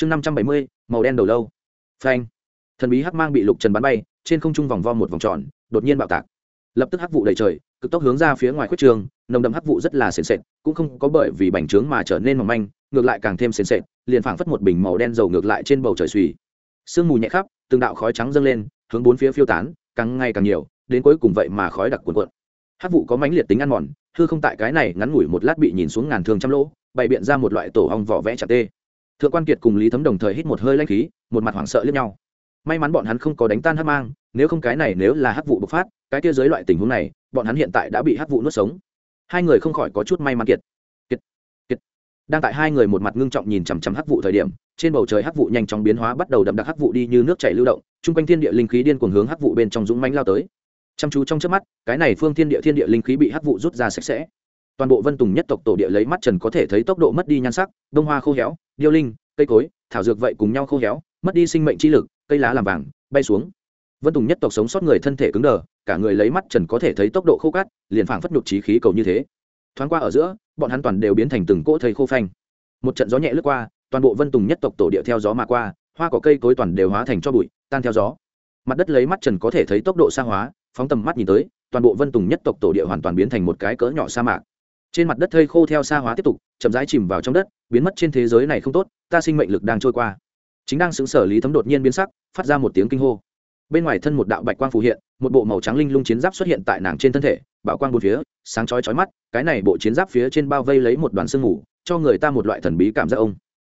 chương năm trăm bảy mươi, màu đen đầu lâu. Phanh. Thần bí hắc mang bị lục trần bắn bay, trên không trung vòng vo một vòng tròn, đột nhiên bạo tạc. Lập tức hắc vụ đầy trời, cực tốc hướng ra phía ngoài khuất trường, nồng đậm hắc vụ rất là sền sệt, cũng không có bởi vì bành trướng mà trở nên mỏng manh, ngược lại càng thêm sền sệt, liền phảng phất một bình màu đen dầu ngược lại trên bầu trời suy sương mù nhẹ khắp, từng đạo khói trắng dâng lên, hướng bốn phía phiêu tán, càng ngày càng nhiều, đến cuối cùng vậy mà khói đặc cuồn cuộn. Hắc vụ có mãnh liệt tính ăn mòn, hư không tại cái này ngắn ngủi một lát bị nhìn xuống ngàn thương trăm lỗ, bày biện ra một loại tổ ong vỏ vẽ chặt tê thượng quan kiệt cùng lý thấm đồng thời hít một hơi lanh khí, một mặt hoảng sợ lẫn nhau. May mắn bọn hắn không có đánh tan hắc mang, nếu không cái này nếu là hắc vụ bộc phát, cái kia dưới loại tình huống này, bọn hắn hiện tại đã bị hắc vụ nuốt sống. Hai người không khỏi có chút may mắn kiệt. Kiệt kiệt. Đang tại hai người một mặt ngưng trọng nhìn chằm chằm hắc vụ thời điểm, trên bầu trời hắc vụ nhanh chóng biến hóa bắt đầu đậm đặc hắc vụ đi như nước chảy lưu động, chung quanh thiên địa linh khí điên cuồng hướng hắc vụ bên trong dũng mãnh lao tới. Chăm chú trong trước mắt, cái này phương thiên địa thiên địa linh khí bị hắc vụ rút ra sạch sẽ toàn bộ vân tùng nhất tộc tổ địa lấy mắt trần có thể thấy tốc độ mất đi nhan sắc đông hoa khô héo, điêu linh, cây cối, thảo dược vậy cùng nhau khô héo, mất đi sinh mệnh chi lực, cây lá làm vàng, bay xuống. Vân tùng nhất tộc sống sót người thân thể cứng đờ, cả người lấy mắt trần có thể thấy tốc độ khô cát, liền phảng phất nhục trí khí cầu như thế. Thoáng qua ở giữa, bọn hắn toàn đều biến thành từng cỗ thầy khô phanh. Một trận gió nhẹ lướt qua, toàn bộ vân tùng nhất tộc tổ địa theo gió mà qua, hoa có cây cối toàn đều hóa thành cho bụi, tan theo gió. Mặt đất lấy mắt trần có thể thấy tốc độ xa hóa, phóng tầm mắt nhìn tới, toàn bộ vân tùng nhất tộc tổ địa hoàn toàn biến thành một cái cỡ nhỏ sa mạc trên mặt đất thây khô theo xa hóa tiếp tục, chậm rãi chìm vào trong đất, biến mất trên thế giới này không tốt, ta sinh mệnh lực đang trôi qua. Chính đang xứng sở lý thấm đột nhiên biến sắc, phát ra một tiếng kinh hô. Bên ngoài thân một đạo bạch quang phù hiện, một bộ màu trắng linh lung chiến giáp xuất hiện tại nàng trên thân thể, bảo quang bốn phía, sáng chói chói mắt, cái này bộ chiến giáp phía trên bao vây lấy một đoàn sương mù, cho người ta một loại thần bí cảm giác ông.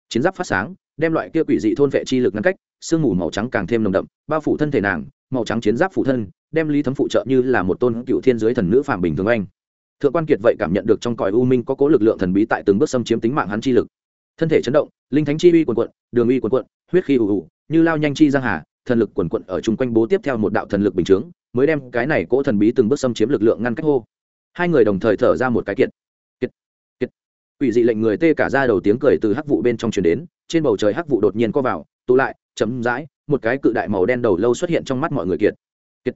Chiến giáp phát sáng, đem loại kia quỷ dị thôn vệ chi lực ngăn cách, sương mù màu trắng càng thêm nồng đậm, bao phủ thân thể nàng, màu trắng chiến giáp phủ thân, đem lý thấm phụ trợ như là một tôn cựu thiên giới thần nữ phạm bình thường anh thượng quan kiệt vậy cảm nhận được trong cõi u minh có cố lực lượng thần bí tại từng bước xâm chiếm tính mạng hắn chi lực. Thân thể chấn động, linh thánh chi uy quần quận đường uy quần quận huyết khí ù ù, như lao nhanh chi giang hà, thần lực quần quận ở chung quanh bố tiếp theo một đạo thần lực bình chướng, mới đem cái này cỗ thần bí từng bước xâm chiếm lực lượng ngăn cách hô. Hai người đồng thời thở ra một cái kiệt. Kiệt kiệt. Quỷ dị lệnh người tê cả ra đầu tiếng cười từ hắc vụ bên trong truyền đến, trên bầu trời hắc vụ đột nhiên co vào, tụ lại, chấm dãi, một cái cự đại màu đen đầu lâu xuất hiện trong mắt mọi người kiệt. Kiệt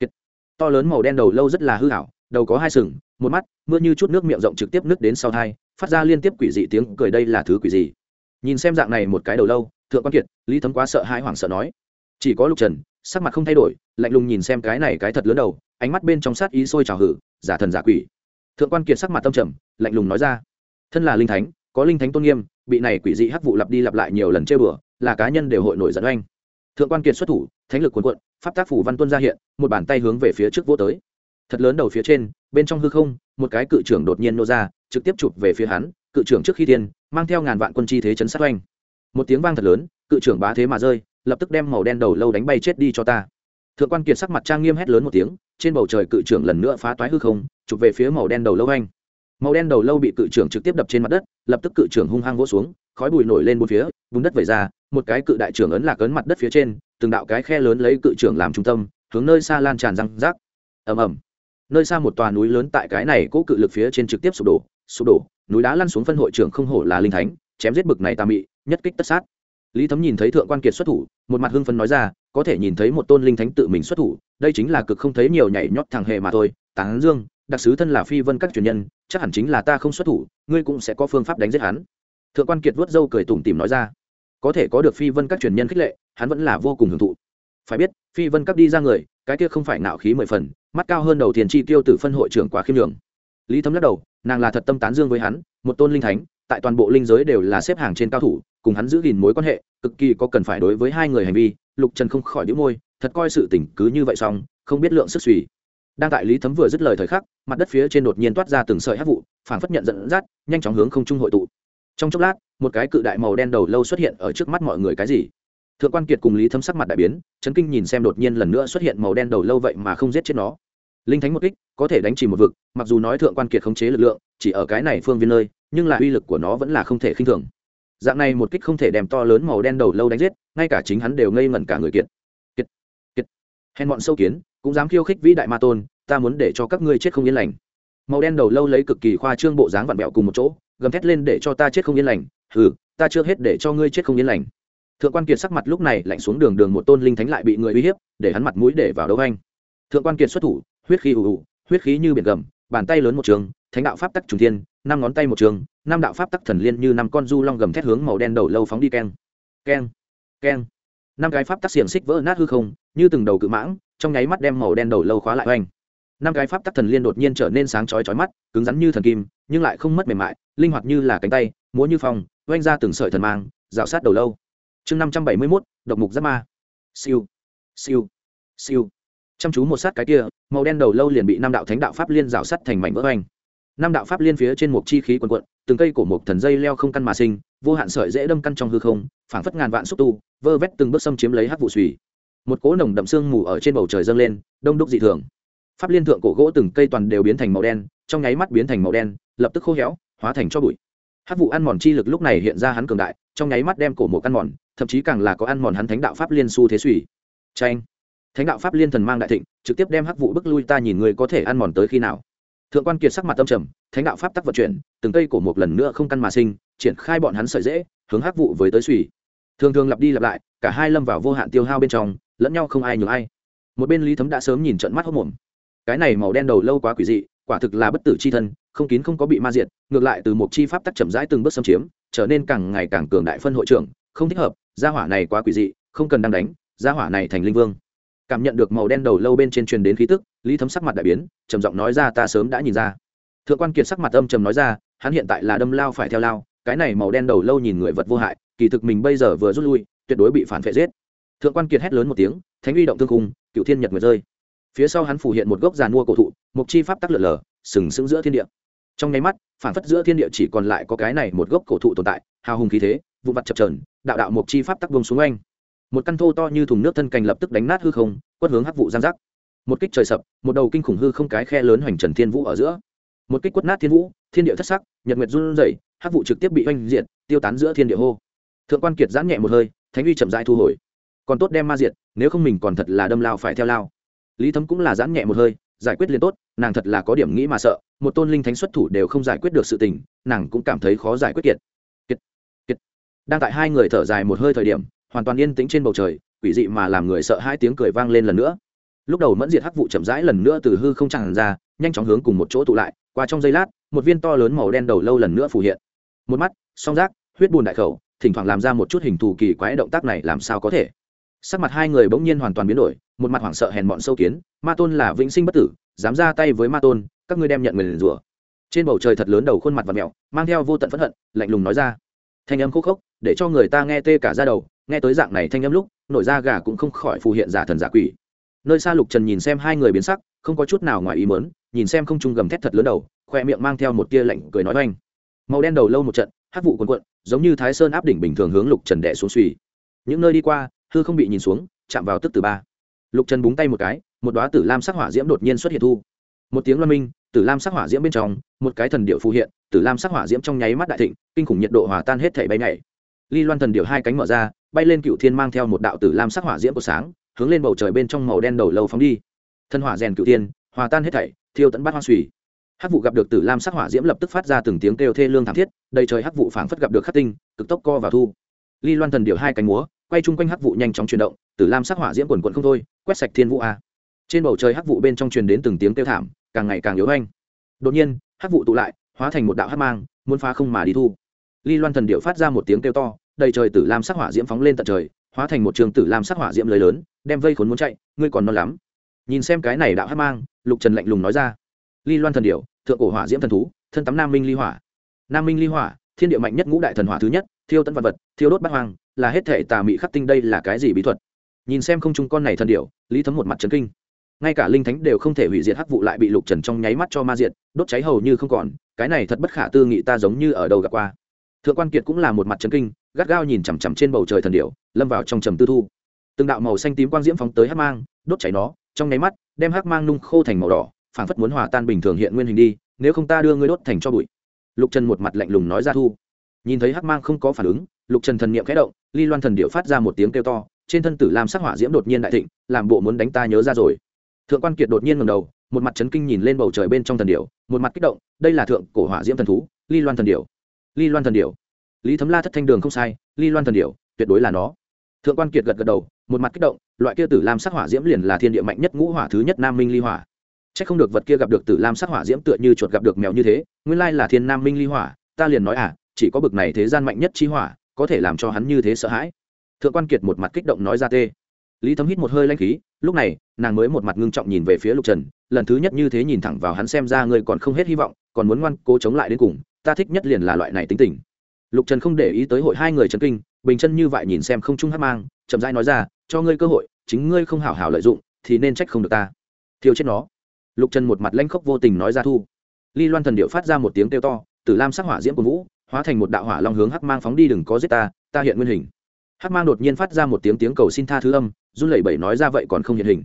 kiệt. To lớn màu đen đầu lâu rất là hư hảo đầu có hai sừng một mắt, mưa như chút nước miệng rộng trực tiếp nước đến sau thai, phát ra liên tiếp quỷ dị tiếng cười đây là thứ quỷ gì? Nhìn xem dạng này một cái đầu lâu, thượng quan kiệt, lý thấm quá sợ hãi hoảng sợ nói. Chỉ có lục trần, sắc mặt không thay đổi, lạnh lùng nhìn xem cái này cái thật lớn đầu, ánh mắt bên trong sát ý sôi trào hử, giả thần giả quỷ. Thượng quan kiệt sắc mặt tâm trầm, lạnh lùng nói ra. Thân là linh thánh, có linh thánh tôn nghiêm, bị này quỷ dị hắc vụ lặp đi lặp lại nhiều lần chơi bừa, là cá nhân đều hội nổi giận oanh. Thượng quan kiệt xuất thủ, thánh lực cuồn cuộn, pháp tác phủ văn tuân ra hiện, một bàn tay hướng về phía trước vô tới thật lớn đầu phía trên, bên trong hư không, một cái cự trưởng đột nhiên nô ra, trực tiếp chụp về phía hắn, cự trưởng trước khi tiên mang theo ngàn vạn quân chi thế chấn sát oanh. Một tiếng vang thật lớn, cự trưởng bá thế mà rơi, lập tức đem màu đen đầu lâu đánh bay chết đi cho ta. Thượng quan kiệt sắc mặt trang nghiêm hét lớn một tiếng, trên bầu trời cự trưởng lần nữa phá toái hư không, chụp về phía màu đen đầu lâu anh màu đen đầu lâu bị cự trưởng trực tiếp đập trên mặt đất, lập tức cự trưởng hung hăng vỗ xuống, khói bụi nổi lên bốn phía, bùn đất vẩy ra, một cái cự đại trưởng ấn lạc ấn mặt đất phía trên, từng đạo cái khe lớn lấy cự trưởng làm trung tâm, hướng nơi xa lan tràn răng rác. Ầm ầm nơi xa một tòa núi lớn tại cái này cố cự lực phía trên trực tiếp sụp đổ sụp đổ, núi đá lăn xuống phân hội trưởng không hổ là linh thánh, chém giết bực này tà mị, nhất kích tất sát. Lý thấm nhìn thấy thượng quan kiệt xuất thủ, một mặt hưng phấn nói ra, có thể nhìn thấy một tôn linh thánh tự mình xuất thủ, đây chính là cực không thấy nhiều nhảy nhót thằng hề mà thôi. Tán dương, đặc sứ thân là phi vân các truyền nhân, chắc hẳn chính là ta không xuất thủ, ngươi cũng sẽ có phương pháp đánh giết hắn. Thượng quan kiệt vớt râu cười tủm tìm nói ra, có thể có được phi vân các truyền nhân khích lệ, hắn vẫn là vô cùng hưởng thụ phải biết, phi vân các đi ra người, cái kia không phải nạo khí mười phần, mắt cao hơn đầu tiền chi tiêu tử phân hội trưởng quá khiêm nhường. lý thấm lắc đầu, nàng là thật tâm tán dương với hắn, một tôn linh thánh, tại toàn bộ linh giới đều là xếp hàng trên cao thủ, cùng hắn giữ gìn mối quan hệ, cực kỳ có cần phải đối với hai người hành vi, lục trần không khỏi đĩu môi, thật coi sự tình cứ như vậy xong, không biết lượng sức suy. Đang tại lý thấm vừa dứt lời thời khắc, mặt đất phía trên đột nhiên toát ra từng sợi hát vụ phản phất nhận dẫn dắt, nhanh chóng hướng không trung hội tụ. Trong chốc lát, một cái cự đại màu đen đầu lâu xuất hiện ở trước mắt mọi người cái gì? Thượng quan kiệt cùng lý thấm sắc mặt đại biến, chấn kinh nhìn xem đột nhiên lần nữa xuất hiện màu đen đầu lâu vậy mà không giết chết nó. Linh thánh một kích, có thể đánh chỉ một vực, mặc dù nói thượng quan kiệt khống chế lực lượng, chỉ ở cái này phương viên nơi, nhưng là uy lực của nó vẫn là không thể khinh thường. Dạng này một kích không thể đem to lớn màu đen đầu lâu đánh giết, ngay cả chính hắn đều ngây ngẩn cả người kiệt. Kiệt kiệt. Hèn bọn sâu kiến, cũng dám khiêu khích vĩ đại ma tôn, ta muốn để cho các ngươi chết không yên lành. Màu đen đầu lâu lấy cực kỳ khoa trương bộ dáng vặn vẹo cùng một chỗ, gầm thét lên để cho ta chết không yên lành. Hừ, ta chưa hết để cho ngươi chết không yên lành thượng quan kiệt sắc mặt lúc này lạnh xuống đường đường một tôn linh thánh lại bị người uy hiếp, để hắn mặt mũi để vào đấu anh thượng quan kiệt xuất thủ, huyết khí ù ù huyết khí như biển gầm, bàn tay lớn một trường, thánh đạo pháp tắc trùng thiên, năm ngón tay một trường, năm đạo pháp tắc thần liên như năm con du long gầm thét hướng màu đen đầu lâu phóng đi keng. Keng keng. Năm cái pháp tắc xiềng xích vỡ nát hư không, như từng đầu cự mãng, trong nháy mắt đem màu đen đầu lâu khóa lại oanh năm cái pháp tắc thần liên đột nhiên trở nên sáng chói chói mắt, cứng rắn như thần kim, nhưng lại không mất mềm mại, linh hoạt như là cánh tay, múa như phong oanh ra từng sợi thần mang dạo sát đầu lâu chương năm trăm bảy mươi mốt, độc mục giáp ma. Siêu. Siêu. Siêu. Chăm chú một sát cái kia, màu đen đầu lâu liền bị năm đạo thánh đạo pháp liên rào sắt thành mảnh vỡ oanh năm đạo pháp liên phía trên một chi khí quần quận, từng cây cổ một thần dây leo không căn mà sinh, vô hạn sợi dễ đâm căn trong hư không, phảng phất ngàn vạn xúc tu, vơ vét từng bước xâm chiếm lấy hắc vụ suy một cỗ nồng đậm sương mù ở trên bầu trời dâng lên, đông đúc dị thường. Pháp liên thượng cổ gỗ từng cây toàn đều biến thành màu đen, trong nháy mắt biến thành màu đen, lập tức khô héo, hóa thành cho bụi. Hắc vụ ăn mòn chi lực lúc này hiện ra hắn cường đại, trong nháy mắt đem cổ mục ăn mòn thậm chí càng là có ăn mòn hắn thánh đạo pháp liên su thế suy. Tranh thánh đạo pháp liên thần mang đại thịnh, trực tiếp đem hắc vụ bức lui ta nhìn người có thể ăn mòn tới khi nào. Thượng quan kiệt sắc mặt tâm trầm, thánh đạo pháp tắc vận chuyển, từng cây cổ một lần nữa không căn mà sinh, triển khai bọn hắn sợi dễ hướng hắc vụ với tới suy. Thường thường lặp đi lặp lại, cả hai lâm vào vô hạn tiêu hao bên trong, lẫn nhau không ai nhường ai. Một bên lý thấm đã sớm nhìn trận mắt hốc mồm. Cái này màu đen đầu lâu quá quỷ dị, quả thực là bất tử chi thân, không kín không có bị ma diệt, ngược lại từ một chi pháp tắc chậm rãi từng bước xâm chiếm, trở nên càng ngày càng cường đại phân hội trưởng không thích hợp, gia hỏa này quá quỷ dị, không cần đang đánh, gia hỏa này thành linh vương. Cảm nhận được màu đen đầu lâu bên trên truyền đến khí tức, lý thấm sắc mặt đại biến, trầm giọng nói ra, ta sớm đã nhìn ra. Thượng quan kiệt sắc mặt âm trầm nói ra, hắn hiện tại là đâm lao phải theo lao, cái này màu đen đầu lâu nhìn người vật vô hại, kỳ thực mình bây giờ vừa rút lui, tuyệt đối bị phản vệ giết. Thượng quan kiệt hét lớn một tiếng, thánh uy động thương khung, cựu thiên nhật người rơi. Phía sau hắn phủ hiện một gốc giàn mua cổ thụ, mục chi pháp tắc lở lở, sừng sững giữa thiên địa. Trong nháy mắt, phản phất giữa thiên địa chỉ còn lại có cái này một gốc cổ thụ tồn tại, hào hùng khí thế vụ mặt chập trờn đạo đạo mộc chi pháp tắc bông xuống anh một căn thô to như thùng nước thân cành lập tức đánh nát hư không, quất hướng hắc vụ giang giác. Một kích trời sập, một đầu kinh khủng hư không cái khe lớn hoành trần thiên vũ ở giữa. Một kích quất nát thiên vũ, thiên địa thất sắc, nhật nguyệt run rẩy, hắc vụ trực tiếp bị oanh diệt, tiêu tán giữa thiên địa hô. Thượng quan kiệt giãn nhẹ một hơi, thánh uy chậm rãi thu hồi. Còn tốt đem ma diệt, nếu không mình còn thật là đâm lao phải theo lao. Lý thấm cũng là giãn nhẹ một hơi, giải quyết liền tốt, nàng thật là có điểm nghĩ mà sợ, một tôn linh thánh xuất thủ đều không giải quyết được sự tình, nàng cũng cảm thấy khó giải quyết kiệt đang tại hai người thở dài một hơi thời điểm, hoàn toàn yên tĩnh trên bầu trời, quỷ dị mà làm người sợ hai tiếng cười vang lên lần nữa. Lúc đầu mẫn diệt hắc vụ chậm rãi lần nữa từ hư không tràn ra, nhanh chóng hướng cùng một chỗ tụ lại, qua trong giây lát, một viên to lớn màu đen đầu lâu lần nữa phủ hiện. Một mắt, song giác, huyết bùn đại khẩu, thỉnh thoảng làm ra một chút hình thù kỳ quái động tác này làm sao có thể? Sắc mặt hai người bỗng nhiên hoàn toàn biến đổi, một mặt hoảng sợ hèn bọn sâu kiến, ma tôn là vĩnh sinh bất tử, dám ra tay với ma tôn, các ngươi đem nhận người rủa. Trên bầu trời thật lớn đầu khuôn mặt và mẹo, mang theo vô tận phẫn hận, lạnh lùng nói ra thanh âm khúc khốc, để cho người ta nghe tê cả ra đầu, nghe tới dạng này thanh âm lúc, nổi da gà cũng không khỏi phù hiện giả thần giả quỷ. Nơi xa lục trần nhìn xem hai người biến sắc, không có chút nào ngoài ý mớn nhìn xem không trung gầm thét thật lớn đầu, khoe miệng mang theo một tia lạnh cười nói oanh. Màu đen đầu lâu một trận, hát vụ quần quận giống như thái sơn áp đỉnh bình thường hướng lục trần đẻ xuống suy những nơi đi qua, hư không bị nhìn xuống, chạm vào tức từ ba. Lục trần búng tay một cái, một đoá tử lam sắc hỏa diễm đột nhiên xuất hiện thu. Một tiếng loan minh tử lam sắc hỏa diễm bên trong, một cái thần điệu phù hiện, tử lam sắc hỏa diễm trong nháy mắt đại thịnh, kinh khủng nhiệt độ hòa tan hết thể bay nhảy. Ly loan thần điệu hai cánh mở ra, bay lên cựu thiên mang theo một đạo tử lam sắc hỏa diễm của sáng, hướng lên bầu trời bên trong màu đen đầu lâu phóng đi. Thân hỏa rèn cựu thiên, hòa tan hết thảy, thiêu tận bát hoa suy hắc vụ gặp được tử lam sắc hỏa diễm lập tức phát ra từng tiếng kêu thê lương thảm thiết, đầy trời hắc vụ phảng phất gặp được khắc tinh, cực tốc co vào thu. Ly loan thần điệu hai cánh múa, quay chung quanh hắc vụ nhanh chóng chuyển động, tử lam sắc hỏa diễm quần quận không thôi, quét sạch thiên vũ a. Trên bầu trời hắc vụ bên trong truyền đến từng tiếng kêu thảm càng ngày càng yếu anh. Đột nhiên, hắc vụ tụ lại, hóa thành một đạo hắc mang, muốn phá không mà đi thu. Ly loan thần điệu phát ra một tiếng kêu to, đầy trời tử lam sắc hỏa diễm phóng lên tận trời, hóa thành một trường tử lam sắc hỏa diễm lưới lớn, đem vây khốn muốn chạy, ngươi còn non lắm. Nhìn xem cái này đạo hắc mang, lục trần lạnh lùng nói ra. Ly loan thần điệu thượng cổ hỏa diễm thần thú, thân tắm nam minh ly hỏa. Nam minh ly hỏa, thiên địa mạnh nhất ngũ đại thần hỏa thứ nhất, thiêu tận vật vật, thiêu đốt bát hoang, là hết thể tà mị khắc tinh đây là cái gì bí thuật? Nhìn xem không trung con này thần điệu lý thấm một mặt trấn kinh ngay cả linh thánh đều không thể hủy diệt hắc vụ lại bị lục trần trong nháy mắt cho ma diệt, đốt cháy hầu như không còn, cái này thật bất khả tư nghị ta giống như ở đầu gặp qua. Thượng quan kiệt cũng là một mặt trấn kinh, gắt gao nhìn chằm chằm trên bầu trời thần điệu lâm vào trong trầm tư thu. Từng đạo màu xanh tím quang diễm phóng tới hắc mang, đốt cháy nó, trong nháy mắt, đem hắc mang nung khô thành màu đỏ, phảng phất muốn hòa tan bình thường hiện nguyên hình đi, nếu không ta đưa ngươi đốt thành cho bụi. Lục trần một mặt lạnh lùng nói ra thu. Nhìn thấy hắc mang không có phản ứng, lục trần thần niệm khẽ động, ly loan thần điệu phát ra một tiếng kêu to, trên thân tử làm sắc hỏa diễm đột nhiên đại thịnh, làm bộ muốn đánh ta nhớ ra rồi thượng quan kiệt đột nhiên ngầm đầu, một mặt chấn kinh nhìn lên bầu trời bên trong thần điệu một mặt kích động, đây là thượng cổ hỏa diễm thần thú, ly loan thần điệu ly loan thần điệu lý thấm la thất thanh đường không sai, ly loan thần điệu tuyệt đối là nó. Thượng quan kiệt gật gật đầu, một mặt kích động, loại kia tử lam sắc hỏa diễm liền là thiên địa mạnh nhất ngũ hỏa thứ nhất nam minh ly hỏa. C h ắ c không được vật kia gặp được tử lam sắc hỏa diễm tựa như chuột gặp được mèo như thế, nguyên lai là thiên nam minh ly hỏa, ta liền nói à chỉ có bực này thế gian mạnh nhất chi hỏa, có thể làm cho hắn như thế sợ hãi. Thượng quan kiệt một mặt kích động nói ra tê. Lý thấm hít một hơi lanh khí, lúc này nàng mới một mặt ngưng trọng nhìn về phía lục trần, lần thứ nhất như thế nhìn thẳng vào hắn xem ra ngươi còn không hết hy vọng, còn muốn ngoan cố chống lại đến cùng, ta thích nhất liền là loại này tính tình. Lục trần không để ý tới hội hai người trần kinh, bình chân như vậy nhìn xem không trung hát mang, chậm rãi nói ra, cho ngươi cơ hội, chính ngươi không hảo hảo lợi dụng, thì nên trách không được ta. Thiêu chết nó. Lục trần một mặt lanh khóc vô tình nói ra thu. Ly loan thần điệu phát ra một tiếng kêu to từ lam sắc hỏa diễm của vũ, hóa thành một đạo hỏa long hướng hắc mang phóng đi, đừng có giết ta ta hiện nguyên hình. Hắc mang đột nhiên phát ra một tiếng tiếng cầu xin tha thứ âm, run lẩy bẩy nói ra vậy còn không hiện hình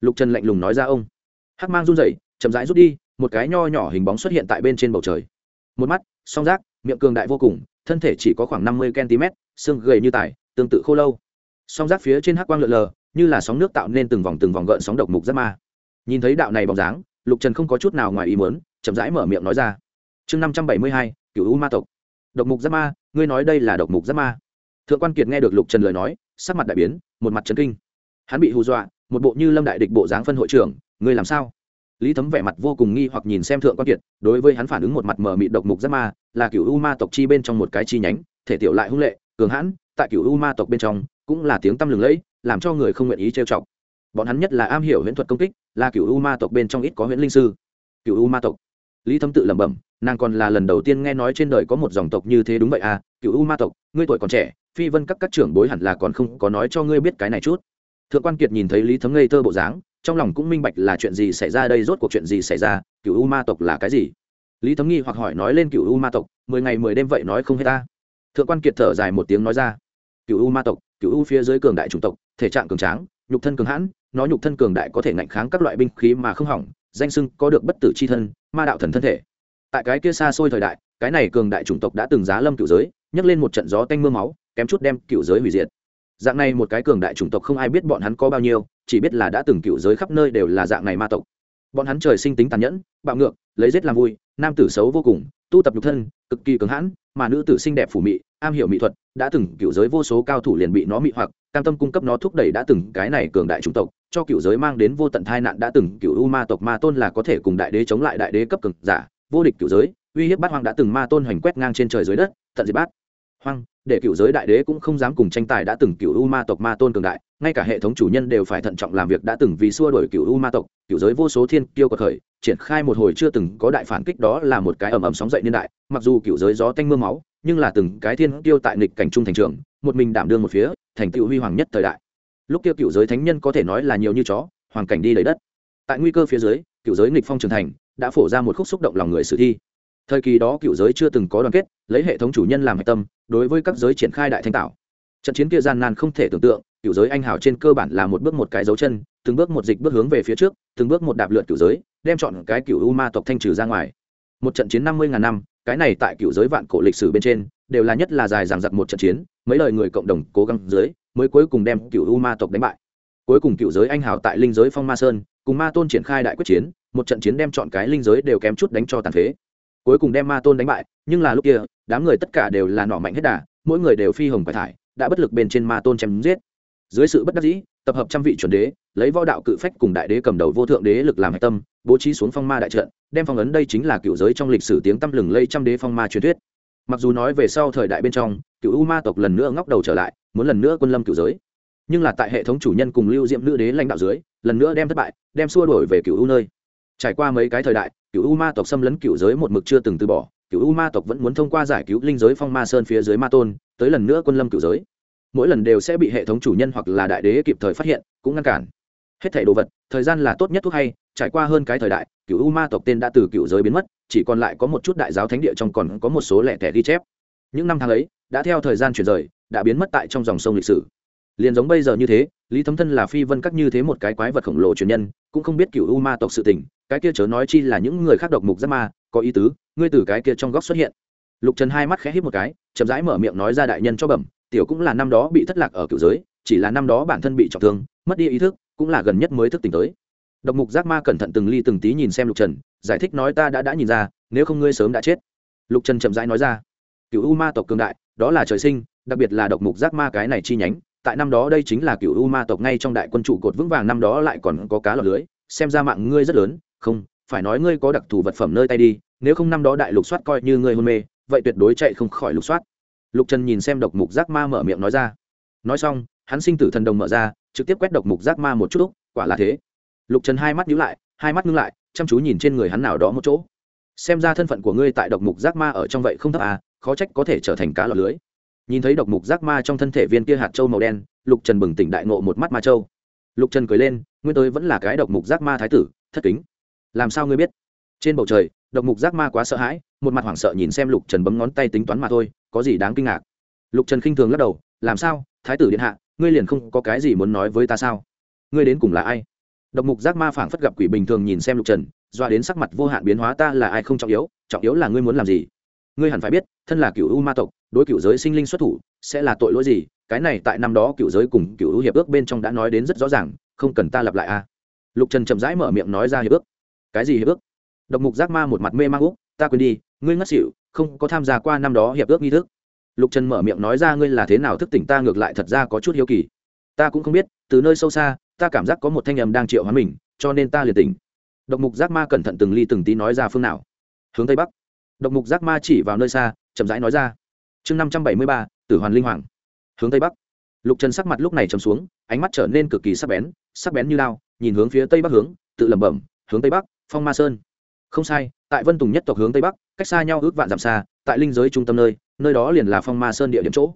lục trần lạnh lùng nói ra ông. Hắc mang run rẩy, chậm rãi rút đi, một cái nho nhỏ hình bóng xuất hiện tại bên trên bầu trời. Một mắt, song rác miệng cường đại vô cùng, thân thể chỉ có khoảng năm mươi cm, xương gầy như tải, tương tự khô lâu. Song rác phía trên hắc quang lượn lờ, như là sóng nước tạo nên từng vòng từng vòng gợn sóng độc mục giáp ma. Nhìn thấy đạo này bóng dáng, lục trần không có chút nào ngoài ý muốn, chậm rãi mở miệng nói ra. Chương năm trăm bảy mươi hai cựu u ma tộc. Độc mục giáp ma, ngươi nói đây là độc mục giáp ma. Thượng quan kiệt nghe được lục trần lời nói, sắc mặt đại biến, một mặt trấn kinh. Hắn bị hù dọa một bộ như lâm đại địch bộ dáng phân hội trưởng, ngươi làm sao? Lý thấm vẻ mặt vô cùng nghi hoặc nhìn xem thượng quan kiệt, đối với hắn phản ứng một mặt mờ mịt độc mục giáp ma, là cựu u ma tộc chi bên trong một cái chi nhánh, thể tiểu lại hung lệ, cường hãn, tại cựu u ma tộc bên trong, cũng là tiếng tăm lừng lẫy, làm cho người không nguyện ý trêu chọc. Bọn hắn nhất là am hiểu huyễn thuật công kích, là cựu u ma tộc bên trong ít có huyễn linh sư. Cựu u ma tộc. Lý thấm tự lẩm bẩm, nàng còn là lần đầu tiên nghe nói trên đời có một dòng tộc như thế đúng vậy à cựu u ma tộc, ngươi tuổi còn trẻ, phi vân các các trưởng bối hẳn là còn không có nói cho ngươi biết cái này chút thượng quan kiệt nhìn thấy lý thấm ngây thơ bộ dáng, trong lòng cũng minh bạch là chuyện gì xảy ra đây, rốt cuộc chuyện gì xảy ra, cựu u ma tộc là cái gì? Lý thấm nghi hoặc hỏi nói lên cựu u ma tộc, mười ngày mười đêm vậy nói không hết ta. Thượng quan kiệt thở dài một tiếng nói ra, cựu u ma tộc, cựu u phía dưới cường đại chủng tộc, thể trạng cường tráng, nhục thân cường hãn, nó nhục thân cường đại có thể ngạnh kháng các loại binh khí mà không hỏng, danh sưng có được bất tử c h i thân, ma đạo thần thân thể. Tại cái kia xa xôi thời đại, cái này cường đại chủng tộc đã từng giá lâm cựu giới, nhấc lên một trận gió tanh m ư a máu, kém chút đem cựu giới hủy diệt dạng này một cái cường đại chủng tộc không ai biết bọn hắn có bao nhiêu, chỉ biết là đã từng cựu giới khắp nơi đều là dạng này ma tộc. Bọn hắn trời sinh tính tàn nhẫn, bạo ngược, lấy giết làm vui, nam tử xấu vô cùng, tu tập nhục thân, cực kỳ cứng hãn, mà nữ tử xinh đẹp phủ mị, am hiểu mỹ thuật, đã từng cựu giới vô số cao thủ liền bị nó mị hoặc, cam tâm cung cấp nó thúc đẩy đã từng cái này cường đại chủng tộc, cho cựu giới mang đến vô tận tai nạn đã từng cựu u ma tộc ma tôn là có thể cùng đại đế chống lại đại đế cấp cực giả, vô địch cựu giới, uy hiếp bát hoang đã từng ma tôn hoành quét ngang trên trời dưới đất, tận diệt bát hoang để cựu giới đại đế cũng không dám cùng tranh tài đã từng cựu u ma tộc ma tôn cường đại, ngay cả hệ thống chủ nhân đều phải thận trọng làm việc đã từng vì xua đổi cựu u ma tộc, cựu giới vô số thiên kiêu cuộc khởi, triển khai một hồi chưa từng có đại phản kích đó là một cái ầm ầm sóng dậy niên đại, mặc dù cựu giới gió tanh mưa máu, nhưng là từng cái thiên kiêu tại nghịch cảnh trung thành trường, một mình đảm đương một phía, thành tựu huy hoàng nhất thời đại. Lúc kia cựu giới thánh nhân có thể nói là nhiều như chó, hoàn cảnh đi lấy đất. Tại nguy cơ phía dưới, cựu giới nghịch phong trưởng thành, đã phổ ra một khúc xúc động lòng người sử thi. Thời kỳ đó cựu giới chưa từng có đoàn kết lấy hệ thống chủ nhân làm hạch tâm, đối với các giới triển khai đại thanh tạo. Trận chiến kia gian nan không thể tưởng tượng, cựu giới anh hào trên cơ bản là một bước một cái dấu chân, từng bước một dịch bước hướng về phía trước, từng bước một đạp lượt cựu giới, đem chọn cái cựu u ma tộc thanh trừ ra ngoài. Một trận chiến năm mươi ngàn năm, cái này tại cựu giới vạn cổ lịch sử bên trên, đều là nhất là dài dằng dặc một trận chiến, mấy lời người cộng đồng cố gắng dưới, mới cuối cùng đem cựu u ma tộc đánh bại. Cuối cùng cựu giới anh hào tại linh giới phong ma sơn, cùng ma tôn triển khai đại quyết chiến, một trận chiến đem chọn cái linh giới đều kém chút đánh cho tàn phế cuối cùng đem ma tôn đánh bại, nhưng là lúc kia, đám người tất cả đều là nỏ mạnh hết đà, mỗi người đều phi hồng phải thải, đã bất lực bên trên ma tôn chém giết. Dưới sự bất đắc dĩ, tập hợp trăm vị chuẩn đế, lấy võ đạo cự phách cùng đại đế cầm đầu vô thượng đế lực làm hạch tâm, bố trí xuống phong ma đại trận, đem phong ấn đây chính là cựu giới trong lịch sử tiếng tăm lừng lây trăm đế phong ma truyền thuyết. Mặc dù nói về sau thời đại bên trong, cựu u ma tộc lần nữa ngóc đầu trở lại, muốn lần nữa quân lâm cựu giới. Nhưng là tại hệ thống chủ nhân cùng lưu diệm nữ đế lãnh đạo dưới, lần nữa đem thất bại, đem xua đổi về cựu u nơi trải qua mấy cái thời đại, cựu u ma tộc xâm lấn cựu giới một mực chưa từng từ bỏ, cựu u ma tộc vẫn muốn thông qua giải cứu linh giới phong ma sơn phía dưới ma tôn, tới lần nữa quân lâm cựu giới. Mỗi lần đều sẽ bị hệ thống chủ nhân hoặc là đại đế kịp thời phát hiện, cũng ngăn cản. Hết thảy đồ vật, thời gian là tốt nhất thuốc hay, trải qua hơn cái thời đại, cựu u ma tộc tên đã từ cựu giới biến mất, chỉ còn lại có một chút đại giáo thánh địa trong còn có một số lẻ tẻ ghi chép. Những năm tháng ấy, đã theo thời gian chuyển rời, đã biến mất tại trong dòng sông lịch sử liền giống bây giờ như thế, lý thấm thân là phi vân các như thế một cái quái vật khổng lồ truyền nhân, cũng không biết cựu u ma tộc sự tình, cái kia chớ nói chi là những người khác độc mục giáp ma, có ý tứ, ngươi từ cái kia trong góc xuất hiện. Lục trần hai mắt khẽ hít một cái, chậm rãi mở miệng nói ra đại nhân cho bẩm, tiểu cũng là năm đó bị thất lạc ở cựu giới, chỉ là năm đó bản thân bị trọng thương, mất đi ý thức, cũng là gần nhất mới thức tỉnh tới. Độc mục giác ma cẩn thận từng ly từng tí nhìn xem lục trần, giải thích nói ta đã đã nhìn ra, nếu không ngươi sớm đã chết. Lục trần chậm rãi nói ra cựu u ma tộc cường đại, đó là trời sinh, đặc biệt là độc mục giác ma cái này chi nhánh tại năm đó đây chính là cựu u ma tộc ngay trong đại quân trụ cột vững vàng, năm đó lại còn có cá lọc lưới, xem ra mạng ngươi rất lớn. Không, phải nói ngươi có đặc thù vật phẩm nơi tay đi, nếu không năm đó đại lục soát coi như ngươi hôn mê, vậy tuyệt đối chạy không khỏi lục soát. Lục trần nhìn xem độc mục giác ma mở miệng nói ra. Nói xong, hắn sinh tử thần đồng mở ra, trực tiếp quét độc mục giác ma một chút úc, quả là thế. Lục trần hai mắt nhíu lại, hai mắt ngưng lại, chăm chú nhìn trên người hắn nào đó một chỗ. Xem ra thân phận của ngươi tại độc mục giác ma ở trong vậy không thấp à khó trách có thể trở thành cá lọc lưới nhìn thấy độc mục giác ma trong thân thể viên kia hạt châu màu đen, lục trần bừng tỉnh đại ngộ một mắt ma châu. Lục trần cười lên, nguyên tới vẫn là cái độc mục giác ma thái tử, thất kính. Làm sao ngươi biết? Trên bầu trời, độc mục giác ma quá sợ hãi, một mặt hoảng sợ nhìn xem lục trần bấm ngón tay tính toán mà thôi, có gì đáng kinh ngạc. Lục trần khinh thường lắc đầu, làm sao? Thái tử điện hạ, ngươi liền không có cái gì muốn nói với ta sao? Ngươi đến cùng là ai? Độc mục giác ma phảng phất gặp quỷ bình thường nhìn xem lục trần, doa đến sắc mặt vô hạn biến hóa, ta là ai không trọng yếu trọng yếu là ngươi muốn làm gì? Ngươi hẳn phải biết, thân là cựu u ma tộc đối cựu giới sinh linh xuất thủ, sẽ là tội lỗi gì? Cái này tại năm đó cựu giới cùng cựu hữu hiệp ước bên trong đã nói đến rất rõ ràng, không cần ta lặp lại a. Lục trần chậm rãi mở miệng nói ra hiệp ước. Cái gì hiệp ước? Độc mục giác ma một mặt mê mang úc ta quên đi, ngươi ngất xỉu, không có tham gia qua năm đó hiệp ước nghi thức. Lục trần mở miệng nói ra ngươi là thế nào thức tỉnh ta ngược lại thật ra có chút hiếu kỳ. Ta cũng không biết, từ nơi sâu xa, ta cảm giác có một thanh âm đang triệu hóa mình, cho nên ta liền tỉnh. Độc mục giác ma cẩn thận từng ly từng tí nói ra phương nào? Hướng tây bắc. Độc mục giác ma chỉ vào nơi xa, chậm rãi nói ra chương năm trăm bảy mươi ba, tử hoàn linh hoàng. Hướng tây bắc. Lục trần sắc mặt lúc này chầm xuống, ánh mắt trở nên cực kỳ sắc bén sắc bén như lao nhìn hướng phía tây bắc hướng, tự lẩm bẩm, hướng tây bắc, phong ma sơn. Không sai, tại vân tùng nhất tộc hướng tây bắc, cách xa nhau ước vạn dặm xa, tại linh giới trung tâm nơi nơi đó liền là phong ma sơn địa điểm chỗ.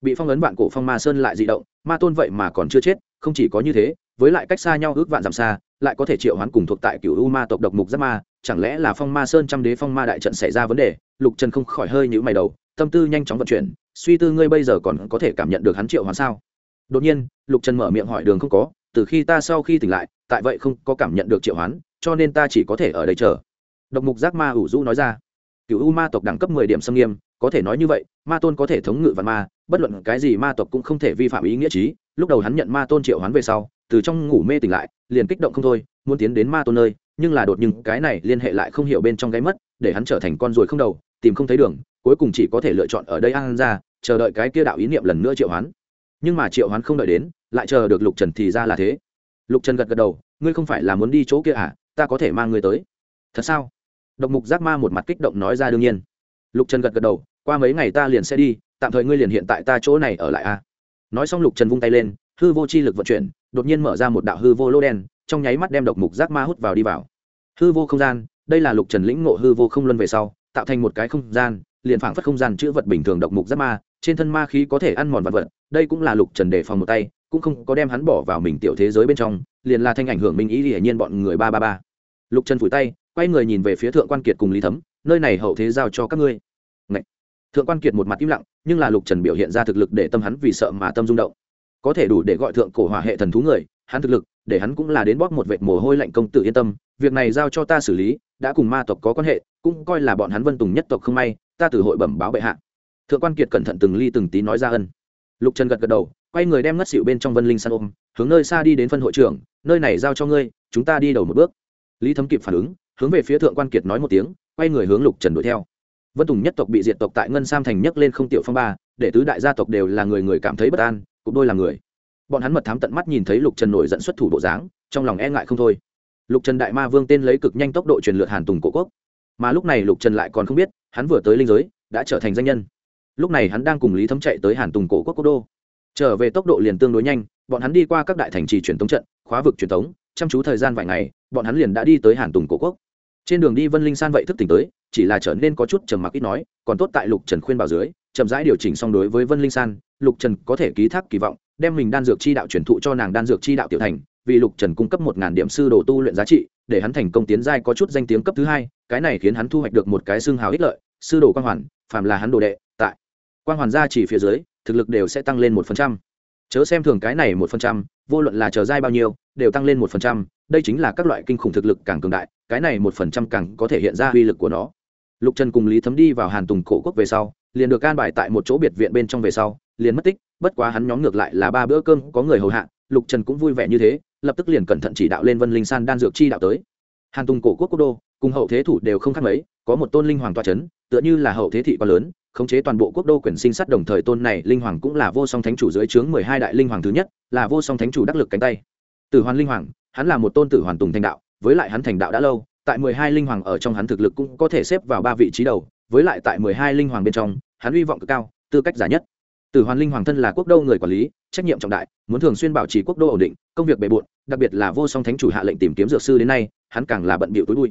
Bị phong ấn vạn cổ phong ma sơn lại dị động, ma tôn vậy mà còn chưa chết, không chỉ có như thế, với lại cách xa nhau ước vạn dặm xa, lại có thể triệu hoán cùng thuộc tại cựu u ma tộc độc mục giáp ma, chẳng lẽ là phong ma sơn trăm đế phong ma đại trận xảy ra vấn đề? Lục trần không khỏi hơi nhữ mày đầu tâm tư nhanh chóng vận chuyển, suy tư ngươi bây giờ còn có thể cảm nhận được hắn triệu hoán sao? Đột nhiên, lục trần mở miệng hỏi đường không có, từ khi ta sau khi tỉnh lại, tại vậy không có cảm nhận được triệu hoán, cho nên ta chỉ có thể ở đây chờ. Độc mục giác ma ủ rũ nói ra. Cựu u ma tộc đẳng cấp mười điểm xâm nghiêm, có thể nói như vậy, ma tôn có thể thống ngự vạn ma, bất luận cái gì ma tộc cũng không thể vi phạm ý nghĩa trí. Lúc đầu hắn nhận ma tôn triệu hoán về sau, từ trong ngủ mê tỉnh lại, liền kích động không thôi, muốn tiến đến ma tôn nơi, nhưng là đột nhưng cái này liên hệ lại không hiểu bên trong gáy mất, để hắn trở thành con ruồi không đầu, tìm không thấy đường cuối cùng chỉ có thể lựa chọn ở đây ăn ra, chờ đợi cái kia đạo ý niệm lần nữa triệu hoán. Nhưng mà triệu hoán không đợi đến, lại chờ được lục trần thì ra là thế. Lục trần gật gật đầu, ngươi không phải là muốn đi chỗ kia à? Ta có thể mang ngươi tới. Thật sao? Độc mục giác ma một mặt kích động nói ra đương nhiên. Lục trần gật gật đầu, qua mấy ngày ta liền sẽ đi, tạm thời ngươi liền hiện tại ta chỗ này ở lại a nói xong lục trần vung tay lên, hư vô chi lực vận chuyển, đột nhiên mở ra một đạo hư vô lô đen, trong nháy mắt đem độc mục giác ma hút vào đi vào. Hư vô không gian, đây là lục trần lĩnh ngộ hư vô không luân về sau, tạo thành một cái không gian liền phảng phất không gian chữ vật bình thường độc mục giáp ma, trên thân ma khí có thể ăn mòn vật vật, đây cũng là lục trần đề phòng một tay, cũng không có đem hắn bỏ vào mình tiểu thế giới bên trong, liền là thanh ảnh hưởng minh ý hiển nhiên bọn người ba ba ba. Lục trần phủi tay, quay người nhìn về phía thượng quan kiệt cùng lý thấm, nơi này hậu thế giao cho các ngươi. Ngậy. thượng quan kiệt một mặt im lặng, nhưng là lục trần biểu hiện ra thực lực để tâm hắn vì sợ mà tâm rung động. Có thể đủ để gọi thượng cổ hỏa hệ thần thú người, hắn thực lực, để hắn cũng là đến bóp một vệt mồ hôi lạnh công tử yên tâm, việc này giao cho ta xử lý đã cùng ma tộc có quan hệ, cũng coi là bọn hắn vân tùng nhất tộc không may, ta từ hội bẩm báo bệ hạ. Thượng quan kiệt cẩn thận từng ly từng tí nói ra ân. Lục trần gật gật đầu, quay người đem ngất xịu bên trong vân linh san ôm, hướng nơi xa đi đến phân hội trưởng, nơi này giao cho ngươi, chúng ta đi đầu một bước. Lý thấm kịp phản ứng, hướng về phía thượng quan kiệt nói một tiếng, quay người hướng lục trần đuổi theo. Vân tùng nhất tộc bị diệt tộc tại ngân sam thành nhấc lên không tiểu phong ba, để tứ đại gia tộc đều là người người cảm thấy bất an cũng đôi là người. Bọn hắn mật thám tận mắt nhìn thấy lục trần nổi dẫn xuất thủ bộ dáng, trong lòng e ngại không thôi lục trần đại ma vương tên lấy cực nhanh tốc độ truyền lượt hàn tùng cổ quốc mà lúc này lục trần lại còn không biết hắn vừa tới linh giới đã trở thành danh nhân lúc này hắn đang cùng lý thấm chạy tới hàn tùng cổ quốc Cố đô trở về tốc độ liền tương đối nhanh bọn hắn đi qua các đại thành trì truyền tống trận khóa vực truyền tống chăm chú thời gian vài ngày bọn hắn liền đã đi tới hàn tùng cổ quốc trên đường đi vân linh san vậy thức tỉnh tới chỉ là trở nên có chút trầm mặc ít nói còn tốt tại lục trần khuyên bảo dưới chậm rãi điều chỉnh xong đối với vân linh san lục trần có thể ký thác kỳ vọng đem mình đan dược chi đạo truyền thụ cho nàng đan dược chi đạo tiểu thành vì lục trần cung cấp một ngàn điểm sư đồ tu luyện giá trị, để hắn thành công tiến giai có chút danh tiếng cấp thứ hai, cái này khiến hắn thu hoạch được một cái xương hào ích lợi, sư đồ quang hoàn, phàm là hắn đồ đệ, tại quang hoàn gia chỉ phía dưới, thực lực đều sẽ tăng lên một phần trăm. Chớ xem thường cái này một phần trăm, vô luận là chờ giai bao nhiêu, đều tăng lên một phần trăm, đây chính là các loại kinh khủng thực lực càng cường đại, cái này một phần trăm càng có thể hiện ra uy lực của nó. Lục trần cùng lý thấm đi vào hàn tùng cổ quốc về sau, liền được can bài tại một chỗ biệt viện bên trong về sau, liền mất tích, bất quá hắn nhóm ngược lại là ba bữa cơm có người hầu hạ, lục trần cũng vui vẻ như thế lập tức liền cẩn thận chỉ đạo lên vân linh san đan dược chi đạo tới. Hàn tùng cổ quốc quốc đô, cùng hậu thế thủ đều không khác mấy, có một tôn linh hoàng toa c h ấ n tựa như là hậu thế thị quá lớn, khống chế toàn bộ quốc đô quyền sinh sát đồng thời tôn này linh hoàng cũng là vô song thánh chủ dưới trướng mười hai đại linh hoàng thứ nhất, là vô song thánh chủ đắc lực cánh tay. Tử hoàn linh hoàng, hắn là một tôn tử hoàn tùng thành đạo, với lại hắn thành đạo đã lâu, tại mười hai linh hoàng ở trong hắn thực lực cũng có thể xếp vào ba vị trí đầu, với lại tại mười hai linh hoàng bên trong, hắn hy vọng cực cao, tư cách giả nhất. Tử hoàn linh hoàng thân là quốc đô người quản lý trách nhiệm trọng đại, muốn thường xuyên bảo trì quốc đô ổn định, công việc bề bộn, đặc biệt là vô song thánh chủ hạ lệnh tìm kiếm dược sư đến nay, hắn càng là bận bịu tối bụi.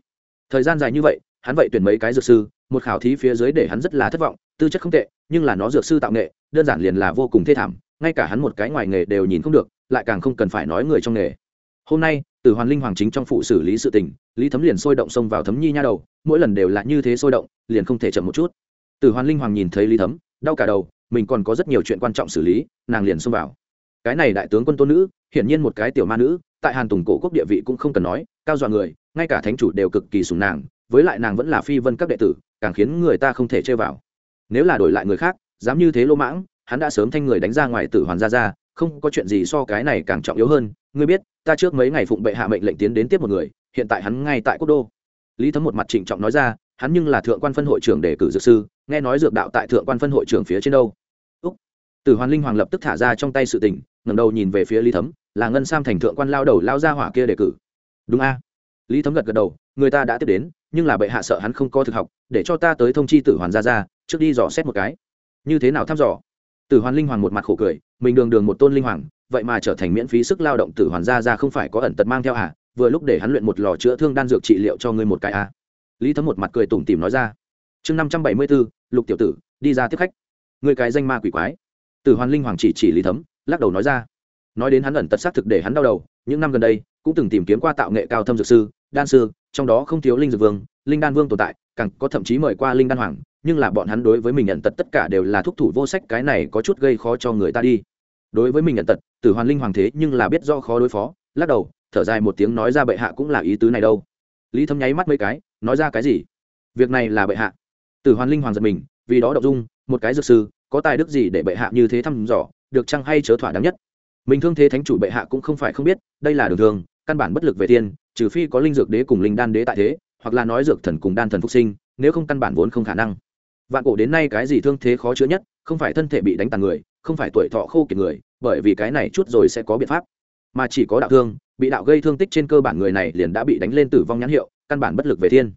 Thời gian dài như vậy, hắn vậy tuyển mấy cái dược sư, một khảo thí phía dưới để hắn rất là thất vọng, tư chất không tệ, nhưng là nó dược sư tạo nghệ, đơn giản liền là vô cùng thê thảm, ngay cả hắn một cái ngoài nghề đều nhìn không được, lại càng không cần phải nói người trong nghề. Hôm nay, từ hoàn linh hoàng chính trong phụ xử lý sự tình, lý thấm liền sôi động xông vào thấm nhi nha đầu, mỗi lần đều là như thế sôi động, liền không thể chậm một chút. Từ hoàn linh hoàng nhìn thấy lý thấm, đau cả đầu mình còn có rất nhiều chuyện quan trọng xử lý, nàng liền xông vào. Cái này đại tướng quân tôn nữ, hiển nhiên một cái tiểu ma nữ, tại hàn tùng cổ quốc địa vị cũng không cần nói, cao dọa người, ngay cả thánh chủ đều cực kỳ sùng nàng, với lại nàng vẫn là phi vân các đệ tử, càng khiến người ta không thể chơi vào. Nếu là đổi lại người khác, dám như thế lỗ mãng, hắn đã sớm thanh người đánh ra ngoài tử hoàn gia ra không có chuyện gì so cái này càng trọng yếu hơn. Ngươi biết, ta trước mấy ngày phụng bệ hạ mệnh lệnh tiến đến tiếp một người, hiện tại hắn ngay tại quốc đô. Lý thấm một mặt trịnh trọng nói ra, hắn nhưng là thượng quan phân hội trưởng đề cử dược sư, nghe nói dược đạo tại thượng quan phân hội trưởng phía trên đâu tử hoàn linh hoàng lập tức thả ra trong tay sự tình, ngẩng đầu nhìn về phía lý thấm, là ngân sam thành thượng quan lao đầu lao ra hỏa kia đề cử. Đúng a. Lý thấm gật gật đầu, người ta đã tiếp đến, nhưng là bệ hạ sợ hắn không có thực học, để cho ta tới thông chi tử hoàn ra ra trước đi dò xét một cái. Như thế nào thăm dò? Tử hoàn linh hoàng một mặt khổ cười, mình đường đường một tôn linh hoàng, vậy mà trở thành miễn phí sức lao động tử hoàn ra ra không phải có ẩn tật mang theo à? Vừa lúc để hắn luyện một lò chữa thương đan dược trị liệu cho ngươi một cái à lý thấm một mặt cười tủm tỉm nói ra. Chương năm trăm bảy mươi bốn lục tiểu tử, đi ra tiếp khách. Người cái danh ma quỷ quái tử hoàn linh hoàng chỉ chỉ lý thấm, lắc đầu nói ra. Nói đến hắn ẩn tật xác thực để hắn đau đầu, những năm gần đây, cũng từng tìm kiếm qua tạo nghệ cao thâm dược sư, đan sư, trong đó không thiếu linh dược vương, linh đan vương tồn tại, càng có thậm chí mời qua linh đan hoàng, nhưng là bọn hắn đối với mình nhận tật tất cả đều là thúc thủ vô sách, cái này có chút gây khó cho người ta đi. Đối với mình nhận tật, tử hoàn linh hoàng thế nhưng là biết do khó đối phó, lắc đầu, thở dài một tiếng nói ra bệ hạ cũng là ý tứ này đâu. Lý thấm nháy mắt mấy cái, nói ra cái gì? Việc này là bệ hạ. Tử hoàn linh hoàng giật mình, vì đó đọc dung, một cái dược sư có tài đức gì để bệ hạ như thế thăm dò, được chăng hay chớ thỏa đáng nhất? Mình thương thế thánh chủ bệ hạ cũng không phải không biết, đây là đường thường, căn bản bất lực về tiên trừ phi có linh dược đế cùng linh đan đế tại thế, hoặc là nói dược thần cùng đan thần phục sinh, nếu không căn bản vốn không khả năng. Vạn cổ đến nay cái gì thương thế khó chữa nhất, không phải thân thể bị đánh tàn người, không phải tuổi thọ khô kiệt người, bởi vì cái này chút rồi sẽ có biện pháp. Mà chỉ có đạo thương, bị đạo gây thương tích trên cơ bản người này liền đã bị đánh lên tử vong nhãn hiệu, căn bản bất lực về thiên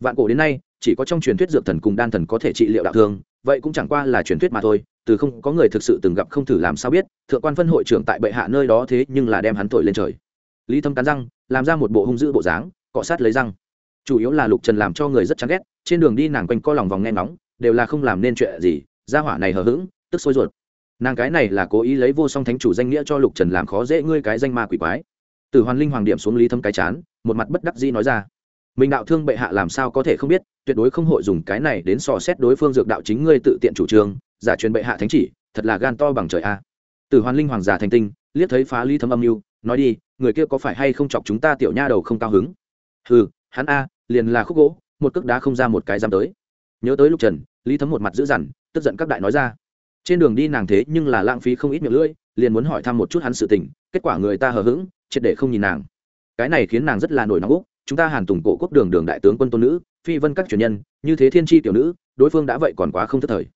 vạn cổ đến nay, chỉ có trong truyền thuyết dược thần cùng đan thần có thể trị liệu đạo thương, vậy cũng chẳng qua là truyền thuyết mà thôi, từ không, có người thực sự từng gặp không thử làm sao biết, thượng quan phân hội trưởng tại bệ hạ nơi đó thế nhưng là đem hắn thổi lên trời. Lý thâm cắn răng, làm ra một bộ hung dữ bộ dáng, cọ sát lấy răng. Chủ yếu là lục trần làm cho người rất chán ghét, trên đường đi nàng quanh co lòng vòng nghe nóng đều là không làm nên chuyện gì, gia hỏa này hờ hững, tức sôi ruột. Nàng cái này là cố ý lấy vô song thánh chủ danh nghĩa cho lục trần làm khó dễ ngươi cái danh ma quỷ quái. Từ hoàn linh hoàng điểm xuống lý thâm cái chán, một mặt bất đắc dĩ nói ra mình đạo thương bệ hạ làm sao có thể không biết, tuyệt đối không hội dùng cái này đến sò xét đối phương dược đạo chính ngươi tự tiện chủ trương, giả truyền bệ hạ thánh chỉ, thật là gan to bằng trời a. Từ hoàn linh hoàng giả thành tinh, liếc thấy phá ly thấm âm mưu, nói đi, người kia có phải hay không chọc chúng ta tiểu nha đầu không cao hứng? Hừ, hắn a, liền là khúc gỗ, một cước đá không ra một cái dám tới. Nhớ tới lúc trần, lý thấm một mặt dữ dằn, tức giận các đại nói ra. Trên đường đi nàng thế nhưng là lãng phí không ít miệng lưỡi, liền muốn hỏi thăm một chút hắn sự tình, kết quả người ta hờ hững, triệt để không nhìn nàng. Cái này khiến nàng rất là nổi nóng úc chúng ta hàn tùng cổ quốc đường đường đại tướng quân tôn nữ, phi vân các truyền nhân, như thế thiên tri tiểu nữ, đối phương đã vậy còn quá không thất thời.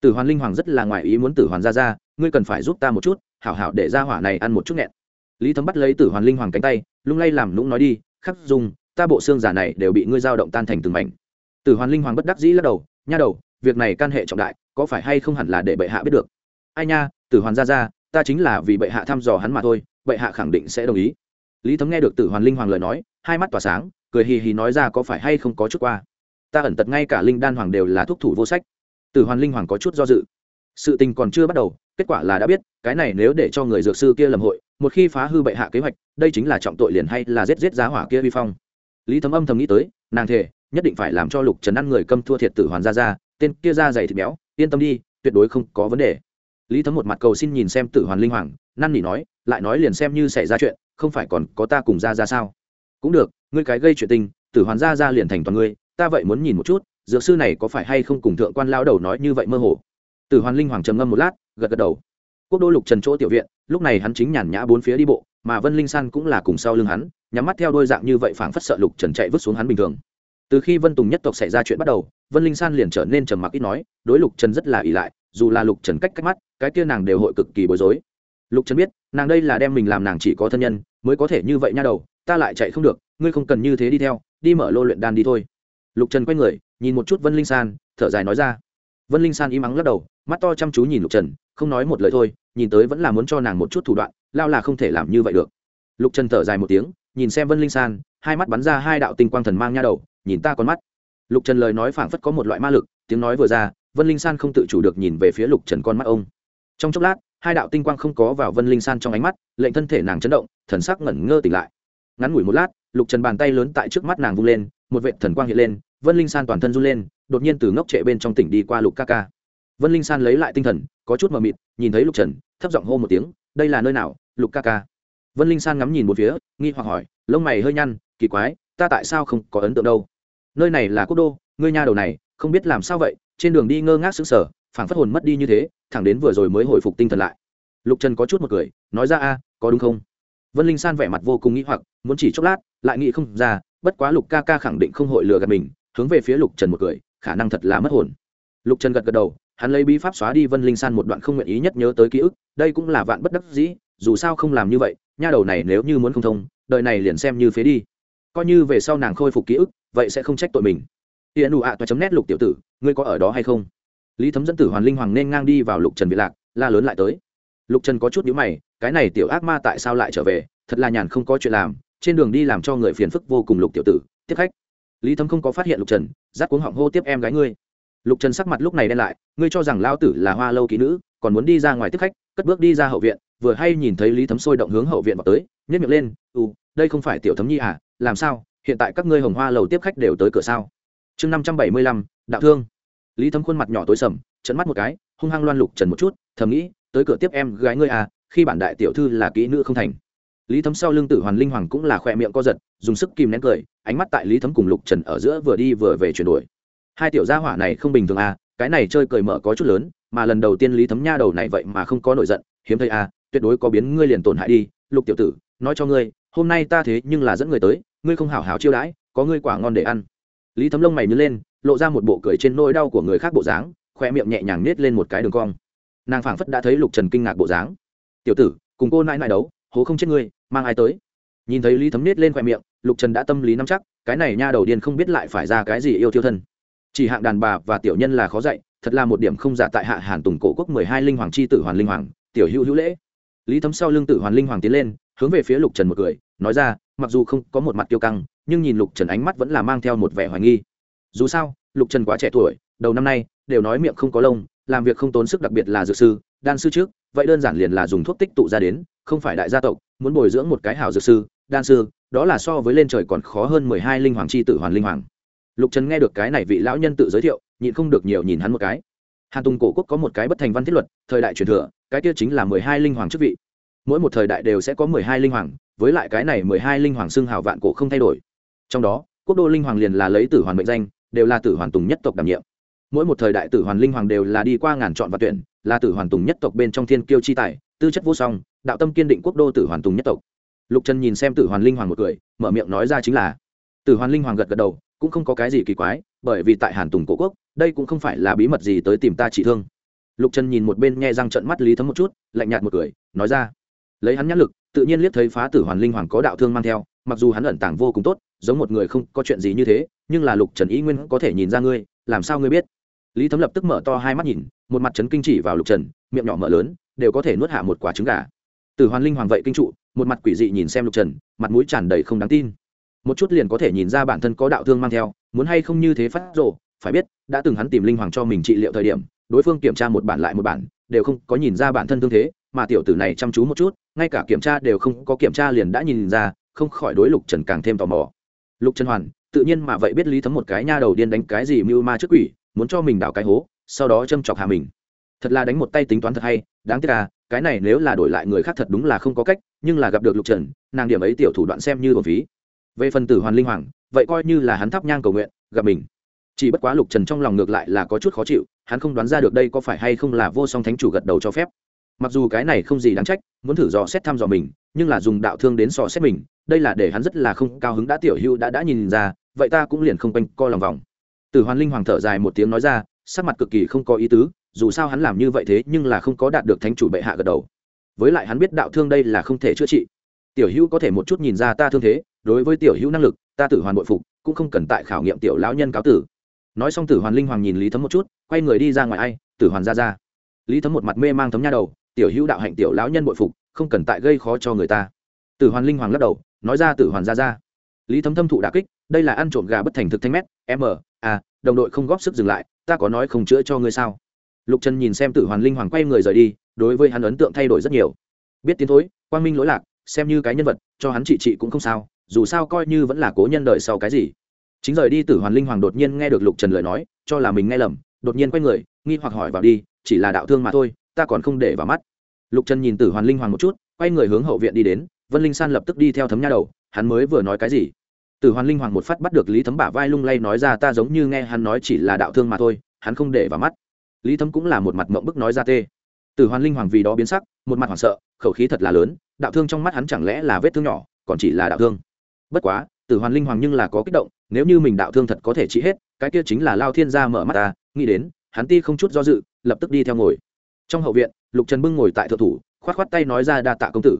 Tử hoàn linh hoàng rất là ngoài ý muốn tử hoàn ra ra, ngươi cần phải giúp ta một chút, hảo hảo để ra hỏa này ăn một chút nghẹn. Lý thấm bắt lấy tử hoàn linh hoàng cánh tay, lung lay làm lũng nói đi, khắc dùng, ta bộ xương giả này đều bị ngươi dao động tan thành từng mảnh. Tử hoàn linh hoàng bất đắc dĩ lắc đầu, nha đầu, việc này can hệ trọng đại, có phải hay không hẳn là để bệ hạ biết được? Ai nha, tử hoàn ra ra, ta chính là vì bệ hạ thăm dò hắn mà thôi, bệ hạ khẳng định sẽ đồng ý. Lý thấm nghe được tử hoàn linh hoàng lời nói hai mắt tỏa sáng, cười hì hì nói ra có phải hay không có chút qua. Ta ẩn tật ngay cả linh đan hoàng đều là thúc thủ vô sách. Tử hoàn linh hoàng có chút do dự. Sự tình còn chưa bắt đầu, kết quả là đã biết, cái này nếu để cho người dược sư kia lầm hội, một khi phá hư bệ hạ kế hoạch, đây chính là trọng tội liền hay là giết giết giá hỏa kia vi phong. Lý thấm âm thầm nghĩ tới, nàng thề, nhất định phải làm cho lục trần ăn người câm thua thiệt tử hoàn ra ra, tên kia ra dày thịt béo, yên tâm đi, tuyệt đối không có vấn đề. Lý thấm một mặt cầu xin nhìn xem tử hoàn linh hoàng, năn nỉ nói, lại nói liền xem như xảy ra chuyện, không phải còn có ta cùng ra ra sao? Cũng được, ngươi cái gây chuyện tình, tử hoàn gia ra liền thành toàn ngươi, ta vậy muốn nhìn một chút, dược sư này có phải hay không cùng thượng quan lao đầu nói như vậy mơ hồ? Tử hoàn linh hoàng trầm ngâm một lát, gật gật đầu. Quốc đô lục trần chỗ tiểu viện, lúc này hắn chính nhàn nhã bốn phía đi bộ, mà vân linh san cũng là cùng sau lưng hắn, nhắm mắt theo đôi dạng như vậy phảng phất sợ lục trần chạy vứt xuống hắn bình thường. Từ khi vân tùng nhất tộc xảy ra chuyện bắt đầu, vân linh san liền trở nên trầm mặc ít nói, đối lục trần rất là ỷ lại, dù là lục trần cách cách mắt, cái kia nàng đều hội cực kỳ bối rối. Lục trần biết, nàng đây là đem mình làm nàng chỉ có thân nhân, mới có thể như vậy nha đầu ta lại chạy không được, ngươi không cần như thế đi theo, đi mở lô luyện đan đi thôi. Lục trần quay người, nhìn một chút vân linh san, thở dài nói ra. Vân linh san im ắng lắc đầu, mắt to chăm chú nhìn lục trần, không nói một lời thôi, nhìn tới vẫn là muốn cho nàng một chút thủ đoạn, lao là không thể làm như vậy được. Lục trần thở dài một tiếng, nhìn xem vân linh san, hai mắt bắn ra hai đạo tinh quang thần mang nha đầu, nhìn ta con mắt. Lục trần lời nói phảng phất có một loại ma lực, tiếng nói vừa ra, vân linh san không tự chủ được nhìn về phía lục trần con mắt ông. Trong chốc lát, hai đạo tinh quang không có vào vân linh san trong ánh mắt, lệnh thân thể nàng chấn động, thần sắc ngẩn ngơ tỉnh lại ngắn ngủi một lát, lục trần bàn tay lớn tại trước mắt nàng vung lên, một vệ thần quang hiện lên, vân linh san toàn thân run lên, đột nhiên từ ngốc trệ bên trong tỉnh đi qua lục ca ca. Vân linh san lấy lại tinh thần, có chút mờ mịt, nhìn thấy lục trần, thấp giọng hô một tiếng, đây là nơi nào, lục ca ca? Vân linh san ngắm nhìn một phía, nghi hoặc hỏi, lông mày hơi nhăn, kỳ quái, ta tại sao không có ấn tượng đâu? Nơi này là quốc đô, ngươi nhà đầu này, không biết làm sao vậy, trên đường đi ngơ ngác sững sờ, phảng phất hồn mất đi như thế, thẳng đến vừa rồi mới hồi phục tinh thần lại. Lục trần có chút một cười, nói ra, a, có đúng không? Vân linh san vẻ mặt vô cùng nghĩ hoặc, muốn chỉ chốc lát, lại nghĩ không ra, bất quá lục ca ca khẳng định không hội lừa gạt mình, hướng về phía lục trần một cười, khả năng thật là mất hồn. Lục trần gật gật đầu, hắn lấy bí pháp xóa đi vân linh san một đoạn không nguyện ý nhất nhớ tới ký ức, đây cũng là vạn bất đắc dĩ, dù sao không làm như vậy, nha đầu này nếu như muốn không thông, đời này liền xem như phế đi. Coi như về sau nàng khôi phục ký ức, vậy sẽ không trách tội mình. Hiện ủ ạ toa chấm nét lục tiểu tử, ngươi có ở đó hay không? Lý thấm dẫn tử hoàn linh hoàng nên ngang đi vào lục trần vị lạc, la lớn lại tới. Lục trần có chút nhữ mày cái này tiểu ác ma tại sao lại trở về? Thật là nhàn không có chuyện làm, trên đường đi làm cho người phiền phức vô cùng lục tiểu tử. Tiếp khách. Lý thấm không có phát hiện lục trần giáp cuống họng hô tiếp em gái ngươi. Lục trần sắc mặt lúc này đen lại, ngươi cho rằng lao tử là hoa lâu kỹ nữ, còn muốn đi ra ngoài tiếp khách, cất bước đi ra hậu viện, vừa hay nhìn thấy lý thấm sôi động hướng hậu viện vào tới nhét miệng lên ừ đây không phải tiểu thấm nhi à làm sao? Hiện tại các ngươi hồng hoa lầu tiếp khách đều tới cửa sao? Chương năm trăm bảy mươi lăm, đạo thương. Lý thấm khuôn mặt nhỏ tối sầm trận mắt một cái, hung hăng loan lục trần một chút, thầm nghĩ, tới cửa tiếp em gái ngươi à khi bản đại tiểu thư là kỹ nữ không thành. Lý thấm sau lưng tử hoàn linh hoàng cũng là khỏe miệng co giật, dùng sức kìm nén cười, ánh mắt tại lý thấm cùng lục trần ở giữa vừa đi vừa về chuyển đổi. Hai tiểu gia hỏa này không bình thường à cái này chơi cười mở có chút lớn, mà lần đầu tiên lý thấm nha đầu này vậy mà không có nổi giận, hiếm thấy à tuyệt đối có biến ngươi liền tổn hại đi, lục tiểu tử, nói cho ngươi, hôm nay ta thế nhưng là dẫn người tới, ngươi không hảo hảo chiêu đãi, có ngươi quả ngon để ăn. Lý thấm lông mày nhớ lên, lộ ra một bộ cười trên nỗi đau của người khác bộ dáng khoe miệng nhẹ nhàng nết lên một cái đường cong. Nàng phảng phất đã thấy lục trần kinh ngạc bộ dáng tiểu tử, cùng cô nãi nãi đấu, hố không chết ngươi, mang ai tới? Nhìn thấy lý thấm nết lên khoe miệng, lục trần đã tâm lý nắm chắc, cái này nha đầu điên không biết lại phải ra cái gì yêu thiêu thân. Chỉ hạng đàn bà và tiểu nhân là khó dạy, thật là một điểm không giả tại hạ hàn tùng cổ quốc mười hai linh hoàng c h i tử hoàn linh hoàng, tiểu hữu hữu lễ. Lý thấm sau lưng tử hoàn linh hoàng tiến lên, hướng về phía lục trần một cười, nói ra, mặc dù không có một mặt kiêu căng, nhưng nhìn lục trần ánh mắt vẫn là mang theo một vẻ hoài nghi. Dù sao, lục trần quá trẻ tuổi, đầu năm nay, đều nói miệng không có lông, làm việc không tốn sức đặc biệt là dược sư, đan sư trước vậy đơn giản liền là dùng thuốc tích tụ ra đến, không phải đại gia tộc, muốn bồi dưỡng một cái hảo dược sư, đan sư, đó là so với lên trời còn khó hơn mười hai linh hoàng c h i tử hoàn linh hoàng. Lục trần nghe được cái này vị lão nhân tự giới thiệu, nhịn không được nhiều nhìn hắn một cái. Hàn tùng cổ quốc có một cái bất thành văn thiết luật, thời đại truyền thừa, cái kia chính là mười hai linh hoàng chức vị. Mỗi một thời đại đều sẽ có mười hai linh hoàng, với lại cái này mười hai linh hoàng xưng hào vạn cổ không thay đổi. Trong đó, quốc đô linh hoàng liền là lấy tử hoàn mệnh danh, đều là tử hoàn tùng nhất tộc đảm nhiệm. Mỗi một thời đại tử hoàn linh hoàng đều là đi qua ngàn chọn và tuyển là tử hoàn tùng nhất tộc bên trong thiên kiêu chi tài, tư chất vô song, đạo tâm kiên định quốc đô tử hoàn tùng nhất tộc. Lục trần nhìn xem tử hoàn linh hoàng một cười mở miệng nói ra chính là, tử hoàn linh hoàng gật gật đầu, cũng không có cái gì kỳ quái, bởi vì tại hàn tùng cổ quốc, đây cũng không phải là bí mật gì tới tìm ta trị thương. Lục trần nhìn một bên nghe răng trận mắt lý thấm một chút, lạnh nhạt một cười nói ra, lấy hắn nhãn lực, tự nhiên liếc thấy phá tử hoàn linh hoàng có đạo thương mang theo, mặc dù hắn ẩn tàng vô cùng tốt, giống một người không có chuyện gì như thế, nhưng là lục trần ý nguyên có thể nhìn ra ngươi, làm sao ngươi biết? Lý thấm lập tức mở to hai mắt nhìn, một mặt trấn kinh chỉ vào lục trần, miệng nhỏ mở lớn, đều có thể nuốt hạ một quả trứng gà. Từ hoàn linh hoàng vậy kinh trụ, một mặt quỷ dị nhìn xem lục trần, mặt mũi tràn đầy không đáng tin. Một chút liền có thể nhìn ra bản thân có đạo thương mang theo, muốn hay không như thế phát rộ phải biết, đã từng hắn tìm linh hoàng cho mình trị liệu thời điểm, đối phương kiểm tra một bản lại một bản, đều không có nhìn ra bản thân thương thế, mà tiểu tử này chăm chú một chút, ngay cả kiểm tra đều không có kiểm tra liền đã nhìn ra, không khỏi đối lục trần càng thêm tò mò. Lục trần hoàn, tự nhiên mà vậy biết lý thấm một cái nha đầu điên đánh cái gì mưu ma trước quỷ muốn cho mình đào cái hố, sau đó châm chọc hạ mình. Thật là đánh một tay tính toán thật hay, đáng tiếc là cái này nếu là đổi lại người khác thật đúng là không có cách, nhưng là gặp được lục trần, nàng điểm ấy tiểu thủ đoạn xem như bổ phí. Về phần tử hoàn linh hoàng, vậy coi như là hắn thắp nhang cầu nguyện, gặp mình. Chỉ bất quá lục trần trong lòng ngược lại là có chút khó chịu, hắn không đoán ra được đây có phải hay không là vô song thánh chủ gật đầu cho phép. Mặc dù cái này không gì đáng trách, muốn thử dò xét thăm dò mình, nhưng là dùng đạo thương đến dò xét mình, đây là để hắn rất là không cao hứng đã tiểu hưu đã đã nhìn ra, vậy ta cũng liền không quanh co lòng vòng tử hoàn linh hoàng thở dài một tiếng nói ra, sắc mặt cực kỳ không có ý tứ, dù sao hắn làm như vậy thế nhưng là không có đạt được thánh chủ bệ hạ gật đầu. Với lại hắn biết đạo thương đây là không thể chữa trị. Tiểu hữu có thể một chút nhìn ra ta thương thế, đối với tiểu hữu năng lực, ta tử hoàn bội phục, cũng không cần tại khảo nghiệm tiểu lão nhân cáo tử. Nói xong tử hoàn linh hoàng nhìn lý thấm một chút, quay người đi ra ngoài ai, tử hoàn ra ra. Lý thấm một mặt mê mang thấm nha đầu, tiểu hữu đạo hạnh tiểu lão nhân bội phục, không cần tại gây khó cho người ta. Tử hoàn linh hoàng lắc đầu, nói ra tử hoàn ra ra. Lý thấm thâm thụ đà kích đây là ăn trộm gà bất thành thực thanh mét, m à đồng đội không góp sức dừng lại, ta có nói không chữa cho ngươi sao? Lục trần nhìn xem tử hoàn linh hoàng quay người rời đi, đối với hắn ấn tượng thay đổi rất nhiều. Biết tiến thối, quang minh lỗi lạc, xem như cái nhân vật, cho hắn trị trị cũng không sao, dù sao coi như vẫn là cố nhân đời sau cái gì. Chính rời đi tử hoàn linh hoàng đột nhiên nghe được lục trần lời nói, cho là mình nghe lầm, đột nhiên quay người, nghi hoặc hỏi vào đi, chỉ là đạo thương mà thôi, ta còn không để vào mắt. Lục trần nhìn tử hoàn linh hoàng một chút, quay người hướng hậu viện đi đến, vân linh san lập tức đi theo thấm nha đầu, hắn mới vừa nói cái gì? Tử hoàn linh hoàng một phát bắt được lý thấm bả vai lung lay nói ra ta giống như nghe hắn nói chỉ là đạo thương mà thôi, hắn không để vào mắt. Lý thấm cũng là một mặt mộng bức nói ra tê. Tử hoàn linh hoàng vì đó biến sắc, một mặt hoảng sợ, khẩu khí thật là lớn, đạo thương trong mắt hắn chẳng lẽ là vết thương nhỏ, còn chỉ là đạo thương. Bất quá, tử hoàn linh hoàng nhưng là có kích động, nếu như mình đạo thương thật có thể trị hết, cái kia chính là lao thiên gia mở mắt ta, nghĩ đến, hắn ti không chút do dự, lập tức đi theo ngồi. Trong hậu viện, lục trần bưng ngồi tại thượng thủ, khoát khoát tay nói ra đa tạ công tử.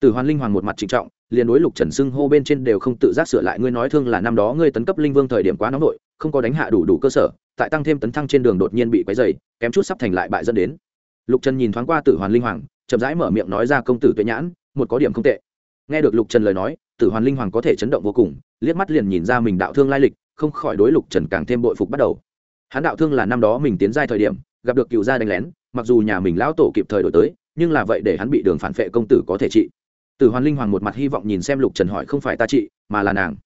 Tử hoàn linh hoàng một mặt trịnh trọng liền đối lục trần xưng hô bên trên đều không tự giác sửa lại ngươi nói thương là năm đó ngươi tấn cấp linh vương thời điểm quá nóng nội, không có đánh hạ đủ đủ cơ sở, tại tăng thêm tấn thăng trên đường đột nhiên bị quấy dày kém chút sắp thành lại bại dẫn đến. Lục trần nhìn thoáng qua tử hoàn linh hoàng, chậm rãi mở miệng nói ra công tử tuệ nhãn, một có điểm không tệ. Nghe được lục trần lời nói, tử hoàn linh hoàng có thể chấn động vô cùng, liếc mắt liền nhìn ra mình đạo thương lai lịch, không khỏi đối lục trần càng thêm bội phục bắt đầu. Hắn đạo thương là năm đó mình tiến giai thời điểm, gặp được cựu gia đánh lén, mặc dù nhà mình lão tổ kịp thời đổi tới, nhưng là vậy để hắn bị đường phản vệ công tử có thể trị tử hoàn linh hoàng một mặt hy vọng nhìn xem lục trần hỏi không phải ta chị, mà là nàng.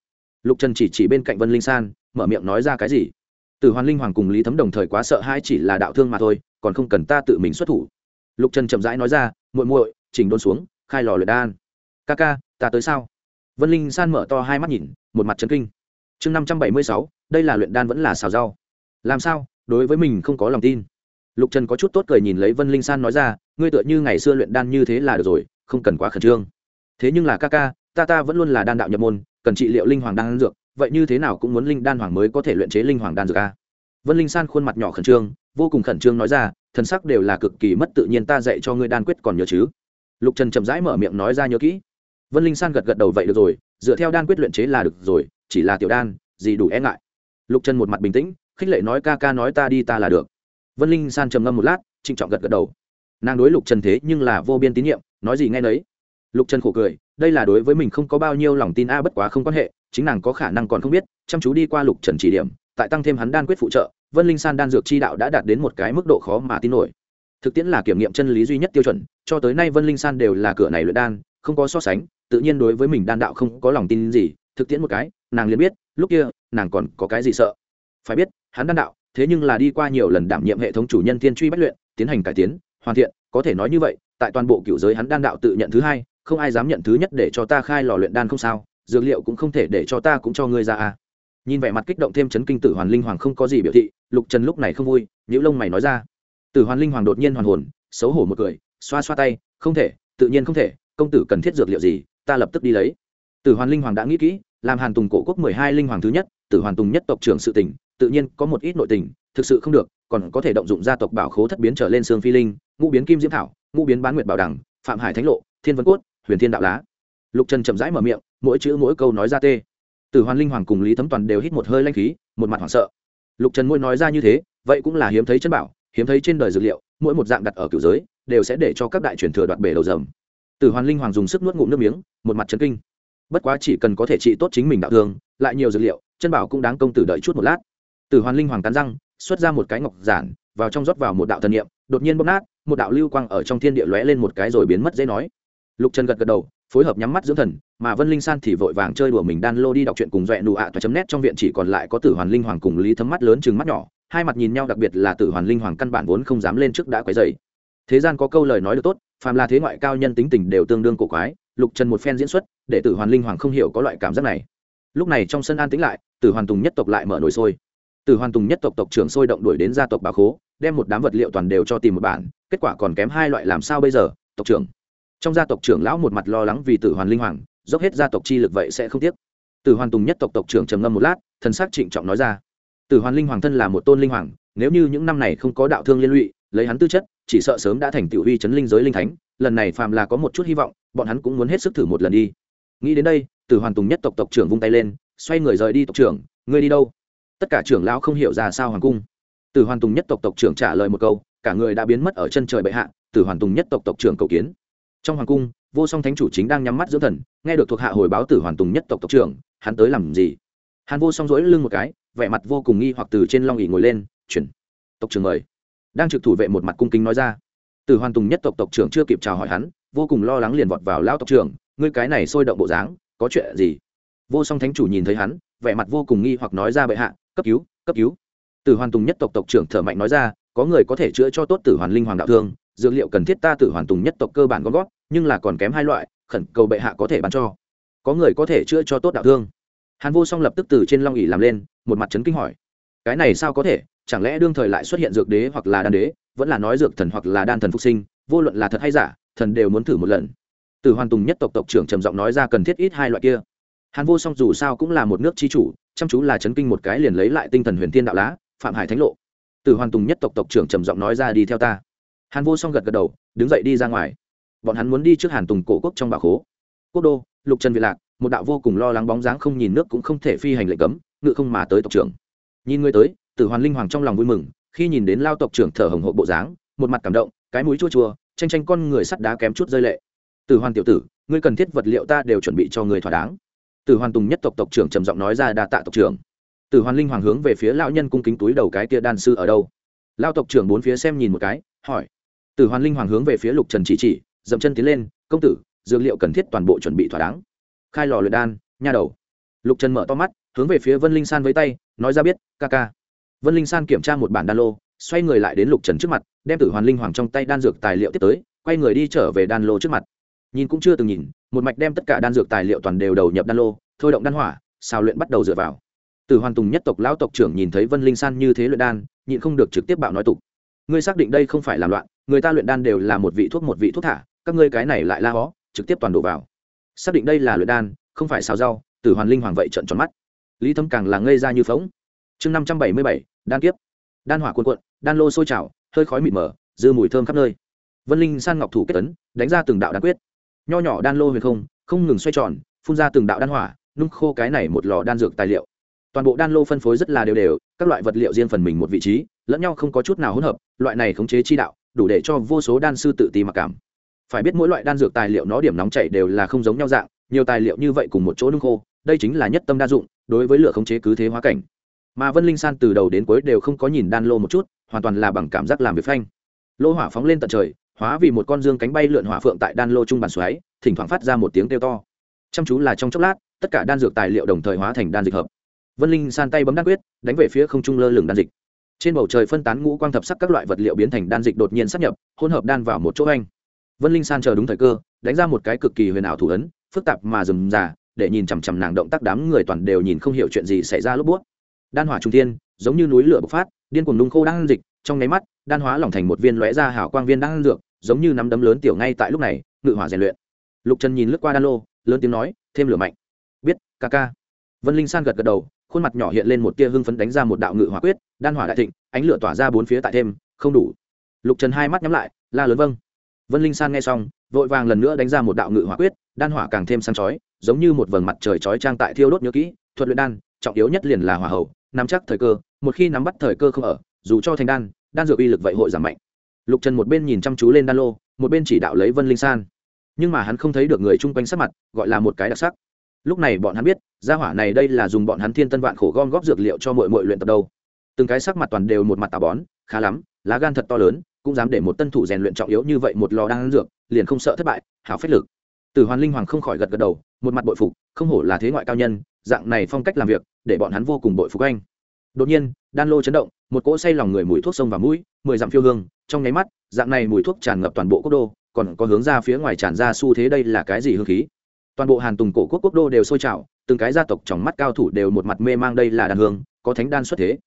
Lục trần chỉ chỉ bên cạnh vân linh san, mở miệng nói ra cái gì? Tử hoàn linh hoàng cùng lý thấm đồng thời quá sợ hai chỉ là đạo thương mà thôi, còn không cần ta tự mình xuất thủ. Lục trần chậm rãi nói ra, muội muội, chỉnh đôn xuống, khai lò luyện đan. Ca ca, ta tới sao? Vân linh san mở to hai mắt nhìn, một mặt trấn kinh. Chương năm trăm bảy mươi sáu, đây là luyện đan vẫn là xào rau. Làm sao? Đối với mình không có lòng tin. Lục trần có chút tốt cười nhìn lấy vân linh san nói ra, ngươi tựa như ngày xưa luyện đan như thế là được rồi, không cần quá khẩn trương thế nhưng là ca ca, ta ta vẫn luôn là đan đạo nhập môn, cần trị liệu linh hoàng đan dược, vậy như thế nào cũng muốn linh đan hoàng mới có thể luyện chế linh hoàng đan dược a? Vân linh san khuôn mặt nhỏ khẩn trương, vô cùng khẩn trương nói ra, thần sắc đều là cực kỳ mất tự nhiên ta dạy cho ngươi đan quyết còn nhớ chứ? Lục trần chậm rãi mở miệng nói ra nhớ kỹ. Vân linh san gật gật đầu vậy được rồi, dựa theo đan quyết luyện chế là được rồi, chỉ là tiểu đan, gì đủ e ngại. Lục trần một mặt bình tĩnh, khích lệ nói ca ca nói ta đi ta là được. Vân linh san trầm ngâm một lát, trịnh trọng gật gật đầu. Nàng đối lục trần thế nhưng là vô biên tín nhiệm, nói gì nghe nấy lục trần khổ cười, đây là đối với mình không có bao nhiêu lòng tin a, bất quá không quan hệ, chính nàng có khả năng còn không biết, chăm chú đi qua lục trần chỉ điểm, tại tăng thêm hắn đan quyết phụ trợ, vân linh san đan dược chi đạo đã đạt đến một cái mức độ khó mà tin nổi. Thực tiễn là kiểm nghiệm chân lý duy nhất tiêu chuẩn, cho tới nay vân linh san đều là cửa này luyện đan, không có so sánh, tự nhiên đối với mình đan đạo không có lòng tin gì, thực tiễn một cái, nàng liền biết, lúc kia, nàng còn có cái gì sợ. Phải biết, hắn đan đạo, thế nhưng là đi qua nhiều lần đảm nhiệm hệ thống chủ nhân thiên truy bách luyện, tiến hành cải tiến, hoàn thiện, có thể nói như vậy, tại toàn bộ cựu giới hắn đan đạo tự nhận thứ hai không ai dám nhận thứ nhất để cho ta khai lò luyện đan không sao, dược liệu cũng không thể để cho ta cũng cho ngươi ra à. Nhìn vẻ mặt kích động thêm chấn kinh tử hoàn linh hoàng không có gì biểu thị, lục trần lúc này không vui nhữ lông mày nói ra. Tử hoàn linh hoàng đột nhiên hoàn hồn, xấu hổ một cười, xoa xoa tay, không thể, tự nhiên không thể, công tử cần thiết dược liệu gì, ta lập tức đi lấy. Tử hoàn linh hoàng đã nghĩ kỹ, làm hàn tùng cổ quốc mười hai linh hoàng thứ nhất, tử hoàn tùng nhất tộc trưởng sự tỉnh tự nhiên có một ít nội tình, thực sự không được, còn có thể động dụng gia tộc bảo khố thất biến trở lên xương phi linh, ngũ biến kim diễm thảo, ngũ biến bán nguyệt bảo đẳng, phạm hải thánh lộ, thiên vân cốt huyền thiên đạo lá. Lục trần chậm rãi mở miệng, mỗi chữ mỗi câu nói ra tê. Từ hoàn linh hoàng cùng lý thấm toàn đều hít một hơi lanh khí, một mặt hoảng sợ. Lục trần mỗi nói ra như thế, vậy cũng là hiếm thấy chân bảo, hiếm thấy trên đời dược liệu, mỗi một dạng đặt ở cựu giới, đều sẽ để cho các đại truyền thừa đoạt bể đầu dầm. Từ hoàn linh hoàng dùng sức nuốt ngụm nước miếng, một mặt trấn kinh. Bất quá chỉ cần có thể trị tốt chính mình đạo thương, lại nhiều dược liệu, chân bảo cũng đáng công tử đợi chút một lát. Từ hoàn linh hoàng cắn răng, xuất ra một cái ngọc giản, vào trong rót vào một đạo thần niệm, đột nhiên bóp nát, một đạo lưu quang ở trong thiên địa lóe lên một cái rồi biến mất dễ nói lục trần gật gật đầu, phối hợp nhắm mắt dưỡng thần, mà vân linh san thì vội vàng chơi đùa mình đan lô đi đọc chuyện cùng doẹ nụ ạ toa chấm nét. Trong viện chỉ còn lại có tử hoàn linh hoàng cùng lý thấm mắt lớn chừng mắt nhỏ, hai mặt nhìn nhau đặc biệt là tử hoàn linh hoàng căn bản vốn không dám lên trước đã quấy dày thế gian có câu lời nói được tốt, phàm là thế ngoại cao nhân tính tình đều tương đương cổ quái, lục trần một phen diễn xuất, để tử hoàn linh hoàng không hiểu có loại cảm giác này. Lúc này trong sân an tĩnh lại, tử hoàn tùng nhất tộc lại mở nồi sôi. Tử hoàn tùng nhất tộc tộc trưởng sôi động đuổi đến gia tộc bà khố, đem một đám vật liệu toàn đều cho tìm một bản, kết quả còn kém hai loại làm sao bây giờ, tộc trưởng? Trong gia tộc trưởng lão một mặt lo lắng vì tử hoàn linh hoàng, dốc hết gia tộc chi lực vậy sẽ không tiếc. Tử hoàn tùng nhất tộc tộc trưởng trầm ngâm một lát, thần sắc trịnh trọng nói ra, tử hoàn linh hoàng thân là một tôn linh hoàng, nếu như những năm này không có đạo thương liên lụy, lấy hắn tư chất, chỉ sợ sớm đã thành tiểu huy chấn linh giới linh thánh, lần này phàm là có một chút hy vọng, bọn hắn cũng muốn hết sức thử một lần đi. Nghĩ đến đây, tử hoàn tùng nhất tộc tộc trưởng vung tay lên, xoay người rời đi tộc trưởng, ngươi đi đâu? Tất cả trưởng lão không hiểu ra sao hoàng cung. Tử hoàn tùng nhất tộc tộc trưởng trả lời một câu, cả người đã biến mất ở chân trời bệ hạ, tử hoàn tùng nhất tộc tộc trưởng cầu kiến trong hoàng cung, vô song thánh chủ chính đang nhắm mắt dưỡng thần, nghe được thuộc hạ hồi báo tử hoàn tùng nhất tộc tộc trưởng, hắn tới làm gì? Hàn vô song dỗi lưng một cái, vẻ mặt vô cùng nghi hoặc từ trên long ỉ ngồi lên, chuyển, tộc trưởng mời. Đang trực thủ vệ một mặt cung kính nói ra. Tử hoàn tùng nhất tộc tộc trưởng chưa kịp chào hỏi hắn, vô cùng lo lắng liền vọt vào lao tộc trưởng, ngươi cái này sôi động bộ dáng, có chuyện gì? Vô song thánh chủ nhìn thấy hắn, vẻ mặt vô cùng nghi hoặc nói ra bệ hạ, cấp cứu cấp cứu. Tử hoàn tùng nhất tộc tộc trưởng thở mạnh nói ra, có người có thể chữa cho tốt tử hoàn linh hoàng đạo thương dược liệu cần thiết ta tự hoàn tùng nhất tộc cơ bản gom góp, nhưng là còn kém hai loại khẩn cầu bệ hạ có thể bán cho. Có người có thể chữa cho tốt đạo thương. Hàn vô song lập tức từ trên long ỉ làm lên một mặt trấn kinh hỏi. Cái này sao có thể? Chẳng lẽ đương thời lại xuất hiện dược đế hoặc là đan đế? Vẫn là nói dược thần hoặc là đan thần phục sinh vô luận là thật hay giả thần đều muốn thử một lần. Từ hoàn tùng nhất tộc tộc trưởng trầm giọng nói ra cần thiết ít hai loại kia. Hàn vô song dù sao cũng là một nước chi chủ chăm chú là chấn kinh một cái liền lấy lại tinh thần huyền thiên đạo lá phạm hải thánh lộ. Từ hoàn tùng nhất tộc tộc trưởng trầm giọng nói ra đi theo ta hàn vô song gật gật đầu, đứng dậy đi ra ngoài. Bọn hắn muốn đi trước hàn tùng cổ quốc trong bà khố. Quốc đô, lục trần việt lạc, một đạo vô cùng lo lắng bóng dáng không nhìn nước cũng không thể phi hành lệnh cấm, ngự không mà tới tộc trưởng. Nhìn người tới, tử hoàn linh hoàng trong lòng vui mừng, khi nhìn đến lao tộc trưởng thở hồng hộ bộ dáng, một mặt cảm động, cái mũi chua chua, tranh tranh con người sắt đá kém chút rơi lệ. Tử hoàn tiểu tử, ngươi cần thiết vật liệu ta đều chuẩn bị cho người thỏa đáng. Tử hoàn tùng nhất tộc tộc trưởng trầm giọng nói ra đa tạ tộc trưởng. Tử hoàn linh hoàng hướng về phía lão nhân cung kính túi đầu cái tia đan sư ở đâu? Lao tộc trưởng bốn phía xem nhìn một cái, hỏi tử hoàn linh hoàng hướng về phía lục trần chỉ chỉ, dậm chân tiến lên, công tử, dược liệu cần thiết toàn bộ chuẩn bị thỏa đáng. Khai lò luyện đan, nha đầu. Lục trần mở to mắt, hướng về phía vân linh san với tay, nói ra biết, ca ca. Vân linh san kiểm tra một bản đan lô, xoay người lại đến lục trần trước mặt, đem tử hoàn linh hoàng trong tay đan dược tài liệu tiếp tới, quay người đi trở về đan lô trước mặt. Nhìn cũng chưa từng nhìn, một mạch đem tất cả đan dược tài liệu toàn đều đầu nhập đan lô, thôi động đan hỏa, xào luyện bắt đầu dựa vào. Tử hoàn tùng nhất tộc lão tộc trưởng nhìn thấy vân linh san như thế luyện đan, nhịn không được trực tiếp bạo nói tục, ngươi xác định đây không phải làm loạn người ta luyện đan đều là một vị thuốc một vị thuốc thả, các ngươi cái này lại la hó, trực tiếp toàn đổ vào. Xác định đây là luyện đan, không phải xào rau, tử hoàn linh hoàng vậy trận tròn mắt. Lý thâm càng là ngây ra như phóng chương năm trăm bảy mươi bảy, đan kiếp. Đan hỏa cuộn cuộn, đan lô sôi trào, hơi khói mịt mờ, dư mùi thơm khắp nơi. Vân linh san ngọc thủ kết tấn, đánh ra từng đạo đan quyết. Nho nhỏ đan lô huyền không không ngừng xoay tròn, phun ra từng đạo đan hỏa, nung khô cái này một lò đan dược tài liệu. Toàn bộ đan lô phân phối rất là đều đều, các loại vật liệu riêng phần mình một vị trí, lẫn nhau không có chút nào hỗn hợp, loại này khống chế chi đạo đủ để cho vô số đan sư tự ti mặc cảm. Phải biết mỗi loại đan dược tài liệu nó điểm nóng chảy đều là không giống nhau dạng, nhiều tài liệu như vậy cùng một chỗ nung khô, đây chính là nhất tâm đa dụng đối với lửa khống chế cứ thế hóa cảnh. Mà vân linh san từ đầu đến cuối đều không có nhìn đan lô một chút, hoàn toàn là bằng cảm giác làm việc phanh. Lô hỏa phóng lên tận trời, hóa vì một con dương cánh bay lượn hỏa phượng tại đan lô trung bàn xoáy, thỉnh thoảng phát ra một tiếng kêu to. Chăm chú là trong chốc lát, tất cả đan dược tài liệu đồng thời hóa thành đan dịch hợp. Vân linh san tay bấm đan quyết, đánh về phía không trung lơ lửng đan dịch trên bầu trời phân tán ngũ quang thập sắc các loại vật liệu biến thành đan dịch đột nhiên sắp nhập, hỗn hợp đan vào một chỗ anh. Vân linh san chờ đúng thời cơ, đánh ra một cái cực kỳ huyền ảo thủ ấn, phức tạp mà rườm già để nhìn chằm chằm nàng động tác đám người toàn đều nhìn không hiểu chuyện gì xảy ra lúc buốt đan hỏa trung thiên, giống như núi lửa bộc phát, điên cuồng nung khô đan dịch, trong nháy mắt, đan hóa lỏng thành một viên lóe ra hảo quang viên đan dược, giống như nắm đấm lớn tiểu ngay tại lúc này, ngự hỏa rèn luyện. Lục trần nhìn lướt qua đan lô, lớn tiếng nói, thêm lửa mạnh. Biết, ca ca. Vân linh san gật gật đầu khuôn mặt nhỏ hiện lên một tia hưng phấn đánh ra một đạo ngự hỏa quyết, đan hỏa đại thịnh, ánh lửa tỏa ra bốn phía tại thêm, không đủ. Lục trần hai mắt nhắm lại, la lớn vâng. Vân linh san nghe xong, vội vàng lần nữa đánh ra một đạo ngự hỏa quyết, đan hỏa càng thêm sáng chói, giống như một vầng mặt trời chói trang tại thiêu đốt nhớ kỹ, thuật luyện đan, trọng yếu nhất liền là hỏa hậu, nắm chắc thời cơ, một khi nắm bắt thời cơ không ở, dù cho thành đan đan dược uy lực vậy hội giảm mạnh. Lục trần một bên nhìn chăm chú lên đan lô, một bên chỉ đạo lấy vân linh san. Nhưng mà hắn không thấy được người chung quanh sắc mặt, gọi là một cái đặc sắc lúc này bọn hắn biết, gia hỏa này đây là dùng bọn hắn thiên tân vạn khổ gom góp dược liệu cho mọi mọi luyện tập đâu. Từng cái sắc mặt toàn đều một mặt tà bón, khá lắm, lá gan thật to lớn, cũng dám để một tân thủ rèn luyện trọng yếu như vậy một lò đang ăn dược, liền không sợ thất bại, hảo phách lực. Từ hoàn linh hoàng không khỏi gật gật đầu, một mặt bội phục, không hổ là thế ngoại cao nhân, dạng này phong cách làm việc, để bọn hắn vô cùng bội phục anh. Đột nhiên, đan lô chấn động, một cỗ say lòng người mùi thuốc sông và mũi, mười dặm phiêu hương, trong nháy mắt, dạng này mùi thuốc tràn ngập toàn bộ quốc đô, còn có hướng ra phía ngoài tràn ra xu thế đây là cái gì hương khí? Toàn bộ hàn tùng cổ quốc quốc đô đều sôi trào, từng cái gia tộc trong mắt cao thủ đều một mặt mê mang đây là đàn hương, có thánh đan xuất thế.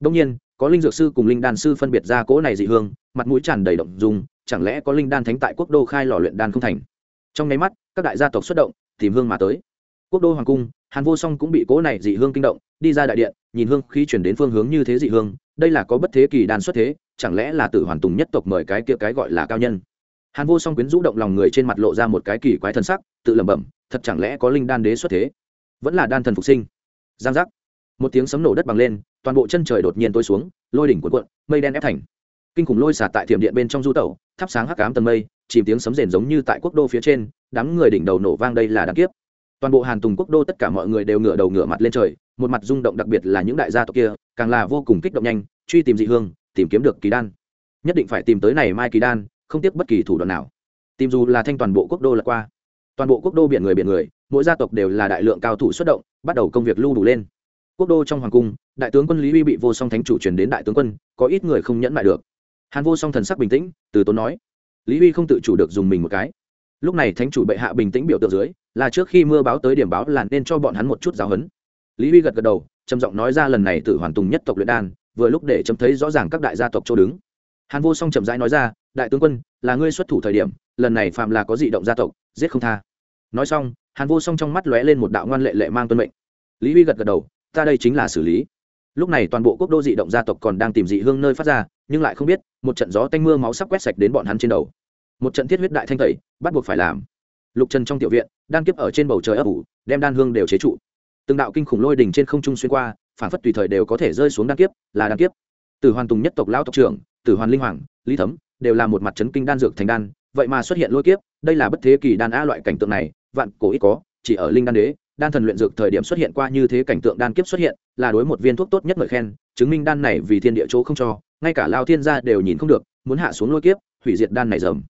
Đông nhiên, có linh dược sư cùng linh đan sư phân biệt ra cỗ này dị hương, mặt mũi tràn đầy động dùng chẳng lẽ có linh đan thánh tại quốc đô khai lò luyện đan không thành? Trong nháy mắt, các đại gia tộc xuất động, tìm hương mà tới. Quốc đô hoàng cung, hàn vô song cũng bị cỗ này dị hương kinh động, đi ra đại điện, nhìn hương khi chuyển đến phương hướng như thế dị hương, đây là có bất thế kỳ đan xuất thế, chẳng lẽ là tử hoàn tùng nhất tộc mời cái kia cái gọi là cao nhân? Hàn vô song quyến rũ động lòng người trên mặt lộ ra một cái kỳ quái thân sắc, tự lẩm bẩm thật chẳng lẽ có linh đan đế xuất thế? Vẫn là đan thần phục sinh. Giang giác. Một tiếng sấm nổ đất bằng lên, toàn bộ chân trời đột nhiên tối xuống, lôi đỉnh cuộn cuộn, mây đen ép thành. Kinh khủng lôi xả tại thiểm điện bên trong du tẩu, thắp sáng hắc cám tầng mây, chìm tiếng sấm rền giống như tại quốc đô phía trên, đám người đỉnh đầu nổ vang đây là đáng kiếp. Toàn bộ hàn tùng quốc đô tất cả mọi người đều ngửa đầu ngửa mặt lên trời, một mặt rung động đặc biệt là những đại gia tộc kia, càng là vô cùng kích động nhanh, truy tìm dị hương, tìm kiếm được kỳ đan. Nhất định phải tìm tới này mai kỳ đan, không tiếc bất kỳ thủ đoạn nào. Tìm dù là thanh toàn bộ quốc đô lật qua toàn bộ quốc đô biển người biển người, mỗi gia tộc đều là đại lượng cao thủ xuất động, bắt đầu công việc lưu đủ lên. Quốc đô trong hoàng cung, đại tướng quân lý uy bị vô song thánh chủ truyền đến đại tướng quân, có ít người không nhẫn lại được. Hàn vô song thần sắc bình tĩnh, từ tốn nói, lý uy không tự chủ được dùng mình một cái. Lúc này thánh chủ bệ hạ bình tĩnh biểu tượng dưới, là trước khi mưa báo tới điểm báo là nên cho bọn hắn một chút giáo huấn. Lý uy gật gật đầu, trầm giọng nói ra lần này tự hoàn tùng nhất tộc luyện đan, vừa lúc để chấm thấy rõ ràng các đại gia tộc chỗ đứng. Hàn vô song chậm rãi nói ra, đại tướng quân, là ngươi xuất thủ thời điểm, lần này phạm là có dị động gia tộc giết không tha. Nói xong, hàn vô song trong mắt lóe lên một đạo ngoan lệ lệ mang tuân mệnh. Lý huy gật gật đầu, ta đây chính là xử lý. Lúc này toàn bộ quốc đô dị động gia tộc còn đang tìm dị hương nơi phát ra, nhưng lại không biết, một trận gió tanh mưa máu sắp quét sạch đến bọn hắn trên đầu. Một trận thiết huyết đại thanh tẩy, bắt buộc phải làm. Lục trần trong tiểu viện, đan kiếp ở trên bầu trời ấp ủ, đem đan hương đều chế trụ. Từng đạo kinh khủng lôi đỉnh trên không trung xuyên qua, phản phất tùy thời đều có thể rơi xuống đan kiếp, là đan kiếp. Từ hoàn tùng nhất tộc lão tộc trưởng từ hoàn linh hoàng, lý thấm, đều là một mặt trấn kinh đan dược thành đan vậy mà xuất hiện lôi kiếp, đây là bất thế kỳ đan a loại cảnh tượng này, vạn cổ ít có, chỉ ở linh đan đế, đan thần luyện dược thời điểm xuất hiện qua như thế cảnh tượng đan kiếp xuất hiện, là đối một viên thuốc tốt nhất ngợi khen, chứng minh đan này vì thiên địa chỗ không cho, ngay cả lao thiên gia đều nhìn không được, muốn hạ xuống lôi kiếp, hủy diệt đan này dầm.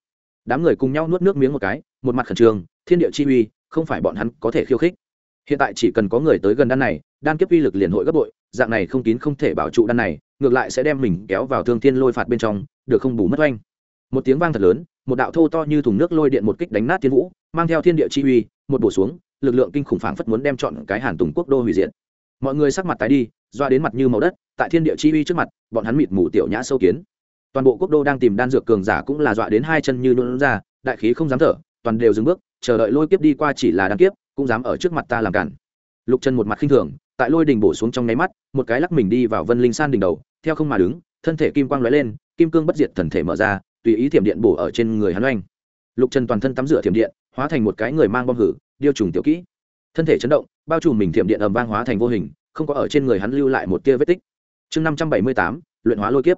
Đám người cùng nhau nuốt nước miếng một cái, một mặt khẩn trương, thiên địa chi uy, không phải bọn hắn có thể khiêu khích. Hiện tại chỉ cần có người tới gần đan này, đan kiếp uy lực liền hội gấp bội, dạng này không kín không thể bảo trụ đan này, ngược lại sẽ đem mình kéo vào thương thiên lôi phạt bên trong, được không bù mất oanh. Một tiếng vang thật lớn một đạo thô to như thùng nước lôi điện một kích đánh nát thiên vũ, mang theo thiên địa chi uy, một bổ xuống, lực lượng kinh khủng phảng phất muốn đem chọn cái hàn tùng quốc đô hủy diệt. Mọi người sắc mặt tái đi, doa đến mặt như màu đất, tại thiên địa chi uy trước mặt, bọn hắn mịt mù tiểu nhã sâu kiến. Toàn bộ quốc đô đang tìm đan dược cường giả cũng là dọa đến hai chân như luôn ra, đại khí không dám thở, toàn đều dừng bước, chờ đợi lôi kiếp đi qua chỉ là đan kiếp, cũng dám ở trước mặt ta làm cản. Lục chân một mặt khinh thường, tại lôi đình bổ xuống trong nháy mắt, một cái lắc mình đi vào vân linh san đỉnh đầu, theo không mà đứng, thân thể kim quang lóe lên, kim cương bất diệt thần thể mở ra tùy ý thiểm điện bổ ở trên người hắn oanh. Lục trần toàn thân tắm rửa thiểm điện, hóa thành một cái người mang bom hử, điêu trùng tiểu kỹ. Thân thể chấn động, bao trùm mình thiểm điện ầm vang hóa thành vô hình, không có ở trên người hắn lưu lại một tia vết tích. Chương năm trăm bảy mươi tám, luyện hóa lôi kiếp.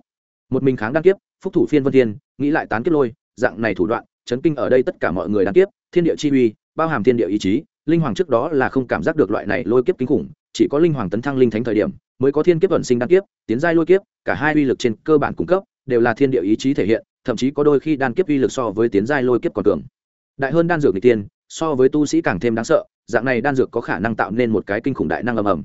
Một mình kháng đăng kiếp, phúc thủ phiên vân thiên, nghĩ lại tán kiếp lôi, dạng này thủ đoạn, chấn kinh ở đây tất cả mọi người đăng kiếp, thiên địa chi uy, bao hàm thiên địa ý chí, linh hoàng trước đó là không cảm giác được loại này lôi kiếp kinh khủng, chỉ có linh hoàng tấn thăng linh thánh thời điểm, mới có thiên kiếp vận sinh đăng kiếp, tiến giai lôi kiếp, cả hai uy lực trên cơ bản cung cấp, đều là thiên địa ý chí thể hiện thậm chí có đôi khi đan kiếp uy lực so với tiến giai lôi kiếp còn cường. Đại hơn đan dược n tiên, so với tu sĩ càng thêm đáng sợ, dạng này đan dược có khả năng tạo nên một cái kinh khủng đại năng ầm ầm.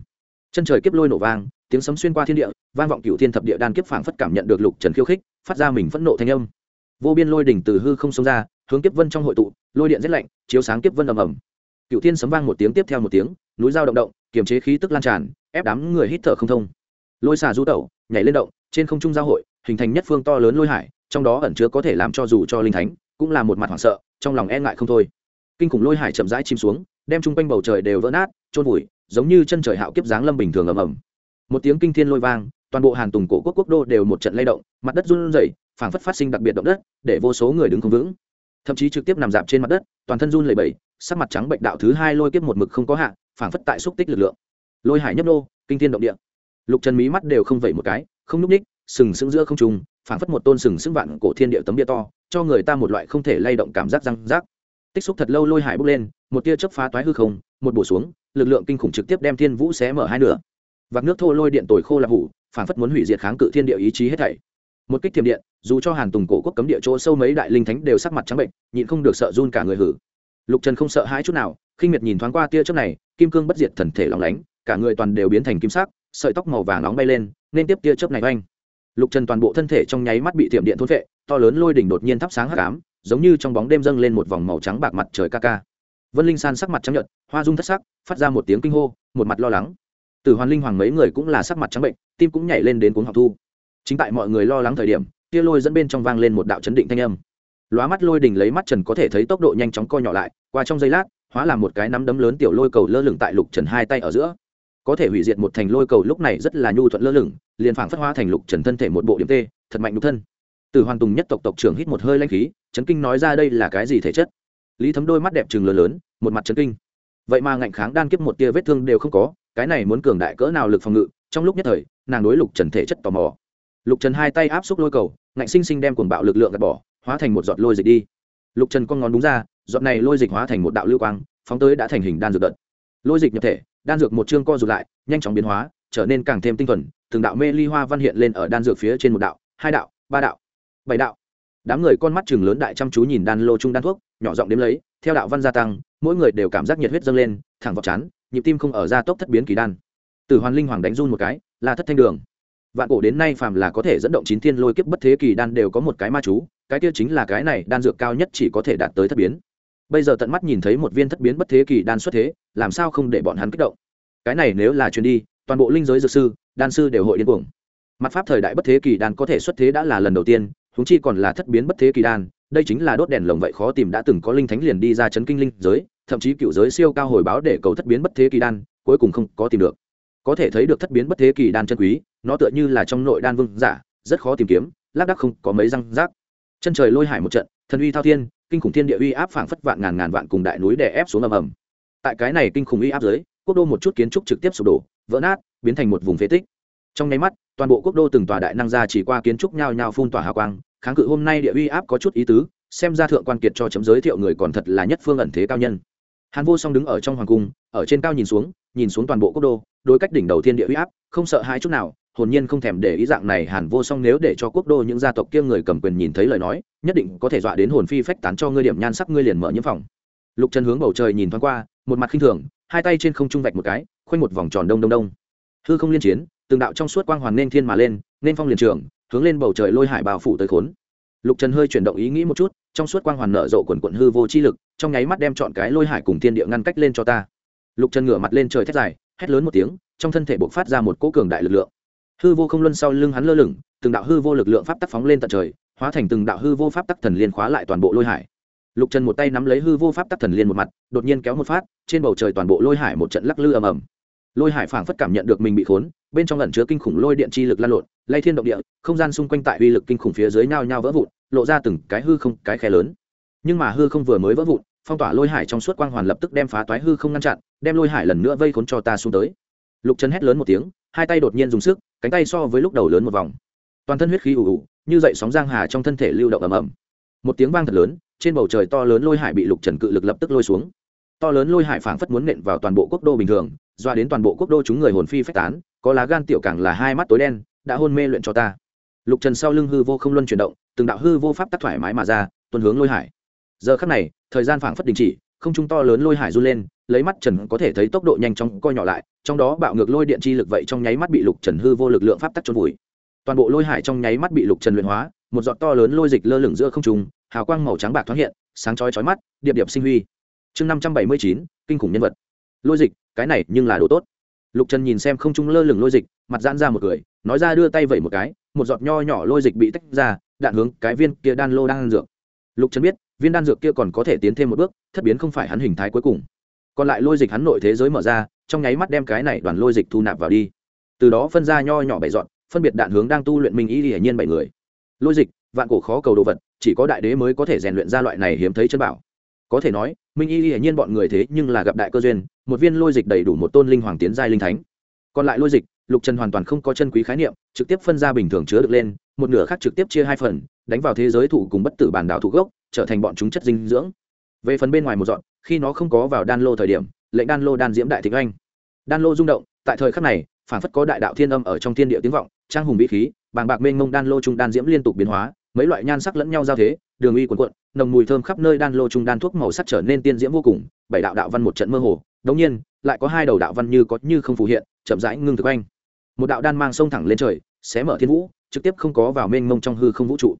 Chân trời kiếp lôi nổ vang, tiếng sấm xuyên qua thiên địa, vang vọng cửu thiên thập địa đan kiếp phảng phất cảm nhận được lục trần khiêu khích, phát ra mình phẫn nộ thanh âm. Vô biên lôi đỉnh từ hư không xông ra, hướng kiếp vân trong hội tụ, lôi điện rét lạnh, chiếu sáng kiếp vân ầm ầm. Cửu thiên sấm vang một tiếng tiếp theo một tiếng, núi dao động động, kiềm chế khí tức lan tràn, ép đám người hít thở không thông. Lôi xà du tẩu, nhảy lên động, trên không trung giao hội, hình thành nhất phương to lớn lôi hải trong đó ẩn chứa có thể làm cho dù cho linh thánh cũng là một mặt hoảng sợ, trong lòng e ngại không thôi. Kinh khủng lôi hải chậm rãi chìm xuống, đem chung quanh bầu trời đều vỡ nát trôn vùi, giống như chân trời hạo kiếp dáng lâm bình thường ầm ầm. Một tiếng kinh thiên lôi vang, toàn bộ hàn tùng cổ quốc quốc đô đều một trận lay động, mặt đất run rẩy, phảng phất phát sinh đặc biệt động đất, để vô số người đứng không vững. Thậm chí trực tiếp nằm dạp trên mặt đất, toàn thân run lẩy bẩy, sắc mặt trắng bệnh đạo thứ hai lôi kiếp một mực không có hạ, phảng phất tại xúc tích lực lượng. Lôi hải nhấp nô, kinh thiên động địa. Lục trần mí mắt đều không vẩy một cái, không núp ních sừng sững giữa không trung phảng phất một tôn sừng sững vạn cổ thiên địa tấm bia to, cho người ta một loại không thể lay động cảm giác răng rác. Tích xúc thật lâu lôi hải bốc lên, một tia chớp phá toái hư không, một bổ xuống, lực lượng kinh khủng trực tiếp đem thiên vũ xé mở hai nửa. Vạc nước thô lôi điện tồi khô là hủ, phảng phất muốn hủy diệt kháng cự thiên địa ý chí hết thảy. Một kích thiểm điện, dù cho hàn tùng cổ quốc cấm địa chỗ sâu mấy đại linh thánh đều sắc mặt trắng bệnh, nhịn không được sợ run cả người hử. Lục trần không sợ hãi chút nào, khinh miệt nhìn thoáng qua tia chớp này, kim cương bất diệt thần thể lóng lánh, cả người toàn đều biến thành kim sắc, sợi tóc màu vàng nóng bay lên, nên tiếp tia chớp này oanh lục trần toàn bộ thân thể trong nháy mắt bị tiệm điện thôn vệ to lớn lôi đỉnh đột nhiên thắp sáng hắc ám, giống như trong bóng đêm dâng lên một vòng màu trắng bạc mặt trời ca ca. Vân linh san sắc mặt trắng nhợt, hoa dung thất sắc, phát ra một tiếng kinh hô, một mặt lo lắng. Từ hoàn linh hoàng mấy người cũng là sắc mặt trắng bệnh, tim cũng nhảy lên đến cuống học thu. Chính tại mọi người lo lắng thời điểm tia lôi dẫn bên trong vang lên một đạo chấn định thanh âm. Lóa mắt lôi đỉnh lấy mắt trần có thể thấy tốc độ nhanh chóng co nhỏ lại, qua trong giây lát, hóa làm một cái nắm đấm lớn tiểu lôi cầu lơ lửng tại lục trần hai tay ở giữa. Có thể hủy diệt một thành lôi cầu lúc này rất là nhu thuận lơ lửng liền phảng phất hóa thành lục trần thân thể một bộ điểm tê, thật mạnh đục thân. Từ hoàn tùng nhất tộc tộc trưởng hít một hơi lanh khí, chấn kinh nói ra đây là cái gì thể chất? Lý thấm đôi mắt đẹp trừng lớn lớn, một mặt chấn kinh. Vậy mà ngạnh kháng đan kiếp một tia vết thương đều không có, cái này muốn cường đại cỡ nào lực phòng ngự, trong lúc nhất thời, nàng đối lục trần thể chất tò mò. Lục trần hai tay áp xúc lôi cầu, ngạnh sinh sinh đem cuồng bạo lực lượng gạt bỏ, hóa thành một giọt lôi dịch đi. Lục trần con ngón đúng ra, giọt này lôi dịch hóa thành một đạo lưu quang, phóng tới đã thành hình đan dược đợt. Lôi dịch nhập thể, đan dược một chương co rụt lại, nhanh chóng biến hóa trở nên càng thêm tinh thuần, từng đạo mê ly hoa văn hiện lên ở đan dược phía trên một đạo, hai đạo, ba đạo, bảy đạo. Đám người con mắt chừng lớn đại chăm chú nhìn đan lô chung đan thuốc, nhỏ giọng đếm lấy, theo đạo văn gia tăng, mỗi người đều cảm giác nhiệt huyết dâng lên, thẳng vào chán nhịp tim không ở ra tốc thất biến kỳ đan. Từ hoàn linh hoàng đánh run một cái, là thất thanh đường. Vạn cổ đến nay phàm là có thể dẫn động chín thiên lôi kiếp bất thế kỳ đan đều có một cái ma chú, cái kia chính là cái này đan dược cao nhất chỉ có thể đạt tới thất biến. Bây giờ tận mắt nhìn thấy một viên thất biến bất thế kỳ đan xuất thế, làm sao không để bọn hắn kích động? Cái này nếu là chuyến đi toàn bộ linh giới dược sư, đan sư đều hội điên cuồng. Mặt pháp thời đại bất thế kỳ đan có thể xuất thế đã là lần đầu tiên húng chi còn là thất biến bất thế kỳ đan, đây chính là đốt đèn lồng vậy khó tìm đã từng có linh thánh liền đi ra chấn kinh linh giới, thậm chí cựu giới siêu cao hồi báo để cầu thất biến bất thế kỳ đan, cuối cùng không có tìm được. Có thể thấy được thất biến bất thế kỳ đan chân quý, nó tựa như là trong nội đan vương giả, rất khó tìm kiếm, lác đắc không có mấy răng rác. Chân trời lôi hải một trận, thần uy thao thiên, kinh khủng thiên địa uy áp phảng phất vạn ngàn ngàn vạn cùng đại núi đè ép xuống ầm ầm. Tại cái này kinh khủng uy áp dưới, quốc đô một chút kiến trúc trực tiếp sụp đổ vỡ nát, biến thành một vùng phế tích. Trong nháy mắt, toàn bộ quốc đô từng tòa đại năng ra chỉ qua kiến trúc nhao nhao phun tỏa hào quang, kháng cự hôm nay địa uy áp có chút ý tứ, xem ra thượng quan kiệt cho chấm giới thiệu người còn thật là nhất phương ẩn thế cao nhân. Hàn vô song đứng ở trong hoàng cung, ở trên cao nhìn xuống nhìn xuống toàn bộ quốc đô, đối cách đỉnh đầu thiên địa uy áp, không sợ hai chút nào, hồn nhiên không thèm để ý dạng này, hàn vô song nếu để cho quốc đô những gia tộc kia người cầm quyền nhìn thấy lời nói, nhất định có thể dọa đến hồn phi phách tán cho ngươi điểm nhan sắc ngươi liền mở nhiễm phòng. Lục trần hướng bầu trời nhìn thoáng qua, một mặt khinh thường hai tay trên không trung vạch một cái, khoanh một vòng tròn đông đông đông. Hư không liên chiến, từng đạo trong suốt quang hoàn nên thiên mà lên, nên phong liền trường, hướng lên bầu trời lôi hải bao phủ tới khốn. Lục trần hơi chuyển động ý nghĩ một chút, trong suốt quang hoàn nở rộ quần quận hư vô chi lực, trong nháy mắt đem chọn cái lôi hải cùng thiên địa ngăn cách lên cho ta. Lục trần ngửa mặt lên trời thét dài, hét lớn một tiếng, trong thân thể buộc phát ra một cỗ cường đại lực lượng. Hư vô không luân sau lưng hắn lơ lửng, từng đạo hư vô lực lượng pháp tắc phóng lên tận trời, hóa thành từng đạo hư vô pháp tắc thần liên khóa lại toàn bộ lôi hải lục trần một tay nắm lấy hư vô pháp tắc thần liên một mặt, đột nhiên kéo một phát, trên bầu trời toàn bộ lôi hải một trận lắc lư ầm ầm. Lôi hải phảng phất cảm nhận được mình bị khốn, bên trong lẩn chứa kinh khủng lôi điện chi lực lan lộn, lay thiên động địa, không gian xung quanh tại uy lực kinh khủng phía dưới nhao nhao vỡ vụn, lộ ra từng cái hư không, cái khe lớn. Nhưng mà hư không vừa mới vỡ vụn, phong tỏa lôi hải trong suốt quang hoàn lập tức đem phá toái hư không ngăn chặn, đem lôi hải lần nữa vây khốn cho ta xuống tới. Lục trần hét lớn một tiếng, hai tay đột nhiên dùng sức, cánh tay so với lúc đầu lớn một vòng. Toàn thân huyết khí ủ ủ như dậy sóng giang hà trong thân thể lưu động ầm ầm một tiếng vang thật lớn, trên bầu trời to lớn lôi hải bị lục trần cự lực lập tức lôi xuống. To lớn lôi hải phảng phất muốn nện vào toàn bộ quốc đô bình thường, doa đến toàn bộ quốc đô chúng người hồn phi phách tán, có lá gan tiểu càng là hai mắt tối đen, đã hôn mê luyện cho ta. Lục trần sau lưng hư vô không luân chuyển động, từng đạo hư vô pháp tắc thoải mái mà ra, tuần hướng lôi hải. Giờ khắc này, thời gian phảng phất đình chỉ, không trung to lớn lôi hải run lên, lấy mắt trần có thể thấy tốc độ nhanh chóng co nhỏ lại, trong đó bạo ngược lôi điện chi lực vậy trong nháy mắt bị lục trần hư vô lực lượng pháp tắc trôn vùi. Toàn bộ lôi hải trong nháy mắt bị lục trần luyện hóa một giọt to lớn lôi dịch lơ lửng giữa không trung, hào quang màu trắng bạc thoáng hiện, sáng chói chói mắt, điệp điệp sinh huy. Chương năm trăm bảy mươi chín, kinh khủng nhân vật. Lôi dịch, cái này nhưng là đồ tốt. Lục trần nhìn xem không trung lơ lửng lôi dịch, mặt giãn ra một cười, nói ra đưa tay vẩy một cái, một giọt nho nhỏ lôi dịch bị tách ra, đạn hướng cái viên kia đan lô đang dược. Lục trần biết, viên đan dược kia còn có thể tiến thêm một bước, thất biến không phải hắn hình thái cuối cùng. Còn lại lôi dịch hắn nội thế giới mở ra, trong nháy mắt đem cái này đoàn lôi dịch thu nạp vào đi. Từ đó phân ra nho nhỏ bảy dọn phân biệt đạn hướng đang tu luyện minh ý hiển nhiên bảy người lôi dịch, vạn cổ khó cầu đồ vật, chỉ có đại đế mới có thể rèn luyện ra loại này hiếm thấy chân bảo. Có thể nói, minh y hiển nhiên bọn người thế nhưng là gặp đại cơ duyên, một viên lôi dịch đầy đủ một tôn linh hoàng tiến giai linh thánh. Còn lại lôi dịch, lục trần hoàn toàn không có chân quý khái niệm, trực tiếp phân ra bình thường chứa được lên, một nửa khác trực tiếp chia hai phần, đánh vào thế giới thủ cùng bất tử bản đạo thủ gốc, trở thành bọn chúng chất dinh dưỡng. Về phần bên ngoài một dọn, khi nó không có vào đan lô thời điểm, lệnh đan lô đan diễm đại thịnh anh đan lô rung động, tại thời khắc này phản phất có đại đạo thiên âm ở trong thiên địa tiếng vọng, trang hùng vĩ khí bàng bạc mênh mông đan lô trung đan diễm liên tục biến hóa, mấy loại nhan sắc lẫn nhau giao thế, đường uy cuồn cuộn, nồng mùi thơm khắp nơi đan lô trung đan thuốc màu sắc trở nên tiên diễm vô cùng, bảy đạo đạo văn một trận mơ hồ, đống nhiên, lại có hai đầu đạo văn như có như không phù hiện, chậm rãi ngưng thực anh một đạo đan mang sông thẳng lên trời, xé mở thiên vũ, trực tiếp không có vào mênh mông trong hư không vũ trụ.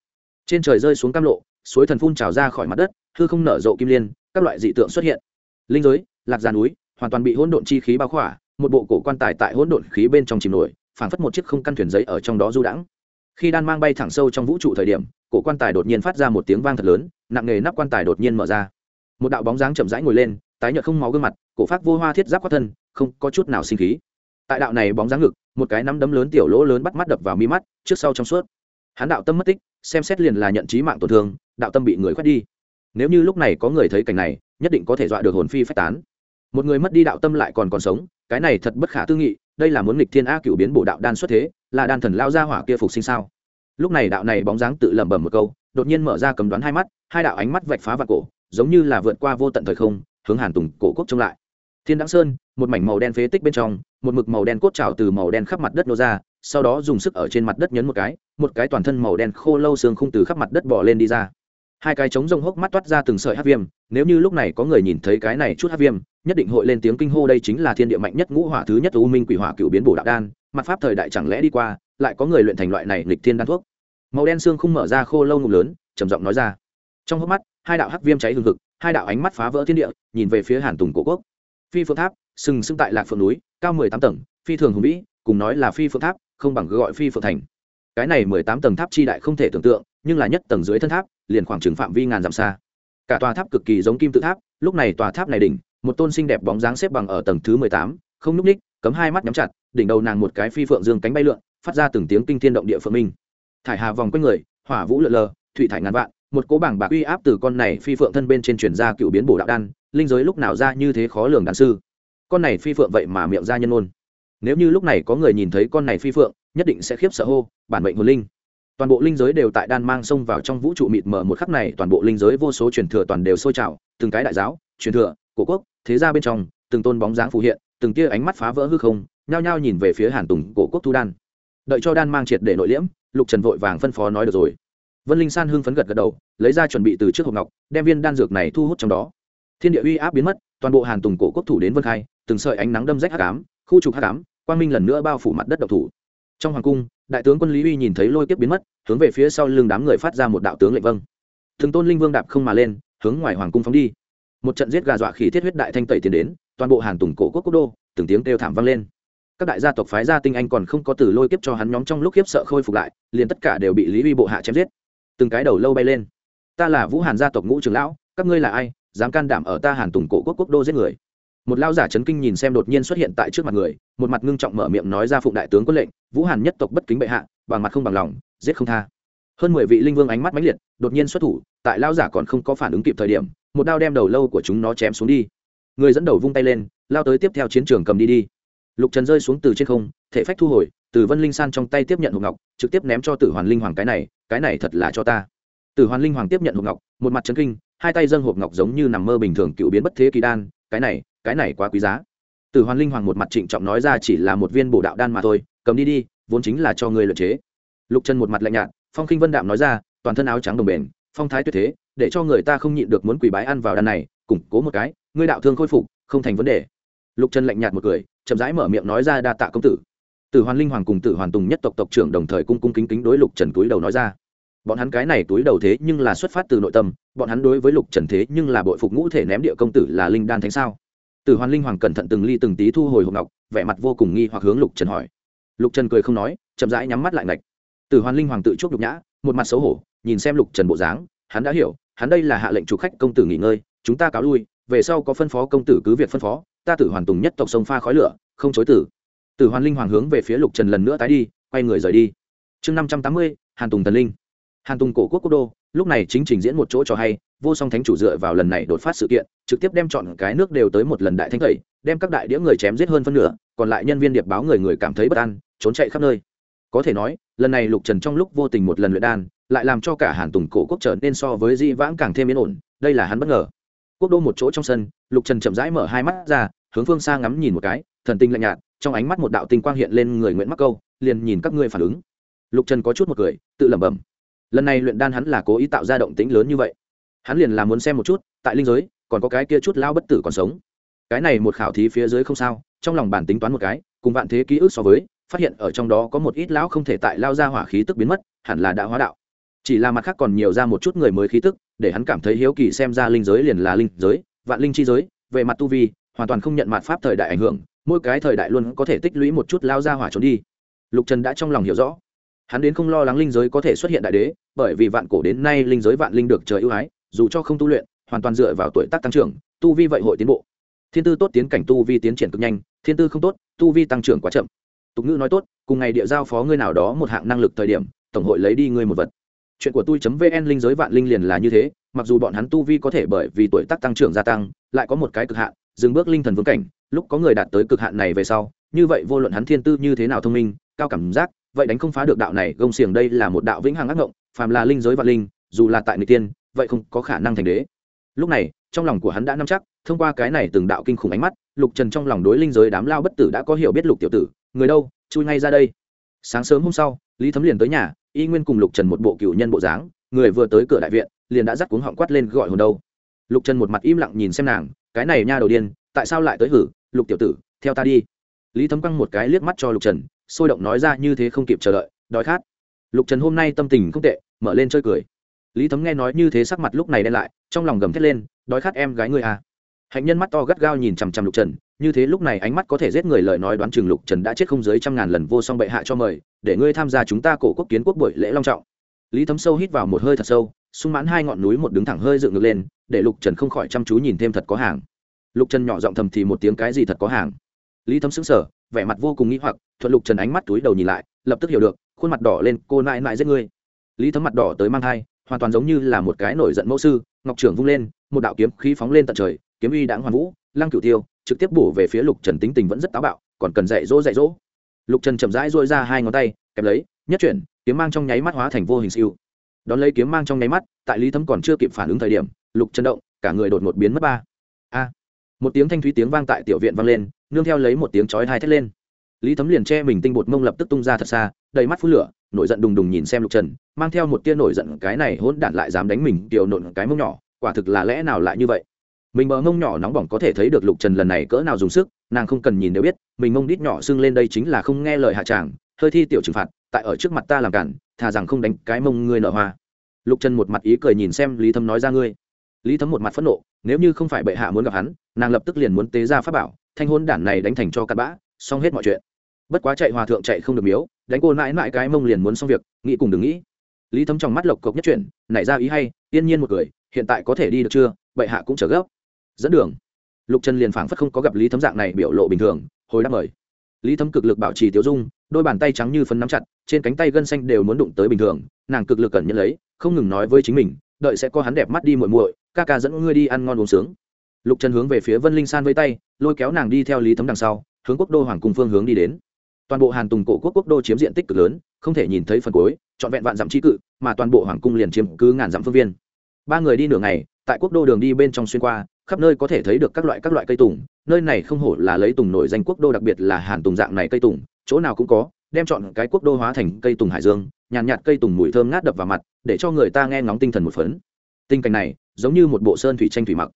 Trên trời rơi xuống cam lộ, suối thần phun trào ra khỏi mặt đất, hư không nở rộ kim liên, các loại dị tượng xuất hiện. Linh giới, lạc già núi, hoàn toàn bị hỗn độn chi khí bao khỏa, một bộ cổ quan tài tại hỗn độn khí bên trong chìm nổi phảng phất một chiếc không căn thuyền giấy ở trong đó du đãng. Khi đan mang bay thẳng sâu trong vũ trụ thời điểm, cổ quan tài đột nhiên phát ra một tiếng vang thật lớn, nặng nghề nắp quan tài đột nhiên mở ra. Một đạo bóng dáng chậm rãi ngồi lên, tái nhợt không máu gương mặt, cổ phát vô hoa thiết giáp quát thân, không có chút nào sinh khí. Tại đạo này bóng dáng ngực, một cái nắm đấm lớn tiểu lỗ lớn bắt mắt đập vào mi mắt, trước sau trong suốt. Hắn đạo tâm mất tích, xem xét liền là nhận trí mạng tổn thương, đạo tâm bị người khoét đi. Nếu như lúc này có người thấy cảnh này, nhất định có thể dọa được hồn phi phách tán. Một người mất đi đạo tâm lại còn còn sống, cái này thật bất khả tư nghị đây là muốn nghịch thiên a cựu biến bổ đạo đan xuất thế, là đan thần lao ra hỏa kia phục sinh sao? Lúc này đạo này bóng dáng tự lẩm bẩm một câu, đột nhiên mở ra cầm đoán hai mắt, hai đạo ánh mắt vạch phá vạt cổ, giống như là vượt qua vô tận thời không, hướng hàn tùng cổ quốc trông lại. Thiên đáng sơn, một mảnh màu đen phế tích bên trong, một mực màu đen cốt trào từ màu đen khắp mặt đất nô ra, sau đó dùng sức ở trên mặt đất nhấn một cái một cái toàn thân màu đen khô lâu xương khung từ khắp mặt đất bỏ lên đi ra hai cái trống rông hốc mắt toát ra từng sợi hát viêm, nếu như lúc này có người nhìn thấy cái này chút hát viêm, nhất định hội lên tiếng kinh hô đây chính là thiên địa mạnh nhất ngũ hỏa thứ nhất u minh quỷ hỏa cựu biến bổ đạo đan, mặt pháp thời đại chẳng lẽ đi qua, lại có người luyện thành loại này lịch thiên đan thuốc. Màu đen xương khung mở ra khô lâu ngụm lớn, trầm giọng nói ra. Trong hốc mắt, hai đạo hắc viêm cháy hừng hực, hai đạo ánh mắt phá vỡ thiên địa, nhìn về phía hàn tùng cổ quốc. Phi phượng tháp, sừng sững tại lạc phượng núi, cao mười tám tầng, phi thường hùng vĩ, cùng nói là phi phượng tháp, không bằng gọi phi phượng thành. Cái này mười tám tầng tháp chi đại không thể tưởng tượng, nhưng là nhất tầng dưới thân tháp liền khoảng trừng phạm vi ngàn dặm xa. Cả tòa tháp cực kỳ giống kim tự tháp, lúc này tòa tháp này đỉnh, một tôn xinh đẹp bóng dáng xếp bằng ở tầng thứ mười tám, không núp ních, cấm hai mắt nhắm chặt, đỉnh đầu nàng một cái phi phượng dương cánh bay lượn, phát ra từng tiếng kinh thiên động địa phượng minh. Thải hà vòng quanh người, hỏa vũ lượn lờ thụy thải ngàn vạn, một cố bảng bạc uy áp từ con này phi phượng thân bên trên truyền ra cựu biến bổ đạo đan, linh giới lúc nào ra như thế khó lường đàn sư. Con này phi phượng vậy mà miệng ra nhân ôn nếu như lúc này có người nhìn thấy con này phi phượng, nhất định sẽ khiếp sợ hô, bản mệnh hồn linh toàn bộ linh giới đều tại đan mang xông vào trong vũ trụ mịt mờ một khắc này, toàn bộ linh giới vô số truyền thừa toàn đều sôi trào, từng cái đại giáo, truyền thừa, cổ quốc, thế ra bên trong, từng tôn bóng dáng phù hiện, từng tia ánh mắt phá vỡ hư không, nhao nhao nhìn về phía hàn tùng, cổ quốc thu đan. Đợi cho đan mang triệt để nội liễm, lục trần vội vàng phân phó nói được rồi. Vân linh san hưng phấn gật gật đầu, lấy ra chuẩn bị từ trước hộp ngọc, đem viên đan dược này thu hút trong đó. Thiên địa uy áp biến mất, toàn bộ hàn tùng, cổ quốc thủ đến vân khai, từng sợi ánh nắng đâm rách hắc ám, khu trục hắc ám, quang minh lần nữa bao phủ mặt đất độc thủ. Trong hoàng cung đại tướng quân lý uy nhìn thấy lôi kiếp biến mất, hướng về phía sau lưng đám người phát ra một đạo tướng lệnh vâng. Thường tôn linh vương đạp không mà lên, hướng ngoài hoàng cung phóng đi. Một trận giết gà dọa khí thiết huyết đại thanh tẩy tiến đến, toàn bộ hàng tùng cổ quốc quốc đô, từng tiếng kêu thảm vang lên. Các đại gia tộc phái gia tinh anh còn không có từ lôi kiếp cho hắn nhóm trong lúc kiếp sợ khôi phục lại, liền tất cả đều bị lý uy bộ hạ chém giết. Từng cái đầu lâu bay lên. Ta là vũ hàn gia tộc ngũ trường lão, các ngươi là ai, dám can đảm ở ta hàn tùng cổ quốc quốc đô giết người? Một lao giả chấn kinh nhìn xem đột nhiên xuất hiện tại trước mặt người, một mặt ngưng trọng mở miệng nói ra phụng đại tướng quân lệnh vũ hàn nhất tộc bất kính bệ hạ, bằng mặt không bằng lòng, giết không tha. Hơn mười vị linh vương ánh mắt mãnh liệt, đột nhiên xuất thủ, tại lao giả còn không có phản ứng kịp thời điểm, một đao đem đầu lâu của chúng nó chém xuống đi. Người dẫn đầu vung tay lên, lao tới tiếp theo chiến trường cầm đi đi. Lục trần rơi xuống từ trên không, thể phách thu hồi, từ vân linh san trong tay tiếp nhận hộp ngọc, trực tiếp ném cho tử hoàn linh hoàng cái này cái này thật là cho ta. Tử hoàn linh hoàng tiếp nhận hộp ngọc, một mặt trấn kinh, hai tay dâng hộp ngọc giống như nằm mơ bình thường cựu biến bất thế kỳ đan, cái này cái này quá quý giá. Tử hoàn linh hoàng một mặt trịnh trọng nói ra chỉ là một viên bổ đạo đan mà thôi cầm đi đi, vốn chính là cho người luyện chế. Lục trần một mặt lạnh nhạt, phong khinh vân đạm nói ra, toàn thân áo trắng đồng bền, phong thái tuyệt thế, để cho người ta không nhịn được muốn quỳ bái ăn vào đan này, củng cố một cái, ngươi đạo thương khôi phục, không thành vấn đề. Lục trần lạnh nhạt một cười, chậm rãi mở miệng nói ra đa tạ công tử. Tử hoàn linh hoàng cùng tử hoàn tùng nhất tộc tộc trưởng đồng thời cung cung kính kính đối lục trần túi đầu nói ra. Bọn hắn cái này túi đầu thế nhưng là xuất phát từ nội tâm, bọn hắn đối với lục trần thế nhưng là bội phục ngũ thể ném địa công tử là linh đan thánh sao? Tử hoàn linh hoàng cẩn thận từng ly từng tí thu hồi hộp ngọc, vẻ mặt vô cùng nghi hoặc hướng lục trần hỏi lục trần cười không nói, chậm rãi nhắm mắt lại ngạch. Tử hoàn linh hoàng tự chuốc nhục nhã, một mặt xấu hổ, nhìn xem lục trần bộ dáng, hắn đã hiểu, hắn đây là hạ lệnh chủ khách công tử nghỉ ngơi, chúng ta cáo lui, về sau có phân phó công tử cứ việc phân phó, ta tử hoàn tùng nhất tộc sông pha khói lửa, không chối tử tử hoàn linh hoàng hướng về phía lục trần lần nữa tái đi, quay người rời đi. Chương năm trăm tám mươi, hàn tùng tần linh. Hàn tùng cổ quốc quốc đô, lúc này chính trình diễn một chỗ cho hay, vô song thánh chủ dựa vào lần này đột phát sự kiện, trực tiếp đem chọn cái nước đều tới một lần đại thanh thầy đem các đại đĩa người chém giết hơn phân nửa còn lại nhân viên điệp báo người người cảm thấy bất an, trốn chạy khắp nơi. Có thể nói, lần này lục trần trong lúc vô tình một lần luyện đan, lại làm cho cả hàn tùng cổ quốc trở nên so với di vãng càng thêm yên ổn, đây là hắn bất ngờ. Quốc đô một chỗ trong sân, lục trần chậm rãi mở hai mắt ra, hướng phương xa ngắm nhìn một cái, thần tinh lạnh nhạt, trong ánh mắt một đạo tinh quang hiện lên người nguyễn mắc câu, liền nhìn các ngươi phản ứng. Lục trần có chút một cười, tự lẩm bẩm. Lần này luyện đan hắn là cố ý tạo ra động tĩnh lớn như vậy. Hắn liền là muốn xem một chút, tại linh giới, còn có cái kia chút lao bất tử còn sống. Cái này một khảo thí phía dưới không sao trong lòng bản tính toán một cái, cùng vạn thế ký ức so với, phát hiện ở trong đó có một ít lão không thể tại lao ra hỏa khí tức biến mất, hẳn là đã hóa đạo. Chỉ là mặt khác còn nhiều ra một chút người mới khí tức, để hắn cảm thấy hiếu kỳ xem ra linh giới liền là linh giới, vạn linh chi giới, về mặt tu vi, hoàn toàn không nhận mặt pháp thời đại ảnh hưởng, mỗi cái thời đại luôn có thể tích lũy một chút lao ra hỏa trốn đi. Lục trần đã trong lòng hiểu rõ. Hắn đến không lo lắng linh giới có thể xuất hiện đại đế, bởi vì vạn cổ đến nay linh giới vạn linh được trời ưu ái, dù cho không tu luyện, hoàn toàn dựa vào tuổi tác tăng trưởng, tu vi vậy hội tiến bộ. Thiên tư tốt tiến cảnh tu vi tiến triển cực nhanh thiên tư không tốt, tu vi tăng trưởng quá chậm. Tục ngữ nói tốt, cùng ngày địa giao phó ngươi nào đó một hạng năng lực thời điểm, tổng hội lấy đi ngươi một vật. Chuyện của tôi vn linh giới vạn linh liền là như thế, mặc dù bọn hắn tu vi có thể bởi vì tuổi tác tăng trưởng gia tăng, lại có một cái cực hạn, dừng bước linh thần vương cảnh, lúc có người đạt tới cực hạn này về sau, như vậy vô luận hắn thiên tư như thế nào thông minh, cao cảm giác, vậy đánh không phá được đạo này, gông xiềng đây là một đạo vĩnh hằng ác ngộng, phàm là linh giới vạn linh, dù là tại người tiên, vậy không có khả năng thành đế. Lúc này, trong lòng của hắn đã nắm chắc, thông qua cái này từng đạo kinh khủng ánh mắt lục trần trong lòng đối linh giới đám lao bất tử đã có hiểu biết lục tiểu tử, người đâu, chui ngay ra đây. Sáng sớm hôm sau, lý thấm liền tới nhà, y nguyên cùng lục trần một bộ cựu nhân bộ dáng, người vừa tới cửa đại viện, liền đã dắt cuống họng quát lên gọi hồn đâu. Lục trần một mặt im lặng nhìn xem nàng, cái này nha đầu điên, tại sao lại tới hử, lục tiểu tử, theo ta đi. Lý thấm căng một cái liếc mắt cho lục trần, sôi động nói ra như thế không kịp chờ đợi, đói khát. Lục trần hôm nay tâm tình không tệ, mở lên chơi cười. Lý thấm nghe nói như thế sắc mặt lúc này đen lại, trong lòng gầm thét lên, đói khát em gái ngươi à hạnh nhân mắt to gắt gao nhìn chằm chằm lục trần như thế lúc này ánh mắt có thể giết người lời nói đoán chừng lục trần đã chết không dưới trăm ngàn lần vô song bệ hạ cho mời để ngươi tham gia chúng ta cổ quốc kiến quốc buổi lễ long trọng. Lý thấm sâu hít vào một hơi thật sâu sung mãn hai ngọn núi một đứng thẳng hơi dựng ngược lên để lục trần không khỏi chăm chú nhìn thêm thật có hàng. Lục trần nhỏ giọng thầm thì một tiếng cái gì thật có hàng. Lý thấm sững sờ, vẻ mặt vô cùng nghĩ hoặc thuận lục trần ánh mắt túi đầu nhìn lại lập tức hiểu được khuôn mặt đỏ lên cô nại nại giết ngươi. Lý thấm mặt đỏ tới mang thai hoàn toàn giống như là một cái nổi giận mẫu sư ngọc trưởng vung lên một đạo kiếm khí phóng lên tận trời kiếm uy đãng hoàn vũ, lăng cửu tiêu trực tiếp bổ về phía lục trần tính tình vẫn rất táo bạo, còn cần dạy dỗ dạy dỗ. Lục trần chậm rãi dôi ra hai ngón tay kèm lấy, nhất chuyển, kiếm mang trong nháy mắt hóa thành vô hình siêu. Đón lấy kiếm mang trong nháy mắt, tại lý thấm còn chưa kịp phản ứng thời điểm, lục Trần động, cả người đột một biến mất ba. A! Một tiếng thanh thúy tiếng vang tại tiểu viện vang lên, nương theo lấy một tiếng chói hai thét lên. Lý thấm liền che mình tinh bột mông lập tức tung ra thật xa, đầy mắt phút lửa, nổi giận đùng đùng nhìn xem lục trần, mang theo một tia nổi giận, cái này hỗn đản lại dám đánh mình, tiểu nộn cái mông nhỏ, quả thực là lẽ nào lại như vậy? Mình bờ mông nhỏ nóng bỏng có thể thấy được lục trần lần này cỡ nào dùng sức, nàng không cần nhìn nếu biết, mình mông đít nhỏ sưng lên đây chính là không nghe lời hạ tràng, hơi thi tiểu trừng phạt, tại ở trước mặt ta làm cản, thà rằng không đánh cái mông ngươi nở hoa. Lục trần một mặt ý cười nhìn xem lý thấm nói ra ngươi. Lý thấm một mặt phẫn nộ, nếu như không phải bệ hạ muốn gặp hắn, nàng lập tức liền muốn tế ra pháp bảo, thanh hôn đản này đánh thành cho cặn bã, xong hết mọi chuyện. Bất quá chạy hòa thượng chạy không được miếu, đánh cô mãi mãi cái mông liền muốn xong việc, nghĩ cùng đừng nghĩ. Lý thấm trong mắt lộc cộc nhất chuyển, nảy ra ý hay, yên nhiên một cười hiện tại có thể đi được chưa, bệ hạ cũng trở gấp dẫn đường. Lục trần liền phảng phất không có gặp lý thấm dạng này biểu lộ bình thường, hồi đáp mời. Lý thấm cực lực bảo trì tiêu dung, đôi bàn tay trắng như phấn nắm chặt, trên cánh tay gân xanh đều muốn đụng tới bình thường, nàng cực lực cẩn nhận lấy, không ngừng nói với chính mình, đợi sẽ có hắn đẹp mắt đi muội muội, ca ca dẫn ngươi đi ăn ngon uống sướng. Lục trần hướng về phía vân linh san với tay, lôi kéo nàng đi theo lý thấm đằng sau, hướng quốc đô hoàng cung phương hướng đi đến. Toàn bộ hàn tùng cổ quốc quốc đô chiếm diện tích cực lớn, không thể nhìn thấy phần cuối, trọn vẹn vạn dặm trí cự, mà toàn bộ hoàng cung liền chiếm cứ ngàn dặm phương viên. Ba người đi nửa ngày, tại quốc đô đường đi bên trong xuyên qua khắp nơi có thể thấy được các loại các loại cây tùng nơi này không hổ là lấy tùng nổi danh quốc đô đặc biệt là hàn tùng dạng này cây tùng chỗ nào cũng có đem chọn cái quốc đô hóa thành cây tùng hải dương nhàn nhạt, nhạt cây tùng mùi thơm ngát đập vào mặt để cho người ta nghe ngóng tinh thần một phấn. Tình cảnh này giống như một bộ sơn thủy tranh thủy mặc.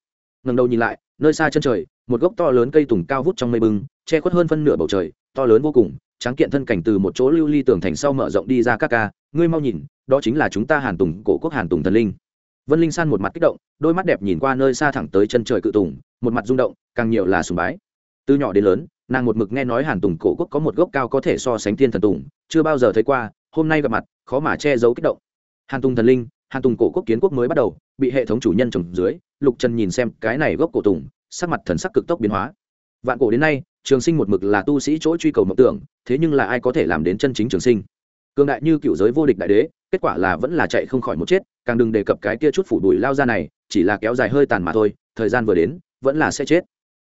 Ngần đầu nhìn lại nơi xa chân trời một gốc to lớn cây tùng cao vút trong mây bưng che khuất hơn phân nửa bầu trời to lớn vô cùng tráng kiện thân cảnh từ một chỗ lưu ly tường thành sau mở rộng đi ra các ca. Ngươi mau nhìn đó chính là chúng ta hàn tùng cổ quốc hàn tùng thần linh vân linh san một mặt kích động, đôi mắt đẹp nhìn qua nơi xa thẳng tới chân trời cự tùng, một mặt rung động, càng nhiều là sùng bái. Từ nhỏ đến lớn, nàng một mực nghe nói hàn tùng cổ quốc có một gốc cao có thể so sánh thiên thần tùng, chưa bao giờ thấy qua, hôm nay gặp mặt, khó mà che giấu kích động. Hàn tùng thần linh, hàn tùng cổ quốc kiến quốc mới bắt đầu, bị hệ thống chủ nhân trồng dưới, lục trần nhìn xem cái này gốc cổ tùng, sắc mặt thần sắc cực tốc biến hóa. Vạn cổ đến nay, trường sinh một mực là tu sĩ chỗ truy cầu mộng tưởng, thế nhưng là ai có thể làm đến chân chính trường sinh? Cường đại như cựu giới vô địch đại đế, kết quả là vẫn là chạy không khỏi một chết càng đừng đề cập cái kia chút phủ đùi lao ra này, chỉ là kéo dài hơi tàn mà thôi, thời gian vừa đến, vẫn là sẽ chết.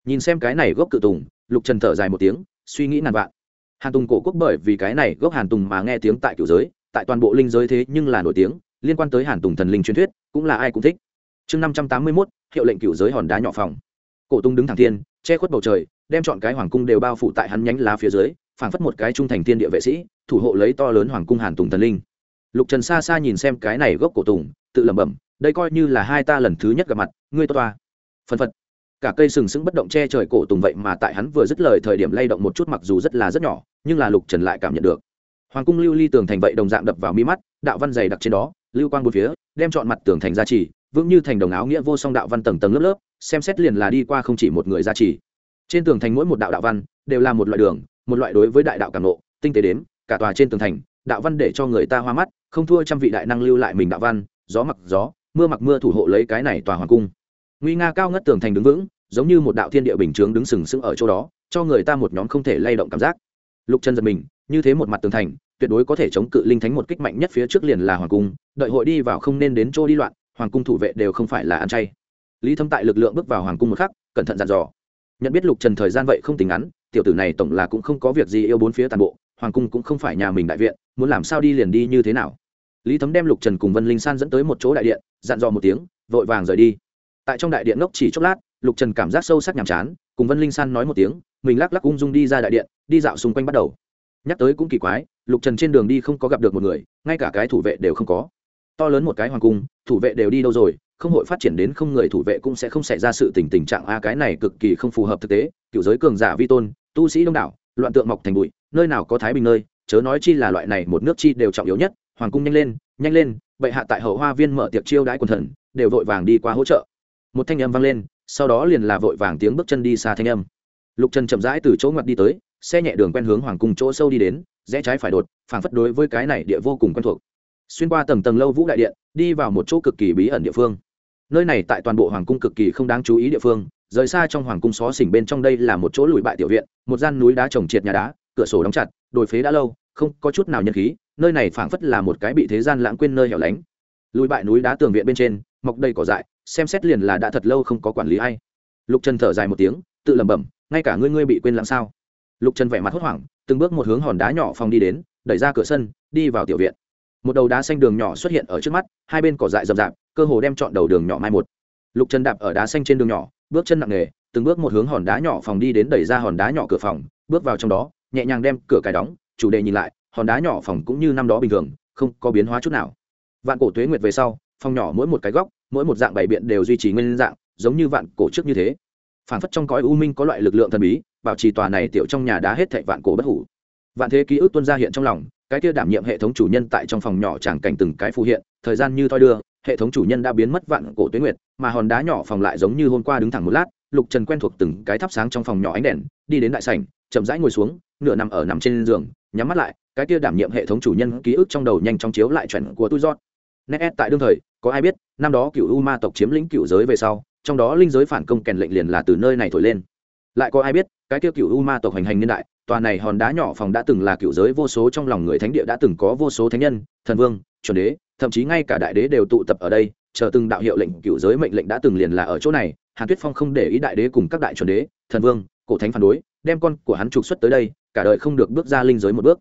Nhìn xem cái này gốc cự tùng, lục trần thở dài một tiếng, suy nghĩ ngàn vạn. Hàn tùng cổ quốc bởi vì cái này gốc hàn tùng mà nghe tiếng tại kiểu giới, tại toàn bộ linh giới thế nhưng là nổi tiếng, liên quan tới hàn tùng thần linh truyền thuyết, cũng là ai cũng thích. Chương năm trăm tám mươi mốt, hiệu lệnh cựu giới hòn đá nhỏ phòng. Cổ tung đứng thẳng thiên, che khuất bầu trời, đem chọn cái hoàng cung đều bao phủ tại hắn nhánh lá phía dưới, phảng phất một cái trung thành thiên địa vệ sĩ, thủ hộ lấy to lớn hoàng cung hàn tùng thần linh lục trần xa xa nhìn xem cái này gốc cổ tùng, tự lẩm bẩm, đây coi như là hai ta lần thứ nhất gặp mặt, ngươi toa. Phân phật. Cả cây sừng sững bất động che trời cổ tùng vậy mà tại hắn vừa dứt lời thời điểm lay động một chút mặc dù rất là rất nhỏ, nhưng là lục trần lại cảm nhận được. Hoàng cung lưu ly tường thành vậy đồng dạng đập vào mi mắt, đạo văn dày đặc trên đó, lưu quang một phía, đem chọn mặt tường thành gia trì, vững như thành đồng áo nghĩa vô song đạo văn tầng tầng lớp lớp, xem xét liền là đi qua không chỉ một người gia trì. Trên tường thành mỗi một đạo đạo văn, đều là một loại đường, một loại đối với đại đạo càng nộ tinh tế đếm, cả tòa trên tường thành, đạo văn để cho người ta hoa mắt không thua trăm vị đại năng lưu lại mình đạo văn, gió mặc gió, mưa mặc mưa thủ hộ lấy cái này tòa hoàng cung. Nguy nga cao ngất tường thành đứng vững, giống như một đạo thiên địa bình chướng đứng sừng sững ở chỗ đó, cho người ta một nhóm không thể lay động cảm giác. Lục chân giật mình, như thế một mặt tường thành, tuyệt đối có thể chống cự linh thánh một kích mạnh nhất phía trước liền là hoàng cung, đợi hội đi vào không nên đến chỗ đi loạn, hoàng cung thủ vệ đều không phải là ăn chay. Lý thâm tại lực lượng bước vào hoàng cung một khắc, cẩn thận dặn dò. Nhận biết lục trần thời gian vậy không tính ngắn, tiểu tử này tổng là cũng không có việc gì yêu bốn phía toàn bộ hoàng cung cũng không phải nhà mình đại viện, muốn làm sao đi liền đi như thế nào? Lý thấm đem lục trần cùng vân linh san dẫn tới một chỗ đại điện, dặn dò một tiếng, vội vàng rời đi. Tại trong đại điện ngốc chỉ chốc lát, lục trần cảm giác sâu sắc nhàm chán, cùng vân linh san nói một tiếng, mình lắc lắc ung dung đi ra đại điện, đi dạo xung quanh bắt đầu. Nhắc tới cũng kỳ quái, lục trần trên đường đi không có gặp được một người, ngay cả cái thủ vệ đều không có. To lớn một cái hoàng cung, thủ vệ đều đi đâu rồi, không hội phát triển đến không người thủ vệ cũng sẽ không xảy ra sự tình tình trạng a cái này cực kỳ không phù hợp thực tế cựu giới cường giả vi tôn, tu sĩ đông đảo, loạn tượng mọc thành bụi nơi nào có thái bình nơi, chớ nói chi là loại này một nước chi đều trọng yếu nhất. Hoàng cung nhanh lên nhanh lên, bệ hạ tại hậu hoa viên mở tiệc chiêu đãi quần thần, đều vội vàng đi qua hỗ trợ. Một thanh âm vang lên, sau đó liền là vội vàng tiếng bước chân đi xa thanh âm. Lục trần chậm rãi từ chỗ ngoặt đi tới, xe nhẹ đường quen hướng hoàng cung chỗ sâu đi đến, rẽ trái phải đột, phảng phất đối với cái này địa vô cùng quen thuộc. Xuyên qua tầng tầng lâu vũ đại điện, đi vào một chỗ cực kỳ bí ẩn địa phương. Nơi này tại toàn bộ hoàng cung cực kỳ không đáng chú ý địa phương, rời xa trong hoàng cung xó xỉnh bên trong đây là một chỗ lùi bại tiểu viện, một gian núi đá trồng triệt nhà đá cửa sổ đóng chặt, đồi phế đã lâu, không có chút nào nhân khí, nơi này phảng phất là một cái bị thế gian lãng quên nơi hẻo lánh. Lùi bại núi đá tường viện bên trên, mọc đầy cỏ dại, xem xét liền là đã thật lâu không có quản lý hay lục trần thở dài một tiếng, tự lẩm bẩm, ngay cả ngươi ngươi bị quên lãng sao? Lục trần vẻ mặt hốt hoảng, từng bước một hướng hòn đá nhỏ phòng đi đến, đẩy ra cửa sân, đi vào tiểu viện. Một đầu đá xanh đường nhỏ xuất hiện ở trước mắt, hai bên cỏ dại rậm rạp, cơ hồ đem chọn đầu đường nhỏ mai một. Lục trần đạp ở đá xanh trên đường nhỏ, bước chân nặng nề, từng bước một hướng hòn đá nhỏ phòng đi đến đẩy ra hòn đá nhỏ cửa phòng, bước vào trong đó nhẹ nhàng đem cửa cài đóng, chủ đề nhìn lại, hòn đá nhỏ phòng cũng như năm đó bình thường, không có biến hóa chút nào. Vạn cổ tuế nguyệt về sau, phòng nhỏ mỗi một cái góc, mỗi một dạng bày biện đều duy trì nguyên dạng, giống như vạn cổ trước như thế. Phản phất trong cõi u minh có loại lực lượng thần bí, bảo trì tòa này tiểu trong nhà đá hết thệ vạn cổ bất hủ. Vạn thế ký ức tuân ra hiện trong lòng, cái kia đảm nhiệm hệ thống chủ nhân tại trong phòng nhỏ tràng cảnh từng cái phù hiện, thời gian như thoi đưa, hệ thống chủ nhân đã biến mất vạn cổ tuyến nguyệt, mà hòn đá nhỏ phòng lại giống như hôm qua đứng thẳng một lát, lục trần quen thuộc từng cái thắp sáng trong phòng nhỏ ánh đèn, đi đến đại sảnh, chậm rãi ngồi xuống nửa nằm ở nằm trên giường, nhắm mắt lại, cái kia đảm nhiệm hệ thống chủ nhân ký ức trong đầu nhanh chóng chiếu lại chuẩn của tôi giót nét tại đương thời, có ai biết, năm đó cựu u ma tộc chiếm lĩnh cựu giới về sau, trong đó linh giới phản công kèn lệnh liền là từ nơi này thổi lên. Lại có ai biết, cái kia cựu u ma tộc hành hành niên đại, tòa này hòn đá nhỏ phòng đã từng là cựu giới vô số trong lòng người thánh địa đã từng có vô số thánh nhân, thần vương, chuẩn đế, thậm chí ngay cả đại đế đều tụ tập ở đây, chờ từng đạo hiệu lệnh cựu giới mệnh lệnh đã từng liền là ở chỗ này, hàn tuyết phong không để ý đại đế cùng các đại chuẩn đế, thần vương, cổ thánh phản đối, đem con của hắn trục xuất tới đây cả đời không được bước ra linh giới một bước.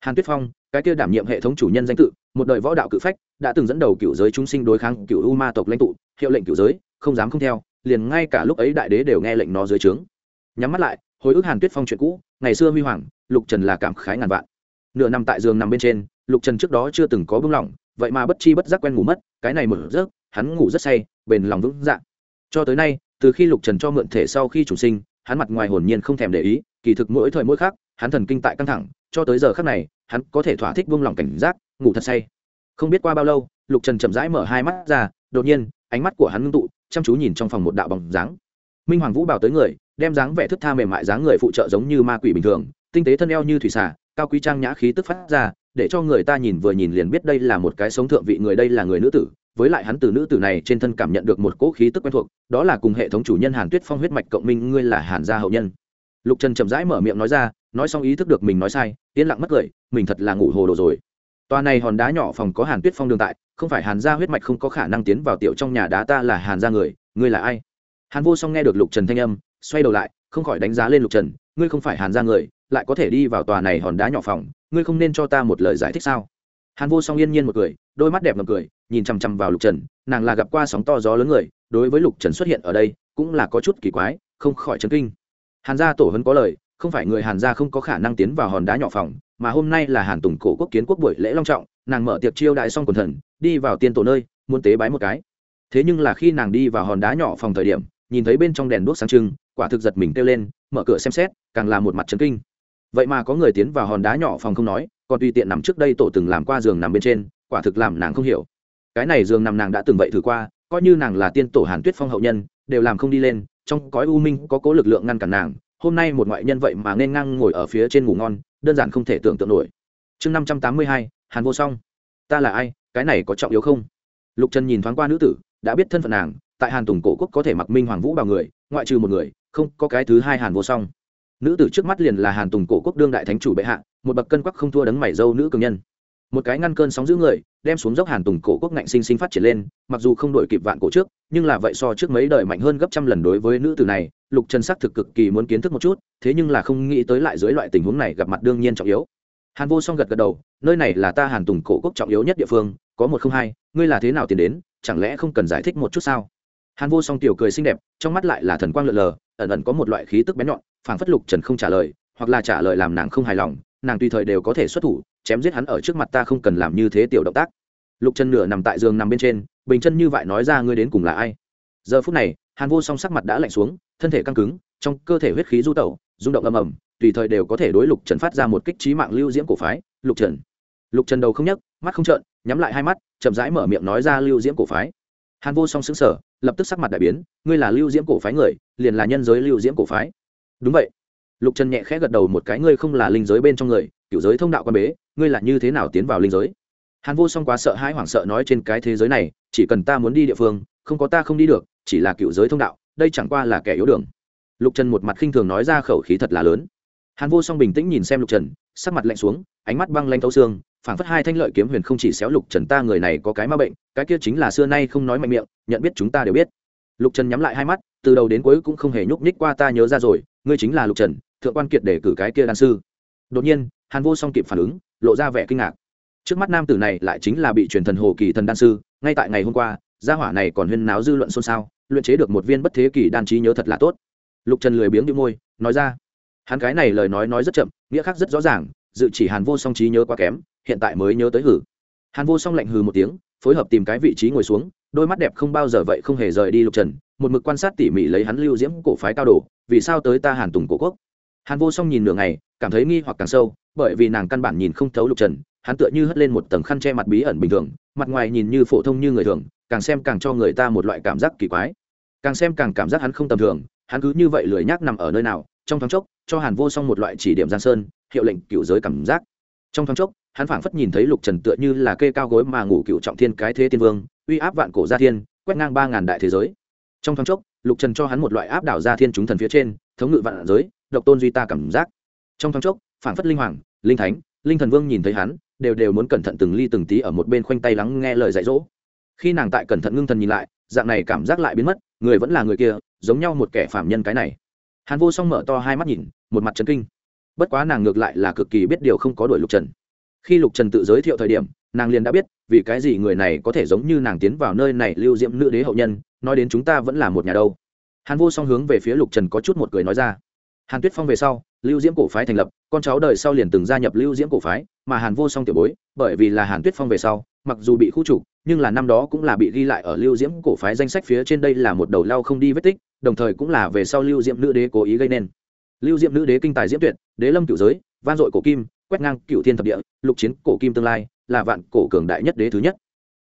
Hàn tuyết phong, cái kia đảm nhiệm hệ thống chủ nhân danh tự, một đời võ đạo cự phách, đã từng dẫn đầu cựu giới chúng sinh đối kháng cựu u ma tộc lãnh tụ, hiệu lệnh cựu giới, không dám không theo, liền ngay cả lúc ấy đại đế đều nghe lệnh nó dưới trướng. Nhắm mắt lại, hồi ức hàn tuyết phong chuyện cũ, ngày xưa huy hoàng, lục trần là cảm khái ngàn vạn. Nửa nằm tại giường nằm bên trên, lục trần trước đó chưa từng có bưng lỏng, vậy mà bất chi bất giác quen ngủ mất, cái này mở giấc, hắn ngủ rất say, bền lòng vững dạng cho tới nay, từ khi lục trần cho mượn thể sau khi chủ sinh, hắn mặt ngoài hồn nhiên không thèm để ý, kỳ thực mỗi thời mỗi khác hắn thần kinh tại căng thẳng, cho tới giờ khác này, hắn có thể thỏa thích buông lỏng cảnh giác, ngủ thật say. Không biết qua bao lâu, lục trần chậm rãi mở hai mắt ra, đột nhiên, ánh mắt của hắn ngưng tụ, chăm chú nhìn trong phòng một đạo bóng dáng. Minh hoàng vũ bảo tới người, đem dáng vẻ thức tha mềm mại dáng người phụ trợ giống như ma quỷ bình thường, tinh tế thân eo như thủy xả cao quý trang nhã khí tức phát ra, để cho người ta nhìn vừa nhìn liền biết đây là một cái sống thượng vị người, đây là người nữ tử. Với lại hắn từ nữ tử này trên thân cảm nhận được một cỗ khí tức quen thuộc, đó là cùng hệ thống chủ nhân hàn tuyết phong huyết mạch cộng minh, ngươi là hàn gia hậu nhân lục trần chậm rãi mở miệng nói ra, nói xong ý thức được mình nói sai, yên lặng mất cười, mình thật là ngủ hồ đồ rồi. Tòa này hòn đá nhỏ phòng có hàn tuyết phong đường tại, không phải hàn gia huyết mạch không có khả năng tiến vào tiểu trong nhà đá ta là hàn gia người, ngươi là ai? Hàn vô song nghe được lục trần thanh âm, xoay đầu lại, không khỏi đánh giá lên lục trần, ngươi không phải hàn gia người, lại có thể đi vào tòa này hòn đá nhỏ phòng, ngươi không nên cho ta một lời giải thích sao? Hàn vô song yên nhiên một cười, đôi mắt đẹp ngầm cười, nhìn chằm chằm vào lục trần, nàng là gặp qua sóng to gió lớn người, đối với lục trần xuất hiện ở đây, cũng là có chút kỳ quái, không khỏi chấn kinh hàn gia tổ hấn có lời, không phải người hàn gia không có khả năng tiến vào hòn đá nhỏ phòng, mà hôm nay là hàn tùng cổ quốc kiến quốc buổi lễ long trọng, nàng mở tiệc chiêu đại xong quần thần, đi vào tiên tổ nơi, muốn tế bái một cái. Thế nhưng là khi nàng đi vào hòn đá nhỏ phòng thời điểm, nhìn thấy bên trong đèn đuốc sáng trưng, quả thực giật mình kêu lên, mở cửa xem xét, càng là một mặt trấn kinh. Vậy mà có người tiến vào hòn đá nhỏ phòng không nói, còn tùy tiện nằm trước đây tổ từng làm qua giường nằm bên trên, quả thực làm nàng không hiểu. Cái này giường nằm nàng đã từng vậy thử qua, coi như nàng là tiên tổ hàn tuyết phong hậu nhân, đều làm không đi lên trong cõi u minh có cố lực lượng ngăn cản nàng, hôm nay một ngoại nhân vậy mà nên ngang ngồi ở phía trên ngủ ngon, đơn giản không thể tưởng tượng nổi. Chương năm trăm tám mươi hai, hàn vô song. Ta là ai, cái này có trọng yếu không? Lục trần nhìn thoáng qua nữ tử, đã biết thân phận nàng, tại hàn tùng cổ quốc có thể mặc minh hoàng vũ bao người, ngoại trừ một người, không có cái thứ hai hàn vô song. Nữ tử trước mắt liền là hàn tùng cổ quốc đương đại thánh chủ bệ hạ, một bậc cân quắc không thua đấng mảy dâu nữ cường nhân một cái ngăn cơn sóng giữ người, đem xuống dốc hàn tùng cổ quốc ngạnh sinh sinh phát triển lên, mặc dù không đổi kịp vạn cổ trước, nhưng là vậy so trước mấy đời mạnh hơn gấp trăm lần đối với nữ tử này, lục trần sắc thực cực kỳ muốn kiến thức một chút, thế nhưng là không nghĩ tới lại dưới loại tình huống này gặp mặt đương nhiên trọng yếu. Hàn vô song gật gật đầu, nơi này là ta hàn tùng cổ quốc trọng yếu nhất địa phương, có một không hai, ngươi là thế nào tiến đến, chẳng lẽ không cần giải thích một chút sao? Hàn vô song tiểu cười xinh đẹp, trong mắt lại là thần quang lượn lờ, ẩn ẩn có một loại khí tức bén nhọn, phảng phất lục trần không trả lời, hoặc là trả lời làm nàng không hài lòng nàng tùy thời đều có thể xuất thủ, chém giết hắn ở trước mặt ta không cần làm như thế tiểu động tác. Lục chân nửa nằm tại giường nằm bên trên, bình chân như vậy nói ra ngươi đến cùng là ai. Giờ phút này, hàn vô song sắc mặt đã lạnh xuống, thân thể căng cứng, trong cơ thể huyết khí du tẩu, rung động ầm ầm, tùy thời đều có thể đối lục trần phát ra một kích trí mạng lưu diễm cổ phái, lục trần. Lục trần đầu không nhấc, mắt không trợn, nhắm lại hai mắt, chậm rãi mở miệng nói ra lưu diễm cổ phái. Hàn vô song xứng sở lập tức sắc mặt đại biến, ngươi là lưu diễm cổ phái người, liền là nhân giới lưu diễm cổ phái. Đúng vậy lục trần nhẹ khẽ gật đầu một cái, ngươi không là linh giới bên trong người cựu giới thông đạo quan bế, ngươi là như thế nào tiến vào linh giới? Hàn vô song quá sợ hãi hoảng sợ nói trên cái thế giới này, chỉ cần ta muốn đi địa phương, không có ta không đi được, chỉ là cựu giới thông đạo, đây chẳng qua là kẻ yếu đường. Lục trần một mặt khinh thường nói ra, khẩu khí thật là lớn. Hàn vô song bình tĩnh nhìn xem lục trần, sắc mặt lạnh xuống, ánh mắt băng lanh thấu xương, phảng phất hai thanh lợi kiếm huyền không chỉ xéo lục trần, ta người này có cái ma bệnh, cái kia chính là xưa nay không nói mạnh miệng, nhận biết chúng ta đều biết. Lục trần nhắm lại hai mắt, từ đầu đến cuối cũng không hề nhúc nhích qua, ta nhớ ra rồi, ngươi chính là lục trần thượng quan kiệt để cử cái kia đan sư. Đột nhiên, hàn vô song kịp phản ứng, lộ ra vẻ kinh ngạc. Trước mắt nam tử này lại chính là bị truyền thần hồ kỳ thần đan sư, ngay tại ngày hôm qua, gia hỏa này còn huyên náo dư luận xôn xao, luyện chế được một viên bất thế kỳ đan trí nhớ thật là tốt. Lục trần lười biếng đi môi, nói ra, hắn cái này lời nói nói rất chậm, nghĩa khác rất rõ ràng, dự chỉ hàn vô song trí nhớ quá kém, hiện tại mới nhớ tới hử. Hàn vô song lạnh hừ một tiếng, phối hợp tìm cái vị trí ngồi xuống, đôi mắt đẹp không bao giờ vậy không hề rời đi lục trần, một mực quan sát tỉ mỉ lấy hắn lưu diễm cổ phái cao đồ vì sao tới ta hàn tùng cổ quốc? Hàn vô song nhìn nửa ngày, cảm thấy nghi hoặc càng sâu, bởi vì nàng căn bản nhìn không thấu lục trần, hắn tựa như hất lên một tầng khăn che mặt bí ẩn bình thường, mặt ngoài nhìn như phổ thông như người thường, càng xem càng cho người ta một loại cảm giác kỳ quái. Càng xem càng cảm giác hắn không tầm thường, hắn cứ như vậy lười nhác nằm ở nơi nào, trong thoáng chốc, cho hàn vô song một loại chỉ điểm giang sơn, hiệu lệnh cựu giới cảm giác. Trong thoáng chốc, hắn phảng phất nhìn thấy lục trần tựa như là kê cao gối mà ngủ cựu trọng thiên cái thế tiên vương, uy áp vạn cổ gia thiên, quét ngang ba ngàn đại thế giới. Trong thoáng chốc, lục trần cho hắn một loại áp đảo gia thiên chúng thần phía trên, thống ngự vạn giới độc tôn duy ta cảm giác. Trong thoáng chốc, phảng phất linh hoàng, linh thánh, linh thần vương nhìn thấy hắn, đều đều muốn cẩn thận từng ly từng tí ở một bên khoanh tay lắng nghe lời dạy dỗ. Khi nàng tại cẩn thận ngưng thần nhìn lại, dạng này cảm giác lại biến mất, người vẫn là người kia, giống nhau một kẻ phạm nhân cái này. Hàn vô song mở to hai mắt nhìn, một mặt trấn kinh. Bất quá nàng ngược lại là cực kỳ biết điều không có đuổi lục trần. Khi lục trần tự giới thiệu thời điểm, nàng liền đã biết, vì cái gì người này có thể giống như nàng tiến vào nơi này lưu diễm nữ đế hậu nhân, nói đến chúng ta vẫn là một nhà đâu. Hàn vô song hướng về phía lục trần có chút một cười nói ra hàn tuyết phong về sau, lưu diễm cổ phái thành lập, con cháu đời sau liền từng gia nhập lưu diễm cổ phái, mà hàn vô song tiểu bối, bởi vì là hàn tuyết phong về sau, mặc dù bị khu trục, nhưng là năm đó cũng là bị ghi lại ở lưu diễm cổ phái danh sách phía trên đây là một đầu lao không đi vết tích, đồng thời cũng là về sau lưu diễm nữ đế cố ý gây nên. Lưu diễm nữ đế kinh tài diễm tuyệt, đế lâm cựu giới van dội cổ kim, quét ngang cựu thiên thập địa, lục chiến cổ kim tương lai, là vạn cổ cường đại nhất đế thứ nhất.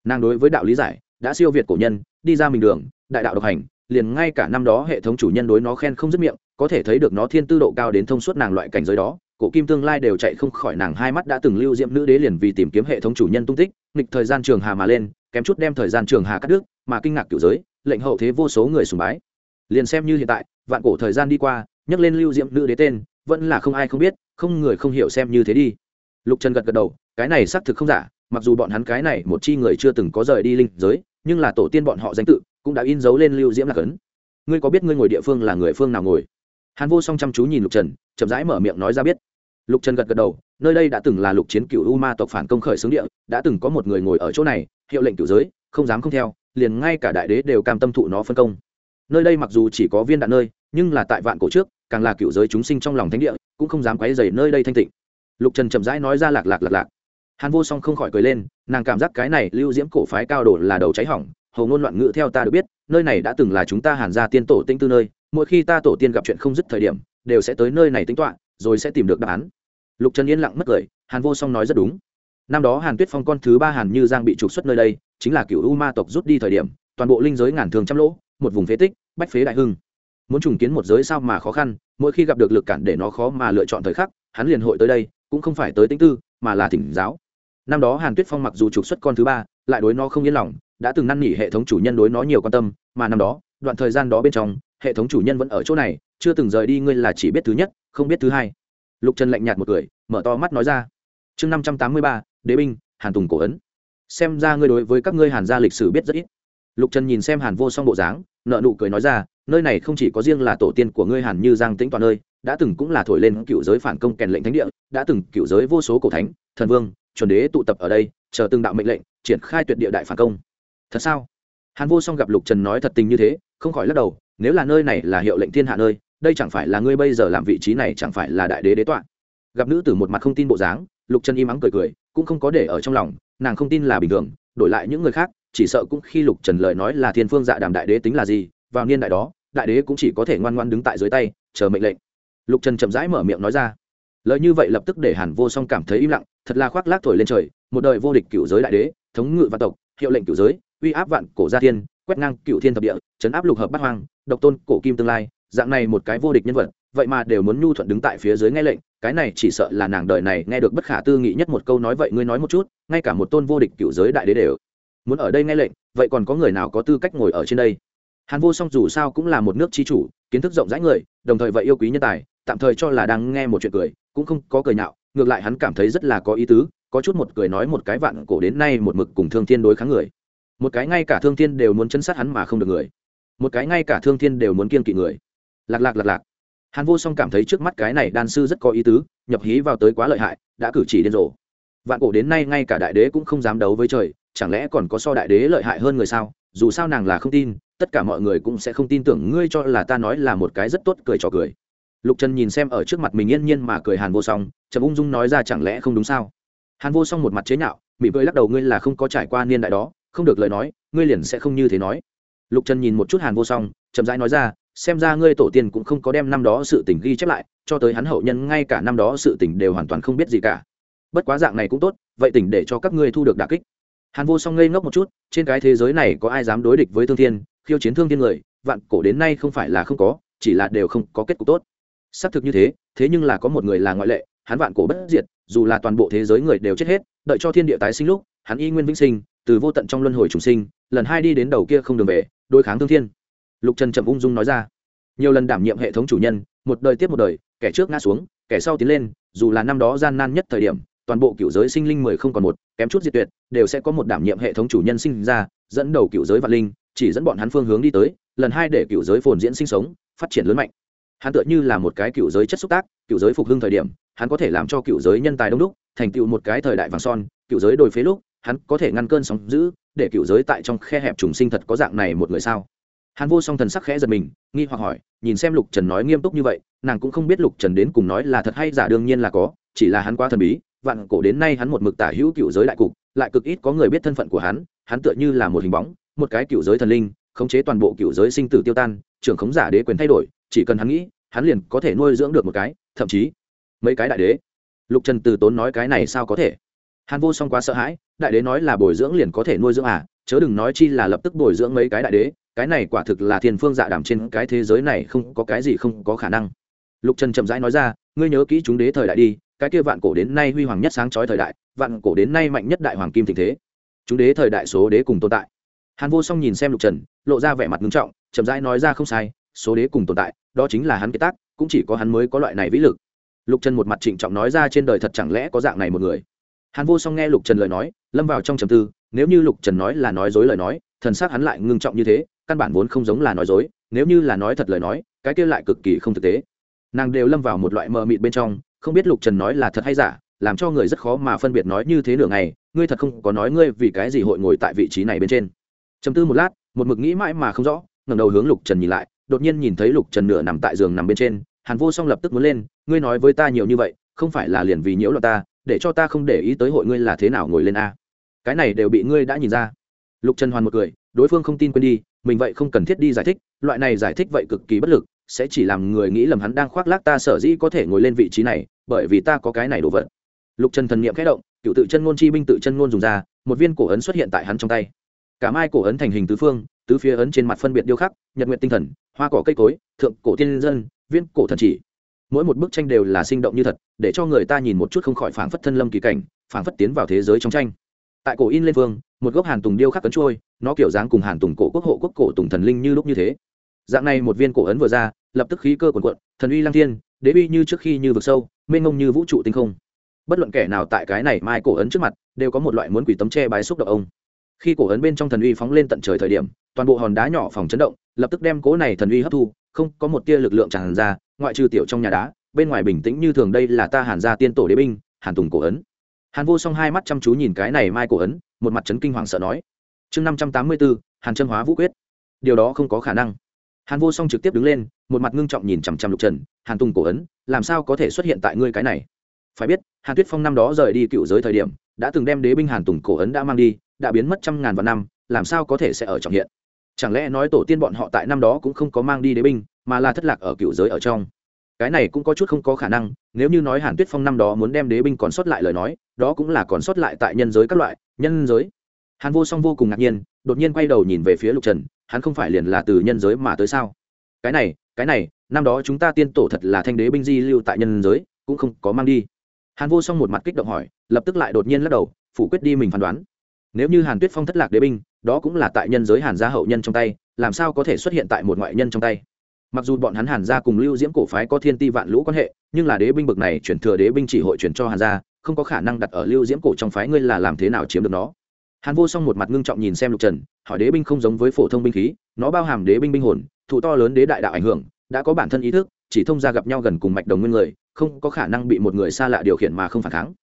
Nàng đối với đạo lý giải, đã siêu việt cổ nhân, đi ra mình đường, đại đạo độc hành, liền ngay cả năm đó hệ thống chủ nhân đối nó khen không dứt miệng có thể thấy được nó thiên tư độ cao đến thông suốt nàng loại cảnh giới đó, cổ kim tương lai đều chạy không khỏi nàng hai mắt đã từng lưu diệm nữ đế liền vì tìm kiếm hệ thống chủ nhân tung tích, nghịch thời gian trường hà mà lên, kém chút đem thời gian trường hà cắt đứt, mà kinh ngạc cửu giới, lệnh hậu thế vô số người sùng bái. Liền xem như hiện tại, vạn cổ thời gian đi qua, nhắc lên lưu diệm nữ đế tên, vẫn là không ai không biết, không người không hiểu xem như thế đi. Lục trần gật gật đầu, cái này xác thực không giả, mặc dù bọn hắn cái này một chi người chưa từng có rời đi linh giới, nhưng là tổ tiên bọn họ danh tự, cũng đã in dấu lên lưu diễm lạc ấn ngươi có biết ngươi ngồi địa phương là người phương nào ngồi? Hàn vô song chăm chú nhìn lục trần, chậm rãi mở miệng nói ra biết. Lục trần gật gật đầu, nơi đây đã từng là lục chiến cựu u ma tộc phản công khởi xướng địa, đã từng có một người ngồi ở chỗ này, hiệu lệnh cựu giới, không dám không theo, liền ngay cả đại đế đều cam tâm thụ nó phân công. Nơi đây mặc dù chỉ có viên đạn nơi, nhưng là tại vạn cổ trước, càng là cựu giới chúng sinh trong lòng thánh địa, cũng không dám quấy dày nơi đây thanh tịnh. Lục trần chậm rãi nói ra lạc lạc lạc lạc. Hàn vô song không khỏi cười lên, nàng cảm giác cái này lưu diễm cổ phái cao đổ là đầu cháy hỏng hầu ngôn loạn ngữ theo ta được biết, nơi này đã từng là chúng ta hàn gia tiên tổ tinh tư nơi mỗi khi ta tổ tiên gặp chuyện không dứt thời điểm, đều sẽ tới nơi này tính toán, rồi sẽ tìm được đáp án. Lục trần yên lặng mất cười, hàn vô song nói rất đúng. Năm đó hàn tuyết phong con thứ ba hàn như giang bị trục xuất nơi đây, chính là cựu u ma tộc rút đi thời điểm, toàn bộ linh giới ngàn thường trăm lỗ, một vùng phế tích, bách phế đại hưng. Muốn trùng kiến một giới sao mà khó khăn, mỗi khi gặp được lực cản để nó khó mà lựa chọn thời khắc, hắn liền hội tới đây, cũng không phải tới tính tư, mà là thỉnh giáo. Năm đó hàn tuyết phong mặc dù trục xuất con thứ ba, lại đối nó không yên lòng, đã từng năn nỉ hệ thống chủ nhân đối nó nhiều quan tâm, mà năm đó, đoạn thời gian đó bên trong hệ thống chủ nhân vẫn ở chỗ này, chưa từng rời đi, ngươi là chỉ biết thứ nhất, không biết thứ hai. Lục trần lạnh nhạt một cười, mở to mắt nói ra. Chương năm trăm tám mươi ba, đế binh, hàn tùng cổ ấn. Xem ra ngươi đối với các ngươi hàn gia lịch sử biết rất ít. Lục trần nhìn xem hàn vô song bộ dáng, nợ nụ cười nói ra, nơi này không chỉ có riêng là tổ tiên của ngươi hàn như giang tĩnh toàn nơi, đã từng cũng là thổi lên cựu giới phản công kèn lệnh thánh địa, đã từng cựu giới vô số cổ thánh, thần vương, chuẩn đế tụ tập ở đây, chờ từng đạo mệnh lệnh, triển khai tuyệt địa đại phản công. Thật sao? Hàn vô song gặp lục trần nói thật tình như thế không khỏi lắc đầu, nếu là nơi này là hiệu lệnh thiên hạ nơi, đây chẳng phải là ngươi bây giờ làm vị trí này chẳng phải là đại đế đế tọa. Gặp nữ tử một mặt không tin bộ dáng, lục trần im ắng cười cười, cũng không có để ở trong lòng, nàng không tin là bình thường, đổi lại những người khác, chỉ sợ cũng khi lục trần lời nói là thiên phương dạ đàm đại đế tính là gì, vào niên đại đó, đại đế cũng chỉ có thể ngoan ngoan đứng tại dưới tay, chờ mệnh lệnh. Lục trần chậm rãi mở miệng nói ra. Lời như vậy lập tức để hàn vô song cảm thấy im lặng, thật là khoác lác thổi lên trời, một đời vô địch cựu giới đại đế, thống ngự văn tộc, hiệu lệnh cựu giới, uy áp vạn cổ gia thiên quét ngang cựu thiên thập địa, chấn áp lục hợp bát hoang, độc tôn, cổ kim tương lai, dạng này một cái vô địch nhân vật, vậy mà đều muốn nhu thuận đứng tại phía dưới nghe lệnh, cái này chỉ sợ là nàng đời này nghe được bất khả tư nghị nhất một câu nói vậy ngươi nói một chút, ngay cả một tôn vô địch cựu giới đại đế đều muốn ở đây nghe lệnh, vậy còn có người nào có tư cách ngồi ở trên đây? Hàn vô song dù sao cũng là một nước chi chủ, kiến thức rộng rãi người, đồng thời vậy yêu quý nhân tài, tạm thời cho là đang nghe một chuyện cười, cũng không có cười nhạo, ngược lại hắn cảm thấy rất là có ý tứ, có chút một cười nói một cái vạn cổ đến nay một mực cùng thương thiên đối kháng người một cái ngay cả thương thiên đều muốn chấn sát hắn mà không được người. Một cái ngay cả thương thiên đều muốn kiên kỵ người. Lạc lạc lạc lạc. Hàn vô song cảm thấy trước mắt cái này đan sư rất có ý tứ, nhập hí vào tới quá lợi hại, đã cử chỉ điên rồ. Vạn cổ đến nay ngay cả đại đế cũng không dám đấu với trời, chẳng lẽ còn có so đại đế lợi hại hơn người sao? Dù sao nàng là không tin, tất cả mọi người cũng sẽ không tin tưởng ngươi cho là ta nói là một cái rất tốt cười trò cười. Lục trần nhìn xem ở trước mặt mình yên nhiên mà cười hàn vô song trầm ung dung nói ra chẳng lẽ không đúng sao? Hàn vô song một mặt chế nhạo, mỉm vơi lắc đầu ngươi là không có trải qua niên đại đó không được lời nói, ngươi liền sẽ không như thế nói. Lục trần nhìn một chút hàn vô song, chậm rãi nói ra, xem ra ngươi tổ tiên cũng không có đem năm đó sự tình ghi chép lại, cho tới hắn hậu nhân ngay cả năm đó sự tình đều hoàn toàn không biết gì cả. Bất quá dạng này cũng tốt, vậy tỉnh để cho các ngươi thu được đà kích. Hàn vô song ngây ngốc một chút, trên cái thế giới này có ai dám đối địch với thương thiên, khiêu chiến thương thiên người, vạn cổ đến nay không phải là không có, chỉ là đều không có kết cục tốt. Xác thực như thế thế nhưng là có một người là ngoại lệ, hắn vạn cổ bất diệt, dù là toàn bộ thế giới người đều chết hết, đợi cho thiên địa tái sinh lúc, hắn y nguyên vĩnh sinh từ vô tận trong luân hồi trùng sinh, lần hai đi đến đầu kia không đường về, đối kháng thương thiên. Lục trần chậm ung dung nói ra. Nhiều lần đảm nhiệm hệ thống chủ nhân, một đời tiếp một đời, kẻ trước ngã xuống, kẻ sau tiến lên, dù là năm đó gian nan nhất thời điểm, toàn bộ cựu giới sinh linh mười không còn một, kém chút diệt tuyệt, đều sẽ có một đảm nhiệm hệ thống chủ nhân sinh ra, dẫn đầu cựu giới vạn linh, chỉ dẫn bọn hắn phương hướng đi tới, lần hai để cựu giới phồn diễn sinh sống, phát triển lớn mạnh. Hắn tựa như là một cái cựu giới chất xúc tác cựu giới phục hưng thời điểm, hắn có thể làm cho cựu giới nhân tài đông đúc, thành tựu một cái thời đại vàng son cựu giới đổi phế lúc hắn có thể ngăn cơn sóng giữ để cựu giới tại trong khe hẹp trùng sinh thật có dạng này một người sao? Hắn vô song thần sắc khẽ giật mình, nghi hoặc hỏi, nhìn xem lục trần nói nghiêm túc như vậy, nàng cũng không biết lục trần đến cùng nói là thật hay giả đương nhiên là có, chỉ là hắn quá thần bí, vạn cổ đến nay hắn một mực tả hữu cựu giới đại cục, lại cực ít có người biết thân phận của hắn hắn tựa như là một hình bóng, một cái cựu giới thần linh, khống chế toàn bộ cựu giới sinh tử tiêu tan, trưởng khống giả đế quyền thay đổi, chỉ cần hắn nghĩ, hắn liền có thể nuôi dưỡng được một cái, thậm chí mấy cái đại đế. Lục trần từ tốn nói cái này sao có thể? Hàn vô song quá sợ hãi, đại đế nói là bồi dưỡng liền có thể nuôi dưỡng à chớ đừng nói chi là lập tức bồi dưỡng mấy cái đại đế, cái này quả thực là thiên phương dạ đảm trên cái thế giới này không có cái gì không có khả năng. Lục trần chậm rãi nói ra, ngươi nhớ kỹ chúng đế thời đại đi, cái kia vạn cổ đến nay huy hoàng nhất sáng chói thời đại, vạn cổ đến nay mạnh nhất đại hoàng kim tình thế. Chúng đế thời đại số đế cùng tồn tại. Hàn vô song nhìn xem lục trần, lộ ra vẻ mặt nghiêm trọng, chậm rãi nói ra không sai, số đế cùng tồn tại, đó chính là hắn kế tác, cũng chỉ có hắn mới có loại này vĩ lực. Lục trần một mặt trịnh trọng nói ra trên đời thật chẳng lẽ có dạng này một người hàn vô song nghe lục trần lời nói, lâm vào trong trầm tư, nếu như lục trần nói là nói dối lời nói, thần s c hắn lại ngưng trọng như thế, căn bản vốn không giống là nói dối, nếu như là nói thật lời nói, cái kia lại cực kỳ không thực tế. Nàng đều lâm vào một loại mờ mịt bên trong, không biết lục trần nói là thật hay giả, làm cho người rất khó mà phân biệt nói như thế nửa ngày, ngươi thật không có nói ngươi vì cái gì hội ngồi tại vị trí này bên trên. Trầm tư một lát, một mực nghĩ mãi mà không rõ, ngẩng đầu hướng lục trần nhìn lại, đột nhiên nhìn thấy lục trần nửa nằm tại giường nằm bên trên, hàn vô song lập tức muốn lên, ngươi nói với ta nhiều như vậy, không phải là liền vì nhiễu loạn ta để cho ta không để ý tới hội ngươi là thế nào ngồi lên a. Cái này đều bị ngươi đã nhìn ra. Lục trần hoàn một cười, đối phương không tin quên đi, mình vậy không cần thiết đi giải thích, loại này giải thích vậy cực kỳ bất lực, sẽ chỉ làm người nghĩ lầm hắn đang khoác lác ta sở dĩ có thể ngồi lên vị trí này, bởi vì ta có cái này đồ vật. Lục trần thần n i ệ m khẽ động, cựu tự chân ngôn chi binh tự chân ngôn dùng ra, một viên cổ ấn xuất hiện tại hắn trong tay. Cả mai cổ ấn thành hình tứ phương, tứ phía ấn trên mặt phân biệt điêu khắc, nhật nguyện tinh thần, hoa cỏ cây cối, thượng cổ tiên dân, viên cổ thần chỉ mỗi một bức tranh đều là sinh động như thật, để cho người ta nhìn một chút không khỏi phảng phất thân lâm kỳ cảnh, phảng phất tiến vào thế giới trong tranh. Tại cổ in lên phương một gốc hàn tùng điêu khắc cấn trôi, nó kiểu dáng cùng hàn tùng cổ quốc hộ quốc cổ tùng thần linh như lúc như thế. Dạng này một viên cổ ấn vừa ra, lập tức khí cơ quần quận thần uy lang thiên, đế uy như trước khi như vực sâu, mênh ngông như vũ trụ tinh không. Bất luận kẻ nào tại cái này mai cổ ấn trước mặt, đều có một loại muốn quỷ tấm che bái xúc động ông. Khi cổ ấn bên trong thần uy phóng lên tận trời thời điểm, toàn bộ hòn đá nhỏ phòng chấn động, lập tức đem cố này thần uy hấp thu không có một tia lực lượng tràn ra, ngoại trừ tiểu trong nhà đá, bên ngoài bình tĩnh như thường đây là ta hàn gia tiên tổ đế binh, hàn tùng cổ ấn. Hàn vô song hai mắt chăm chú nhìn cái này mai cổ ấn, một mặt trấn kinh hoàng sợ nói, chương năm trăm tám mươi bốn hàn trâm hóa vũ quyết. Điều đó không có khả năng. Hàn vô song trực tiếp đứng lên, một mặt ngưng trọng nhìn chằm chằm lục trần, hàn tùng cổ ấn, làm sao có thể xuất hiện tại ngươi cái này? Phải biết, hàn tuyết phong năm đó rời đi cựu giới thời điểm, đã từng đem đế binh hàn tùng cổ ấn đã mang đi, đã biến mất trăm ngàn vạn năm, làm sao có thể sẽ ở trọng hiện? Chẳng lẽ nói tổ tiên bọn họ tại năm đó cũng không có mang đi đế binh, mà là thất lạc ở cựu giới ở trong? Cái này cũng có chút không có khả năng, nếu như nói hàn tuyết phong năm đó muốn đem đế binh còn sót lại lời nói, đó cũng là còn sót lại tại nhân giới các loại, nhân giới. Hàn vô song vô cùng ngạc nhiên, đột nhiên quay đầu nhìn về phía lục trần, hắn không phải liền là từ nhân giới mà tới sao? Cái này cái này, năm đó chúng ta tiên tổ thật là thanh đế binh di lưu tại nhân giới, cũng không có mang đi. Hàn vô song một mặt kích động hỏi, lập tức lại đột nhiên lắc đầu, phủ quyết đi mình phán đoán. Nếu như hàn tuyết phong thất lạc đế binh đó cũng là tại nhân giới hàn gia hậu nhân trong tay, làm sao có thể xuất hiện tại một ngoại nhân trong tay? Mặc dù bọn hắn hàn gia cùng lưu diễm cổ phái có thiên ti vạn lũ quan hệ, nhưng là đế binh bực này chuyển thừa đế binh chỉ hội chuyển cho hàn gia, không có khả năng đặt ở lưu diễm cổ trong phái ngươi là làm thế nào chiếm được nó. Hàn vô song một mặt ngưng trọng nhìn xem lục trần, hỏi đế binh không giống với phổ thông binh khí, nó bao hàm đế binh binh hồn, thụ to lớn đế đại đạo ảnh hưởng, đã có bản thân ý thức, chỉ thông ra gặp nhau gần cùng mạch đồng nguyên người, không có khả năng bị một người xa lạ điều khiển mà không phản kháng.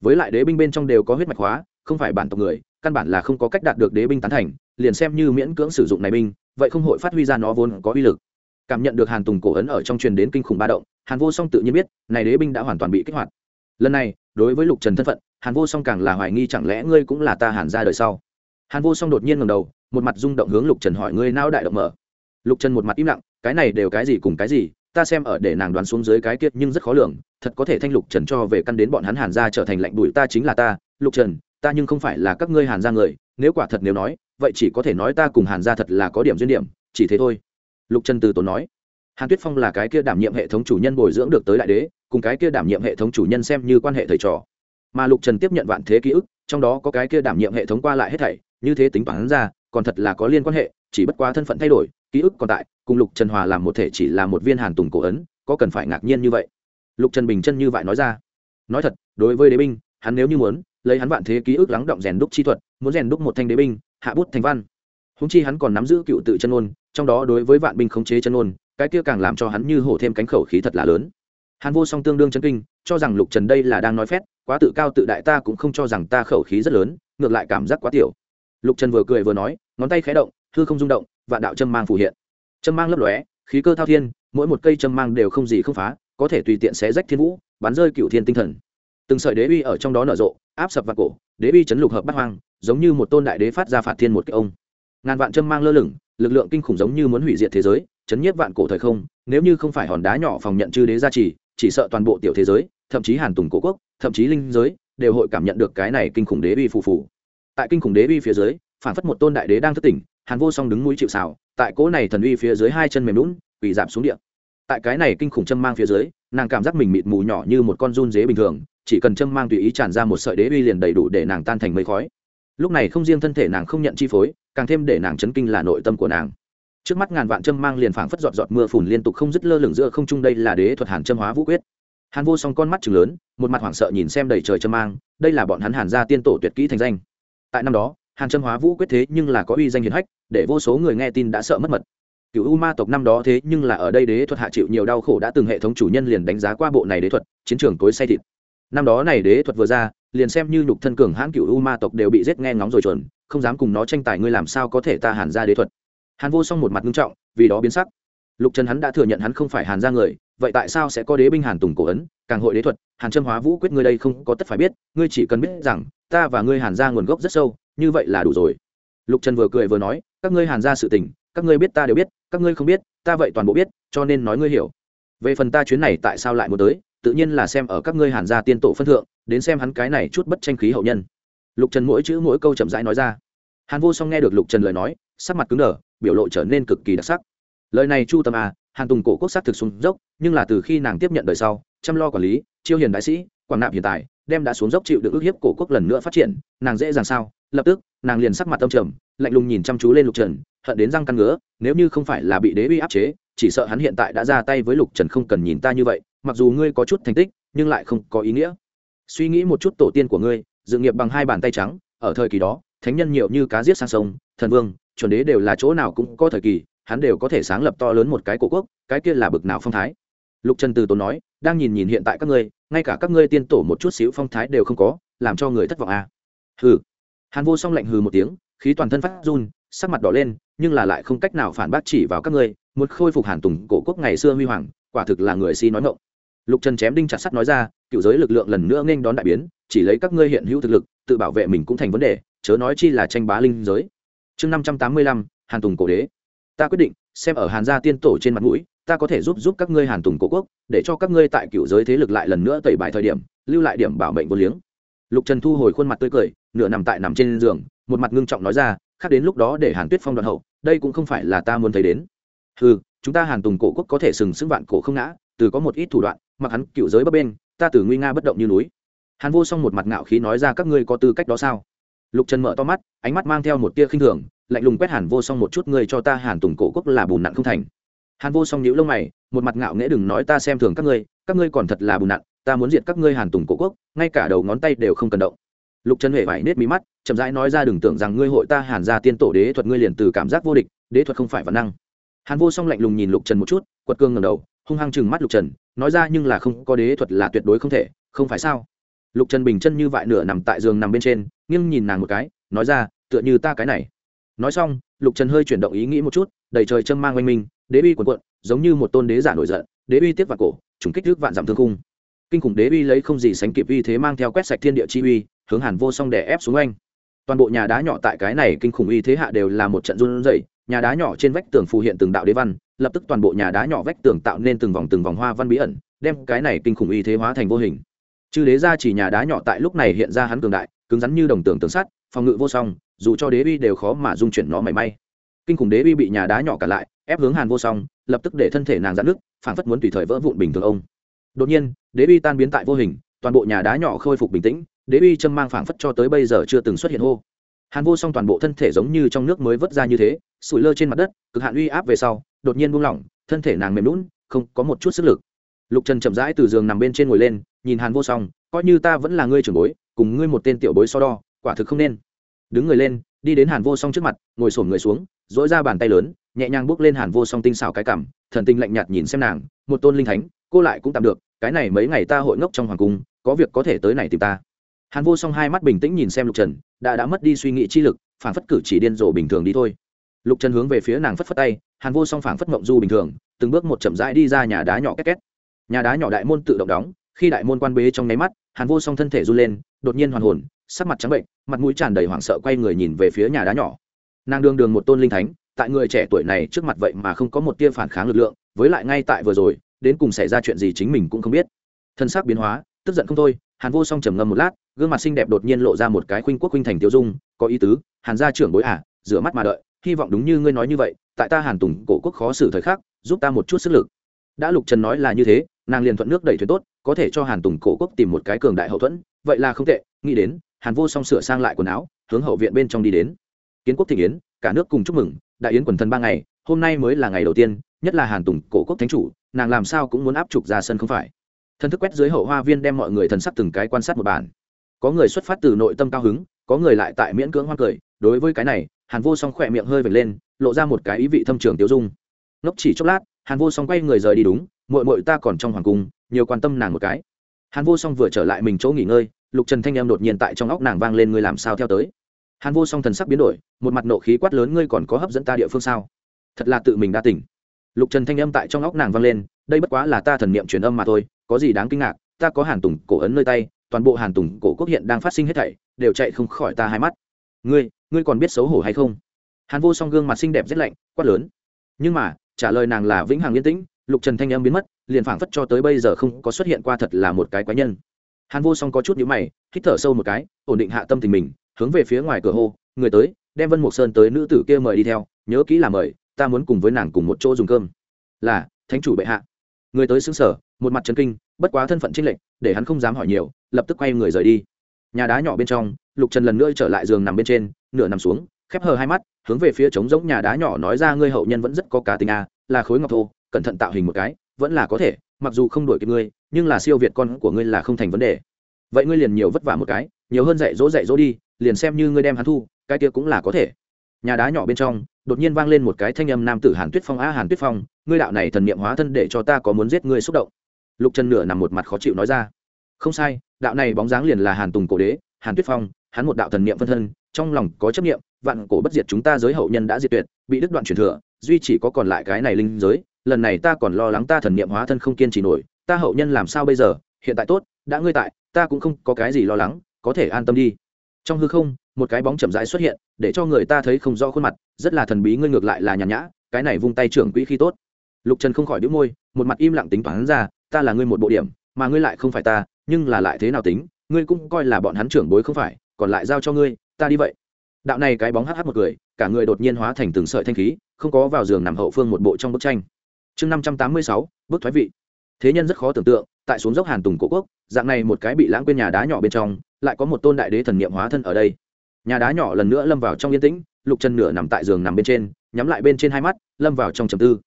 Với lại đế binh bên trong đều có huyết mạch hóa không phải bản tộc người, căn bản là không có cách đạt được đế binh tán thành, liền xem như miễn cưỡng sử dụng này binh, vậy không hội phát huy ra nó vốn có uy lực. Cảm nhận được hàn tùng cổ ấn ở trong truyền đến kinh khủng ba động, hàn vô song tự nhiên biết, này đế binh đã hoàn toàn bị kích hoạt. Lần này, đối với lục trần thân phận, hàn vô song càng là hoài nghi chẳng lẽ ngươi cũng là ta hàn ra đời sau. Hàn vô song đột nhiên ngầm đầu, một mặt rung động hướng lục trần hỏi ngươi não đại động mở. Lục trần một mặt im lặng, cái này đều cái gì cùng cái gì, ta xem ở để nàng đoán xuống dưới cái kiệt nhưng rất khó lường, thật có thể thanh lục trần cho về căn đến bọn hắn hàn ra trở thành lạnh đùi ta chính là ta. Lục trần ta nhưng không phải là các ngươi hàn ra người, nếu quả thật nếu nói, vậy chỉ có thể nói ta cùng hàn ra thật là có điểm duyên điểm, chỉ thế thôi. Lục trần từ tốn nói. Hàn tuyết phong là cái kia đảm nhiệm hệ thống chủ nhân bồi dưỡng được tới đại đế, cùng cái kia đảm nhiệm hệ thống chủ nhân xem như quan hệ thầy trò. Mà lục trần tiếp nhận vạn thế ký ức, trong đó có cái kia đảm nhiệm hệ thống qua lại hết thảy, như thế tính toán ra, còn thật là có liên quan hệ, chỉ bất quá thân phận thay đổi, ký ức còn tại, cùng lục trần hòa làm một thể chỉ là một viên hàn tùng cổ ấn, có cần phải ngạc nhiên như vậy? Lục trần bình chân như vậy nói ra. Nói thật, đối với đế binh, hắn nếu như muốn lấy hắn vạn thế ký ức lắng động rèn đúc chi thuật, muốn rèn đúc một thanh đế binh, hạ bút thành văn. Húng chi hắn còn nắm giữ cựu tự chân ôn, trong đó đối với vạn binh khống chế chân ôn, cái kia càng làm cho hắn như hổ thêm cánh khẩu khí thật là lớn. Hắn vô song tương đương chân kinh, cho rằng lục trần đây là đang nói phét, quá tự cao tự đại ta cũng không cho rằng ta khẩu khí rất lớn, ngược lại cảm giác quá tiểu. Lục trần vừa cười vừa nói, ngón tay khé động, hư không rung động, vạn đạo châm mang phủ hiện. Châm mang lấp lóe, khí cơ thao thiên, mỗi một cây châm mang đều không gì không phá, có thể tùy tiện xé rách thiên vũ, bắn rơi cựu thiên tinh thần từng sợi đế uy ở trong đó nở rộ, áp sập vào cổ, đế uy chấn lục hợp bắt hoang, giống như một tôn đại đế phát ra phạt thiên một cái ông. Ngàn vạn châm mang lơ lửng, lực lượng kinh khủng giống như muốn hủy diệt thế giới, chấn nhiếp vạn cổ thời không, nếu như không phải hòn đá nhỏ phòng nhận chư đế gia trì, chỉ sợ toàn bộ tiểu thế giới, thậm chí hàn tùng cổ quốc, thậm chí linh giới, đều hội cảm nhận được cái này kinh khủng đế uy phù phù. Tại kinh khủng đế uy phía dưới, phản phất một tôn đại đế đang thức tỉnh, hàn vô song đứng mũi chịu xào tại cỗ này thần uy phía dưới hai chân mềm lún quỳ giảm xuống địa. Tại cái này kinh khủng châm mang phía dưới, nàng cảm giác mình mịt mù nhỏ như một con run dế bình thường chỉ cần châm mang tùy ý tràn ra một sợi đế uy liền đầy đủ để nàng tan thành mây khói. Lúc này không riêng thân thể nàng không nhận chi phối, càng thêm để nàng chấn kinh là nội tâm của nàng. Trước mắt ngàn vạn châm mang liền phảng phất giọt giọt mưa phùn liên tục không dứt lơ lửng giữa không trung đây là đế thuật hàn châm hóa vũ quyết. Hàn vô song con mắt chừng lớn, một mặt hoảng sợ nhìn xem đầy trời châm mang, đây là bọn hắn hàn gia tiên tổ tuyệt kỹ thành danh. Tại năm đó, hàn châm hóa vũ quyết thế nhưng là có uy danh hiền hách, để vô số người nghe tin đã sợ mất mật. Cựu u ma tộc năm đó thế nhưng là ở đây đế thuật hạ chịu nhiều đau khổ đã từng hệ thống chủ nhân liền đánh giá qua bộ này đế thuật, chiến trường tối say thịt năm đó này đế thuật vừa ra, liền xem như nhục thân cường hãn cựu u ma tộc đều bị giết nghe ngóng rồi chuẩn, không dám cùng nó tranh tài ngươi làm sao có thể ta hàn ra đế thuật. Hàn vô song một mặt nghiêm trọng, vì đó biến sắc. Lục trần hắn đã thừa nhận hắn không phải hàn ra người, vậy tại sao sẽ có đế binh hàn tùng cổ ấn, càng hội đế thuật, hàn trâm hóa vũ quyết ngươi đây không có tất phải biết, ngươi chỉ cần biết rằng, ta và ngươi hàn ra nguồn gốc rất sâu, như vậy là đủ rồi. Lục trần vừa cười vừa nói, các ngươi hàn ra sự tình, các ngươi biết ta đều biết, các ngươi không biết, ta vậy toàn bộ biết, cho nên nói ngươi hiểu. Về phần ta chuyến này tại sao lại muốn tới tự nhiên là xem ở các ngươi hàn gia tiên tổ phân thượng, đến xem hắn cái này chút bất tranh khí hậu nhân. Lục trần mỗi chữ mỗi câu chậm rãi nói ra. Hàn vô song nghe được lục trần lời nói, sắc mặt cứng đờ, biểu lộ trở nên cực kỳ đặc sắc. Lời này chu tâm à hàn tùng cổ quốc sắc thực xuống dốc, nhưng là từ khi nàng tiếp nhận đời sau, chăm lo quản lý, chiêu hiền đại sĩ, quảng nạp hiện tại, đem đã xuống dốc chịu được ức hiếp cổ quốc lần nữa phát triển, nàng dễ dàng sao? Lập tức, nàng liền sắc mặt tâm trầm, lạnh lùng nhìn chăm chú lên lục trần, hận đến răng căn ngứa, nếu như không phải là bị đế uy áp chế, chỉ sợ hắn hiện tại đã ra tay với lục trần không cần nhìn ta như vậy mặc dù ngươi có chút thành tích, nhưng lại không có ý nghĩa. Suy nghĩ một chút tổ tiên của ngươi, dự nghiệp bằng hai bàn tay trắng, ở thời kỳ đó, thánh nhân nhiều như cá giết sang sông, thần vương, chuẩn đế đều là chỗ nào cũng có thời kỳ, hắn đều có thể sáng lập to lớn một cái cổ quốc, cái kia là bực nào phong thái. Lục trần từ tốn nói, đang nhìn nhìn hiện tại các ngươi, ngay cả các ngươi tiên tổ một chút xíu phong thái đều không có, làm cho người thất vọng à. hừ. Hàn vô song lạnh hừ một tiếng, khí toàn thân phát run, sắc mặt đỏ lên, nhưng là lại không cách nào phản bác chỉ vào các ngươi muốn khôi phục hàn tùng cổ quốc ngày xưa huy hoàng, quả thực là người si nói ngộng lục trần chém đinh chặt sắt nói ra, cựu giới lực lượng lần nữa nghênh đón đại biến, chỉ lấy các ngươi hiện hữu thực lực, tự bảo vệ mình cũng thành vấn đề, chớ nói chi là tranh bá linh giới. Chương năm trăm tám mươi lăm, hàn tùng cổ đế. Ta quyết định, xem ở hàn gia tiên tổ trên mặt mũi, ta có thể giúp giúp các ngươi hàn tùng cổ quốc, để cho các ngươi tại cựu giới thế lực lại lần nữa tẩy bài thời điểm, lưu lại điểm bảo mệnh vô liếng. Lục trần thu hồi khuôn mặt tươi cười, nửa nằm tại nằm trên giường, một mặt ngưng trọng nói ra, khác đến lúc đó để hàn tuyết phong đoạn hậu, đây cũng không phải là ta muốn thấy đến. Ừ chúng ta hàn tùng cổ quốc có thể sừng sững vạn cổ không ngã, từ có một ít thủ đoạn mặc hắn cựu giới bấp bên, ta từ nguy nga bất động như núi. Hàn vô song một mặt ngạo khí nói ra các ngươi có tư cách đó sao? Lục trần mở to mắt, ánh mắt mang theo một tia khinh thường, lạnh lùng quét hàn vô song một chút, ngươi cho ta hàn tùng cổ quốc là bùn nặn không thành. Hàn vô song nhíu lông mày, một mặt ngạo nghễ đừng nói ta xem thường các ngươi các ngươi còn thật là bùn nặn, ta muốn diệt các ngươi hàn tùng cổ quốc, ngay cả đầu ngón tay đều không cần động. Lục trần huệ vải nết mí mắt, chậm rãi nói ra đừng tưởng rằng ngươi hội ta hàn ra tiên tổ đế thuật ngươi liền từ cảm giác vô địch, đế thuật không phải văn năng. Hàn vô song lạnh lùng nhìn lục trần một chút, quật cương ngầm đầu, hung hăng chừng mắt lục trần nói ra nhưng là không có đế thuật là tuyệt đối không thể, không phải sao? Lục trần bình chân như vại nửa nằm tại giường nằm bên trên, nghiêng nhìn nàng một cái, nói ra, tựa như ta cái này. Nói xong, lục trần hơi chuyển động ý nghĩ một chút, đầy trời châm mang oanh minh, đế uy quần quận giống như một tôn đế giả nổi giận, đế uy tiếp vào cổ, trùng kích thước vạn giảm thương khung. Kinh khủng đế uy lấy không gì sánh kịp uy thế mang theo quét sạch thiên địa chi uy, hướng hàn vô song đè ép xuống anh toàn bộ nhà đá nhỏ tại cái này kinh khủng uy thế hạ đều là một trận run rẩy nhà đá nhỏ trên vách tường phù hiện từng đạo đế văn, lập tức toàn bộ nhà đá nhỏ vách tường tạo nên từng vòng từng vòng hoa văn bí ẩn, đem cái này kinh khủng y thế hóa thành vô hình. Chư đế ra chỉ nhà đá nhỏ tại lúc này hiện ra hắn cường đại, cứng rắn như đồng tường tường sắt, phòng ngự vô song, dù cho đế uy đều khó mà dung chuyển nó mảy may. Kinh khủng đế uy bị nhà đá nhỏ cả lại, ép hướng hàn vô song, lập tức để thân thể nàng giãn nước phảng phất muốn tùy thời vỡ vụn bình thường ông. Đột nhiên, đế uy tan biến tại vô hình, toàn bộ nhà đá nhỏ khôi phục bình tĩnh, đế uy châm mang phảng phất cho tới bây giờ chưa từng xuất hiện hô hàn vô song toàn bộ thân thể giống như trong nước mới vớt ra như thế, sủi lơ trên mặt đất, cực hạn uy áp về sau, đột nhiên buông lỏng, thân thể nàng mềm lún không có một chút sức lực. Lục trần chậm rãi từ giường nằm bên trên ngồi lên, nhìn hàn vô song, coi như ta vẫn là ngươi trưởng bối, cùng ngươi một tên tiểu bối so đo, quả thực không nên. Đứng người lên, đi đến hàn vô song trước mặt, ngồi sổm người xuống dỗi ra bàn tay lớn, nhẹ nhàng bước lên hàn vô song tinh xảo cái cảm thần tinh lạnh nhạt nhìn xem nàng, một tôn linh thánh, cô lại cũng tạm được, cái này mấy ngày ta hội ngốc trong hoàng cung, có việc có thể tới này tìm ta hàn vô song hai mắt bình tĩnh nhìn xem lục trần, đã đã mất đi suy nghĩ chi lực, phản phất cử chỉ điên rồ bình thường đi thôi. Lục trần hướng về phía nàng phất phất tay, hàn vô song phản phất mộng du bình thường, từng bước một chậm rãi đi ra nhà đá nhỏ két két. Nhà đá nhỏ đại môn tự động đóng, khi đại môn quan bế trong nháy mắt, hàn vô song thân thể run lên, đột nhiên hoàn hồn, sắc mặt trắng bệnh, mặt mũi tràn đầy hoảng sợ quay người nhìn về phía nhà đá nhỏ. Nàng đương đường một tôn linh thánh, tại người trẻ tuổi này trước mặt vậy mà không có một tia phản kháng lực lượng, với lại ngay tại vừa rồi, đến cùng xảy ra chuyện gì chính mình cũng không biết. Thân xác biến hóa, tức giận không thôi, hàn vô song trầm ngâm một lát gương mặt xinh đẹp đột nhiên lộ ra một cái khuynh quốc khuynh thành tiêu dung có ý tứ hàn gia trưởng bối ả à, rửa mắt mà đợi hy vọng đúng như ngươi nói như vậy tại ta hàn tùng cổ quốc khó xử thời khắc giúp ta một chút sức lực. Đã lục trần nói là như thế nàng liền thuận nước đẩy thuyền tốt có thể cho hàn tùng cổ quốc tìm một cái cường đại hậu thuẫn vậy là không tệ nghĩ đến hàn vô song sửa sang lại quần áo hướng hậu viện bên trong đi đến. Kiến quốc thị yến cả nước cùng chúc mừng đại yến quần thần ba ngày hôm nay mới là ngày đầu tiên nhất là hàn tùng cổ quốc thánh chủ nàng làm sao cũng muốn áp trục ra sân không phải. Thần thức quét dưới hậu hoa viên đem mọi người thần sắc từng cái quan sát một bản có người xuất phát từ nội tâm cao hứng, có người lại tại miễn cưỡng hoang cười. Đối với cái này, hàn vô song khỏe miệng hơi vệt lên, lộ ra một cái ý vị thâm trường tiêu dung. Ngốc chỉ chốc lát, hàn vô song quay người rời đi đúng mội mội ta còn trong hoàng cung, nhiều quan tâm nàng một cái. Hàn vô song vừa trở lại mình chỗ nghỉ ngơi, lục trần thanh em đột nhiên tại trong óc nàng vang lên, ngươi làm sao theo tới? Hàn vô song thần sắc biến đổi, một mặt nộ khí quát lớn, ngươi còn có hấp dẫn ta địa phương sao? Thật là tự mình đa tỉnh lục trần thanh âm tại trong óc nàng vang lên, đây bất quá là ta thần niệm truyền âm mà thôi, có gì đáng kinh ngạc, ta có hàn tùng cổ ấn nơi tay toàn bộ hàn tùng cổ quốc hiện đang phát sinh hết thảy, đều chạy không khỏi ta hai mắt. Ngươi ngươi còn biết xấu hổ hay không? Hàn vô song gương mặt xinh đẹp rất lạnh, quát lớn. Nhưng mà, trả lời nàng là vĩnh hằng yên tĩnh, lục trần thanh âm biến mất, liền phảng phất cho tới bây giờ không có xuất hiện qua thật là một cái quái nhân. Hàn vô song có chút nhíu mày, hít thở sâu một cái, ổn định hạ tâm tình mình, hướng về phía ngoài cửa hô, người tới, đem vân Mộc sơn tới nữ tử kia mời đi theo, nhớ kỹ là mời, ta muốn cùng với nàng cùng một chỗ dùng cơm. Là, thánh chủ bệ hạ. Người tới xứng sở, một mặt trấn kinh, bất quá thân phận trinh lệnh để hắn không dám hỏi nhiều, lập tức quay người rời đi. Nhà đá nhỏ bên trong, lục trần lần nữa trở lại giường nằm bên trên, nửa nằm xuống, khép hờ hai mắt, hướng về phía trống giống nhà đá nhỏ nói ra ngươi hậu nhân vẫn rất có cá tình à? là khối ngọc thô, cẩn thận tạo hình một cái, vẫn là có thể, mặc dù không đổi kịp ngươi, nhưng là siêu việt con của ngươi là không thành vấn đề. Vậy ngươi liền nhiều vất vả một cái, nhiều hơn dạy dỗ dạy dỗ đi, liền xem như ngươi đem hắn thu, cái kia cũng là có thể. Nhà đá nhỏ bên trong, đột nhiên vang lên một cái thanh âm nam tử hàn tuyết phong, a hàn tuyết phong, ngươi đạo này thần niệm hóa thân để cho ta có muốn giết ngươi xúc động lục trần nửa nằm một mặt khó chịu nói ra. Không sai, đạo này bóng dáng liền là hàn tùng cổ đế, hàn tuyết phong, hắn một đạo thần niệm phân thân, trong lòng có chấp niệm, vạn cổ bất diệt chúng ta giới hậu nhân đã diệt tuyệt, bị đứt đoạn truyền thừa, duy chỉ có còn lại cái này linh giới, lần này ta còn lo lắng ta thần niệm hóa thân không kiên trì nổi, ta hậu nhân làm sao bây giờ, hiện tại tốt, đã ngươi tại, ta cũng không có cái gì lo lắng, có thể an tâm đi. Trong hư không, một cái bóng chậm rãi xuất hiện, để cho người ta thấy không rõ khuôn mặt, rất là thần bí, ngươi ngược lại là nhàn nhã, cái này vung tay trưởng quỹ khi tốt. Lục trần không khỏi đĩu môi, một mặt im lặng tính toán ra ta là ngươi một bộ điểm, mà ngươi lại không phải ta, nhưng là lại thế nào tính, ngươi cũng coi là bọn hắn trưởng bối không phải, còn lại giao cho ngươi, ta đi vậy. Đạo này cái bóng hh một người cả người đột nhiên hóa thành từng sợi thanh khí, không có vào giường nằm hậu phương một bộ trong bức tranh. Chương năm trăm tám mươi sáu, bức thoái vị. Thế nhân rất khó tưởng tượng, tại xuống dốc hàn tùng cổ quốc, dạng này một cái bị lãng quên nhà đá nhỏ bên trong, lại có một tôn đại đế thần niệm hóa thân ở đây. Nhà đá nhỏ lần nữa lâm vào trong yên tĩnh, lục chân nửa nằm tại giường nằm bên trên, nhắm lại bên trên hai mắt, lâm vào trong trầm tư.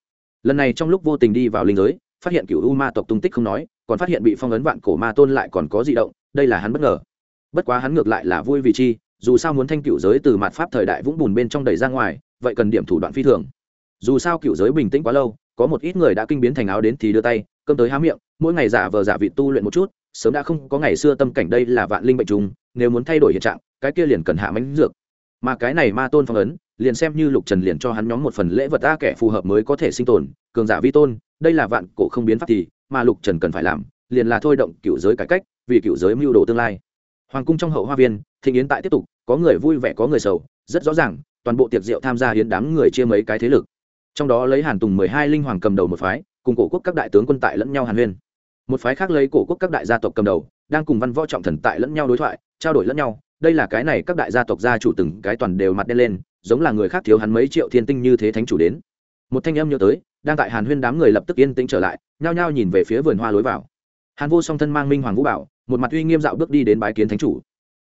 Lần này trong lúc vô tình đi vào linh giới phát hiện cựu u ma tộc tung tích không nói, còn phát hiện bị phong ấn vạn cổ ma tôn lại còn có di động, đây là hắn bất ngờ. Bất quá hắn ngược lại là vui vì chi, dù sao muốn thanh cựu giới từ mặt pháp thời đại vũng bùn bên trong đầy ra ngoài, vậy cần điểm thủ đoạn phi thường. Dù sao cựu giới bình tĩnh quá lâu, có một ít người đã kinh biến thành áo đến thì đưa tay, cơm tới há miệng, mỗi ngày giả vờ giả vị tu luyện một chút, sớm đã không có ngày xưa tâm cảnh đây là vạn linh bệnh trùng, nếu muốn thay đổi hiện trạng, cái kia liền cần hạ mánh dược. Mà cái này ma tôn phong ấn liền xem như lục trần liền cho hắn nhóm một phần lễ vật ta kẻ phù hợp mới có thể sinh tồn, cường giả vi tôn, đây là vạn cổ không biến pháp thì, mà lục trần cần phải làm, liền là thôi động cựu giới cải cách, vì cựu giới mưu đồ tương lai. Hoàng cung trong hậu hoa viên, thịnh yến tại tiếp tục, có người vui vẻ, có người sầu, rất rõ ràng, toàn bộ tiệc rượu tham gia hiến đám người chia mấy cái thế lực. Trong đó lấy hàn tùng mười hai linh hoàng cầm đầu một phái, cùng cổ quốc các đại tướng quân tại lẫn nhau hàn huyên. Một phái khác lấy cổ quốc các đại gia tộc cầm đầu, đang cùng văn võ trọng thần tại lẫn nhau đối thoại, trao đổi lẫn nhau đây là cái này các đại gia tộc gia chủ từng cái toàn đều mặt đen lên, giống là người khác thiếu hắn mấy triệu thiên tinh như thế thánh chủ đến. Một thanh âm nhớ tới, đang tại hàn huyên đám người lập tức yên tĩnh trở lại, nhao nhao nhìn về phía vườn hoa lối vào. Hàn vô song thân mang minh hoàng vũ bảo, một mặt uy nghiêm dạo bước đi đến bái kiến thánh chủ.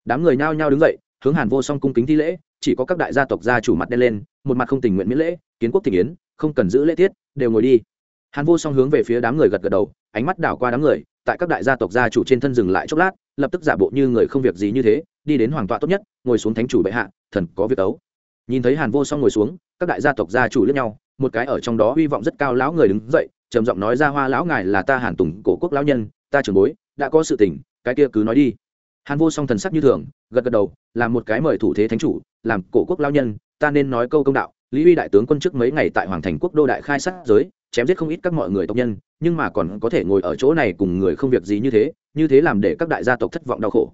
Đám người nhao nhao đứng dậy, hướng hàn vô song cung kính thi lễ, chỉ có các đại gia tộc gia chủ mặt đen lên, một mặt không tình nguyện miễn lễ, kiến quốc thị yến, không cần giữ lễ tiết, đều ngồi đi. Hàn vô song hướng về phía đám người gật gật đầu, ánh mắt đảo qua đám người, tại các đại gia tộc gia chủ trên thân dừng lại chốc lát, lập tức giả bộ như người không việc gì như thế đi đến hoàng tọa tốt nhất, ngồi xuống thánh chủ bệ hạ, thần có việc ấu. Nhìn thấy hàn vô song ngồi xuống, các đại gia tộc gia chủ lẫn nhau, một cái ở trong đó hy vọng rất cao lão người đứng dậy, trầm giọng nói ra, hoa lão ngài là ta hàn tùng cổ quốc lão nhân, ta trưởng bối, đã có sự tình, cái kia cứ nói đi. Hàn vô song thần sắc như thường, gật gật đầu làm một cái mời thủ thế thánh chủ, làm cổ quốc lão nhân, ta nên nói câu công đạo, lý uy đại tướng quân trước mấy ngày tại hoàng thành quốc đô đại khai sát giới, chém giết không ít các mọi người tộc nhân, nhưng mà còn có thể ngồi ở chỗ này cùng người không việc gì như thế như thế làm để các đại gia tộc thất vọng đau khổ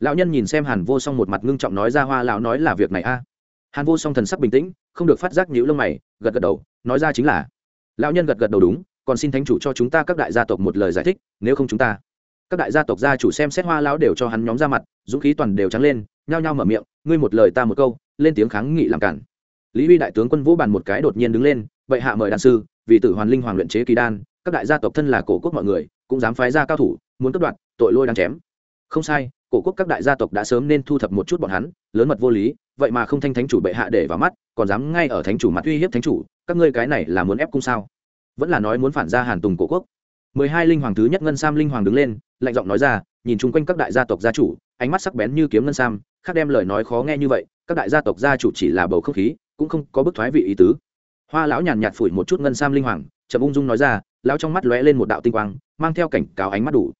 lão nhân nhìn xem hàn vô song một mặt ngưng trọng nói ra hoa lão nói là việc này a. Hàn vô song thần sắc bình tĩnh, không được phát giác nhữ lông mày, gật gật đầu, nói ra chính là. Lão nhân gật gật đầu đúng, còn xin thánh chủ cho chúng ta các đại gia tộc một lời giải thích, nếu không chúng ta. Các đại gia tộc gia chủ xem xét hoa lão đều cho hắn nhóm ra mặt, dũng khí toàn đều trắng lên, nhao nhao mở miệng, ngươi một lời ta một câu, lên tiếng kháng nghị làm cản. Lý huy đại tướng quân vũ bàn một cái đột nhiên đứng lên vậy hạ mời đàn sư, vì tử hoàn linh hoàng luyện chế kỳ đan, các đại gia tộc thân là cổ quốc mọi người, cũng dám phái ra cao thủ, muốn cất đoạt, tội lôi đang chém. Không sai cổ quốc các đại gia tộc đã sớm nên thu thập một chút bọn hắn, lớn mật vô lý, vậy mà không thanh thánh chủ bệ hạ để vào mắt, còn dám ngay ở thánh chủ mặt uy hiếp thánh chủ, các ngươi cái này là muốn ép cung sao? Vẫn là nói muốn phản ra hàn tùng cổ quốc. Mười hai linh hoàng thứ nhất ngân sam linh hoàng đứng lên, lạnh giọng nói ra, nhìn chung quanh các đại gia tộc gia chủ, ánh mắt sắc bén như kiếm ngân sam, khác đem lời nói khó nghe như vậy, các đại gia tộc gia chủ chỉ là bầu không khí, cũng không có bức thoái vị ý tứ. Hoa lão nhàn nhạt phủi một chút ngân sam linh hoàng, chậm ung dung nói ra, lão trong mắt lóe lên một đạo tinh quang, mang theo cảnh cáo ánh mắt đủ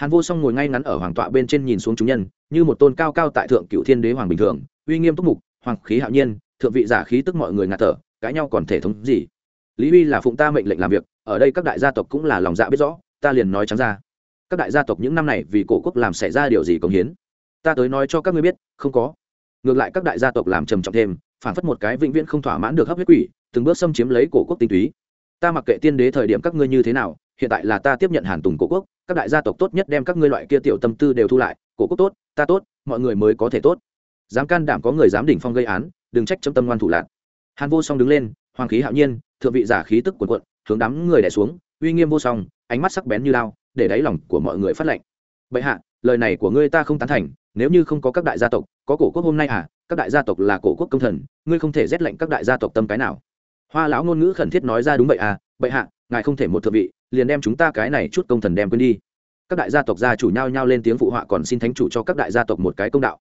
hàn vô song ngồi ngay ngắn ở hoàng tọa bên trên nhìn xuống chúng nhân, như một tôn cao cao tại thượng cựu thiên đế hoàng bình thường, uy nghiêm túc mục, hoàng khí hạo nhiên, thượng vị giả khí tức mọi người ngạt thở, cãi nhau còn thể thống gì? Lý uy là phụng ta mệnh lệnh làm việc, ở đây các đại gia tộc cũng là lòng dạ biết rõ, ta liền nói trắng ra. Các đại gia tộc những năm này vì cổ quốc làm xảy ra điều gì công hiến? Ta tới nói cho các ngươi biết, không có. Ngược lại các đại gia tộc làm trầm trọng thêm, phản phất một cái vĩnh viễn không thỏa mãn được hấp huyết quỷ, từng bước xâm chiếm lấy cổ quốc tinh túy. Ta mặc kệ tiên đế thời điểm các ngươi như thế nào hiện tại là ta tiếp nhận hàn tùng cổ quốc, các đại gia tộc tốt nhất đem các ngươi loại kia tiểu tâm tư đều thu lại, cổ quốc tốt, ta tốt, mọi người mới có thể tốt. Dám can đảm có người dám đỉnh phong gây án, đừng trách trong tâm ngoan thủ lạc. Hàn vô song đứng lên, hoàng khí hạo nhiên, thượng vị giả khí tức cuồn cuộn, hướng đám người đẻ xuống, uy nghiêm vô song, ánh mắt sắc bén như lao, để đáy lòng của mọi người phát lệnh. Bệ hạ, lời này của ngươi ta không tán thành, nếu như không có các đại gia tộc, có cổ quốc hôm nay à các đại gia tộc là cổ quốc công thần, ngươi không thể rét lệnh các đại gia tộc tâm cái nào. Hoa lão ngôn ngữ khẩn thiết nói ra đúng vậy à bệ hạ, ngài không thể một thượng vị liền đem chúng ta cái này chút công thần đem quên đi. Các đại gia tộc gia chủ nhau nhau lên tiếng phụ họa còn xin thánh chủ cho các đại gia tộc một cái công đạo.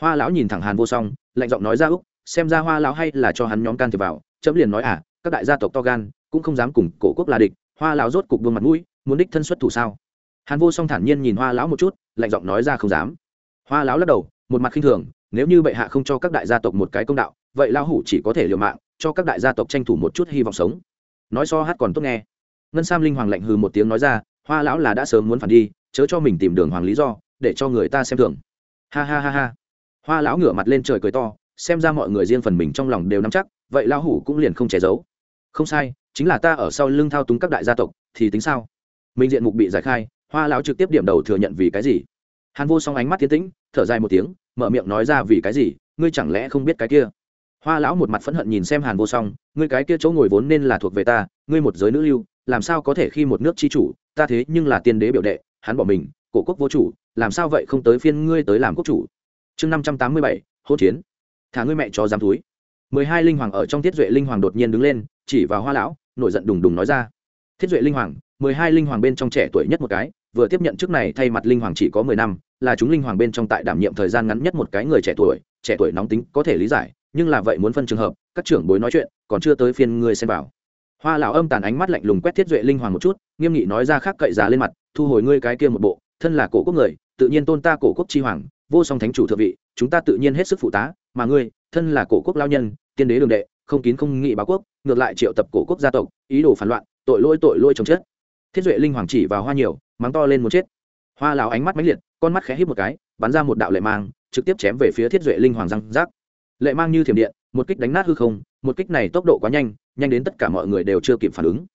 Hoa lão nhìn thẳng hàn vô song, lạnh giọng nói ra úc, xem ra hoa lão hay là cho hắn nhóm can thiệp vào, chấm liền nói à các đại gia tộc to gan, cũng không dám cùng cổ quốc là địch, hoa lão rốt cục buông mặt mũi, muốn đích thân xuất thủ sao? Hàn vô song thản nhiên nhìn hoa lão một chút, lạnh giọng nói ra không dám. Hoa lão lắc đầu, một mặt khinh thường, nếu như bệ hạ không cho các đại gia tộc một cái công đạo, vậy lão hủ chỉ có thể liều mạng, cho các đại gia tộc tranh thủ một chút hy vọng sống. Nói so hát còn tốt nghe ngân sam linh hoàng lạnh hừ một tiếng nói ra, hoa lão là đã sớm muốn phản đi, chớ cho mình tìm đường hoàng lý do, để cho người ta xem thường. Ha ha ha ha. Hoa lão ngửa mặt lên trời cười to, xem ra mọi người riêng phần mình trong lòng đều nắm chắc, vậy lão hủ cũng liền không che giấu. Không sai, chính là ta ở sau lưng thao túng các đại gia tộc, thì tính sao? Minh diện mục bị giải khai, hoa lão trực tiếp điểm đầu thừa nhận vì cái gì? Hàn vô song ánh mắt tiến tĩnh, thở dài một tiếng, mở miệng nói ra, vì cái gì? Ngươi chẳng lẽ không biết cái kia? Hoa lão một mặt phẫn hận nhìn xem hàn vô song, ngươi cái kia chỗ ngồi vốn nên là thuộc về ta, ngươi một giới nữ lưu làm sao có thể khi một nước chi chủ, ta thế nhưng là tiên đế biểu đệ, hắn bỏ mình, cổ quốc vô chủ, làm sao vậy không tới phiên ngươi tới làm quốc chủ? Chương năm trăm tám mươi bảy, hỗn chiến. Thả ngươi mẹ cho dám túi. Mười hai linh hoàng ở trong thiết duệ linh hoàng đột nhiên đứng lên, chỉ vào hoa lão, nổi giận đùng đùng nói ra. Thiết duệ linh hoàng, mười hai linh hoàng bên trong trẻ tuổi nhất một cái, vừa tiếp nhận chức này thay mặt linh hoàng chỉ có mười năm, là chúng linh hoàng bên trong tại đảm nhiệm thời gian ngắn nhất một cái người trẻ tuổi trẻ tuổi nóng tính có thể lý giải, nhưng là vậy muốn phân trường hợp, các trưởng bối nói chuyện, còn chưa tới phiên ngươi xem vào hoa lão âm tàn ánh mắt lạnh lùng quét thiết duệ linh hoàng một chút, nghiêm nghị nói ra khác cậy giá lên mặt, thu hồi ngươi cái kia một bộ, thân là cổ quốc người, tự nhiên tôn ta cổ quốc chi hoàng, vô song thánh chủ thượng vị, chúng ta tự nhiên hết sức phụ tá, mà ngươi, thân là cổ quốc lao nhân, tiên đế đường đệ, không kín không nghị báo quốc, ngược lại triệu tập cổ quốc gia tộc, ý đồ phản loạn, tội lỗi tội lỗi chồng chết. Thiết duệ linh hoàng chỉ vào hoa nhiều, mắng to lên muốn chết. Hoa lão ánh mắt mãnh liệt, con mắt khẽ hít một cái, bắn ra một đạo lệ mang, trực tiếp chém về phía thiết duệ linh hoàng răng rác. Lệ mang như thiểm điện, một kích đánh nát hư không một kích này tốc độ quá nhanh nhanh đến tất cả mọi người đều chưa kịp phản ứng.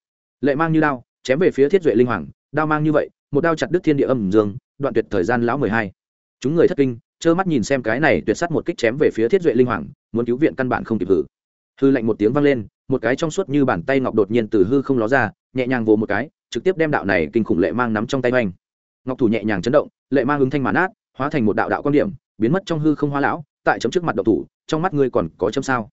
Lệ mang như đao, chém về phía thiết duệ linh hoàng, đao mang như vậy, một đao chặt đứt thiên địa âm dương, đoạn tuyệt thời gian lão mười hai. Chúng người thất kinh, trơ mắt nhìn xem cái này tuyệt sắt một kích chém về phía thiết duệ linh hoàng, muốn cứu viện căn bản không kịp hử. Hư lạnh một tiếng vang lên, một cái trong suốt như bàn tay ngọc đột nhiên từ hư không ló ra, nhẹ nhàng vồ một cái, trực tiếp đem đạo này kinh khủng lệ mang nắm trong tay oanh. Ngọc thủ nhẹ nhàng chấn động, lệ mang ứng thanh mãn át hóa thành một đạo đạo quan điểm, biến mất trong hư không hoa lão, tại chấm trước mặt độc thủ, trong mắt ngươi còn có chấm sao?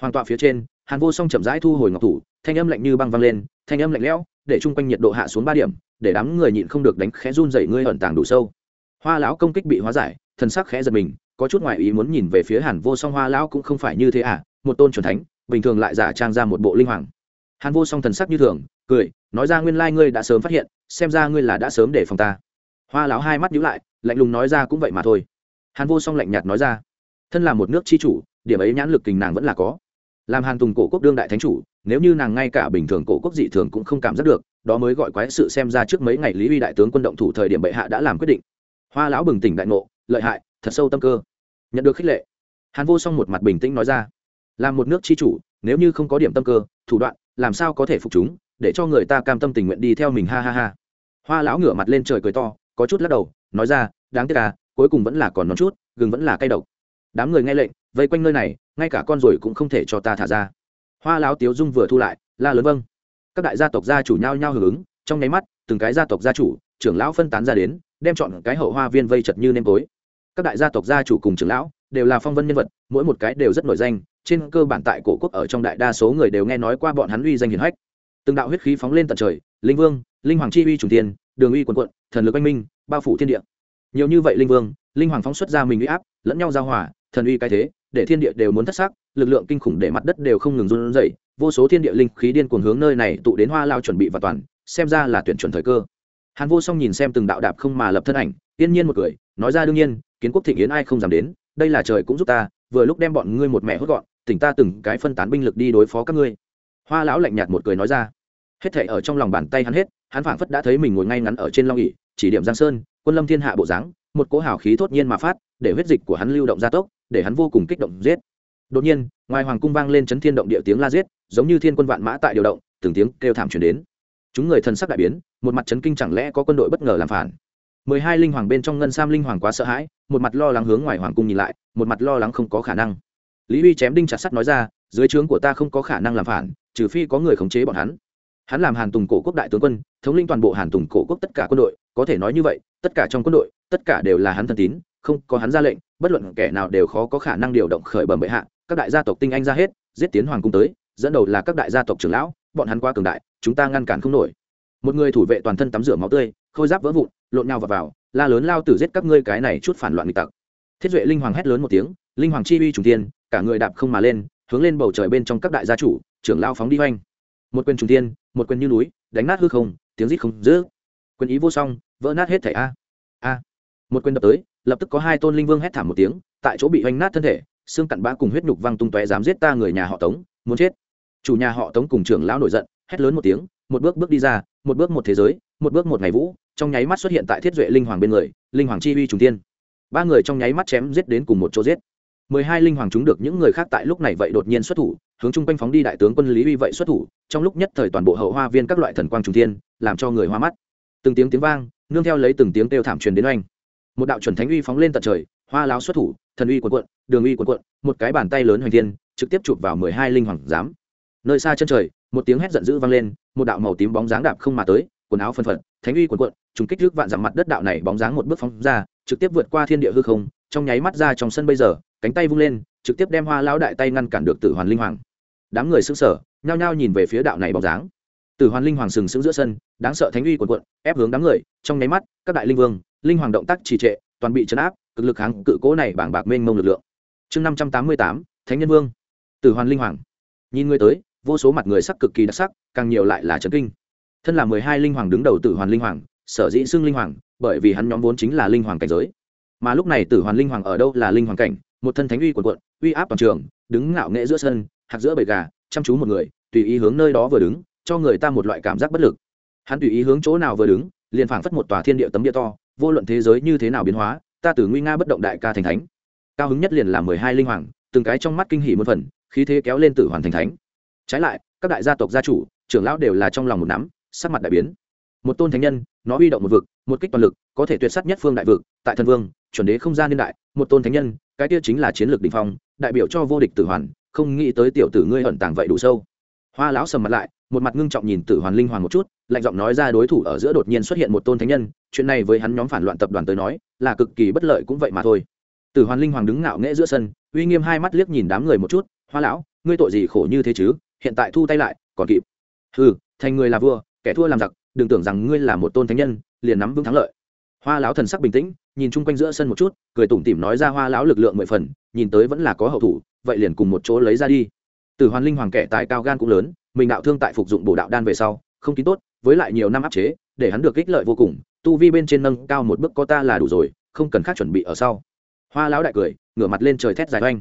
Hoàng tọa phía trên, hàn vô song chậm rãi thu hồi ngọc thủ, thanh âm lạnh như băng văng lên, thanh âm lạnh lẽo, để chung quanh nhiệt độ hạ xuống ba điểm, để đám người nhịn không được đánh khẽ run dậy ngươi ẩn tàng đủ sâu. Hoa lão công kích bị hóa giải, thần sắc khẽ giật mình, có chút ngoại ý muốn nhìn về phía hàn vô song, hoa lão cũng không phải như thế à một tôn truyền thánh, bình thường lại giả trang ra một bộ linh hoàng. Hàn vô song thần sắc như thường, cười, nói ra, nguyên lai ngươi đã sớm phát hiện, xem ra ngươi là đã sớm để phòng ta. Hoa lão hai mắt nhíu lại, lạnh lùng nói ra, cũng vậy mà thôi. Hàn vô song lạnh nhạt nói ra, thân là một nước chi chủ, điểm ấy nhãn lực kình nàng vẫn là có làm hàn tùng cổ quốc đương đại thánh chủ, nếu như nàng ngay cả bình thường cổ quốc dị thường cũng không cảm giác được, đó mới gọi quái sự xem ra trước mấy ngày lý uy đại tướng quân động thủ thời điểm bệ hạ đã làm quyết định. Hoa lão bừng tỉnh đại ngộ, lợi hại, thật sâu tâm cơ. Nhận được khích lệ, hàn vô song một mặt bình tĩnh nói ra, làm một nước chi chủ, nếu như không có điểm tâm cơ, thủ đoạn, làm sao có thể phục chúng, để cho người ta cam tâm tình nguyện đi theo mình, ha ha ha. Hoa lão ngửa mặt lên trời cười to, có chút lắc đầu, nói ra, đáng tiếc à cuối cùng vẫn là còn nón chút, gừng vẫn là cay độc. Đám người nghe lệnh, vây quanh nơi này ngay cả con rồi cũng không thể cho ta thả ra. Hoa lão tiếu dung vừa thu lại, la lớn vâng. Các đại gia tộc gia chủ nhau nhau hưởng ứng, trong nháy mắt, từng cái gia tộc gia chủ, trưởng lão phân tán ra đến, đem chọn cái hậu hoa viên vây chật như nêm tối. Các đại gia tộc gia chủ cùng trưởng lão đều là phong vân nhân vật, mỗi một cái đều rất nổi danh, trên cơ bản tại cổ quốc ở trong đại đa số người đều nghe nói qua bọn hắn uy danh hiển hách. Từng đạo huyết khí phóng lên tận trời, linh vương, linh hoàng chi uy trùng tiên đường uy quần quận, thần lực anh minh, bao phủ thiên địa. Nhiều như vậy linh vương, linh hoàng phóng xuất ra mình uy áp, lẫn nhau giao hòa thần uy cái thế, để thiên địa đều muốn thất sắc, lực lượng kinh khủng để mặt đất đều không ngừng run rẩy, vô số thiên địa linh khí điên cuồng hướng nơi này tụ đến hoa lao chuẩn bị và toàn, xem ra là tuyển chuẩn thời cơ. Hàn vô song nhìn xem từng đạo đạp không mà lập thân ảnh, yên nhiên một cười, nói ra đương nhiên, kiến quốc thịnh yến ai không dám đến, đây là trời cũng giúp ta, vừa lúc đem bọn ngươi một mẹ hốt gọn, tỉnh ta từng cái phân tán binh lực đi đối phó các ngươi. Hoa lão lạnh nhạt một cười nói ra. Hết thảy ở trong lòng bàn tay hắn hết, hắn phảng phất đã thấy mình ngồi ngay ngắn ở trên long ỉ chỉ điểm giang sơn, quân lâm thiên hạ bộ dáng, một cỗ hào khí thốt nhiên mà phát, để huyết dịch của hắn lưu động gia tốc để hắn vô cùng kích động giết. Đột nhiên, ngoài hoàng cung vang lên chấn thiên động địa tiếng la giết, giống như thiên quân vạn mã tại điều động, từng tiếng kêu thảm truyền đến. Chúng người thần sắc đại biến, một mặt chấn kinh chẳng lẽ có quân đội bất ngờ làm phản? Mười hai linh hoàng bên trong ngân sam linh hoàng quá sợ hãi, một mặt lo lắng hướng ngoài hoàng cung nhìn lại, một mặt lo lắng không có khả năng. Lý uy chém đinh chặt sắt nói ra, dưới trướng của ta không có khả năng làm phản, trừ phi có người khống chế bọn hắn. Hắn làm hàn tùng cổ quốc đại tướng quân, thống linh toàn bộ hàn tùng cổ quốc tất cả quân đội, có thể nói như vậy, tất cả trong quân đội, tất cả đều là hắn thân tín không có hắn ra lệnh bất luận kẻ nào đều khó có khả năng điều động khởi bẩm bệ hạ các đại gia tộc tinh anh ra hết giết tiến hoàng cung tới dẫn đầu là các đại gia tộc trưởng lão bọn hắn quá cường đại chúng ta ngăn cản không nổi. Một người thủ vệ toàn thân tắm rửa máu tươi khôi giáp vỡ vụn lộn nhau vào, vào la lớn lao tử giết các ngươi cái này chút phản loạn nghịch tặc. Thiết duệ linh hoàng hét lớn một tiếng linh hoàng chi uy trùng tiên cả người đạp không mà lên hướng lên bầu trời bên trong các đại gia chủ trưởng lao phóng đi hoành. Một quyền trùng tiên một quyền như núi đánh nát hư không tiếng rít không dữ. quyền ý vô song vỡ nát hết thảy a. A. Một quyền đập tới lập tức có hai tôn linh vương hét thảm một tiếng, tại chỗ bị oanh nát thân thể, xương cặn bã cùng huyết nhục văng tung tóe dám giết ta người nhà họ tống, muốn chết. Chủ nhà họ tống cùng trưởng lão nổi giận, hét lớn một tiếng, một bước bước đi ra, một bước một thế giới, một bước một ngày vũ, trong nháy mắt xuất hiện tại thiết duệ linh hoàng bên người, linh hoàng chi uy trùng tiên ba người trong nháy mắt chém giết đến cùng một chỗ giết. Mười hai linh hoàng chúng được những người khác tại lúc này vậy đột nhiên xuất thủ, hướng chung quanh phóng đi đại tướng quân lý uy vậy xuất thủ, trong lúc nhất thời toàn bộ hậu hoa viên các loại thần quang trùng thiên, làm cho người hoa mắt. Từng tiếng tiếng vang, nương theo lấy từng tiếng kêu thảm truyền đến oanh một đạo chuẩn thánh uy phóng lên tận trời, hoa láo xuất thủ, thần uy quần quận đường uy quần quận một cái bàn tay lớn hoành thiên, trực tiếp chụp vào mười hai linh hoàng giám. Nơi xa chân trời, một tiếng hét giận dữ vang lên, một đạo màu tím bóng dáng đạp không mà tới, quần áo phân phật, thánh uy quần quận trùng kích trước vạn dặm mặt đất đạo này bóng dáng một bước phóng ra, trực tiếp vượt qua thiên địa hư không, trong nháy mắt ra trong sân bây giờ, cánh tay vung lên, trực tiếp đem hoa lão đại tay ngăn cản được tử hoàn linh hoàng. Đám người xứng sở nhao nhao nhìn về phía đạo này bóng dáng. Tử hoàn linh hoàng sừng sững giữa sân, đáng sợ thánh uy quần quận ép hướng đám người, trong nháy mắt, các đại linh vương linh hoàng động tác trì trệ, toàn bị chấn áp, cực lực kháng cự cố này bảng bạc mênh mông lực lượng. Chương năm trăm tám mươi tám, thánh nhân vương. Tử hoàn linh hoàng. Nhìn người tới, vô số mặt người sắc cực kỳ đặc sắc, càng nhiều lại là trấn kinh. Thân là mười hai linh hoàng đứng đầu tử hoàn linh hoàng, sở dĩ xưng linh hoàng, bởi vì hắn nhóm vốn chính là linh hoàng cảnh giới. Mà lúc này tử hoàn linh hoàng ở đâu là linh hoàng cảnh, một thân thánh uy quần quận uy áp toàn trường, đứng ngạo nghễ giữa sân hạt giữa bầy gà, chăm chú một người, tùy ý hướng nơi đó vừa đứng, cho người ta một loại cảm giác bất lực. Hắn tùy ý hướng chỗ nào vừa đứng, liền phảng phất một tòa thiên địa tấm địa to vô luận thế giới như thế nào biến hóa, ta từ nguy nga bất động đại ca thành thánh. Cao hứng nhất liền là mười hai linh hoàng, từng cái trong mắt kinh hỉ một phần, khí thế kéo lên tử hoàn thành thánh. Trái lại, các đại gia tộc gia chủ, trưởng lão đều là trong lòng một nắm, sắc mặt đại biến. Một tôn thánh nhân, nó huy động một vực, một kích toàn lực, có thể tuyệt s á t nhất phương đại vực, tại thần vương, chuẩn đế không gian niên đại, một tôn thánh nhân, cái kia chính là chiến lược đình phong, đại biểu cho vô địch tử hoàn, không nghĩ tới tiểu tử ngươi ẩn tàng vậy đủ sâu hoa lão sầm mặt lại, một mặt ngưng trọng nhìn tử hoàn linh hoàng một chút, lạnh giọng nói ra đối thủ ở giữa đột nhiên xuất hiện một tôn thánh nhân, chuyện này với hắn nhóm phản loạn tập đoàn tới nói, là cực kỳ bất lợi cũng vậy mà thôi. Tử hoàn linh hoàng đứng ngạo nghễ giữa sân, uy nghiêm hai mắt liếc nhìn đám người một chút, hoa lão, ngươi tội gì khổ như thế chứ? Hiện tại thu tay lại, còn kịp. Ừ thành người là vua, kẻ thua làm giặc, đừng tưởng rằng ngươi là một tôn thánh nhân, liền nắm vững thắng lợi. Hoa lão thần sắc bình tĩnh, nhìn chung quanh giữa sân một chút, cười tủm tỉm nói ra hoa lão lực lượng mười phần, nhìn tới vẫn là có hậu thủ, vậy liền cùng một chỗ lấy ra đi từ hoàn linh hoàng kẻ tài cao gan cũng lớn, mình đạo thương tại phục dụng bổ đạo đan về sau, không kín tốt, với lại nhiều năm áp chế, để hắn được kích lợi vô cùng, tu vi bên trên nâng cao một bước có ta là đủ rồi, không cần khác chuẩn bị ở sau. Hoa lão đại cười, ngửa mặt lên trời thét dài oanh.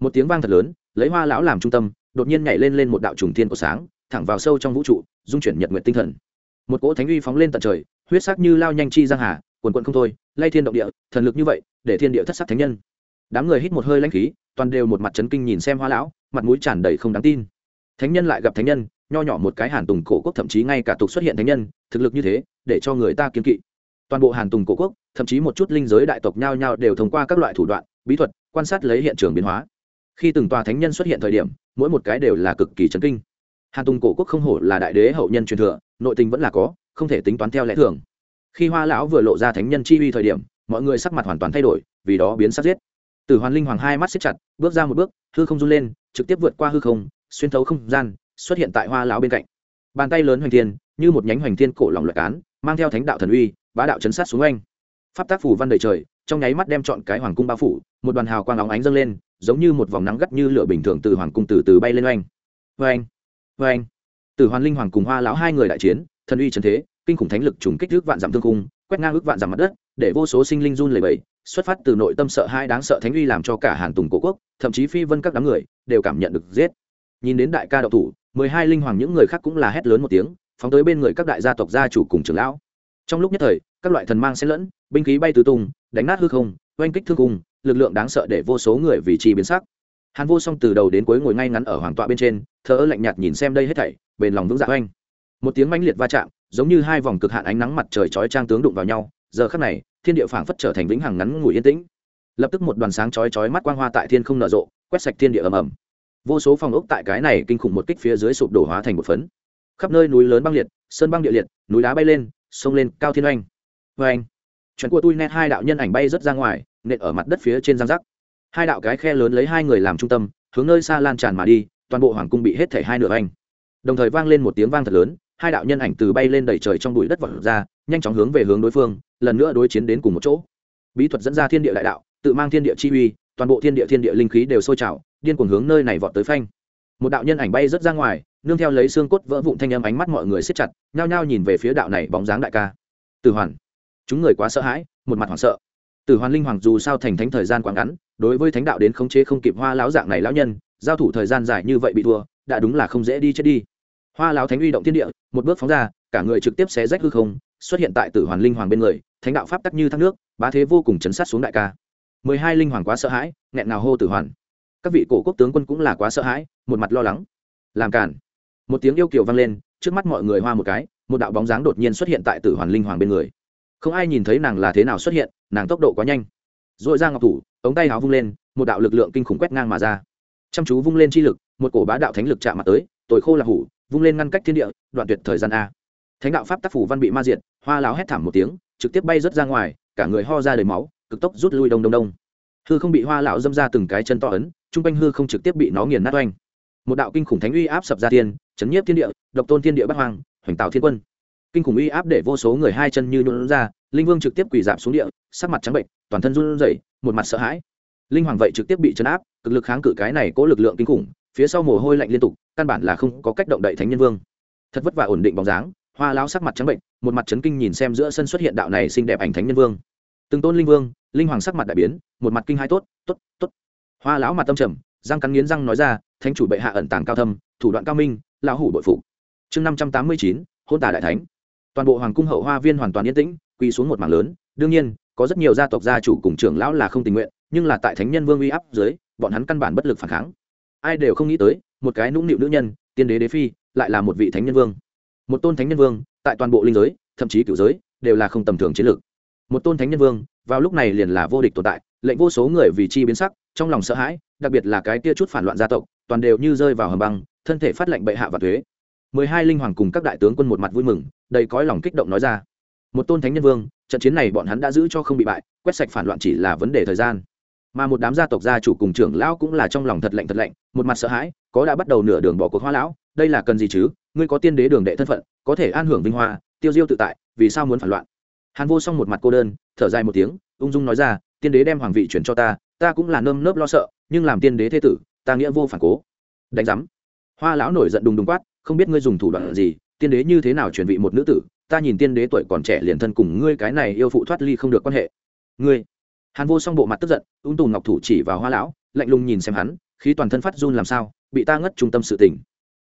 Một tiếng vang thật lớn, lấy hoa lão làm trung tâm, đột nhiên nhảy lên lên một đạo trùng thiên của sáng, thẳng vào sâu trong vũ trụ, dung chuyển nhật nguyện tinh thần. Một cỗ thánh uy phóng lên tận trời, huyết sắc như lao nhanh chi giang hà, quần quần không thôi, lay thiên động địa, thần lực như vậy, để thiên địa thất sắc thánh nhân. Đám người hít một hơi lãnh khí, toàn đều một mặt chấn kinh nhìn xem hoa lão mặt mũi tràn đầy không đáng tin. Thánh nhân lại gặp thánh nhân, nho nhỏ một cái hàn tùng cổ quốc thậm chí ngay cả tục xuất hiện thánh nhân, thực lực như thế, để cho người ta kiên kỵ. Toàn bộ hàn tùng cổ quốc, thậm chí một chút linh giới đại tộc nhao nhao đều thông qua các loại thủ đoạn, bí thuật, quan sát lấy hiện trường biến hóa. Khi từng tòa thánh nhân xuất hiện thời điểm, mỗi một cái đều là cực kỳ chấn kinh. Hàn tùng cổ quốc không hổ là đại đế hậu nhân truyền thừa, nội tình vẫn là có, không thể tính toán theo lẽ thường. Khi hoa lão vừa lộ ra thánh nhân chi uy thời điểm, mọi người sắc mặt hoàn toàn thay đổi, vì đó biến sắc giết. Từ hoàn linh hoàng hai mắt xếp chặt, bước ra một bước, hư không run lên trực tiếp vượt qua hư không, xuyên thấu không gian, xuất hiện tại hoa lão bên cạnh. Bàn tay lớn hoành thiên, như một nhánh hoành thiên cổ lòng loại cán, mang theo thánh đạo thần uy, bá đạo chấn sát xuống oanh. Pháp tác phủ văn đầy trời, trong nháy mắt đem chọn cái hoàng cung bao phủ, một đoàn hào quang óng ánh dâng lên, giống như một vòng nắng gắt như lửa bình thường từ hoàng cung từ từ bay lên oanh. Oanh oanh. Từ hoàn linh hoàng cùng hoa lão hai người đại chiến, thần uy trần thế, kinh khủng thánh lực trùng kích ước vạn dặm thương cung quét ngang ước vạn dặm mặt đất, để vô số sinh linh run lẩy bẩy xuất phát từ nội tâm sợ hai đáng sợ thánh uy làm cho cả hàn tùng cổ quốc, thậm chí phi vân các đám người, đều cảm nhận được giết. Nhìn đến đại ca đậu thủ, mười hai linh hoàng những người khác cũng là hét lớn một tiếng, phóng tới bên người các đại gia tộc gia chủ cùng trưởng lão. Trong lúc nhất thời, các loại thần mang xen lẫn, binh khí bay tứ tung, đánh nát hư không, oanh kích thương cung, lực lượng đáng sợ để vô số người vì trì biến sắc. Hàn vô song từ đầu đến cuối ngồi ngay ngắn ở hoàng tọa bên trên, thờ lạnh nhạt nhìn xem đây hết thảy, bền lòng vững dạ oanh. Một tiếng mãnh liệt va chạm, giống như hai vòng cực hạn ánh nắng mặt trời chói trang tướng đụng vào nhau, giờ khắc này thiên địa phảng phất trở thành vĩnh hằng ngắn ngủi yên tĩnh. Lập tức một đoàn sáng chói chói mắt quang hoa tại thiên không nở rộ, quét sạch thiên địa ầm ầm. Vô số phòng ốc tại cái này kinh khủng một kích phía dưới sụp đổ hóa thành một phấn. Khắp nơi núi lớn băng liệt, sơn băng địa liệt, núi đá bay lên, sông lên, cao thiên oanh. Vê anh của tôi nét hai đạo nhân ảnh bay rất ra ngoài, nện ở mặt đất phía trên giang rắc hai đạo cái khe lớn lấy hai người làm trung tâm, hướng nơi xa lan tràn mà đi, toàn bộ hoàng cung bị hết thể hai nửa anh đồng thời vang lên một tiếng vang thật lớn, hai đạo nhân ảnh từ bay lên đầy trời trong bụi đất vọt ra nhanh chóng hướng về hướng đối phương, lần nữa đối chiến đến cùng một chỗ. Bí thuật dẫn ra thiên địa đại đạo, tự mang thiên địa chi uy, toàn bộ thiên địa thiên địa linh khí đều sôi trào, điên cuồng hướng nơi này vọt tới phanh. Một đạo nhân ảnh bay rớt ra ngoài, nương theo lấy xương cốt vỡ vụn thanh âm ánh mắt mọi người siết chặt, nhao nhao nhìn về phía đạo này bóng dáng đại ca. Tử hoàn, chúng người quá sợ hãi, một mặt hoảng sợ. Tử hoàn linh hoàng dù sao thành thánh thời gian quá ngắn, đối với thánh đạo đến khống chế không kịp hoa lão dạng này lão nhân, giao thủ thời gian dài như vậy bị thua, đã đúng là không dễ đi chết đi. Hoa lão thánh uy động thiên địa, một bước phóng ra, cả người trực tiếp xé rách hư không xuất hiện tại tử hoàn linh hoàng bên người, thánh đạo pháp tắc như thác nước, bá thế vô cùng chấn sát xuống đại ca. Mười hai linh hoàng quá sợ hãi, nghẹn nào hô tử hoàn. Các vị cổ quốc tướng quân cũng là quá sợ hãi, một mặt lo lắng. Làm cản một tiếng yêu kiều vang lên, trước mắt mọi người hoa một cái, một đạo bóng dáng đột nhiên xuất hiện tại tử hoàn linh hoàng bên người. Không ai nhìn thấy nàng là thế nào xuất hiện, nàng tốc độ quá nhanh. R ồ i ra ngọc thủ, ống tay áo vung lên, một đạo lực lượng kinh khủng quét ngang mà ra. Chăm chú vung lên chi lực, một cổ bá đạo thánh lực chạm mặt tới tội khô là hủ, vung lên ngăn cách thiên địa, đoạn tuyệt thời gian a thánh đạo pháp tác phủ văn bị ma diệt, hoa láo hét thảm một tiếng, trực tiếp bay rớt ra ngoài, cả người ho ra đầy máu, cực tốc rút lui đông đông đông. Hư không bị hoa lão dâm ra từng cái chân to ấn chung quanh hư không trực tiếp bị nó nghiền nát oanh. Một đạo kinh khủng thánh uy áp sập ra tiên chấn nhiếp thiên địa, độc tôn thiên địa bắc hoàng hoành tạo thiên quân. Kinh khủng uy áp để vô số người hai chân như nhuộn ra, linh vương trực tiếp quỳ giảm xuống địa, sắc mặt trắng bệnh, toàn thân run rẩy, một mặt sợ hãi. Linh hoàng vậy trực tiếp bị chấn áp, cực lực kháng cự cái này cố lực lượng kinh khủng, phía sau mồ hôi lạnh liên tục, căn bản là không có cách động đậy thánh nhân vương. Thật vất vả ổn định bóng dáng hoa lão sắc mặt trắng bệnh, một mặt chấn kinh nhìn xem giữa sân xuất hiện đạo này xinh đẹp ảnh thánh nhân vương. Từng tôn linh vương, linh hoàng sắc mặt đại biến, một mặt kinh hai tốt tốt tốt. Hoa lão mặt tâm trầm, răng cắn nghiến răng nói ra, thánh chủ bệ hạ ẩn tàng cao thâm, thủ đoạn cao minh, lão hủ bội phụ. Chương năm trăm tám mươi chín, hôn tả đại thánh. Toàn bộ hoàng cung hậu hoa viên hoàn toàn yên tĩnh, quỳ xuống một mảng lớn. Đương nhiên, có rất nhiều gia tộc gia chủ cùng trưởng lão là không tình nguyện, nhưng là tại thánh nhân vương uy áp dưới, bọn hắn căn bản bất lực phản kháng. Ai đều không nghĩ tới, một cái nũng nịu nữ nhân, tiên đế đế phi, lại là một vị thánh nhân vương một tôn thánh nhân vương, tại toàn bộ linh giới, thậm chí cựu giới, đều là không tầm thường chiến lược. Một tôn thánh nhân vương, vào lúc này liền là vô địch tồn tại, lệnh vô số người vì chi biến sắc, trong lòng sợ hãi, đặc biệt là cái tia chút phản loạn gia tộc, toàn đều như rơi vào hầm băng, thân thể phát lệnh bệ hạ và thuế. Mười hai linh hoàng cùng các đại tướng quân một mặt vui mừng, đầy cõi lòng kích động nói ra. Một tôn thánh nhân vương, trận chiến này bọn hắn đã giữ cho không bị bại, quét sạch phản loạn chỉ là vấn đề thời gian. Mà một đám gia tộc gia chủ cùng trưởng lão cũng là trong lòng thật lạnh thật lạnh, một mặt sợ hãi, có đã bắt đầu nửa đường bỏ cuộc hoa lão, đây là cần gì chứ? Ngươi có tiên đế đường đệ thân phận, có thể an hưởng vinh hoa, tiêu diêu tự tại, vì sao muốn phản loạn? Hàn vô song một mặt cô đơn, thở dài một tiếng, ung dung nói ra, tiên đế đem hoàng vị chuyển cho ta ta cũng là nơm nớp lo sợ, nhưng làm tiên đế thế tử, ta nghĩa vô phản cố. Đánh giám. Hoa lão nổi giận đùng đùng quát, không biết ngươi dùng thủ đoạn gì, tiên đế như thế nào chuyển vị một nữ tử, ta nhìn tiên đế tuổi còn trẻ liền thân cùng ngươi cái này yêu phụ thoát ly không được quan hệ. Ngươi. Hàn vô song bộ mặt tức giận, ung tù ngọc thủ chỉ vào hoa lão, lạnh lùng nhìn xem hắn, khí toàn thân phát run làm sao, bị ta ngất trung tâm sự tình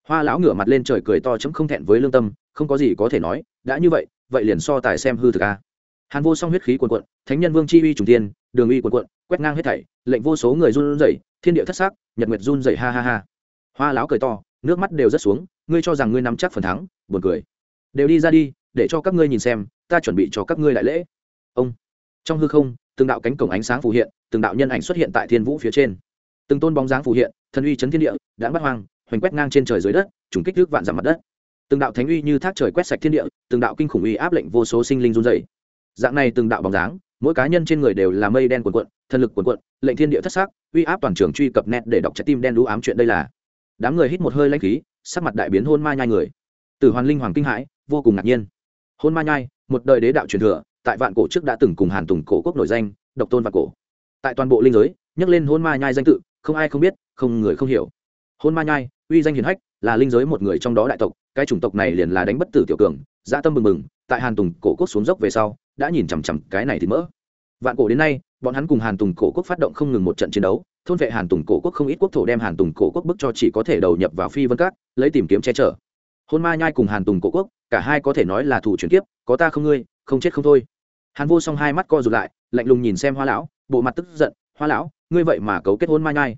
hoa lão ngửa mặt lên trời cười to chấm không thẹn với lương tâm, không có gì có thể nói, đã như vậy vậy liền so tài xem hư thực a. Hàn vô song huyết khí quần quận thánh nhân vương chi uy trùng tiên đường uy quần quận quét ngang hết thảy, lệnh vô số người run rẩy, thiên địa thất xác nhật nguyệt run rẩy ha ha ha. Hoa lão cười to, nước mắt đều rất xuống, ngươi cho rằng ngươi nắm chắc phần thắng, buồn cười. Đều đi ra đi, để cho các ngươi nhìn xem, ta chuẩn bị cho các ngươi đại lễ. Ông. Trong hư không, từng đạo cánh cổng ánh sáng phù hiện, từng đạo nhân ảnh xuất hiện tại thiên vũ phía trên. Từng tôn bóng dáng phù hiện, thần uy chấn thiên địa, đã bắt hoang hoành quét ngang trên trời dưới đất, trùng kích thước vạn dặm mặt đất. Từng đạo thánh uy như thác trời quét sạch thiên địa, từng đạo kinh khủng uy áp lệnh vô số sinh linh run dày dạng này từng đạo bóng dáng, mỗi cá nhân trên người đều là mây đen quần quận thần lực quần quận lệnh thiên địa thất sắc, uy áp toàn trường truy cập net để đọc trái tim đen đũ ám chuyện đây là. Đám người hít một hơi lanh khí, sắc mặt đại biến hôn ma nhai người. Từ hoàn linh hoàng kinh hãi, vô cùng ngạc nhiên. Hôn ma nhai, một đời đế đạo truyền thừa, tại vạn cổ trước đã từng cùng hàn tùng cổ quốc nổi danh, độc tôn vạn cổ. Tại toàn bộ linh giới, nhắc lên hôn ma nhai danh tự, không ai không biết, không người không hiểu hôn ma nhai, uy danh hiền hách, là linh giới một người trong đó đại tộc, cái chủng tộc này liền là đánh bất tử tiểu cường, dã tâm mừng mừng tại hàn tùng cổ quốc xuống dốc về sau, đã nhìn chằm chằm cái này thì mỡ. Vạn cổ đến nay, bọn hắn cùng hàn tùng cổ quốc phát động không ngừng một trận chiến đấu, thôn vệ hàn tùng cổ quốc không ít quốc thổ đem hàn tùng cổ quốc bức cho chỉ có thể đầu nhập vào phi vân các, lấy tìm kiếm che chở. Hôn ma nhai cùng hàn tùng cổ quốc, cả hai có thể nói là thủ chuyển kiếp, có ta không ngươi, không chết không thôi. Hàn vô song hai mắt co rụt lại, lạnh lùng nhìn xem hoa lão, bộ mặt tức giận, hoa lão, ngươi vậy mà cấu kết hôn ma nhai?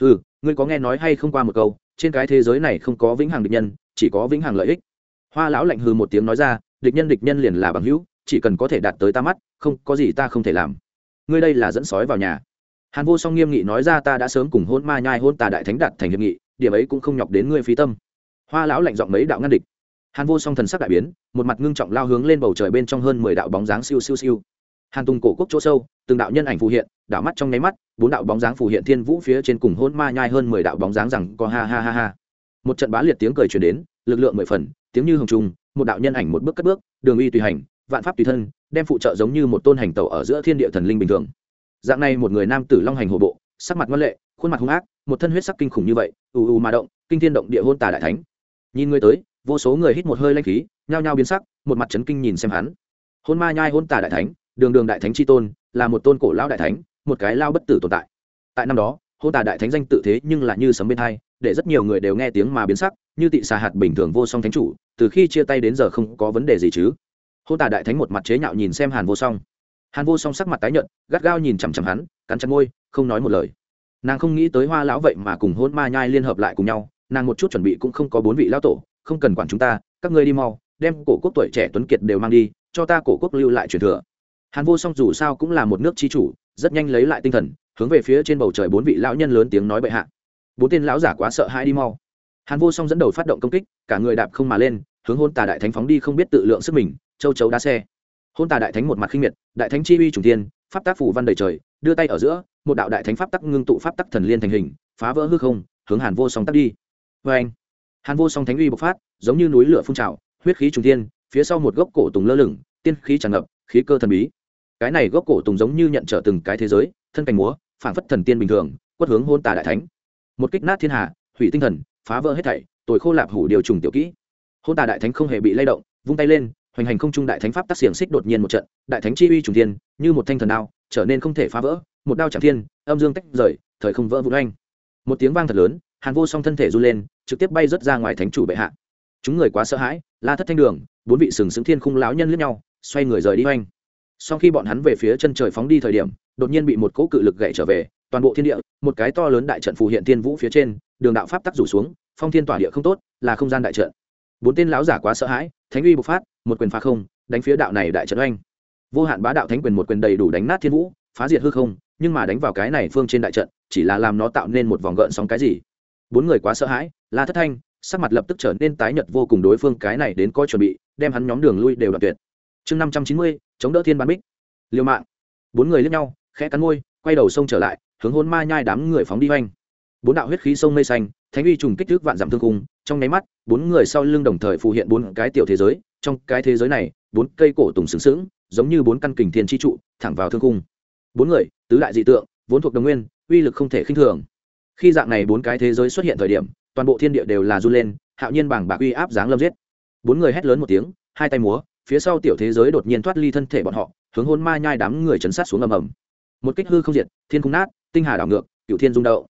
Ừ ngươi có nghe nói hay không qua một câu, trên cái thế giới này không có vĩnh hằng địch nhân, chỉ có vĩnh hằng lợi ích. Hoa lão lạnh hừ một tiếng nói ra, địch nhân địch nhân liền là bằng hữu, chỉ cần có thể đạt tới ta mắt, không, có gì ta không thể làm. Ngươi đây là dẫn sói vào nhà. Hàn vô song nghiêm nghị nói ra ta đã sớm cùng hôn ma nhai hôn tà đại thánh đạt thành hiệp nghị, điểm ấy cũng không nhọc đến ngươi phí tâm. Hoa lão lạnh giọng mấy đạo ngăn địch. Hàn vô song thần sắc đại biến, một mặt ngưng trọng lao hướng lên bầu trời bên trong hơn mười đạo bóng dáng siêu siêu siêu. Hàn tùng cổ quốc chỗ sâu, từng đạo nhân ảnh phù hiện đạo mắt trong nháy mắt, bốn đạo bóng dáng phù hiện thiên vũ phía trên cùng hôn ma nhai hơn mười đạo bóng dáng rằng có ha ha ha ha. Một trận bá liệt tiếng cười truyền đến, lực lượng mười phần, tiếng như hồng trung một đạo nhân ảnh một bước cất bước, đường uy tùy hành, vạn pháp tùy thân, đem phụ trợ giống như một tôn hành tẩu ở giữa thiên địa thần linh bình thường. Dạng này một người nam tử long hành hộ bộ, sắc mặt ngoan lệ, khuôn mặt hung ác, một thân huyết sắc kinh khủng như vậy, ù ù mà động, kinh thiên động địa hôn tà đại thánh. Nhìn người tới, vô số người hít một hơi lanh khí, nhao nhao biến sắc, một mặt trấn kinh nhìn xem hắn. Hôn ma nhai hôn tà đại thánh, đường đường đại thánh chi tôn, là một tôn cổ lão đại thánh một cái lao bất tử tồn tại. Tại năm đó, hô tà đại thánh danh tự thế nhưng là như sấm bên hai, để rất nhiều người đều nghe tiếng mà biến sắc, như tị xà hạt bình thường vô song thánh chủ, từ khi chia tay đến giờ không có vấn đề gì chứ. Hô tà đại thánh một mặt chế nhạo nhìn xem hàn vô song. Hàn vô song sắc mặt tái nhợt, gắt gao nhìn chằm chằm hắn, cắn chặt môi, không nói một lời. Nàng không nghĩ tới hoa lão vậy mà cùng hôn ma nhai liên hợp lại cùng nhau, nàng một chút chuẩn bị cũng không có bốn vị lão tổ, không cần quản chúng ta, các ngươi đi mau, đem cổ quốc tuổi trẻ tuấn kiệt đều mang đi, cho ta cổ quốc lưu lại truyền thừa. Hàn vô song dù sao cũng là một nước chi chủ rất nhanh lấy lại tinh thần, hướng về phía trên bầu trời bốn vị lão nhân lớn tiếng nói bệ hạ. Bốn tên lão giả quá sợ hãi đi mau. Hàn vô song dẫn đầu phát động công kích, cả người đạp không mà lên, hướng hôn tà đại thánh phóng đi không biết tự lượng sức mình, châu chấu đá xe. Hôn tà đại thánh một mặt khinh miệt, đại thánh chi uy trùng tiên pháp tác phủ văn đầy trời, đưa tay ở giữa, một đạo đại thánh pháp tắc ngưng tụ pháp tắc thần liên thành hình, phá vỡ hư không, hướng hàn vô song tắt đi. Vê anh hàn vô song thánh uy bộc phát, giống như núi lửa phun trào, huyết khí trùng tiên phía sau một gốc cổ tùng lơ lửng, tiên khí tràn ngập, khí cơ thần bí cái này gốc cổ tùng giống như nhận trở từng cái thế giới, thân cảnh múa phản phất thần tiên bình thường, quất hướng hôn tà đại thánh. Một kích nát thiên hạ hủy tinh thần, phá vỡ hết thảy tội khô lạp hủ điều trùng tiểu kỹ. Hôn tà đại thánh không hề bị lay động, vung tay lên, hoành hành không trung đại thánh pháp tác xiềng xích đột nhiên một trận, đại thánh chi uy trùng thiên, như một thanh thần đao, trở nên không thể phá vỡ, một đao chạm thiên, âm dương tách rời, thời không vỡ vụn oanh. Một tiếng vang thật lớn, hàn vô song thân thể run lên, trực tiếp bay rớt ra ngoài thánh chủ bệ hạ. Chúng người quá sợ hãi, la thất thanh đường, bốn vị sừng sững thiên khung lão nhân lướt nhau, xoay người rời đi oanh sau khi bọn hắn về phía chân trời phóng đi thời điểm, đột nhiên bị một cỗ cự lực gậy trở về, toàn bộ thiên địa, một cái to lớn đại trận phù hiện thiên vũ phía trên, đường đạo pháp tắc rủ xuống, phong thiên tỏa địa không tốt, là không gian đại trận. Bốn tên lão giả quá sợ hãi, thánh uy bộc phát, một quyền phá không, đánh phía đạo này đại trận oanh. Vô hạn bá đạo thánh quyền một quyền đầy đủ đánh nát thiên vũ, phá diệt hư không, nhưng mà đánh vào cái này phương trên đại trận, chỉ là làm nó tạo nên một vòng gợn sóng cái gì. Bốn người quá sợ hãi, la thất thanh, sắc mặt lập tức trở nên tái nhợt vô cùng đối phương cái này đến coi chuẩn bị, đem hắn nhóm đường lui đều đoạn tuyệt chương năm trăm chín mươi, chống đỡ thiên bán bích. Liều mạng. Bốn người lướt nhau, khẽ cắn môi, quay đầu sông trở lại, hướng hôn ma nhai đám người phóng đi oanh bốn đạo huyết khí sông mây xanh, thánh uy trùng kích thước vạn dặm thương cung trong nháy mắt, bốn người sau lưng đồng thời phù hiện bốn cái tiểu thế giới, trong cái thế giới này, bốn cây cổ tùng sướng sướng giống như bốn căn kình thiên chi trụ, thẳng vào thương cung bốn người, tứ đại dị tượng, vốn thuộc đồng nguyên, uy lực không thể khinh thường. Khi dạng này bốn cái thế giới xuất hiện thời điểm, toàn bộ thiên địa đều là run lên, hạo nhiên bảng bạc uy áp dáng lâm giết. Bốn người hét lớn một tiếng, hai tay múa phía sau tiểu thế giới đột nhiên thoát ly thân thể bọn họ, hướng hôn ma nhai đám người chấn sát xuống ầm ầm. Một kích hư không diệt, thiên không nát, tinh hà đảo ngược cựu thiên rung đậu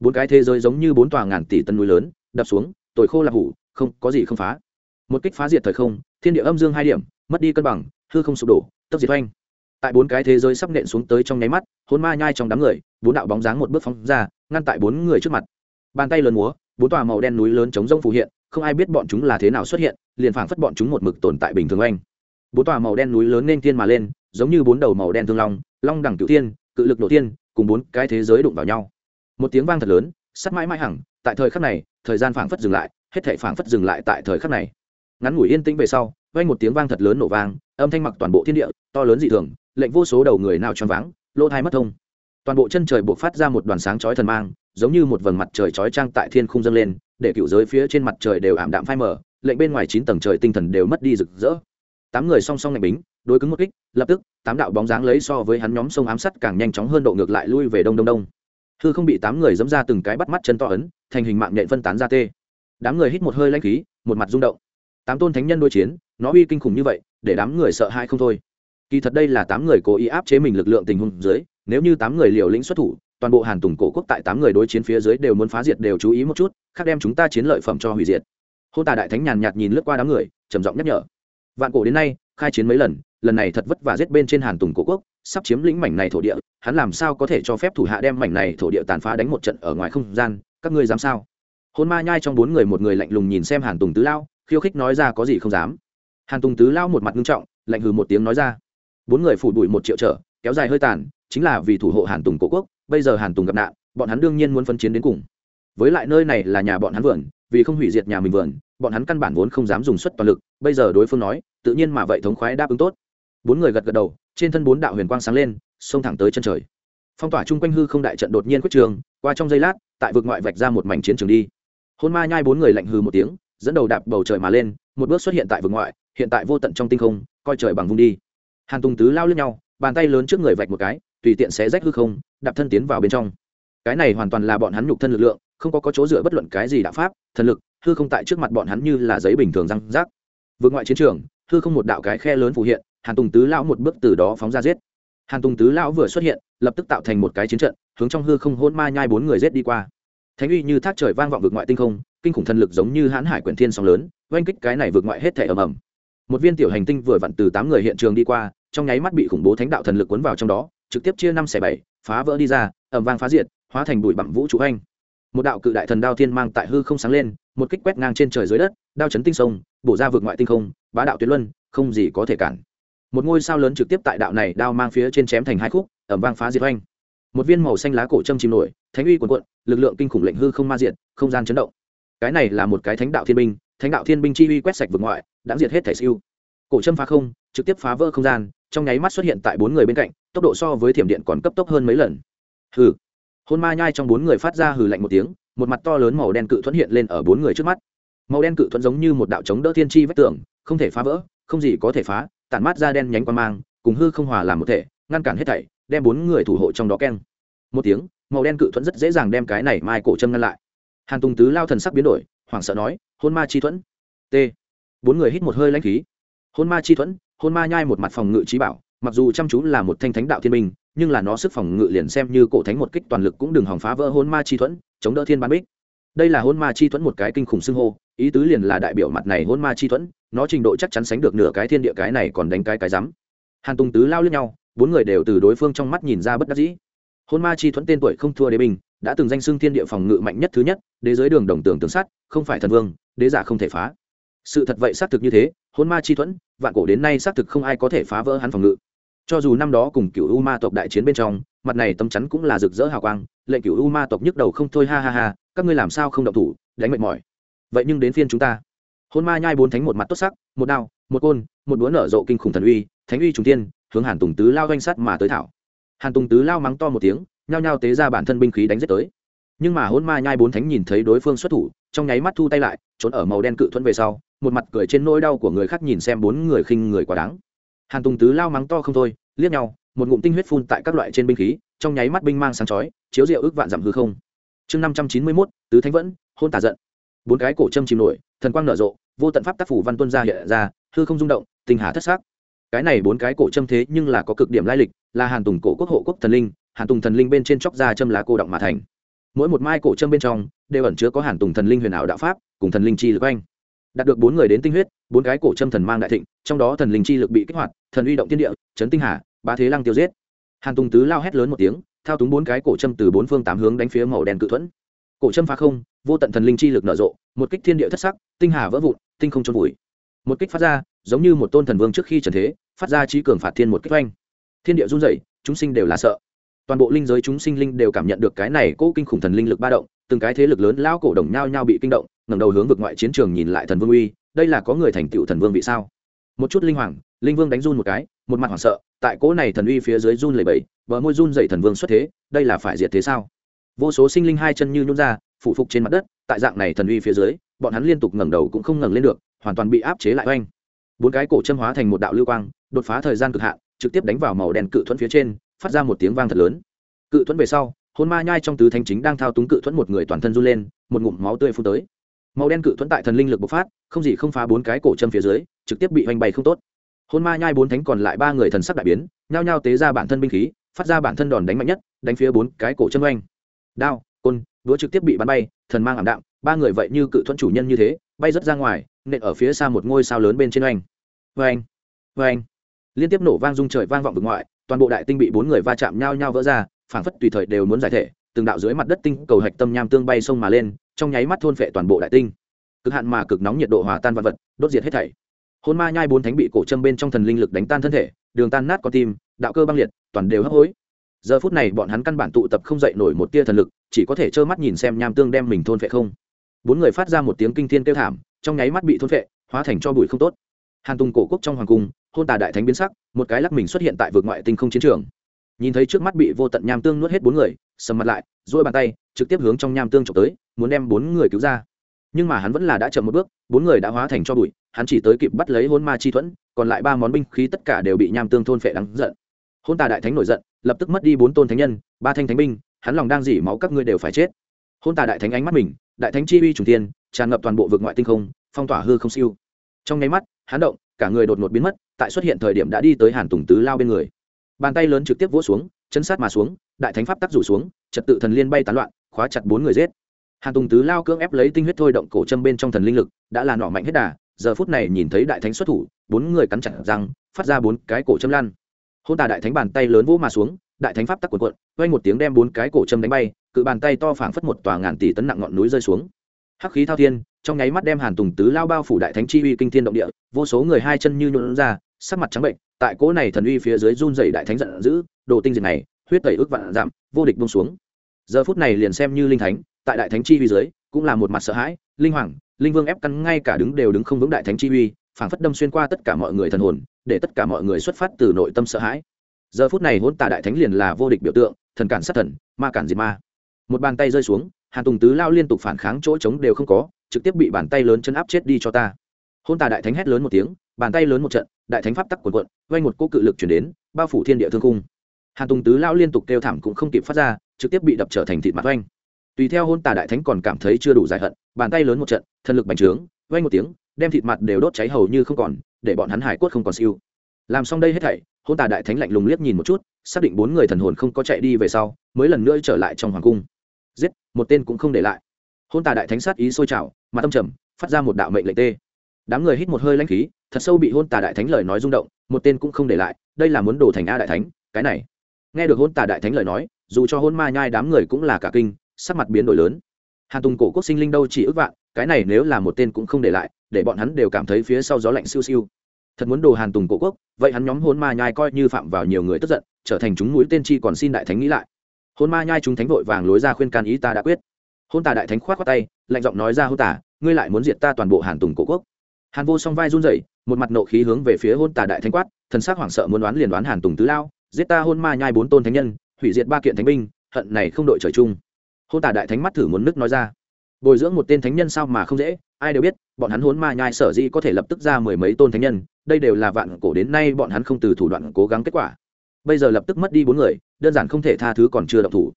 bốn cái thế giới giống như bốn tòa ngàn tỷ tân núi lớn, đập xuống tội khô là hủ, không, có gì không phá. Một kích phá diệt thời không, thiên địa âm dương hai điểm, mất đi cân bằng, hư không sụp đổ tấp diệt oanh tại bốn cái thế giới sắp nện xuống tới trong nháy mắt, hôn ma nhai trong đám người, bốn đạo bóng dáng một bước phóng ra, ngăn tại bốn người trước mặt. Bàn tay lớn múa, bốn tòa màu đen núi lớn chống rông phù hiện, không ai biết bọn chúng là thế nào xuất hiện liền phảng phất bọn chúng một mực tồn tại bình thường oanh. Bốn tòa màu đen núi lớn nên thiên mà lên, giống như bốn đầu màu đen thương long long đẳng cửu tiên cự lực nổ tiên cùng bốn cái thế giới đụng vào nhau. Một tiếng vang thật lớn, sắt mãi mãi hằng tại thời khắc này, thời gian phảng phất dừng lại, hết thể phảng phất dừng lại tại thời khắc này. Ngắn ngủi yên tĩnh về sau vang một tiếng vang thật lớn nổ vang, âm thanh mặc toàn bộ thiên địa, to lớn dị thường, lệnh vô số đầu người nào choáng váng, lỗ thai mất thông. Toàn bộ chân trời buộc phát ra một đoàn sáng chói thần mang, giống như một vầng mặt trời chói trang tại thiên khung dâng lên, để cựu giới phía trên mặt trời đều ảm đạm phai mờ lệnh bên ngoài chín tầng trời tinh thần đều mất đi rực rỡ. Tám người song song ngạch bính, đối cứng một kích, lập tức, tám đạo bóng dáng lấy so với hắn nhóm sông ám sắt càng nhanh chóng hơn độ ngược lại lui về đông đông đông. Hư không bị tám người dẫm ra từng cái bắt mắt chân to ấn, thành hình mạng nhện phân tán ra tê. Đám người hít một hơi lanh khí, một mặt rung động. Tám tôn thánh nhân đối chiến, nó uy kinh khủng như vậy, để đám người sợ hãi không thôi. Kỳ thật đây là tám người cố ý áp chế mình lực lượng tình huống dưới, nếu như tám người liều lĩnh xuất thủ, toàn bộ hàn tùng cổ quốc tại tám người đối chiến phía dưới đều muốn phá diệt đều chú ý một chút, khác đem chúng ta chiến lợi phẩm cho hủy diệt hô tà đại thánh nhàn nhạt nhìn lướt qua đám người, trầm giọng nhắc nhở. Vạn cổ đến nay, khai chiến mấy lần lần này thật vất vả giết bên trên hàn tùng cổ quốc, sắp chiếm lĩnh mảnh này thổ địa, hắn làm sao có thể cho phép thủ hạ đem mảnh này thổ địa tàn phá đánh một trận ở ngoài không gian, các ngươi dám sao? Hôn ma nhai trong bốn người một người lạnh lùng nhìn xem hàn tùng tứ lao, khiêu khích nói ra có gì không dám. Hàn tùng tứ lao một mặt nghiêm trọng, lạnh hừ một tiếng nói ra. Bốn người phủ đuổi một triệu trở, kéo dài hơi tàn, chính là vì thủ hộ hàn tùng cổ quốc, bây giờ hàn tùng gặp nạn, bọn hắn đương nhiên muốn phân chiến đến cùng. Với lại nơi này là nhà bọn hắn vườn vì không hủy diệt nhà mình vườn, bọn hắn căn bản vốn không dám dùng suất toàn lực, bây giờ đối phương nói, tự nhiên mà vậy thống khoái đáp ứng tốt. Bốn người gật gật đầu, trên thân bốn đạo huyền quang sáng lên, xông thẳng tới chân trời. Phong tỏa chung quanh hư không đại trận đột nhiên quyết trường, qua trong giây lát, tại vực ngoại vạch ra một mảnh chiến trường đi. Hôn ma nhai bốn người lạnh hư một tiếng, dẫn đầu đạp bầu trời mà lên, một bước xuất hiện tại vực ngoại, hiện tại vô tận trong tinh không, coi trời bằng vung đi. Hàn tùng tứ lao lướt nhau, bàn tay lớn trước người vạch một cái, tùy tiện xé rách hư không, đạp thân tiến vào bên trong. Cái này hoàn toàn là bọn hắn nhục thân lực lượng không có, có chỗ dựa bất luận cái gì đạo pháp thần lực hư không tại trước mặt bọn hắn như là giấy bình thường răng rác. Vượt ngoại chiến trường hư không một đạo cái khe lớn phù hiện hàn tùng tứ lão một bước từ đó phóng ra giết. Hàn tùng tứ lão vừa xuất hiện lập tức tạo thành một cái chiến trận hướng trong hư không hôn ma nhai bốn người giết đi qua. Thánh uy như thác trời vang vọng vượt ngoại tinh không kinh khủng thần lực giống như hãn hải quyển thiên sóng lớn oanh kích cái này vượt ngoại hết thể ầm ầm. Một viên tiểu hành tinh vừa vặn từ tám người hiện trường đi qua trong nháy mắt bị khủng bố thánh đạo thần lực cuốn vào trong đó trực tiếp chia năm xẻ bảy phá vỡ đi ra ẩm vang phá diệt hóa thành bụi bặm vũ trụ anh một đạo cự đại thần đao thiên mang tại hư không sáng lên, một kích quét ngang trên trời dưới đất, đao chấn tinh sông, bổ ra vượt ngoại tinh không, bá đạo tuyệt luân, không gì có thể cản. Một ngôi sao lớn trực tiếp tại đạo này đao mang phía trên chém thành hai khúc, ẩm vang phá diệt oanh. Một viên màu xanh lá cổ châm chìm nổi, thánh uy quần quận lực lượng kinh khủng lệnh hư không ma diệt, không gian chấn động. Cái này là một cái thánh đạo thiên binh, thánh đạo thiên binh chi uy quét sạch vượt ngoại đã diệt hết thẻ siêu. Cổ châm phá không, trực tiếp phá vỡ không gian, trong nháy mắt xuất hiện tại bốn người bên cạnh, tốc độ so với thiểm điện còn cấp tốc hơn mấy lần. Hừ hôn ma nhai trong bốn người phát ra hừ lạnh một tiếng, một mặt to lớn màu đen cự thuẫn hiện lên ở bốn người trước mắt. Màu đen cự thuẫn giống như một đạo chống đỡ thiên tri vách tường, không thể phá vỡ, không gì có thể phá, tản mát ra đen nhánh quan mang, cùng hư không hòa làm một thể, ngăn cản hết thảy, đem bốn người thủ hộ trong đó keng. Một tiếng, màu đen cự thuẫn rất dễ dàng đem cái này mai cổ châm ngăn lại. Hàn tùng tứ lao thần sắc biến đổi, hoảng sợ nói, hôn ma chi thuẫn? T. Bốn người hít một hơi lãnh khí. Hôn ma chi thuẫn, hôn ma nhai một mặt phòng ngự trí bảo mặc dù chăm chú là một thanh thánh đạo thiên minh nhưng là nó sức phòng ngự liền xem như cổ thánh một kích toàn lực cũng đừng hỏng phá vỡ hôn ma chi thuẫn, chống đỡ thiên ban bích. Đây là hôn ma chi thuẫn một cái kinh khủng xưng hô, ý tứ liền là đại biểu mặt này hôn ma chi thuẫn, nó trình độ chắc chắn sánh được nửa cái thiên địa cái này còn đánh cái cái rắm. Hàn tùng tứ lao lướt nhau, bốn người đều từ đối phương trong mắt nhìn ra bất đắc dĩ. Hôn ma chi thuẫn tên tuổi không thua đế bình đã từng danh xưng thiên địa phòng ngự mạnh nhất thứ nhất, đế giới đường đồng tường tường sát không phải thần vương, đế giả không thể phá. Sự thật vậy xác thực như thế hôn ma chi thuẫn, vạn cổ đến nay xác thực không ai có thể phá vỡ hắn phòng ngự cho dù năm đó cùng cựu u ma tộc đại chiến bên trong, mặt này tấm chắn cũng là rực rỡ hào quang, lệnh cựu u ma tộc nhức đầu không thôi, ha ha ha, các ngươi làm sao không động thủ, đánh mệt mỏi. Vậy nhưng đến phiên chúng ta. Hôn ma nhai bốn thánh một mặt tốt sắc, một đao, một côn, một đũa nở rộ kinh khủng thần uy, thánh uy trùng tiên hướng hàn tùng tứ lao danh sắt mà tới thảo. Hàn tùng tứ lao mắng to một tiếng, nhao nhao tế ra bản thân binh khí đánh giết tới. Nhưng mà hôn ma nhai bốn thánh nhìn thấy đối phương xuất thủ, trong nháy mắt thu tay lại, trốn ở màu đen cự thuẫn về sau, một mặt cười trên nỗi đau của người khác nhìn xem bốn người khinh người quá đáng hàn tùng tứ lao mắng to không thôi, liếc nhau, một ngụm tinh huyết phun tại các loại trên binh khí, trong nháy mắt binh mang sáng chói, chiếu rượu ước vạn giảm hư không. Chương năm trăm chín mươi mốt, tứ thánh vẫn, hôn tả giận. Bốn cái cổ châm chìm nổi, thần quang nở rộ, vô tận pháp tác phủ văn tuân ra hiện ra, hư không rung động tình hà thất xác cái này bốn cái cổ châm thế nhưng là có cực điểm lai lịch, là hàn tùng cổ quốc hộ quốc thần linh, hàn tùng thần linh bên trên chóc ra châm lá cô động mà thành. Mỗi một mai cổ châm bên trong, đều ẩn chứa có hàn tùng thần linh huyền ảo đạo pháp, cùng thần linh chi lực anh đạt được bốn người đến tinh huyết, bốn cái cổ châm thần mang đại thịnh, trong đó thần linh chi lực bị kích hoạt, thần uy động thiên địa, chấn tinh hà ba thế lăng tiêu giết. Hàn tùng tứ lao hét lớn một tiếng, thao túng bốn cái cổ châm từ bốn phương tám hướng đánh phía màu đen cự thuẫn. Cổ châm phá không, vô tận thần linh chi lực nở rộ, một kích thiên địa thất sắc, tinh hà vỡ vụn, tinh không trôn vùi. Một kích phát ra, giống như một tôn thần vương trước khi trần thế, phát ra trí cường phạt thiên một kích oanh. Thiên địa run rẩy, chúng sinh đều là sợ. Toàn bộ linh giới chúng sinh linh đều cảm nhận được cái này cố kinh khủng thần linh lực ba động, từng cái thế lực lớn lao cổ đồng nhao nhao bị kinh động ngẩng đầu hướng vực ngoại chiến trường nhìn lại thần vương uy, đây là có người thành tựu thần vương vị sao? Một chút linh hoàng, linh vương đánh run một cái, một mặt hoảng sợ, tại cỗ này thần uy phía dưới run lầy bẫy bờ môi run dậy thần vương xuất thế, đây là phải diệt thế sao? Vô số sinh linh hai chân như nhún ra phụ phục trên mặt đất, tại dạng này thần uy phía dưới, bọn hắn liên tục ngẩng đầu cũng không ngẩng lên được, hoàn toàn bị áp chế lại oanh. Bốn cái cổ châm hóa thành một đạo lưu quang, đột phá thời gian cực hạn, trực tiếp đánh vào màu đen cự thuẫn phía trên, phát ra một tiếng vang thật lớn. Cự thuẫn về sau, hôn ma nhai trong tứ thanh chính đang thao túng cự thuẫn một người toàn thân run lên, một ngụm máu tươi phun tới màu đen cự thuẫn tại thần linh lực bộc phát, không gì không phá bốn cái cổ châm phía dưới, trực tiếp bị hoành bày không tốt. Hôn ma nhai bốn thánh còn lại ba người thần sắc đại biến, nhao nhao tế ra bản thân binh khí, phát ra bản thân đòn đánh mạnh nhất, đánh phía bốn cái cổ châm oanh. Đao, côn, đũa trực tiếp bị bắn bay, thần mang ảm đạm, ba người vậy như cự thuẫn chủ nhân như thế, bay rất ra ngoài, nện ở phía xa một ngôi sao lớn bên trên oanh. Oanh oanh. Liên tiếp nổ vang rung trời vang vọng vực ngoại, toàn bộ đại tinh bị bốn người va chạm nhau nhau vỡ ra, phảng phất tùy thời đều muốn giải thể từng đạo dưới mặt đất tinh cầu hạch tâm nham tương bay sông mà lên, trong nháy mắt thôn phệ toàn bộ đại tinh. Cực hạn mà cực nóng nhiệt độ hòa tan vật vật, đốt diệt hết thảy. Hôn ma nhai bốn thánh bị cổ châm bên trong thần linh lực đánh tan thân thể, đường tan nát con tim, đạo cơ băng liệt, toàn đều hấp hối. Giờ phút này bọn hắn căn bản tụ tập không dậy nổi một tia thần lực, chỉ có thể trơ mắt nhìn xem nham tương đem mình thôn phệ không. Bốn người phát ra một tiếng kinh thiên kêu thảm, trong nháy mắt bị thôn phệ, hóa thành cho bụi không tốt. Hàn tùng cổ quốc trong hoàng cung, hôn tà đại thánh biến sắc, một cái lắc mình xuất hiện tại vực ngoại tinh không chiến trường nhìn thấy trước mắt bị vô tận nham tương nuốt hết bốn người, sầm mặt lại dỗi bàn tay, trực tiếp hướng trong nham tương trộm tới, muốn đem bốn người cứu ra. Nhưng mà hắn vẫn là đã chậm một bước, bốn người đã hóa thành cho bụi, hắn chỉ tới kịp bắt lấy hôn ma chi thuẫn, còn lại ba món binh khí tất cả đều bị nham tương thôn phệ đắng giận. Hôn tà đại thánh nổi giận, lập tức mất đi bốn tôn thánh nhân, ba thanh thánh binh, hắn lòng đang dỉ máu các ngươi đều phải chết. Hôn tà đại thánh ánh mắt mình, đại thánh chi uy trùng tiên tràn ngập toàn bộ vực ngoại tinh không, phong tỏa hư không siêu. Trong nháy mắt, hắn động, cả người đột ngột biến mất, tại xuất hiện thời điểm đã đi tới hàn tùng tứ lao bên người bàn tay lớn trực tiếp vỗ xuống chân sát mà xuống, đại thánh pháp tắc rủ xuống, trật tự thần liên bay tán loạn, khóa chặt bốn người giết. Hàn tùng tứ lao cưỡng ép lấy tinh huyết thôi động cổ châm bên trong thần linh lực, đã là nọ mạnh hết đà, giờ phút này nhìn thấy đại thánh xuất thủ, bốn người cắn chặt răng, phát ra bốn cái cổ châm lan. Hôn tà đại thánh bàn tay lớn vỗ mà xuống, đại thánh pháp tắc quần quận quay một tiếng đem bốn cái cổ châm đánh bay, cự bàn tay to phảng phất một tòa ngàn tỷ tấn nặng ngọn núi rơi xuống. Hắc khí thao thiên, trong nháy mắt đem hàn tùng tứ lao bao phủ đại thánh chi uy kinh thiên động địa, vô số người hai chân như nhuộn ra, sắc mặt trắng bệnh tại cỗ này thần uy phía dưới run dày đại thánh giận dữ, đồ tinh diệt này, huyết tẩy ước vạn giảm, vô địch bông xuống. Giờ phút này liền xem như linh thánh, tại đại thánh chi uy dưới, cũng là một mặt sợ hãi, linh hoàng, linh vương ép căn ngay cả đứng đều đứng không vững đại thánh chi uy, phảng phất đâm xuyên qua tất cả mọi người thần hồn, để tất cả mọi người xuất phát từ nội tâm sợ hãi. Giờ phút này hỗn tà đại thánh liền là vô địch biểu tượng, thần cản sát thần, ma cản diệt ma. Một bàn tay rơi xuống, hàn tùng tứ lao liên tục phản kháng chỗ trống đều không có, trực tiếp bị bàn tay lớn chân áp chết đi cho ta. Hôn tà đại thánh hét lớn một tiếng, bàn tay lớn một trận đại thánh pháp tắc quần quận vay một cô cự lực chuyển đến, bao phủ thiên địa thương cung hàn tùng tứ lao liên tục kêu thảm cũng không kịp phát ra, trực tiếp bị đập trở thành thịt mặt oanh tùy theo hôn tà đại thánh còn cảm thấy chưa đủ dài hận, bàn tay lớn một trận, thần lực bành trướng vay một tiếng, đem thịt mặt đều đốt cháy hầu như không còn, để bọn hắn hải quất không còn siêu. Làm xong đây hết thảy, hôn tà đại thánh lạnh lùng liếc nhìn một chút, xác định bốn người thần hồn không có chạy đi về sau, mới lần nữa trở lại trong hoàng cung. Giết, một tên cũng không để lại. Hôn tà đại thánh sát ý sôi trào mà tâm trầm, phát ra một đạo mệnh lệnh tê. Đám người hít một hơi lãnh khí thật sâu bị hôn tà đại thánh lời nói rung động, một tên cũng không để lại, đây là muốn đổ thành a đại thánh, cái này. Nghe được hôn tà đại thánh lời nói, dù cho hôn ma nhai đám người cũng là cả kinh, sắc mặt biến đổi lớn. Hàn tùng cổ quốc sinh linh đâu chỉ ước vạn, cái này nếu là một tên cũng không để lại, để bọn hắn đều cảm thấy phía sau gió lạnh siêu siêu. Thật muốn đồ hàn tùng cổ quốc, vậy hắn nhóm hôn ma nhai coi như phạm vào nhiều người tức giận, trở thành chúng mũi tên chi còn xin đại thánh nghĩ lại. Hôn ma nhai chúng thánh vội vàng lối ra khuyên can ý ta đã quyết. Hôn tà đại thánh khoát khoát tay, lạnh giọng nói ra hôn tả ngươi lại muốn diệt ta toàn bộ hàn tùng cổ quốc. Hàn vô song vai run rẩy một mặt nộ khí hướng về phía hôn tà đại thánh quát, thần sắc hoảng sợ muốn đoán liền đoán hàn tùng tứ lao, giết ta hôn ma nhai bốn tôn thánh nhân, hủy diệt ba kiện thánh binh, hận này không đội trời chung. Hôn tà đại thánh mắt thử muốn nước nói ra. Bồi dưỡng một tên thánh nhân sao mà không dễ, ai đều biết, bọn hắn hôn ma nhai sở dĩ có thể lập tức ra mười mấy tôn thánh nhân, đây đều là vạn cổ đến nay bọn hắn không từ thủ đoạn cố gắng kết quả. Bây giờ lập tức mất đi bốn người, đơn giản không thể tha thứ còn chưa động thủ.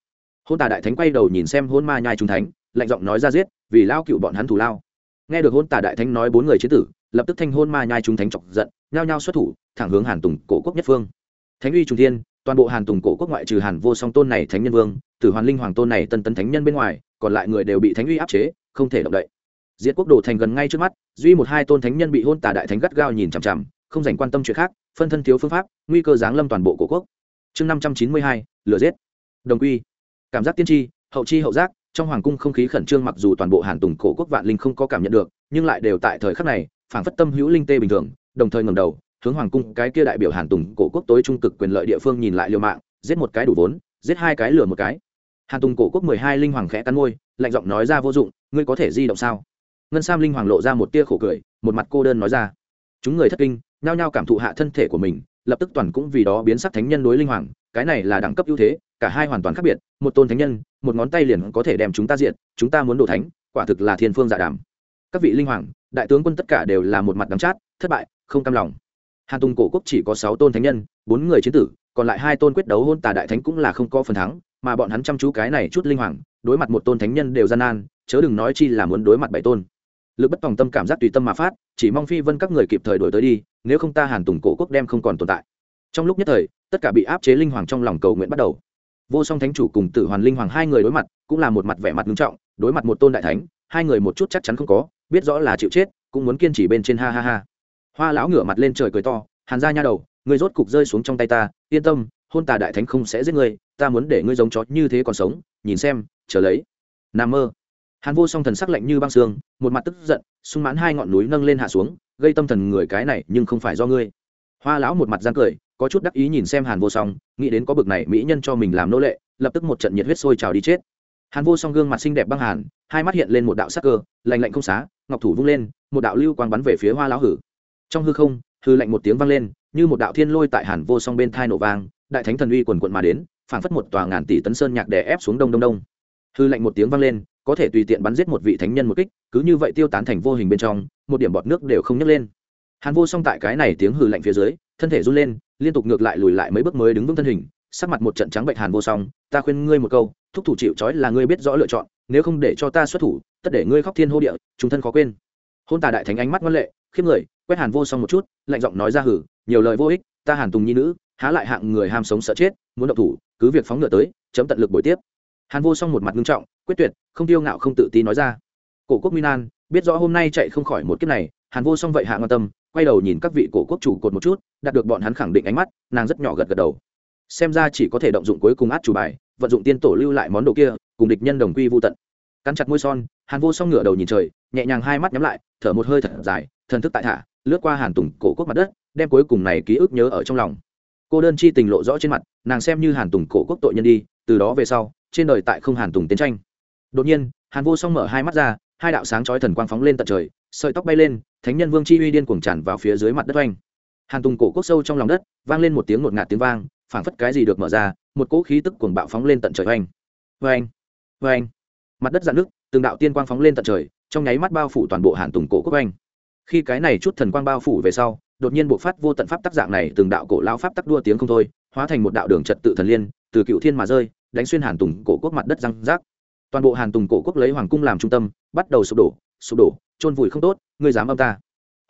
Hôn tà đại thánh quay đầu nhìn xem hôn ma nhai trung thánh, lạnh giọng nói ra giết, vì lao cựu bọn hắn thủ lao. Nghe được hôn tà đại thánh nói bốn người chế tử lập tức thanh hôn ma nhai chúng thánh chọc giận, nhao nhao xuất thủ, thẳng hướng hàn tùng cổ quốc nhất phương. Thánh uy trung thiên, toàn bộ hàn tùng cổ quốc ngoại trừ hàn vô song tôn này thánh nhân vương, tử hoàn linh hoàng tôn này tân tấn thánh nhân bên ngoài, còn lại người đều bị thánh uy áp chế, không thể động đậy. Diệt quốc đồ thành gần ngay trước mắt, duy một hai tôn thánh nhân bị hôn tà đại thánh gắt gao nhìn chằm chằm, không dành quan tâm chuyện khác, phân thân thiếu phương pháp, nguy cơ giáng lâm toàn bộ cổ quốc. Chương năm trăm chín mươi hai, lửa giết. Đồng quy. Cảm giác tiên tri, hậu chi hậu giác, trong hoàng cung không khí khẩn trương mặc dù toàn bộ hàn tùng cổ quốc vạn linh không có cảm nhận được, nhưng lại đều tại thời khắc này phảng phất tâm hữu linh tê bình thường, đồng thời ngầm đầu, hướng hoàng cung cái kia đại biểu hàn tùng cổ quốc tối trung cực quyền lợi địa phương nhìn lại liều mạng, giết một cái đủ vốn, giết hai cái lừa một cái. Hàn tùng cổ quốc mười hai linh hoàng khẽ cắn môi, lạnh giọng nói ra vô dụng, ngươi có thể di động sao? Ngân sam linh hoàng lộ ra một tia khổ cười, một mặt cô đơn nói ra. Chúng người thất kinh, nhao nhao cảm thụ hạ thân thể của mình, lập tức toàn cũng vì đó biến sắc thánh nhân đối linh hoàng, cái này là đẳng cấp ưu thế, cả hai hoàn toàn khác biệt, một tôn thánh nhân, một ngón tay liền có thể đem chúng ta diện chúng ta muốn đổ thánh, quả thực là thiên phương dạ đàm. Các vị linh hoàng đại tướng quân tất cả đều là một mặt đắng chát, thất bại, không cam lòng. Hàn tùng cổ quốc chỉ có sáu tôn thánh nhân, bốn người chiến tử, còn lại hai tôn quyết đấu hôn tà đại thánh cũng là không có phần thắng, mà bọn hắn chăm chú cái này chút linh hoàng, đối mặt một tôn thánh nhân đều gian nan, chớ đừng nói chi là muốn đối mặt bảy tôn. Lực bất tòng tâm cảm giác tùy tâm mà phát, chỉ mong phi vân các người kịp thời đổi tới đi, nếu không ta hàn tùng cổ quốc đem không còn tồn tại. Trong lúc nhất thời, tất cả bị áp chế linh hoàng trong lòng cầu nguyện bắt đầu. Vô song thánh chủ cùng tử hoàn linh hoàng hai người đối mặt, cũng là một mặt vẻ mặt nghiêm trọng, đối mặt một tôn đại thánh, hai người một chút chắc chắn không có biết rõ là chịu chết, cũng muốn kiên trì bên trên ha ha ha. Hoa lão ngửa mặt lên trời cười to, hàn ra nha đầu người rốt cục rơi xuống trong tay ta, yên tâm, hôn tà đại thánh không sẽ giết ngươi, ta muốn để ngươi giống chó như thế còn sống, nhìn xem, chờ lấy. N mơ. Hàn vô song thần sắc lạnh như băng xương một mặt tức giận, sung mãn hai ngọn núi nâng lên hạ xuống, gây tâm thần người cái này nhưng không phải do ngươi. Hoa lão một mặt gian cười, có chút đắc ý nhìn xem hàn vô song, nghĩ đến có bực này mỹ nhân cho mình làm nô lệ, lập tức một trận nhiệt huyết sôi trào đi chết hàn vô song gương mặt xinh đẹp băng hàn, hai mắt hiện lên một đạo sắc cơ, lạnh lạnh không xá, ngọc thủ vung lên, một đạo lưu quang bắn về phía hoa lão hử. Trong hư không, hư lạnh một tiếng vang lên, như một đạo thiên lôi tại hàn vô song bên thai nổ vang, đại thánh thần uy quần quận mà đến, phảng phất một tòa ngàn tỷ tấn sơn nhạc đè ép xuống đông đông đông. Hư lạnh một tiếng vang lên, có thể tùy tiện bắn giết một vị thánh nhân một kích, cứ như vậy tiêu tán thành vô hình bên trong, một điểm bọt nước đều không nhấc lên. Hàn vô song tại cái này tiếng hư lạnh phía dưới, thân thể run lên, liên tục ngược lại lùi lại mấy bước mới đứng vững thân hình sắc mặt một trận trắng bệnh hàn vô song, ta khuyên ngươi một câu, thúc thủ chịu trói là ngươi biết rõ lựa chọn, nếu không để cho ta xuất thủ, tất để ngươi khóc thiên hô địa, chúng thân khó quên. Hôn tà đại thánh ánh mắt ngân lệ, khiếp người, quét hàn vô song một chút, lạnh giọng nói ra hử nhiều lời vô ích, ta hàn tùng nhi nữ, há lại hạng người ham sống sợ chết, muốn động thủ, cứ việc phóng ngựa tới, chấm tận lực buổi tiếp. Hàn vô song một mặt nghiêm trọng, quyết tuyệt, không tiêu ngạo không tự tin nói ra, cổ quốc minan biết rõ hôm nay chạy không khỏi một kiếp này, hàn vô song vậy hạ ngon tâm, quay đầu nhìn các vị cổ quốc chủ cột một chút, đạt được bọn hắn khẳng định ánh mắt, nàng rất nhỏ gật gật đầu xem ra chỉ có thể động dụng cuối cùng át chủ bài, vận dụng tiên tổ lưu lại món đồ kia, cùng địch nhân đồng quy vô tận. Cắn chặt môi son, hàn vô song ngửa đầu nhìn trời, nhẹ nhàng hai mắt nhắm lại, thở một hơi thật dài, thần thức tại thả, lướt qua hàn tùng cổ quốc mặt đất, đem cuối cùng này ký ức nhớ ở trong lòng. Cô đơn chi tình lộ rõ trên mặt, nàng xem như hàn tùng cổ quốc tội nhân đi, từ đó về sau, trên đời tại không hàn tùng tiến tranh. Đột nhiên, hàn vô song mở hai mắt ra, hai đạo sáng chói thần quang phóng lên tận trời, sợi tóc bay lên, thánh nhân vương chi uy điên cuồng tràn vào phía dưới mặt đất oanh. Hàn tùng cổ quốc sâu trong lòng đất, vang lên một tiếng ngột ngạt tiếng vang phảng phất cái gì được mở ra, một cỗ khí tức cuồng bạo phóng lên tận trời. Oanh oanh oanh. Mặt đất dạn nước, từng đạo tiên quang phóng lên tận trời, trong nháy mắt bao phủ toàn bộ hàn tùng cổ quốc oanh. Khi cái này chút thần quang bao phủ về sau, đột nhiên bộ phát vô tận pháp tác dạng này, từng đạo cổ lão pháp tắc đua tiếng không thôi, hóa thành một đạo đường trật tự thần liên, từ cựu thiên mà rơi, đánh xuyên hàn tùng cổ quốc mặt đất răng rác. Toàn bộ hàn tùng cổ quốc lấy hoàng cung làm trung tâm, bắt đầu sụp đổ sụp đổ trôn vùi không tốt, ngươi dám âm ta.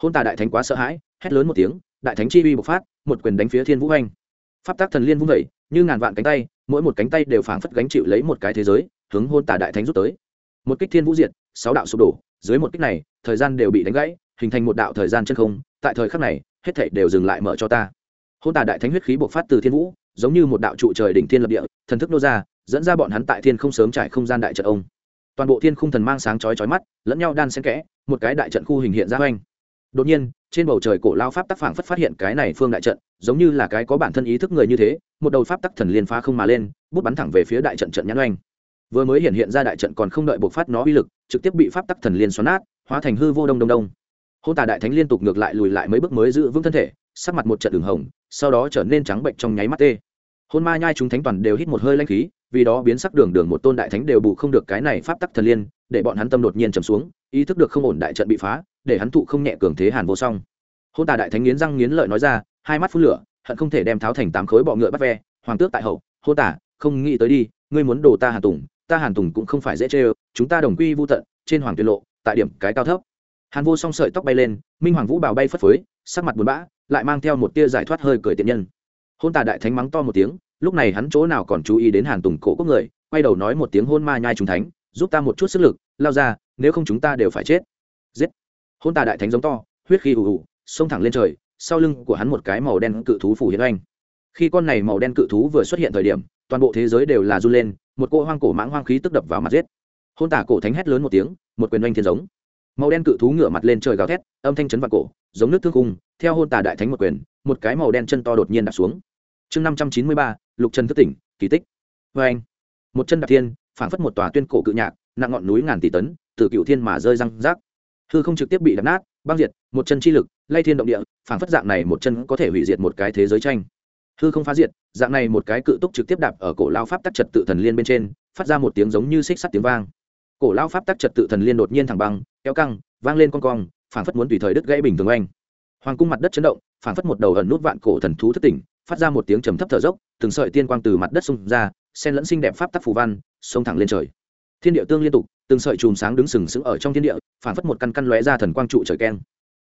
Hôn tà đại thánh quá sợ hãi, hét lớn một tiếng, đại thánh chi uy bộc phát, một quyền đánh phía thiên vũ anh pháp tác thần liên vung vẩy như ngàn vạn cánh tay, mỗi một cánh tay đều phảng phất gánh chịu lấy một cái thế giới, hướng hôn tà đại thánh rút tới. Một kích thiên vũ diệt, sáu đạo sụp đổ, dưới một kích này, thời gian đều bị đánh gãy, hình thành một đạo thời gian chân không, tại thời khắc này, hết thảy đều dừng lại mở cho ta. Hôn tà đại thánh huyết khí bộc phát từ thiên vũ, giống như một đạo trụ trời đỉnh thiên lập địa, thần thức nô ra, dẫn ra bọn hắn tại thiên không sớm trải không gian đại trận ông. Toàn bộ thiên khung thần mang sáng chói chói mắt, lẫn nhau đan xen kẽ, một cái đại trận khu hình hiện ra hoành. đột nhiên trên bầu trời cổ lao pháp tắc phảng phất phát hiện cái này phương đại trận, giống như là cái có bản thân ý thức người như thế, một đầu pháp tắc thần liên phá không mà lên, bút bắn thẳng về phía đại trận trận nhãn oanh. Vừa mới hiện hiện ra đại trận còn không đợi buộc phát nó uy lực, trực tiếp bị pháp tắc thần liên xoắn nát, hóa thành hư vô đông đông đông. Hôn tà đại thánh liên tục ngược lại lùi lại mấy bước mới giữ vững thân thể, sắc mặt một trận đường hồng, sau đó trở nên trắng bệnh trong nháy mắt tê. Hôn ma nhai chúng thánh toàn đều hít một hơi lanh khí, vì đó biến sắc đường đường một tôn đại thánh đều bù không được cái này pháp tắc thần liên để bọn hắn tâm đột nhiên trầm xuống, ý thức được không ổn đại trận bị phá, để hắn thụ không nhẹ cường thế hàn vô song. Hôn tà đại thánh nghiến răng nghiến lợi nói ra, hai mắt phun lửa, hận không thể đem tháo thành tám khối bọ ngựa bắt ve, hoàng tước tại hậu hôn tà, không nghĩ tới đi, ngươi muốn đổ ta hàn tùng, ta hàn tùng cũng không phải dễ chê chúng ta đồng quy vô tận, trên hoàng tuyệt lộ, tại điểm cái cao thấp. Hàn vô song sợi tóc bay lên, minh hoàng vũ bào bay phất phới, sắc mặt buồn bã, lại mang theo một tia giải thoát hơi cười tiện nhân. Hôn tà đại thánh mắng to một tiếng, lúc này hắn chỗ nào còn chú ý đến hàn tùng cổ quốc người, quay đầu nói một tiếng hôn ma nhai trùng thánh giúp ta một chút sức lực, lao ra, nếu không chúng ta đều phải chết. Giết. Hôn tà đại thánh giống to, huyết khí ù ù xông thẳng lên trời, sau lưng của hắn một cái màu đen cự thú phủ hiện oanh. Khi con này màu đen cự thú vừa xuất hiện thời điểm, toàn bộ thế giới đều là run lên, một cô hoang cổ mãng hoang khí tức đập vào mặt giết. Hôn tả cổ thánh hét lớn một tiếng, một quyền oanh thiên giống. Màu đen cự thú ngửa mặt lên trời gào thét, âm thanh chấn vào cổ, giống nước thương cung theo hôn tà đại thánh một quyền, một cái màu đen chân to đột nhiên đạp xuống. Chương năm trăm chín mươi ba, lục trần thức tỉnh, kỳ tích. Vê anh một chân đạp thiên phảng phất một tòa tuyên cổ cự nhạc, nặng ngọn núi ngàn tỷ tấn, từ cựu thiên mà rơi răng rác. Hư không trực tiếp bị đập nát, băng diệt, một chân chi lực, lay thiên động địa, phảng phất dạng này một chân có thể hủy diệt một cái thế giới tranh. Hư không phá diệt, dạng này một cái cự túc trực tiếp đạp ở cổ lao pháp tắc trật tự thần liên bên trên, phát ra một tiếng giống như xích sắt tiếng vang. Cổ lao pháp tắc trật tự thần liên đột nhiên thẳng băng, kéo căng, vang lên con cong, phảng phất muốn tùy thời đứt gãy bình thường oanh hoàng cung mặt đất chấn động, phảng phất một đầu ẩn nút vạn cổ thần thú thất tỉnh, phát ra một tiếng trầm thấp thở dốc, từng sợi tiên quang từ mặt đất xung ra sen lẫn xinh đẹp pháp tắc phù văn, xông thẳng lên trời. Thiên địa tương liên tục, từng sợi chùm sáng đứng sừng sững ở trong thiên địa phảng phất một căn căn lóe ra thần quang trụ trời keng.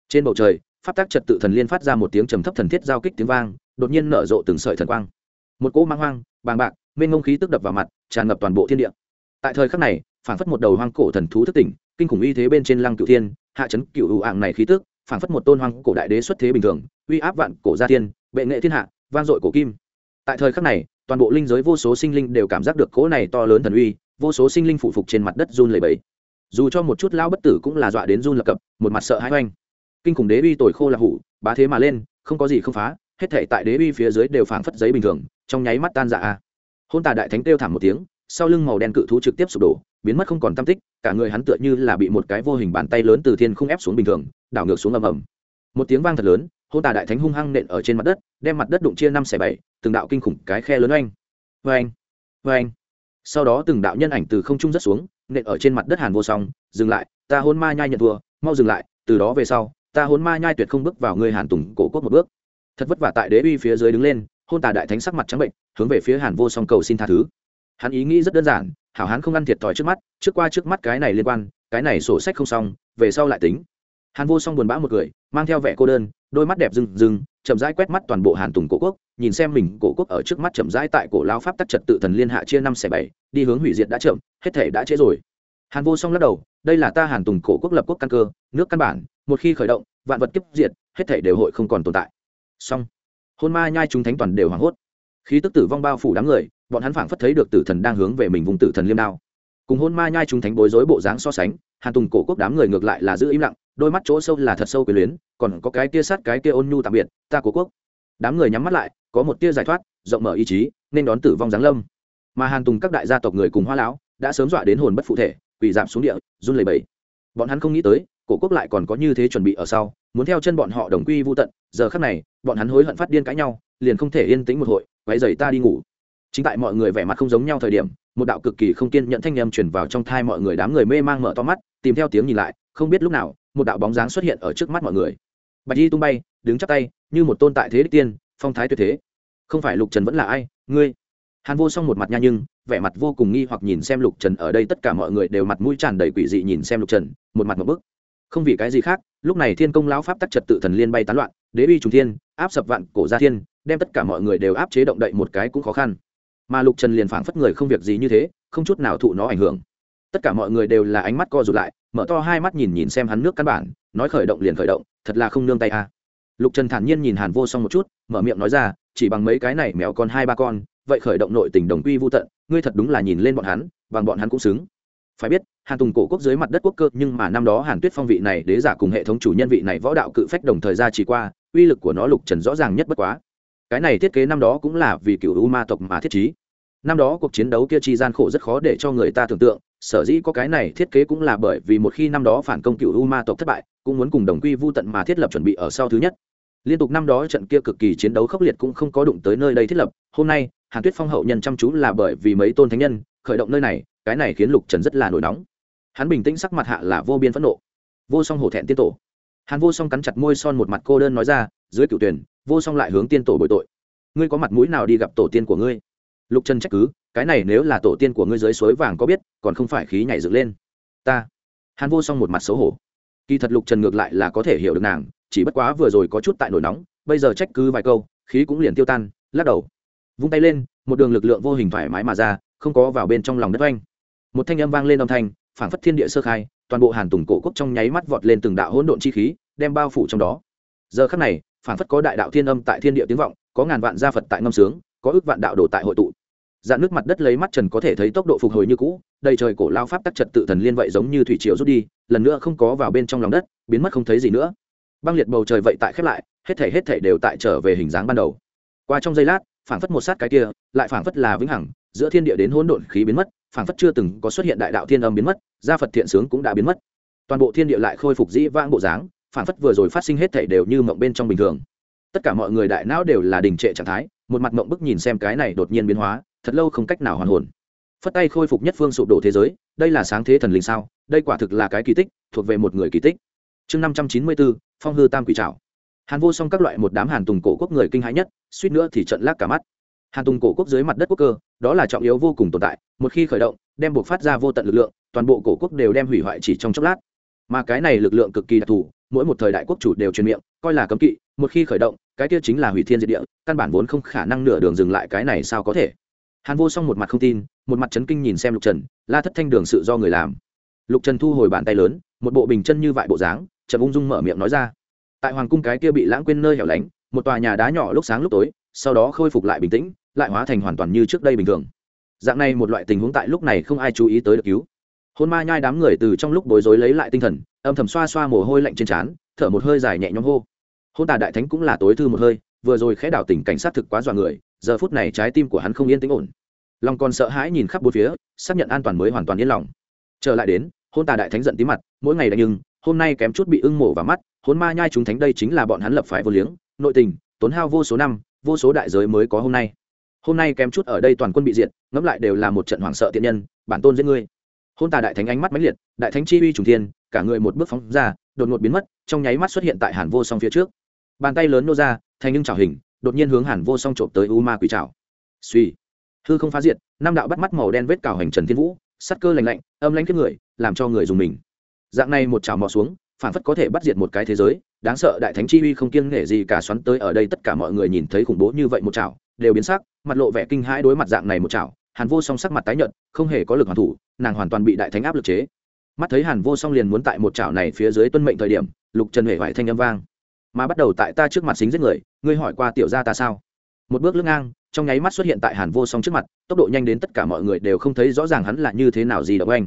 Trên bầu trời, pháp tắc trật tự thần liên phát ra một tiếng trầm thấp thần thiết giao kích tiếng vang, đột nhiên nở rộ từng sợi thần quang. Một cỗ mang hoang, bàng bạc, mênh ngông khí tức đập vào mặt, tràn ngập toàn bộ thiên địa. Tại thời khắc này phảng phất một đầu hoang cổ thần thú thức tỉnh, kinh khủng uy thế bên trên lăng cửu thiên, hạ chấn cửu ưu ạng này khí tức phảng phất một tôn hoang cổ đại đế xuất thế bình thường, uy áp vạn cổ gia thiên, bệ nghệ thiên hạ, vang dội cổ kim. Tại thời khắc này toàn bộ linh giới vô số sinh linh đều cảm giác được cỗ này to lớn thần uy, vô số sinh linh phụ phục trên mặt đất run lẩy bẩy. Dù cho một chút lão bất tử cũng là dọa đến run lập cập, một mặt sợ hãi oanh. Kinh khủng đế uy tồi khô là hủ, bá thế mà lên, không có gì không phá, hết thể tại đế uy phía dưới đều phảng phất giấy bình thường, trong nháy mắt tan dạ a hôn tà đại thánh kêu thảm một tiếng, sau lưng màu đen cự thú trực tiếp sụp đổ, biến mất không còn tam tích, cả người hắn tựa như là bị một cái vô hình bàn tay lớn từ thiên không ép xuống bình thường, đảo ngược xuống ầm ầm. Một tiếng vang thật lớn hôn tà đại thánh hung hăng nện ở trên mặt đất, đem mặt đất đụng chia năm xẻ bảy, từng đạo kinh khủng cái khe lớn oanh oanh oanh. Sau đó từng đạo nhân ảnh từ không trung rất xuống, nện ở trên mặt đất hàn vô song, dừng lại, ta hôn ma nhai nhận thua, mau dừng lại, từ đó về sau, ta hôn ma nhai tuyệt không bước vào người hàn tùng cổ quốc một bước. Thật vất vả tại đế uy phía dưới đứng lên, hôn tà đại thánh sắc mặt trắng bệnh, hướng về phía hàn vô song cầu xin tha thứ. Hắn ý nghĩ rất đơn giản, hảo hán không ăn thiệt thòi trước mắt, trước qua trước mắt cái này liên quan, cái này sổ sách không xong, về sau lại tính hàn vô song buồn bã một người mang theo vẻ cô đơn, đôi mắt đẹp rừng rừng chậm rãi quét mắt toàn bộ hàn tùng cổ quốc, nhìn xem mình cổ quốc ở trước mắt chậm rãi tại cổ lao pháp tắc trật tự thần liên hạ chia năm xẻ bảy, đi hướng hủy diệt đã chậm, hết thể đã trễ rồi. Hàn vô song lắc đầu, đây là ta hàn tùng cổ quốc lập quốc căn cơ, nước căn bản, một khi khởi động, vạn vật kiếp diệt, hết thể đều hội không còn tồn tại. Song hôn ma nhai chúng thánh toàn đều hoảng hốt. Khí tức tử vong bao phủ đám người, bọn hắn phảng phất thấy được tử thần đang hướng về mình vùng tử thần liêm đao. Cùng hôn ma nhai chúng thánh bối rối bộ dáng so sánh, hàn tùng cổ quốc đám người ngược lại là giữ im lặng đôi mắt chỗ sâu là thật sâu quyền luyến, còn có cái tia sát cái tia ôn nhu tạm biệt, ta cố quốc. Đám người nhắm mắt lại, có một tia giải thoát, rộng mở ý chí, nên đón tử vong giáng lâm. Mà hàn tùng các đại gia tộc người cùng hoa lão đã sớm dọa đến hồn bất phụ thể, quỳ giảm xuống địa, run lẩy bẩy. Bọn hắn không nghĩ tới, cổ quốc lại còn có như thế chuẩn bị ở sau, muốn theo chân bọn họ đồng quy vô tận, giờ khắc này, bọn hắn hối hận phát điên cãi nhau, liền không thể yên tĩnh một hội quay giày ta đi ngủ. Chính tại mọi người vẻ mặt không giống nhau thời điểm, một đạo cực kỳ không kiên nhận thanh âm truyền vào trong thai mọi người đám người mê mang mở to mắt, tìm theo tiếng nhìn lại, không biết lúc nào một đạo bóng dáng xuất hiện ở trước mắt mọi người. Bạch y tung bay, đứng chắp tay, như một tôn tại thế đích tiên, phong thái tuyệt thế. Không phải lục trần vẫn là ai, ngươi? Hàn vô song một mặt nha nhưng, vẻ mặt vô cùng nghi hoặc nhìn xem lục trần, ở đây tất cả mọi người đều mặt mũi tràn đầy quỷ dị nhìn xem lục trần, một mặt một bức. Không vì cái gì khác, lúc này thiên công lão pháp tắc trật tự thần liên bay tán loạn, đế uy trùng thiên, áp sập vạn cổ gia thiên, đem tất cả mọi người đều áp chế động đậy một cái cũng khó khăn. Mà lục trần liền phảng phất người không việc gì như thế, không chút nào thụ nó ảnh hưởng. Tất cả mọi người đều là ánh mắt co rụt lại mở to hai mắt nhìn nhìn xem hắn nước căn bản, nói khởi động liền khởi động, thật là không nương tay a. À. lục trần thản nhiên nhìn hàn vô xong một chút, mở miệng nói ra, chỉ bằng mấy cái này mèo con hai ba con, vậy khởi động nội tình đồng quy vô tận, ngươi thật đúng là nhìn lên bọn hắn, bằng bọn hắn cũng xứng. Phải biết, hàn tùng cổ quốc dưới mặt đất quốc cơ, nhưng mà năm đó hàn tuyết phong vị này đế giả cùng hệ thống chủ nhân vị này võ đạo cự phách đồng thời ra chỉ qua, uy lực của nó lục trần rõ ràng nhất bất quá. Cái này thiết kế năm đó cũng là vì cựu u ma tộc mà thiết trí. Năm đó cuộc chiến đấu kia chi gian khổ rất khó để cho người ta tưởng tượng sở dĩ có cái này thiết kế cũng là bởi vì một khi năm đó phản công cựu u ma tộc thất bại, cũng muốn cùng đồng quy vô tận mà thiết lập chuẩn bị ở sau thứ nhất. Liên tục năm đó trận kia cực kỳ chiến đấu khốc liệt cũng không có đụng tới nơi đây thiết lập, hôm nay, hàn tuyết phong hậu nhân chăm chú là bởi vì mấy tôn thánh nhân, khởi động nơi này, cái này khiến lục trần rất là nổi nóng. Hắn bình tĩnh sắc mặt hạ là vô biên phẫn nộ. Vô song hổ thẹn tiên tổ. Hàn vô song cắn chặt môi son một mặt cô đơn nói ra, dưới cựu tuyển, vô song lại hướng tiên tổ bội tội. Ngươi có mặt mũi nào đi gặp tổ tiên của ngươi? Lục trần trách cứ cái này nếu là tổ tiên của ngươi dưới suối vàng có biết, còn không phải khí nhảy dựng lên. Ta. Hàn vô song một mặt xấu hổ. Kỳ thật lục trần ngược lại là có thể hiểu được nàng, chỉ bất quá vừa rồi có chút tại nổi nóng, bây giờ trách cứ vài câu, khí cũng liền tiêu tan, lắc đầu. Vung tay lên, một đường lực lượng vô hình thoải mái mà ra, không có vào bên trong lòng đất oanh. Một thanh âm vang lên âm thanh, phảng phất thiên địa sơ khai, toàn bộ hàn tùng cổ quốc trong nháy mắt vọt lên từng đạo hỗn độn chi khí, đem bao phủ trong đó. Giờ khắc này, phảng phất có đại đạo thiên âm tại thiên địa tiếng vọng, có ngàn vạn gia phật tại ngâm sướng, có ước vạn đạo đồ tại hội tụ dạn nước mặt đất lấy mắt trần có thể thấy tốc độ phục hồi như cũ, đầy trời cổ lao pháp tắc trật tự thần liên vậy giống như thủy triều rút đi, lần nữa không có vào bên trong lòng đất, biến mất không thấy gì nữa. Băng liệt bầu trời vậy tại khép lại, hết thể hết thể đều tại trở về hình dáng ban đầu. Qua trong giây lát, phảng phất một sát cái kia, lại phảng phất là vĩnh hằng, giữa thiên địa đến hỗn độn khí biến mất, phảng phất chưa từng có xuất hiện đại đạo thiên âm biến mất, gia phật thiện sướng cũng đã biến mất. Toàn bộ thiên địa lại khôi phục dĩ vãng bộ dáng, phảng phất vừa rồi phát sinh hết thể đều như mộng bên trong bình thường. Tất cả mọi người đại não đều là đình trệ trạng thái, một mặt mộng bức nhìn xem cái này đột nhiên biến hóa thật lâu không cách nào hoàn hồn. Phất tay khôi phục nhất phương sụp đổ thế giới, đây là sáng thế thần linh sao? Đây quả thực là cái kỳ tích, thuộc về một người kỳ tích. Chương năm trăm chín mươi bốn, phong hư tam quỷ trào hàn vô song các loại một đám hàn tùng cổ quốc người kinh hãi nhất, suýt nữa thì trận lác cả mắt. Hàn tùng cổ quốc dưới mặt đất quốc cơ, đó là trọng yếu vô cùng tồn tại, một khi khởi động, đem buộc phát ra vô tận lực lượng, toàn bộ cổ quốc đều đem hủy hoại chỉ trong chốc lát. Mà cái này lực lượng cực kỳ đặc thù, mỗi một thời đại quốc chủ đều truyền miệng, coi là cấm kỵ, một khi khởi động, cái kia chính là hủy thiên diệt địa, căn bản vốn không khả năng nửa đường dừng lại cái này sao có thể? Hàn vô song một mặt không tin, một mặt chấn kinh nhìn xem lục trần, la thất thanh đường sự do người làm. Lục trần thu hồi bàn tay lớn, một bộ bình chân như vại bộ dáng Trần ung dung mở miệng nói ra. Tại hoàng cung cái kia bị lãng quên nơi hẻo lánh, một tòa nhà đá nhỏ lúc sáng lúc tối, sau đó khôi phục lại bình tĩnh, lại hóa thành hoàn toàn như trước đây bình thường. Dạng này một loại tình huống tại lúc này không ai chú ý tới được cứu. Hôn ma nhai đám người từ trong lúc bối rối lấy lại tinh thần, âm thầm xoa xoa mồ hôi lạnh trên trán, thở một hơi dài nhẹ nhõm hô. Hôn tà đại thánh cũng là tối thư một hơi, vừa rồi khẽ đảo tình cảnh sát thực quá dọa người giờ phút này trái tim của hắn không yên tĩnh ổn. Lòng còn sợ hãi nhìn khắp bốn phía, xác nhận an toàn mới hoàn toàn yên lòng. Trở lại đến, hôn tà đại thánh giận tí mặt, mỗi ngày đánh nhưng, hôm nay kém chút bị ưng mổ và mắt, hôn ma nhai chúng thánh đây chính là bọn hắn lập phải vô liếng, nội tình, tốn hao vô số năm, vô số đại giới mới có hôm nay. Hôm nay kém chút ở đây toàn quân bị diệt, ngẫm lại đều là một trận hoảng sợ tiện nhân, bản tôn giết ngươi. Hôn tà đại thánh ánh mắt mãnh liệt, đại thánh chi uy trùng thiên, cả người một bước phóng ra, đột ngột biến mất, trong nháy mắt xuất hiện tại hàn vô song phía trước. Bàn tay lớn nô ra, thành nhưng trào hình đột nhiên hướng hàn vô song trộm tới u ma quỷ trào suy. Hư không phá diệt, năm đạo bắt mắt màu đen vết cào hành trần thiên vũ sắt cơ lành lạnh, âm lãnh kiếp người, làm cho người dùng mình. Dạng này một chảo mò xuống, phản phất có thể bắt diệt một cái thế giới, đáng sợ đại thánh chi uy không kiêng nể gì cả xoắn tới ở đây tất cả mọi người nhìn thấy khủng bố như vậy một chảo đều biến sắc, mặt lộ vẻ kinh hãi đối mặt dạng này một chảo hàn vô song sắc mặt tái nhợt, không hề có lực hoàn thủ, nàng hoàn toàn bị đại thánh áp lực chế. Mắt thấy hàn vô song liền muốn tại một chảo này phía dưới tuân mệnh thời điểm, lục trần huệ vải thanh âm vang mà bắt đầu tại ta trước mặt xính giết người ngươi hỏi qua tiểu gia ta sao? Một bước lưng ngang trong nháy mắt xuất hiện tại hàn vô song trước mặt tốc độ nhanh đến tất cả mọi người đều không thấy rõ ràng hắn là như thế nào gì động anh.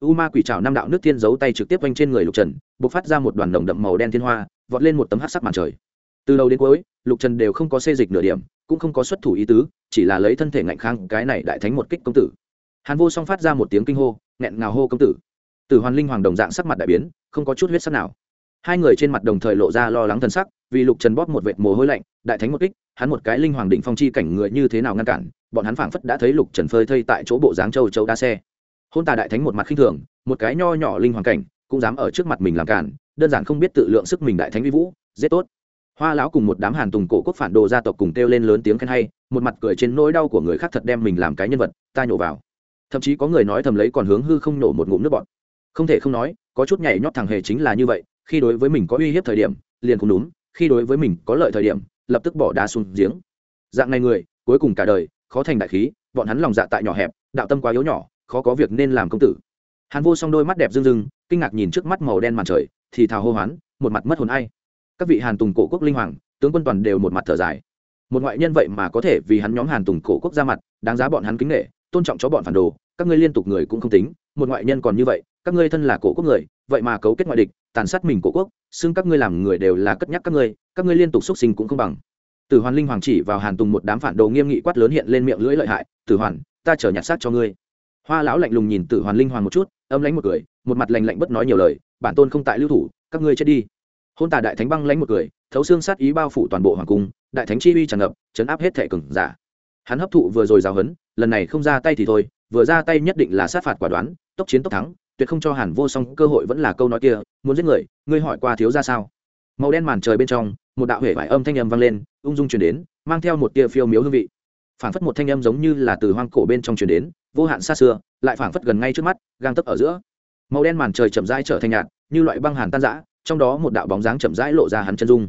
U ma quỷ trào năm đạo nước thiên giấu tay trực tiếp quanh trên người lục trần b ộ c phát ra một đoàn đồng đậm màu đen thiên hoa vọt lên một tấm hát sắc màn trời. Từ đầu đến cuối lục trần đều không có xê dịch nửa điểm cũng không có xuất thủ ý tứ chỉ là lấy thân thể ngạnh khang, cái này đại thánh một kích công tử. Hàn vô song phát ra một tiếng kinh hô nghẹn ngào hô công tử. Tử hoàn linh hoàng đồng dạng sắc mặt đại biến không có chút huyết sắc nào hai người trên mặt đồng thời lộ ra lo lắng thân sắc, vì lục trần bóp một vệt mồ hôi lạnh, đại thánh một kích, hắn một cái linh hoàng định phong chi cảnh người như thế nào ngăn cản, bọn hắn phảng phất đã thấy lục trần phơi thây tại chỗ bộ dáng châu châu đa xe. Hôn tà đại thánh một mặt khinh thường, một cái nho nhỏ linh hoàng cảnh, cũng dám ở trước mặt mình làm cản, đơn giản không biết tự lượng sức mình đại thánh vi vũ dễ tốt. Hoa lão cùng một đám hàn tùng cổ quốc phản đồ gia tộc cùng kêu lên lớn tiếng khen hay, một mặt cười trên nỗi đau của người khác thật đem mình làm cái nhân vật, ta nhổ vào. Thậm chí có người nói thầm lấy còn hướng hư không nổ một ngụm nước bọn không thể không nói, có chút nhảy nhót thằng hề chính là như vậy khi đối với mình có uy hiếp thời điểm, liền không đúng, khi đối với mình có lợi thời điểm, lập tức bỏ đá xuống giếng. Dạng này người, cuối cùng cả đời, khó thành đại khí, bọn hắn lòng dạ tại nhỏ hẹp, đạo tâm quá yếu nhỏ, khó có việc nên làm công tử. Hàn vô song đôi mắt đẹp rưng rưng, kinh ngạc nhìn trước mắt màu đen màn trời, thì thào hô hoán, một mặt mất hồn ai. Các vị hàn tùng cổ quốc linh hoàng, tướng quân toàn đều một mặt thở dài. Một ngoại nhân vậy mà có thể vì hắn nhóm hàn tùng cổ quốc ra mặt, đáng giá bọn hắn kính nghệ tôn trọng cho bọn phản đồ, các ngươi liên tục người cũng không tính, một ngoại nhân còn như vậy, các ngươi thân là cổ quốc người, vậy mà cấu kết ngoại địch tàn sát mình cổ quốc, xưng các ngươi làm người đều là cất nhắc các ngươi các ngươi liên tục xuất sinh cũng không bằng. Tử hoàn linh hoàng chỉ vào hàn tùng một đám phản đồ nghiêm nghị quát lớn hiện lên miệng lưỡi lợi hại, tử hoàn, ta chở nhặt xác cho ngươi. Hoa lão lạnh lùng nhìn tử hoàn linh hoàng một chút, âm lánh một cười, một mặt lành lạnh bất nói nhiều lời, bản tôn không tại lưu thủ, các ngươi chết đi. Hôn tà đại thánh băng lánh một cười, thấu xương sát ý bao phủ toàn bộ hoàng cung, đại thánh chi uy tràn ngập, chấn áp hết thệ cừng giả. Hắn hấp thụ vừa rồi giáo hấn lần này không ra tay thì thôi vừa ra tay nhất định là sát phạt quả đoán, tốc chiến tốc thắng, tuyệt không cho hàn vô song cơ hội vẫn là câu nói kia, muốn giết người, ngươi hỏi qua thiếu ra sao? Màu đen màn trời bên trong, một đạo huệ vải âm thanh âm vang lên, ung dung chuyển đến, mang theo một tia phiêu miếu hương vị. Phảng phất một thanh âm giống như là từ hoang cổ bên trong chuyển đến, vô hạn xa xưa, lại phảng phất gần ngay trước mắt, gang tấp ở giữa. Màu đen màn trời chậm rãi trở thành nhạt, như loại băng hàn tan rã, trong đó một đạo bóng dáng chậm rãi lộ ra hắn chân dung.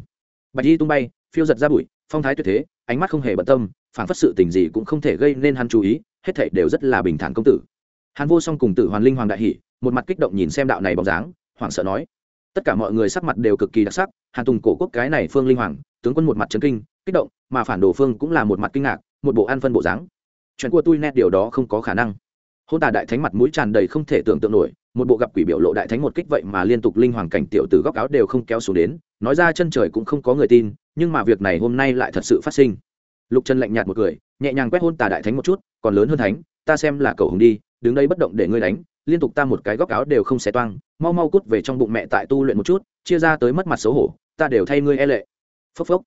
Bạch y tung bay, phiêu giật ra bụi, phong thái tuyệt thế, ánh mắt không hề bận tâm, phảng phất sự tình gì cũng không thể gây nên hắn chú ý hết thảy đều rất là bình thản công tử. Hàn vô song cùng tử hoàn linh hoàng đại hỷ, một mặt kích động nhìn xem đạo này bóng dáng, hoảng sợ nói, tất cả mọi người sắc mặt đều cực kỳ đặc sắc, hàn tùng cổ quốc cái này phương linh hoàng, tướng quân một mặt trấn kinh, kích động, mà phản đồ phương cũng là một mặt kinh ngạc, một bộ an phân bộ dáng. Chuyện của tôi nét điều đó không có khả năng. Hôn tà đại thánh mặt mũi tràn đầy không thể tưởng tượng nổi, một bộ gặp quỷ biểu lộ đại thánh một kích vậy mà liên tục linh hoàng cảnh tiểu từ góc áo đều không kéo xuống đến, nói ra chân trời cũng không có người tin, nhưng mà việc này hôm nay lại thật sự phát sinh lục trần lạnh nhạt một cười, nhẹ nhàng quét hôn tà đại thánh một chút, còn lớn hơn thánh, ta xem là cầu hùng đi, đứng đây bất động để ngươi đánh, liên tục ta một cái góc áo đều không xé toang, mau mau cút về trong bụng mẹ tại tu luyện một chút, chia ra tới mất mặt xấu hổ, ta đều thay ngươi e lệ. Phốc phốc.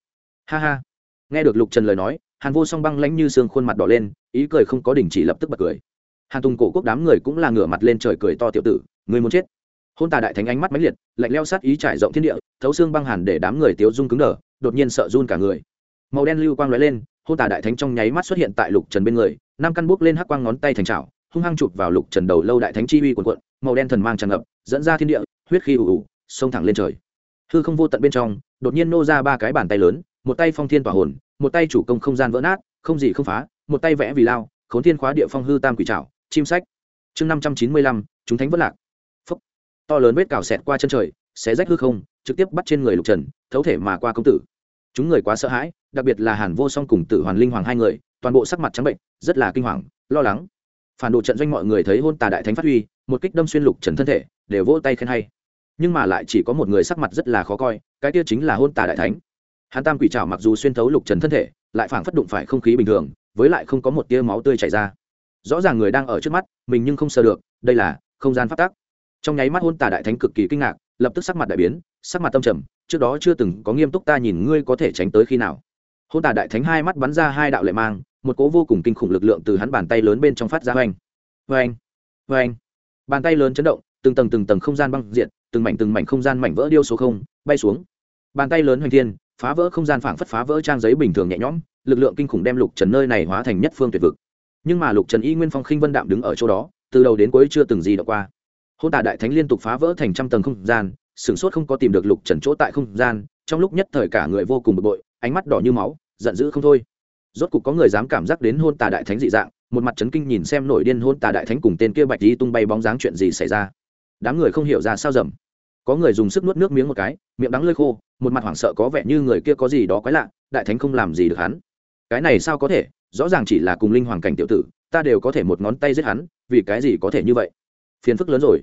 Ha ha. Nghe được lục trần lời nói, hàn vô song băng lãnh như xương khuôn mặt đỏ lên, ý cười không có đình chỉ lập tức bật cười. Hàn tùng cổ quốc đám người cũng là ngửa mặt lên trời cười to tiểu tử người muốn chết. Hôn tà đại thánh ánh mắt mãnh liệt, lạnh leo sát ý trải rộng thiên địa, thấu xương băng hàn để đám người tiếu dung cứng đờ, đột nhiên sợ run cả người. Màu đen lưu quang lóe lên Hô tà đại thánh trong nháy mắt xuất hiện tại lục trần bên người năm căn bút lên hắc quang ngón tay thành trào hung hăng chụp vào lục trần đầu lâu đại thánh chi uy quần quận màu đen thần mang tràn ngập, dẫn ra thiên địa, huyết khí ủ ủ xông thẳng lên trời. Hư không vô tận bên trong, đột nhiên nô ra ba cái bàn tay lớn, một tay phong thiên tỏa hồn, một tay chủ công không gian vỡ nát, không gì không phá, một tay vẽ vì lao, khốn thiên khóa địa phong hư tam quỷ trảo, chim sách. Chương năm trăm chín mươi lăm, chúng thánh vất lạc. Phúc. To lớn vết cào xẹt qua chân trời, xé rách hư không, trực tiếp bắt trên người lục trần, thấu thể mà qua công tử chúng người quá sợ hãi, đặc biệt là hàn vô song cùng tử hoàn linh hoàng hai người, toàn bộ sắc mặt trắng bệnh, rất là kinh hoàng, lo lắng. Phản đồ trận doanh mọi người thấy hôn tà đại thánh phát huy, một kích đâm xuyên lục trần thân thể, đều vỗ tay khen hay. Nhưng mà lại chỉ có một người sắc mặt rất là khó coi, cái kia chính là hôn tà đại thánh. Hắn tam quỷ trào mặc dù xuyên thấu lục trần thân thể, lại phảng phất đụng phải không khí bình thường, với lại không có một tia máu tươi chảy ra. Rõ ràng người đang ở trước mắt, mình nhưng không sờ được, đây là không gian phát tác trong nháy mắt hôn tà đại thánh cực kỳ kinh ngạc, lập tức sắc mặt đại biến sắc mặt tâm trầm, trước đó chưa từng có nghiêm túc ta nhìn ngươi có thể tránh tới khi nào. Hôn tà đại thánh hai mắt bắn ra hai đạo lệ mang, một cỗ vô cùng kinh khủng lực lượng từ hắn bàn tay lớn bên trong phát ra. Oanh oanh oanh bàn tay lớn chấn động, từng tầng từng tầng không gian băng diện từng mảnh từng mảnh không gian mảnh vỡ điêu số không, bay xuống. Bàn tay lớn hoành thiên, phá vỡ không gian phảng phất phá vỡ trang giấy bình thường nhẹ nhõm, lực lượng kinh khủng đem lục trần nơi này hóa thành nhất phương tuyệt vực. Nhưng mà lục trần y nguyên phong khinh vân đạm đứng ở chỗ đó, từ đầu đến cuối chưa từng gì đã qua. Hôn tà đại thánh liên tục phá vỡ thành trăm tầng không gian sửng sốt không có tìm được lục trần chỗ tại không gian, trong lúc nhất thời cả người vô cùng bực bội, ánh mắt đỏ như máu, giận dữ không thôi. Rốt cục có người dám cảm giác đến hôn tà đại thánh dị dạng, một mặt trấn kinh nhìn xem nổi điên hôn tà đại thánh cùng tên kia bạch đi tung bay bóng dáng chuyện gì xảy ra. Đám người không hiểu ra sao dầm. Có người dùng sức nuốt nước miếng một cái, miệng đắng lơi khô, một mặt hoảng sợ có vẻ như người kia có gì đó quái lạ, đại thánh không làm gì được hắn. Cái này sao có thể? Rõ ràng chỉ là cùng linh hoàng cảnh tiểu tử, ta đều có thể một ngón tay giết hắn, vì cái gì có thể như vậy? Phiền phức lớn rồi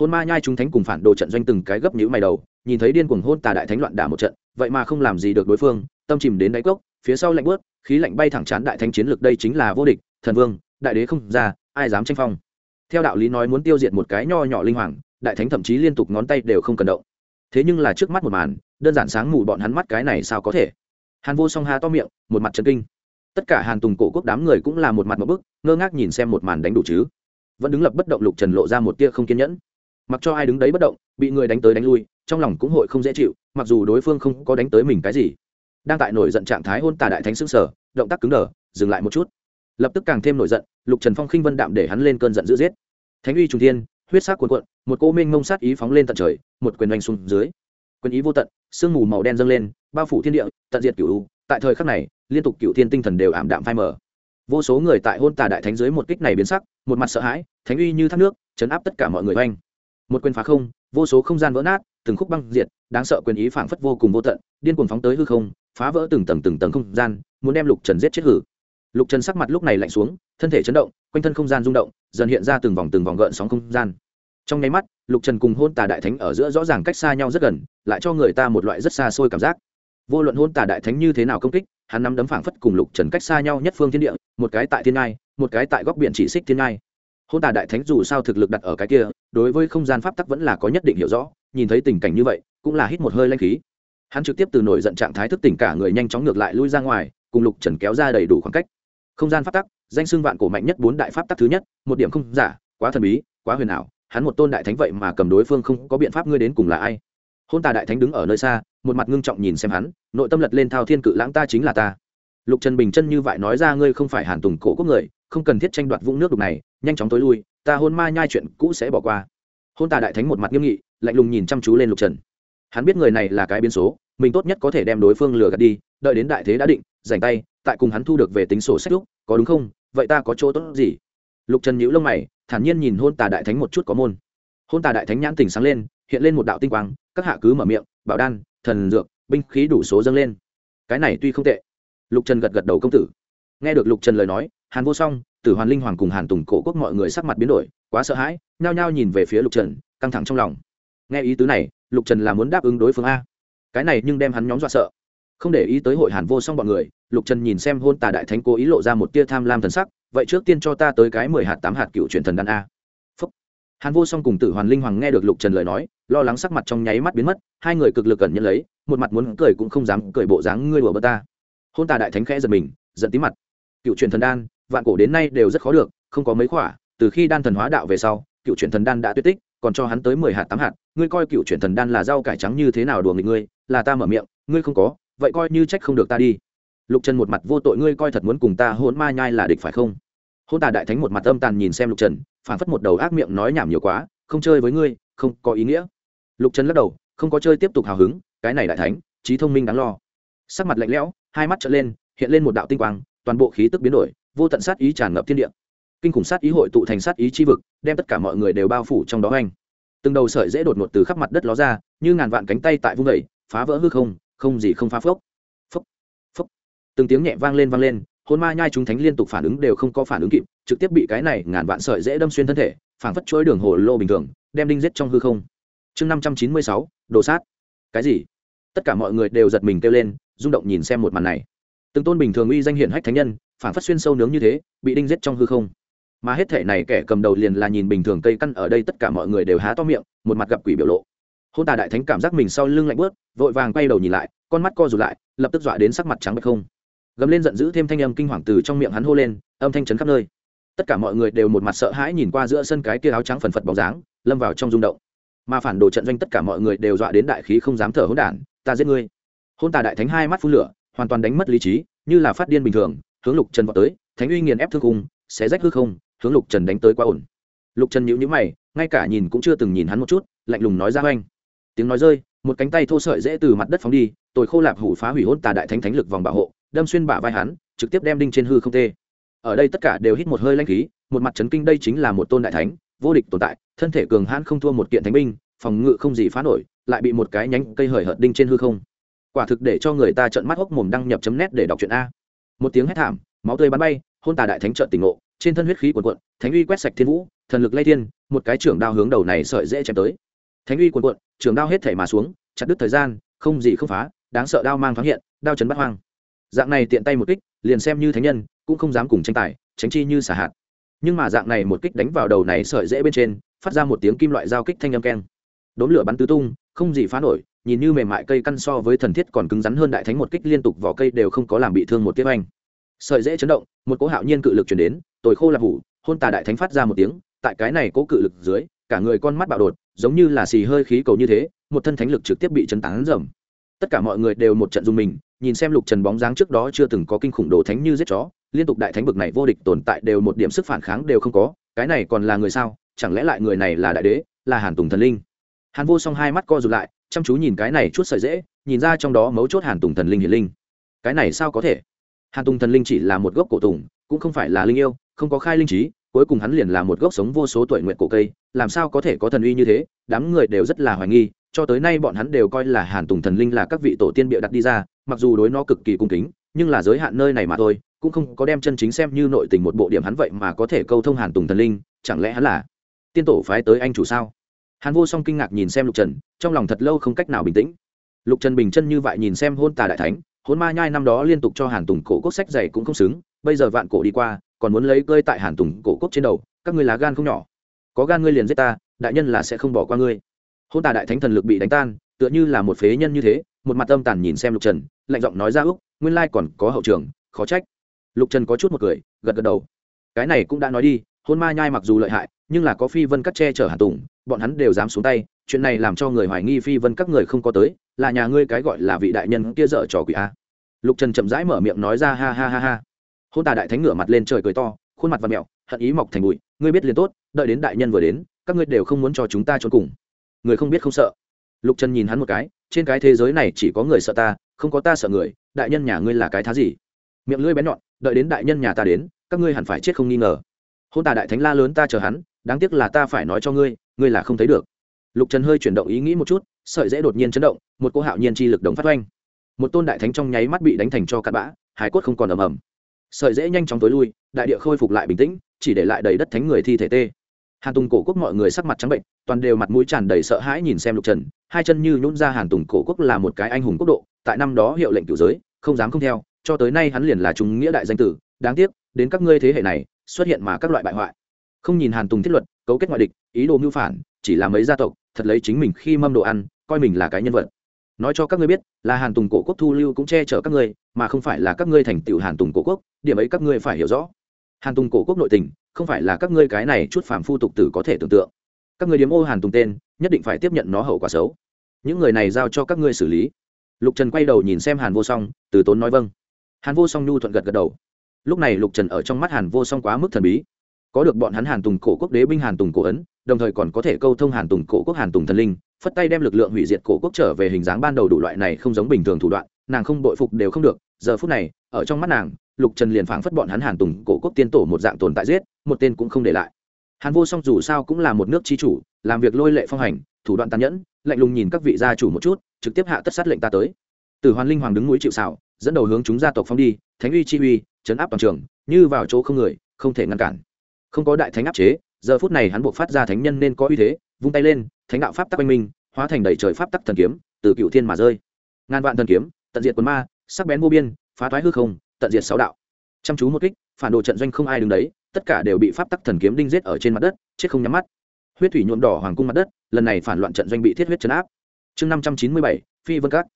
hôn ma nhai chúng thánh cùng phản đồ trận doanh từng cái gấp nhữ mày đầu, nhìn thấy điên cuồng hôn tà đại thánh loạn đả một trận, vậy mà không làm gì được đối phương, tâm chìm đến đáy cốc, phía sau lạnh bớt khí lạnh bay thẳng chán đại thánh chiến lược đây chính là vô địch, thần vương, đại đế không ra, ai dám tranh phong. Theo đạo lý nói muốn tiêu diệt một cái nho nhỏ linh hoàng, đại thánh thậm chí liên tục ngón tay đều không cần động. Thế nhưng là trước mắt một màn, đơn giản sáng mù bọn hắn mắt cái này sao có thể? Hàn vô song ha to miệng, một mặt trần kinh. Tất cả hàn tùng cổ quốc đám người cũng là một mặt một bức, ngơ ngác nhìn xem một màn đánh đủ chứ. Vẫn đứng lập bất động lục trần lộ ra một tia không kiên nhẫn mặc cho ai đứng đấy bất động, bị người đánh tới đánh lui, trong lòng cũng hội không dễ chịu, mặc dù đối phương không có đánh tới mình cái gì. Đang tại nổi giận trạng thái hôn tà đại thánh xương sở động tác cứng đờ, dừng lại một chút. Lập tức càng thêm nổi giận, lục trần phong khinh vân đạm để hắn lên cơn giận dữ giết. Thánh uy trung thiên, huyết sắc cuồn cuộn, một cô minh ngông sát ý phóng lên tận trời, một quyền oanh xuống dưới. Quyền ý vô tận, sương mù màu đen dâng lên, bao phủ thiên địa, tận diệt cửu tại thời khắc này, liên tục cửu thiên tinh thần đều ảm đạm phai mờ. Vô số người tại hôn tà đại thánh dưới một kích này biến sắc, một mặt sợ hãi, thánh uy như thác nước, chấn áp tất cả mọi người oanh một quyền phá không, vô số không gian vỡ nát, từng khúc băng diệt, đáng sợ quyền ý phảng phất vô cùng vô tận, điên cuồng phóng tới hư không, phá vỡ từng tầng từng tầng không gian, muốn đem lục trần giết chết hử. Lục trần sắc mặt lúc này lạnh xuống, thân thể chấn động, quanh thân không gian rung động, dần hiện ra từng vòng từng vòng gợn sóng không gian. Trong nháy mắt, lục trần cùng hôn tà đại thánh ở giữa rõ ràng cách xa nhau rất gần, lại cho người ta một loại rất xa xôi cảm giác. Vô luận hôn tà đại thánh như thế nào công kích, hắn nắm đấm phảng phất cùng lục trần cách xa nhau nhất phương thiên địa, một cái tại thiên ngai, một cái tại góc biển chỉ xích thiên ngai hôn tà đại thánh dù sao thực lực đặt ở cái kia, đối với không gian pháp tắc vẫn là có nhất định hiểu rõ, nhìn thấy tình cảnh như vậy, cũng là hít một hơi lanh khí. Hắn trực tiếp từ nổi giận trạng thái thức tỉnh cả người nhanh chóng ngược lại lui ra ngoài, cùng lục trần kéo ra đầy đủ khoảng cách. Không gian pháp tắc, danh xưng vạn cổ mạnh nhất bốn đại pháp tắc thứ nhất, một điểm không giả, quá thần bí, quá huyền ảo, hắn một tôn đại thánh vậy mà cầm đối phương không có biện pháp ngươi đến cùng là ai? Hôn tà đại thánh đứng ở nơi xa, một mặt ngưng trọng nhìn xem hắn, nội tâm lật lên thao thiên cự lãng ta chính là ta. Lục trần bình chân như vậy nói ra ngươi không phải hàn tùng cổ quốc người không cần thiết tranh đoạt vũng nước đục này, nhanh chóng tối lui, ta hôn ma nhai chuyện cũ sẽ bỏ qua. Hôn tà đại thánh một mặt nghiêm nghị, lạnh lùng nhìn chăm chú lên lục trần. Hắn biết người này là cái biến số, mình tốt nhất có thể đem đối phương lừa gạt đi, đợi đến đại thế đã định dành tay, tại cùng hắn thu được về tính sổ sách lúc, có đúng không? Vậy ta có chỗ tốt gì? Lục trần nhíu lông mày, thản nhiên nhìn hôn tà đại thánh một chút có môn. Hôn tà đại thánh nhãn tỉnh sáng lên, hiện lên một đạo tinh quang, các hạ cứ mở miệng, bảo đan, thần dược, binh khí đủ số dâng lên. Cái này tuy không tệ. Lục trần gật gật đầu công tử. Nghe được lục trần lời nói hàn vô song, tử hoàn linh hoàng cùng hàn tùng cổ quốc mọi người sắc mặt biến đổi, quá sợ hãi, nhao nhao nhìn về phía lục trần, căng thẳng trong lòng. Nghe ý tứ này, lục trần là muốn đáp ứng đối phương a. Cái này nhưng đem hắn nhóm dọa sợ. Không để ý tới hội hàn vô song bọn người, lục trần nhìn xem hôn tà đại thánh cố ý lộ ra một tia tham lam thần sắc, vậy trước tiên cho ta tới cái mười hạt tám hạt cựu truyền thần đan a. Phúc. hàn vô song cùng tử hoàn linh hoàng nghe được lục trần lời nói, lo lắng sắc mặt trong nháy mắt biến mất, hai người cực lực cẩn nhận lấy, một mặt muốn cười cũng không dám cười bộ dáng ngươi đùa bơ ta. Hôn tà đại thánh khẽ giật mình, giận tí mặt. Cựu truyền thần đan vạn cổ đến nay đều rất khó được, không có mấy khỏa, từ khi đan thần hóa đạo về sau, cựu truyền thần đan đã tuyệt tích, còn cho hắn tới mười hạt tám hạt, ngươi coi cựu truyền thần đan là rau cải trắng như thế nào đùa nghịch ngươi, là ta mở miệng, ngươi không có, vậy coi như trách không được ta đi. Lục trần một mặt vô tội, ngươi coi thật muốn cùng ta hôn ma nhai là địch phải không? Hôn tà đại thánh một mặt âm tàn nhìn xem lục trần phản phất một đầu ác miệng nói nhảm nhiều quá, không chơi với ngươi, không có ý nghĩa. Lục trần lắc đầu, không có chơi tiếp tục hào hứng, cái này đại thánh, trí thông minh đáng lo. Sắc mặt lạnh lẽo, hai mắt trở lên, hiện lên một đạo tinh quang, toàn bộ khí tức biến đổi vô tận sát ý tràn ngập thiên địa. Kinh khủng sát ý hội tụ thành sát ý chi vực, đem tất cả mọi người đều bao phủ trong đó anh từng đầu sợi dễ đột ngột từ khắp mặt đất ló ra, như ngàn vạn cánh tay tại vung vẩy phá vỡ hư không không gì không phá phốc. Phốc phốc. Từng tiếng nhẹ vang lên vang lên, hôn ma nhai chúng thánh liên tục phản ứng đều không có phản ứng kịp, trực tiếp bị cái này ngàn vạn sợi dễ đâm xuyên thân thể, phảng phất chuỗi đường hồ lô bình thường, đem đinh giết trong hư không. Chương năm trăm chín mươi sáu, đồ sát. Cái gì? Tất cả mọi người đều giật mình kêu lên, rung động nhìn xem một màn này. Từng tôn bình thường uy danh hiển hách thánh nhân phảng phát xuyên sâu nướng như thế, bị đinh giết trong hư không. Mà hết thể này kẻ cầm đầu liền là nhìn bình thường cây căn ở đây tất cả mọi người đều há to miệng, một mặt gặp quỷ biểu lộ. Hôn tà đại thánh cảm giác mình sau lưng lạnh bớt vội vàng quay đầu nhìn lại, con mắt co rụt lại, lập tức dọa đến sắc mặt trắng bệch không. Gầm lên giận dữ thêm thanh âm kinh hoàng từ trong miệng hắn hô lên, âm thanh chấn khắp nơi. Tất cả mọi người đều một mặt sợ hãi nhìn qua giữa sân cái kia áo trắng phần phật bóng dáng, lâm vào trong rung động. Mà phản đồ trận doanh tất cả mọi người đều dọa đến đại khí không dám thở hỗn đản ta giết ngươi. Hôn tà đại thánh hai mắt phun lửa, hoàn toàn đánh mất lý trí, như là phát điên bình thường hướng lục trần vào tới, thánh uy nghiền ép thương khung, xé rách hư không, hướng lục trần đánh tới quá ổn. Lục trần nhữ nhữ mày, ngay cả nhìn cũng chưa từng nhìn hắn một chút, lạnh lùng nói ra oanh tiếng nói rơi, một cánh tay thô sợi dễ từ mặt đất phóng đi tôi khô lạp hủ phá hủy hôn tà đại thánh thánh lực vòng bảo hộ, đâm xuyên bả vai hắn, trực tiếp đem đinh trên hư không tê. Ở đây tất cả đều hít một hơi lanh khí, một mặt chấn kinh đây chính là một tôn đại thánh, vô địch tồn tại, thân thể cường hãn không thua một kiện thánh binh, phòng ngự không gì phá nổi, lại bị một cái nhánh cây hời hợt đinh trên hư không. Quả thực để cho người ta trợn mắt hốc mồm đăng nhập chấm nét để đọc truyện a một tiếng hét thảm, máu tươi bắn bay, hôn tà đại thánh trợn tỉnh ngộ, trên thân huyết khí cuồn cuộn, thánh uy quét sạch thiên vũ, thần lực lay thiên, một cái trưởng đao hướng đầu này sợi dễ chém tới. Thánh uy cuồn cuộn, trưởng đao hết thể mà xuống, chặt đứt thời gian, không gì không phá, đáng sợ đao mang thoáng hiện, đao chấn bắt hoang. Dạng này tiện tay một kích, liền xem như thánh nhân, cũng không dám cùng tranh tài, tránh chi như xả hạt. Nhưng mà dạng này một kích đánh vào đầu này sợi dễ bên trên, phát ra một tiếng kim loại giao kích thanh âm keng. Đốn lửa bắn tứ tung, không gì phá nổi nhìn như mềm mại cây căn so với thần thiết còn cứng rắn hơn đại thánh một kích liên tục vỏ cây đều không có làm bị thương một tiếp anh sợi dễ chấn động, một cỗ hạo nhiên cự lực chuyển đến, tồi khô là hủ, hôn tà đại thánh phát ra một tiếng, tại cái này cố cự lực dưới, cả người con mắt bạo đột, giống như là xì hơi khí cầu như thế, một thân thánh lực trực tiếp bị chấn tán rầm. Tất cả mọi người đều một trận dùng mình, nhìn xem lục trần bóng dáng trước đó chưa từng có kinh khủng đồ thánh như giết chó, liên tục đại thánh bực này vô địch tồn tại đều một điểm sức phản kháng đều không có, cái này còn là người sao, chẳng lẽ lại người này là đại đế, là hàn tùng thần linh? Hàn vô song hai mắt co rụt lại chăm chú nhìn cái này chút sợi dễ, nhìn ra trong đó mấu chốt hàn tùng thần linh hiển linh. Cái này sao có thể? Hàn tùng thần linh chỉ là một gốc cổ tùng, cũng không phải là linh yêu, không có khai linh trí, cuối cùng hắn liền là một gốc sống vô số tuổi nguyện cổ cây, làm sao có thể có thần uy như thế? Đám người đều rất là hoài nghi, cho tới nay bọn hắn đều coi là hàn tùng thần linh là các vị tổ tiên bịa đặt đi ra, mặc dù đối nó cực kỳ cung kính, nhưng là giới hạn nơi này mà thôi, cũng không có đem chân chính xem như nội tình một bộ điểm hắn vậy mà có thể câu thông hàn tùng thần linh, chẳng lẽ hắn là tiên tổ phái tới anh chủ sao? Hàn vô song kinh ngạc nhìn xem lục trần, trong lòng thật lâu không cách nào bình tĩnh. Lục trần bình chân như vậy nhìn xem hôn tà đại thánh, hôn ma nhai năm đó liên tục cho hàn tùng cổ cốt sách dày cũng không xứng, bây giờ vạn cổ đi qua, còn muốn lấy cơi tại hàn tùng cổ cốt trên đầu, các ngươi lá gan không nhỏ. Có gan ngươi liền giết ta, đại nhân là sẽ không bỏ qua ngươi. Hôn tà đại thánh thần lực bị đánh tan, tựa như là một phế nhân như thế, một mặt âm tàn nhìn xem lục trần, lạnh giọng nói ra, úc, nguyên lai còn có hậu trường, khó trách. Lục trần có chút một cười, gật gật đầu. Cái này cũng đã nói đi, hôn ma nhai mặc dù lợi hại, nhưng là có phi vân cắt che chở hàn tùng bọn hắn đều dám xuống tay, chuyện này làm cho người hoài nghi phi vân các người không có tới, là nhà ngươi cái gọi là vị đại nhân kia dở trò quỷ a. Lục trần chậm rãi mở miệng nói ra ha ha ha ha. Hôn tà đại thánh ngửa mặt lên trời cười to, khuôn mặt và mẹo, hận ý mọc thành bụi, ngươi biết liền tốt, đợi đến đại nhân vừa đến, các ngươi đều không muốn cho chúng ta trốn cùng. Người không biết không sợ. Lục trần nhìn hắn một cái, trên cái thế giới này chỉ có người sợ ta, không có ta sợ người, đại nhân nhà ngươi là cái thá gì? Miệng lưỡi bén nhọn, đợi đến đại nhân nhà ta đến, các ngươi hẳn phải chết không nghi ngờ. Hôn tà đại thánh la lớn ta chờ hắn đáng tiếc là ta phải nói cho ngươi ngươi là không thấy được. Lục trần hơi chuyển động ý nghĩ một chút, sợi dễ đột nhiên chấn động, một cô hạo nhiên chi lực đồng phát oanh. Một tôn đại thánh trong nháy mắt bị đánh thành cho cặn bã, hải cốt không còn ầm ầm. Sợi dễ nhanh chóng tối lui, đại địa khôi phục lại bình tĩnh, chỉ để lại đầy đất thánh người thi thể tê. Hàn tùng cổ quốc mọi người sắc mặt trắng bệnh, toàn đều mặt mũi tràn đầy sợ hãi nhìn xem lục trần, hai chân như nhún ra hàn tùng cổ quốc là một cái anh hùng quốc độ, tại năm đó hiệu lệnh cửu giới, không dám không theo, cho tới nay hắn liền là chúng nghĩa đại danh tử, đáng tiếc, đến các ngươi thế hệ này, xuất hiện mà các loại bại hoại không nhìn hàn tùng thiết luật, cấu kết ngoại địch, ý đồ mưu phản, chỉ là mấy gia tộc, thật lấy chính mình khi mâm đồ ăn, coi mình là cái nhân vật. Nói cho các ngươi biết, là hàn tùng cổ quốc thu lưu cũng che chở các ngươi, mà không phải là các ngươi thành tựu hàn tùng cổ quốc, điểm ấy các ngươi phải hiểu rõ. Hàn tùng cổ quốc nội tình, không phải là các ngươi cái này chút phàm phu tục tử có thể tưởng tượng. Các ngươi điếm ô hàn tùng tên, nhất định phải tiếp nhận nó hậu quả xấu. Những người này giao cho các ngươi xử lý. Lục trần quay đầu nhìn xem hàn vô song, từ tốn nói vâng. Hàn vô song nhu thuận gật gật đầu. Lúc này lục trần ở trong mắt hàn vô song quá mức thần bí có được bọn hắn hàn tùng cổ quốc đế binh hàn tùng cổ ấn, đồng thời còn có thể câu thông hàn tùng cổ quốc hàn tùng thần linh, phất tay đem lực lượng hủy diệt cổ quốc trở về hình dáng ban đầu đủ loại này không giống bình thường thủ đoạn, nàng không bội phục đều không được, giờ phút này, ở trong mắt nàng, lục trần liền phảng phất bọn hắn hàn tùng cổ quốc tiên tổ một dạng tồn tại giết, một tên cũng không để lại. Hàn vô song dù sao cũng là một nước tri chủ, làm việc lôi lệ phong hành, thủ đoạn tàn nhẫn, lạnh lùng nhìn các vị gia chủ một chút, trực tiếp hạ tất sát lệnh ta tới. Từ hoàn linh hoàng đứng núi chịu xảo dẫn đầu hướng chúng gia tộc phong đi, thánh uy chi uy, chấn áp toàn trường, như vào chỗ không người, không thể ngăn cản không có đại thánh áp chế, giờ phút này hắn buộc phát ra thánh nhân nên có uy thế, vung tay lên, thánh đạo pháp tắc oanh minh, hóa thành đầy trời pháp tắc thần kiếm, từ cựu thiên mà rơi. Ngàn vạn thần kiếm, tận diệt quần ma, sắc bén vô biên, phá thoái hư không, tận diệt sáu đạo. Chăm chú một kích, phản đồ trận doanh không ai đứng đấy, tất cả đều bị pháp tắc thần kiếm đinh giết ở trên mặt đất, chết không nhắm mắt. Huyết thủy nhuộm đỏ hoàng cung mặt đất, lần này phản loạn trận doanh bị thiết huyết chấn áp. Chương năm trăm chín mươi bảy, phi vân các.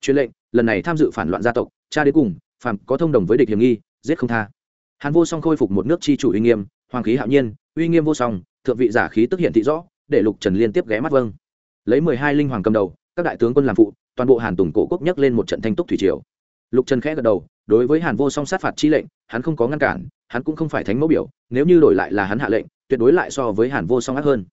Truyền lệnh, lần này tham dự phản loạn gia tộc, cha đến cùng, phàm có thông đồng với địch hiểm nghi, giết không tha. Hàn vô song khôi phục một nước chi chủ uy nghiêm hoàng khí hạo nhiên, uy nghiêm vô song, thượng vị giả khí tức hiện thị rõ, để lục trần liên tiếp ghé mắt vâng. Lấy mười hai linh hoàng cầm đầu, các đại tướng quân làm phụ, toàn bộ hàn tùng cổ quốc nhấc lên một trận thanh túc thủy triều. Lục trần khẽ gật đầu, đối với hàn vô song sát phạt chi lệnh, hắn không có ngăn cản, hắn cũng không phải thánh mẫu biểu, nếu như đổi lại là hắn hạ lệnh, tuyệt đối lại so với hàn vô song ác hơn.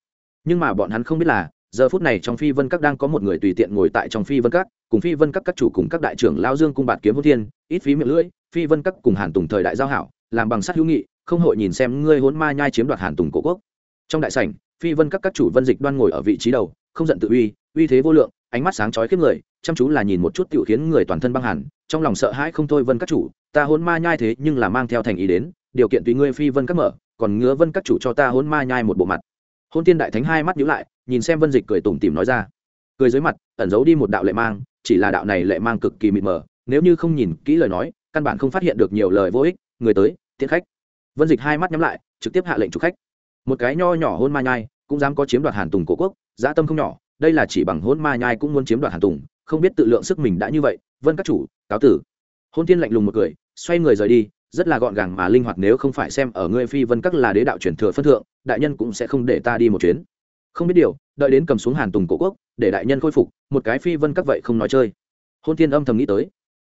Nhưng mà bọn hắn không biết là, giờ phút này trong phi vân các đang có một người tùy tiện ngồi tại trong phi vân các, cùng phi vân các các chủ cùng các đại trưởng lao dương cung bạt kiếm hữu thiên, ít phí miệng lưỡi, phi vân các cùng hàn tùng thời đại giao hảo, làm bằng sắt hữu nghị không hội nhìn xem ngươi hốn ma nhai chiếm đoạt hàn tùng cổ quốc. Trong đại sảnh, phi vân các các chủ vân dịch đoan ngồi ở vị trí đầu, không giận tự uy uy thế vô lượng, ánh mắt sáng chói khiếp người, chăm chú là nhìn một chút tiểu khiến người toàn thân băng hẳn, trong lòng sợ hãi không thôi vân các chủ, ta hốn ma nhai thế nhưng là mang theo thành ý đến, điều kiện tùy ngươi phi vân các mở, còn ngứa vân các chủ cho ta hốn ma nhai một bộ mặt. Hôn tiên đại thánh hai mắt nhíu lại, nhìn xem vân dịch cười tủm tỉm nói ra. Cười dưới mặt, ẩn giấu đi một đạo lệ mang, chỉ là đạo này lệ mang cực kỳ mịt mờ, nếu như không nhìn kỹ lời nói, căn bản không phát hiện được nhiều lời vô ích, người tới, tiễn khách vân dịch hai mắt nhắm lại, trực tiếp hạ lệnh chủ khách. Một cái nho nhỏ hôn ma nhai, cũng dám có chiếm đoạt hàn tùng cổ quốc, dã tâm không nhỏ, đây là chỉ bằng hôn ma nhai cũng muốn chiếm đoạt hàn tùng, không biết tự lượng sức mình đã như vậy, vân các chủ, cáo tử. Hôn Thiên lạnh lùng một cười, xoay người rời đi, rất là gọn gàng mà linh hoạt nếu không phải xem ở ngươi phi vân các là đế đạo truyền thừa phân thượng, đại nhân cũng sẽ không để ta đi một chuyến. Không biết điều, đợi đến cầm xuống hàn tùng cổ quốc, để đại nhân khôi phục, một cái phi vân các vậy không nói chơi. Hôn Thiên âm thầm nghĩ tới.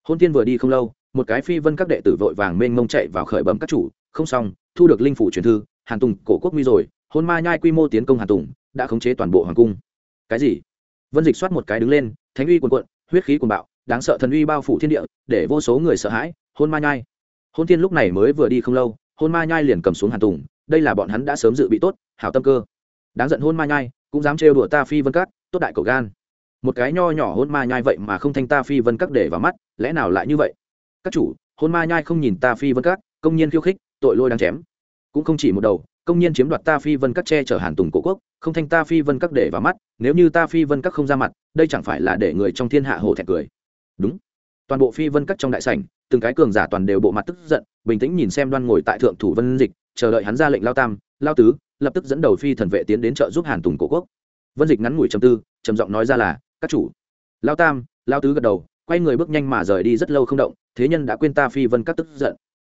Hôn Thiên vừa đi không lâu một cái phi vân các đệ tử vội vàng mênh mông chạy vào khởi bẩm các chủ, không xong, thu được linh phủ truyền thư, hàn tùng, cổ quốc nguy rồi, hôn ma nhai quy mô tiến công hàn tùng, đã khống chế toàn bộ hoàng cung. Cái gì? Vân dịch soát một cái đứng lên, thánh uy quần quận huyết khí quần bạo, đáng sợ thần uy bao phủ thiên địa, để vô số người sợ hãi, hôn ma nhai. Hôn thiên lúc này mới vừa đi không lâu, hôn ma nhai liền cầm xuống hàn tùng, đây là bọn hắn đã sớm dự bị tốt, hảo tâm cơ. Đáng giận hôn ma nhai, cũng dám trêu đùa ta phi vân các, tốt đại cầu gan. Một cái nho nhỏ hôn ma nhai vậy mà không thanh ta phi vân các để vào mắt, lẽ nào lại như vậy? Các chủ, hôn ma nhai không nhìn ta phi vân các, công nhiên khiêu khích, tội lôi đang chém. Cũng không chỉ một đầu, công nhiên chiếm đoạt ta phi vân các che chở hàn tùng cổ quốc, không thanh ta phi vân các để vào mắt, nếu như ta phi vân các không ra mặt, đây chẳng phải là để người trong thiên hạ hổ thẹn cười. Đúng. Toàn bộ phi vân các trong đại sảnh, từng cái cường giả toàn đều bộ mặt tức giận, bình tĩnh nhìn xem đoan ngồi tại thượng thủ vân dịch, chờ đợi hắn ra lệnh lao tam, lao tứ, lập tức dẫn đầu phi thần vệ tiến đến trợ giúp hàn tùng cổ quốc. Vân dịch ngắn ngủi trầm tư, trầm giọng nói ra là, các chủ. Lao tam, lao tứ gật đầu quay người bước nhanh mà rời đi rất lâu không động, thế nhân đã quên ta phi vân các tức giận.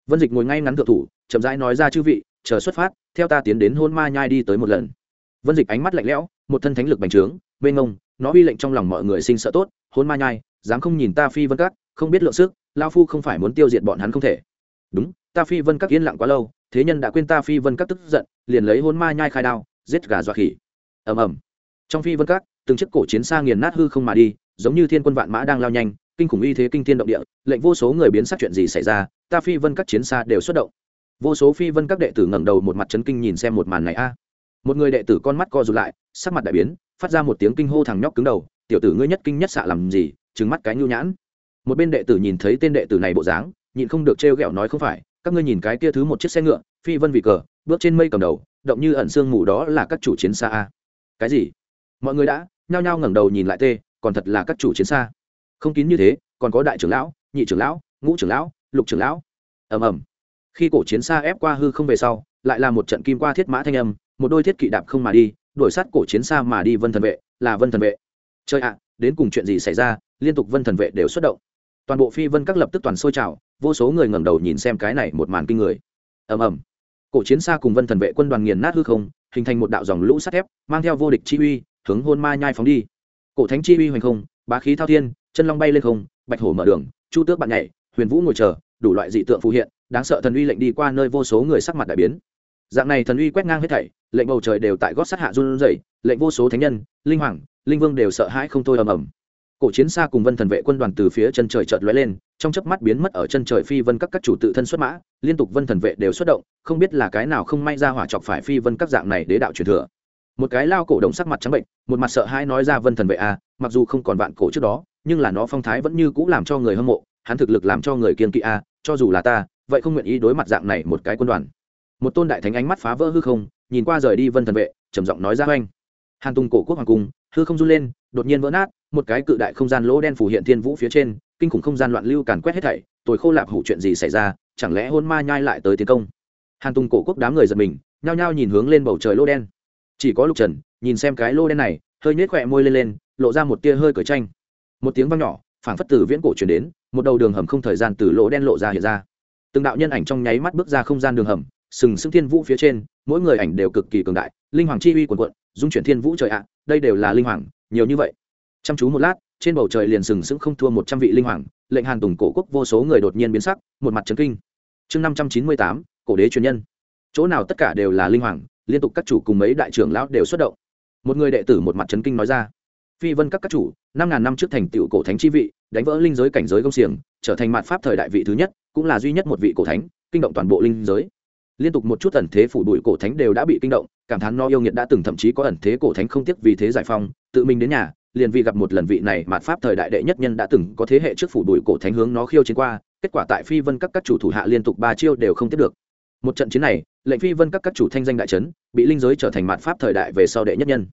Vân dịch ngồi ngay ngắn thượng thủ, chậm rãi nói ra chư vị, chờ xuất phát, theo ta tiến đến hôn ma nhai đi tới một lần. Vân dịch ánh mắt lạnh lẽo, một thân thánh lực bành trướng bên ngông nó uy lệnh trong lòng mọi người sinh sợ tốt, hôn ma nhai, dám không nhìn ta phi vân các, không biết lượng sức, lao phu không phải muốn tiêu diệt bọn hắn không thể. Đúng, ta phi vân các yên lặng quá lâu, thế nhân đã quên ta phi vân các tức giận, liền lấy hôn ma nhai khai đao, giết gà dọa khỉ. Ầm ầm. Trong phi vân các, từng chiếc cổ chiến xa nghiền nát hư không mà đi, giống như thiên quân vạn mã đang lao nhanh kinh khủng y thế kinh thiên động địa, lệnh vô số người biến sắc chuyện gì xảy ra, ta phi vân các chiến xa đều xuất động. Vô số phi vân các đệ tử ngẩng đầu một mặt chấn kinh nhìn xem một màn này a. Một người đệ tử con mắt co rụt lại, sắc mặt đại biến, phát ra một tiếng kinh hô thằng nhóc cứng đầu, tiểu tử ngươi nhất kinh nhất xạ làm gì, trừng mắt cái nhu nhãn. Một bên đệ tử nhìn thấy tên đệ tử này bộ dáng, nhịn không được trêu ghẹo nói, không phải, các ngươi nhìn cái kia thứ một chiếc xe ngựa, phi vân vị cờ, bước trên mây cầm đầu, động như ẩn sương mù đó là các chủ chiến xa a. Cái gì? Mọi người đã nhao nhao ngẩng đầu nhìn lại tê, còn thật là các chủ chiến xa không kín như thế, còn có đại trưởng lão, nhị trưởng lão, ngũ trưởng lão, lục trưởng lão. Ầm ầm. Khi cổ chiến xa ép qua hư không về sau, lại là một trận kim qua thiết mã thanh âm, một đôi thiết kỵ đạp không mà đi, đuổi sát cổ chiến xa mà đi vân thần vệ, là vân thần vệ. Chơi ạ, đến cùng chuyện gì xảy ra, liên tục vân thần vệ đều xuất động. Toàn bộ phi vân các lập tức toàn sôi trào, vô số người ngẩng đầu nhìn xem cái này một màn kinh người. Ầm ầm. Cổ chiến xa cùng vân thần vệ quân đoàn nghiền nát hư không, hình thành một đạo dòng lũ sắt thép, mang theo vô địch chi uy, hướng hôn ma nhai phóng đi. Cổ thánh chi uy hoành không, bá khí thao thiên chân long bay lên không bạch hổ mở đường chu tước bạn nhảy huyền vũ ngồi chờ đủ loại dị tượng phù hiện đáng sợ thần uy lệnh đi qua nơi vô số người sắc mặt đại biến. Dạng này thần uy quét ngang hết thảy lệnh bầu trời đều tại gót sát hạ run rẩy lệnh vô số thánh nhân linh hoàng linh vương đều sợ hãi không thôi ầm ầm. Cổ chiến xa cùng vân thần vệ quân đoàn từ phía chân trời chợt lóe lên trong chớp mắt biến mất ở chân trời phi vân các các chủ tự thân xuất mã liên tục vân thần vệ đều xuất động không biết là cái nào không may ra hỏa chọc phải phi vân các dạng này đế đạo truyền thừa. Một cái lao cổ đồng sắc mặt trắng bệnh một mặt sợ hãi nói ra vân thần vệ a à, mặc dù không còn vạn cổ trước đó nhưng là nó phong thái vẫn như cũ làm cho người hâm mộ hắn thực lực làm cho người kiên kỵ a à, cho dù là ta vậy không nguyện ý đối mặt dạng này một cái quân đoàn. Một tôn đại thánh ánh mắt phá vỡ hư không nhìn qua rời đi vân thần vệ trầm giọng nói ra oanh! Hàn tùng cổ quốc hoàng cung hư không run lên đột nhiên vỡ nát một cái cự đại không gian lỗ đen phủ hiện thiên vũ phía trên kinh khủng không gian loạn lưu càn quét hết thảy tôi khô lạp hủ chuyện gì xảy ra chẳng lẽ hôn ma nhai lại tới tiến công? Hàn tùng cổ quốc đám người giật mình nhao nhao nhìn hướng lên bầu trời lỗ đen. Chỉ có lục trần nhìn xem cái lỗ đen này hơi nhếch khỏe môi lên lên lộ ra một tia hơi cởi tranh một tiếng vang nhỏ, phảng phất từ viễn cổ chuyển đến, một đầu đường hầm không thời gian từ lỗ đen lộ ra hiện ra. Từng đạo nhân ảnh trong nháy mắt bước ra không gian đường hầm, sừng sững thiên vũ phía trên, mỗi người ảnh đều cực kỳ cường đại, linh hoàng chi uy quần quận dung chuyển thiên vũ trời ạ, đây đều là linh hoàng, nhiều như vậy. Chăm chú một lát, trên bầu trời liền sừng sững không thua một trăm vị linh hoàng, lệnh hàn tùng cổ quốc vô số người đột nhiên biến sắc, một mặt trấn kinh. Chương năm trăm chín mươi tám, cổ đế truyền nhân. Chỗ nào tất cả đều là linh hoàng, liên tục các chủ cùng mấy đại trưởng lão đều xuất động. Một người đệ tử một mặt trấn kinh nói ra. Phi vân các các chủ năm ngàn năm trước thành tựu cổ thánh chi vị, đánh vỡ linh giới cảnh giới công xiềng, trở thành mạt pháp thời đại vị thứ nhất, cũng là duy nhất một vị cổ thánh, kinh động toàn bộ linh giới. Liên tục một chút ẩn thế phủ bụi cổ thánh đều đã bị kinh động, cảm thán no yêu nghiệt đã từng thậm chí có ẩn thế cổ thánh không tiếc vì thế giải phong tự mình đến nhà, liền vì gặp một lần vị này mạt pháp thời đại đệ nhất nhân đã từng có thế hệ trước phủ bụi cổ thánh hướng nó khiêu chiến qua, kết quả tại phi vân các các chủ thủ hạ liên tục ba chiêu đều không tiếp được. Một trận chiến này, lệnh phi vân các các chủ thanh danh đại trấn bị linh giới trở thành mạt pháp thời đại về sau đệ nhất nhân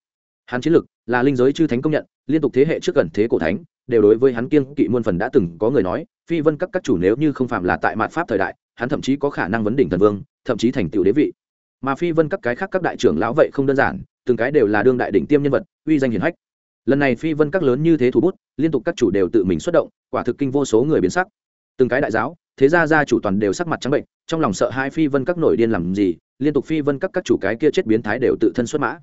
hắn chiến lực, là linh giới chư thánh công nhận, liên tục thế hệ trước gần thế cổ thánh, đều đối với hắn kiêng kỵ muôn phần đã từng có người nói, phi vân các các chủ nếu như không phạm là tại mạt pháp thời đại, hắn thậm chí có khả năng vấn đỉnh thần vương, thậm chí thành tựu đế vị. Mà phi vân các cái khác các đại trưởng lão vậy không đơn giản, từng cái đều là đương đại đỉnh tiêm nhân vật, uy danh hiển hách. Lần này phi vân các lớn như thế thủ bút, liên tục các chủ đều tự mình xuất động, quả thực kinh vô số người biến sắc. Từng cái đại giáo, thế gia gia chủ toàn đều sắc mặt trắng bệnh, trong lòng sợ hai phi vân các nổi điên làm gì, liên tục phi vân các các chủ cái kia chết biến thái đều tự thân xuất mã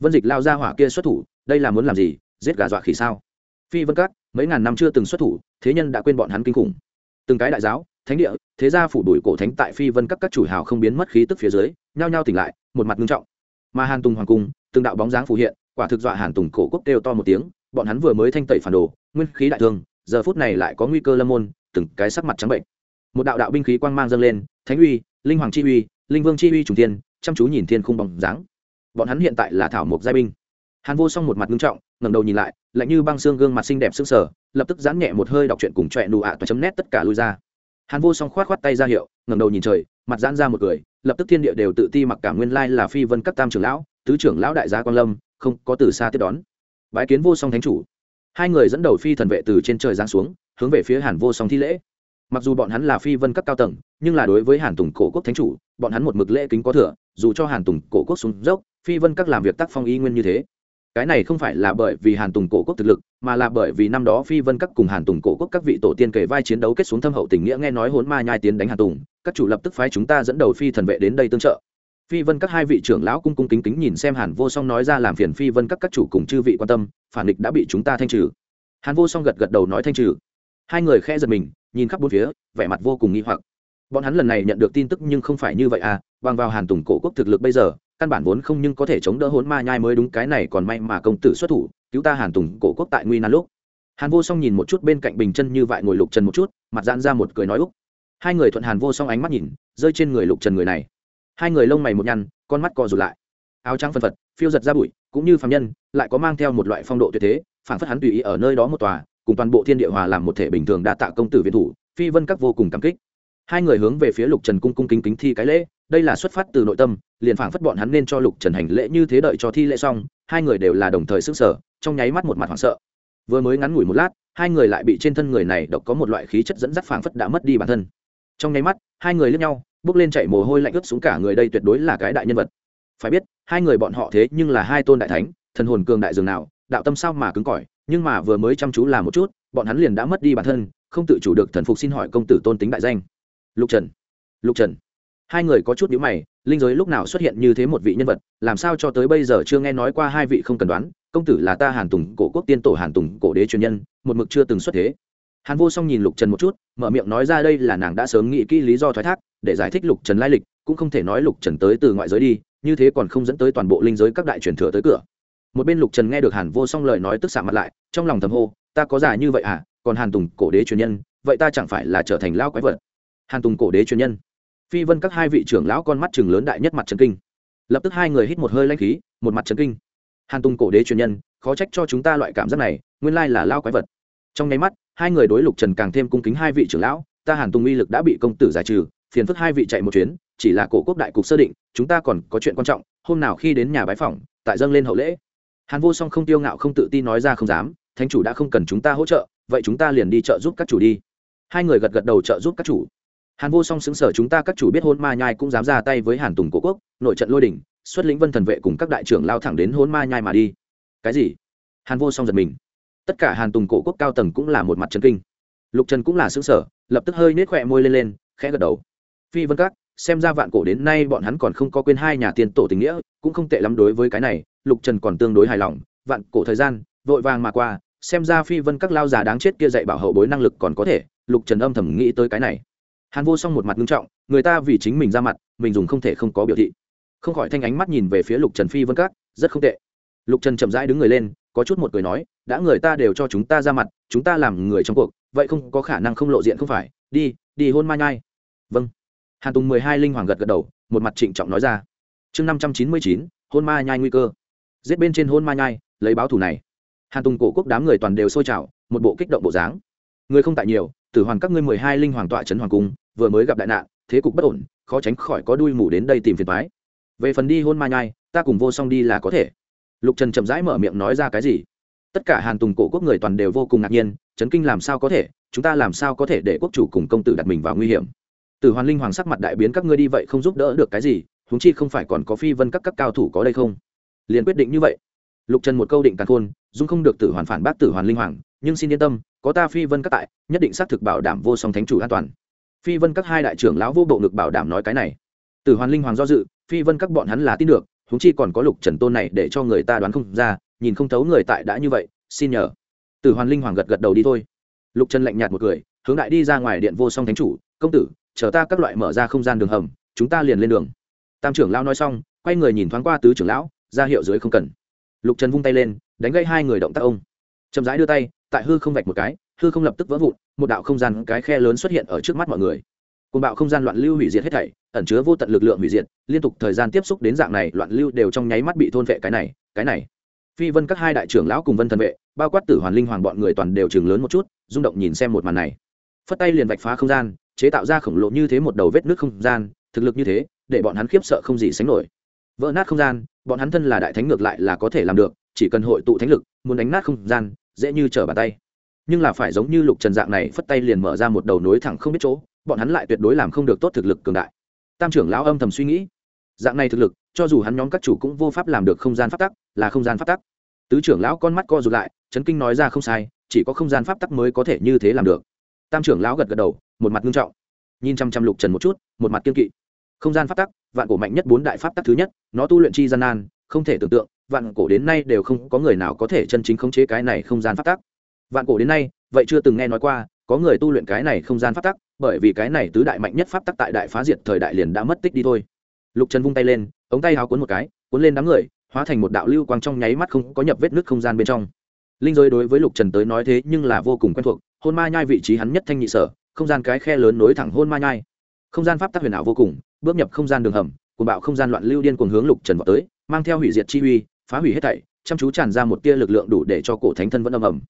vân dịch lao ra hỏa kia xuất thủ, đây là muốn làm gì? Giết gà dọa khỉ sao? Phi vân các, mấy ngàn năm chưa từng xuất thủ, thế nhân đã quên bọn hắn kinh khủng. Từng cái đại giáo, thánh địa, thế gia phủ đuổi cổ thánh tại phi vân các các chủ hào không biến mất khí tức phía dưới, nhao nhao tỉnh lại, một mặt nghiêm trọng. Mà hàn tùng hoàng cung, từng đạo bóng dáng phù hiện, quả thực dọa hàn tùng cổ quốc đều to một tiếng, bọn hắn vừa mới thanh tẩy phản đồ, nguyên khí đại thương, giờ phút này lại có nguy cơ lâm môn, từng cái sắc mặt trắng bệnh. Một đạo đạo binh khí quang mang dâng lên, thánh uy, linh hoàng chi uy, linh vương chi uy trùng tiên chăm chú nhìn thiên khung bóng dáng bọn hắn hiện tại là thảo mộc giai binh. Hàn vô song một mặt nghiêm trọng, ngẩng đầu nhìn lại, lạnh như băng xương gương mặt xinh đẹp sững sờ, lập tức giãn nhẹ một hơi đọc truyện cùng trọe nụ ạ và chấm nét tất cả lui ra. Hàn vô song khoát khoát tay ra hiệu, ngẩng đầu nhìn trời, mặt giãn ra một cười, lập tức thiên địa đều tự ti mặc cả nguyên lai là phi vân các tam trưởng lão, tứ trưởng lão đại gia quan lâm, không có từ xa tiếp đón. Bái kiến vô song thánh chủ. Hai người dẫn đầu phi thần vệ từ trên trời giáng xuống, hướng về phía hàn vô song thi lễ. Mặc dù bọn hắn là phi vân các cao tầng, nhưng là đối với hàn tùng cổ quốc thánh chủ, bọn hắn một mực lễ kính có thừa, dù cho hàn tùng cổ quốc xuống dốc phi vân các làm việc tác phong y nguyên như thế. Cái này không phải là bởi vì hàn tùng cổ quốc thực lực, mà là bởi vì năm đó phi vân các cùng hàn tùng cổ quốc các vị tổ tiên kể vai chiến đấu kết xuống thâm hậu tình nghĩa nghe nói hốn ma nhai tiến đánh hàn tùng, các chủ lập tức phái chúng ta dẫn đầu phi thần vệ đến đây tương trợ. Phi vân các hai vị trưởng lão cung cung kính kính nhìn xem hàn vô song nói ra làm phiền phi vân các các chủ cùng chư vị quan tâm, phản địch đã bị chúng ta thanh trừ. Hàn vô song gật gật đầu nói thanh trừ. Hai người khe giật mình, nhìn khắp bốn phía, vẻ mặt vô cùng nghi hoặc. Bọn hắn lần này nhận được tin tức nhưng không phải như vậy à bằng vào hàn tùng cổ quốc thực lực bây giờ căn bản vốn không nhưng có thể chống đỡ hốn ma nhai mới đúng, cái này còn may mà công tử xuất thủ, cứu ta hàn tùng cổ quốc tại nguy nan lúc. Hàn vô song nhìn một chút bên cạnh bình chân như vậy ngồi lục trần một chút, mặt giãn ra một cười nói úc. Hai người thuận hàn vô song ánh mắt nhìn, rơi trên người lục trần người này. Hai người lông mày một nhăn, con mắt co rụt lại. Áo trắng phân phật, phiêu giật ra bụi, cũng như phạm nhân, lại có mang theo một loại phong độ tuyệt thế phản phất hắn tùy ý ở nơi đó một tòa, cùng toàn bộ thiên địa hòa làm một thể bình thường đa tạ công tử viện thủ, phi vân các vô cùng cảm kích hai người hướng về phía lục trần cung cung kính kính thi cái lễ, đây là xuất phát từ nội tâm, liền phảng phất bọn hắn nên cho lục trần hành lễ như thế đợi cho thi lễ xong, hai người đều là đồng thời sức sở trong nháy mắt một mặt hoảng sợ. Vừa mới ngắn ngủi một lát, hai người lại bị trên thân người này độc có một loại khí chất dẫn dắt phảng phất đã mất đi bản thân. Trong nháy mắt, hai người lướt nhau, bước lên chạy mồ hôi lạnh ướt xuống cả người đây tuyệt đối là cái đại nhân vật. Phải biết, hai người bọn họ thế nhưng là hai tôn đại thánh, thần hồn cường đại dường nào, đạo tâm sao mà cứng cỏi, nhưng mà vừa mới chăm chú làm một chút, bọn hắn liền đã mất đi bản thân, không tự chủ được thần phục xin hỏi công tử tôn tính đại danh lục trần. Lục trần. Hai người có chút nhữ mày, linh giới lúc nào xuất hiện như thế một vị nhân vật, làm sao cho tới bây giờ chưa nghe nói qua hai vị không cần đoán, công tử là ta hàn tùng cổ quốc tiên tổ hàn tùng cổ đế truyền nhân, một mực chưa từng xuất thế. Hàn vô song nhìn lục trần một chút, mở miệng nói ra đây là nàng đã sớm nghĩ kỹ lý do thoái thác, để giải thích lục trần lai lịch, cũng không thể nói lục trần tới từ ngoại giới đi, như thế còn không dẫn tới toàn bộ linh giới các đại truyền thừa tới cửa. Một bên lục trần nghe được hàn vô song lời nói tức xạ mặt lại, trong lòng thầm hô, ta có già như vậy à còn hàn tùng cổ đế truyền nhân, vậy ta chẳng phải là trở thành lao quái vật hàn tùng cổ đế truyền nhân. Phi vân các hai vị trưởng lão con mắt chừng lớn đại nhất mặt trần kinh. Lập tức hai người hít một hơi lanh khí, một mặt trần kinh. Hàn tùng cổ đế truyền nhân, khó trách cho chúng ta loại cảm giác này, nguyên lai là lao quái vật. Trong nháy mắt, hai người đối lục trần càng thêm cung kính hai vị trưởng lão, ta hàn tùng uy lực đã bị công tử giải trừ, phiền phức hai vị chạy một chuyến, chỉ là cổ quốc đại cục sơ định, chúng ta còn có chuyện quan trọng, hôm nào khi đến nhà bái phỏng, tại dâng lên hậu lễ. Hàn vô song không tiêu ngạo không tự tin nói ra không dám, thánh chủ đã không cần chúng ta hỗ trợ, vậy chúng ta liền đi trợ giúp các chủ đi. Hai người gật gật đầu trợ giúp các chủ hàn vô song xứng sở chúng ta các chủ biết hôn ma nhai cũng dám ra tay với hàn tùng cổ quốc, nội trận lôi đình xuất lĩnh vân thần vệ cùng các đại trưởng lao thẳng đến hôn ma nhai mà đi. Cái gì? Hàn vô song giật mình. Tất cả hàn tùng cổ quốc cao tầng cũng là một mặt trần kinh. Lục trần cũng là xứng sở, lập tức hơi nết khỏe môi lên lên, khẽ gật đầu. Phi vân các, xem ra vạn cổ đến nay bọn hắn còn không có quên hai nhà tiền tổ tình nghĩa, cũng không tệ lắm đối với cái này, lục trần còn tương đối hài lòng, vạn cổ thời gian, vội vàng mà qua, xem ra phi vân các lao già đáng chết kia dạy bảo hậu bối năng lực còn có thể, lục trần âm thầm nghĩ tới cái này hàn vô song một mặt nghiêm trọng, người ta vì chính mình ra mặt, mình dùng không thể không có biểu thị. Không khỏi thanh ánh mắt nhìn về phía lục trần phi vân các, rất không tệ. Lục trần chậm rãi đứng người lên, có chút một cười nói, đã người ta đều cho chúng ta ra mặt, chúng ta làm người trong cuộc, vậy không có khả năng không lộ diện không phải. Đi đi hôn mai nhai. Vâng. Hàn tùng mười hai linh hoàng gật gật đầu, một mặt trịnh trọng nói ra. Chương năm trăm chín mươi chín, hôn ma nhai nguy cơ. Giết bên trên hôn ma nhai, lấy báo thủ này. Hàn tùng cổ quốc đám người toàn đều sôi trào, một bộ kích động bộ dáng. Người không tại nhiều, tử hoàn các ngươi mười hai linh hoàng tọa trấn hoàng cung vừa mới gặp đại nạn, thế cục bất ổn, khó tránh khỏi có đuôi mù đến đây tìm phiền thoái về phần đi hôn ma nhai, ta cùng vô song đi là có thể. Lục trần chậm rãi mở miệng nói ra cái gì? Tất cả hàn tùng cổ quốc người toàn đều vô cùng ngạc nhiên, chấn kinh làm sao có thể, chúng ta làm sao có thể để quốc chủ cùng công tử đặt mình vào nguy hiểm? Tử hoàn linh hoàng sắc mặt đại biến, các ngươi đi vậy không giúp đỡ được cái gì húng chi không phải còn có phi vân các các cao thủ có đây không? Liền quyết định như vậy. Lục trần một câu định tàn khôn, dung không được tử hoàn phản bác tử hoàn linh hoàng, nhưng xin yên tâm, có ta phi vân các tại, nhất định xác thực bảo đảm vô song thánh chủ an toàn phi vân các hai đại trưởng lão vô bộ ngực bảo đảm nói cái này. Từ hoàn linh hoàng do dự, phi vân các bọn hắn là tin được húng chi còn có lục trần tôn này để cho người ta đoán không ra, nhìn không thấu người tại đã như vậy, xin nhờ. Từ hoàn linh hoàng gật gật đầu đi thôi. Lục trần lạnh nhạt một cười, hướng đại đi ra ngoài điện vô song thánh chủ, công tử, chờ ta các loại mở ra không gian đường hầm, chúng ta liền lên đường. Tam trưởng lão nói xong, quay người nhìn thoáng qua tứ trưởng lão, ra hiệu dưới không cần. Lục trần vung tay lên, đánh gây hai người động tác ông. Chậm rãi đưa tay, tại hư không vạch một cái hư không lập tức vỡ vụn, một đạo không gian, cái khe lớn xuất hiện ở trước mắt mọi người. Côn bạo không gian loạn lưu hủy diệt hết thảy, ẩn chứa vô tận lực lượng hủy diệt, liên tục thời gian tiếp xúc đến dạng này, loạn lưu đều trong nháy mắt bị thôn vệ cái này cái này. Phi vân các hai đại trưởng lão cùng vân thần vệ, bao quát tử hoàn linh hoàng bọn người toàn đều chừng lớn một chút, rung động nhìn xem một màn này. Phất tay liền vạch phá không gian, chế tạo ra khổng lồ như thế một đầu vết nước không gian, thực lực như thế, để bọn hắn khiếp sợ không gì sánh nổi. Vỡ nát không gian, bọn hắn thân là đại thánh ngược lại là có thể làm được, chỉ cần hội tụ thánh lực, muốn đánh nát không gian, dễ như trở bàn tay nhưng là phải giống như lục trần dạng này phất tay liền mở ra một đầu nối thẳng không biết chỗ, bọn hắn lại tuyệt đối làm không được tốt thực lực cường đại. Tam trưởng lão âm thầm suy nghĩ. Dạng này thực lực, cho dù hắn nhóm các chủ cũng vô pháp làm được không gian pháp tắc, là không gian pháp tắc. Tứ trưởng lão con mắt co rụt lại, chấn kinh nói ra không sai, chỉ có không gian pháp tắc mới có thể như thế làm được. Tam trưởng lão gật gật đầu, một mặt nghiêm trọng. Nhìn chăm chăm lục trần một chút, một mặt kiên kỵ. Không gian pháp tắc, vạn cổ mạnh nhất bốn đại pháp tắc thứ nhất, nó tu luyện chi gian nan, không thể tưởng tượng, vạn cổ đến nay đều không có người nào có thể chân chính khống chế cái này không gian pháp tắc vạn cổ đến nay, vậy chưa từng nghe nói qua, có người tu luyện cái này không gian pháp tắc, bởi vì cái này tứ đại mạnh nhất pháp tắc tại đại phá diệt thời đại liền đã mất tích đi thôi. Lục trần vung tay lên, ống tay háo cuốn một cái, cuốn lên đám người, hóa thành một đạo lưu quang trong nháy mắt không có nhập vết nước không gian bên trong. Linh giới đối với lục trần tới nói thế nhưng là vô cùng quen thuộc, hôn ma nhai vị trí hắn nhất thanh nhị sở, không gian cái khe lớn nối thẳng hôn ma nhai. Không gian pháp tắc huyền ảo vô cùng, bước nhập không gian đường hầm cùng bạo không gian loạn lưu điên cuồng hướng lục trần vào tới, mang theo hủy diệt chi uy, phá hủy hết thảy, chăm chú tràn ra một tia lực lượng đủ để cho cổ thánh thân vẫn âm ầm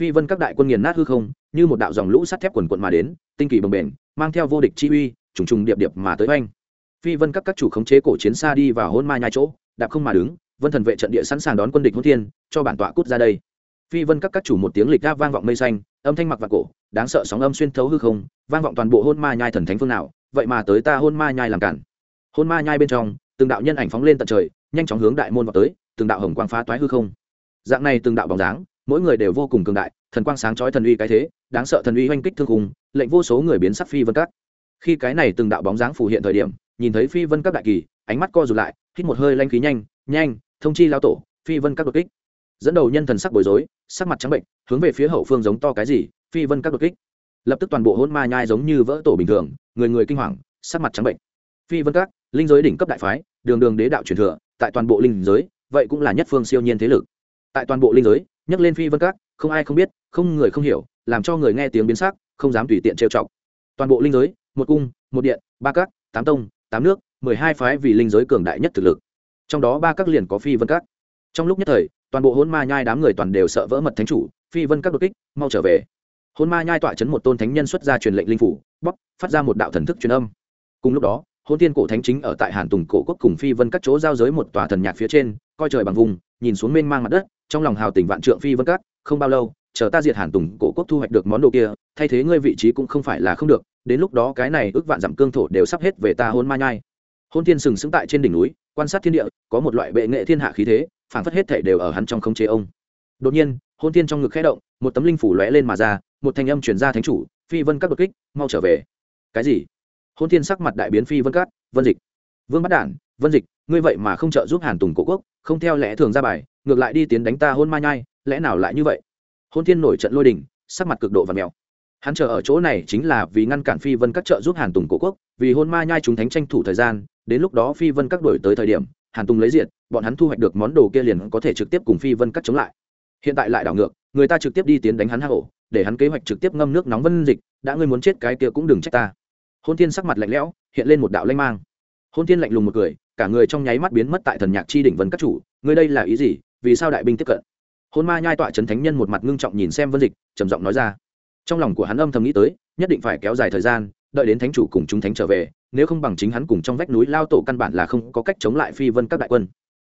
phi vân các đại quân nghiền nát hư không, như một đạo dòng lũ sắt thép quần quận mà đến, tinh kỳ bồng bềnh, mang theo vô địch chi uy, trùng trùng điệp điệp mà tới oanh. Phi vân các các chủ khống chế cổ chiến xa đi vào hôn ma nhai chỗ, đạp không mà đứng, vân thần vệ trận địa sẵn sàng đón quân địch hôn thiên, cho bản tọa cút ra đây. Phi vân các các chủ một tiếng lịch gáp vang vọng mây xanh, âm thanh mặc và cổ, đáng sợ sóng âm xuyên thấu hư không, vang vọng toàn bộ hôn ma nhai thần thánh phương nào, vậy mà tới ta hôn ma nhai làm cản. Hôn ma nhai bên trong, từng đạo nhân ảnh phóng lên tận trời, nhanh chóng hướng đại môn vào tới, từng đạo hồng quang phá toái hư không. Dạng này từng đạo bóng dáng mỗi người đều vô cùng cường đại, thần quang sáng chói thần uy cái thế, đáng sợ thần uy oanh kích thương hùng lệnh vô số người biến sắc phi vân các. Khi cái này từng đạo bóng dáng phù hiện thời điểm, nhìn thấy phi vân các đại kỳ, ánh mắt co rụt lại, hít một hơi lanh khí nhanh nhanh, thông chi lao tổ, phi vân các đột kích. Dẫn đầu nhân thần sắc bối rối, sắc mặt trắng bệnh, hướng về phía hậu phương giống to cái gì, phi vân các đột kích. Lập tức toàn bộ hôn ma nhai giống như vỡ tổ bình thường, người người kinh hoàng, sắc mặt trắng bệnh. Phi vân các, linh giới đỉnh cấp đại phái, đường đường đế đạo truyền thừa, tại toàn bộ linh giới, vậy cũng là nhất phương siêu nhiên thế lực. Tại toàn bộ linh giới nhắc lên phi vân các, không ai không biết, không người không hiểu, làm cho người nghe tiếng biến sắc, không dám tùy tiện trêu chọc. Toàn bộ linh giới, một cung, một điện, ba các, tám tông, tám nước, mười hai phái vì linh giới cường đại nhất thực lực. Trong đó ba các liền có phi vân các. Trong lúc nhất thời, toàn bộ hôn ma nhai đám người toàn đều sợ vỡ mật thánh chủ, phi vân các đột kích, mau trở về. Hôn ma nhai tọa chấn một tôn thánh nhân xuất ra truyền lệnh linh phủ bóc phát ra một đạo thần thức truyền âm. Cùng lúc đó hôn tiên cổ thánh chính ở tại hàn tùng cổ quốc cùng phi vân các chỗ giao giới một tòa thần nhạc phía trên, coi trời bằng vùng, nhìn xuống mênh mang mặt đất trong lòng hào tình vạn trượng phi vân các không bao lâu, chờ ta diệt hàn tùng cổ quốc thu hoạch được món đồ kia, thay thế ngươi vị trí cũng không phải là không được, đến lúc đó cái này ước vạn dặm cương thổ đều sắp hết về ta hôn ma nhai. Hôn thiên sừng sững tại trên đỉnh núi, quan sát thiên địa, có một loại bệ nghệ thiên hạ khí thế phản phất hết thể đều ở hắn trong không chế ông. Đột nhiên, hôn thiên trong ngực khẽ động, một tấm linh phủ lóe lên mà ra, một thanh âm chuyển ra thánh chủ, phi vân các đột kích, mau trở về. Cái gì? Hôn thiên sắc mặt đại biến, phi vân cát, vân dịch. Vương bắt đản, vân dịch, ngươi vậy mà không trợ giúp hàn tùng cổ quốc, không theo lẽ thường ra bài ngược lại đi tiến đánh ta hôn ma nhai, lẽ nào lại như vậy? Hôn thiên nổi trận lôi đình, sắc mặt cực độ và mèo. Hắn chờ ở chỗ này chính là vì ngăn cản phi vân các trợ giúp hàn tùng cổ quốc, vì hôn ma nhai chúng thánh tranh thủ thời gian, đến lúc đó phi vân các đổi tới thời điểm, hàn tùng lấy diện bọn hắn thu hoạch được món đồ kia liền có thể trực tiếp cùng phi vân các chống lại. Hiện tại lại đảo ngược, người ta trực tiếp đi tiến đánh hắn hạ hổ để hắn kế hoạch trực tiếp ngâm nước nóng vân dịch, đã ngươi muốn chết cái kia cũng đừng trách ta. Hôn thiên sắc mặt lạnh lẽo, hiện lên một đạo lanh mang. Hôn thiên lạnh lùng một cười, cả người trong nháy mắt biến mất tại thần nhạc chi đỉnh vân các chủ, ngươi đây là ý gì? Vì sao đại binh tiếp cận? Hôn ma nhai tọa trấn thánh nhân một mặt ngưng trọng nhìn xem vân dịch, trầm giọng nói ra. Trong lòng của hắn âm thầm nghĩ tới, nhất định phải kéo dài thời gian, đợi đến thánh chủ cùng chúng thánh trở về, nếu không bằng chính hắn cùng trong vách núi lao tổ căn bản là không có cách chống lại phi vân các đại quân.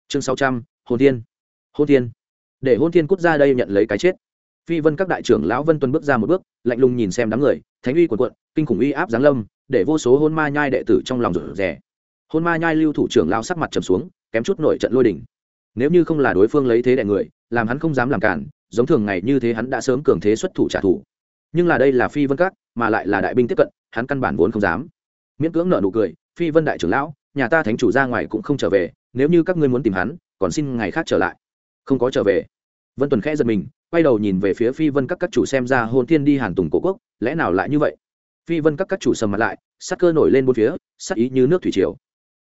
Chương sáu trăm, hôn thiên. Hôn thiên. Để hôn thiên cút ra đây nhận lấy cái chết. Phi vân các đại trưởng lão vân tuân bước ra một bước, lạnh lùng nhìn xem đám người, thánh uy quần quận kinh khủng uy áp giáng lâm, để vô số hôn ma nhai đệ tử trong lòng rủ rẻ hôn ma nhai lưu thủ trưởng lao sắc mặt trầm xuống, kém chút nổi trận lôi đỉnh nếu như không là đối phương lấy thế đại người, làm hắn không dám làm cản, giống thường ngày như thế hắn đã sớm cường thế xuất thủ trả thù. Nhưng là đây là phi vân các, mà lại là đại binh tiếp cận, hắn căn bản vốn không dám. Miễn cưỡng nợ nụ cười, phi vân đại trưởng lão, nhà ta thánh chủ ra ngoài cũng không trở về, nếu như các ngươi muốn tìm hắn, còn xin ngày khác trở lại. Không có trở về. Vân tuần khẽ giật mình, quay đầu nhìn về phía phi vân các các chủ xem ra hôn thiên đi hàn tùng cổ quốc, lẽ nào lại như vậy? Phi vân các các chủ sầm mặt lại, sắc cơ nổi lên bốn phía, sắc ý như nước thủy triều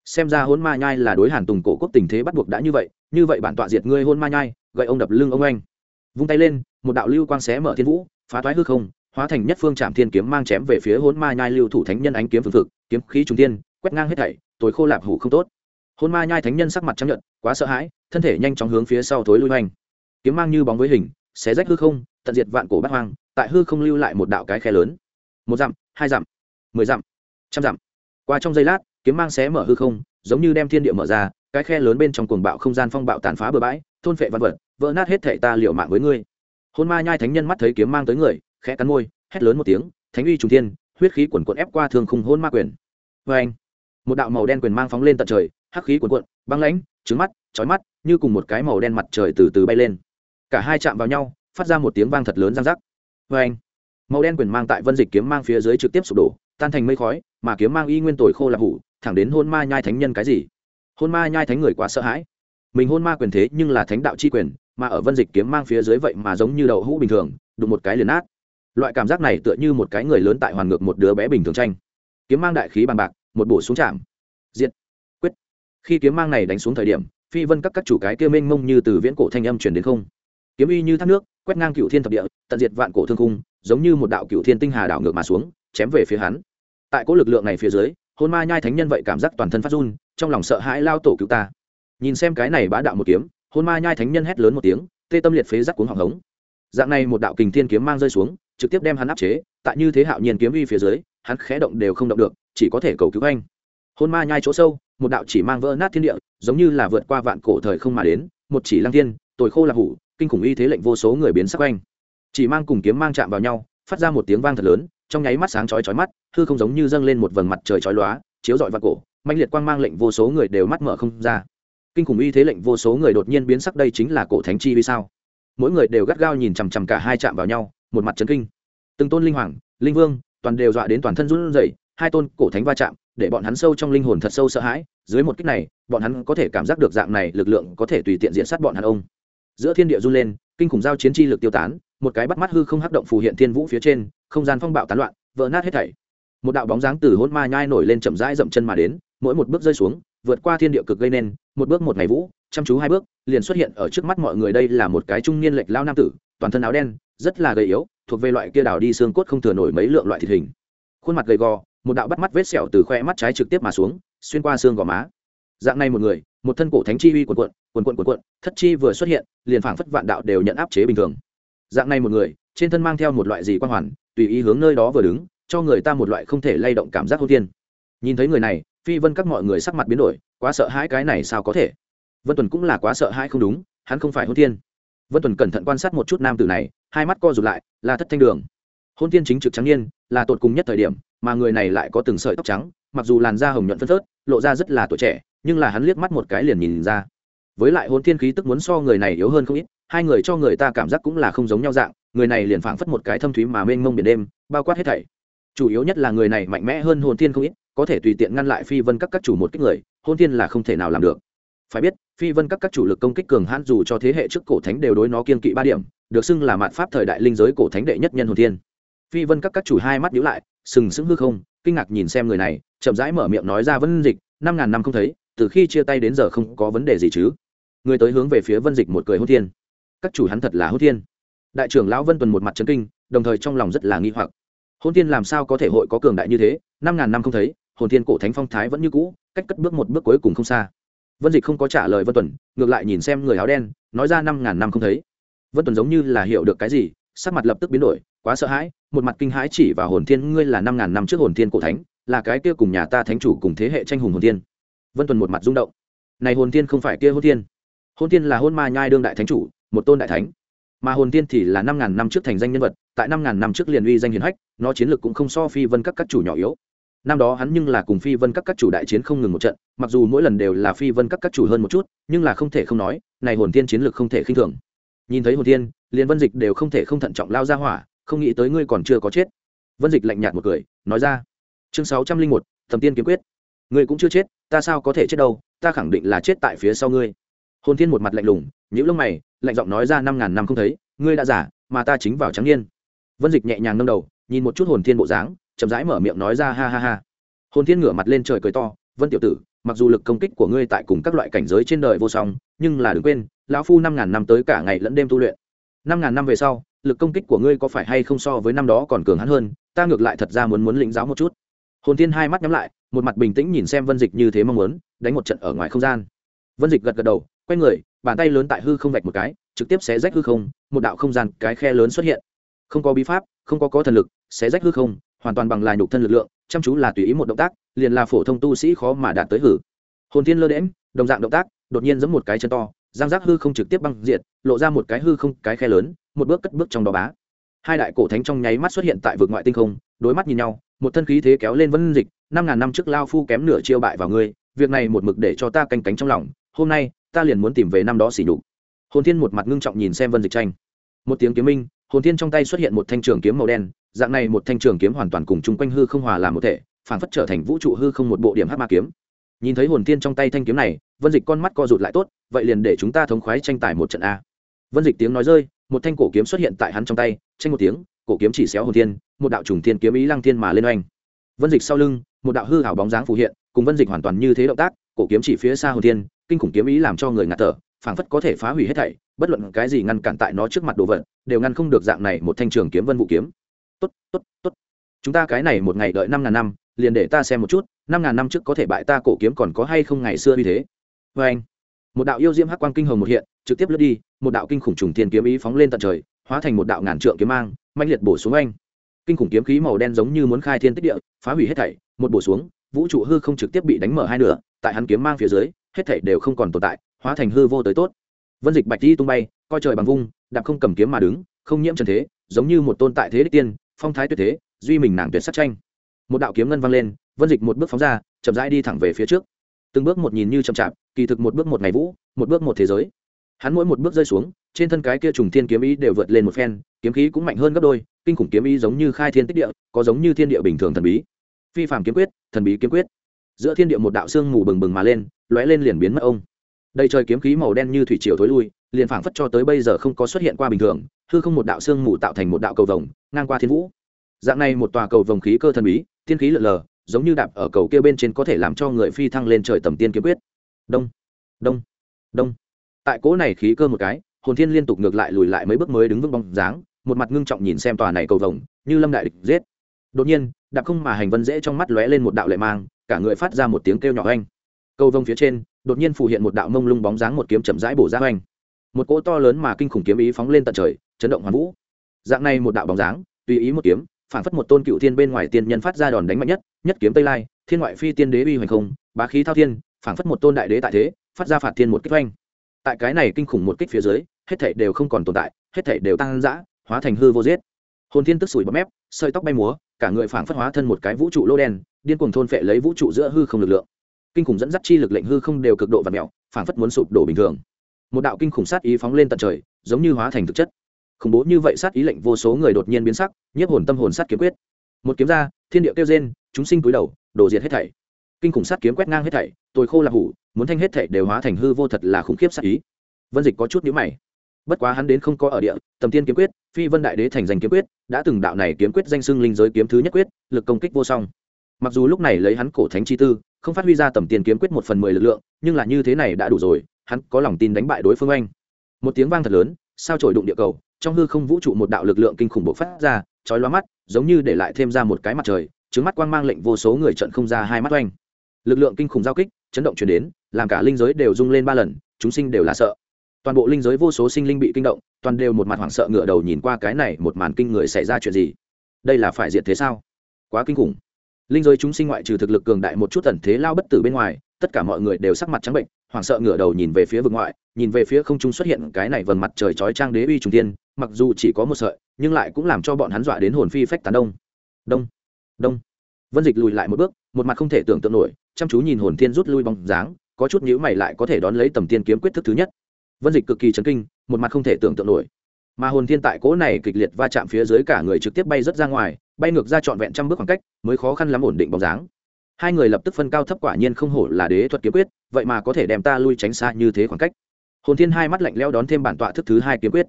xem ra hôn ma nhai là đối hàn tùng cổ quốc tình thế bắt buộc đã như vậy như vậy bản tọa diệt ngươi hôn ma nhai, gậy ông đập lưng ông anh. Vung tay lên, một đạo lưu quang xé mở thiên vũ, phá toái hư không, hóa thành nhất phương trạm thiên kiếm mang chém về phía hôn ma nhai lưu thủ thánh nhân ánh kiếm phương thực, kiếm khí trung tiên quét ngang hết thảy tối khô lạp hủ không tốt. Hôn ma nhai thánh nhân sắc mặt chấp nhận quá sợ hãi, thân thể nhanh chóng hướng phía sau thối lui hoành kiếm mang như bóng với hình, xé rách hư không, tận diệt vạn cổ bát hoang, tại hư không lưu lại một đạo cái khe lớn. Một dặm, hai dặm, mười dặm, trăm dặm. Qua trong giây lát kiếm mang xé mở hư không, giống như đem thiên địa mở ra, cái khe lớn bên trong cuồng bạo không gian phong bạo tàn phá bừa bãi, thôn phệ văn vật, vỡ nát hết thể ta liệu mạng với ngươi. Hôn ma nhai thánh nhân mắt thấy kiếm mang tới người, khẽ cắn môi, hét lớn một tiếng, thánh uy trùng thiên, huyết khí quần quận ép qua thường khung hôn ma quyền. Vê anh, một đạo màu đen quyền mang phóng lên tận trời, hắc khí quần quận băng lãnh trứng mắt, chói mắt, như cùng một cái màu đen mặt trời từ từ bay lên. Cả hai chạm vào nhau, phát ra một tiếng vang thật lớn răng rắc. Vê anh, màu đen quyền mang tại vân dịch kiếm mang phía dưới trực tiếp sụp đổ, tan thành mây khói, mà kiếm mang y nguyên tồi khô là hủ thẳng đến hôn ma nhai thánh nhân cái gì? Hôn ma nhai thánh người quá sợ hãi. Mình hôn ma quyền thế nhưng là thánh đạo chi quyền, mà ở vân dịch kiếm mang phía dưới vậy mà giống như đậu hũ bình thường, đụng một cái liền nát. Loại cảm giác này tựa như một cái người lớn tại hoàn ngược một đứa bé bình thường tranh. Kiếm mang đại khí bằng bạc, một bổ xuống chạm. Diện quyết. Khi kiếm mang này đánh xuống thời điểm, phi vân các các chủ cái kia mênh mông như từ viễn cổ thanh âm chuyển đến không. Kiếm uy như thác nước, quét ngang cựu thiên thập địa, tận diệt vạn cổ thương cung giống như một đạo cựu thiên tinh hà đảo ngược mà xuống, chém về phía hắn. Tại cỗ lực lượng này phía dưới hôn ma nhai thánh nhân vậy cảm giác toàn thân phát run, trong lòng sợ hãi lao tổ cứu ta. Nhìn xem cái này bá đạo một kiếm, hôn ma nhai thánh nhân hét lớn một tiếng, tê tâm liệt phế rắc cuống họng hống. Dạng này một đạo kình thiên kiếm mang rơi xuống, trực tiếp đem hắn áp chế, tại như thế hạo nhiên kiếm uy phía dưới, hắn khẽ động đều không động được, chỉ có thể cầu cứu anh. Hôn ma nhai chỗ sâu, một đạo chỉ mang vỡ nát thiên địa, giống như là vượt qua vạn cổ thời không mà đến, một chỉ lăng thiên, tồi khô là hủ, kinh khủng y thế lệnh vô số người biến sắc anh chỉ mang cùng kiếm mang chạm vào nhau, phát ra một tiếng vang thật lớn trong nháy mắt sáng chói chói mắt, hư không giống như dâng lên một vầng mặt trời chói lóa, chiếu rọi vào cổ mạnh liệt quang mang lệnh vô số người đều mắt mở không ra. Kinh khủng uy thế lệnh vô số người đột nhiên biến sắc đây chính là cổ thánh chi vì sao? Mỗi người đều gắt gao nhìn chằm chằm cả hai chạm vào nhau, một mặt trấn kinh. Từng tôn linh hoàng, linh vương, toàn đều dọa đến toàn thân run rẩy, hai tôn cổ thánh va chạm, để bọn hắn sâu trong linh hồn thật sâu sợ hãi, dưới một kích này, bọn hắn có thể cảm giác được dạng này lực lượng có thể tùy tiện diện sát bọn hắn ông. Giữa thiên địa run lên, kinh khủng giao chiến chi lực tiêu tán, một cái bắt mắt hư không hắc động phù hiện thiên vũ phía trên không gian phong bạo tán loạn, vỡ nát hết thảy. Một đạo bóng dáng từ hôn ma nhai nổi lên chậm rãi dậm chân mà đến, mỗi một bước rơi xuống, vượt qua thiên địa cực gây nên, một bước một ngày vũ, chăm chú hai bước, liền xuất hiện ở trước mắt mọi người đây là một cái trung niên lệch lao nam tử, toàn thân áo đen, rất là gầy yếu, thuộc về loại kia đào đi xương cốt không thừa nổi mấy lượng loại thịt hình. Khuôn mặt gầy gò, một đạo bắt mắt vết sẹo từ khoe mắt trái trực tiếp mà xuống, xuyên qua xương gò má. Dạng này một người, một thân cổ thánh chi uy quần quận quần quận quần quận thất chi vừa xuất hiện, liền phảng phất vạn đạo đều nhận áp chế bình thường. Dạng này một người, trên thân mang theo một loại gì quan hoàn tùy ý hướng nơi đó vừa đứng, cho người ta một loại không thể lay động cảm giác hôn tiên nhìn thấy người này, phi vân các mọi người sắc mặt biến đổi, quá sợ hãi cái này sao có thể? Vân tuần cũng là quá sợ hãi không đúng, hắn không phải hôn tiên vân tuần cẩn thận quan sát một chút nam tử này, hai mắt co rụt lại, là thất thanh đường. Hôn tiên chính trực trắng niên, là tột cùng nhất thời điểm, mà người này lại có từng sợi tóc trắng, mặc dù làn da hồng nhuận phân phớt, lộ ra rất là tuổi trẻ, nhưng là hắn liếc mắt một cái liền nhìn ra. Với lại hôn thiên khí tức muốn so người này yếu hơn không ít, hai người cho người ta cảm giác cũng là không giống nhau dạng người này liền phảng phất một cái thâm thúy mà mênh mông biển đêm, bao quát hết thảy. Chủ yếu nhất là người này mạnh mẽ hơn hồn thiên không ít, có thể tùy tiện ngăn lại phi vân các các chủ một kích người hôn thiên là không thể nào làm được. Phải biết, phi vân các các chủ lực công kích cường hãn dù cho thế hệ trước cổ thánh đều đối nó kiên kỵ ba điểm, được xưng là mạn pháp thời đại linh giới cổ thánh đệ nhất nhân hồn thiên. Phi vân các các chủ hai mắt nhíu lại, sừng sững hư không, kinh ngạc nhìn xem người này, chậm rãi mở miệng nói ra vân dịch, năm ngàn năm không thấy, từ khi chia tay đến giờ không có vấn đề gì chứ. Người tới hướng về phía vân dịch một cười hồn thiên. Các chủ hắn thật là hồn thiên đại trưởng lão vân tuần một mặt trấn kinh, đồng thời trong lòng rất là nghi hoặc. Hôn thiên làm sao có thể hội có cường đại như thế, năm ngàn năm không thấy, hồn thiên cổ thánh phong thái vẫn như cũ, cách cất bước một bước cuối cùng không xa. Vân dịch không có trả lời vân tuần, ngược lại nhìn xem người áo đen, nói ra năm ngàn năm không thấy. Vân tuần giống như là hiểu được cái gì, sắc mặt lập tức biến đổi, quá sợ hãi, một mặt kinh hãi chỉ vào hồn thiên, ngươi là năm ngàn năm trước hồn thiên cổ thánh, là cái kia cùng nhà ta thánh chủ cùng thế hệ tranh hùng hồn thiên. Vân tuần một mặt rung động. Này hồn thiên không phải kia hồn thiên. Hồn thiên là hôn ma nhai đương đại thánh chủ, một tôn đại thánh mà hồn tiên thì là năm ngàn năm trước thành danh nhân vật tại năm ngàn năm trước liền uy danh hiền hách nó chiến lược cũng không so phi vân các các chủ nhỏ yếu. Năm đó hắn nhưng là cùng phi vân các các chủ đại chiến không ngừng một trận mặc dù mỗi lần đều là phi vân các các chủ hơn một chút nhưng là không thể không nói này hồn tiên chiến lược không thể khinh thường. Nhìn thấy hồn tiên, liền vân dịch đều không thể không thận trọng lao ra hỏa không nghĩ tới ngươi còn chưa có chết. Vân dịch lạnh nhạt một cười nói ra. Chương sáu trăm linh một thẩm tiên kiếm quyết. Ngươi cũng chưa chết ta sao có thể chết đâu ta khẳng định là chết tại phía sau ngươi hồn thiên một mặt lạnh lùng những lông mày, lạnh giọng nói ra năm ngàn năm không thấy, ngươi đã giả mà ta chính vào trắng niên. Vân dịch nhẹ nhàng nâng đầu, nhìn một chút hồn thiên bộ dáng, chậm rãi mở miệng nói ra ha ha ha. Hồn thiên ngửa mặt lên trời cười to, vân tiểu tử, mặc dù lực công kích của ngươi tại cùng các loại cảnh giới trên đời vô song, nhưng là đừng quên, lão phu năm ngàn năm tới cả ngày lẫn đêm tu luyện. Năm ngàn năm về sau, lực công kích của ngươi có phải hay không so với năm đó còn cường hắn hơn? Ta ngược lại thật ra muốn muốn lĩnh giáo một chút. Hồn thiên hai mắt nhắm lại, một mặt bình tĩnh nhìn xem vân dịch như thế mong muốn, đánh một trận ở ngoài không gian. Vân dịch gật gật đầu quay người, bàn tay lớn tại hư không vạch một cái, trực tiếp xé rách hư không, một đạo không gian, cái khe lớn xuất hiện. Không có bí pháp, không có có thần lực, xé rách hư không, hoàn toàn bằng là nhục thân lực lượng, chăm chú là tùy ý một động tác, liền là phổ thông tu sĩ khó mà đạt tới hử. Hồn thiên lơ đễm đồng dạng động tác, đột nhiên giẫm một cái chân to giang giác hư không trực tiếp băng diệt, lộ ra một cái hư không, cái khe lớn, một bước cất bước trong đó bá. Hai đại cổ thánh trong nháy mắt xuất hiện tại vực ngoại tinh không, đối mắt nhìn nhau, một thân khí thế kéo lên vân dịch, năm ngàn năm trước lao phu kém nửa chiêu bại vào ngươi, việc này một mực để cho ta canh cánh trong lòng, hôm nay ta liền muốn tìm về năm đó xỉ nhục. Hồn thiên một mặt ngưng trọng nhìn xem vân dịch tranh. Một tiếng kiếm minh, hồn thiên trong tay xuất hiện một thanh trường kiếm màu đen, dạng này một thanh trường kiếm hoàn toàn cùng chung quanh hư không hòa làm một thể phản phất trở thành vũ trụ hư không một bộ điểm hát ma kiếm. Nhìn thấy hồn thiên trong tay thanh kiếm này, vân dịch con mắt co rụt lại tốt, vậy liền để chúng ta thống khoái tranh tài một trận a. Vân dịch tiếng nói rơi, một thanh cổ kiếm xuất hiện tại hắn trong tay, tranh một tiếng, cổ kiếm chỉ xéo hồn thiên, một đạo trùng thiên kiếm ý lăng thiên mà lên oanh. Vân dịch sau lưng, một đạo hư hảo bóng dáng phù hiện, cùng vân dịch hoàn toàn như thế động tác, cổ kiếm chỉ phía xa hồn thiên kinh khủng kiếm ý làm cho người ngạt thở, phảng phất có thể phá hủy hết thảy, bất luận cái gì ngăn cản tại nó trước mặt đồ vật, đều ngăn không được dạng này một thanh trường kiếm vân vũ kiếm. Tốt tốt tốt. Chúng ta cái này một ngày đợi năm ngàn năm, liền để ta xem một chút, năm ngàn năm trước có thể bại ta cổ kiếm còn có hay không ngày xưa như thế. Vê anh, một đạo yêu diễm hắc quang kinh hồng một hiện, trực tiếp lướt đi, một đạo kinh khủng trùng thiên kiếm ý phóng lên tận trời, hóa thành một đạo ngàn trượng kiếm mang mạnh liệt bổ xuống anh. Kinh khủng kiếm khí màu đen giống như muốn khai thiên tích địa, phá hủy hết thảy, một bổ xuống, vũ trụ hư không trực tiếp bị đánh mở hai nửa, tại hắn kiếm mang phía dưới hết thảy đều không còn tồn tại, hóa thành hư vô tới tốt. Vân dịch bạch đi tung bay, coi trời bằng vung, đạp không cầm kiếm mà đứng, không nhiễm trần thế, giống như một tôn tại thế đích tiên, phong thái tuyệt thế, duy mình nàng tuyệt sắc tranh. Một đạo kiếm ngân vang lên, vân dịch một bước phóng ra, chậm rãi đi thẳng về phía trước. Từng bước một nhìn như chậm chạp, kỳ thực một bước một ngày vũ, một bước một thế giới. Hắn mỗi một bước rơi xuống, trên thân cái kia trùng thiên kiếm ý đều vượt lên một phen, kiếm khí cũng mạnh hơn gấp đôi, kinh khủng kiếm ý giống như khai thiên tích địa, có giống như thiên địa bình thường thần bí. Phi phạm kiếm quyết, thần bí kiếm quyết giữa thiên địa một đạo xương mù bừng bừng mà lên, lóe lên liền biến mất ông. Đầy trời kiếm khí màu đen như thủy triều thối lui, liền phảng phất cho tới bây giờ không có xuất hiện qua bình thường, hư không một đạo xương mù tạo thành một đạo cầu vồng, ngang qua thiên vũ. Dạng này một tòa cầu vồng khí cơ thần bí, thiên khí lượn lờ, giống như đạp ở cầu kia bên trên có thể làm cho người phi thăng lên trời tầm tiên kiếm quyết. Đông đông đông. Tại cỗ này khí cơ một cái, hồn thiên liên tục ngược lại lùi lại mấy bước mới đứng vững bóng dáng, một mặt ngưng trọng nhìn xem tòa này cầu vồng, như lâm đại địch giết. Đột nhiên, đạp không mà hành vân dễ trong mắt lóe lên một đạo lệ mang cả người phát ra một tiếng kêu nhỏ anh cầu vông phía trên, đột nhiên phủ hiện một đạo mông lung bóng dáng một kiếm chậm rãi bổ ra anh một cỗ to lớn mà kinh khủng kiếm ý phóng lên tận trời, chấn động hoàn vũ. Dạng này một đạo bóng dáng, tùy ý một kiếm, phản phất một tôn cựu thiên bên ngoài tiên nhân phát ra đòn đánh mạnh nhất nhất kiếm tây lai, thiên ngoại phi tiên đế uy hoành không, bá khí thao thiên, phản phất một tôn đại đế tại thế, phát ra phạt thiên một kích oanh. Tại cái này kinh khủng một kích phía dưới, hết thảy đều không còn tồn tại, hết thảy đều tăng dã, hóa thành hư vô giết hồn thiên tức sủi bọt mép, sợi tóc bay múa, cả người phảng phất hóa thân một cái vũ trụ lô đen, điên cuồng thôn phệ lấy vũ trụ giữa hư không lực lượng. Kinh khủng dẫn dắt chi lực lệnh hư không đều cực độ và mẹo phảng phất muốn sụp đổ bình thường. Một đạo kinh khủng sát ý phóng lên tận trời, giống như hóa thành thực chất. Khủng bố như vậy sát ý lệnh vô số người đột nhiên biến sắc, nhiếp hồn tâm hồn sát kiếm quyết. Một kiếm ra, thiên địa kêu rên, chúng sinh túi đầu, đổ diệt hết thảy. Kinh khủng sát kiếm quét ngang hết thảy tôi khô là hủ, muốn thanh hết thảy đều hóa thành hư vô thật là khủng khiếp sát ý. Vân dịch có chút nhíu mày bất quá hắn đến không có ở địa, tầm tiên kiếm quyết, phi vân đại đế thành danh kiếm quyết, đã từng đạo này kiếm quyết danh xưng linh giới kiếm thứ nhất quyết, lực công kích vô song. Mặc dù lúc này lấy hắn cổ thánh chi tư, không phát huy ra tầm tiên kiếm quyết một phần mười lực lượng, nhưng là như thế này đã đủ rồi, hắn có lòng tin đánh bại đối phương anh. Một tiếng vang thật lớn, sao trổi đụng địa cầu, trong hư không vũ trụ một đạo lực lượng kinh khủng bộc phát ra, chói lóa mắt, giống như để lại thêm ra một cái mặt trời trứng mắt quang mang lệnh vô số người trận không ra hai mắt oanh lực lượng kinh khủng giao kích, chấn động chuyển đến, làm cả linh giới đều rung lên ba lần, chúng sinh đều là sợ toàn bộ linh giới vô số sinh linh bị kinh động, toàn đều một mặt hoảng sợ ngựa đầu nhìn qua cái này một màn kinh người xảy ra chuyện gì. Đây là phải diệt thế sao? Quá kinh khủng. Linh giới chúng sinh ngoại trừ thực lực cường đại một chút tần thế lao bất tử bên ngoài, tất cả mọi người đều sắc mặt trắng bệnh, hoảng sợ ngửa đầu nhìn về phía vực ngoại, nhìn về phía không trung xuất hiện cái này vần mặt trời chói trang đế uy trùng tiên mặc dù chỉ có một sợi, nhưng lại cũng làm cho bọn hắn dọa đến hồn phi phách tán đông. Đông đông. Vân dịch lùi lại một bước, một mặt không thể tưởng tượng nổi, chăm chú nhìn hồn thiên rút lui bóng dáng, có chút nhữ mày lại có thể đón lấy tầm tiên kiếm quyết thức thứ nhất vân dịch cực kỳ chấn kinh, một mặt không thể tưởng tượng nổi. Mà hồn thiên tại cỗ này kịch liệt va chạm phía dưới cả người trực tiếp bay rất ra ngoài, bay ngược ra trọn vẹn trăm bước khoảng cách, mới khó khăn lắm ổn định bóng dáng. Hai người lập tức phân cao thấp quả nhiên không hổ là đế thuật kiếm quyết, vậy mà có thể đem ta lui tránh xa như thế khoảng cách. Hồn thiên hai mắt lạnh leo đón thêm bản tọa thức thứ hai kiếm quyết.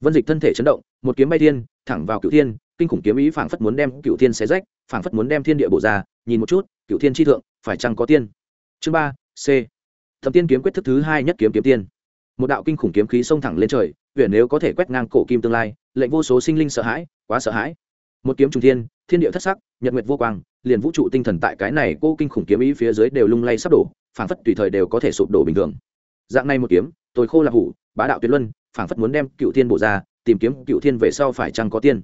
Vân dịch thân thể chấn động, một kiếm bay thiên, thẳng vào cựu thiên, kinh khủng kiếm ý phảng phất muốn đem cựu thiên xé rách, phảng phất muốn đem thiên địa bổ ra, nhìn một chút cựu thiên tri thượng, phải chăng có tiên? Chương ba, c. Thẩm tiên kiếm quyết thức thứ hai nhất kiếm kiếm tiên một đạo kinh khủng kiếm khí xông thẳng lên trời, huyền nếu có thể quét ngang cổ kim tương lai, lệnh vô số sinh linh sợ hãi, quá sợ hãi. Một kiếm trùng thiên thiên địa thất sắc, nhật nguyệt vô quang, liền vũ trụ tinh thần tại cái này cô kinh khủng kiếm ý phía dưới đều lung lay sắp đổ, phảng phất tùy thời đều có thể sụp đổ bình thường. Dạng này một kiếm, tôi khô là hủ, bá đạo tuyệt luân, phảng phất muốn đem cựu thiên bổ ra, tìm kiếm cựu thiên về sau phải chăng có tiên.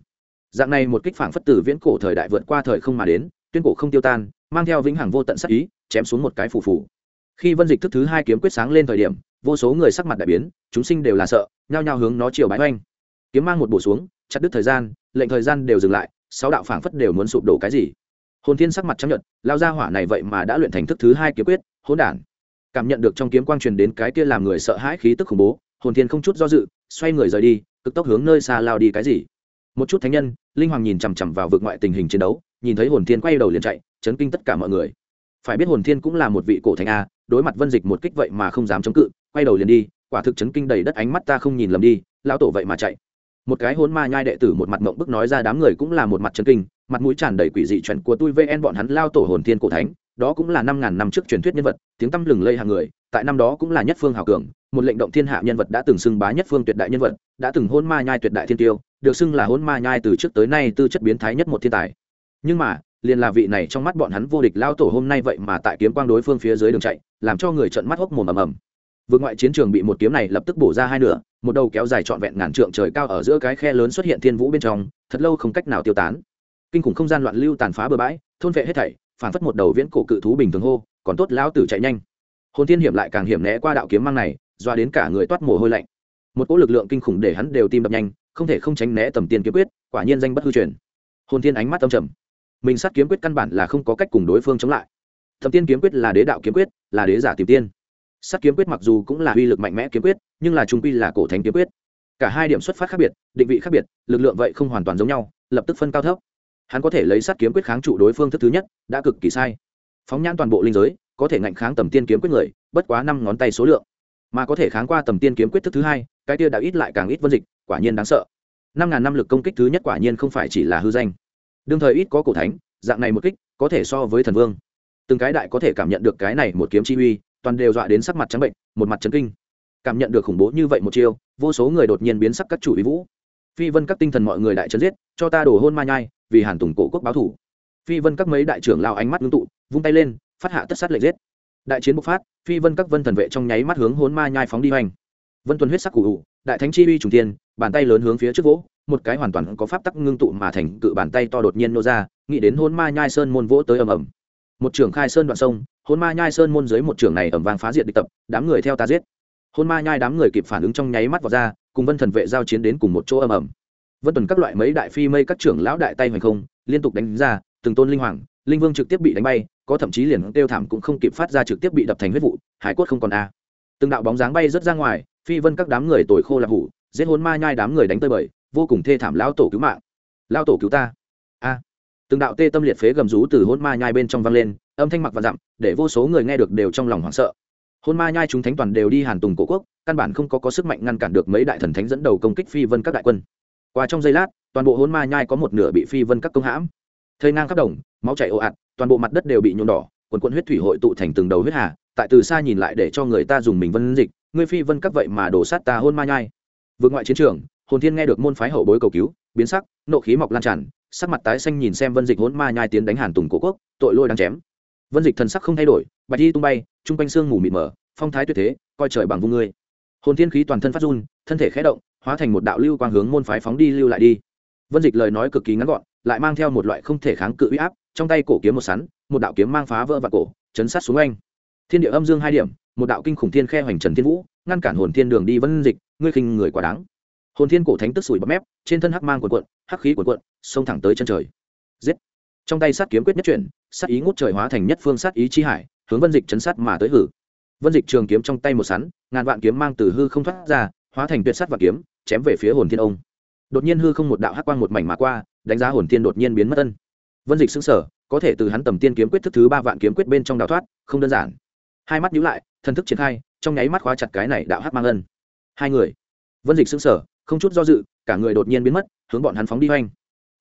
Dạng này một kích phảng phất từ viễn cổ thời đại vượt qua thời không mà đến, tuyên cổ không tiêu tan, mang theo vĩnh hằng vô tận sắc ý, chém xuống một cái phù phù. Khi vân dịch thức thứ hai kiếm quyết sáng lên thời điểm vô số người sắc mặt đại biến, chúng sinh đều là sợ, nhao nhao hướng nó chiều bái oanh. Kiếm mang một bổ xuống, chặt đứt thời gian, lệnh thời gian đều dừng lại, sáu đạo phảng phất đều muốn sụp đổ cái gì. Hồn thiên sắc mặt chấp nhận lao ra hỏa này vậy mà đã luyện thành thức thứ hai kiếm quyết, hỗn đản. Cảm nhận được trong kiếm quang truyền đến cái kia làm người sợ hãi khí tức khủng bố, hồn thiên không chút do dự, xoay người rời đi, cực tốc hướng nơi xa lao đi cái gì. Một chút thánh nhân, linh hoàng nhìn chằm chằm vào vực ngoại tình hình chiến đấu, nhìn thấy hồn thiên quay đầu liền chạy, chấn kinh tất cả mọi người. Phải biết hồn thiên cũng là một vị cổ thánh a, đối mặt vân dịch một kích vậy mà không dám chống cự quay đầu liền đi, quả thực chấn kinh đầy đất ánh mắt ta không nhìn lầm đi, lão tổ vậy mà chạy. Một cái hôn ma nhai đệ tử một mặt mộng bức nói ra đám người cũng là một mặt chấn kinh, mặt mũi tràn đầy quỷ dị chuẩn của tôi vn bọn hắn lao tổ hồn thiên cổ thánh, đó cũng là năm ngàn năm trước truyền thuyết nhân vật, tiếng tăm lừng lây hàng người, tại năm đó cũng là nhất phương hào cường, một lệnh động thiên hạ nhân vật đã từng xưng bá nhất phương tuyệt đại nhân vật, đã từng hôn ma nhai tuyệt đại thiên tiêu, được xưng là hôn ma nhai từ trước tới nay tư chất biến thái nhất một thiên tài. Nhưng mà, liền là vị này trong mắt bọn hắn vô địch lao tổ hôm nay vậy mà tại kiếm quang đối phương phía dưới đường chạy, làm cho người trận mắt hốc mồm ầm ầm vượt ngoại chiến trường bị một kiếm này lập tức bổ ra hai nửa, một đầu kéo dài trọn vẹn ngàn trượng trời cao ở giữa cái khe lớn xuất hiện thiên vũ bên trong, thật lâu không cách nào tiêu tán. Kinh khủng không gian loạn lưu tàn phá bừa bãi, thôn vệ hết thảy phản phất một đầu viễn cổ cự thú bình thường hô, còn tốt lão tử chạy nhanh. Hồn thiên hiểm lại càng hiểm né qua đạo kiếm mang này, doa đến cả người toát mồ hôi lạnh. Một cỗ lực lượng kinh khủng để hắn đều tim đập nhanh, không thể không tránh né tầm tiên kiếm quyết, quả nhiên danh bất hư truyền. Hồn thiên ánh mắt âm trầm. Mình sát kiếm quyết căn bản là không có cách cùng đối phương chống lại. Thẩm tiên kiếm quyết là đế đạo kiếm quyết, là đế giả tìm tiên. Sắt kiếm quyết mặc dù cũng là uy lực mạnh mẽ kiếm quyết, nhưng là trung quy là cổ thánh kiếm quyết. Cả hai điểm xuất phát khác biệt, định vị khác biệt, lực lượng vậy không hoàn toàn giống nhau, lập tức phân cao thấp. Hắn có thể lấy Sắt kiếm quyết kháng trụ đối phương thức thứ nhất, đã cực kỳ sai. Phóng nhãn toàn bộ linh giới, có thể ngạnh kháng tầm tiên kiếm quyết người, bất quá năm ngón tay số lượng. Mà có thể kháng qua tầm tiên kiếm quyết thức thứ hai, cái tia đã ít lại càng ít vân dịch, quả nhiên đáng sợ. Năm ngàn năm lực công kích thứ nhất quả nhiên không phải chỉ là hư danh. Đương thời ít có cổ thánh, dạng này một kích, có thể so với thần vương. Từng cái đại có thể cảm nhận được cái này một kiếm chi uy toàn đều dọa đến sắc mặt trắng bệnh, một mặt trấn kinh. Cảm nhận được khủng bố như vậy một chiêu, vô số người đột nhiên biến sắc các chủ ý vũ. Phi vân các tinh thần mọi người đại trấn giết, cho ta đổ hôn ma nhai, vì hàn tùng cổ quốc báo thủ. Phi vân các mấy đại trưởng lao ánh mắt ngưng tụ, vung tay lên, phát hạ tất sát lệnh giết. Đại chiến bộc phát, phi vân các vân thần vệ trong nháy mắt hướng hôn ma nhai phóng đi hoành. Vân tuần huyết sắc cụ ủ, đại thánh chi uy trùng tiên bàn tay lớn hướng phía trước vỗ, một cái hoàn toàn có pháp tắc ngưng tụ mà thành cự bàn tay to đột nhiên nô ra, nghĩ đến hôn ma nhai sơn môn vỗ tới ầm ầm một trưởng khai sơn đoạn sông, hôn ma nhai sơn môn dưới một trưởng này ẩm vàng phá diệt địch tập, đám người theo ta giết. Hôn ma nhai đám người kịp phản ứng trong nháy mắt vào ra, cùng vân thần vệ giao chiến đến cùng một chỗ ầm ầm. Vân tuần các loại mấy đại phi mây các trưởng lão đại tay hoành không, liên tục đánh ra, từng tôn linh hoàng, linh vương trực tiếp bị đánh bay, có thậm chí liền tiêu thảm cũng không kịp phát ra trực tiếp bị đập thành huyết vụ, hải quất không còn a. Từng đạo bóng dáng bay rất ra ngoài, phi vân các đám người tồi khô là hủ, giết hôn ma nhai đám người đánh tơi bời, vô cùng thê thảm lão tổ cứu mạng. Lão tổ cứu ta. A từng đạo tê tâm liệt phế gầm rú từ hôn ma nhai bên trong vang lên, âm thanh mặc và dặm, để vô số người nghe được đều trong lòng hoảng sợ. Hôn ma nhai chúng thánh toàn đều đi hàn tùng cổ quốc, căn bản không có có sức mạnh ngăn cản được mấy đại thần thánh dẫn đầu công kích phi vân các đại quân. Qua trong giây lát, toàn bộ hôn ma nhai có một nửa bị phi vân các công hãm. Thây ngang khắp đồng, máu chảy ồ ạt, toàn bộ mặt đất đều bị nhuộm đỏ, quần quận huyết thủy hội tụ thành từng đầu huyết hà, tại từ xa nhìn lại để cho người ta dùng mình vân dịch ngươi phi vân các vậy mà đổ sát ta hôn ma nhai. Vượt ngoại chiến trường, hồn thiên nghe được môn phái hậu bối cầu cứu, biến sắc, nộ khí mọc lan tràn sắc mặt tái xanh nhìn xem vân dịch hôn ma nhai tiến đánh hàn tùng cổ quốc, tội lôi đang chém. Vân dịch thần sắc không thay đổi, bạch đi tung bay, chung quanh xương mù mịt mờ, phong thái tuyệt thế, coi trời bằng vung ngươi. Hồn thiên khí toàn thân phát run, thân thể khẽ động, hóa thành một đạo lưu quang hướng môn phái phóng đi lưu lại đi. Vân dịch lời nói cực kỳ ngắn gọn, lại mang theo một loại không thể kháng cự uy áp, trong tay cổ kiếm một sắn, một đạo kiếm mang phá vỡ và cổ, chấn sát xuống anh thiên địa âm dương hai điểm, một đạo kinh khủng thiên khe hoành trần thiên vũ, ngăn cản hồn thiên đường đi vân dịch, ngươi khinh người quá đáng hồn thiên cổ thánh tức sủi bắp mép, trên thân hắc mang quần quận hắc khí quần quận xông thẳng tới chân trời. Giết! Trong tay sát kiếm quyết nhất chuyển, sát ý ngút trời hóa thành nhất phương sát ý chi hải, hướng vân dịch chấn sát mà tới hử. Vân dịch trường kiếm trong tay một sắn, ngàn vạn kiếm mang từ hư không thoát ra, hóa thành tuyệt sát và kiếm, chém về phía hồn thiên ông. Đột nhiên hư không một đạo hắc quang một mảnh mà qua, đánh giá hồn thiên đột nhiên biến mất ân. Vân dịch xứng sở có thể từ hắn tầm tiên kiếm quyết thức thứ ba vạn kiếm quyết bên trong đào thoát, không đơn giản. Hai mắt nhíu lại, thần thức triển khai, trong nháy mắt khóa chặt cái này đạo hắc mang ân. Hai người. Vân dịch xứng sở không chút do dự cả người đột nhiên biến mất hướng bọn hắn phóng đi hoành.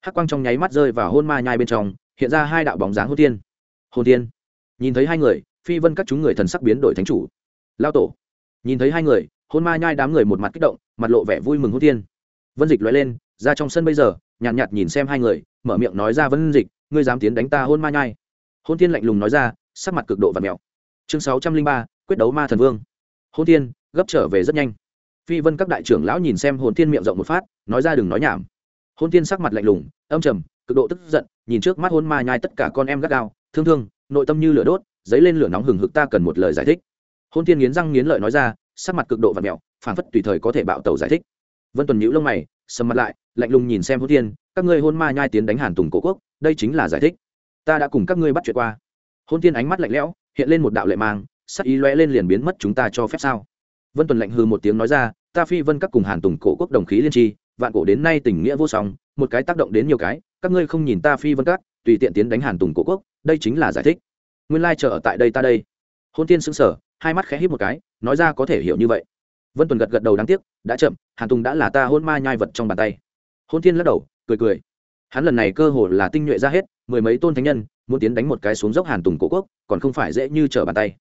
Hắc quang trong nháy mắt rơi vào hôn ma nhai bên trong hiện ra hai đạo bóng dáng hôn tiên. Hôn tiên. Nhìn thấy hai người phi vân các chúng người thần sắc biến đổi thánh chủ. Lao tổ. Nhìn thấy hai người hôn ma nhai đám người một mặt kích động mặt lộ vẻ vui mừng hôn tiên. Vân dịch loại lên ra trong sân bây giờ nhàn nhạt, nhạt nhìn xem hai người mở miệng nói ra vân dịch ngươi dám tiến đánh ta hôn ma nhai. Hôn tiên lạnh lùng nói ra sắc mặt cực độ và mẹo. Chương sáu trăm linh ba quyết đấu ma thần vương. Hôn tiên gấp trở về rất nhanh phi vân các đại trưởng lão nhìn xem hồn Thiên miệng rộng một phát nói ra đừng nói nhảm. Hôn Thiên sắc mặt lạnh lùng âm trầm cực độ tức giận nhìn trước mắt hôn ma nhai tất cả con em gắt gao thương thương nội tâm như lửa đốt dấy lên lửa nóng hừng hực ta cần một lời giải thích. Hôn Thiên nghiến răng nghiến lợi nói ra sắc mặt cực độ và mẹo phản phất tùy thời có thể bạo tàu giải thích. Vân tuần nhíu lông mày sầm mặt lại lạnh lùng nhìn xem hôn Thiên, các ngươi hôn ma nhai tiến đánh hàn tùng cổ quốc đây chính là giải thích. Ta đã cùng các ngươi bắt chuyện qua. Hôn Thiên ánh mắt lạnh lẽo hiện lên một đạo lệ mang sắc ý lóe lên liền biến mất chúng ta cho phép sao? Vân tuần lạnh hư một tiếng nói ra, ta phi vân các cùng hàn tùng cổ quốc đồng khí liên tri, vạn cổ đến nay tình nghĩa vô song, một cái tác động đến nhiều cái, các ngươi không nhìn ta phi vân các, tùy tiện tiến đánh hàn tùng cổ quốc, đây chính là giải thích. Nguyên lai chờ ở tại đây ta đây. Hôn tiên xứng sở hai mắt khẽ hít một cái, nói ra có thể hiểu như vậy. Vân tuần gật gật đầu đáng tiếc, đã chậm, hàn tùng đã là ta hôn ma nhai vật trong bàn tay. Hôn tiên lắc đầu, cười cười. Hắn lần này cơ hồ là tinh nhuệ ra hết, mười mấy tôn thánh nhân, muốn tiến đánh một cái xuống dốc hàn tùng cổ quốc, còn không phải dễ như trở bàn tay.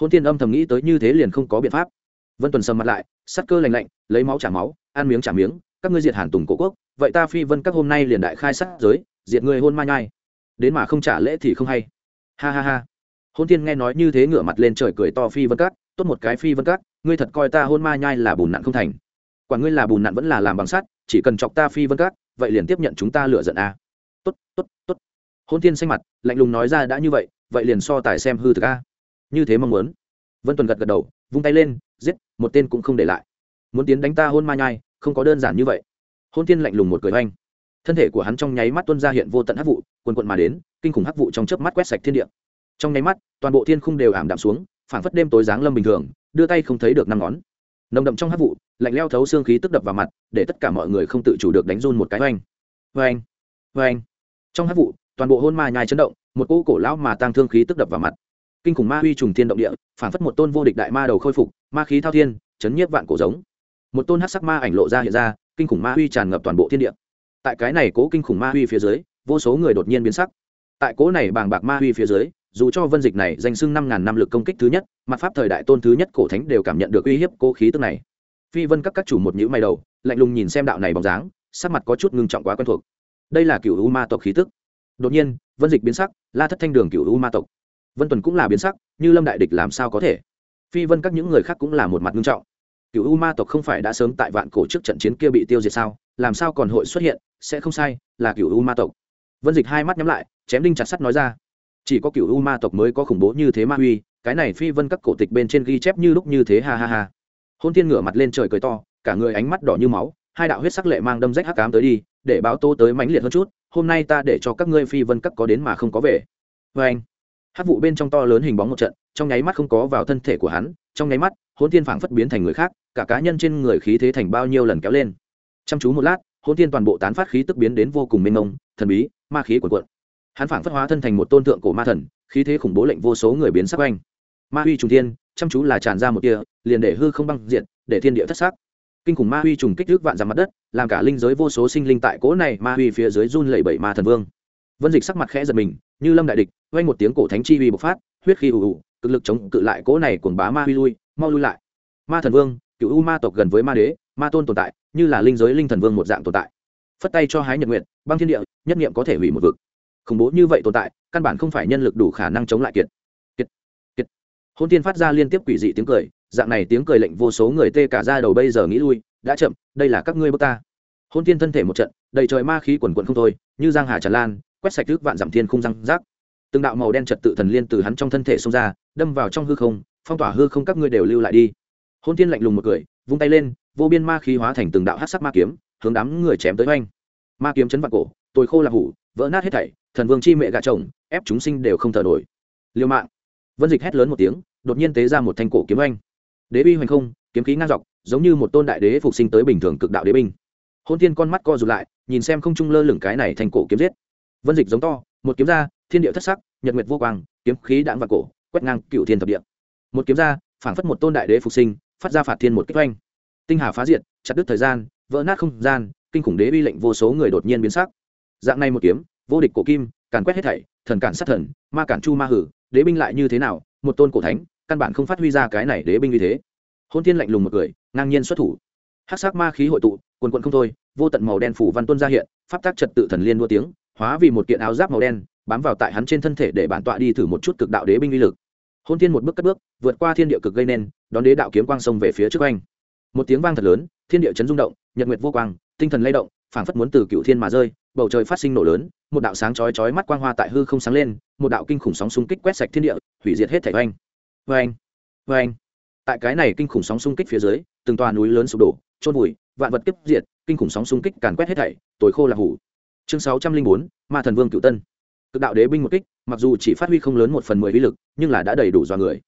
Hôn tiên âm thầm nghĩ tới như thế liền không có biện pháp vân tuần sầm mặt lại sắt cơ lành lạnh, lấy máu trả máu, ăn miếng trả miếng, các ngươi diệt hàn tùng cổ quốc, vậy ta phi vân các hôm nay liền đại khai sát giới, diệt người hôn ma nhai. Đến mà không trả lễ thì không hay. Ha ha ha. Hôn tiên nghe nói như thế ngửa mặt lên trời cười to phi vân các, tốt một cái phi vân các, ngươi thật coi ta hôn ma nhai là bùn nặn không thành. Quả ngươi là bùn nặn vẫn là làm bằng sắt, chỉ cần chọc ta phi vân các, vậy liền tiếp nhận chúng ta lựa giận a à. tốt tốt tốt. Hôn tiên xanh mặt, lạnh lùng nói ra đã như vậy vậy liền so tài xem hư thực a như thế mong muốn. Vân tuần gật gật đầu vung tay lên, giết, một tên cũng không để lại. Muốn tiến đánh ta hôn ma nhai, không có đơn giản như vậy. Hôn tiên lạnh lùng một cười oanh. Thân thể của hắn trong nháy mắt tuân ra hiện vô tận hắc vụ, quần quận mà đến, kinh khủng hắc vụ trong chớp mắt quét sạch thiên địa. Trong nháy mắt, toàn bộ thiên khung đều ảm đạm xuống, phảng phất đêm tối giáng lâm bình thường, đưa tay không thấy được năm ngón. Nồng đậm trong hắc vụ, lạnh leo thấu xương khí tức đập vào mặt, để tất cả mọi người không tự chủ được đánh run một cái oanh. Oanh oanh. Trong hắc vụ, toàn bộ hôn ma nhai chấn động, một cỗ cổ lão mà tăng thương khí tức đập vào mặt kinh khủng ma huy trùng thiên động địa phản phất một tôn vô địch đại ma đầu khôi phục, ma khí thao thiên, chấn nhiếp vạn cổ giống. Một tôn hắc sắc ma ảnh lộ ra hiện ra, kinh khủng ma huy tràn ngập toàn bộ thiên địa. Tại cái này cố kinh khủng ma huy phía dưới, vô số người đột nhiên biến sắc. Tại cố này bàng bạc ma huy phía dưới, dù cho vân dịch này danh sưng năm ngàn năm lực công kích thứ nhất mặt pháp thời đại tôn thứ nhất cổ thánh đều cảm nhận được uy hiếp cố khí tức này. Phi vân các các chủ một nhữ mày đầu, lạnh lùng nhìn xem đạo này bóng dáng, sắc mặt có chút ngưng trọng quá quen thuộc. Đây là cựu u ma tộc khí tức. Đột nhiên, vân dịch biến sắc, la thất thanh đường cựu u ma tộc vân tuần cũng là biến sắc như lâm đại địch làm sao có thể phi vân các những người khác cũng là một mặt nghiêm trọng cựu u ma tộc không phải đã sớm tại vạn cổ trước trận chiến kia bị tiêu diệt sao làm sao còn hội xuất hiện sẽ không sai là cựu u ma tộc vân dịch hai mắt nhắm lại chém đinh chặt sắt nói ra chỉ có cựu u ma tộc mới có khủng bố như thế ma uy cái này phi vân các cổ tịch bên trên ghi chép như lúc như thế ha ha ha hôn Thiên ngửa mặt lên trời cười to cả người ánh mắt đỏ như máu hai đạo huyết sắc lệ mang đâm rách hắc cám tới đi để báo tô tới mãnh liệt hơn chút hôm nay ta để cho các ngươi phi vân các có đến mà không có về vê anh hát vụ bên trong to lớn hình bóng một trận, trong nháy mắt không có vào thân thể của hắn, trong nháy mắt hôn tiên phảng phất biến thành người khác, cả cá nhân trên người khí thế thành bao nhiêu lần kéo lên. Chăm chú một lát hôn tiên toàn bộ tán phát khí tức biến đến vô cùng mênh mông, thần bí, ma khí cuộn cuộn. Hắn phảng phất hóa thân thành một tôn tượng cổ ma thần, khí thế khủng bố lệnh vô số người biến sắc anh ma huy trùng thiên, chăm chú là tràn ra một tia, liền để hư không băng diện để thiên địa thất xác kinh khủng ma huy trùng kích thước vạn dặm mặt đất, làm cả linh giới vô số sinh linh tại cỗ này ma huy phía dưới run lẩy bẩy ma thần vương. Vân dịch sắc mặt khẽ giật mình như lâm đại địch, vang một tiếng cổ thánh chi uy bộc phát, huyết khí ù ù, cực lực chống cự lại cỗ này cuồng bá ma huy lui, mau lui lại. Ma thần vương, cựu u ma tộc gần với ma đế, ma tôn tồn tại, như là linh giới linh thần vương một dạng tồn tại. Phất tay cho hái nhật nguyện băng thiên địa, nhất nghiệm có thể hủy một vực. Khủng bố như vậy tồn tại, căn bản không phải nhân lực đủ khả năng chống lại kiệt. Kiệt kiệt. Hôn tiên phát ra liên tiếp quỷ dị tiếng cười, dạng này tiếng cười lệnh vô số người tê cả ra đầu bây giờ nghĩ lui, đã chậm, đây là các ngươi bước ta. Hôn tiên thân thể một trận, đầy trời ma khí quần quận không thôi, như giang hà tràn lan quét sạch trước vạn giảm thiên không răng rác. Từng đạo màu đen trật tự thần liên từ hắn trong thân thể xông ra, đâm vào trong hư không, phong tỏa hư không các ngươi đều lưu lại đi. Hôn tiên lạnh lùng một cười, vung tay lên, vô biên ma khí hóa thành từng đạo hát sắc ma kiếm, hướng đám người chém tới oanh. Ma kiếm chấn vạn cổ tôi khô là hủ, vỡ nát hết thảy, thần vương chi mẹ gà chồng, ép chúng sinh đều không thở nổi. Liều mạng. Vân dịch hét lớn một tiếng, đột nhiên tế ra một thanh cổ kiếm oanh. Đế bi hoành không, kiếm khí ngang dọc, giống như một tôn đại đế phục sinh tới bình thường cực đạo đế binh. Hôn tiên con mắt co rụt lại, nhìn xem không trung lơ lửng cái này thành cổ kiếm giết vân dịch giống to, một kiếm ra, thiên địa thất sắc, nhật nguyệt vô quang, kiếm khí đạn và cổ, quét ngang cựu thiên thập địa. Một kiếm ra, phảng phất một tôn đại đế phục sinh, phát ra phạt thiên một kích oanh. Tinh hà phá diệt, chặt đứt thời gian, vỡ nát không gian, kinh khủng đế uy lệnh vô số người đột nhiên biến sắc. Dạng này một kiếm, vô địch cổ kim, càn quét hết thảy, thần cản sát thần, ma cản chu ma hử, đế binh lại như thế nào, một tôn cổ thánh, căn bản không phát huy ra cái này đế binh như thế. Hôn thiên lạnh lùng một cười, ngang nhiên xuất thủ. Hắc sắc ma khí hội tụ, quần quận không thôi, vô tận màu đen phủ văn tuân ra hiện, pháp tác trật tự thần liên đua tiếng hóa vì một kiện áo giáp màu đen, bám vào tại hắn trên thân thể để bản tọa đi thử một chút cực đạo đế binh uy lực. Hôn thiên một bước cất bước, vượt qua thiên địa cực gây nên, đón đế đạo kiếm quang sông về phía trước anh. Một tiếng vang thật lớn, thiên địa chấn rung động, nhật nguyệt vô quang, tinh thần lay động, phảng phất muốn từ cựu thiên mà rơi, bầu trời phát sinh nổ lớn, một đạo sáng chói chói mắt quang hoa tại hư không sáng lên, một đạo kinh khủng sóng xung kích quét sạch thiên địa, hủy diệt hết thảy oanh oanh oanh tại cái này kinh khủng sóng xung kích phía dưới, từng tòa núi lớn sụp đổ trôn vùi, vạn vật kiếp diệt, kinh khủng sóng xung kích càn quét hết thảy, tối khô là hủ chương sáu trăm linh bốn, ma thần vương cựu tân. Cực đạo đế binh một kích, mặc dù chỉ phát huy không lớn một phần mười uy lực, nhưng là đã đầy đủ dọa người.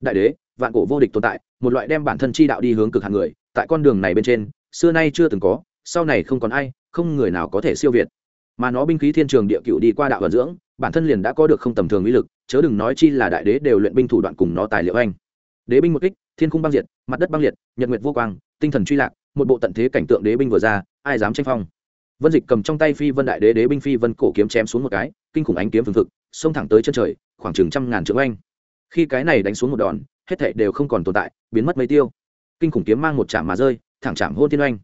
Đại đế, vạn cổ vô địch tồn tại, một loại đem bản thân chi đạo đi hướng cực hạng người, tại con đường này bên trên, xưa nay chưa từng có, sau này không còn ai, không người nào có thể siêu việt. Mà nó binh khí thiên trường địa cựu đi qua đạo vận dưỡng, bản thân liền đã có được không tầm thường uy lực, chớ đừng nói chi là đại đế đều luyện binh thủ đoạn cùng nó tài liệu anh. Đế binh một kích, thiên cung băng diệt, mặt đất băng liệt, nhật nguyệt vô quang, tinh thần truy lạc, một bộ tận thế cảnh tượng đế binh vừa ra, ai dám tranh phong? Vân dịch cầm trong tay phi vân đại đế đế binh phi vân cổ kiếm chém xuống một cái, kinh khủng ánh kiếm phương thực xông thẳng tới chân trời, khoảng chừng trăm ngàn trượng anh khi cái này đánh xuống một đòn, hết thảy đều không còn tồn tại, biến mất mấy tiêu. Kinh khủng kiếm mang một chạm mà rơi, thẳng chạm hôn thiên oanh.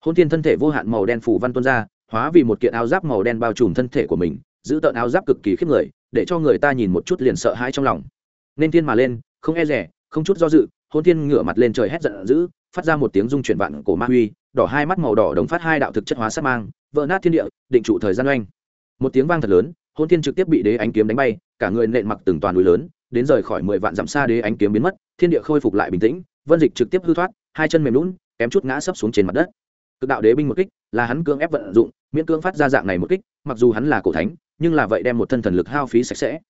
Hôn thiên thân thể vô hạn màu đen phủ văn tuôn ra, hóa vì một kiện áo giáp màu đen bao trùm thân thể của mình, giữ tợn áo giáp cực kỳ khiếp người, để cho người ta nhìn một chút liền sợ hãi trong lòng. Nên thiên mà lên, không e rẻ, không chút do dự, hôn thiên ngửa mặt lên trời hét giận dữ, phát ra một tiếng rung chuyển vạn cổ ma huy đỏ hai mắt màu đỏ đồng phát hai đạo thực chất hóa sát mang, vỡ nát thiên địa, định trụ thời gian oanh. Một tiếng vang thật lớn, hôn thiên trực tiếp bị đế ánh kiếm đánh bay, cả người nện mặc từng toàn núi lớn, đến rời khỏi mười vạn dặm xa đế ánh kiếm biến mất, thiên địa khôi phục lại bình tĩnh, vân dịch trực tiếp hư thoát, hai chân mềm lún kém chút ngã sấp xuống trên mặt đất. Cực đạo đế binh một kích, là hắn cưỡng ép vận dụng, miễn cưỡng phát ra dạng này một kích, mặc dù hắn là cổ thánh, nhưng là vậy đem một thân thần lực hao phí sạch sẽ.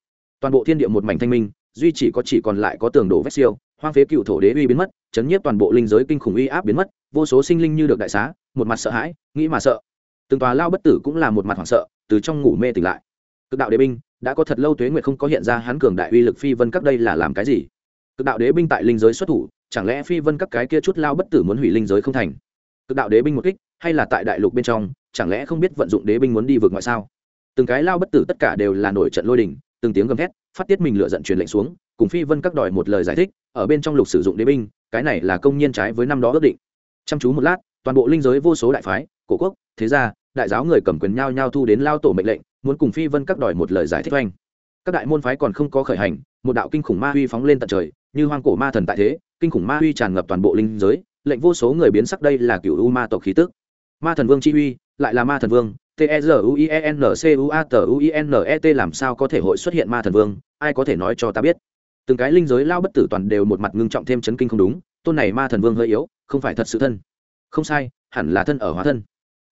Toàn bộ thiên địa một mảnh thanh minh, duy chỉ có chỉ còn lại có tường đổ vết siêu hoang phế cựu thổ đế uy biến mất, chấn nhiếp toàn bộ linh giới kinh khủng uy áp biến mất, vô số sinh linh như được đại xá, một mặt sợ hãi, nghĩ mà sợ. Từng tòa lao bất tử cũng là một mặt hoảng sợ, từ trong ngủ mê tỉnh lại. Cực đạo đế binh, đã có thật lâu tuế nguyệt không có hiện ra hắn cường đại uy lực phi vân các đây là làm cái gì? Cực đạo đế binh tại linh giới xuất thủ, chẳng lẽ phi vân các cái kia chút lao bất tử muốn hủy linh giới không thành? Cực đạo đế binh một kích, hay là tại đại lục bên trong, chẳng lẽ không biết vận dụng đế binh muốn đi vượt ngoại sao? Từng cái lao bất tử tất cả đều là nổi trận lôi đình, từng tiếng gầm thét, phát tiết mình lựa giận truyền lệnh xuống cùng phi vân các đòi một lời giải thích, ở bên trong lục sử dụng đế binh, cái này là công nhiên trái với năm đó ước định. Chăm chú một lát, toàn bộ linh giới vô số đại phái, cổ quốc, thế gia, đại giáo người cầm quyền nhau nhau thu đến lao tổ mệnh lệnh, muốn cùng phi vân các đòi một lời giải thích oanh. Các đại môn phái còn không có khởi hành, một đạo kinh khủng ma huy phóng lên tận trời, như hoang cổ ma thần tại thế, kinh khủng ma huy tràn ngập toàn bộ linh giới, lệnh vô số người biến sắc đây là cựu u ma tộc khí tức. Ma thần vương chi uy, lại là ma thần vương, t e z u i e n c u a t u i n e t, làm sao có thể hội xuất hiện ma thần vương, ai có thể nói cho ta biết? Từng cái linh giới lao bất tử toàn đều một mặt ngưng trọng thêm chấn kinh không đúng, tôn này ma thần vương hơi yếu, không phải thật sự thân. Không sai, hẳn là thân ở hóa thân.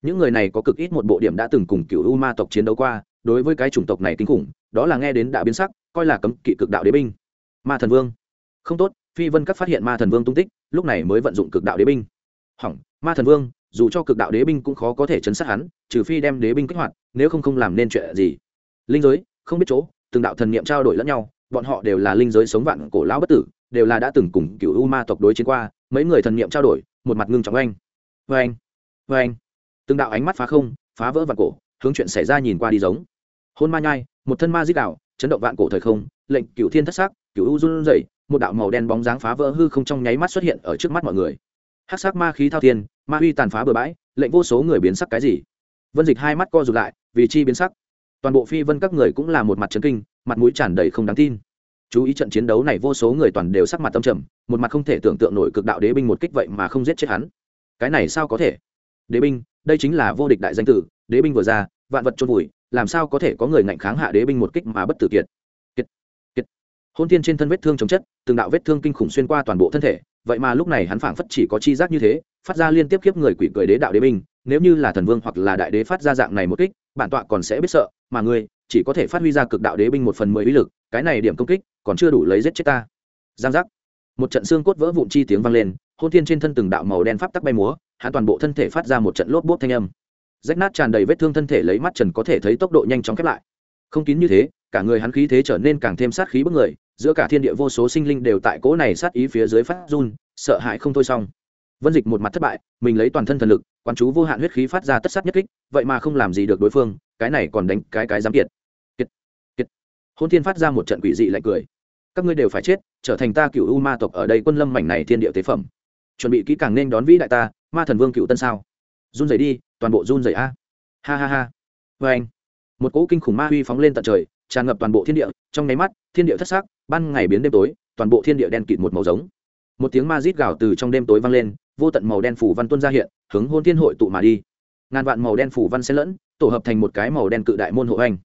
Những người này có cực ít một bộ điểm đã từng cùng cựu u ma tộc chiến đấu qua, đối với cái chủng tộc này kinh khủng, đó là nghe đến đã biến sắc, coi là cấm kỵ cực đạo đế binh. Ma thần vương. Không tốt, phi vân các phát hiện ma thần vương tung tích, lúc này mới vận dụng cực đạo đế binh. Hỏng, ma thần vương, dù cho cực đạo đế binh cũng khó có thể chấn sát hắn, trừ phi đem đế binh kích hoạt, nếu không không làm nên chuyện gì. Linh giới, không biết chỗ, từng đạo thần niệm trao đổi lẫn nhau bọn họ đều là linh giới sống vạn cổ lão bất tử, đều là đã từng cùng cựu u ma tộc đối chiến qua, mấy người thần niệm trao đổi, một mặt ngưng trọng anh vê anh vê anh từng đạo ánh mắt phá không, phá vỡ vạn cổ, hướng chuyện xảy ra nhìn qua đi giống. Hôn ma nhai, một thân ma dích đạo, chấn động vạn cổ thời không, lệnh cựu thiên thất sắc, cựu u run rẩy, một đạo màu đen bóng dáng phá vỡ hư không trong nháy mắt xuất hiện ở trước mắt mọi người. Hắc sắc ma khí thao thiên, ma huy tàn phá bừa bãi, lệnh vô số người biến sắc cái gì? Vân dịch hai mắt co rụt lại, vì chi biến sắc? Toàn bộ phi vân các người cũng là một mặt trấn kinh, mặt mũi tràn đầy không đáng tin. Chú ý trận chiến đấu này vô số người toàn đều sắc mặt tâm trầm, một mặt không thể tưởng tượng nổi cực đạo đế binh một kích vậy mà không giết chết hắn. Cái này sao có thể? Đế binh, đây chính là vô địch đại danh tử, đế binh vừa ra, vạn vật trôn vùi, làm sao có thể có người ngạnh kháng hạ đế binh một kích mà bất tử kiệt? Kiệt kiệt. Hôn tiên trên thân vết thương chống chất, từng đạo vết thương kinh khủng xuyên qua toàn bộ thân thể, vậy mà lúc này hắn phảng phất chỉ có chi giác như thế phát ra liên tiếp kiếp người quỷ cười đế đạo đế binh nếu như là thần vương hoặc là đại đế phát ra dạng này một kích, bản tọa còn sẽ biết sợ, mà ngươi, chỉ có thể phát huy ra cực đạo đế binh một phần mười uy lực, cái này điểm công kích, còn chưa đủ lấy giết chết ta. Giang giác. Một trận xương cốt vỡ vụn chi tiếng vang lên, hôn thiên trên thân từng đạo màu đen pháp tắc bay múa, hắn toàn bộ thân thể phát ra một trận lốp bốp thanh âm. Rách nát tràn đầy vết thương thân thể lấy mắt trần có thể thấy tốc độ nhanh chóng khép lại. Không kín như thế, cả người hắn khí thế trở nên càng thêm sát khí bức người, giữa cả thiên địa vô số sinh linh đều tại cỗ này sát ý phía dưới phát run, sợ hãi không thôi xong vân dịch một mặt thất bại, mình lấy toàn thân thần lực quan chú vô hạn huyết khí phát ra tất sát nhất kích, vậy mà không làm gì được đối phương, cái này còn đánh cái cái dám kiệt. Kiệt kiệt. Hôn thiên phát ra một trận quỷ dị lạnh cười. Các ngươi đều phải chết, trở thành ta cựu u ma tộc ở đây quân lâm mảnh này thiên địa tế phẩm. Chuẩn bị kỹ càng nên đón vĩ đại ta, ma thần vương cựu tân sao? Run rẩy đi, toàn bộ run rẩy a. Ha ha ha. Vê anh, một cỗ kinh khủng ma huy phóng lên tận trời, tràn ngập toàn bộ thiên địa, trong nháy mắt, thiên địa thất xác ban ngày biến đêm tối, toàn bộ thiên địa đen kịt một màu giống. Một tiếng ma rít gào từ trong đêm tối vang lên vô tận màu đen phủ văn tuân ra hiện, hướng hôn thiên hội tụ mà đi. Ngàn vạn màu đen phủ văn xen lẫn, tổ hợp thành một cái màu đen cự đại môn hộ anh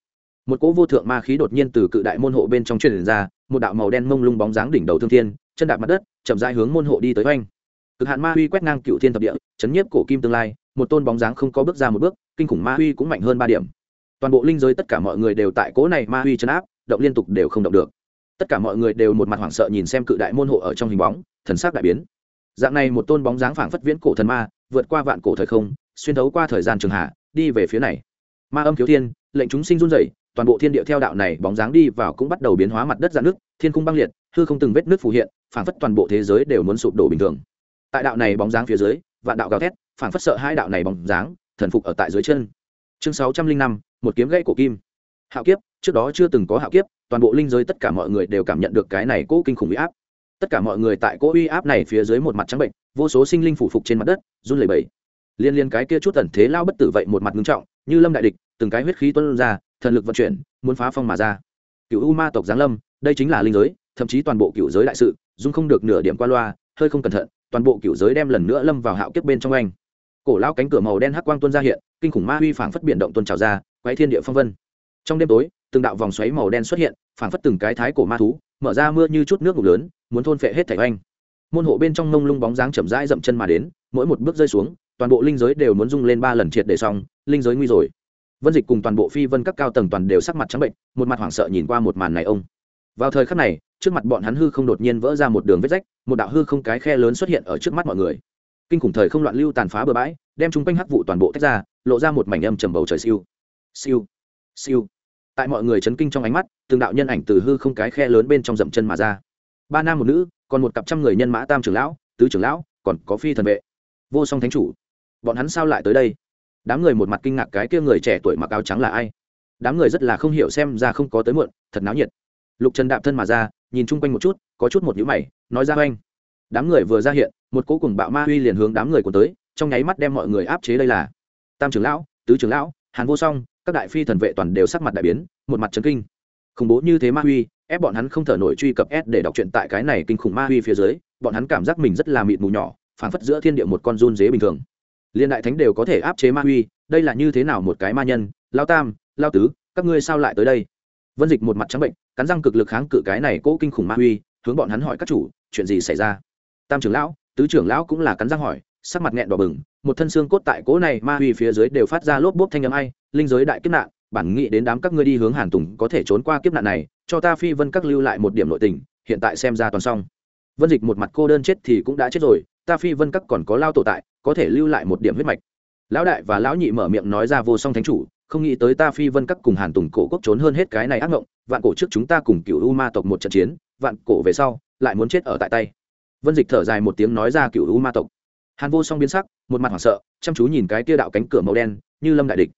một cỗ vô thượng ma khí đột nhiên từ cự đại môn hộ bên trong truyền ra, một đạo màu đen mông lung bóng dáng đỉnh đầu thương thiên, chân đạp mặt đất, chậm rãi hướng môn hộ đi tới oanh cực hạn ma huy quét ngang cựu thiên thập địa, chấn nhiếp cổ kim tương lai, một tôn bóng dáng không có bước ra một bước, kinh khủng ma huy cũng mạnh hơn ba điểm. Toàn bộ linh giới tất cả mọi người đều tại cỗ này ma huy chấn áp, động liên tục đều không động được. Tất cả mọi người đều một mặt hoảng sợ nhìn xem cự đại môn hộ ở trong hình bóng, thần sắc đại biến dạng này một tôn bóng dáng phảng phất viễn cổ thần ma, vượt qua vạn cổ thời không, xuyên thấu qua thời gian trường hạ, đi về phía này. Ma âm thiếu thiên, lệnh chúng sinh run rẩy, toàn bộ thiên địa theo đạo này bóng dáng đi vào cũng bắt đầu biến hóa mặt đất dạn nước, thiên cung băng liệt, hư không từng vết nước phù hiện, phảng phất toàn bộ thế giới đều muốn sụp đổ bình thường. Tại đạo này bóng dáng phía dưới, vạn đạo gào thét, phảng phất sợ hai đạo này bóng dáng, thần phục ở tại dưới chân. Chương sáu trăm linh năm, một kiếm gãy cổ kim. Hạo kiếp, trước đó chưa từng có hạo kiếp, toàn bộ linh giới tất cả mọi người đều cảm nhận được cái này cố kinh khủng bị áp tất cả mọi người tại cỗ uy áp này phía dưới một mặt trắng bệnh, vô số sinh linh phủ phục trên mặt đất, run lẩy bẩy. Liên liên cái kia chút tần thế lao bất tử vậy một mặt ngưng trọng, như lâm đại địch, từng cái huyết khí tuôn ra, thần lực vận chuyển, muốn phá phong mà ra. Cựu u ma tộc giáng lâm, đây chính là linh giới, thậm chí toàn bộ cựu giới đại sự dung không được nửa điểm qua loa, hơi không cẩn thận, toàn bộ cựu giới đem lần nữa lâm vào hạo kiếp bên trong anh. Cổ lao cánh cửa màu đen hắc quang tuôn ra hiện, kinh khủng ma huy phảng phất biển động tuân trào ra, quái thiên địa phong vân. Trong đêm tối từng đạo vòng xoáy màu đen xuất hiện, phảng phất từng cái thái cổ ma thú, mở ra mưa như chút nước ngục lớn, muốn thôn phệ hết thảy oanh. Môn hộ bên trong mông lung bóng dáng chậm rãi dậm chân mà đến, mỗi một bước rơi xuống, toàn bộ linh giới đều muốn rung lên ba lần triệt để xong, linh giới nguy rồi. Vân dịch cùng toàn bộ phi vân các cao tầng toàn đều sắc mặt trắng bệnh, một mặt hoảng sợ nhìn qua một màn này ông. Vào thời khắc này, trước mặt bọn hắn hư không đột nhiên vỡ ra một đường vết rách, một đạo hư không cái khe lớn xuất hiện ở trước mắt mọi người. Kinh khủng thời không loạn lưu tàn phá bừa bãi, đem chung quanh hắc vụ toàn bộ tách ra, lộ ra một mảnh âm trầm bầu trời siêu. Siêu. Siêu tại mọi người chấn kinh trong ánh mắt, từng đạo nhân ảnh từ hư không cái khe lớn bên trong dậm chân mà ra. Ba nam một nữ, còn một cặp trăm người nhân mã tam trưởng lão, tứ trưởng lão, còn có phi thần vệ. Vô song thánh chủ, bọn hắn sao lại tới đây? Đám người một mặt kinh ngạc cái kia người trẻ tuổi mặc áo trắng là ai? Đám người rất là không hiểu xem ra không có tới muộn, thật náo nhiệt. Lục trần đạp thân mà ra, nhìn chung quanh một chút, có chút một nhữ mày, nói ra oanh. Đám người vừa ra hiện, một cố cùng bạo ma uy liền hướng đám người của tới, trong nháy mắt đem mọi người áp chế đây là. Tam trưởng lão, tứ trưởng lão, hàn vô song các đại phi thần vệ toàn đều sắc mặt đại biến, một mặt trấn kinh. Khủng bố như thế ma huy, ép bọn hắn không thở nổi truy cập s để đọc truyện tại cái này kinh khủng ma huy phía dưới, bọn hắn cảm giác mình rất là mịt mù nhỏ, phảng phất giữa thiên địa một con run dế bình thường. Liên đại thánh đều có thể áp chế ma huy, đây là như thế nào một cái ma nhân? Lao tam, lao tứ, các ngươi sao lại tới đây? Vân dịch một mặt trắng bệnh, cắn răng cực lực kháng cự cái này cố kinh khủng ma huy, hướng bọn hắn hỏi các chủ, chuyện gì xảy ra? Tam trưởng lão, tứ trưởng lão cũng là cắn răng hỏi, sắc mặt nghẹn đỏ bừng, một thân xương cốt tại cố này ma huy phía dưới đều phát ra lốp bốp thanh âm ai linh giới đại kiếp nạn, bản nghĩ đến đám các ngươi đi hướng hàn tùng có thể trốn qua kiếp nạn này, cho ta phi vân các lưu lại một điểm nội tình, hiện tại xem ra toàn xong. Vân dịch một mặt cô đơn chết thì cũng đã chết rồi, ta phi vân các còn có lao tổ tại, có thể lưu lại một điểm huyết mạch. Lão đại và lão nhị mở miệng nói ra vô song thánh chủ, không nghĩ tới ta phi vân các cùng hàn tùng cổ quốc trốn hơn hết cái này ác mộng vạn cổ trước chúng ta cùng cựu u ma tộc một trận chiến, vạn cổ về sau, lại muốn chết ở tại tay. Vân dịch thở dài một tiếng nói ra cựu u ma tộc. Hàn vô song biến sắc, một mặt hoảng sợ, chăm chú nhìn cái kia đạo cánh cửa màu đen, như lâm đại địch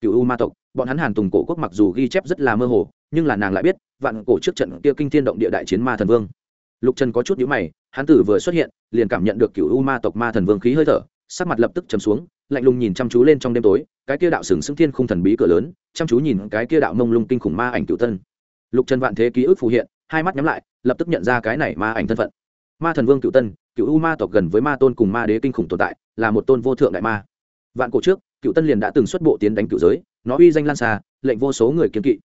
cựu u ma tộc, bọn hắn hàn tùng cổ quốc mặc dù ghi chép rất là mơ hồ, nhưng là nàng lại biết, vạn cổ trước trận kia kinh thiên động địa đại chiến ma thần vương. Lục trần có chút nhữ mày, hắn tử vừa xuất hiện, liền cảm nhận được cựu u ma tộc ma thần vương khí hơi thở, sắc mặt lập tức chầm xuống, lạnh lùng nhìn chăm chú lên trong đêm tối, cái kia đạo sừng sững thiên khung thần bí cửa lớn, chăm chú nhìn cái kia đạo mông lung kinh khủng ma ảnh cựu tân. Lục trần vạn thế ký ức phù hiện, hai mắt nhắm lại, lập tức nhận ra cái này ma ảnh thân phận. Ma thần vương cựu tân cựu u ma tộc gần với ma tôn cùng ma đế kinh khủng tồn tại, là một tôn vô thượng đại ma. Vạn cổ trước cựu tân liền đã từng xuất bộ tiến đánh cựu giới, nó uy danh lan xa, lệnh vô số người kiên kỵ.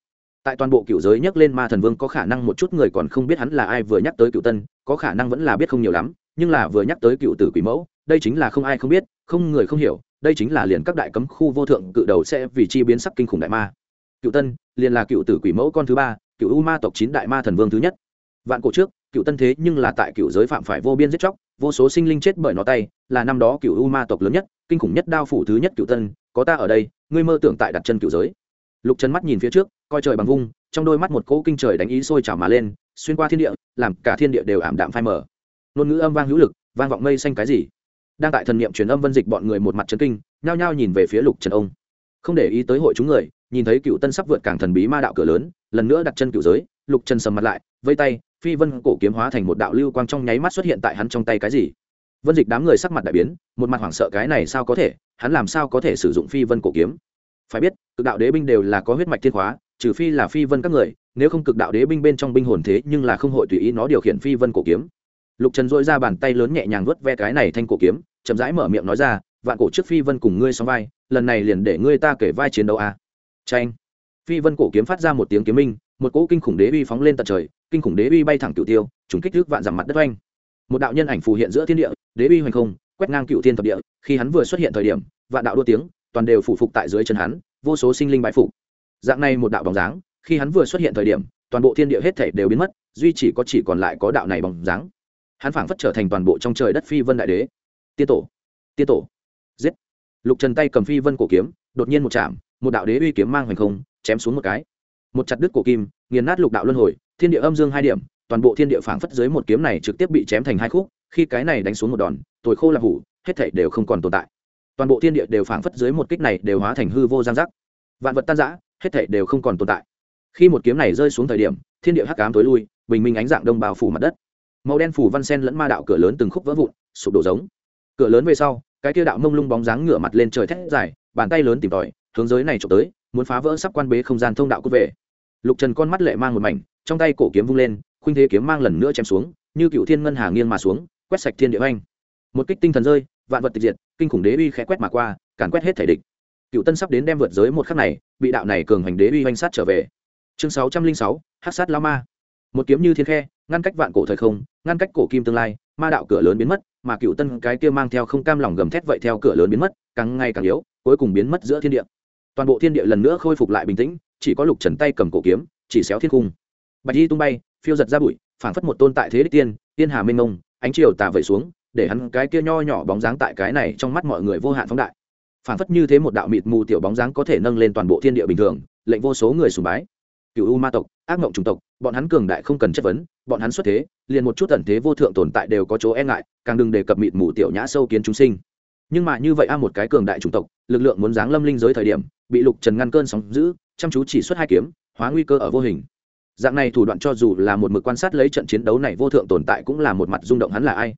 Tại toàn bộ cựu giới nhắc lên ma thần vương có khả năng một chút người còn không biết hắn là ai vừa nhắc tới cựu tân, có khả năng vẫn là biết không nhiều lắm, nhưng là vừa nhắc tới cựu tử quỷ mẫu, đây chính là không ai không biết, không người không hiểu, đây chính là liền các đại cấm khu vô thượng cự đầu sẽ vì chi biến sắc kinh khủng đại ma. Cựu tân, liền là cựu tử quỷ mẫu con thứ ba, cựu u ma tộc chín đại ma thần vương thứ nhất. Vạn cổ trước, cựu tân thế nhưng là tại cựu giới phạm phải vô biên giết chóc, vô số sinh linh chết bởi nó tay, là năm đó cựu u ma tộc lớn nhất kinh khủng nhất đao phủ thứ nhất cựu tân, có ta ở đây, ngươi mơ tưởng tại đặt chân cựu giới. Lục trần mắt nhìn phía trước, coi trời bằng vung, trong đôi mắt một cỗ kinh trời đánh ý sôi trào mà lên, xuyên qua thiên địa, làm cả thiên địa đều ảm đạm phai mờ. ngôn ngữ âm vang hữu lực, vang vọng mây xanh cái gì? Đang tại thần niệm truyền âm vân dịch bọn người một mặt trấn kinh, nhao nhao nhìn về phía lục trần ông. Không để ý tới hội chúng người, nhìn thấy cựu tân sắp vượt càng thần bí ma đạo cửa lớn, lần nữa đặt chân cựu giới, lục trần sầm mặt lại, vây tay, phi vân cổ kiếm hóa thành một đạo lưu quang trong nháy mắt xuất hiện tại hắn trong tay cái gì? Vân dịch đám người sắc mặt đại biến, một mặt hoảng sợ cái này sao có thể, hắn làm sao có thể sử dụng phi vân cổ kiếm? Phải biết, cực đạo đế binh đều là có huyết mạch thiên hóa trừ phi là phi vân các người, nếu không cực đạo đế binh bên trong binh hồn thế nhưng là không hội tùy ý nó điều khiển phi vân cổ kiếm. Lục trần dội ra bàn tay lớn nhẹ nhàng vớt ve cái này thanh cổ kiếm, chậm rãi mở miệng nói ra, vạn cổ trước phi vân cùng ngươi song vai, lần này liền để ngươi ta kể vai chiến đấu a. À. tranh phi vân cổ kiếm phát ra một tiếng kiếm minh, một cỗ kinh khủng đế uy phóng lên tận trời, kinh khủng đế uy bay thẳng cửu tiêu, trùng kích thước vạn dặm mặt đất oanh một đạo nhân ảnh phù hiện giữa thiên địa, đế uy hoành không, quét ngang cựu thiên thập địa, khi hắn vừa xuất hiện thời điểm, vạn đạo đua tiếng, toàn đều phủ phục tại dưới chân hắn, vô số sinh linh bãi phục. Dạng này một đạo bóng dáng, khi hắn vừa xuất hiện thời điểm, toàn bộ thiên địa hết thể đều biến mất, duy chỉ có chỉ còn lại có đạo này bóng dáng. Hắn phảng phất trở thành toàn bộ trong trời đất phi vân đại đế. Tiên tổ tiên tổ. Giết. Lục trần tay cầm phi vân cổ kiếm, đột nhiên một chạm, một đạo đế uy kiếm mang hoành không, chém xuống một cái. Một chặt đứt cổ kim, nghiền nát lục đạo luân hồi, thiên địa âm dương hai điểm toàn bộ thiên địa phảng phất dưới một kiếm này trực tiếp bị chém thành hai khúc, khi cái này đánh xuống một đòn, tồi khô là hủ, hết thảy đều không còn tồn tại. Toàn bộ thiên địa đều phảng phất dưới một kích này đều hóa thành hư vô giang giác. Vạn vật tan rã, hết thảy đều không còn tồn tại. Khi một kiếm này rơi xuống thời điểm, thiên địa hắc ám tối lui, bình minh ánh dạng đông bào phủ mặt đất. Màu đen phủ văn sen lẫn ma đạo cửa lớn từng khúc vỡ vụn, sụp đổ giống. Cửa lớn về sau, cái kia đạo mông lung bóng dáng ngửa mặt lên trời thét dài, bàn tay lớn tìm tòi, hướng giới này trộm tới, muốn phá vỡ sắp quan bế không gian thông đạo cút về lục trần con mắt lệ mang một mảnh, trong tay cổ kiếm vung lên khuynh thế kiếm mang lần nữa chém xuống, như cựu thiên ngân hà nghiêng mà xuống, quét sạch thiên địa oanh. Một kích tinh thần rơi, vạn vật tịch diệt, kinh khủng đế uy khẽ quét mà qua, càn quét hết thể địch. Cựu tân sắp đến đem vượt giới một khắc này, bị đạo này cường hành đế uy oanh sát trở về. Chương sáu trăm linh sáu hát sát lao ma. Một kiếm như thiên khe, ngăn cách vạn cổ thời không, ngăn cách cổ kim tương lai, ma đạo cửa lớn biến mất, mà cựu tân cái kia mang theo không cam lòng gầm thét vậy theo cửa lớn biến mất, càng ngày càng yếu, cuối cùng biến mất giữa thiên địa. Toàn bộ thiên địa lần nữa khôi phục lại bình tĩnh, chỉ có lục trần tay cầm cổ kiếm, chỉ xéo thiên cung bạch di tung bay, phiêu giật ra bụi, phảng phất một tôn tại thế đích tiên tiên hà minh mông, ánh chiều tà vẩy xuống, để hắn cái kia nho nhỏ bóng dáng tại cái này trong mắt mọi người vô hạn phóng đại. Phảng phất như thế một đạo mịt mù tiểu bóng dáng có thể nâng lên toàn bộ thiên địa bình thường, lệnh vô số người sùng bái. Cựu u ma tộc, ác mộng chủng tộc, bọn hắn cường đại không cần chất vấn, bọn hắn xuất thế, liền một chút tần thế vô thượng tồn tại đều có chỗ e ngại, càng đừng đề cập mịt mù tiểu nhã sâu kiến chúng sinh. Nhưng mà như vậy a một cái cường đại chủng tộc, lực lượng muốn giáng lâm linh giới thời điểm, bị lục trần ngăn cơn sóng giữ chăm chú chỉ xuất hai kiếm, hóa nguy cơ ở vô hình dạng này thủ đoạn cho dù là một mực quan sát lấy trận chiến đấu này vô thượng tồn tại cũng là một mặt rung động hắn là ai.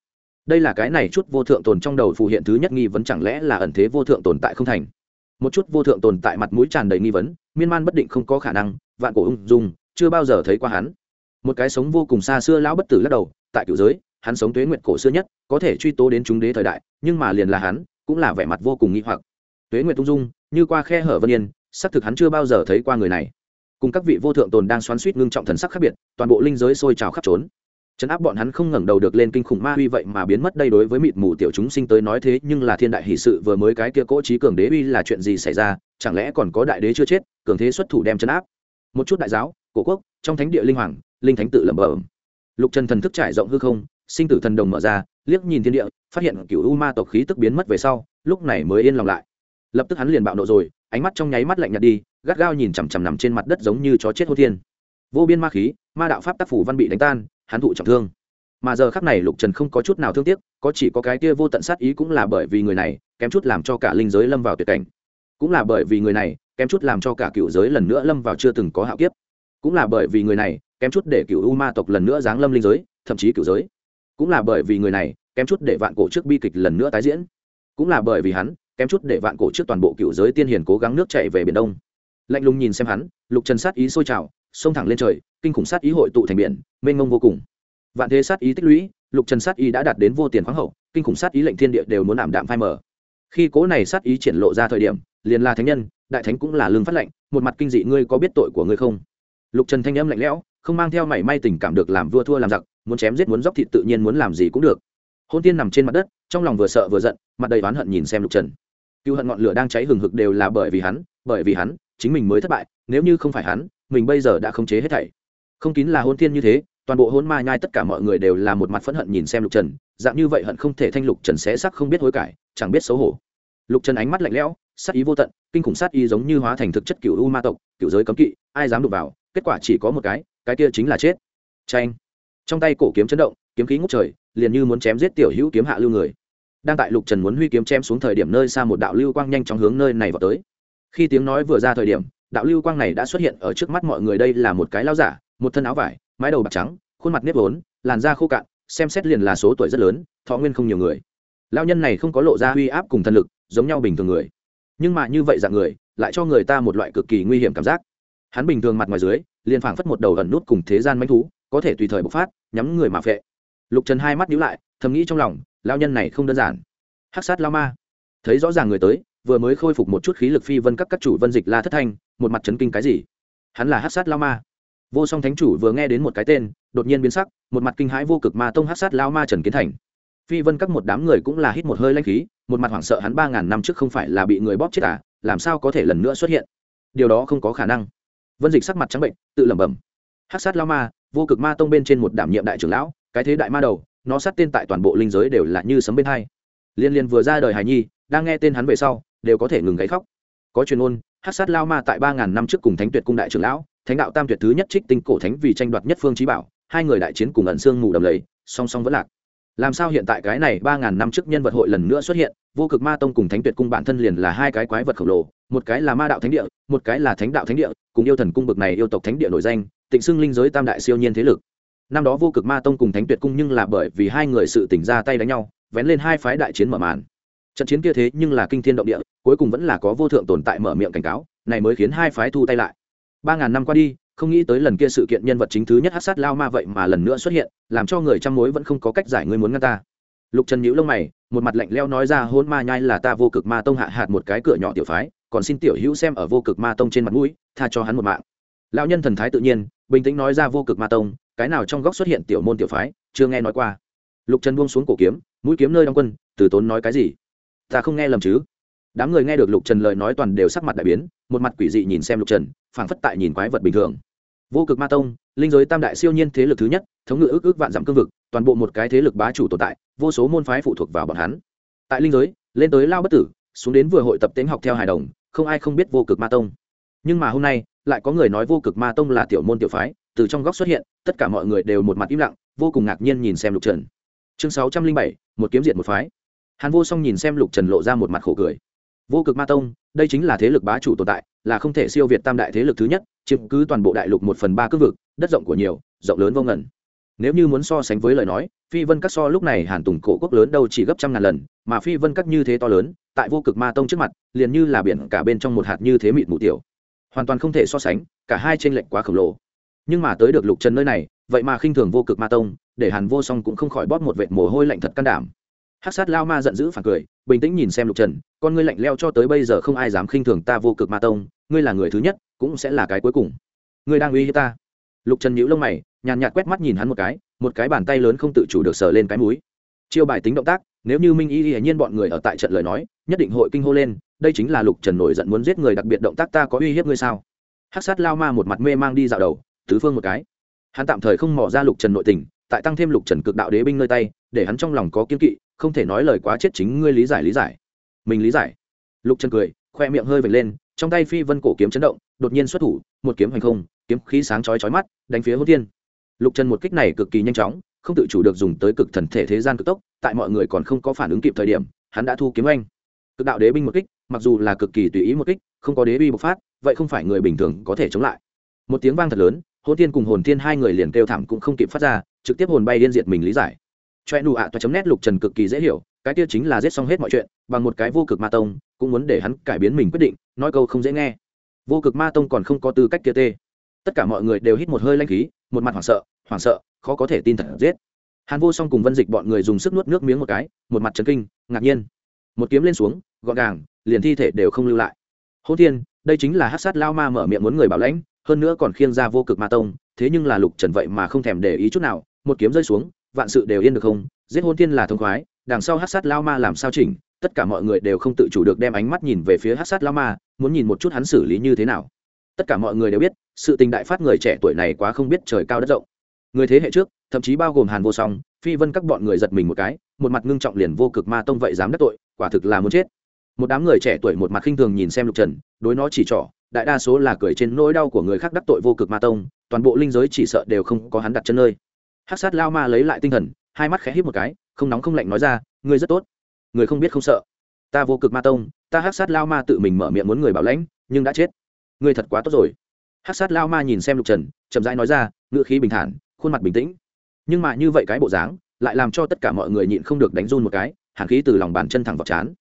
Đây là cái này chút vô thượng tồn trong đầu phù hiện thứ nhất nghi vấn chẳng lẽ là ẩn thế vô thượng tồn tại không thành? Một chút vô thượng tồn tại mặt mũi tràn đầy nghi vấn, miên man bất định không có khả năng, vạn cổ ung dung, chưa bao giờ thấy qua hắn. Một cái sống vô cùng xa xưa lão bất tử lắc đầu, tại cựu giới, hắn sống tuế nguyệt cổ xưa nhất, có thể truy tố đến chúng đế thời đại, nhưng mà liền là hắn, cũng là vẻ mặt vô cùng nghi hoặc. Tuế nguyệt ung dung, như qua khe hở vân yên, xác thực hắn chưa bao giờ thấy qua người này cùng các vị vô thượng tồn đang xoắn suýt ngưng trọng thần sắc khác biệt, toàn bộ linh giới sôi trào khắp trốn. Chấn áp bọn hắn không ngẩng đầu được lên kinh khủng ma uy vậy mà biến mất đây đối với mịt mù tiểu chúng sinh tới nói thế, nhưng là thiên đại hỷ sự vừa mới cái kia cỗ trí cường đế uy là chuyện gì xảy ra, chẳng lẽ còn có đại đế chưa chết, cường thế xuất thủ đem chấn áp? Một chút đại giáo, cổ quốc, trong thánh địa linh hoàng, linh thánh tự lẩm bẩm. Lục trần thần thức trải rộng hư không, sinh tử thần đồng mở ra, liếc nhìn thiên địa, phát hiện cựu u ma tộc khí tức biến mất về sau, lúc này mới yên lòng lại. Lập tức hắn liền bạo nộ rồi ánh mắt trong nháy mắt lạnh nhạt đi, gắt gao nhìn chằm chằm nằm trên mặt đất giống như chó chết hô thiên. Vô biên ma khí, ma đạo pháp tác phủ văn bị đánh tan, hắn thụ trọng thương. Mà giờ khắc này lục trần không có chút nào thương tiếc, có chỉ có cái kia vô tận sát ý cũng là bởi vì người này, kém chút làm cho cả linh giới lâm vào tuyệt cảnh. Cũng là bởi vì người này, kém chút làm cho cả cựu giới lần nữa lâm vào chưa từng có hạo kiếp. Cũng là bởi vì người này, kém chút để cựu u ma tộc lần nữa giáng lâm linh giới, thậm chí cựu giới. Cũng là bởi vì người này, kém chút để vạn cổ trước bi kịch lần nữa tái diễn. Cũng là bởi vì hắn kém chút để vạn cổ trước toàn bộ cựu giới tiên hiền cố gắng nước chạy về biển đông. Lạnh lùng nhìn xem hắn, lục trần sát ý sôi trào, xông thẳng lên trời, kinh khủng sát ý hội tụ thành biển, mênh mông vô cùng. Vạn thế sát ý tích lũy, lục trần sát ý đã đạt đến vô tiền khoáng hậu, kinh khủng sát ý lệnh thiên địa đều muốn ảm đạm phai mờ. Khi cố này sát ý triển lộ ra thời điểm, liền là thánh nhân, đại thánh cũng là lương phát lệnh, một mặt kinh dị ngươi có biết tội của ngươi không? Lục trần thanh âm lạnh lẽo, không mang theo mảy may tình cảm được làm vua thua làm giặc, muốn chém giết muốn dóc thịt tự nhiên muốn làm gì cũng được. Hôn tiên nằm trên mặt đất, trong lòng vừa sợ vừa giận, mặt đầy oán hận nhìn xem lục trần cựu hận ngọn lửa đang cháy hừng hực đều là bởi vì hắn, bởi vì hắn, chính mình mới thất bại, nếu như không phải hắn, mình bây giờ đã khống chế hết thảy. Không kín là hôn tiên như thế, toàn bộ hôn ma nhai tất cả mọi người đều là một mặt phẫn hận nhìn xem lục trần, dạng như vậy hận không thể thanh lục trần xé sắc không biết hối cải, chẳng biết xấu hổ. Lục trần ánh mắt lạnh lẽo, sát ý vô tận, kinh khủng sát ý giống như hóa thành thực chất cựu u ma tộc, cựu giới cấm kỵ, ai dám đụng vào, kết quả chỉ có một cái cái kia chính là chết. Tranh trong tay cổ kiếm chấn động, kiếm khí ngút trời, liền như muốn chém giết tiểu hữu kiếm hạ lưu người đang tại lục trần muốn huy kiếm chém xuống thời điểm nơi xa một đạo lưu quang nhanh chóng hướng nơi này vào tới. Khi tiếng nói vừa ra thời điểm, đạo lưu quang này đã xuất hiện ở trước mắt mọi người, đây là một cái lao giả, một thân áo vải, mái đầu bạc trắng, khuôn mặt nếp vốn, làn da khô cạn, xem xét liền là số tuổi rất lớn, thọ nguyên không nhiều người. Lao nhân này không có lộ ra uy áp cùng thân lực, giống nhau bình thường người. Nhưng mà như vậy dạng người, lại cho người ta một loại cực kỳ nguy hiểm cảm giác. Hắn bình thường mặt ngoài dưới, liền phảng phất một đầu ẩn nút cùng thế gian manh thú, có thể tùy thời bộc phát, nhắm người mà phệ. Lục trần hai mắt nhíu lại, thầm nghĩ trong lòng lao nhân này không đơn giản. Hắc sát lao ma. Thấy rõ ràng người tới, vừa mới khôi phục một chút khí lực phi vân các các chủ vân dịch la thất thanh, một mặt chấn kinh cái gì? Hắn là hắc sát lao ma. Vô song thánh chủ vừa nghe đến một cái tên, đột nhiên biến sắc, một mặt kinh hãi vô cực ma tông hắc sát lao ma trần kiến thành. Phi vân các một đám người cũng là hít một hơi lanh khí, một mặt hoảng sợ hắn ba ngàn năm trước không phải là bị người bóp chết à làm sao có thể lần nữa xuất hiện? Điều đó không có khả năng. Vân dịch sắc mặt trắng bệnh, tự lẩm bẩm. Hắc sát lao ma, vô cực ma tông bên trên một đảm nhiệm đại trưởng lão, cái thế đại ma đầu nó sát tên tại toàn bộ linh giới đều là như sấm bên hai. Liên liên vừa ra đời hài nhi, đang nghe tên hắn về sau, đều có thể ngừng gáy khóc. Có truyền ôn hắc sát lao ma tại ba ngàn năm trước cùng thánh tuyệt cung đại trưởng lão, thánh đạo tam tuyệt thứ nhất trích tinh cổ thánh vì tranh đoạt nhất phương trí bảo, hai người đại chiến cùng ẩn xương mù đầm lầy, song song vẫn lạc. Làm sao hiện tại cái này ba ngàn năm trước nhân vật hội lần nữa xuất hiện, vô cực ma tông cùng thánh tuyệt cung bản thân liền là hai cái quái vật khổng lồ, một cái là ma đạo thánh địa, một cái là thánh đạo thánh địa, cùng yêu thần cung bực này yêu tộc thánh địa nổi danh, tịnh xưng linh giới tam đại siêu nhiên thế lực năm đó vô cực ma tông cùng thánh tuyệt cung nhưng là bởi vì hai người sự tỉnh ra tay đánh nhau, vén lên hai phái đại chiến mở màn. Trận chiến kia thế nhưng là kinh thiên động địa, cuối cùng vẫn là có vô thượng tồn tại mở miệng cảnh cáo, này mới khiến hai phái thu tay lại. Ba ngàn năm qua đi, không nghĩ tới lần kia sự kiện nhân vật chính thứ nhất hát sát lao ma vậy mà lần nữa xuất hiện, làm cho người trăm mối vẫn không có cách giải ngươi muốn ngăn ta. Lục trần nhữ lông mày, một mặt lạnh leo nói ra hôn ma nhai là ta vô cực ma tông hạ hạt một cái cửa nhỏ tiểu phái, còn xin tiểu hữu xem ở vô cực ma tông trên mặt mũi, tha cho hắn một mạng. Lão nhân thần thái tự nhiên bình tĩnh nói ra vô cực ma tông, cái nào trong góc xuất hiện tiểu môn tiểu phái, chưa nghe nói qua. Lục trần buông xuống cổ kiếm, mũi kiếm nơi đóng quân, từ tốn nói cái gì? Ta không nghe lầm chứ? Đám người nghe được lục trần lời nói toàn đều sắc mặt đại biến, một mặt quỷ dị nhìn xem lục trần, phảng phất tại nhìn quái vật bình thường. Vô cực ma tông, linh giới tam đại siêu nhiên thế lực thứ nhất, thống ngự ước ước vạn dặm cương vực, toàn bộ một cái thế lực bá chủ tồn tại, vô số môn phái phụ thuộc vào bọn hắn. Tại linh giới, lên tới lao bất tử, xuống đến vừa hội tập tính học theo hài đồng, không ai không biết vô cực ma tông. Nhưng mà hôm nay lại có người nói vô cực ma tông là tiểu môn tiểu phái, từ trong góc xuất hiện, tất cả mọi người đều một mặt im lặng, vô cùng ngạc nhiên nhìn xem lục trần. Chương sáu trăm linh bảy, một kiếm diện một phái. Hàn vô song nhìn xem lục trần lộ ra một mặt khổ cười. Vô cực ma tông, đây chính là thế lực bá chủ tồn tại, là không thể siêu việt tam đại thế lực thứ nhất, chiếm cứ toàn bộ đại lục một phần ba cương vực, đất rộng của nhiều, rộng lớn vô ngẩn nếu như muốn so sánh với lời nói, phi vân các so lúc này hàn tùng cổ quốc lớn đâu chỉ gấp trăm ngàn lần, mà phi vân các như thế to lớn, tại vô cực ma tông trước mặt, liền như là biển cả bên trong một hạt như thế mịt mù tiểu hoàn toàn không thể so sánh, cả hai trên lệnh quá khổng lồ. Nhưng mà tới được lục trần nơi này, vậy mà khinh thường vô cực ma tông, để hàn vô song cũng không khỏi bóp một vệt mồ hôi lạnh thật can đảm. Hát sát lao ma giận dữ phản cười, bình tĩnh nhìn xem lục trần, con ngươi lạnh leo cho tới bây giờ không ai dám khinh thường ta vô cực ma tông, ngươi là người thứ nhất, cũng sẽ là cái cuối cùng. Ngươi đang uy hiếp ta. Lục trần nhíu lông mày, nhàn nhạt quét mắt nhìn hắn một cái một cái bàn tay lớn không tự chủ được sờ lên cái múi chiêu bài tính động tác nếu như minh y hiển nhiên bọn người ở tại trận lời nói, nhất định hội kinh hô lên, đây chính là lục trần nổi giận muốn giết người đặc biệt động tác ta có uy hiếp ngươi sao? Hát sát lao ma một mặt mê mang đi dạo đầu, tứ phương một cái. Hắn tạm thời không mỏ ra lục trần nội tình, tại tăng thêm lục trần cực đạo đế binh nơi tay, để hắn trong lòng có kiên kỵ, không thể nói lời quá chết chính ngươi lý giải lý giải. Mình lý giải. Lục trần cười, khoe miệng hơi vệt lên, trong tay phi vân cổ kiếm chấn động, đột nhiên xuất thủ, một kiếm hành không, kiếm khí sáng chói chói mắt, đánh phía hôn thiên. Lục trần một kích này cực kỳ nhanh chóng không tự chủ được dùng tới cực thần thể thế gian cực tốc, tại mọi người còn không có phản ứng kịp thời điểm, hắn đã thu kiếm anh cực đạo đế binh một kích, mặc dù là cực kỳ tùy ý một kích, không có đế uy bộc phát, vậy không phải người bình thường có thể chống lại. Một tiếng vang thật lớn hồn tiên cùng hồn tiên hai người liền kêu thảm cũng không kịp phát ra, trực tiếp hồn bay điên diệt mình lý giải. Choe nụ ạ toa chấm nét lục trần cực kỳ dễ hiểu, cái kia chính là giết xong hết mọi chuyện, bằng một cái vô cực ma tông, cũng muốn để hắn cải biến mình quyết định, nói câu không dễ nghe. Vô cực ma tông còn không có tư cách kia tê. Tất cả mọi người đều hít một hơi lanh khí, một mặt hoảng sợ hoảng sợ khó có thể tin thật giết. Hàn vô song cùng vân dịch bọn người dùng sức nuốt nước miếng một cái, một mặt trấn kinh, ngạc nhiên. Một kiếm lên xuống, gọn gàng, liền thi thể đều không lưu lại. Hô thiên, đây chính là hát sát lao ma mở miệng muốn người bảo lãnh, hơn nữa còn khiêng ra vô cực ma tông, thế nhưng là lục trần vậy mà không thèm để ý chút nào, một kiếm rơi xuống, vạn sự đều yên được không? Giết hôn thiên là thông khoái, đằng sau hát sát lao ma làm sao chỉnh, tất cả mọi người đều không tự chủ được đem ánh mắt nhìn về phía hát sát lao ma, muốn nhìn một chút hắn xử lý như thế nào. Tất cả mọi người đều biết, sự tình đại phát người trẻ tuổi này quá không biết trời cao đất rộng người thế hệ trước, thậm chí bao gồm hàn vô song, phi vân các bọn người giật mình một cái, một mặt ngưng trọng liền vô cực ma tông vậy dám đắc tội, quả thực là muốn chết. Một đám người trẻ tuổi một mặt khinh thường nhìn xem lục trần, đối nó chỉ trỏ, đại đa số là cười trên nỗi đau của người khác đắc tội vô cực ma tông, toàn bộ linh giới chỉ sợ đều không có hắn đặt chân nơi. Hát sát lao ma lấy lại tinh thần, hai mắt khẽ hít một cái, không nóng không lạnh nói ra, ngươi rất tốt. Người không biết không sợ. Ta vô cực ma tông, ta hát sát lao ma tự mình mở miệng muốn người bảo lãnh, nhưng đã chết. Ngươi thật quá tốt rồi. Hát sát lao ma nhìn xem lục trần, chậm rãi nói ra, ngữ khí bình thản khuôn mặt bình tĩnh. Nhưng mà như vậy cái bộ dáng lại làm cho tất cả mọi người nhịn không được đánh run một cái, hàn khí từ lòng bàn chân thẳng vào chán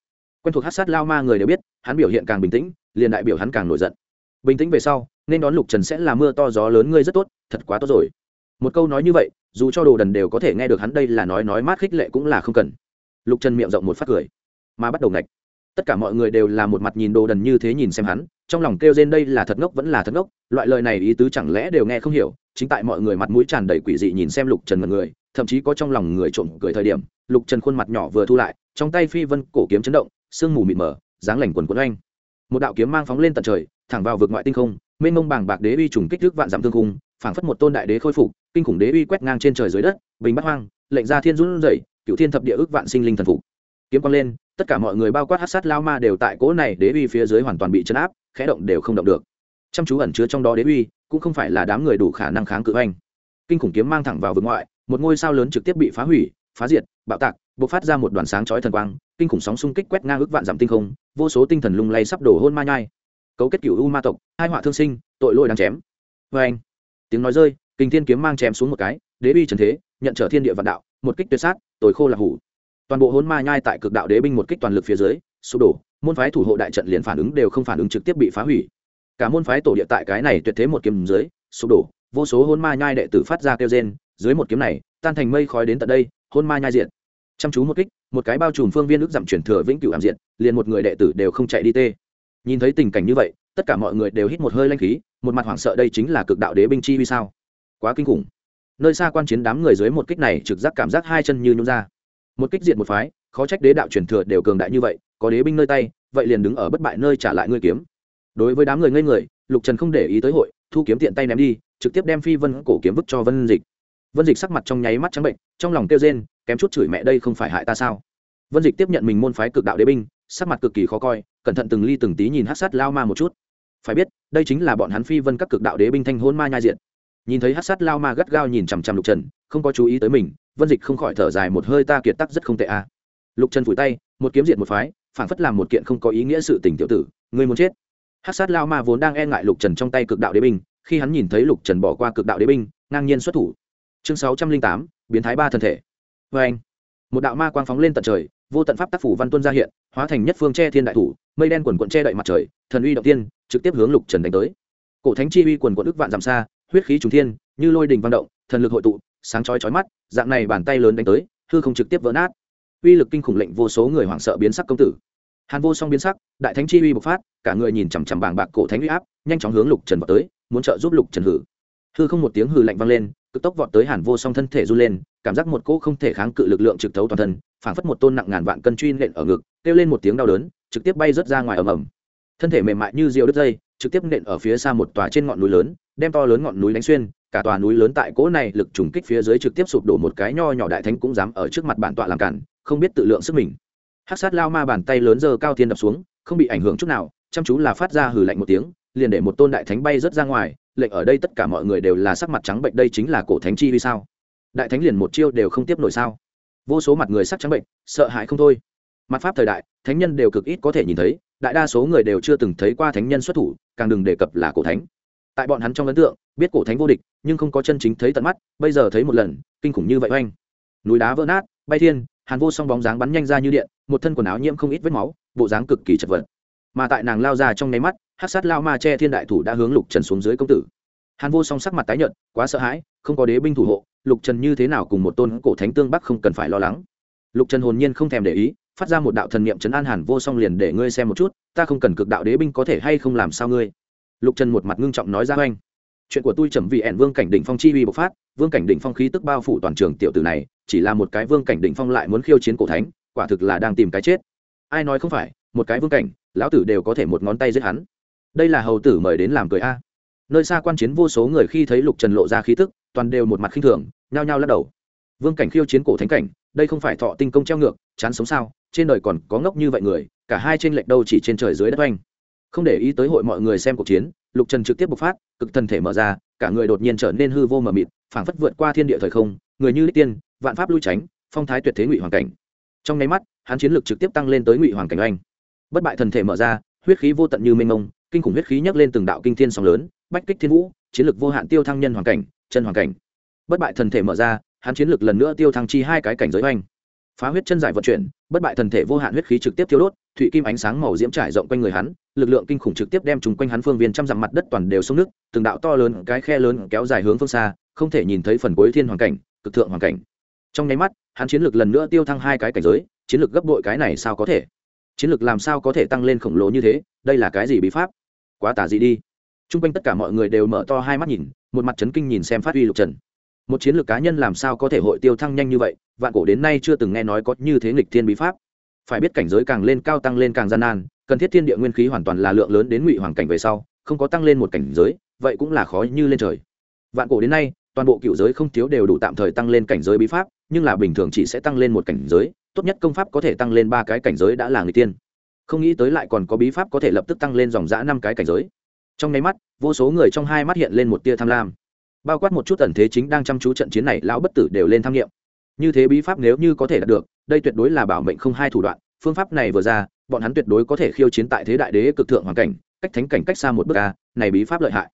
quen thuộc hát sát lao ma người đều biết, hắn biểu hiện càng bình tĩnh, liền đại biểu hắn càng nổi giận. Bình tĩnh về sau, nên đón lục trần sẽ là mưa to gió lớn ngươi rất tốt, thật quá tốt rồi. Một câu nói như vậy, dù cho đồ đần đều có thể nghe được hắn đây là nói nói mát khích lệ cũng là không cần. Lục trần miệng rộng một phát cười, mà bắt đầu ngạch tất cả mọi người đều là một mặt nhìn đồ đần như thế nhìn xem hắn, trong lòng kêu trên đây là thật ngốc vẫn là thật ngốc, loại lời này ý tứ chẳng lẽ đều nghe không hiểu, chính tại mọi người mặt mũi tràn đầy quỷ dị nhìn xem lục trần mật người, thậm chí có trong lòng người trộm cười thời điểm, lục trần khuôn mặt nhỏ vừa thu lại, trong tay phi vân cổ kiếm chấn động, sương mù mịt mờ, dáng lành quần quấn oanh. Một đạo kiếm mang phóng lên tận trời, thẳng vào vực ngoại tinh không, mênh mông bàng bạc đế uy trùng kích thước vạn dặm thương khung, phảng phất một tôn đại đế khôi phục, kinh khủng đế uy quét ngang trên trời dưới đất, bình bắc hoang, lệnh ra thiên run rẩy cựu thiên thập địa ước vạn sinh linh thần phục. Kiếm quang lên tất cả mọi người bao quát hát sát lao ma đều tại cỗ này đế uy phía dưới hoàn toàn bị chấn áp, khẽ động đều không động được. Chăm chú ẩn chứa trong đó đế uy, cũng không phải là đám người đủ khả năng kháng cự anh. Kinh khủng kiếm mang thẳng vào vực ngoại, một ngôi sao lớn trực tiếp bị phá hủy, phá diệt, bạo tạc, bộc phát ra một đoàn sáng chói thần quang, kinh khủng sóng xung kích quét ngang ước vạn giảm tinh không, vô số tinh thần lung lay sắp đổ hôn ma nhai. Cấu kết cựu u ma tộc, hai họa thương sinh, tội lỗi đang chém. Vê anh, tiếng nói rơi, kinh thiên kiếm mang chém xuống một cái, đế bi trần thế, nhận trở thiên địa vạn đạo, một kích tuyệt sát tội khô là hủ toàn bộ hôn ma nhai tại cực đạo đế binh một kích toàn lực phía dưới, sụp đổ, môn phái thủ hộ đại trận liền phản ứng đều không phản ứng trực tiếp bị phá hủy. Cả môn phái tổ địa tại cái này tuyệt thế một kiếm dưới, sụp đổ, vô số hôn ma nhai đệ tử phát ra kêu rên, dưới một kiếm này, tan thành mây khói đến tận đây hôn ma nhai diện chăm chú một kích, một cái bao trùm phương viên ước giảm chuyển thừa vĩnh cửu ảm diện liền một người đệ tử đều không chạy đi tê. Nhìn thấy tình cảnh như vậy, tất cả mọi người đều hít một hơi lanh khí, một mặt hoảng sợ đây chính là cực đạo đế binh chi vì sao? Quá kinh khủng. Nơi xa quan chiến đám người dưới một kích này trực giác cảm giác hai chân như nhún ra một kích diện một phái, khó trách đế đạo truyền thừa đều cường đại như vậy, có đế binh nơi tay, vậy liền đứng ở bất bại nơi trả lại ngươi kiếm. Đối với đám người ngây người, lục trần không để ý tới hội, thu kiếm tiện tay ném đi, trực tiếp đem phi vân cổ kiếm vứt cho vân dịch. Vân dịch sắc mặt trong nháy mắt trắng bệnh, trong lòng kêu rên, kém chút chửi mẹ đây không phải hại ta sao? Vân dịch tiếp nhận mình môn phái cực đạo đế binh, sắc mặt cực kỳ khó coi, cẩn thận từng ly từng tí nhìn hát sát lao ma một chút. Phải biết, đây chính là bọn hắn phi vân các cực đạo đế binh thanh hôn ma nhai diện. Nhìn thấy hát sát lao ma gắt gao nhìn chằm chằm lục trần, không có chú ý tới mình vân dịch không khỏi thở dài một hơi ta kiệt tắc rất không tệ a à. lục trần phủi tay, một kiếm diện một phái phản phất làm một kiện không có ý nghĩa sự tình tiểu tử người muốn chết. Hát sát lao ma vốn đang e ngại lục trần trong tay cực đạo đế binh, khi hắn nhìn thấy lục trần bỏ qua cực đạo đế binh, ngang nhiên xuất thủ. Chương sáu trăm linh tám, biến thái ba thân thể. Vê anh, một đạo ma quang phóng lên tận trời, vô tận pháp tác phủ văn tuân ra hiện, hóa thành nhất phương che thiên đại thủ, mây đen quần quận che đậy mặt trời, thần uy động tiên, trực tiếp hướng lục trần đánh tới. Cổ thánh chi uy quần quận ức vạn giảm xa, huyết khí trùng thiên, như lôi đình văn động, thần lực hội tụ, sáng chói chói mắt dạng này bàn tay lớn đánh tới, hư không trực tiếp vỡ nát. Uy lực kinh khủng lệnh vô số người hoảng sợ biến sắc công tử. Hàn vô song biến sắc, đại thánh chi uy bộc phát, cả người nhìn chằm chằm bàng bạc cổ thánh uy áp, nhanh chóng hướng lục trần vào tới, muốn trợ giúp lục trần hử. Hư không một tiếng hư lạnh vang lên, cực tốc vọt tới hàn vô song thân thể run lên, cảm giác một cỗ không thể kháng cự lực lượng trực thấu toàn thân, phảng phất một tôn nặng ngàn vạn cân truy nện ở ngực, kêu lên một tiếng đau đớn, trực tiếp bay rớt ra ngoài ầm ầm. Thân thể mềm mại như diều đứt dây trực tiếp nện ở phía xa một tòa trên ngọn núi lớn, đem to lớn ngọn núi đánh xuyên, cả tòa núi lớn tại cỗ này lực trùng kích phía dưới trực tiếp sụp đổ một cái nho nhỏ đại thánh cũng dám ở trước mặt bản tọa làm cản, không biết tự lượng sức mình. Hắc sát lao ma bàn tay lớn giờ cao thiên đập xuống, không bị ảnh hưởng chút nào, chăm chú là phát ra hừ lạnh một tiếng, liền để một tôn đại thánh bay rớt ra ngoài, lệnh ở đây tất cả mọi người đều là sắc mặt trắng bệnh, đây chính là cổ thánh chi vì sao? Đại thánh liền một chiêu đều không tiếp nổi sao? Vô số mặt người sắc trắng bệnh, sợ hãi không thôi. Mặt pháp thời đại, thánh nhân đều cực ít có thể nhìn thấy, đại đa số người đều chưa từng thấy qua thánh nhân xuất thủ càng đừng đề cập là cổ thánh. Tại bọn hắn trong ấn tượng, biết cổ thánh vô địch, nhưng không có chân chính thấy tận mắt, bây giờ thấy một lần, kinh khủng như vậy oanh. Núi đá vỡ nát, bay thiên, hàn vô song bóng dáng bắn nhanh ra như điện, một thân quần áo nhiễm không ít vết máu, bộ dáng cực kỳ chật vật. Mà tại nàng lao ra trong nháy mắt, hát sát lao ma che thiên đại thủ đã hướng lục trần xuống dưới công tử. Hàn vô song sắc mặt tái nhợt, quá sợ hãi, không có đế binh thủ hộ, lục trần như thế nào cùng một tôn cổ thánh tương bắc không cần phải lo lắng. Lục trần hồn nhiên không thèm để ý phát ra một đạo thần niệm trấn an hàn vô song liền để ngươi xem một chút, ta không cần cực đạo đế binh có thể hay không làm sao ngươi? Lục trần một mặt ngưng trọng nói ra oanh. Chuyện của tôi trầm vì ẻn vương cảnh đỉnh phong chi uy bộc phát, vương cảnh đỉnh phong khí tức bao phủ toàn trường tiểu tử này, chỉ là một cái vương cảnh đỉnh phong lại muốn khiêu chiến cổ thánh, quả thực là đang tìm cái chết. Ai nói không phải, một cái vương cảnh, lão tử đều có thể một ngón tay giết hắn. Đây là hầu tử mời đến làm cười a. Nơi xa quan chiến vô số người khi thấy lục trần lộ ra khí tức, toàn đều một mặt khinh thường, nhao nhao lắc đầu. Vương cảnh khiêu chiến cổ thánh cảnh, đây không phải thọ tinh công treo ngược chán sống sao, trên đời còn có ngốc như vậy người, cả hai trên lệch đâu chỉ trên trời dưới đất oanh. Không để ý tới hội mọi người xem cuộc chiến, lục trần trực tiếp bộc phát, cực thân thể mở ra, cả người đột nhiên trở nên hư vô mờ mịt, phảng phất vượt qua thiên địa thời không, người như lít tiên, vạn pháp lui tránh, phong thái tuyệt thế ngụy hoàng cảnh. Trong nháy mắt, hắn chiến lược trực tiếp tăng lên tới ngụy hoàng cảnh oanh. Bất bại thần thể mở ra, huyết khí vô tận như mênh mông, kinh khủng huyết khí nhấc lên từng đạo kinh thiên sóng lớn, bách kích thiên vũ, chiến lược vô hạn tiêu thăng nhân hoàng cảnh, chân hoàng cảnh. Bất bại thần thể mở ra, hắn chiến lược lần nữa tiêu thăng chi hai cái cảnh giới oanh phá huyết chân giải vận chuyển, bất bại thần thể vô hạn huyết khí trực tiếp tiêu đốt, thủy kim ánh sáng màu diễm trải rộng quanh người hắn, lực lượng kinh khủng trực tiếp đem chúng quanh hắn phương viên trăm dặm mặt đất toàn đều sông nước, từng đạo to lớn, cái khe lớn kéo dài hướng phương xa, không thể nhìn thấy phần cuối thiên hoàng cảnh, cực thượng hoàng cảnh. Trong nháy mắt, hắn chiến lược lần nữa tiêu thăng hai cái cảnh giới, chiến lược gấp bội cái này sao có thể? Chiến lược làm sao có thể tăng lên khổng lồ như thế? Đây là cái gì bí pháp? Quá tả gì đi. T r u n g quanh tất cả mọi người đều mở to hai mắt nhìn, một mặt c kinh nhìn xem phát huy lục trần một chiến lược cá nhân làm sao có thể hội tiêu thăng nhanh như vậy, vạn cổ đến nay chưa từng nghe nói có như thế nghịch thiên bí pháp. Phải biết cảnh giới càng lên cao tăng lên càng gian nan, cần thiết thiên địa nguyên khí hoàn toàn là lượng lớn đến ngụy hoàng cảnh về sau, không có tăng lên một cảnh giới, vậy cũng là khó như lên trời. Vạn cổ đến nay, toàn bộ cựu giới không thiếu đều đủ tạm thời tăng lên cảnh giới bí pháp, nhưng là bình thường chỉ sẽ tăng lên một cảnh giới, tốt nhất công pháp có thể tăng lên ba cái cảnh giới đã là người tiên không nghĩ tới lại còn có bí pháp có thể lập tức tăng lên dòng giã năm cái cảnh giới. Trong nháy mắt, vô số người trong hai mắt hiện lên một tia tham lam bao quát một chút tần thế chính đang chăm chú trận chiến này, lão bất tử đều lên tham nghiệm. Như thế bí pháp nếu như có thể đạt được, đây tuyệt đối là bảo mệnh không hai thủ đoạn. Phương pháp này vừa ra, bọn hắn tuyệt đối có thể khiêu chiến tại thế đại đế cực thượng hoàn cảnh, cách thánh cảnh cách xa một bước a, này bí pháp lợi hại.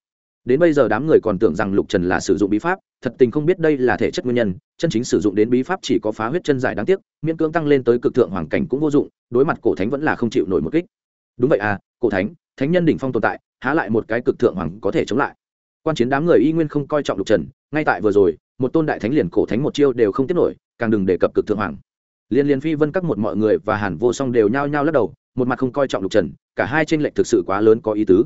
Đến bây giờ đám người còn tưởng rằng lục trần là sử dụng bí pháp, thật tình không biết đây là thể chất nguyên nhân, chân chính sử dụng đến bí pháp chỉ có phá huyết chân giải đáng tiếc, miễn cưỡng tăng lên tới cực thượng hoàng cảnh cũng vô dụng, đối mặt cổ thánh vẫn là không chịu nổi một kích. Đúng vậy à cổ thánh thánh nhân đỉnh phong tồn tại, há lại một cái cực thượng hoàng có thể chống lại quan chiến đám người y nguyên không coi trọng lục trần, ngay tại vừa rồi, một tôn đại thánh liền cổ thánh một chiêu đều không tiếp nổi, càng đừng đề cập cực thượng hoàng. Liên liên phi vân các một mọi người và hàn vô song đều nhao nhao lắc đầu, một mặt không coi trọng lục trần, cả hai tranh lệch thực sự quá lớn có ý tứ.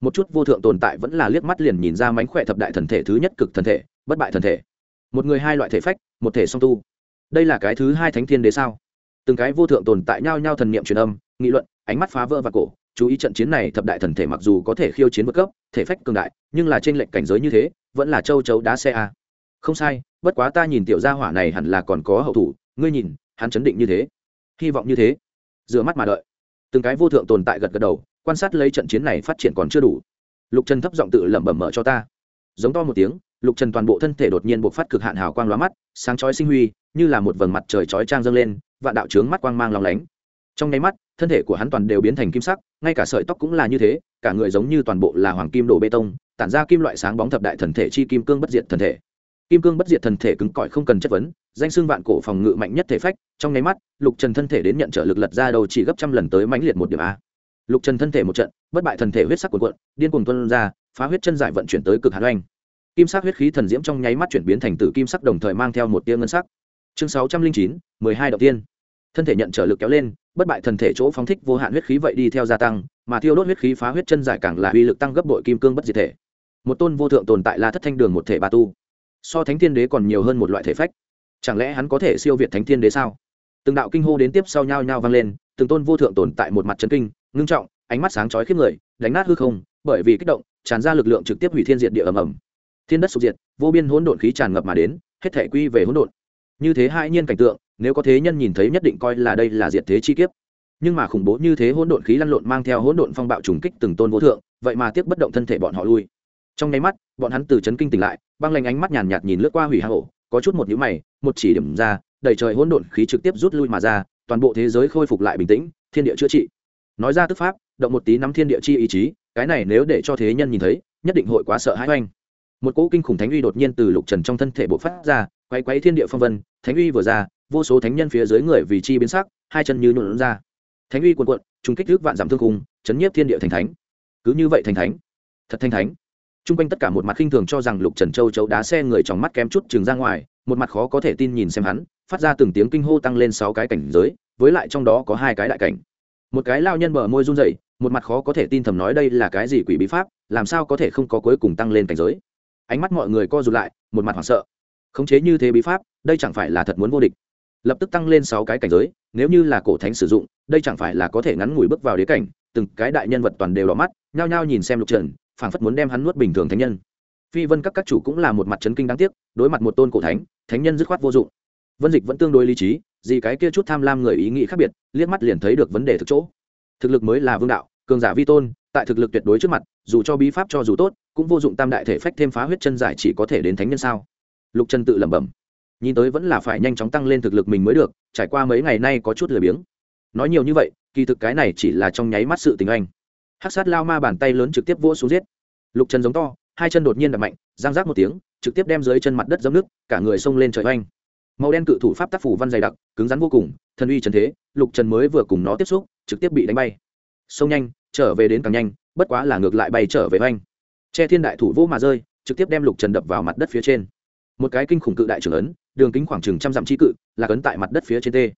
Một chút vô thượng tồn tại vẫn là liếc mắt liền nhìn ra mánh khỏe thập đại thần thể thứ nhất cực thần thể, bất bại thần thể. Một người hai loại thể phách, một thể song tu. Đây là cái thứ hai thánh thiên đế sao? Từng cái vô thượng tồn tại nhao nhao thần niệm truyền âm, nghị luận, ánh mắt phá vỡ và cổ chú ý trận chiến này thập đại thần thể mặc dù có thể khiêu chiến vượt cấp, thể phách cường đại, nhưng là trên lệnh cảnh giới như thế, vẫn là châu chấu đá xe a. Không sai, bất quá ta nhìn tiểu gia hỏa này hẳn là còn có hậu thủ, ngươi nhìn, hắn chấn định như thế. Hy vọng như thế. Rửa mắt mà đợi. Từng cái vô thượng tồn tại gật gật đầu, quan sát lấy trận chiến này phát triển còn chưa đủ. Lục trần thấp giọng tự lẩm bẩm mở cho ta. Giống to một tiếng, lục trần toàn bộ thân thể đột nhiên buộc phát cực hạn hào quang lóa mắt, sáng chói sinh huy, như là một vầng mặt trời chói trang dâng lên và đạo trướng mắt quang mang lòng lánh. Trong nháy mắt thân thể của hắn toàn đều biến thành kim sắc, ngay cả sợi tóc cũng là như thế, cả người giống như toàn bộ là hoàng kim đổ bê tông, tản ra kim loại sáng bóng thập đại thần thể chi kim cương bất diệt thần thể. Kim cương bất diệt thần thể cứng cỏi không cần chất vấn, danh xưng vạn cổ phòng ngự mạnh nhất thể phách, trong nháy mắt, lục trần thân thể đến nhận trợ lực lật ra đầu chỉ gấp trăm lần tới mãnh liệt một điểm a. Lục trần thân thể một trận, bất bại thần thể huyết sắc cuộn cuộn, điên cuồng tuân ra, phá huyết chân giải vận chuyển tới cực hàn oanh. Kim sắc huyết khí thần diễm trong nháy mắt chuyển biến thành tử kim sắc đồng thời mang theo một tia ngân sắc. Chương sáu trăm linh chín, mười hai đầu tiên thân thể nhận trở lực kéo lên, bất bại thần thể chỗ phóng thích vô hạn huyết khí vậy đi theo gia tăng, mà thiêu đốt huyết khí phá huyết chân giải càng là uy lực tăng gấp bội kim cương bất diệt thể. Một tôn vô thượng tồn tại là thất thanh đường một thể ba tu. So thánh thiên đế còn nhiều hơn một loại thể phách. Chẳng lẽ hắn có thể siêu việt thánh thiên đế sao? Từng đạo kinh hô đến tiếp sau nhau nhau vang lên, từng tôn vô thượng tồn tại một mặt trấn kinh, ngưng trọng, ánh mắt sáng chói khiếp người, đánh nát hư không, bởi vì kích động, tràn ra lực lượng trực tiếp hủy thiên diệt địa ầm ầm. Thiên đất sụp diệt, vô biên hỗn độn khí tràn ngập mà đến, hết thể quy về hỗn độn. Như thế hai nhiên cảnh tượng nếu có thế nhân nhìn thấy nhất định coi là đây là diệt thế chi kiếp. Nhưng mà khủng bố như thế hỗn độn khí lăn lộn mang theo hỗn độn phong bạo trùng kích từng tôn vô thượng, vậy mà tiếp bất động thân thể bọn họ lui. Trong nháy mắt, bọn hắn từ chấn kinh tỉnh lại, băng lanh ánh mắt nhàn nhạt nhìn lướt qua hủy hạ hổ có chút một nhíu mày, một chỉ điểm ra, đầy trời hỗn độn khí trực tiếp rút lui mà ra, toàn bộ thế giới khôi phục lại bình tĩnh, thiên địa chữa trị. Nói ra tức pháp, động một tí nắm thiên địa chi ý chí, cái này nếu để cho thế nhân nhìn thấy, nhất định hội quá sợ hãi oanh. Một cỗ kinh khủng thánh uy đột nhiên từ lục trần trong thân thể bộ phát ra quay quấy thiên địa phong vân, thánh uy vừa ra vô số thánh nhân phía dưới người vì chi biến sắc, hai chân như nhuộn ra. Thánh uy quần quận trung kích thước vạn giảm thương cùng chấn nhiếp thiên địa thành thánh. Cứ như vậy thành thánh. Thật thanh thánh. T r u n g quanh tất cả một mặt khinh thường cho rằng lục trần châu chấu đá xe người trong mắt kém chút chừng ra ngoài, một mặt khó có thể tin nhìn xem hắn, phát ra từng tiếng kinh hô tăng lên sáu cái cảnh giới, với lại trong đó có hai cái đại cảnh. Một cái lao nhân bờ môi run dậy một mặt khó có thể tin thầm nói đây là cái gì quỷ bí pháp, làm sao có thể không có cuối cùng tăng lên cảnh giới. Ánh mắt mọi người co rụt lại, một mặt hoảng sợ. Khống chế như thế bí pháp, đây chẳng phải là thật muốn vô địch lập tức tăng lên sáu cái cảnh giới, nếu như là cổ thánh sử dụng, đây chẳng phải là có thể ngắn ngủi bước vào đế cảnh, từng cái đại nhân vật toàn đều đỏ mắt, nhao nhao nhìn xem lục trần, phảng phất muốn đem hắn nuốt bình thường thánh nhân. Phi vân các các chủ cũng là một mặt chấn kinh đáng tiếc, đối mặt một tôn cổ thánh thánh nhân dứt khoát vô dụng. Vân dịch vẫn tương đối lý trí, gì cái kia chút tham lam người ý nghĩ khác biệt, liếc mắt liền thấy được vấn đề thực chỗ. Thực lực mới là vương đạo, cường giả vi tôn, tại thực lực tuyệt đối trước mặt, dù cho bí pháp cho dù tốt, cũng vô dụng tam đại thể phách thêm phá huyết chân giải chỉ có thể đến thánh nhân sao? Lục trần tự lẩm bẩm nhìn tới vẫn là phải nhanh chóng tăng lên thực lực mình mới được, trải qua mấy ngày nay có chút lười biếng. Nói nhiều như vậy, kỳ thực cái này chỉ là trong nháy mắt sự tình anh. Hát sát lao ma bàn tay lớn trực tiếp vỗ xuống giết. Lục trần giống to, hai chân đột nhiên đập mạnh, giang rác một tiếng, trực tiếp đem dưới chân mặt đất dấm nước, cả người xông lên trời oanh. Màu đen cự thủ pháp tác phủ văn dày đặc, cứng rắn vô cùng, thần uy trần thế, lục trần mới vừa cùng nó tiếp xúc, trực tiếp bị đánh bay. Xông nhanh, trở về đến càng nhanh, bất quá là ngược lại bay trở về oanh. Che thiên đại thủ vô mà rơi, trực tiếp đem lục trần đập vào mặt đất phía trên một cái kinh khủng cự đại trưởng ấn, đường kính khoảng chừng trăm dặm chi cự, là cấn tại mặt đất phía trên tê.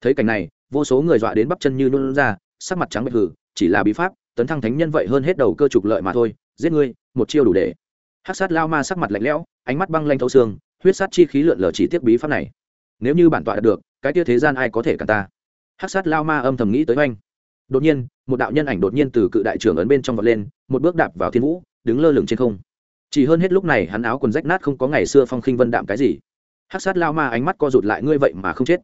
Thấy cảnh này, vô số người dọa đến bắp chân như nôn ra, sắc mặt trắng bệch hử chỉ là bí pháp, tấn thăng thánh nhân vậy hơn hết đầu cơ trục lợi mà thôi, giết ngươi, một chiêu đủ để. Hắc sát lao ma sắc mặt lạnh lẽo, ánh mắt băng lanh thấu xương, huyết sát chi khí lượn lờ chỉ tiếp bí pháp này. Nếu như bản tọa đạt được, cái tia thế gian ai có thể cả ta? Hắc sát lao ma âm thầm nghĩ tới oanh. Đột nhiên, một đạo nhân ảnh đột nhiên từ cự đại trưởng ấn bên trong vọt lên, một bước đạp vào thiên vũ, đứng lơ lửng trên không chỉ hơn hết lúc này hắn áo quần rách nát không có ngày xưa phong khinh vân đạm cái gì. Hắc sát lao ma ánh mắt co rụt lại, ngươi vậy mà không chết.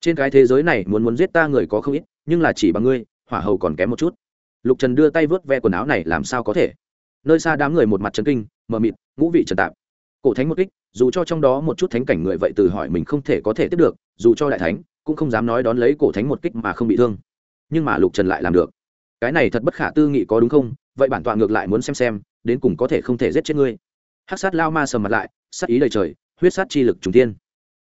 Trên cái thế giới này muốn muốn giết ta người có không ít, nhưng là chỉ bằng ngươi, hỏa hầu còn kém một chút. Lục trần đưa tay vớt ve quần áo này, làm sao có thể? Nơi xa đám người một mặt trấn kinh, mờ mịt, ngũ vị trần tạp. Cổ thánh một kích, dù cho trong đó một chút thánh cảnh người vậy từ hỏi mình không thể có thể tiếp được, dù cho đại thánh, cũng không dám nói đón lấy cổ thánh một kích mà không bị thương. Nhưng mà lục trần lại làm được. Cái này thật bất khả tư nghị có đúng không? Vậy bản tọa ngược lại muốn xem xem đến cùng có thể không thể giết chết ngươi. Hát sát lao ma sầm mặt lại, sát ý đầy trời, huyết sát chi lực trùng tiên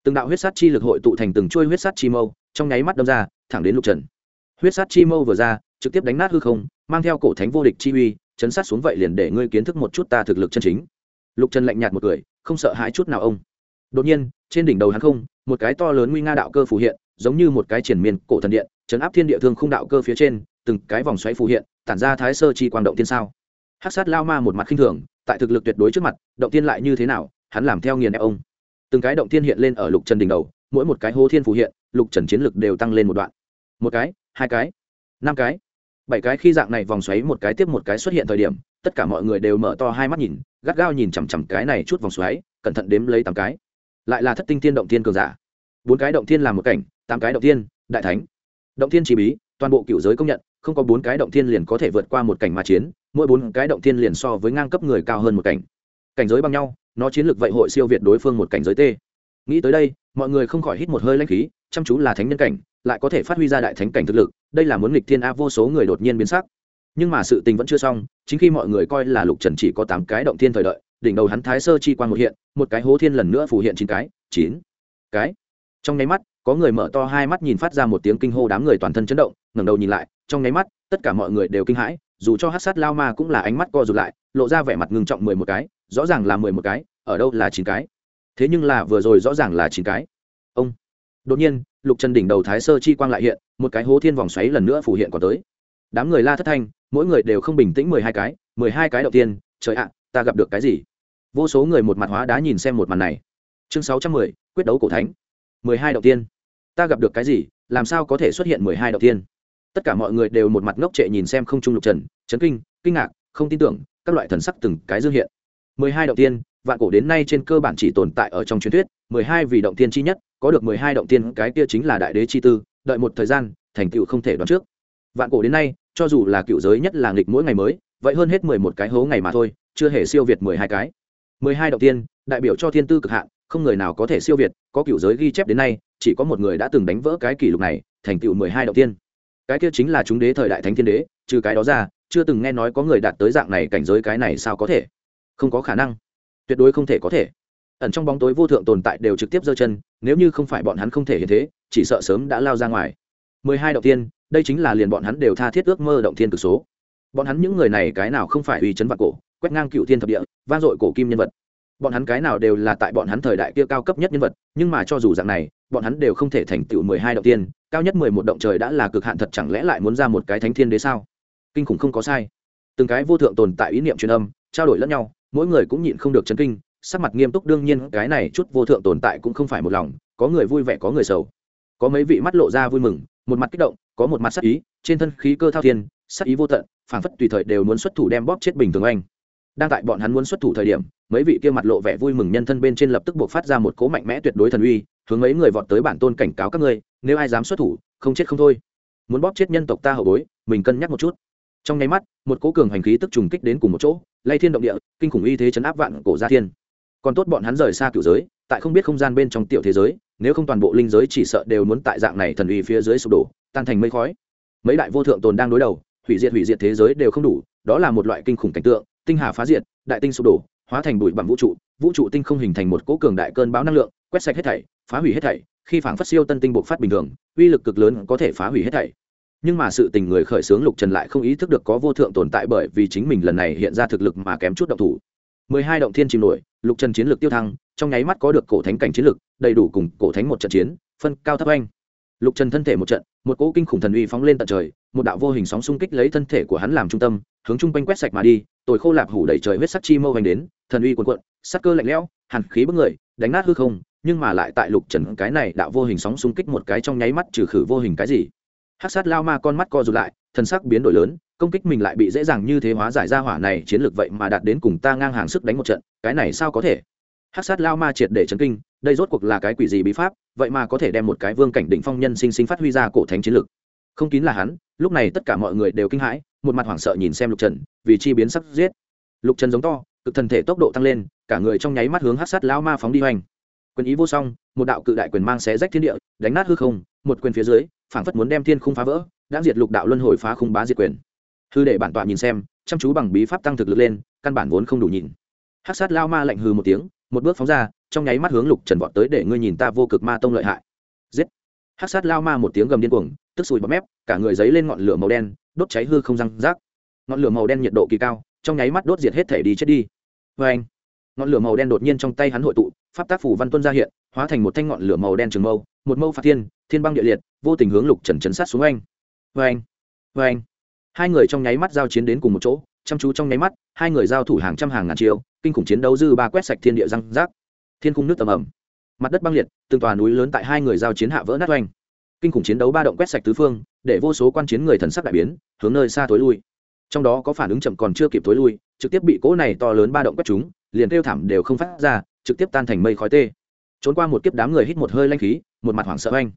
từng đạo huyết sát chi lực hội tụ thành từng chuôi huyết sát chi mâu, trong nháy mắt đâm ra, thẳng đến lục trần. Huyết sát chi mâu vừa ra, trực tiếp đánh nát hư không, mang theo cổ thánh vô địch chi uy, chấn sát xuống vậy liền để ngươi kiến thức một chút ta thực lực chân chính. Lục trần lạnh nhạt một cười, không sợ hãi chút nào ông. Đột nhiên, trên đỉnh đầu hắn không, một cái to lớn nguy nga đạo cơ phù hiện, giống như một cái triển miên cổ thần điện, chấn áp thiên địa thương không đạo cơ phía trên, từng cái vòng xoáy phù hiện, tản ra thái sơ chi quang động tiên sao hắc sát lao ma một mặt khinh thường, tại thực lực tuyệt đối trước mặt, động tiên lại như thế nào, hắn làm theo nghiền ép ông. Từng cái động tiên hiện lên ở lục trần đỉnh đầu, mỗi một cái hô thiên phù hiện, lục trần chiến lực đều tăng lên một đoạn. Một cái, hai cái, năm cái. Bảy cái khi dạng này vòng xoáy một cái tiếp một cái xuất hiện thời điểm, tất cả mọi người đều mở to hai mắt nhìn, gắt gao nhìn chằm chằm cái này chút vòng xoáy, cẩn thận đếm lấy tám cái. Lại là thất tinh tiên động tiên cường giả. Bốn cái động tiên làm một cảnh, tám cái động tiên đại thánh. Động tiên chỉ bí, toàn bộ cựu giới công nhận không có bốn cái động thiên liền có thể vượt qua một cảnh mà chiến, mỗi bốn cái động thiên liền so với ngang cấp người cao hơn một cảnh. Cảnh giới bằng nhau, nó chiến lược vậy hội siêu việt đối phương một cảnh giới t. Nghĩ tới đây, mọi người không khỏi hít một hơi lãnh khí, chăm chú là thánh nhân cảnh, lại có thể phát huy ra đại thánh cảnh thực lực, đây là muốn nghịch thiên a vô số người đột nhiên biến sắc. Nhưng mà sự tình vẫn chưa xong, chính khi mọi người coi là lục trần chỉ có tám cái động thiên thời đợi, đỉnh đầu hắn thái sơ chi quan một hiện, một cái hố thiên lần nữa phủ hiện chín cái chín cái. Trong nháy mắt, có người mở to hai mắt nhìn phát ra một tiếng kinh hô đám người toàn thân chấn động ngẩng đầu nhìn lại, trong nháy mắt, tất cả mọi người đều kinh hãi, dù cho hát sát lao ma cũng là ánh mắt co rụt lại, lộ ra vẻ mặt ngưng trọng mười một cái, rõ ràng là mười một cái, ở đâu là chín cái? Thế nhưng là vừa rồi rõ ràng là chín cái. Ông! Đột nhiên, lục trần đỉnh đầu thái sơ chi quang lại hiện, một cái hố thiên vòng xoáy lần nữa phủ hiện còn tới. Đám người la thất thanh, mỗi người đều không bình tĩnh mười hai cái, mười hai cái đầu tiên, trời ạ, ta gặp được cái gì? Vô số người một mặt hóa đá nhìn xem một màn này. Chương sáu trăm mười, quyết đấu cổ thánh. Mười hai đầu tiên. Ta gặp được cái gì? Làm sao có thể xuất hiện mười hai đầu tiên? Tất cả mọi người đều một mặt ngốc trệ nhìn xem không trung lục trần, chấn kinh kinh ngạc, không tin tưởng, các loại thần sắc từng cái dương hiện. Mười hai động tiên, vạn cổ đến nay trên cơ bản chỉ tồn tại ở trong truyền thuyết, mười hai vì động tiên chi nhất, có được mười hai động tiên, cái kia chính là đại đế chi tư, đợi một thời gian, thành tựu không thể đoán trước. Vạn cổ đến nay, cho dù là cựu giới nhất là nghịch mỗi ngày mới, vậy hơn hết mười một cái hố ngày mà thôi, chưa hề siêu việt mười hai cái. Mười hai động tiên, đại biểu cho thiên tư cực hạn, không người nào có thể siêu việt, có cựu giới ghi chép đến nay, chỉ có một người đã từng đánh vỡ cái kỷ lục này, thành tựu mười hai động tiên cái kia chính là chúng đế thời đại thánh thiên đế, trừ cái đó ra, chưa từng nghe nói có người đạt tới dạng này cảnh giới cái này sao có thể? Không có khả năng. Tuyệt đối không thể có thể. Ẩn trong bóng tối vô thượng tồn tại đều trực tiếp giơ chân, nếu như không phải bọn hắn không thể hiện thế, chỉ sợ sớm đã lao ra ngoài. Mười hai động tiên đây chính là liền bọn hắn đều tha thiết ước mơ động thiên cực số. Bọn hắn những người này cái nào không phải uy chấn vạn cổ, quét ngang cựu thiên thập địa, vang dội cổ kim nhân vật bọn hắn cái nào đều là tại bọn hắn thời đại kia cao cấp nhất nhân vật, nhưng mà cho dù dạng này, bọn hắn đều không thể thành tựu mười hai động tiên, cao nhất mười một động trời đã là cực hạn thật chẳng lẽ lại muốn ra một cái thánh thiên đế sao? Kinh khủng không có sai. Từng cái vô thượng tồn tại ý niệm truyền âm, trao đổi lẫn nhau, mỗi người cũng nhịn không được chấn kinh, sắc mặt nghiêm túc đương nhiên, cái này chút vô thượng tồn tại cũng không phải một lòng, có người vui vẻ, có người sầu. Có mấy vị mắt lộ ra vui mừng, một mặt kích động, có một mặt sắc ý, trên thân khí cơ thao thiên, sắc ý vô tận, phảng phất tùy thời đều muốn xuất thủ đem bóp chết bình thường anh đang tại bọn hắn muốn xuất thủ thời điểm, mấy vị kia mặt lộ vẻ vui mừng nhân thân bên trên lập tức buộc phát ra một cố mạnh mẽ tuyệt đối thần uy, hướng mấy người vọt tới bản tôn cảnh cáo các ngươi, nếu ai dám xuất thủ, không chết không thôi. Muốn bóp chết nhân tộc ta hậu bối, mình cân nhắc một chút. Trong nháy mắt, một cố cường hành khí tức trùng kích đến cùng một chỗ, lay thiên động địa, kinh khủng y thế chấn áp vạn cổ gia thiên. Còn tốt bọn hắn rời xa cựu giới, tại không biết không gian bên trong tiểu thế giới, nếu không toàn bộ linh giới chỉ sợ đều muốn tại dạng này thần uy phía dưới sụp đổ, tan thành mây khói. Mấy đại vô thượng tồn đang đối đầu, hủy diệt hủy diệt thế giới đều không đủ, đó là một loại kinh khủng cảnh tượng tinh hà phá diệt, đại tinh sụp đổ, hóa thành bụi bặm vũ trụ vũ trụ tinh không hình thành một cỗ cường đại cơn bão năng lượng, quét sạch hết thảy, phá hủy hết thảy, khi phảng phất siêu tân tinh bộc phát bình thường, uy lực cực lớn có thể phá hủy hết thảy. Nhưng mà sự tình người khởi xướng lục trần lại không ý thức được có vô thượng tồn tại bởi vì chính mình lần này hiện ra thực lực mà kém chút động thủ. Mười hai động thiên chìm nổi, lục trần chiến lược tiêu thăng, trong nháy mắt có được cổ thánh cảnh chiến lược, đầy đủ cùng cổ thánh một trận chiến, phân cao thấp anh lục trần thân thể một trận, một cỗ kinh khủng thần uy phóng lên tận trời, một đạo vô hình sóng xung kích lấy thân thể của hắn làm trung tâm, hướng chung quanh quét sạch mà đi tồi khô lạp hủ đẩy trời huyết sắc chi mâu hành đến, thần uy cuồn cuộn, sắc cơ lạnh lẽo, hàn khí bức người, đánh nát hư không, nhưng mà lại tại lục trần cái này đạo vô hình sóng xung kích một cái trong nháy mắt trừ khử vô hình cái gì. Hát sát lao ma con mắt co rụt lại, thần sắc biến đổi lớn, công kích mình lại bị dễ dàng như thế hóa giải ra hỏa này chiến lược vậy mà đạt đến cùng ta ngang hàng sức đánh một trận, cái này sao có thể? Hát sát lao ma triệt để chấn kinh, đây rốt cuộc là cái quỷ gì bí pháp, vậy mà có thể đem một cái vương cảnh đỉnh phong nhân sinh sinh phát huy ra cổ thánh chiến lược không kín là hắn, lúc này tất cả mọi người đều kinh hãi, một mặt hoảng sợ nhìn xem lục trần, vì chi biến sắc giết. Lục trần giống to, cực thần thể tốc độ tăng lên, cả người trong nháy mắt hướng hát sát lao ma phóng đi hoành. Quyền ý vô song, một đạo cự đại quyền mang xé rách thiên địa, đánh nát hư không, một quyền phía dưới, phảng phất muốn đem thiên khung phá vỡ, đã diệt lục đạo luân hồi phá khung bá diệt quyền. Hư để bản tọa nhìn xem, chăm chú bằng bí pháp tăng thực lực lên, căn bản vốn không đủ nhìn. Hát sát lao ma lạnh hư một tiếng, một bước phóng ra, trong nháy mắt hướng lục trần vọt tới để ngươi nhìn ta vô cực ma tông lợi hại. Giết! Hát sát lao ma một tiếng gầm điên cuồng, tức sùi bọt mép, cả người giấy lên ngọn lửa màu đen, đốt cháy hư không răng rác. Ngọn lửa màu đen nhiệt độ kỳ cao, trong nháy mắt đốt diệt hết thể đi chết đi. Vê anh ngọn lửa màu đen đột nhiên trong tay hắn hội tụ, pháp tác phủ văn tuân ra hiện, hóa thành một thanh ngọn lửa màu đen trường mâu, một mâu phạt thiên thiên băng địa liệt, vô tình hướng lục trần chấn sát xuống anh vê anh vê anh hai người trong nháy mắt giao chiến đến cùng một chỗ, chăm chú trong nháy mắt, hai người giao thủ hàng trăm hàng ngàn chiều kinh khủng chiến đấu dư ba quét sạch thiên địa răng rác. Thiên khung nước tầm ẩm mặt đất băng liệt, từng tòa núi lớn tại hai người giao chiến hạ vỡ nát oanh. Kinh khủng chiến đấu ba động quét sạch tứ phương, để vô số quan chiến người thần sắc đại biến, hướng nơi xa thối lui. Trong đó có phản ứng chậm còn chưa kịp tối lui, trực tiếp bị cỗ này to lớn ba động quét chúng, liền kêu thảm đều không phát ra, trực tiếp tan thành mây khói tê. Trốn qua một kiếp đám người hít một hơi lanh khí, một mặt hoảng sợ anh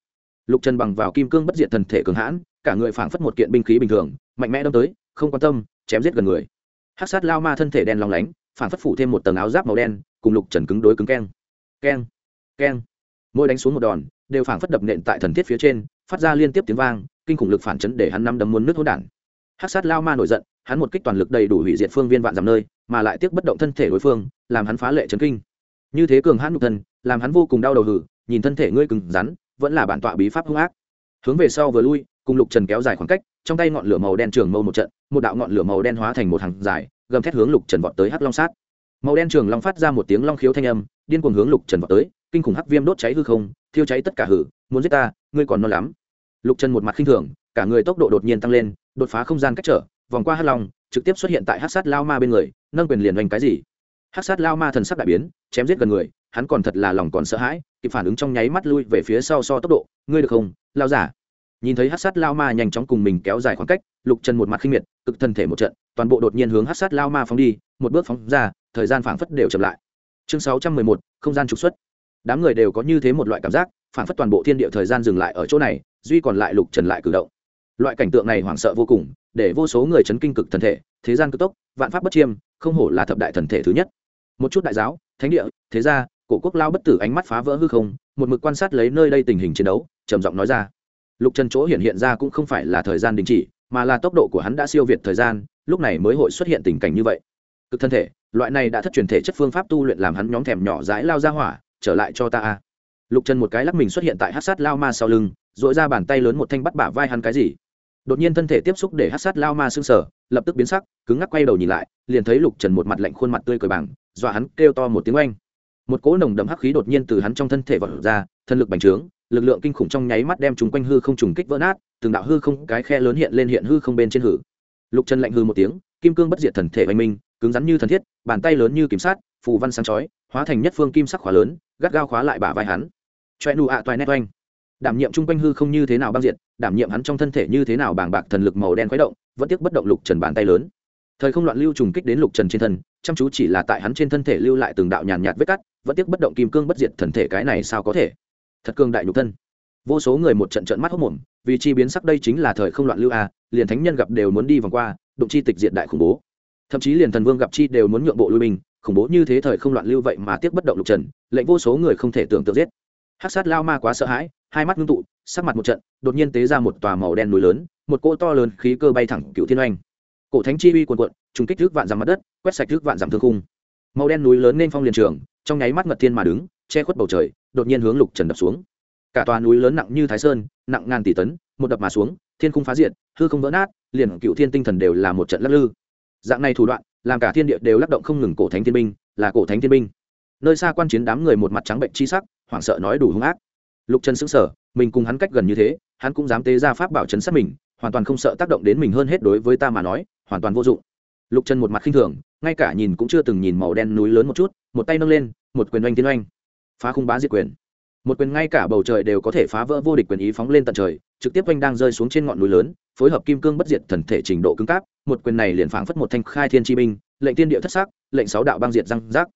lục trần bằng vào kim cương bất diện thần thể cường hãn, cả người phảng phất một kiện binh khí bình thường, mạnh mẽ đâm tới, không quan tâm, chém giết gần người. Hát sát lao ma thân thể đen lòng lánh, phảng phất phủ thêm một tầng áo giáp màu đen, cùng lục trần cứng đối cứng keng. Keng keng. Mỗi đánh xuống một đòn, đều phảng phất đập nện tại thần thiết phía trên, phát ra liên tiếp tiếng vang, kinh khủng lực phản chấn để hắn năm đấm muốn nước hỗn đản. Hát sát lao ma nổi giận, hắn một kích toàn lực đầy đủ hủy diệt phương viên vạn dặm nơi, mà lại tiếc bất động thân thể đối phương, làm hắn phá lệ chấn kinh. Như thế cường hãn nhục thân, làm hắn vô cùng đau đầu hử, nhìn thân thể ngươi cứng rắn, vẫn là bản tọa bí pháp hung ác. Hướng về sau vừa lui, cùng lục trần kéo dài khoảng cách, trong tay ngọn lửa màu đen trường mâu một trận, một đạo ngọn lửa màu đen hóa thành một hàng dài, gầm thét hướng lục trần vọt tới hắc long sát. Màu đen trường long phát ra một tiếng long khiếu thanh âm, điên cuồng hướng lục trần vọt tới kinh khủng hắc viêm đốt cháy hư không, thiêu cháy tất cả hử, muốn giết ta, ngươi còn non lắm. Lục trần một mặt khinh thường, cả người tốc độ đột nhiên tăng lên, đột phá không gian cách trở, vòng qua hắc long, trực tiếp xuất hiện tại hắc sát lao ma bên người, nâng quyền liền hoành cái gì? Hắc sát lao ma thần sắc đại biến, chém giết gần người, hắn còn thật là lòng còn sợ hãi, kịp phản ứng trong nháy mắt lui về phía sau so tốc độ, ngươi được không, lao giả? Nhìn thấy hát sát lao ma nhanh chóng cùng mình kéo dài khoảng cách, lục trần một mặt khinh miệt, cực thân thể một trận, toàn bộ đột nhiên hướng hát sát lao ma phóng đi, một bước phóng ra, thời gian phảng phất đều chậm lại. Chương sáu trăm mười một, không gian trục xuất đám người đều có như thế một loại cảm giác, phản phất toàn bộ thiên địa thời gian dừng lại ở chỗ này, duy còn lại lục trần lại cử động. Loại cảnh tượng này hoảng sợ vô cùng, để vô số người chấn kinh cực thần thể, thế gian cực tốc, vạn pháp bất chiêm, không hổ là thập đại thần thể thứ nhất. Một chút đại giáo, thánh địa, thế gia, cổ quốc lao bất tử ánh mắt phá vỡ hư không, một mực quan sát lấy nơi đây tình hình chiến đấu, trầm giọng nói ra. Lục trần chỗ hiện hiện ra cũng không phải là thời gian đình chỉ, mà là tốc độ của hắn đã siêu việt thời gian, lúc này mới hội xuất hiện tình cảnh như vậy. Cực thân thể, loại này đã thất truyền thể chất phương pháp tu luyện làm hắn nhóm thèm nhỏ dãi lao ra hỏa trở lại cho ta a. Lục trần một cái lắc mình xuất hiện tại hát sát lao ma sau lưng dội ra bàn tay lớn một thanh bắt bả vai hắn cái gì. Đột nhiên thân thể tiếp xúc để hát sát lao ma xương sở lập tức biến sắc, cứng ngắc quay đầu nhìn lại, liền thấy lục trần một mặt lạnh khuôn mặt tươi cười bằng dọa hắn kêu to một tiếng oanh. Một cỗ nồng đậm hắc khí đột nhiên từ hắn trong thân thể vọt ra, thân lực bành trướng, lực lượng kinh khủng trong nháy mắt đem chúng quanh hư không trùng kích vỡ nát, từng đạo hư không, cái khe lớn hiện lên hiện hư không bên trên hử. Lục trần lạnh hư một tiếng, kim cương bất diệt thần thể oanh minh, cứng rắn như thần thiết, bàn tay lớn như kiểm sát, phù văn sáng chói, hóa thành nhất phương kim sắc khóa lớn gắt gao khóa lại bả vai hắn. Choe nụ ạ toại nét oanh. Đảm nhiệm chung quanh hư không như thế nào băng diệt, đảm nhiệm hắn trong thân thể như thế nào bàng bạc thần lực màu đen khuấy động, vẫn tiếc bất động lục trần bàn tay lớn. Thời không loạn lưu trùng kích đến lục trần trên thân, chăm chú chỉ là tại hắn trên thân thể lưu lại từng đạo nhàn nhạt vết cắt, vẫn tiếc bất động kim cương bất diệt thần thể cái này sao có thể? Thật cương đại nhục thân. Vô số người một trận trận mắt hốc mồm, vì chi biến sắc đây chính là thời không loạn lưu a, liền thánh nhân gặp đều muốn đi vòng qua, đụng chi tịch diệt đại khủng bố. Thậm chí liền thần vương gặp chi đều muốn nhượng bộ lui mình khủng bố như thế thời không loạn lưu vậy mà tiếc bất động lục trần, lệnh vô số người không thể tưởng tượng giết. Hát sát lao ma quá sợ hãi, hai mắt ngưng tụ, sắc mặt một trận, đột nhiên tế ra một tòa màu đen núi lớn, một cỗ to lớn khí cơ bay thẳng cựu thiên oanh. Cổ thánh chi uy quần quận trùng kích thước vạn dằm mặt đất, quét sạch thước vạn dằm thương khung. Màu đen núi lớn nên phong liền trường, trong nháy mắt ngật thiên mà đứng, che khuất bầu trời, đột nhiên hướng lục trần đập xuống. Cả tòa núi lớn nặng như thái sơn, nặng ngàn tỷ tấn, một đập mà xuống, thiên khung phá diệt, hư không vỡ nát, liền cựu thiên tinh thần đều là một trận lắc lư. Dạng này thủ đoạn làm cả thiên địa đều lắc động không ngừng cổ thánh thiên binh, là cổ thánh thiên binh. Nơi xa quan chiến đám người một mặt trắng bệnh chi sắc, hoảng sợ nói đủ hung ác. Lục trần sững sờ, mình cùng hắn cách gần như thế, hắn cũng dám tế ra pháp bảo chấn sát mình, hoàn toàn không sợ tác động đến mình hơn hết đối với ta mà nói, hoàn toàn vô dụng. Lục trần một mặt khinh thường, ngay cả nhìn cũng chưa từng nhìn màu đen núi lớn một chút, một tay nâng lên, một quyền oanh tiến oanh. Phá khung bá diệt quyền. Một quyền ngay cả bầu trời đều có thể phá vỡ vô địch quyền ý phóng lên tận trời, trực tiếp oanh đang rơi xuống trên ngọn núi lớn, phối hợp kim cương bất diệt thần thể trình độ cứng cáp một quyền này liền phảng phất một thanh khai thiên chi binh, lệnh thiên địa thất sắc, lệnh sáu đạo băng diệt răng rác.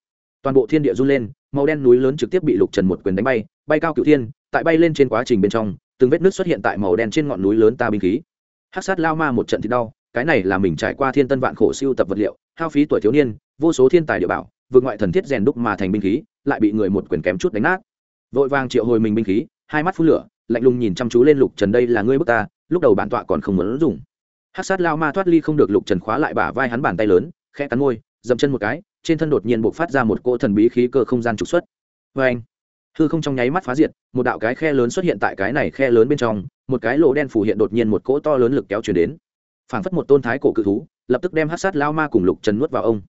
Toàn bộ thiên địa run lên, màu đen núi lớn trực tiếp bị lục trần một quyền đánh bay bay cao cựu thiên, tại bay lên trên quá trình bên trong, từng vết nước xuất hiện tại màu đen trên ngọn núi lớn ta binh khí. Hát sát lao ma một trận thì đau, cái này là mình trải qua thiên tân vạn khổ siêu tập vật liệu, hao phí tuổi thiếu niên, vô số thiên tài địa bảo, vượt ngoại thần thiết rèn đúc mà thành binh khí, lại bị người một quyền kém chút đánh nát. Vội vàng triệu hồi mình binh khí, hai mắt phun lửa, lạnh lùng nhìn chăm chú lên lục trần, đây là ngươi bức ta, lúc đầu bản tọa còn không muốn dùng hát sát lao ma thoát ly không được lục trần khóa lại bả vai hắn bàn tay lớn, khẽ cắn môi, dậm chân một cái, trên thân đột nhiên b ộ c phát ra một cỗ thần bí khí cơ không gian trục xuất. Vê anh, hư không trong nháy mắt phá diệt, một đạo cái khe lớn xuất hiện tại cái này khe lớn bên trong, một cái lỗ đen phủ hiện đột nhiên một cỗ to lớn lực kéo chuyển đến. Phảng phất một tôn thái cổ cự thú, lập tức đem hát sát lao ma cùng lục trần nuốt vào ông.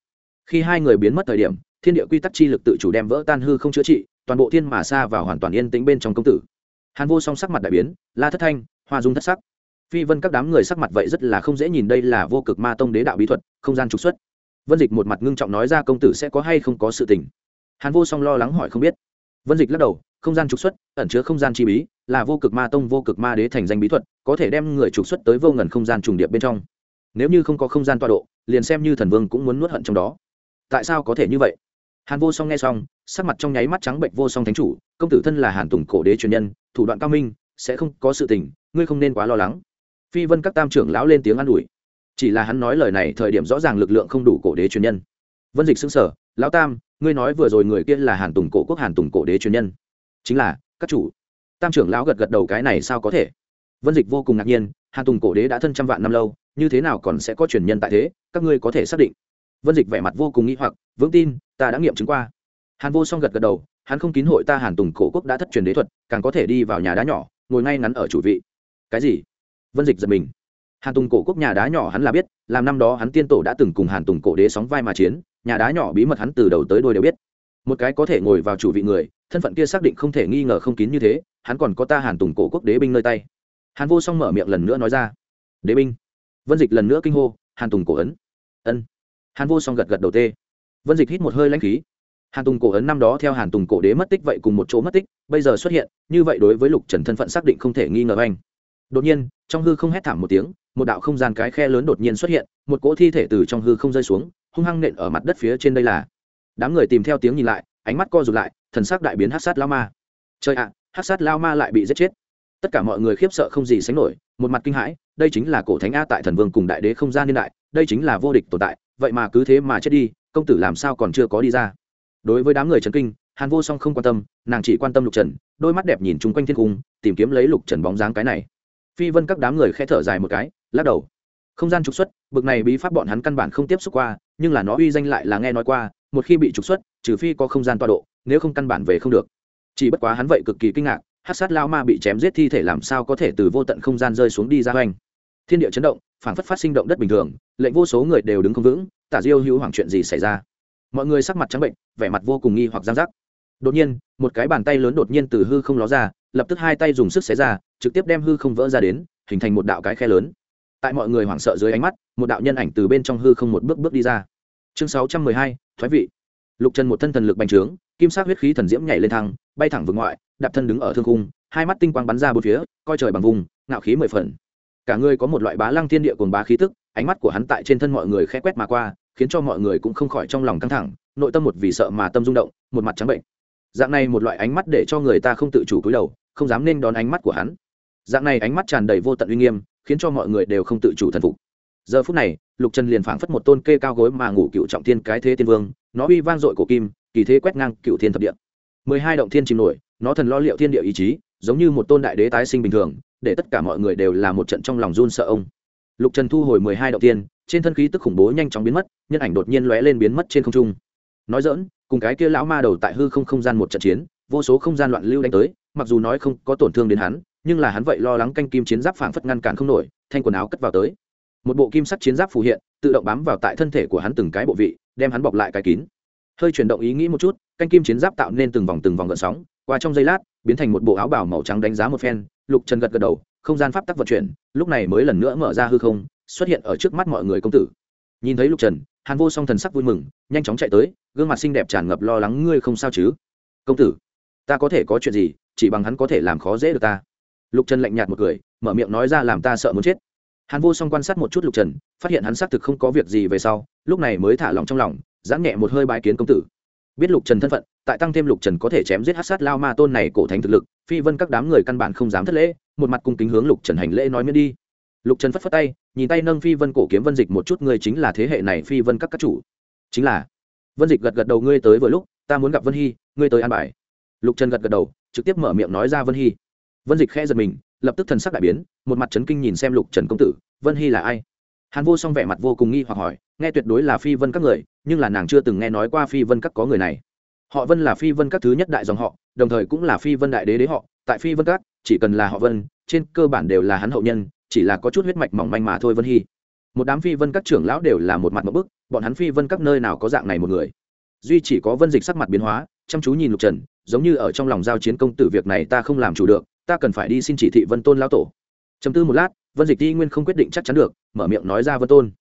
Khi hai người biến mất thời điểm, thiên địa quy tắc chi lực tự chủ đem vỡ tan hư không chữa trị, toàn bộ thiên mà xa vào hoàn toàn yên tĩnh bên trong công tử. Hàn vô song sắc mặt đại biến, la thất thanh, hoa dung thất sắc phi vân các đám người sắc mặt vậy rất là không dễ nhìn, đây là vô cực ma tông đế đạo bí thuật, không gian trục xuất. Vân dịch một mặt ngưng trọng nói ra công tử sẽ có hay không có sự tình. Hàn vô song lo lắng hỏi không biết. Vân dịch lắc đầu, không gian trục xuất, ẩn chứa không gian chi bí, là vô cực ma tông, vô cực ma đế thành danh bí thuật, có thể đem người trục xuất tới vô ngần không gian trùng điệp bên trong. Nếu như không có không gian tọa độ, liền xem như thần vương cũng muốn nuốt hận trong đó. Tại sao có thể như vậy? Hàn vô song nghe xong, sắc mặt trong nháy mắt trắng bệnh vô song thánh chủ, công tử thân là hàn tùng cổ đế truyền nhân, thủ đoạn cao minh, sẽ không có sự tình, ngươi không nên quá lo lắng phi vân các tam trưởng lão lên tiếng an ủi. Chỉ là hắn nói lời này thời điểm rõ ràng lực lượng không đủ cổ đế truyền nhân. Vân dịch xưng sở lão tam, ngươi nói vừa rồi người kia là hàn tùng cổ quốc hàn tùng cổ đế truyền nhân. Chính là, các chủ. Tam trưởng lão gật gật đầu, cái này sao có thể? Vân dịch vô cùng ngạc nhiên, hàn tùng cổ đế đã thân trăm vạn năm lâu, như thế nào còn sẽ có truyền nhân tại thế? Các ngươi có thể xác định. Vân dịch vẻ mặt vô cùng nghĩ hoặc, vững tin, ta đã nghiệm chứng qua. Hàn vô song gật gật đầu, hắn không kín hội ta hàn tùng cổ quốc đã thất truyền đế thuật, càng có thể đi vào nhà đá nhỏ, ngồi ngay ngắn ở chủ vị. Cái gì? Vân dịch giật mình. Hàn tùng cổ quốc nhà đá nhỏ hắn là biết, làm năm đó hắn tiên tổ đã từng cùng hàn tùng cổ đế sóng vai mà chiến, nhà đá nhỏ bí mật hắn từ đầu tới đôi đều biết. Một cái có thể ngồi vào chủ vị người, thân phận kia xác định không thể nghi ngờ không kín như thế, hắn còn có ta hàn tùng cổ quốc đế binh nơi tay. Hàn vô song mở miệng lần nữa nói ra, đế binh. Vân dịch lần nữa kinh hô, hàn tùng cổ ấn. Ân. Hàn vô song gật gật đầu tê. Vân dịch hít một hơi lãnh khí. Hàn tùng cổ ấn năm đó theo hàn tùng cổ đế mất tích vậy cùng một chỗ mất tích, bây giờ xuất hiện, như vậy đối với lục trần thân phận xác định không thể nghi ngờ anh. Đột nhiên trong hư không hét thảm một tiếng một đạo không gian cái khe lớn đột nhiên xuất hiện một cỗ thi thể từ trong hư không rơi xuống hung hăng nện ở mặt đất phía trên đây là. Đám người tìm theo tiếng nhìn lại ánh mắt co rụt lại thần sắc đại biến hát sát lao ma. Trời ạ à, hát sát lao ma lại bị giết chết. Tất cả mọi người khiếp sợ không gì sánh nổi một mặt kinh hãi đây chính là cổ thánh a tại thần vương cùng đại đế không gian niên đại đây chính là vô địch tồn tại vậy mà cứ thế mà chết đi công tử làm sao còn chưa có đi ra. Đối với đám người trấn kinh hàn vô song không quan tâm nàng chỉ quan tâm lục trần đôi mắt đẹp nhìn chung quanh thiên cung tìm kiếm lấy lục trần bóng dáng cái này phi vân các đám người k h ẽ thở dài một cái, lắc đầu. Không gian trục xuất, bực này bí pháp bọn hắn căn bản không tiếp xúc qua, nhưng là nó uy danh lại là nghe nói qua, một khi bị trục xuất, trừ phi có không gian tọa độ, nếu không căn bản về không được. Chỉ bất quá hắn vậy cực kỳ kinh ngạc, hát sát lao ma bị chém giết thi thể làm sao có thể từ vô tận không gian rơi xuống đi ra oanh thiên địa chấn động phản phất phát sinh động đất bình thường, lệnh vô số người đều đứng không vững, tả diêu hữu hoảng chuyện gì xảy ra? Mọi người sắc mặt trắng bệnh, vẻ mặt vô cùng nghi hoặc giang giác đột nhiên, một cái bàn tay lớn đột nhiên từ hư không ló ra lập tức hai tay dùng sức xé ra, trực tiếp đem hư không vỡ ra đến, hình thành một đạo cái khe lớn. Tại mọi người hoảng sợ dưới ánh mắt, một đạo nhân ảnh từ bên trong hư không một bước bước đi ra. Chương sáu trăm mười hai, thoái vị. Lục trần một thân thần lực bành trướng, kim sát huyết khí thần diễm nhảy lên thăng, bay thẳng vực ngoại, đạp thân đứng ở thương cung hai mắt tinh quang bắn ra bốn phía, coi trời bằng vùng, ngạo khí mười phần. Cả người có một loại bá lăng thiên địa cuồng bá khí tức, ánh mắt của hắn tại trên thân mọi người khẽ quét mà qua, khiến cho mọi người cũng không khỏi trong lòng căng thẳng, nội tâm một vì sợ mà tâm rung động, một mặt trắng bệnh dạng này một loại ánh mắt để cho người ta không tự chủ cúi đầu, không dám nên đón ánh mắt của hắn. Dạng này ánh mắt tràn đầy vô tận uy nghiêm, khiến cho mọi người đều không tự chủ thần phục. Giờ phút này, lục trần liền phảng phất một tôn kê cao gối mà ngủ cựu trọng thiên cái thế tiên vương, nó uy vang dội cổ kim, kỳ thế quét ngang cựu thiên thập địa. Mười hai động thiên chìm nổi, nó thần lo liệu thiên địa ý chí, giống như một tôn đại đế tái sinh bình thường, để tất cả mọi người đều là một trận trong lòng run sợ ông. Lục trần thu hồi mười hai động tiên trên thân khí tức khủng bố nhanh chóng biến mất, nhân ảnh đột nhiên lóe lên biến mất trên không trung. Nói dỡn cùng cái kia lão ma đầu tại hư không không gian một trận chiến, vô số không gian loạn lưu đánh tới, mặc dù nói không có tổn thương đến hắn, nhưng là hắn vậy lo lắng canh kim chiến giáp phảng phất ngăn cản không nổi, thanh quần áo cất vào tới. Một bộ kim sắt chiến giáp phù hiện, tự động bám vào tại thân thể của hắn từng cái bộ vị, đem hắn bọc lại cái kín. Hơi chuyển động ý nghĩ một chút, canh kim chiến giáp tạo nên từng vòng từng vòng gợn sóng, qua trong giây lát, biến thành một bộ áo bào màu trắng đánh giá một phen, lục trần gật gật đầu, không gian pháp tắc vận chuyển, lúc này mới lần nữa mở ra hư không, xuất hiện ở trước mắt mọi người công tử. Nhìn thấy lục trần hàn vô song thần sắc vui mừng, nhanh chóng chạy tới, gương mặt xinh đẹp tràn ngập lo lắng, ngươi không sao chứ? Công tử, ta có thể có chuyện gì, chỉ bằng hắn có thể làm khó dễ được ta. Lục trần lạnh nhạt một cười, mở miệng nói ra, làm ta sợ muốn chết. Hàn vô song quan sát một chút lục trần, phát hiện hắn xác thực không có việc gì về sau, lúc này mới thả lòng trong lòng, giãn nhẹ một hơi bãi kiến công tử. Biết lục trần thân phận, tại tăng thêm lục trần có thể chém giết hát sát lao ma tôn này cổ thành thực lực, phi vân các đám người căn bản không dám thất lễ, một mặt cung kính hướng lục trần hành lễ nói miễn đi. Lục trần phất phất tay nhìn tay nâng phi vân cổ kiếm vân dịch một chút, ngươi chính là thế hệ này phi vân các các chủ. Chính là. Vân dịch gật gật đầu, ngươi tới vừa lúc, ta muốn gặp vân hy, ngươi tới an bài. Lục trần gật gật đầu, trực tiếp mở miệng nói ra vân hy. Vân dịch khẽ giật mình, lập tức thần sắc đại biến, một mặt trấn kinh nhìn xem lục trần công tử, vân hy là ai? Hàn vô song vẻ mặt vô cùng nghi hoặc hỏi, nghe tuyệt đối là phi vân các người, nhưng là nàng chưa từng nghe nói qua phi vân các có người này. Họ vân là phi vân các thứ nhất đại dòng họ, đồng thời cũng là phi vân đại đế đế họ, tại phi vân các, chỉ cần là họ vân, trên cơ bản đều là hắn hậu nhân chỉ là có chút huyết mạch mỏng manh mà thôi vân hy một đám phi vân các trưởng lão đều là một mặt một bức bọn hắn phi vân các nơi nào có dạng này một người duy chỉ có vân dịch sắc mặt biến hóa chăm chú nhìn lục trần giống như ở trong lòng giao chiến công tử việc này ta không làm chủ được ta cần phải đi xin chỉ thị vân tôn lao tổ chấm tư một lát vân dịch đi nguyên không quyết định chắc chắn được mở miệng nói ra vân tôn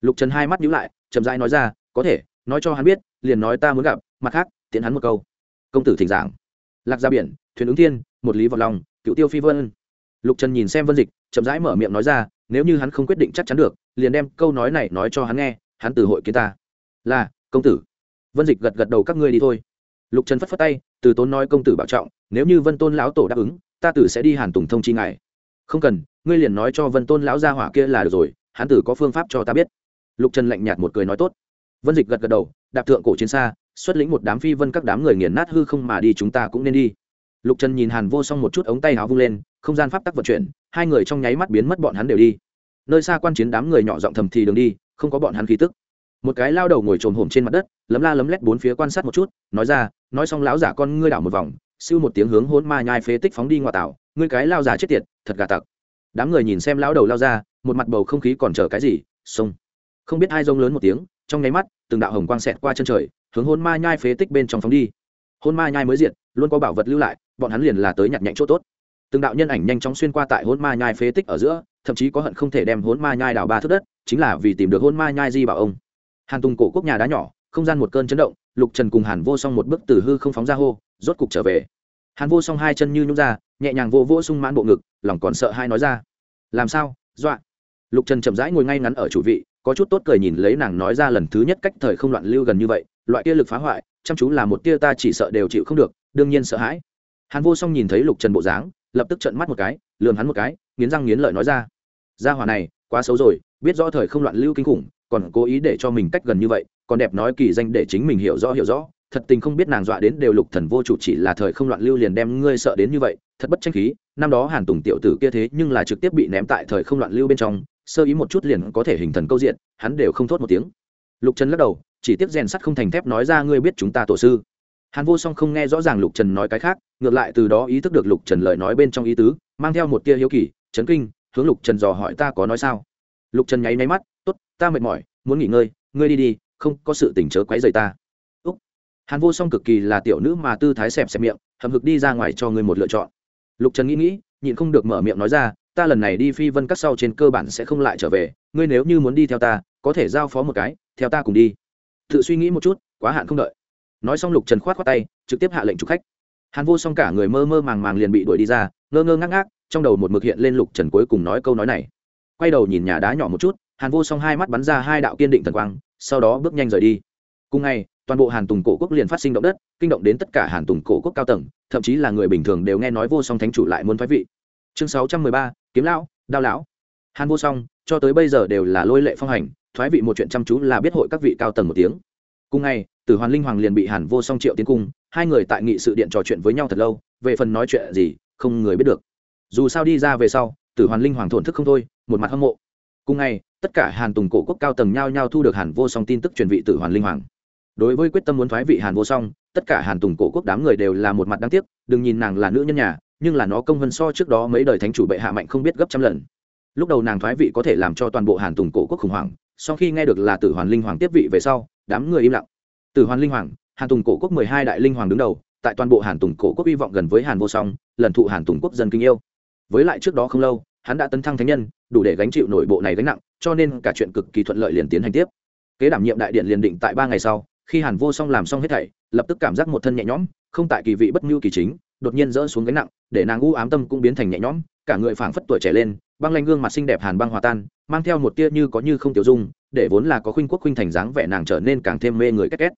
lục trần hai mắt nhíu lại chậm rãi nói ra có thể nói cho hắn biết liền nói ta muốn gặp mặt khác tiện hắn một câu công tử thỉnh giảng lạc ra biển thuyền ứng thiên một lý vọt lòng cựu tiêu phi vân lục trần nhìn xem vân dịch chậm rãi mở miệng nói ra, nếu như hắn không quyết định chắc chắn được, liền đem câu nói này nói cho hắn nghe, hắn từ hội kiến ta. Là, công tử. Vân dịch gật gật đầu, các ngươi đi thôi. Lục trần phất phất tay, từ tốn nói công tử bảo trọng, nếu như vân tôn lão tổ đáp ứng, ta tử sẽ đi hàn tùng thông chi ngài. Không cần, ngươi liền nói cho vân tôn lão gia hỏa kia là được rồi, hắn tử có phương pháp cho ta biết. Lục trần lạnh nhạt một cười nói tốt. Vân dịch gật gật đầu, đạp thượng cổ chiến xa, xuất lĩnh một đám phi vân các đám người nghiền nát hư không mà đi, chúng ta cũng nên đi. Lục trần nhìn hàn vô xong một chút ống tay áo vung lên không gian pháp tắc vận chuyển, hai người trong nháy mắt biến mất bọn hắn đều đi. Nơi xa quan chiến đám người nhỏ giọng thầm thì đường đi, không có bọn hắn khí tức. Một cái lao đầu ngồi trồm hổm trên mặt đất, lấm la lấm lét bốn phía quan sát một chút, nói ra, nói xong lão giả con ngươi đảo một vòng, siêu một tiếng hướng hôn ma nhai phế tích phóng đi ngoại tảo ngươi cái lao giả chết tiệt, thật gà tặc. Đám người nhìn xem lão đầu lao ra, một mặt bầu không khí còn chờ cái gì, xông. Không biết hai rông lớn một tiếng, trong nháy mắt, từng đạo hồng quang xẹt qua chân trời, hướng hôn ma nhai phế tích bên trong phóng đi. Hôn ma nhai mới diện luôn có bảo vật lưu lại, bọn hắn liền là tới nhặt nhạnh chỗ tốt từng đạo nhân ảnh nhanh chóng xuyên qua tại hôn ma nhai phế tích ở giữa, thậm chí có hận không thể đem hôn ma nhai đào ba thước đất, chính là vì tìm được hôn ma nhai di bảo ông. Hàn tùng cổ quốc nhà đá nhỏ, không gian một cơn chấn động, lục trần cùng hàn vô song một bước từ hư không phóng ra hô, rốt cục trở về. Hàn vô song hai chân như nhún ra, nhẹ nhàng vô vô sung mãn bộ ngực, lòng còn sợ hai nói ra. Làm sao dọa lục trần chậm rãi ngồi ngay ngắn ở chủ vị, có chút tốt cười nhìn lấy nàng nói ra lần thứ nhất cách thời không loạn lưu gần như vậy, loại kia lực phá hoại, chăm chú là một tia ta chỉ sợ đều chịu không được, đương nhiên sợ hãi. Hàn vô song nhìn thấy lục trần bộ dáng lập tức trợn mắt một cái, lườm hắn một cái, nghiến răng nghiến lợi nói ra. Gia hỏa này, quá xấu rồi, biết rõ thời không loạn lưu kinh khủng, còn cố ý để cho mình cách gần như vậy, còn đẹp nói kỳ danh để chính mình hiểu rõ hiểu rõ. Thật tình không biết nàng dọa đến đều lục thần vô chủ chỉ là thời không loạn lưu liền đem ngươi sợ đến như vậy, thật bất tranh khí. Năm đó hàn tùng tiểu tử kia thế nhưng là trực tiếp bị ném tại thời không loạn lưu bên trong, sơ ý một chút liền có thể hình thần câu diện, hắn đều không thốt một tiếng. Lục trần lắc đầu, chỉ tiếp rèn sắt không thành thép nói ra, ngươi biết chúng ta tổ sư? Hàn vô song không nghe rõ ràng lục trần nói cái khác, ngược lại từ đó ý thức được lục trần lời nói bên trong ý tứ, mang theo một tia hiếu kỳ chấn kinh, hướng lục trần dò hỏi ta có nói sao? Lục trần nháy máy mắt t ố t ta mệt mỏi, muốn nghỉ ngơi, ngươi đi đi, không có sự tỉnh chớ quấy rầy ta. Úc. Hàn vô song cực kỳ là tiểu nữ mà tư thái xẹp xẹp miệng hầm hực đi ra ngoài cho ngươi một lựa chọn. Lục trần nghĩ nghĩ, nhịn không được mở miệng nói ra, ta lần này đi phi vân cắt sau trên cơ bản sẽ không lại trở về, ngươi nếu như muốn đi theo ta, có thể giao phó một cái, theo ta cùng đi. Tự suy nghĩ một chút, quá hạn không đợi nói xong lục trần khoát khoát tay, trực tiếp hạ lệnh trục khách. Hàn vô xong cả người mơ mơ màng màng liền bị đuổi đi ra, ngơ ngơ ngác ngác, trong đầu một mực hiện lên lục trần cuối cùng nói câu nói này. Quay đầu nhìn nhà đá nhỏ một chút, hàn vô xong hai mắt bắn ra hai đạo kiên định thần quang, sau đó bước nhanh rời đi. Cùng ngày, toàn bộ hàn tùng cổ quốc liền phát sinh động đất, kinh động đến tất cả hàn tùng cổ quốc cao tầng, thậm chí là người bình thường đều nghe nói vô song thánh chủ lại muốn thoái vị. Chương sáu trăm mười ba, kiếm lão, đao lão. Hàn vô song, cho tới bây giờ đều là lôi lệ phong hành, thoái vị một chuyện chăm chú là biết hội các vị cao tầng một tiếng. Cùng ngày tử hoàn linh hoàng liền bị hàn vô song triệu tiến cung, hai người tại nghị sự điện trò chuyện với nhau thật lâu, về phần nói chuyện gì, không người biết được. Dù sao đi ra về sau, tử hoàn linh hoàng thổn thức không thôi, một mặt hâm mộ. Cùng ngày, tất cả hàn tùng cổ quốc cao tầng nhao nhao thu được hàn vô song tin tức truyền vị tử hoàn linh hoàng. Đối với quyết tâm muốn thoái vị hàn vô song, tất cả hàn tùng cổ quốc đám người đều là một mặt đáng tiếc, đừng nhìn nàng là nữ nhân nhà, nhưng là nó công vân so trước đó mấy đời thánh chủ bệ hạ mạnh không biết gấp trăm lần. Lúc đầu nàng thoái vị có thể làm cho toàn bộ hàn tùng cổ quốc khủng hoảng, sau khi nghe được là tử hoàn linh hoàng tiếp vị về sau, đám người im lặng tử hoàn linh hoàng, hàn tùng cổ quốc mười hai đại linh hoàng đứng đầu, tại toàn bộ hàn tùng cổ quốc hy vọng gần với hàn vô song, lần thụ hàn tùng quốc dân kinh yêu. Với lại trước đó không lâu, hắn đã tấn thăng thánh nhân, đủ để gánh chịu nội bộ này gánh nặng, cho nên cả chuyện cực kỳ thuận lợi liền tiến hành tiếp. Kế đảm nhiệm đại điện liền định tại ba ngày sau, khi hàn vô song làm xong hết thảy, lập tức cảm giác một thân nhẹ nhõm, không tại kỳ vị bất mưu kỳ chính, đột nhiên rỡ xuống gánh nặng, để nàng u ám tâm cũng biến thành nhẹ nhõm, cả người phảng phất tuổi trẻ lên, băng lanh gương mặt xinh đẹp hàn băng hòa tan, mang theo một tia như có như không tiểu dung, để vốn là có khuynh quốc khuynh thành dáng vẻ nàng trở nên càng thêm mê người két két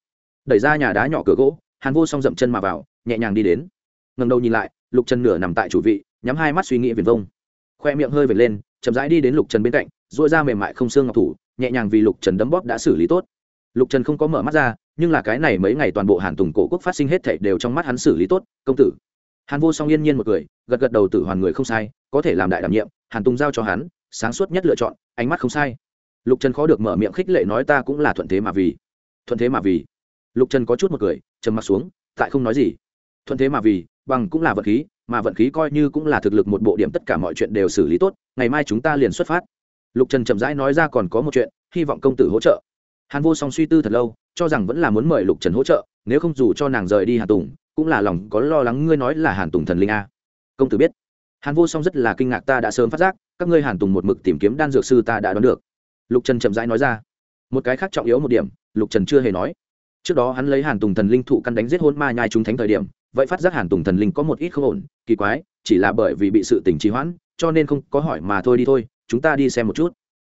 đẩy ra nhà đá nhỏ cửa gỗ, hàn vô song dậm chân mà vào, nhẹ nhàng đi đến. Ngầm đầu nhìn lại, lục trần nửa nằm tại chủ vị, nhắm hai mắt suy nghĩ viền vông. Khoe miệng hơi vệt lên, chậm rãi đi đến lục trần bên cạnh dội ra mềm mại không xương ngọc thủ, nhẹ nhàng vì lục trần đấm bóp đã xử lý tốt. Lục trần không có mở mắt ra, nhưng là cái này mấy ngày toàn bộ hàn tùng cổ quốc phát sinh hết thảy đều trong mắt hắn xử lý tốt, công tử. Hàn vô song yên nhiên một cười, gật gật đầu tử hoàn người không sai, có thể làm đại đảm nhiệm, hàn tùng giao cho hắn, sáng suốt nhất lựa chọn, ánh mắt không sai. Lục trần khó được mở miệng khích lệ nói ta cũng là thuận thế mà vì. Thuận thế mà vì lục trần có chút một cười, trầm m ặ t xuống, tại không nói gì. Thuận thế mà vì, bằng cũng là vận khí, mà vận khí coi như cũng là thực lực một bộ điểm tất cả mọi chuyện đều xử lý tốt, ngày mai chúng ta liền xuất phát. Lục trần chậm rãi nói ra còn có một chuyện, hy vọng công tử hỗ trợ. Hàn vô song suy tư thật lâu, cho rằng vẫn là muốn mời lục trần hỗ trợ, nếu không dù cho nàng rời đi hàn tùng, cũng là lòng có lo lắng ngươi nói là hàn tùng thần linh a. Công tử biết, hàn vô song rất là kinh ngạc ta đã sớm phát giác, các ngươi hàn tùng một mực tìm kiếm đan dược sư ta đã đoán được. Lục trần chậm rãi nói ra, một cái khác trọng yếu một điểm, lục trần chưa hề nói trước đó hắn lấy hàn tùng thần linh thụ căn đánh giết hôn ma nhai chúng thánh thời điểm, vậy phát giác hàn tùng thần linh có một ít không ổn, kỳ quái, chỉ là bởi vì bị sự tình trì hoãn, cho nên không có hỏi mà thôi đi thôi, chúng ta đi xem một chút.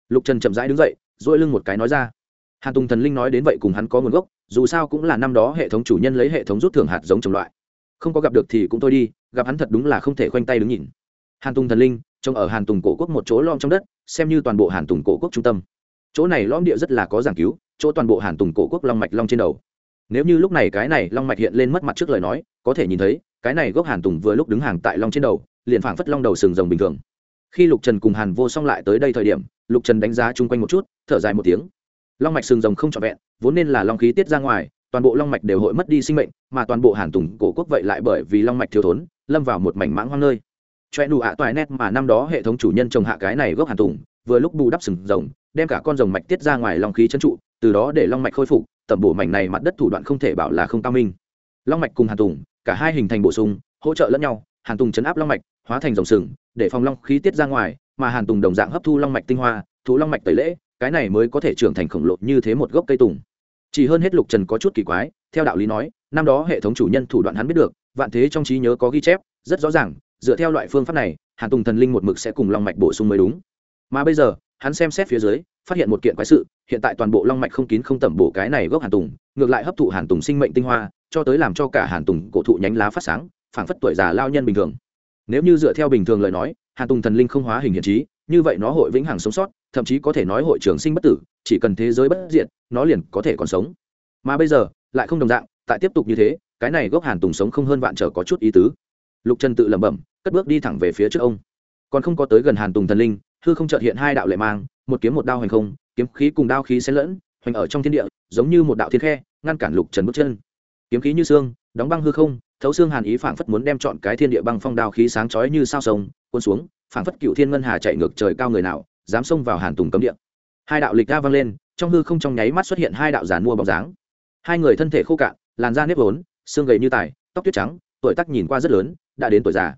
Lục trần chậm rãi đứng dậy dỗi lưng một cái nói ra. Hàn tùng thần linh nói đến vậy cùng hắn có nguồn gốc, dù sao cũng là năm đó hệ thống chủ nhân lấy hệ thống rút thưởng hạt giống trồng loại. Không có gặp được thì cũng thôi đi, gặp hắn thật đúng là không thể khoanh tay đứng nhìn. Hàn tùng thần linh, trông ở hàn tùng cổ quốc một chỗ lom trong đất, xem như toàn bộ hàn tùng cổ quốc trung tâm. Chỗ này lõm địa rất là có giảng cứu chỗ toàn bộ hàn tùng cổ quốc long mạch long trên đầu. Nếu như lúc này cái này long mạch hiện lên mất mặt trước lời nói, có thể nhìn thấy, cái này gốc hàn tùng vừa lúc đứng hàng tại long trên đầu, liền phảng phất long đầu sừng rồng bình thường. Khi lục trần cùng hàn vô xong lại tới đây thời điểm, lục trần đánh giá chung quanh một chút, thở dài một tiếng. Long mạch sừng rồng không trọn vẹn, vốn nên là long khí tiết ra ngoài, toàn bộ long mạch đều hội mất đi sinh mệnh, mà toàn bộ hàn tùng cổ quốc vậy lại bởi vì long mạch thiếu thốn, lâm vào một mảnh mãng hoang nơi. Choe đủ ạ toại nét mà năm đó hệ thống chủ nhân trồng hạ cái này gốc hàn tùng, vừa lúc bù đắp sừng rồng, đem cả con rồng mạch tiết ra ngoài long khí chân trụ từ đó để long mạch khôi phục, tẩm bổ mảnh này mặt đất thủ đoạn không thể bảo là không cao minh. Long mạch cùng hàn tùng, cả hai hình thành bổ sung, hỗ trợ lẫn nhau, hàn tùng chấn áp long mạch, hóa thành dòng sừng, để phòng long khí tiết ra ngoài, mà hàn tùng đồng dạng hấp thu long mạch tinh hoa thú long mạch tẩy lễ, cái này mới có thể trưởng thành khổng lồ như thế một gốc cây tùng. Chỉ hơn hết lục trần có chút kỳ quái, theo đạo lý nói, năm đó hệ thống chủ nhân thủ đoạn hắn biết được, vạn thế trong trí nhớ có ghi chép, rất rõ ràng, dựa theo loại phương pháp này, hàn tùng thần linh một mực sẽ cùng long mạch bổ sung mới đúng. Mà bây giờ hắn xem xét phía dưới, phát hiện một kiện quái sự, hiện tại toàn bộ long mạch không kín không tẩm bổ cái này gốc hàn tùng, ngược lại hấp thụ hàn tùng sinh mệnh tinh hoa, cho tới làm cho cả hàn tùng cổ thụ nhánh lá phát sáng, phảng phất tuổi già lao nhân bình thường. Nếu như dựa theo bình thường lời nói, hàn tùng thần linh không hóa hình hiện trí, như vậy nó hội vĩnh hằng sống sót, thậm chí có thể nói hội trường sinh bất tử, chỉ cần thế giới bất diệt, nó liền có thể còn sống. Mà bây giờ, lại không đồng dạng, tại tiếp tục như thế, cái này gốc hàn tùng sống không hơn vạn trở có chút ý tứ. Lục trần tự lẩm bẩm, cất bước đi thẳng về phía trước ông. Còn không có tới gần hàn tùng thần linh hư không chợt hiện hai đạo lệ mang, một kiếm một đao hoành không, kiếm khí cùng đao khí xen lẫn, hoành ở trong thiên địa, giống như một đạo thiên khe, ngăn cản lục trần bước chân. Kiếm khí như xương, đóng băng hư không, thấu xương hàn ý phảng phất muốn đem chọn cái thiên địa băng phong đao khí sáng chói như sao sông, cuốn xuống, phảng phất cựu thiên ngân hà chạy ngược trời cao người nào, dám xông vào hàn tùng cấm địa. Hai đạo lịch ga vang lên, trong hư không trong nháy mắt xuất hiện hai đạo giàn mua bóng dáng. Hai người thân thể khô cạn, làn da nếp vốn, xương gầy như tài, tóc tuyết trắng, tuổi tác nhìn qua rất lớn, đã đến tuổi già.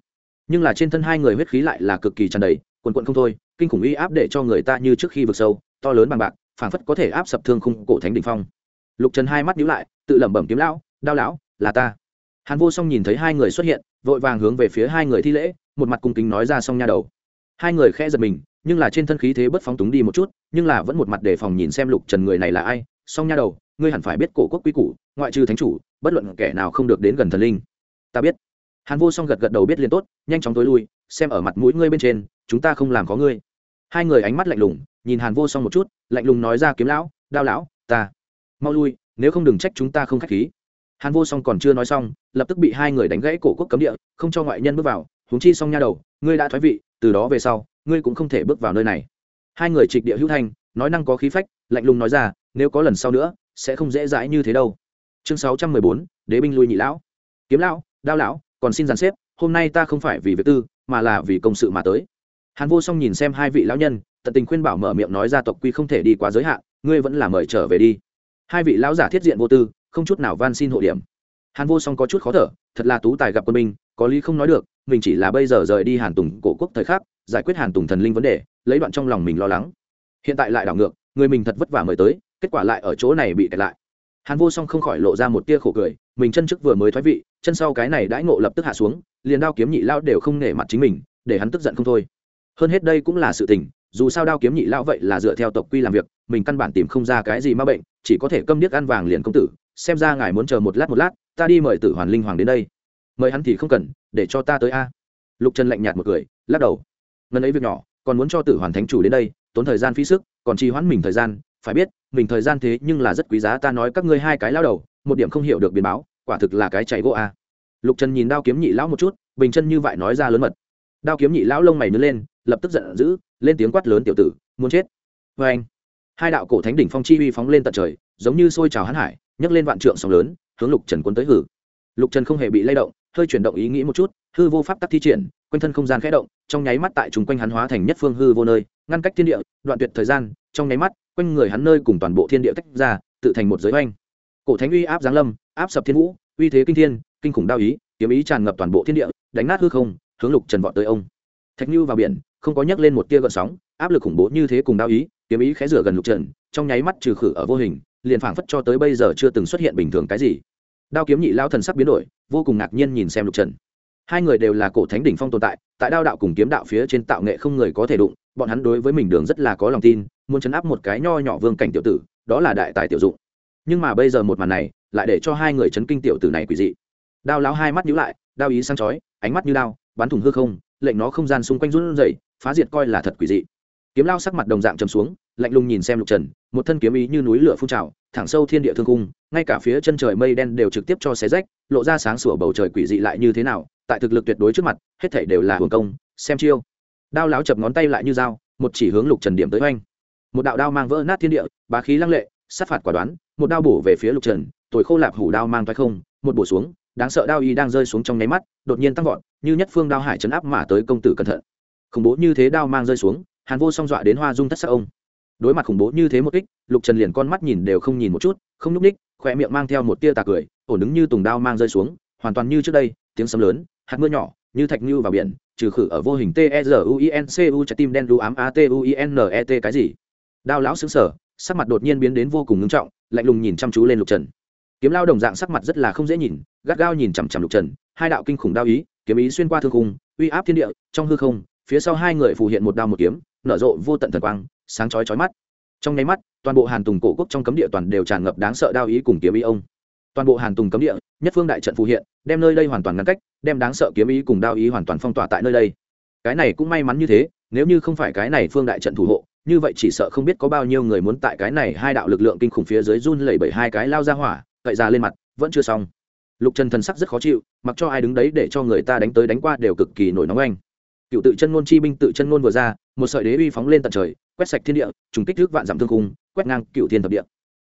Nhưng là trên thân hai người huyết khí lại là cực kỳ tràn đầy quần quận không thôi, kinh khủng uy áp để cho người ta như trước khi vực sâu, to lớn bằng bạc, phảng phất có thể áp sập thương khung cổ thánh đỉnh phong. Lục trần hai mắt nhíu lại, tự lẩm bẩm kiếm lão, đao lão, là ta. Hàn vô song nhìn thấy hai người xuất hiện, vội vàng hướng về phía hai người thi lễ, một mặt cung kính nói ra xong nha đầu. Hai người khẽ giật mình, nhưng là trên thân khí thế bất phóng túng đi một chút, nhưng là vẫn một mặt đề phòng nhìn xem lục trần người này là ai. Song nha đầu, ngươi hẳn phải biết cổ quốc quy củ, ngoại trừ thánh chủ, bất luận kẻ nào không được đến gần thần linh. Ta biết. Hàn vô song gật gật đầu biết liền tốt, nhanh chóng tối lui xem ở mặt mũi ngươi bên trên, chúng ta không làm có ngươi. Hai người ánh mắt lạnh lùng, nhìn hàn vô song một chút, lạnh lùng nói ra kiếm lão, đao lão, ta. Mau lui, nếu không đừng trách chúng ta không k h á c h khí. Hàn vô song còn chưa nói xong, lập tức bị hai người đánh gãy cổ quốc cấm địa, không cho ngoại nhân bước vào húng chi xong nha đầu, ngươi đã thoái vị, từ đó về sau, ngươi cũng không thể bước vào nơi này. Hai người trịch địa hữu thanh, nói năng có khí phách, lạnh lùng nói ra, nếu có lần sau nữa, sẽ không dễ dãi như thế đâu. Chương sáu trăm mười bốn, đế binh lui nhị lão. Kiếm lão, đao lão, còn xin dàn xếp, hôm nay ta không phải vì việc tư mà là vì công sự mà tới. Hàn vô song nhìn xem hai vị lão nhân, tận tình khuyên bảo mở miệng nói ra tộc quy không thể đi quá giới hạn, ngươi vẫn là mời trở về đi. Hai vị lão giả thiết diện vô tư, không chút nào van xin hộ điểm. Hàn vô song có chút khó thở, thật là tú tài gặp quân binh, có lý không nói được, mình chỉ là bây giờ rời đi hàn tùng cổ quốc thời khắc, giải quyết hàn tùng thần linh vấn đề, lấy đoạn trong lòng mình lo lắng. Hiện tại lại đảo ngược, người mình thật vất vả mời tới, kết quả lại ở chỗ này bị kẹt lại. Hàn vô song không khỏi lộ ra một tia khổ cười, mình chân trước vừa mới thoái vị, chân sau cái này đãi ngộ lập tức hạ xuống liền đao kiếm nhị lao đều không nể mặt chính mình, để hắn tức giận không thôi. Hơn hết đây cũng là sự tình, dù sao đao kiếm nhị lao vậy là dựa theo tộc quy làm việc, mình căn bản tìm không ra cái gì ma bệnh, chỉ có thể câm điếc ăn vàng liền công tử, xem ra ngài muốn chờ một lát một lát, ta đi mời tử hoàn linh hoàng đến đây. Mời hắn thì không cần, để cho ta tới a. Lục trần lạnh nhạt một cười, lắc đầu. Ngần ấy việc nhỏ, còn muốn cho tử hoàn thánh chủ đến đây, tốn thời gian phí sức, còn trì hoãn mình thời gian, phải biết, mình thời gian thế nhưng là rất quý giá, ta nói các ngươi hai cái lao đầu, một điểm không hiểu được biến báo, quả thực là cái chạy gỗ a lục trần nhìn đao kiếm nhị lão một chút, bình chân như vậy nói ra lớn mật. Đao kiếm nhị lão lông mày nứt lên, lập tức giận dữ, lên tiếng quát lớn tiểu tử, muốn chết. Vê anh, hai đạo cổ thánh đỉnh phong chi uy phóng lên tận trời, giống như sôi trào hãn hải, nhấc lên vạn trượng sóng lớn, hướng lục trần quân tới hử. Lục trần không hề bị lay động, hơi chuyển động ý nghĩ một chút, hư vô pháp tắc thi triển, quanh thân không gian khẽ động, trong nháy mắt tại chúng quanh hắn hóa thành nhất phương hư vô nơi, ngăn cách thiên địa, đoạn tuyệt thời gian, trong nháy mắt, quanh người hắn nơi cùng toàn bộ thiên địa tách ra, tự thành một giới oanh. Cổ thánh uy áp giáng lâm, áp sập thiên vũ uy thế kinh thiên, kinh khủng đao ý, kiếm ý tràn ngập toàn bộ thiên địa, đánh nát hư không, hướng lục trần vọt tới ông. Thạch như vào biển, không có nhấc lên một tia gợn sóng, áp lực khủng bố như thế cùng đao ý, kiếm ý khẽ rửa gần lục trần, trong nháy mắt trừ khử ở vô hình, liền phảng phất cho tới bây giờ chưa từng xuất hiện bình thường cái gì. Đao kiếm nhị lao thần sắc biến đổi, vô cùng ngạc nhiên nhìn xem lục trần. Hai người đều là cổ thánh đỉnh phong tồn tại tại đao đạo cùng kiếm đạo phía trên tạo nghệ không người có thể đụng, bọn hắn đối với mình đường rất là có lòng tin, muốn chấn áp một cái nho nhỏ vương cảnh tiểu tử, đó là đại tài tiểu dụng. Nhưng mà bây giờ một màn này lại để cho hai người chấn kinh tiểu tử này quỷ dị. Đao lão hai mắt nhíu lại, đao ý sang chói, ánh mắt như đao, bắn thủng hư không, lệnh nó không gian xung quanh run rẩy, phá diệt coi là thật quỷ dị. Kiếm lao sắc mặt đồng dạng trầm xuống, lạnh lùng nhìn xem lục trần, một thân kiếm ý như núi lửa phun trào, thẳng sâu thiên địa thương cung ngay cả phía chân trời mây đen đều trực tiếp cho xé rách, lộ ra sáng sủa bầu trời quỷ dị lại như thế nào, tại thực lực tuyệt đối trước mặt, hết thảy đều là hưởng công, xem chiêu. Đao láo chập ngón tay lại như dao, một chỉ hướng lục trần điểm tới oanh. Một đạo đao mang vỡ nát thiên địa, bá khí lăng lệ, sát phạt quả đoán, một đao bổ về phía lục trần tuổi khô lạp hủ đao mang toái không, một bổ xuống, đáng sợ đao y đang rơi xuống trong nháy mắt, đột nhiên tăng vọt, như nhất phương đao hải chấn áp mà tới công tử cẩn thận. Khủng bố như thế đao mang rơi xuống, hàn vô song dọa đến hoa dung thất sắc ông. Đối mặt khủng bố như thế một kích, lục trần liền con mắt nhìn đều không nhìn một chút, không nhúc ních khoe miệng mang theo một tia tà cười, ổn đứng như tùng đao mang rơi xuống, hoàn toàn như trước đây, tiếng sấm lớn, hạt mưa nhỏ, như thạch như vào biển, trừ khử ở vô hình t e r u i n c u, trái tim đen đu ám a t u i n e t cái gì? Đao lão xứng sở sắc mặt đột nhiên biến đến vô cùng ngưng trọng, lạnh lùng nhìn chăm chú lên lục trần kiếm lao đồng dạng sắc mặt rất là không dễ nhìn, gắt gao nhìn chằm chằm lục trần, hai đạo kinh khủng đao ý, kiếm ý xuyên qua thương khung, uy áp thiên địa, trong hư không, phía sau hai người phù hiện một đao một kiếm, nở rộ vô tận thần quang, sáng chói chói mắt. Trong nháy mắt, toàn bộ hàn tùng cổ quốc trong cấm địa toàn đều tràn ngập đáng sợ đao ý cùng kiếm ý ông. Toàn bộ hàn tùng cấm địa, nhất phương đại trận phù hiện, đem nơi đây hoàn toàn ngăn cách, đem đáng sợ kiếm ý cùng đao ý hoàn toàn phong tỏa tại nơi đây. Cái này cũng may mắn như thế, nếu như không phải cái này phương đại trận thủ hộ, như vậy chỉ sợ không biết có bao nhiêu người muốn tại cái này hai đạo lực lượng kinh khủng phía dưới run lẩy bẩy hai cái lao ra hỏa cậy ra lên mặt, vẫn chưa xong. Lục trần thần sắc rất khó chịu, mặc cho ai đứng đấy để cho người ta đánh tới đánh qua đều cực kỳ nổi nóng anh. Cựu tự chân ngôn chi binh tự chân ngôn vừa ra, một sợi đế uy phóng lên tận trời, quét sạch thiên địa, trùng kích thước vạn dặm thương cung quét ngang cựu thiên thập địa.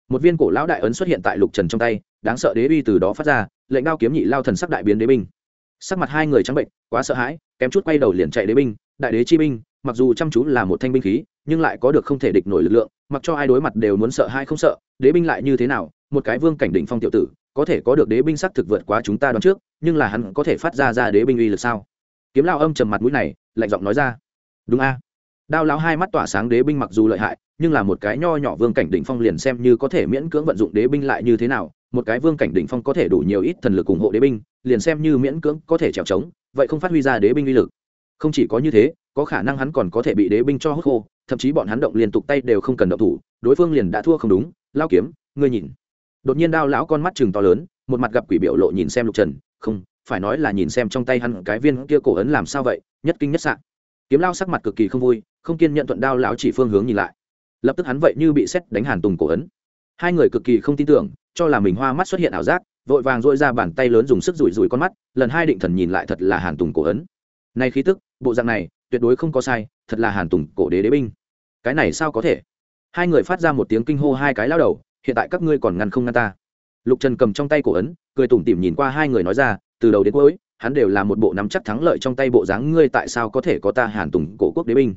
Một viên cổ lão đại ấn xuất hiện tại lục trần trong tay, đáng sợ đế uy từ đó phát ra, lệnh đao kiếm nhị lao thần sắc đại biến đế binh. Sắc mặt hai người trắng bệnh, quá sợ hãi, kém chút quay đầu liền chạy đế binh, đại đế chi binh, mặc dù chăm chú là một thanh binh khí, nhưng lại có được không thể địch nổi lực lượng, mặc cho ai đối mặt đều muốn sợ hai không sợ, đế binh lại như thế nào một cái vương cảnh đỉnh phong tiểu tử, có thể có được đế binh sắc thực vượt quá chúng ta đoán trước, nhưng là hắn có thể phát ra ra đế binh uy lực sao? Kiếm lao âm trầm mặt mũi này, lạnh giọng nói ra. Đúng a. Đao lão hai mắt tỏa sáng đế binh mặc dù lợi hại, nhưng là một cái nho nhỏ vương cảnh đỉnh phong liền xem như có thể miễn cưỡng vận dụng đế binh lại như thế nào, một cái vương cảnh đỉnh phong có thể đủ nhiều ít thần lực ủng hộ đế binh, liền xem như miễn cưỡng có thể trèo trống, vậy không phát huy ra đế binh uy lực. Không chỉ có như thế, có khả năng hắn còn có thể bị đế binh cho hút khô, thậm chí bọn hắn động liên tục tay đều không cần động thủ, đối phương liền đã thua không đúng. Lao kiếm, ngươi nhìn đột nhiên đao lão con mắt chừng to lớn, một mặt gặp quỷ biểu lộ nhìn xem lục trần, không, phải nói là nhìn xem trong tay hắn cái viên kia cổ ấn làm sao vậy, nhất kinh nhất sạn kiếm lao sắc mặt cực kỳ không vui, không kiên nhận thuận đao lão chỉ phương hướng nhìn lại. Lập tức hắn vậy như bị xét đánh hàn tùng cổ ấn. Hai người cực kỳ không tin tưởng, cho là mình hoa mắt xuất hiện ảo giác, vội vàng dội ra bàn tay lớn dùng sức rủi rủi con mắt, lần hai định thần nhìn lại thật là hàn tùng cổ ấn. Nay khí tức, bộ dạng này, tuyệt đối không có sai, thật là hàn tùng cổ đế đế binh. Cái này sao có thể? Hai người phát ra một tiếng kinh hô hai cái lao đầu hiện tại các ngươi còn ngăn không ngăn ta. Lục trần cầm trong tay cổ ấn, cười tủm tỉm nhìn qua hai người nói ra, từ đầu đến cuối, hắn đều là một bộ nắm chắc thắng lợi trong tay bộ dáng, ngươi tại sao có thể có ta hàn tùng cổ quốc đế binh?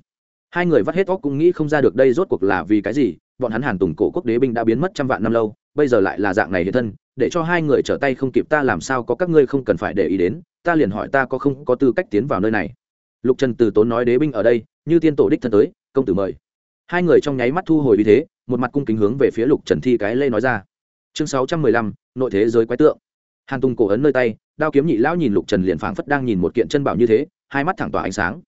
Hai người vắt hết óc cũng nghĩ không ra được đây rốt cuộc là vì cái gì, bọn hắn hàn tùng cổ quốc đế binh đã biến mất trăm vạn năm lâu, bây giờ lại là dạng này hiện thân, để cho hai người trở tay không kịp ta làm sao có các ngươi không cần phải để ý đến, ta liền hỏi ta có không có tư cách tiến vào nơi này. Lục trần từ tốn nói đế binh ở đây, như tiên tổ đích thân tới, công tử mời. Hai người trong nháy mắt thu hồi vì thế một mặt cung kính hướng về phía lục trần thi cái lê nói ra. Chương sáu trăm mười lăm, nội thế giới quái tượng. Hàn tùng cổ ấn nơi tay, đao kiếm nhị lão nhìn lục trần liền phảng phất đang nhìn một kiện chân bảo như thế, hai mắt thẳng tỏa ánh sáng.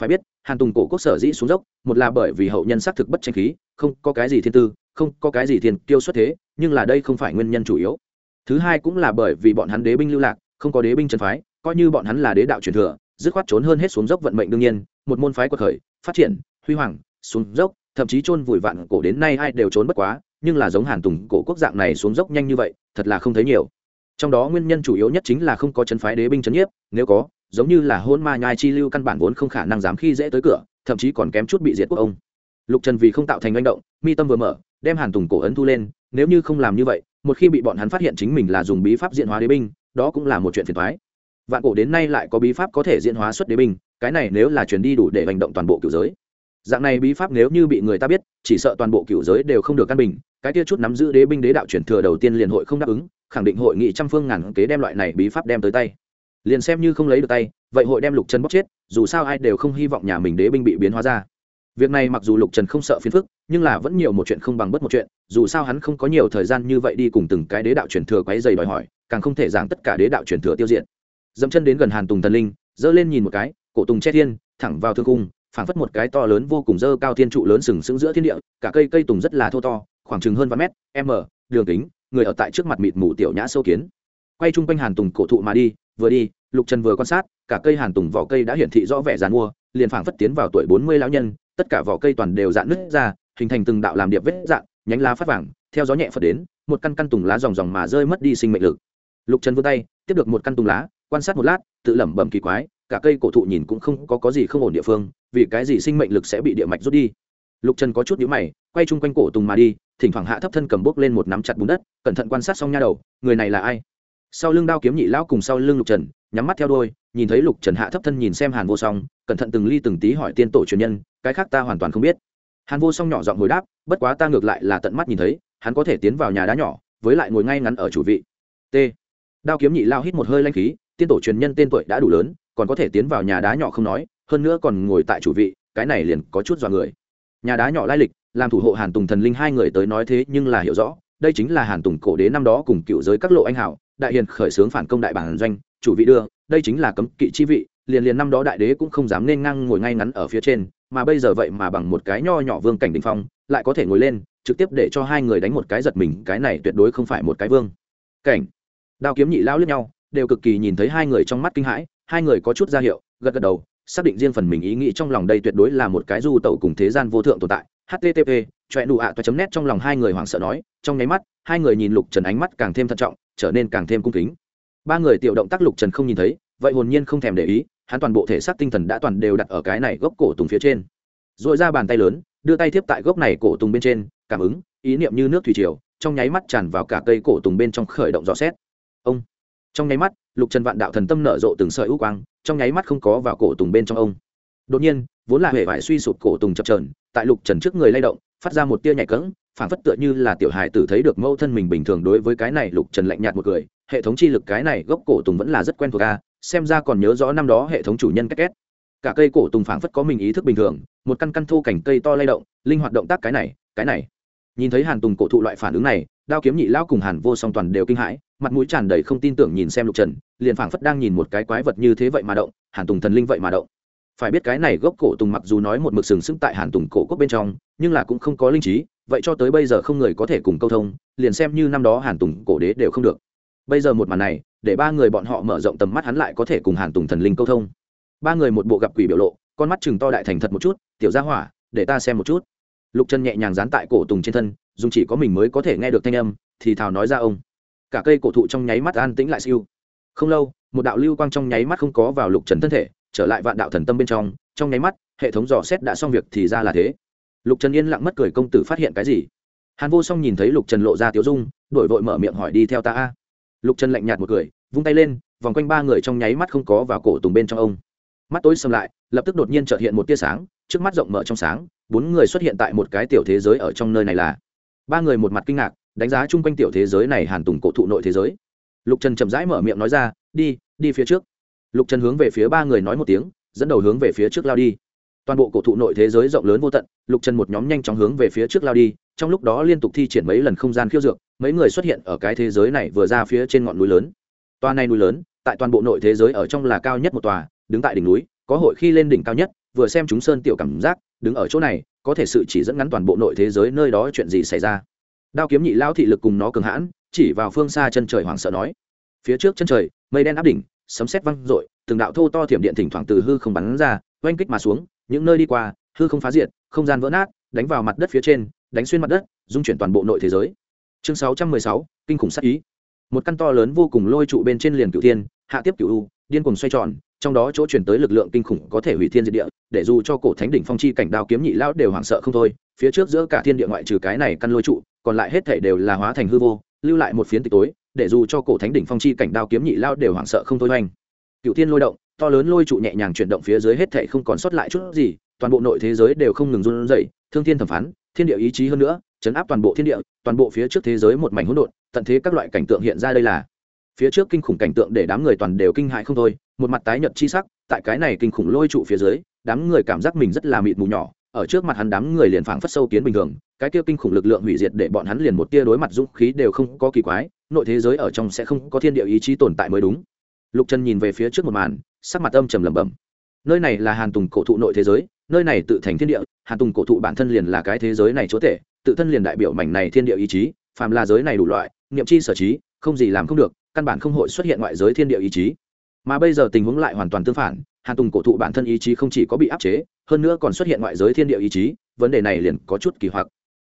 Phải biết, hàn tùng cổ quốc sở dĩ xuống dốc, một là bởi vì hậu nhân xác thực bất tranh khí, không có cái gì thiên tư, không có cái gì thiên tiêu xuất thế, nhưng là đây không phải nguyên nhân chủ yếu. Thứ hai cũng là bởi vì bọn hắn đế binh lưu lạc, không có đế binh trần phái, coi như bọn hắn là đế đạo truyền thừa, dứt khoát trốn hơn hết xuống dốc vận mệnh đương nhiên, một môn phái quật khởi, phát triển, huy hoàng, xuống dốc thậm chí chôn vùi vạn cổ đến nay ai đều trốn bất quá, nhưng là giống hàn tùng cổ quốc dạng này xuống dốc nhanh như vậy, thật là không thấy nhiều. Trong đó nguyên nhân chủ yếu nhất chính là không có chân phái đế binh trấn nhiếp, nếu có, giống như là hôn ma nhai chi lưu căn bản vốn không khả năng dám khi dễ tới cửa, thậm chí còn kém chút bị diệt quốc ông. Lục trần vì không tạo thành manh động, mi tâm vừa mở, đem hàn tùng cổ ấn thu lên, nếu như không làm như vậy, một khi bị bọn hắn phát hiện chính mình là dùng bí pháp diện hóa đế binh, đó cũng là một chuyện phiền thoái vạn cổ đến nay lại có bí pháp có thể diễn hóa xuất đế binh, cái này nếu là chuyển đi đủ để hành động toàn bộ cựu giới dạng này bí pháp nếu như bị người ta biết, chỉ sợ toàn bộ cựu giới đều không được căn bình. Cái kia chút nắm giữ đế binh đế đạo chuyển thừa đầu tiên liền hội không đáp ứng, khẳng định hội nghị trăm phương ngàn kế đem loại này bí pháp đem tới tay. Liền xem như không lấy được tay, vậy hội đem lục trần bóc chết, dù sao ai đều không hy vọng nhà mình đế binh bị biến hóa ra. Việc này mặc dù lục trần không sợ phiền phức, nhưng là vẫn nhiều một chuyện không bằng bất một chuyện, dù sao hắn không có nhiều thời gian như vậy đi cùng từng cái đế đạo truyền thừa quấy dày đòi hỏi, càng không thể giảng tất cả đế đạo truyền thừa tiêu diện dẫm chân đến gần hàn tùng thần linh, giơ lên nhìn một cái, cổ tùng che thiên, thẳng vào thương cung phảng phất một cái to lớn vô cùng dơ cao thiên trụ lớn sừng sững giữa thiên địa, cả cây cây tùng rất là thô to, khoảng chừng hơn vài mét, m, đường kính, người ở tại trước mặt mịt mù tiểu nhã sâu kiến. Quay chung quanh hàn tùng cổ thụ mà đi, vừa đi, lục trần vừa quan sát, cả cây hàn tùng vỏ cây đã hiển thị rõ vẻ dàn mua, liền phảng phất tiến vào tuổi bốn mươi lão nhân, tất cả vỏ cây toàn đều dạn nứt ra, hình thành từng đạo làm điệp vết dạn, nhánh lá phát vàng, theo gió nhẹ phật đến, một căn căn tùng lá ròng ròng mà rơi mất đi sinh mệnh lực. Lục trần vươn tay, tiếp được một căn tùng lá, quan sát một lát, tự lẩm bẩm kỳ quái cả cây cổ thụ nhìn cũng không có, có gì không ổn địa phương vì cái gì sinh mệnh lực sẽ bị địa mạch rút đi? Lục trần có chút nhíu mày quay chung quanh cổ tùng mà đi thỉnh thoảng hạ thấp thân cầm bốc lên một nắm chặt bùn đất cẩn thận quan sát xong nha đầu người này là ai? Sau lưng đao kiếm nhị lão cùng sau lưng lục trần nhắm mắt theo đôi nhìn thấy lục trần hạ thấp thân nhìn xem hàn vô song cẩn thận từng ly từng tí hỏi tiên tổ truyền nhân cái khác ta hoàn toàn không biết. Hàn vô song nhỏ giọng hồi đáp bất quá ta ngược lại là tận mắt nhìn thấy hắn có thể tiến vào nhà đá nhỏ với lại ngồi ngay ngắn ở chủ vị. T. Đao kiếm nhị lao hít một hơi lanh khí tiên tổ truyền nhân tên tuổi đã đủ lớn còn có thể tiến vào nhà đá nhỏ không nói, hơn nữa còn ngồi tại chủ vị, cái này liền có chút dọa người. Nhà đá nhỏ lai lịch, làm thủ hộ hàn tùng thần linh hai người tới nói thế nhưng là hiểu rõ, đây chính là hàn tùng cổ đế năm đó cùng cựu giới các lộ anh hảo đại hiền khởi xướng phản công đại bản doanh, chủ vị đưa, đây chính là cấm kỵ chi vị, liền liền năm đó đại đế cũng không dám nên ngang ngồi ngay ngắn ở phía trên, mà bây giờ vậy mà bằng một cái nho nhỏ vương cảnh đình phong, lại có thể ngồi lên, trực tiếp để cho hai người đánh một cái giật mình, cái này tuyệt đối không phải một cái vương. Cảnh, đao kiếm nhị lao lướt nhau, đều cực kỳ nhìn thấy hai người trong mắt kinh hãi hai người có chút ra hiệu, gật gật đầu, xác định riêng phần mình ý nghĩ trong lòng đây tuyệt đối là một cái du tẩu cùng thế gian vô thượng tồn tại. Http choẹ nụ ạ toa chấm nét trong lòng hai người hoảng sợ nói, trong nháy mắt, hai người nhìn lục trần ánh mắt càng thêm thận trọng, trở nên càng thêm cung kính. Ba người tiểu động tác lục trần không nhìn thấy, vậy hồn nhiên không thèm để ý, hắn toàn bộ thể xác tinh thần đã toàn đều đặt ở cái này gốc cổ tùng phía trên. Dội ra bàn tay lớn, đưa tay tiếp tại gốc này cổ tùng bên trên, cảm ứng, ý niệm như nước thủy triều, trong nháy mắt tràn vào cả cây cổ tùng bên trong khởi động rõ xét. Ông, trong nháy mắt lục trần vạn đạo thần tâm nở rộ từng sợi ưu quang, trong nháy mắt không có vào cổ tùng bên trong ông. Đột nhiên, vốn là hệ vải suy sụp cổ tùng chập trờn tại lục trần trước người lay động, phát ra một tia nhạy cỡng phản phất tựa như là tiểu hài tử thấy được mẫu thân mình bình thường đối với cái này lục trần lạnh nhạt một cười, hệ thống chi lực cái này gốc cổ tùng vẫn là rất quen thuộc a, xem ra còn nhớ rõ năm đó hệ thống chủ nhân cách két. Cả cây cổ tùng phảng phất có mình ý thức bình thường, một căn căn thô cảnh cây to lay động, linh hoạt động tác cái này cái này. Nhìn thấy hàn tùng cổ thụ loại phản ứng này đao kiếm nhị lao cùng hàn vô song toàn đều kinh hãi, mặt mũi tràn đầy không tin tưởng nhìn xem lục trần, liền phảng phất đang nhìn một cái quái vật như thế vậy mà động, hàn tùng thần linh vậy mà động. Phải biết cái này gốc cổ tùng mặc dù nói một mực sừng sững tại hàn tùng cổ quốc bên trong, nhưng là cũng không có linh trí, vậy cho tới bây giờ không người có thể cùng câu thông, liền xem như năm đó hàn tùng cổ đế đều không được. Bây giờ một màn này, để ba người bọn họ mở rộng tầm mắt hắn lại có thể cùng hàn tùng thần linh câu thông. Ba người một bộ gặp quỷ biểu lộ, con mắt chừng to đại thành thật một chút, tiểu ra hỏa, để ta xem một chút. Lục chân nhẹ nhàng dán tại cổ tùng trên thân dùng chỉ có mình mới có thể nghe được thanh âm, thì thào nói ra ông. Cả cây cổ thụ trong nháy mắt an tĩnh lại siêu. Không lâu, một đạo lưu quang trong nháy mắt không có vào lục trần thân thể, trở lại vạn đạo thần tâm bên trong trong nháy mắt, hệ thống dò xét đã xong việc thì ra là thế. Lục trần yên lặng mất cười công tử phát hiện cái gì? Hàn vô song nhìn thấy lục trần lộ ra tiếu dung, đổi vội mở miệng hỏi đi theo ta a. Lục trần lạnh nhạt một cười, vung tay lên, vòng quanh ba người trong nháy mắt không có vào cổ tùng bên trong ông. Mắt tối xâm lại, lập tức đột nhiên trợt hiện một tia sáng, trước mắt rộng mở trong sáng, bốn người xuất hiện tại một cái tiểu thế giới ở trong nơi này là ba người một mặt kinh ngạc, đánh giá chung quanh tiểu thế giới này hàn tùng cổ thụ nội thế giới. Lục trần chậm rãi mở miệng nói ra, đi đi phía trước. Lục trần hướng về phía ba người nói một tiếng, dẫn đầu hướng về phía trước lao đi. Toàn bộ cổ thụ nội thế giới rộng lớn vô tận, lục trần một nhóm nhanh chóng hướng về phía trước lao đi, trong lúc đó liên tục thi triển mấy lần không gian khiêu dược, mấy người xuất hiện ở cái thế giới này vừa ra phía trên ngọn núi lớn. Toa này núi lớn, tại toàn bộ nội thế giới ở trong là cao nhất một tòa, đứng tại đỉnh núi, có hội khi lên đỉnh cao nhất vừa xem chúng sơn tiểu cảm giác đứng ở chỗ này có thể sự chỉ dẫn ngắn toàn bộ nội thế giới nơi đó chuyện gì xảy ra. Đao kiếm nhị lao thị lực cùng nó cường hãn chỉ vào phương xa chân trời hoảng sợ nói phía trước chân trời mây đen áp đỉnh sấm sét văng rội từng đạo thô to thiểm điện thỉnh thoảng từ hư không bắn ra oanh kích mà xuống những nơi đi qua hư không phá diệt không gian vỡ nát đánh vào mặt đất phía trên đánh xuyên mặt đất dung chuyển toàn bộ nội thế giới. Chương 616, kinh khủng sát ý. Một căn to lớn vô cùng lôi trụ bên trên liền cửu thiên hạ tiếp cửu u điên cuồng xoay tròn trong đó chỗ chuyển tới lực lượng kinh khủng có thể hủy thiên diệt địa, để dù cho cổ thánh đỉnh phong chi cảnh đao kiếm nhị lão đều hoảng sợ không thôi, phía trước giữa cả thiên địa ngoại trừ cái này căn lôi trụ, còn lại hết thể đều là hóa thành hư vô, lưu lại một phiến tịch tối, để dù cho cổ thánh đỉnh phong chi cảnh đao kiếm nhị lão đều hoảng sợ không thôi hoành cựu thiên lôi động, to lớn lôi trụ nhẹ nhàng chuyển động phía dưới hết thể không còn sót lại chút gì, toàn bộ nội thế giới đều không ngừng run rẩy, thương thiên thẩm phán, thiên địa ý chí hơn nữa, chấn áp toàn bộ thiên địa, toàn bộ phía trước thế giới một mảnh hỗn độn, tận thế các loại cảnh tượng hiện ra đây là phía trước kinh khủng cảnh tượng để đám người toàn đều kinh hại không thôi, một mặt tái nhợt chi sắc, tại cái này kinh khủng lôi trụ phía dưới, đám người cảm giác mình rất là mịt mù nhỏ, ở trước mặt hắn đám người liền phảng phất sâu kiến bình thường, cái kia kinh khủng lực lượng hủy diệt để bọn hắn liền một tia đối mặt dũng khí đều không có kỳ quái, nội thế giới ở trong sẽ không có thiên địa ý chí tồn tại mới đúng. Lục trần nhìn về phía trước một màn, sắc mặt âm trầm lẩm bẩm. Nơi này là hàn tùng cổ thụ nội thế giới, nơi này tự thành thiên địa, hàn tùng cổ thụ bản thân liền là cái thế giới này chúa tể, tự thân liền đại biểu mảnh này thiên địa ý chí, phàm là giới này đủ loại, niệm chi sở trí, không gì làm không được căn bản không hội xuất hiện ngoại giới thiên địa ý chí. Mà bây giờ tình huống lại hoàn toàn tương phản, hàn tùng cổ thụ bản thân ý chí không chỉ có bị áp chế, hơn nữa còn xuất hiện ngoại giới thiên địa ý chí, vấn đề này liền có chút kỳ hoặc.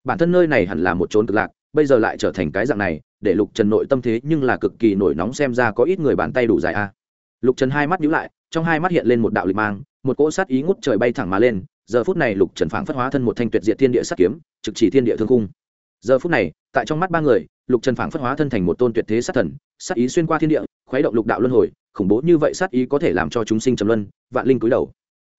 Bản thân nơi này hẳn là một trốn cực lạc, bây giờ lại trở thành cái dạng này, để lục trần nội tâm thế nhưng là cực kỳ nổi nóng xem ra có ít người bàn tay đủ dài a. Lục trần hai mắt nhíu lại, trong hai mắt hiện lên một đạo lịch mang, một cỗ sát ý ngút trời bay thẳng mà lên, giờ phút này lục trần phảng phất hóa thân một thanh tuyệt diệt thiên địa sát kiếm, trực chỉ thiên địa thương cung giờ phút này, tại trong mắt ba người lục trần phảng phất hóa thân thành một tôn tuyệt thế sát thần, sát ý xuyên qua thiên địa, khuấy động lục đạo luân hồi, khủng bố như vậy sát ý có thể làm cho chúng sinh trầm luân, vạn linh cúi đầu.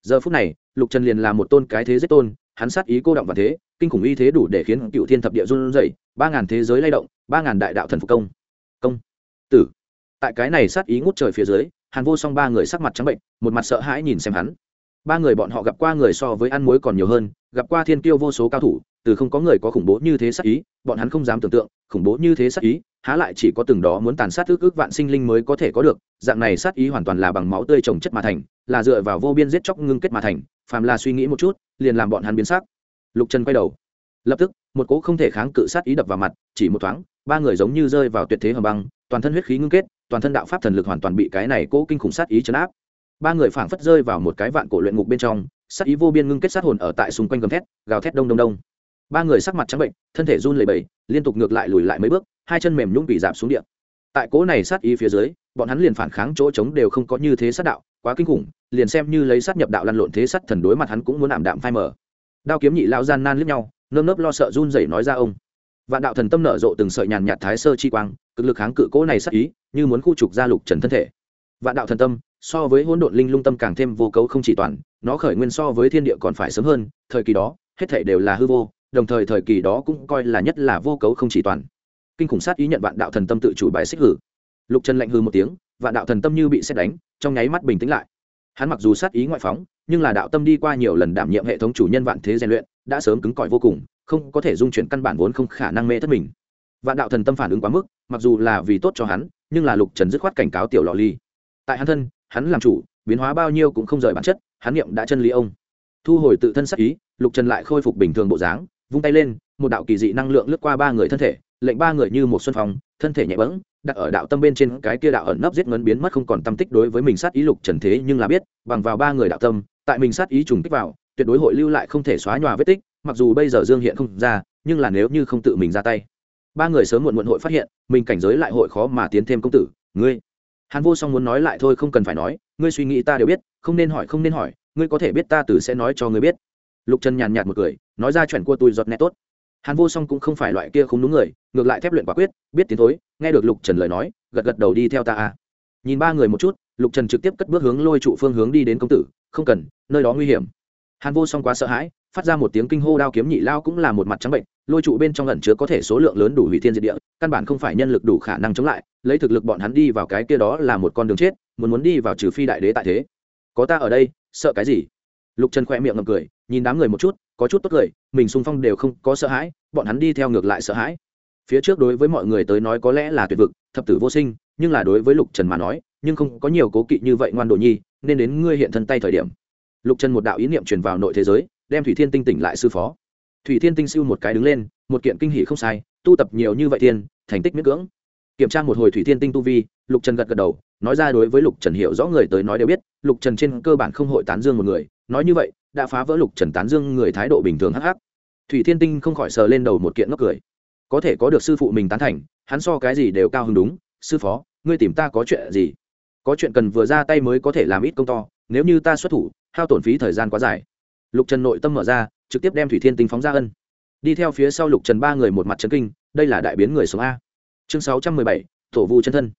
Giờ phút này, lục trần liền là một tôn cái thế giết tôn, hắn sát ý cô động và thế, kinh khủng y thế đủ để khiến cựu thiên thập địa run rẩy, ba ngàn thế giới lay động, ba ngàn đại đạo thần phục công. Công. Tử. Tại cái này sát ý ngút trời phía dưới, hàn vô song ba người sắc mặt trắng bệnh, một mặt sợ hãi nhìn xem hắn ba người bọn họ gặp qua người so với ăn muối còn nhiều hơn, gặp qua thiên kiêu vô số cao thủ, từ không có người có khủng bố như thế sát ý, bọn hắn không dám tưởng tượng, khủng bố như thế sát ý, há lại chỉ có từng đó muốn tàn sát ước ước vạn sinh linh mới có thể có được, dạng này sát ý hoàn toàn là bằng máu tươi trồng chất mà thành, là dựa vào vô biên giết chóc ngưng kết mà thành, phàm là suy nghĩ một chút, liền làm bọn hắn biến sắc. Lục trần quay đầu. Lập tức, một cỗ không thể kháng cự sát ý đập vào mặt, chỉ một thoáng, ba người giống như rơi vào tuyệt thế hầm băng, toàn thân huyết khí ngưng kết, toàn thân đạo pháp thần lực hoàn toàn bị cái này cỗ kinh khủng sát ý chấn áp ba người phảng phất rơi vào một cái vạn cổ luyện ngục bên trong sắc ý vô biên ngưng kết sát hồn ở tại xung quanh gầm thét, gào thét đông đông đông. Ba người sắc mặt trắng bệnh, thân thể run lẩy bẩy, liên tục ngược lại lùi lại mấy bước, hai chân mềm nhũng bị giảm xuống điện tại cố này sát ý phía dưới, bọn hắn liền phản kháng chỗ trống đều không có như thế sát đạo, quá kinh khủng, liền xem như lấy sát nhập đạo lăn lộn thế sát thần đối mặt hắn cũng muốn ảm đạm phai mở đao kiếm nhị lao gian nan liếc nhau, nơm nớp lo sợ run rẩy nói ra ông. Vạn đạo thần tâm nở rộ từng sợi nhàn nhạt thái sơ chi quang, cực lực kháng cự cố này sát ý, như muốn khu trục ra lục trần thân thể. Vạn đạo thần tâm so với hỗn độn linh lung tâm càng thêm vô cấu không chỉ toàn, nó khởi nguyên so với thiên địa còn phải sớm hơn, thời kỳ đó, hết thể đều là hư vô, đồng thời thời kỳ đó cũng coi là nhất là vô cấu không chỉ toàn. Kinh khủng sát ý nhận vạn đạo thần tâm tự chủ bài xích hử. Lục trần lạnh hư một tiếng, vạn đạo thần tâm như bị xét đánh, trong nháy mắt bình tĩnh lại. Hắn mặc dù sát ý ngoại phóng, nhưng là đạo tâm đi qua nhiều lần đảm nhiệm hệ thống chủ nhân vạn thế rèn luyện, đã sớm cứng cỏi vô cùng, không có thể dung chuyển căn bản vốn không khả năng mê thất mình. Vạn đạo thần tâm phản ứng quá mức, mặc dù là vì tốt cho hắn, nhưng là lục trần dứt khoát cảnh cáo tiểu lò ly. Tại hắn thân hắn làm chủ, biến hóa bao nhiêu cũng không rời bản chất, hắn niệm đã chân lý ông. Thu hồi tự thân sắc ý, lục trần lại khôi phục bình thường bộ dáng, vung tay lên, một đạo kỳ dị năng lượng lướt qua ba người thân thể, lệnh ba người như một xuân phong, thân thể nhẹ bẫng, đặt ở đạo tâm bên trên, cái kia đạo ẩn nấp giết ngấn biến mất không còn tâm tích đối với mình sát ý lục trần thế nhưng là biết, bằng vào ba người đạo tâm, tại mình sát ý trùng kích vào, tuyệt đối hội lưu lại không thể xóa nhòa vết tích, mặc dù bây giờ dương hiện không ra, nhưng là nếu như không tự mình ra tay. Ba người sớm muộn muộn hội phát hiện, mình cảnh giới lại hội khó mà tiến thêm công tử, ngươi hàn vô song muốn nói lại thôi không cần phải nói, ngươi suy nghĩ ta đều biết, không nên hỏi, không nên hỏi, ngươi có thể biết ta từ sẽ nói cho ngươi biết. Lục trần nhàn nhạt một cười, nói ra chuyện của tôi giọt nhẹ tốt. Hàn vô song cũng không phải loại kia không đúng người, ngược lại thép luyện quả quyết, biết tiến thối, nghe được lục trần lời nói, gật gật đầu đi theo ta a nhìn ba người một chút, lục trần trực tiếp cất bước hướng lôi trụ phương hướng đi đến công tử, không cần, nơi đó nguy hiểm. Hàn vô song quá sợ hãi phát ra một tiếng kinh hô đao kiếm nhị lao cũng là một mặt trắng bệnh, lôi trụ bên trong ẩn chứa có thể số lượng lớn đủ hủy thiên diệt địa, căn bản không phải nhân lực đủ khả năng chống lại, lấy thực lực bọn hắn đi vào cái kia đó là một con đường chết, muốn muốn đi vào trừ phi đại đế tại thế. Có ta ở đây, sợ cái gì? Lục trần khoe miệng ngầm cười, nhìn đám người một chút, có chút tốt cười, mình xung phong đều không có sợ hãi, bọn hắn đi theo ngược lại sợ hãi. Phía trước đối với mọi người tới nói có lẽ là tuyệt vực, thập tử vô sinh, nhưng là đối với lục trần mà nói, nhưng không có nhiều cố kỵ như vậy ngoan đồ nhi, nên đến ngươi hiện thân tay thời điểm. Lục trần một đạo ý niệm truyền vào nội thế giới đem thủy thiên tinh tỉnh lại sư phó. Thủy thiên tinh siêu một cái đứng lên, một kiện kinh hỷ không sai, tu tập nhiều như vậy thiên, thành tích miễn cưỡng. Kiểm tra một hồi thủy thiên tinh tu vi, lục trần gật gật đầu, nói ra đối với lục trần hiểu rõ người tới nói đều biết, lục trần trên cơ bản không hội tán dương một người, nói như vậy, đã phá vỡ lục trần tán dương người thái độ bình thường hắc hắc. Thủy thiên tinh không khỏi sờ lên đầu một kiện ngốc cười. Có thể có được sư phụ mình tán thành, hắn so cái gì đều cao hứng đúng, sư phó, ngươi tìm ta có chuyện gì? Có chuyện cần vừa ra tay mới có thể làm ít công to, nếu như ta xuất thủ, hao tổn phí thời gian quá dài lục trần nội tâm mở ra, trực tiếp đem thủy thiên tinh phóng ra ân. Đi theo phía sau lục trần ba người một mặt trấn kinh, đây là đại biến người sống a. Chương sáu trăm mười bảy tổ vu chân thân.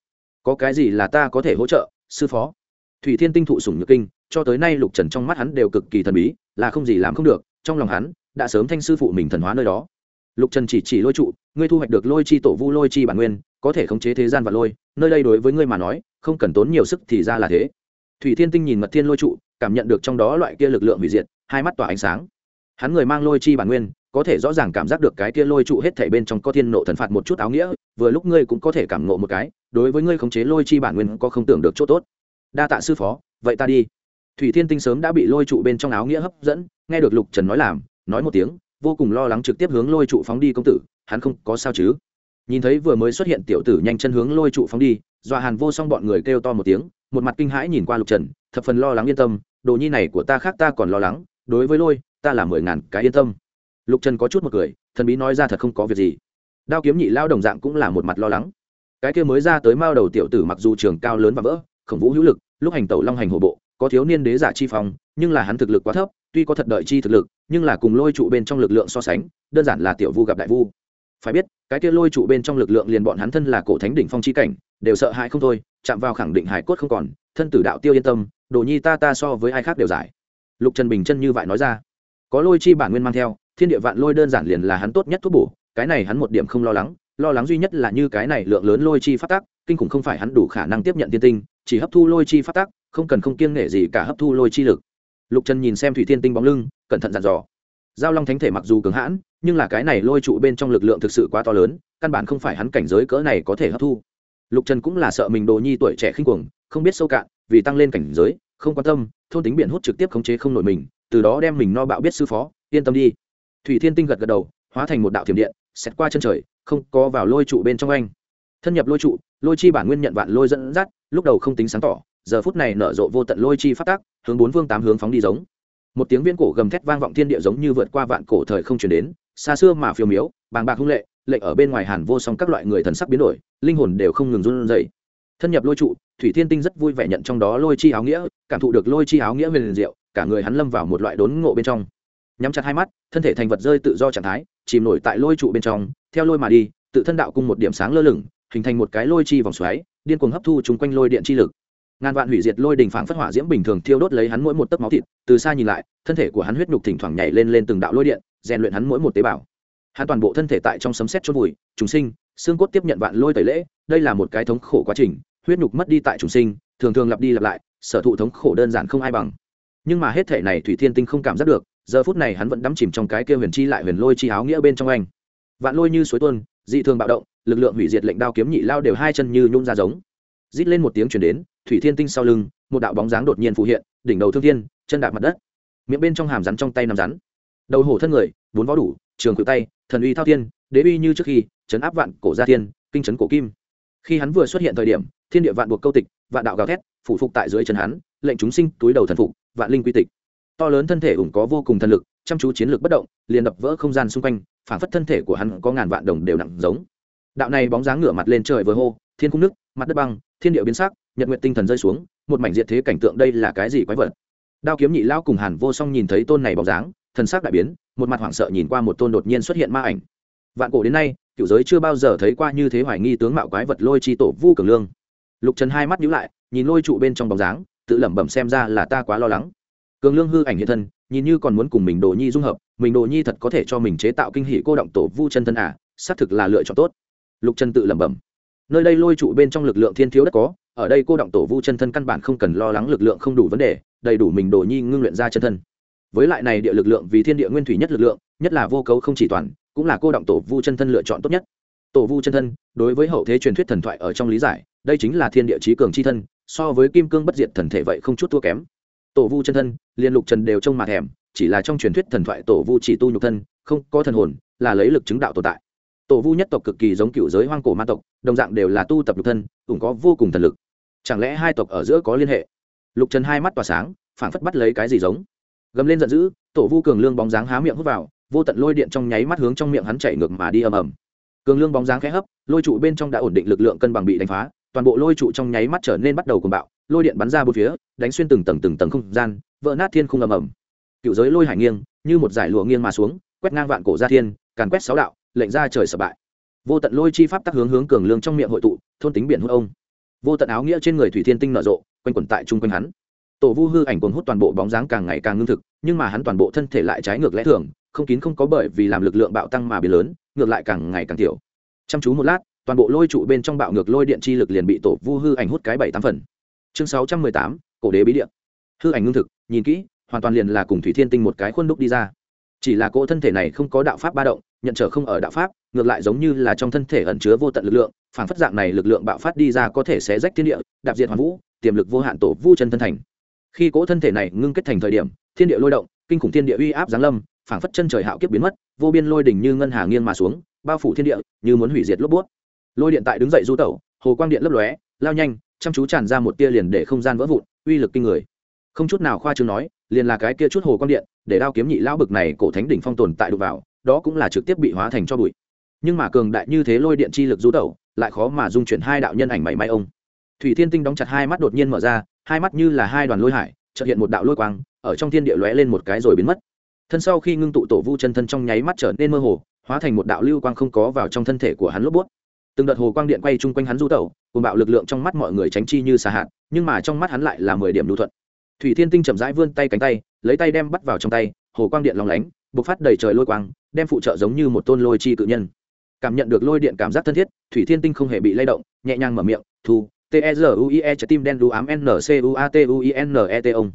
Có cái gì là ta có thể hỗ trợ, sư phó? Thủy thiên tinh thụ sủng nhược kinh, cho tới nay lục trần trong mắt hắn đều cực kỳ thần bí, là không gì làm không được, trong lòng hắn đã sớm thanh sư phụ mình thần hóa nơi đó. Lục trần chỉ chỉ lôi trụ, ngươi thu hoạch được lôi chi tổ vu lôi chi bản nguyên, có thể khống chế thế gian và lôi, nơi đây đối với ngươi mà nói, không cần tốn nhiều sức thì ra là thế. Thủy thiên tinh nhìn mật thiên lôi trụ cảm nhận được trong đó loại kia lực lượng hủy diệt, hai mắt tỏa ánh sáng. Hắn người mang lôi chi bản nguyên, có thể rõ ràng cảm giác được cái kia lôi trụ hết thảy bên trong có thiên nộ thần phạt một chút áo nghĩa, vừa lúc ngươi cũng có thể cảm ngộ một cái, đối với ngươi khống chế lôi chi bản nguyên có không tưởng được chỗ tốt. Đa tạ sư phó, vậy ta đi. Thủy thiên tinh sớm đã bị lôi trụ bên trong áo nghĩa hấp dẫn, nghe được lục trần nói làm, nói một tiếng, vô cùng lo lắng trực tiếp hướng lôi trụ phóng đi công tử, hắn không có sao chứ. Nhìn thấy vừa mới xuất hiện tiểu tử nhanh chân hướng lôi trụ phóng đi dọa hàn vô song bọn người kêu to một tiếng một mặt kinh hãi nhìn qua lục trần, thập phần lo lắng yên tâm, đồ nhi này của ta khác ta còn lo lắng, đối với lôi, ta là mười ngàn cái yên tâm. Lục trần có chút một cười, thần bí nói ra thật không có việc gì. Đao kiếm nhị lao đồng dạng cũng là một mặt lo lắng. Cái kia mới ra tới mao đầu tiểu tử mặc dù trường cao lớn và vỡ, khổng vũ hữu lực, lúc hành tẩu long hành hổ bộ, có thiếu niên đế giả chi phong, nhưng là hắn thực lực quá thấp, tuy có thật đợi chi thực lực, nhưng là cùng lôi trụ bên trong lực lượng so sánh, đơn giản là tiểu vu gặp đại vu. Phải biết, cái kia lôi trụ bên trong lực lượng liền bọn hắn thân là cổ thánh đỉnh phong chi cảnh đều sợ hãi không thôi, chạm vào khẳng định hải cốt không còn, thân tử đạo tiêu yên tâm, đồ nhi ta ta so với ai khác đều giải. Lục trần bình chân như vậy nói ra. Có lôi chi bản nguyên mang theo, thiên địa vạn lôi đơn giản liền là hắn tốt nhất thuốc bổ, cái này hắn một điểm không lo lắng lo lắng duy nhất là như cái này lượng lớn lôi chi phát tác kinh khủng không phải hắn đủ khả năng tiếp nhận tiên tinh, chỉ hấp thu lôi chi phát tác không cần không kiêng nể gì cả hấp thu lôi chi lực. Lục trần nhìn xem thủy thiên tinh bóng lưng, cẩn thận dặn dò. Giao long thánh thể mặc dù cứng hãn, nhưng là cái này lôi trụ bên trong lực lượng thực sự quá to lớn, căn bản không phải hắn cảnh giới cỡ này có thể hấp thu lục trần cũng là sợ mình đồ nhi tuổi trẻ khinh cuồng, không biết sâu cạn, vì tăng lên cảnh giới, không quan tâm, thôn tính biển hút trực tiếp khống chế không nổi mình, từ đó đem mình no bạo biết sư phó, yên tâm đi. Thủy thiên tinh gật gật đầu, hóa thành một đạo thiểm điện xét qua chân trời, không có vào lôi trụ bên trong anh. Thân nhập lôi trụ, lôi chi bản nguyên nhận vạn lôi dẫn dắt, lúc đầu không tính sáng tỏ, giờ phút này nở rộ vô tận lôi chi phát tác hướng bốn phương tám hướng phóng đi giống. Một tiếng viễn cổ gầm thét vang vọng thiên địa giống như vượt qua vạn cổ thời không chuyển đến, xa xưa mà phiêu miếu, bàng bạc hung lệ lệnh ở bên ngoài hàn vô song các loại người thần sắc biến đổi, linh hồn đều không ngừng run rẩy. Thân nhập lôi trụ, thủy thiên tinh rất vui vẻ nhận trong đó lôi chi áo nghĩa, cảm thụ được lôi chi áo nghĩa về liền diệu, cả người hắn lâm vào một loại đốn ngộ bên trong. Nhắm chặt hai mắt, thân thể thành vật rơi tự do trạng thái, chìm nổi tại lôi trụ bên trong, theo lôi mà đi, tự thân đạo cung một điểm sáng lơ lửng, hình thành một cái lôi chi vòng xoáy, điên cuồng hấp thu chung quanh lôi điện chi lực. Ngàn vạn hủy diệt lôi đình phảng phất hỏa diễm bình thường thiêu đốt lấy hắn mỗi một tấc máu thịt, từ xa nhìn lại, thân thể của hắn huyết nhục thỉnh thoảng nhảy lên lên từng đạo lôi điện, rèn luyện hắn mỗi một tế bào hắn toàn bộ thân thể tại trong sấm sét chôn vùi, trùng sinh, xương cốt tiếp nhận vạn lôi tẩy lễ, đây là một cái thống khổ quá trình, huyết nhục mất đi tại trùng sinh, thường thường lặp đi lặp lại, sở thụ thống khổ đơn giản không ai bằng. Nhưng mà hết thể này thủy thiên tinh không cảm giác được, giờ phút này hắn vẫn đắm chìm trong cái kia huyền chi lại huyền lôi chi áo nghĩa bên trong anh. Vạn lôi như suối tuôn, dị thường bạo động, lực lượng hủy diệt lệnh đao kiếm nhị lao đều hai chân như nhún ra giống. Rít lên một tiếng chuyển đến, thủy thiên tinh sau lưng, một đạo bóng dáng đột nhiên phù hiện, đỉnh đầu thương thiên, chân đạp mặt đất. Miệng bên trong hàm rắn trong tay nằm rắn. Đầu hổ thân người vốn võ đủ, trường cự tay thần uy thao thiên, đế uy như trước khi, chấn áp vạn cổ gia thiên, kinh chấn cổ kim. Khi hắn vừa xuất hiện thời điểm, thiên địa vạn buộc câu tịch, vạn đạo gào thét, phủ phục tại dưới chân hắn, lệnh chúng sinh túi đầu thần phục, vạn linh quy tịch. To lớn thân thể ủng có vô cùng thần lực, chăm chú chiến lược bất động, liền đập vỡ không gian xung quanh, phản phất thân thể của hắn có ngàn vạn đồng đều nặng giống. Đạo này bóng dáng ngửa mặt lên trời với hô, thiên cung nước, mặt đất băng, thiên địa biến sắc, nhật nguyện tinh thần rơi xuống, một mảnh diệt thế cảnh tượng đây là cái gì quái vật? Đao kiếm nhị lão cùng hàn vô song nhìn thấy tôn này bóng dáng thần sắc đại biến, một mặt hoảng sợ nhìn qua một tôn đột nhiên xuất hiện ma ảnh. Vạn cổ đến nay, cựu giới chưa bao giờ thấy qua như thế hoài nghi tướng mạo quái vật lôi chi tổ vu cường lương. Lục trần hai mắt nhíu lại, nhìn lôi trụ bên trong bóng dáng, tự lẩm bẩm xem ra là ta quá lo lắng. Cường lương hư ảnh hiện thân, nhìn như còn muốn cùng mình đồ nhi dung hợp, mình đồ nhi thật có thể cho mình chế tạo kinh hỷ cô động tổ vu chân thân à xác thực là lựa chọn tốt. Lục trần tự lẩm bẩm. Nơi đây lôi trụ bên trong lực lượng thiên thiếu đất có, ở đây cô động tổ vu chân thân căn bản không cần lo lắng lực lượng không đủ vấn đề, đầy đủ mình đồ nhi ngưng luyện ra chân thân với lại này địa lực lượng vì thiên địa nguyên thủy nhất lực lượng, nhất là vô cấu không chỉ toàn, cũng là cô động tổ vu chân thân lựa chọn tốt nhất. Tổ vu chân thân, đối với hậu thế truyền thuyết thần thoại ở trong lý giải, đây chính là thiên địa trí cường c h i thân, so với kim cương bất diệt thần thể vậy không chút thua kém. Tổ vu chân thân, liên lục trần đều trông mà thèm, chỉ là trong truyền thuyết thần thoại tổ vu chỉ tu nhục thân, không có thần hồn, là lấy lực chứng đạo tồn tại. Tổ vu nhất tộc cực kỳ giống cựu giới hoang cổ ma tộc, đồng dạng đều là tu tập nhục thân, cũng có vô cùng thần lực. Chẳng lẽ hai tộc ở giữa có liên hệ? Lục trần hai mắt tỏa sáng, phảng phất bắt lấy cái gì giống? Gầm lên giận dữ, tổ vu cường lương bóng dáng há miệng hút vào, vô tận lôi điện trong nháy mắt hướng trong miệng hắn chảy ngược mà đi ầm ầm. Cường lương bóng dáng khẽ hấp, lôi trụ bên trong đã ổn định lực lượng cân bằng bị đánh phá, toàn bộ lôi trụ trong nháy mắt trở nên bắt đầu cuồng bạo, lôi điện bắn ra bốn phía, đánh xuyên từng tầng từng tầng không gian, vỡ nát thiên không ầm ầm. Cựu giới lôi hải nghiêng, như một giải lụa nghiêng mà xuống, quét ngang vạn cổ gia thiên, càn quét sáu đạo, lệnh ra trời sập bại. Vô tận lôi chi pháp tắc hướng hướng cường lương trong miệng hội tụ, thôn tính biển hút ông. Vô tận áo nghĩa trên người thủy thiên tinh nở rộ, quanh quẩn tại chung quanh hắn tổ vu hư ảnh cuồng hút toàn bộ bóng dáng càng ngày càng ngưng thực, nhưng mà hắn toàn bộ thân thể lại trái ngược lẽ thường, không kín không có bởi vì làm lực lượng bạo tăng mà biến lớn, ngược lại càng ngày càng tiểu. Chăm chú một lát, toàn bộ lôi trụ bên trong bạo ngược lôi điện chi lực liền bị tổ vu hư ảnh hút cái bảy tám phần. Chương sáu trăm mười tám, cổ đế bí điện. Hư ảnh ngưng thực, nhìn kỹ, hoàn toàn liền là cùng thủy thiên tinh một cái khuôn đúc đi ra. Chỉ là cỗ thân thể này không có đạo pháp ba động, nhận trở không ở đạo pháp, ngược lại giống như là trong thân thể ẩn chứa vô tận lực lượng, phản phất dạng này lực lượng bạo phát đi ra có thể sẽ rách thiên địa, đạp diệt hoàn vũ, tiềm lực vô hạn tổ vu chân thân thành khi cỗ thân thể này ngưng kết thành thời điểm, thiên địa lôi động, kinh khủng thiên địa uy áp giáng lâm, phảng phất chân trời hạo kiếp biến mất, vô biên lôi đỉnh như ngân hà nghiêng mà xuống, bao phủ thiên địa, như muốn hủy diệt lốp bút. Lôi điện tại đứng dậy du tẩu, hồ quang điện lấp lóe, lao nhanh, chăm chú tràn ra một tia liền để không gian vỡ vụn, uy lực kinh người. Không chút nào khoa trương nói, liền là cái kia chút hồ quang điện, để đao kiếm nhị lão bực này cổ thánh đỉnh phong tồn tại đục vào, đó cũng là trực tiếp bị hóa thành cho bụi. Nhưng mà cường đại như thế lôi điện chi lực du tẩu, lại khó mà dung chuyển hai đạo nhân ảnh mảy may ông thủy thiên tinh đóng chặt hai mắt đột nhiên mở ra hai mắt như là hai đoàn lôi hải chợt hiện một đạo lôi quang ở trong thiên địa lóe lên một cái rồi biến mất. Thân sau khi ngưng tụ tổ vu chân thân trong nháy mắt trở nên mơ hồ hóa thành một đạo lưu quang không có vào trong thân thể của hắn lốp bút. Từng đợt hồ quang điện quay chung quanh hắn du tẩu cùng bạo lực lượng trong mắt mọi người tránh chi như xa hạn, nhưng mà trong mắt hắn lại là mười điểm lưu thuận. Thủy thiên tinh chậm rãi vươn tay cánh tay lấy tay đem bắt vào trong tay hồ quang điện lòng lánh bộc phát đầy trời lôi quang đem phụ trợ giống như một tôn lôi chi cự nhân. Cảm nhận được lôi điện cảm giác thân thiết thủy thiên tinh không hề bị lay động nhẹ nhàng mở miệng thu t e u i e trái tim đen đu ám n c u a t u i n e t ông.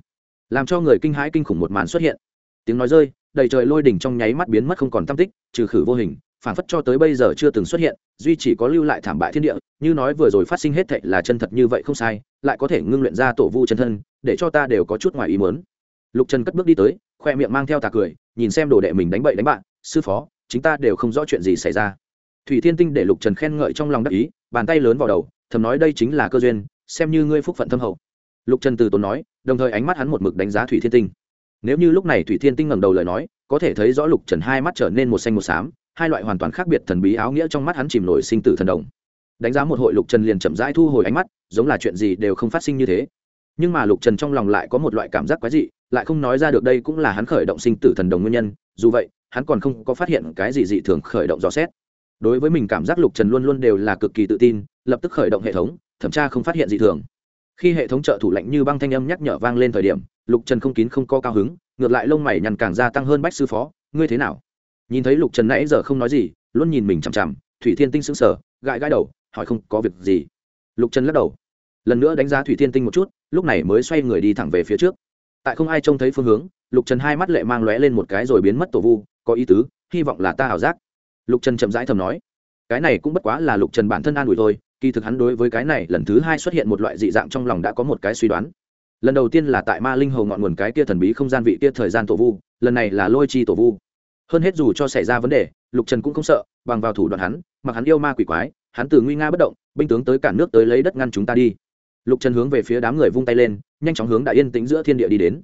Làm cho người kinh hãi kinh khủng một màn xuất hiện. Tiếng nói rơi, đầy trời lôi đỉnh trong nháy mắt biến mất không còn tam tích, trừ khử vô hình phản phất cho tới bây giờ chưa từng xuất hiện, duy chỉ có lưu lại thảm bại thiên địa, như nói vừa rồi phát sinh hết thệ là chân thật như vậy không sai, lại có thể ngưng luyện ra tổ vu chân thân, để cho ta đều có chút ngoài ý mớn lục trần cất bước đi tới, khoe miệng mang theo tà cười, nhìn xem đồ đệ mình đánh bậy đánh bạn, sư phó chúng ta đều không rõ chuyện gì xảy ra. Thủy thiên tinh để lục trần khen ngợi trong lòng đắc ý, bàn tay lớn vào đầu thầm nói đây chính là cơ duyên, xem như ngươi phúc phận thâm hậu. Lục trần từ tốn nói, đồng thời ánh mắt hắn một mực đánh giá thủy thiên tinh. Nếu như lúc này thủy thiên tinh ngẩng đầu lời nói, có thể thấy rõ lục trần hai mắt trở nên một xanh một xám, hai loại hoàn toàn khác biệt thần bí áo nghĩa trong mắt hắn chìm nổi sinh tử thần đồng. Đánh giá một hội lục trần liền chậm rãi thu hồi ánh mắt, giống là chuyện gì đều không phát sinh như thế. Nhưng mà lục trần trong lòng lại có một loại cảm giác quái dị, lại không nói ra được đây cũng là hắn khởi động sinh tử thần đồng nguyên nhân, dù vậy, hắn còn không có phát hiện cái gì dị thường khởi động dò xét. Đối với mình cảm giác lục trần luôn luôn đều là cực kỳ tự tin lập tức khởi động hệ thống, thẩm tra không phát hiện gì thường. Khi hệ thống trợ thủ lạnh như băng thanh âm nhắc nhở vang lên thời điểm, lục trần không kín không co cao hứng, ngược lại lông mày nhằn càng gia tăng hơn bách sư phó, ngươi thế nào? Nhìn thấy lục trần nãy giờ không nói gì, luôn nhìn mình chằm chằm, thủy thiên tinh sững sờ, gãi gãi đầu, hỏi không có việc gì. Lục trần lắc đầu, lần nữa đánh giá thủy thiên tinh một chút, lúc này mới xoay người đi thẳng về phía trước. Tại không ai trông thấy phương hướng, lục trần hai mắt lệ mang lóe lên một cái rồi biến mất tổ vu, có ý tứ, hy vọng là ta ảo giác. Lục trần chậm rãi thầm nói, cái này cũng bất quá là lục trần bản thân an ủi thôi kỳ thực hắn đối với cái này, lần thứ hai xuất hiện một loại dị dạng trong lòng đã có một cái suy đoán. Lần đầu tiên là tại ma linh hầu ngọn nguồn cái kia thần bí không gian vị kia thời gian tổ vu, lần này là lôi chi tổ vu. Hơn hết dù cho xảy ra vấn đề, lục trần cũng không sợ, bằng vào thủ đoạn hắn, mặc hắn yêu ma quỷ quái, hắn từ nguy nga bất động, binh tướng tới cả nước tới lấy đất ngăn chúng ta đi. Lục trần hướng về phía đám người vung tay lên, nhanh chóng hướng đại yên tĩnh giữa thiên địa đi đến.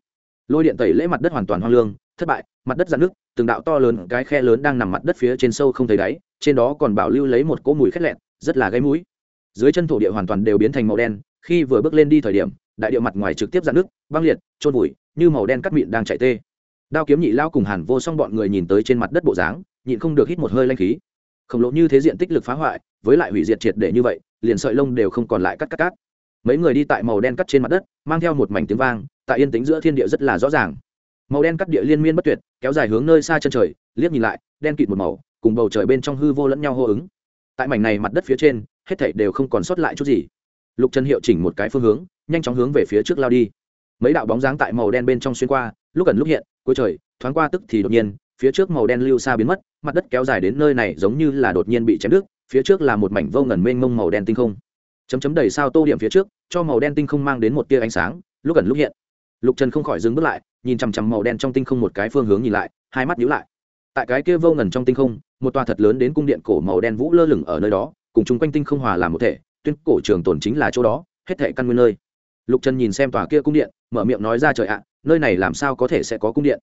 Lôi điện tẩy lễ mặt đất hoàn toàn hoang lương, thất bại, mặt đất dạn nước từng đạo to lớn, cái khe lớn đang nằm mặt đất phía trên sâu không thấy đáy, trên đó còn bảo lưu lấy một cỗ mùi khét lẹn, rất là gây mũi dưới chân thổ địa hoàn toàn đều biến thành màu đen, khi vừa bước lên đi thời điểm, đại địa mặt ngoài trực tiếp dạn nước băng liệt trôn vùi, như màu đen cắt mịn đang chạy tê. Đao kiếm nhị lao cùng hàn vô song bọn người nhìn tới trên mặt đất bộ dáng, nhịn không được hít một hơi lanh khí. Khổng lồ như thế diện tích lực phá hoại, với lại hủy diệt triệt để như vậy, liền sợi lông đều không còn lại cắt cắt cắt. Mấy người đi tại màu đen cắt trên mặt đất, mang theo một mảnh tiếng vang, tại yên tĩnh giữa thiên địa rất là rõ ràng. Màu đen cắt địa liên miên bất tuyệt, kéo dài hướng nơi xa chân trời, liếc nhìn lại, đen kịt một màu, cùng bầu trời bên trong hư vô lẫn nhau hô ứng. Tại mảnh này mặt đất phía trên hết thảy đều không còn sót lại chút gì. Lục trần hiệu chỉnh một cái phương hướng, nhanh chóng hướng về phía trước lao đi. Mấy đạo bóng dáng tại màu đen bên trong xuyên qua, lúc ẩn lúc hiện, cuối trời, thoáng qua tức thì đột nhiên, phía trước màu đen lưu xa biến mất, mặt đất kéo dài đến nơi này giống như là đột nhiên bị chém đứt, phía trước là một mảnh vô ngần mênh mông màu đen tinh không. Chấm chấm đầy sao tô điểm phía trước, cho màu đen tinh không mang đến một tia ánh sáng, lúc ẩn lúc hiện. Lục trần không khỏi dừng bước lại, nhìn chằm chằm màu đen trong tinh không một cái phương hướng nhìn lại, hai mắt nhíu lại. Tại cái kia vô ngần trong tinh không, một tòa thật lớn đến cung điện cổ màu đen vũ lơ lửng ở nơi đó cùng chung quanh tinh không hòa làm một thể, tuyên cổ trường tồn chính là chỗ đó, hết thể căn nguyên nơi. Lục trần nhìn xem tòa kia cung điện, mở miệng nói ra trời ạ, nơi này làm sao có thể sẽ có cung điện?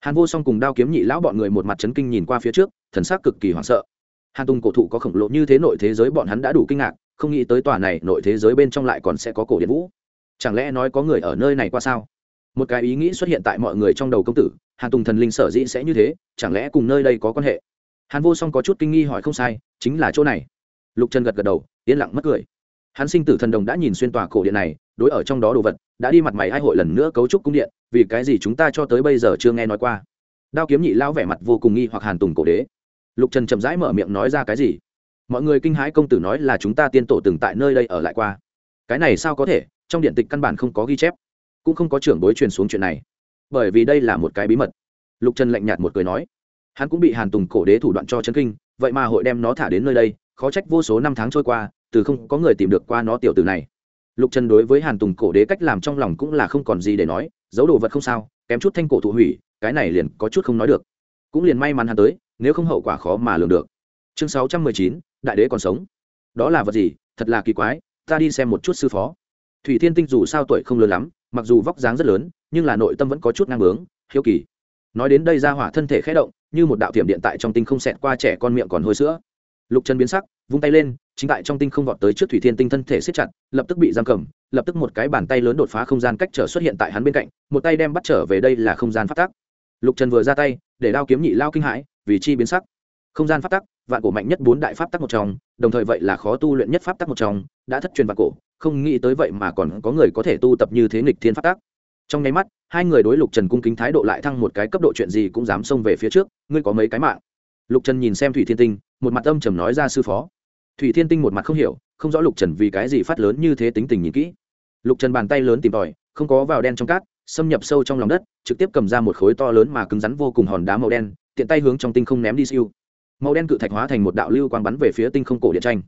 Hàn vô song cùng đao kiếm nhị lão bọn người một mặt chấn kinh nhìn qua phía trước, thần sắc cực kỳ hoảng sợ. Hàn tùng cổ thụ có khổng lồ như thế nội thế giới bọn hắn đã đủ kinh ngạc, không nghĩ tới tòa này nội thế giới bên trong lại còn sẽ có cổ điện vũ. Chẳng lẽ nói có người ở nơi này qua sao? Một cái ý nghĩ xuất hiện tại mọi người trong đầu công tử, hàn tùng thần linh sở dĩ sẽ như thế, chẳng lẽ cùng nơi đây có quan hệ? Hàn vô song có chút kinh nghi hỏi không sai, chính là chỗ này lục trần gật gật đầu, yên lặng mất cười. Hắn sinh tử thần đồng đã nhìn xuyên tòa cổ điện này, đối ở trong đó đồ vật, đã đi mặt mày hai hội lần nữa cấu trúc cung điện, vì cái gì chúng ta cho tới bây giờ chưa nghe nói qua. Đao kiếm nhị lao vẻ mặt vô cùng nghi hoặc hàn tùng cổ đế. Lục trần chậm rãi mở miệng nói ra cái gì? Mọi người kinh hãi công tử nói là chúng ta tiên tổ từng tại nơi đây ở lại qua. Cái này sao có thể? Trong điện tịch căn bản không có ghi chép, cũng không có trưởng bối truyền xuống chuyện này. Bởi vì đây là một cái bí mật. Lục trần lạnh nhạt một cười nói. Hắn cũng bị hàn tùng cổ đế thủ đoạn cho chân kinh, vậy mà hội đem nó thả đến nơi đây khó trách vô số năm tháng trôi qua, từ không có người tìm được qua nó tiểu từ này. Lục trần đối với hàn tùng cổ đế cách làm trong lòng cũng là không còn gì để nói, giấu đồ vật không sao, kém chút thanh cổ thụ hủy, cái này liền có chút không nói được. Cũng liền may mắn hắn tới, nếu không hậu quả khó mà lường được. Chương sáu trăm mười chín, đại đế còn sống. Đó là vật gì? Thật là kỳ quái, ta đi xem một chút sư phó. Thủy thiên tinh dù sao tuổi không lớn lắm, mặc dù vóc dáng rất lớn, nhưng là nội tâm vẫn có chút ngang bướng, hiếu kỳ. Nói đến đây ra hỏa thân thể khẽ động, như một đạo tiệm điện tại trong tinh không xẹt qua trẻ con miệng còn hôi sữa lục Trần biến sắc, vung tay lên, chính tại trong tinh không vọt tới trước thủy thiên tinh thân thể siết chặt, lập tức bị giam cầm, lập tức một cái bàn tay lớn đột phá không gian cách trở xuất hiện tại hắn bên cạnh, một tay đem bắt trở về đây là không gian phát tác lục trần vừa ra tay, để đao kiếm nhị lao kinh hãi, vì chi biến sắc. Không gian phát tắc, vạn cổ mạnh nhất bốn đại pháp tắc một trong, đồng thời vậy là khó tu luyện nhất pháp tắc một trong, đã thất truyền vạn cổ, không nghĩ tới vậy mà còn có người có thể tu tập như thế nghịch thiên pháp tắc. Trong nháy mắt, hai người đối lục trần cung kính thái độ lại thăng một cái cấp độ chuyện gì cũng dám xông về phía trước, ngươi có mấy cái mạng? Lục trần nhìn xem thủy thiên tinh một mặt âm trầm nói ra sư phó. Thủy thiên tinh một mặt không hiểu, không rõ lục trần vì cái gì phát lớn như thế tính tình nhìn kỹ. Lục trần bàn tay lớn tìm tòi, không có vào đen trong cát, xâm nhập sâu trong lòng đất, trực tiếp cầm ra một khối to lớn mà cứng rắn vô cùng hòn đá màu đen, tiện tay hướng trong tinh không ném đi siêu. Màu đen cự thạch hóa thành một đạo lưu quang bắn về phía tinh không cổ điện tranh.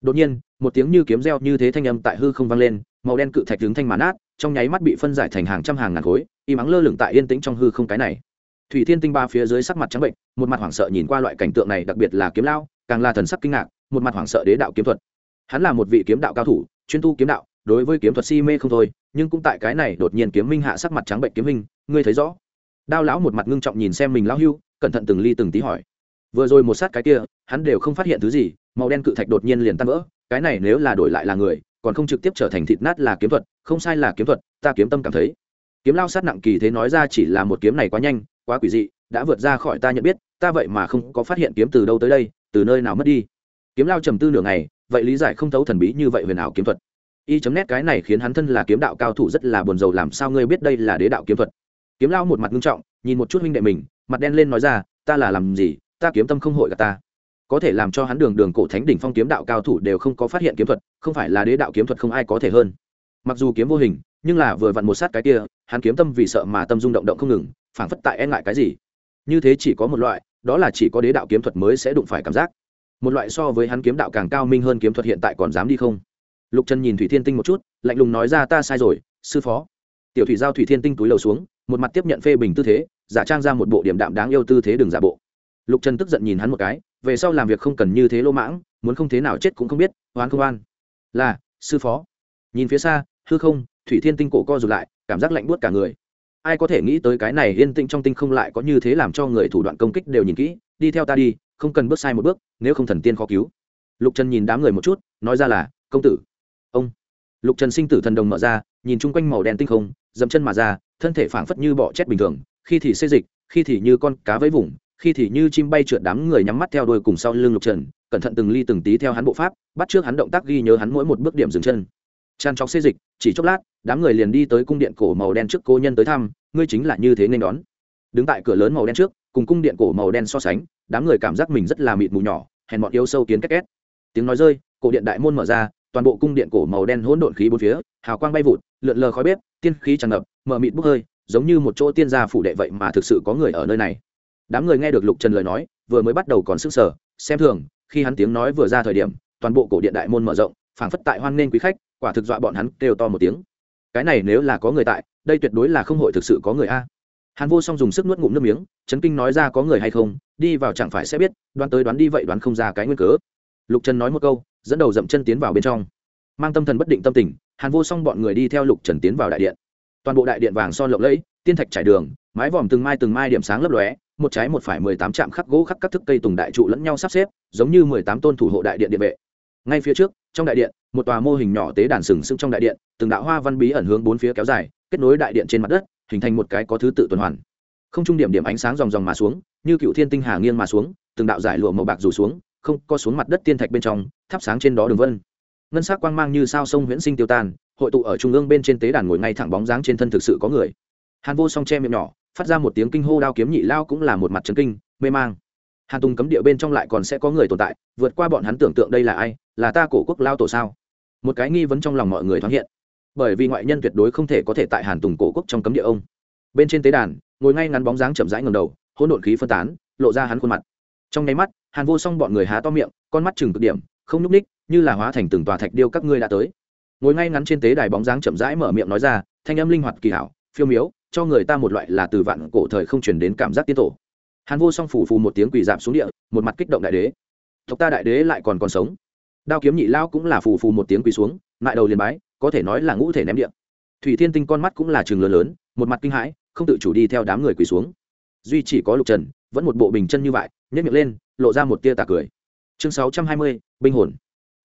Đột nhiên, một tiếng như kiếm reo như thế thanh âm tại hư không vang lên, màu đen cự thạch đứng thanh màn át trong nháy mắt bị phân giải thành hàng trăm hàng ngàn khối, y mắng lơ lửng tại yên tĩnh trong hư không cái này thủy thiên tinh ba phía dưới sắc mặt trắng bệnh, một mặt hoảng sợ nhìn qua loại cảnh tượng này, đặc biệt là kiếm lao, càng là thần sắc kinh ngạc, một mặt hoảng sợ đế đạo kiếm thuật. Hắn là một vị kiếm đạo cao thủ, chuyên tu kiếm đạo, đối với kiếm thuật si mê không thôi, nhưng cũng tại cái này đột nhiên kiếm minh hạ sắc mặt trắng bệnh kiếm minh, ngươi thấy rõ. Đao lão một mặt ngưng trọng nhìn xem mình lão hưu, cẩn thận từng ly từng tí hỏi. Vừa rồi một sát cái kia, hắn đều không phát hiện thứ gì, màu đen cự thạch đột nhiên liền tan vỡ, cái này nếu là đổi lại là người, còn không trực tiếp trở thành thịt nát là kiếm thuật, không sai là kiếm thuật, ta kiếm tâm cảm thấy. Kiếm lao sát nặng kỳ thế nói ra chỉ là một kiếm này quá nhanh quá quỷ dị, đã vượt ra khỏi ta nhận biết, ta vậy mà không có phát hiện kiếm từ đâu tới đây, từ nơi nào mất đi. Kiếm lao trầm tư nửa ngày, vậy lý giải không thấu thần bí như vậy huyền ảo kiếm thuật. Y chấm nét cái này khiến hắn thân là kiếm đạo cao thủ rất là buồn rầu, làm sao ngươi biết đây là đế đạo kiếm thuật? Kiếm lao một mặt nghiêm trọng, nhìn một chút huynh đệ mình, mặt đen lên nói ra, ta là làm gì? Ta kiếm tâm không hội cả ta. Có thể làm cho hắn đường đường cổ thánh đỉnh phong kiếm đạo cao thủ đều không có phát hiện kiếm thuật, không phải là đế đạo kiếm thuật không ai có thể hơn. Mặc dù kiếm vô hình, nhưng là vừa vặn một sát cái kia, hắn kiếm tâm vì sợ mà tâm dung động động không ngừng phảng phất tại e ngại cái gì. Như thế chỉ có một loại, đó là chỉ có đế đạo kiếm thuật mới sẽ đụng phải cảm giác. Một loại so với hắn kiếm đạo càng cao minh hơn kiếm thuật hiện tại còn dám đi không? Lục trần nhìn thủy thiên tinh một chút, lạnh lùng nói ra, ta sai rồi, sư phó. Tiểu thủy giao thủy thiên tinh túi lầu xuống, một mặt tiếp nhận phê bình tư thế, giả trang ra một bộ điểm đạm đáng yêu tư thế đừng giả bộ. Lục trần tức giận nhìn hắn một cái, về sau làm việc không cần như thế lô mãng, muốn không thế nào chết cũng không biết oán không oan. Là, sư phó. Nhìn phía xa, hư không, thủy thiên tinh cổ co rụt lại, cảm giác lạnh buốt cả người ai có thể nghĩ tới cái này yên tĩnh trong tinh không lại có như thế làm cho người thủ đoạn công kích đều nhìn kỹ, đi theo ta đi, không cần bước sai một bước, nếu không thần tiên khó cứu. Lục trần nhìn đám người một chút, nói ra là, công tử. Ông. Lục trần sinh tử thần đồng mở ra, nhìn chung quanh màu đen tinh không, dậm chân mà ra, thân thể phảng phất như bọ chét bình thường, khi thì xê dịch, khi thì như con cá với vùng, khi thì như chim bay trượt đám người nhắm mắt theo đuôi cùng sau lưng lục trần, cẩn thận từng ly từng tí theo hắn bộ pháp, bắt trước hắn động tác ghi nhớ hắn mỗi một bước điểm dừng chân tràn trọc xê dịch, chỉ chốc lát, đám người liền đi tới cung điện cổ màu đen trước cô nhân tới thăm, ngươi chính là như thế nên đón. Đứng tại cửa lớn màu đen trước, cùng cung điện cổ màu đen so sánh, đám người cảm giác mình rất là mịt mù nhỏ, hèn mọn yêu sâu kiến két két. Tiếng nói rơi, cổ điện đại môn mở ra, toàn bộ cung điện cổ màu đen hỗn độn khí bốn phía, hào quang bay vụt, lượn lờ khói bếp, tiên khí tràn ngập mở mịt bốc hơi, giống như một chỗ tiên gia phủ đệ vậy mà thực sự có người ở nơi này. Đám người nghe được lục trần lời nói, vừa mới bắt đầu còn sức sở xem thường, khi hắn tiếng nói vừa ra thời điểm, toàn bộ cổ điện đại môn mở rộng, phảng phất tại hoan nghênh quý khách quả thực dọa bọn hắn kêu to một tiếng. Cái này nếu là có người tại, đây tuyệt đối là không hội thực sự có người a. Hàn vô song dùng sức nuốt ngụm nước miếng, chấn kinh nói ra có người hay không, đi vào chẳng phải sẽ biết, đoán tới đoán đi vậy đoán không ra cái nguyên cớ. Lục trần nói một câu, dẫn đầu dậm chân tiến vào bên trong. Mang tâm thần bất định tâm tình, hàn vô song bọn người đi theo lục trần tiến vào đại điện. Toàn bộ đại điện vàng son lộng lẫy, tiên thạch trải đường, mái vòm từng mai từng mai điểm sáng lấp lóe, một trái một phải mười tám trạm khắc gỗ khắc các thức cây tùng đại trụ lẫn nhau sắp xếp, giống như mười tám tôn thủ hộ đại điện điện vệ. Ngay phía trước trong đại điện, một tòa mô hình nhỏ tế đàn sừng sững trong đại điện, từng đạo hoa văn bí ẩn hướng bốn phía kéo dài, kết nối đại điện trên mặt đất, hình thành một cái có thứ tự tuần hoàn. Không trung điểm điểm ánh sáng dòng dòng mà xuống, như cựu thiên tinh hà nghiêng mà xuống, từng đạo giải lụa màu bạc rủ xuống, không, co xuống mặt đất tiên thạch bên trong, thắp sáng trên đó đường vân. Ngân sắc quang mang như sao sông huyễn sinh tiêu tan, hội tụ ở trung ương bên trên tế đàn ngồi ngay thẳng bóng dáng trên thân thực sự có người. Hàn vô song che miệng nhỏ, phát ra một tiếng kinh hô đao kiếm nhị lao cũng là một mặt trấn kinh, mê mang hàn tùng cấm địa bên trong lại còn sẽ có người tồn tại, vượt qua bọn hắn tưởng tượng đây là ai, là ta cổ quốc lao tổ sao? Một cái nghi vấn trong lòng mọi người thoáng hiện. Bởi vì ngoại nhân tuyệt đối không thể có thể tại hàn tùng cổ quốc trong cấm địa ông. Bên trên tế đàn, ngồi ngay ngắn bóng dáng chậm rãi ngầm đầu, hỗn độn khí phân tán, lộ ra hắn khuôn mặt. Trong nháy mắt, hàn vô song bọn người há to miệng, con mắt chừng cực điểm, không nhúc ních như là hóa thành từng tòa thạch điêu các ngươi đã tới. Ngồi ngay ngắn trên tế đài bóng dáng chậm rãi mở miệng nói ra, thanh âm linh hoạt kỳ hảo, phiêu miếu, cho người ta một loại là từ vạn cổ thời không chuyển đến cảm giác tiên tổ hàn vô song phủ phù một tiếng quỳ giảm xuống địa, một mặt kích động đại đế. Tộc ta đại đế lại còn còn sống. Đao kiếm nhị lao cũng là phù phù một tiếng quỳ xuống, ngại đầu liền bái, có thể nói là ngũ thể ném điện thủy thiên tinh con mắt cũng là trường lớn lớn, một mặt kinh hãi, không tự chủ đi theo đám người quỳ xuống. Duy chỉ có lục trần, vẫn một bộ bình chân như vậy nhét miệng lên, lộ ra một tia tà cười. Chương sáu trăm hai mươi, binh hồn.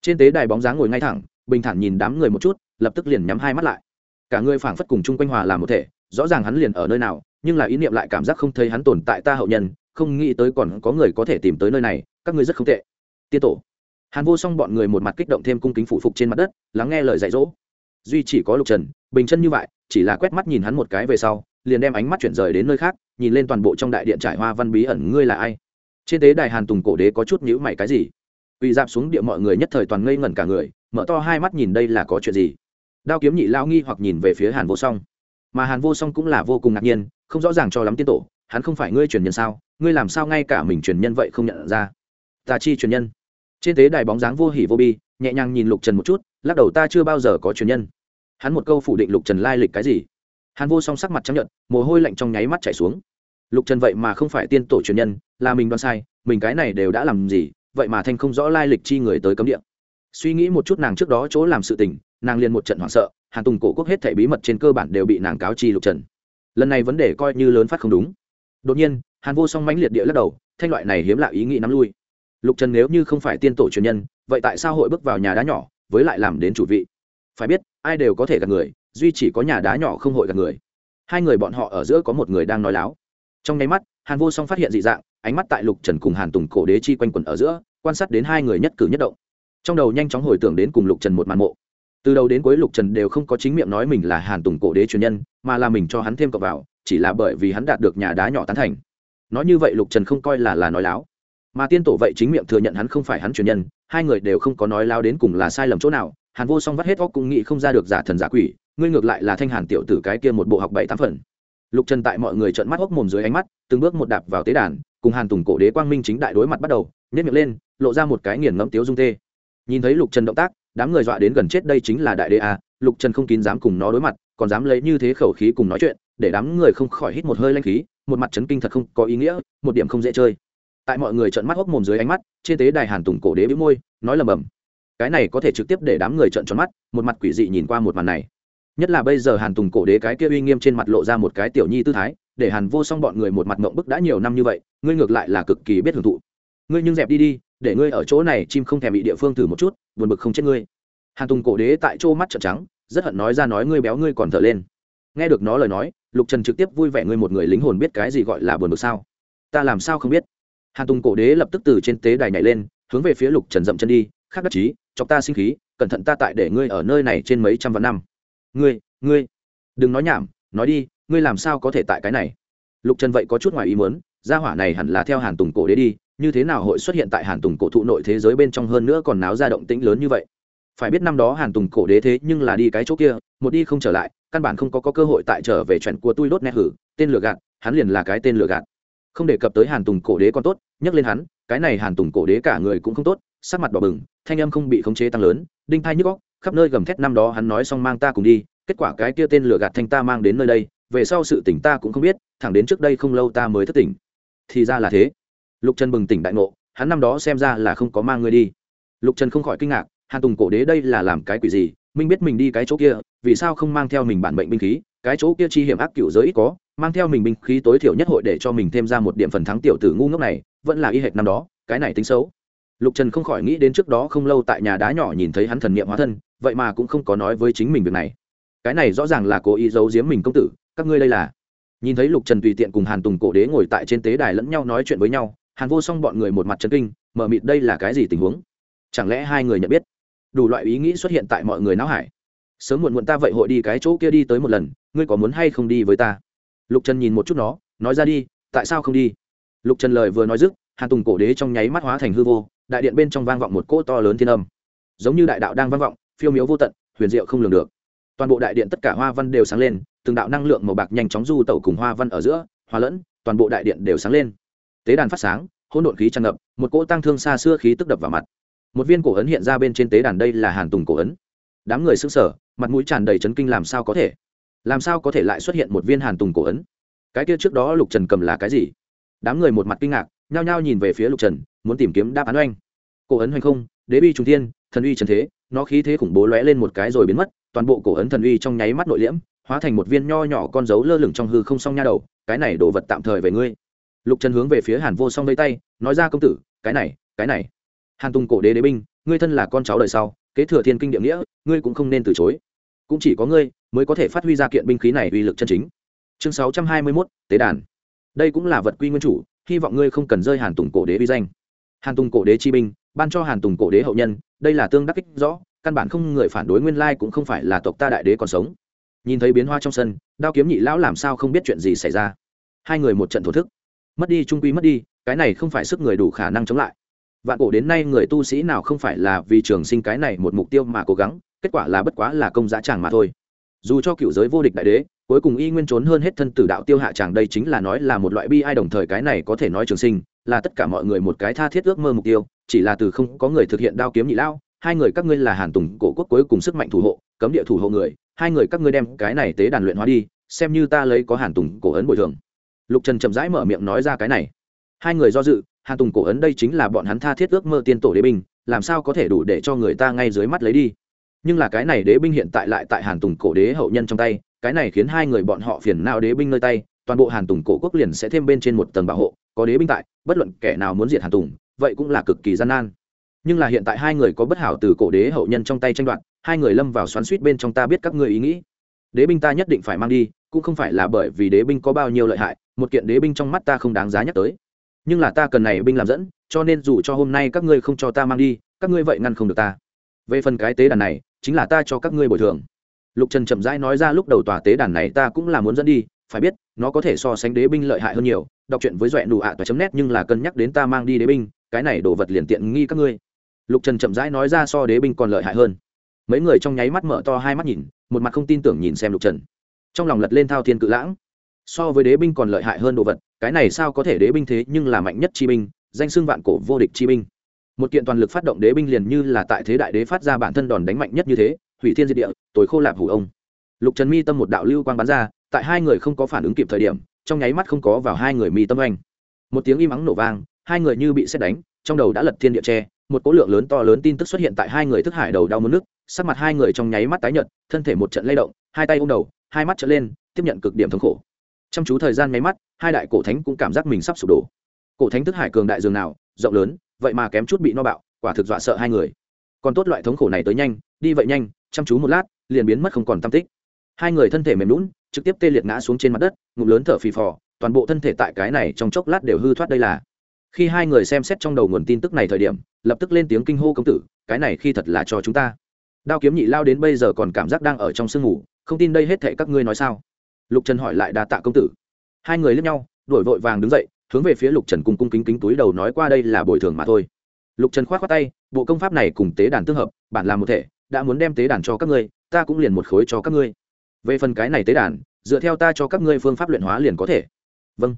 Trên tế đài bóng dáng ngồi ngay thẳng, bình thản nhìn đám người một chút, lập tức liền nhắm hai mắt lại. Cả người phảng phất cùng chung quanh hòa làm một thể, rõ ràng hắn liền ở nơi nào nhưng là ý niệm lại cảm giác không thấy hắn tồn tại ta hậu nhân, không nghĩ tới còn có người có thể tìm tới nơi này, các ngươi rất không tệ. Tiên tổ. Hàn vô song bọn người một mặt kích động thêm cung kính phụ phục trên mặt đất, lắng nghe lời dạy dỗ. Duy chỉ có lục trần, bình chân như vậy, chỉ là quét mắt nhìn hắn một cái về sau, liền đem ánh mắt chuyển rời đến nơi khác, nhìn lên toàn bộ trong đại điện trải hoa văn bí ẩn ngươi là ai. Trên tế đài hàn tùng cổ đế có chút nhữ mày cái gì? Uy dạp xuống địa mọi người nhất thời toàn ngây ngẩn cả người, mở to hai mắt nhìn đây là có chuyện gì? Đao kiếm nhị lao nghi hoặc nhìn về phía hàn vô song. Mà hàn vô song cũng là vô cùng ngạc nhiên không rõ ràng cho lắm tiên tổ, hắn không phải ngươi truyền nhân sao? Ngươi làm sao ngay cả mình truyền nhân vậy không nhận ra? Ta chi truyền nhân. Trên tế đài bóng dáng vô hỉ vô bi, nhẹ nhàng nhìn lục trần một chút, lắc đầu ta chưa bao giờ có truyền nhân. Hắn một câu phủ định lục trần lai lịch cái gì? Hắn vô song sắc mặt chấp nhận mồ hôi lạnh trong nháy mắt chảy xuống. Lục trần vậy mà không phải tiên tổ truyền nhân, là mình đoán sai, mình cái này đều đã làm gì, vậy mà thanh không rõ lai lịch chi người tới cấm địa. Suy nghĩ một chút nàng trước đó chỗ làm sự tình, nàng liền một trận hoảng sợ, hàn tùng cổ quốc hết thể bí mật trên cơ bản đều bị nàng cáo chi lục trần lần này vấn đề coi như lớn phát không đúng. Đột nhiên, hàn vô song mãnh liệt địa lắc đầu, thanh loại này hiếm lạ ý nghĩ nắm lui. Lục trần nếu như không phải tiên tổ truyền nhân, vậy tại sao hội bước vào nhà đá nhỏ, với lại làm đến chủ vị? Phải biết, ai đều có thể gặp người, duy chỉ có nhà đá nhỏ không hội gặp người. Hai người bọn họ ở giữa có một người đang nói láo. Trong nháy mắt, hàn vô song phát hiện dị dạng, ánh mắt tại lục trần cùng hàn tùng cổ đế chi quanh quẩn ở giữa, quan sát đến hai người nhất cử nhất động. Trong đầu nhanh chóng hồi tưởng đến cùng lục trần một màn mộ từ đầu đến cuối lục trần đều không có chính miệng nói mình là hàn tùng cổ đế truyền nhân, mà là mình cho hắn thêm cọc vào, chỉ là bởi vì hắn đạt được nhà đá nhỏ tán thành. Nói như vậy lục trần không coi là là nói láo. Mà tiên tổ vậy chính miệng thừa nhận hắn không phải hắn truyền nhân, hai người đều không có nói láo đến cùng là sai lầm chỗ nào. Hàn vô song vắt hết óc cũng nghĩ không ra được giả thần giả quỷ, ngươi ngược lại là thanh hàn tiểu tử cái kia một bộ học bảy tám phần. Lục trần tại mọi người trợn mắt hốc mồm dưới ánh mắt, từng bước một đạp vào tế đàn, cùng hàn tùng cổ đế quang minh chính đại đối mặt bắt đầu nhét miệng lên, lộ ra một cái nghiền ngẫm tiếu dung tê. Nhìn thấy lục trần động tác đám người dọa đến gần chết đây chính là đại đế a, lục trần không kín dám cùng nó đối mặt, còn dám lấy như thế khẩu khí cùng nói chuyện, để đám người không khỏi hít một hơi lanh khí, một mặt chấn kinh thật không có ý nghĩa, một điểm không dễ chơi. Tại mọi người trợn mắt hốc mồm dưới ánh mắt, trên tế đài hàn tùng cổ đế bĩu môi, nói lầm bầm. Cái này có thể trực tiếp để đám người trợn tròn mắt, một mặt quỷ dị nhìn qua một màn này. Nhất là bây giờ hàn tùng cổ đế cái kia uy nghiêm trên mặt lộ ra một cái tiểu nhi tư thái, để hàn vô song bọn người một mặt mộng bức đã nhiều năm như vậy, ngươi ngược lại là cực kỳ biết hưởng thụ. Ngươi nhưng dẹp đi đi để ngươi ở chỗ này chim không thèm bị địa phương thử một chút, buồn bực không chết ngươi. Hàn tùng cổ đế tại chỗ mắt trợn trắng, rất hận nói ra nói ngươi béo ngươi còn thở lên. Nghe được nó lời nói, lục trần trực tiếp vui vẻ ngươi một người lính hồn biết cái gì gọi là buồn bực sao? Ta làm sao không biết? Hàn tùng cổ đế lập tức từ trên tế đài nhảy lên, hướng về phía lục trần dậm chân đi khác đắc chí, chọc ta sinh khí, cẩn thận ta tại để ngươi ở nơi này trên mấy trăm vạn năm. Ngươi ngươi, đừng nói nhảm, nói đi, ngươi làm sao có thể tại cái này? Lục trần vậy có chút ngoài ý muốn, gia hỏa này hẳn là theo hàn tùng cổ đế đi như thế nào hội xuất hiện tại hàn tùng cổ thụ nội thế giới bên trong hơn nữa còn náo ra động tĩnh lớn như vậy? Phải biết năm đó hàn tùng cổ đế thế nhưng là đi cái chỗ kia một đi không trở lại căn bản không có, có cơ hội tại trở về chuyện của tôi đốt nét hử tên lừa gạt hắn liền là cái tên lừa gạt. Không đề cập tới hàn tùng cổ đế còn tốt nhắc lên hắn cái này hàn tùng cổ đế cả người cũng không tốt sắc mặt đỏ bừng thanh âm không bị khống chế tăng lớn đinh thai nhức góc khắp nơi gầm thét năm đó hắn nói xong mang ta cùng đi kết quả cái kia tên lừa gạt thanh ta mang đến nơi đây về sau sự tỉnh ta cũng không biết thẳng đến trước đây không lâu ta mới thất tỉnh. Thì ra là thế lục trần bừng tỉnh đại ngộ, hắn năm đó xem ra là không có mang ngươi đi. Lục trần không khỏi kinh ngạc, hàn tùng cổ đế đây là làm cái quỷ gì? Minh biết mình đi cái chỗ kia, vì sao không mang theo mình bản mệnh binh khí? Cái chỗ kia chi hiểm ác cựu giới ít có, mang theo mình binh khí tối thiểu nhất hội để cho mình thêm ra một điểm phần thắng tiểu tử ngu ngốc này, vẫn là y hệt năm đó, cái này tính xấu. Lục trần không khỏi nghĩ đến trước đó không lâu tại nhà đá nhỏ nhìn thấy hắn thần niệm hóa thân, vậy mà cũng không có nói với chính mình việc này. Cái này rõ ràng là cố ý giấu giếm mình công tử, các ngươi đây là. Nhìn thấy lục trần tùy tiện cùng hàn tùng cổ đế ngồi tại trên tế đài lẫn nhau nói chuyện với nhau hàn vô song bọn người một mặt chân kinh, mờ mịt đây là cái gì tình huống? Chẳng lẽ hai người nhận biết? Đủ loại ý nghĩ xuất hiện tại mọi người não hải. Sớm muộn muộn ta vậy hội đi cái chỗ kia đi tới một lần, ngươi có muốn hay không đi với ta? Lục trần nhìn một chút nó, nói ra đi, tại sao không đi? Lục trần lời vừa nói dứt, hàn tùng cổ đế trong nháy mắt hóa thành hư vô, đại điện bên trong vang vọng một cỗ to lớn thiên âm. Giống như đại đạo đang vang vọng, phiêu miếu vô tận, huyền diệu không lường được. Toàn bộ đại điện tất cả hoa văn đều sáng lên, từng đạo năng lượng màu bạc nhanh chóng du tẩu cùng hoa văn ở giữa hoa lẫn, toàn bộ đại điện đều sáng lên tế đàn phát sáng, hỗn độn khí tràn ngập, một cỗ tăng thương xa xưa khí tức đập vào mặt. Một viên cổ ấn hiện ra bên trên tế đàn đây là hàn tùng cổ ấn. Đám người xưng sở mặt mũi tràn đầy chấn kinh làm sao có thể? Làm sao có thể lại xuất hiện một viên hàn tùng cổ ấn? Cái kia trước đó lục trần cầm là cái gì? Đám người một mặt kinh ngạc, nhao nhao nhìn về phía lục trần, muốn tìm kiếm đáp án oanh. Cổ ấn hoành không, đế bi trung thiên, thần uy trần thế, nó khí thế khủng bố lóe lên một cái rồi biến mất, toàn bộ cổ ấn thần uy trong nháy mắt nội liễm, hóa thành một viên nho nhỏ con dấu lơ lửng trong hư không song nha đầu, cái này đồ vật tạm thời về ngươi lục trần hướng về phía hàn vô song vây tay, nói ra công tử, cái này cái này. Hàn tùng cổ đế đế binh, ngươi thân là con cháu đời sau, kế thừa thiên kinh địa nghĩa, ngươi cũng không nên từ chối. Cũng chỉ có ngươi mới có thể phát huy ra kiện binh khí này uy lực chân chính. Chương sáu trăm hai mươi mốt, tế đàn. Đây cũng là vật quy nguyên chủ, hy vọng ngươi không cần rơi hàn tùng cổ đế uy danh. Hàn tùng cổ đế chi binh, ban cho hàn tùng cổ đế hậu nhân, đây là tương đắc kích rõ, căn bản không người phản đối nguyên lai cũng không phải là tộc ta đại đế còn sống. Nhìn thấy biến hoa trong sân, đao kiếm nhị lão làm sao không biết chuyện gì xảy ra. Hai người một trận thổ thức mất đi trung quy mất đi, cái này không phải sức người đủ khả năng chống lại. Vạn cổ đến nay người tu sĩ nào không phải là vì trường sinh cái này một mục tiêu mà cố gắng, kết quả là bất quá là công giá tràng mà thôi. Dù cho cựu giới vô địch đại đế, cuối cùng y nguyên trốn hơn hết thân tử đạo tiêu hạ tràng đây chính là nói là một loại bi ai đồng thời cái này có thể nói trường sinh, là tất cả mọi người một cái tha thiết ước mơ mục tiêu, chỉ là từ không có người thực hiện đao kiếm nhị lao, hai người các ngươi là hàn tùng cổ quốc cuối cùng sức mạnh thủ hộ, cấm địa thủ hộ người, hai người các ngươi đem cái này tế đàn luyện hóa đi, xem như ta lấy có hàn tùng cổ ấn bồi thường lục trần chậm rãi mở miệng nói ra cái này. Hai người do dự, hàn tùng cổ ấn đây chính là bọn hắn tha thiết ước mơ tiên tổ đế binh, làm sao có thể đủ để cho người ta ngay dưới mắt lấy đi? Nhưng là cái này đế binh hiện tại lại tại hàn tùng cổ đế hậu nhân trong tay, cái này khiến hai người bọn họ phiền não đế binh nơi tay, toàn bộ hàn tùng cổ quốc liền sẽ thêm bên trên một tầng bảo hộ, có đế binh tại, bất luận kẻ nào muốn diệt hàn tùng, vậy cũng là cực kỳ gian nan. Nhưng là hiện tại hai người có bất hảo từ cổ đế hậu nhân trong tay tranh đoạt, hai người lâm vào xoắn suýt bên trong ta biết các ngươi ý nghĩ. Đế binh ta nhất định phải mang đi cũng không phải là bởi vì đế binh có bao nhiêu lợi hại, một kiện đế binh trong mắt ta không đáng giá nhắc tới. Nhưng là ta cần này binh làm dẫn, cho nên dù cho hôm nay các ngươi không cho ta mang đi, các ngươi vậy ngăn không được ta. Về phần cái tế đàn này, chính là ta cho các ngươi bồi thường. Lục trần chậm rãi nói ra lúc đầu tòa tế đàn này ta cũng là muốn dẫn đi, phải biết, nó có thể so sánh đế binh lợi hại hơn nhiều. Đọc chuyện với doẹ nụ ạ toa chấm nét nhưng là cân nhắc đến ta mang đi đế binh, cái này đồ vật liền tiện nghi các ngươi. Lục trần chậm rãi nói ra so đế binh còn lợi hại hơn. Mấy người trong nháy mắt mở to hai mắt nhìn, một mặt không tin tưởng nhìn xem lục trần trong lòng lật lên thao thiên cự lãng. So với đế binh còn lợi hại hơn đồ vật, cái này sao có thể đế binh thế nhưng là mạnh nhất chi binh, danh xưng vạn cổ vô địch chi binh. Một kiện toàn lực phát động đế binh liền như là tại thế đại đế phát ra bản thân đòn đánh mạnh nhất như thế, hủy thiên diệt địa, tối khô lạp hủ ông. Lục trần mi tâm một đạo lưu quang bắn ra, tại hai người không có phản ứng kịp thời điểm, trong nháy mắt không có vào hai người mi tâm oanh. Một tiếng im ắng nổ vang, hai người như bị xét đánh, trong đầu đã lật thiên địa tre, một cỗ lượng lớn to lớn tin tức xuất hiện tại hai người thức hải đầu đau mất nước, sắc mặt hai người trong nháy mắt tái nhợt, thân thể một trận lay động, hai tay ôm đầu hai mắt trở lên, tiếp nhận cực điểm thống khổ. Chăm chú thời gian nháy mắt, hai đại cổ thánh cũng cảm giác mình sắp sụp đổ. Cổ thánh thức hải cường đại dường nào, rộng lớn, vậy mà kém chút bị no bạo, quả thực dọa sợ hai người. Còn tốt loại thống khổ này tới nhanh, đi vậy nhanh, chăm chú một lát, liền biến mất không còn tam tích. Hai người thân thể mềm lún trực tiếp tê liệt ngã xuống trên mặt đất, ngụm lớn thở phì phò, toàn bộ thân thể tại cái này trong chốc lát đều hư thoát đây là. Khi hai người xem xét trong đầu nguồn tin tức này thời điểm, lập tức lên tiếng kinh hô công tử, cái này khi thật là cho chúng ta đao kiếm nhị lao đến bây giờ còn cảm giác đang ở trong sương ngủ, không tin đây hết thệ các ngươi nói sao? Lục trần hỏi lại đa tạ công tử. Hai người lướt nhau đổi vội vàng đứng dậy, hướng về phía lục trần cung cung kính kính túi đầu nói qua đây là bồi thường mà thôi. Lục trần k h o á t khoác tay, bộ công pháp này cùng tế đàn tương hợp, bản làm một thể, đã muốn đem tế đàn cho các ngươi, ta cũng liền một khối cho các ngươi. Về phần cái này tế đàn, dựa theo ta cho các ngươi phương pháp luyện hóa liền có thể. Vâng.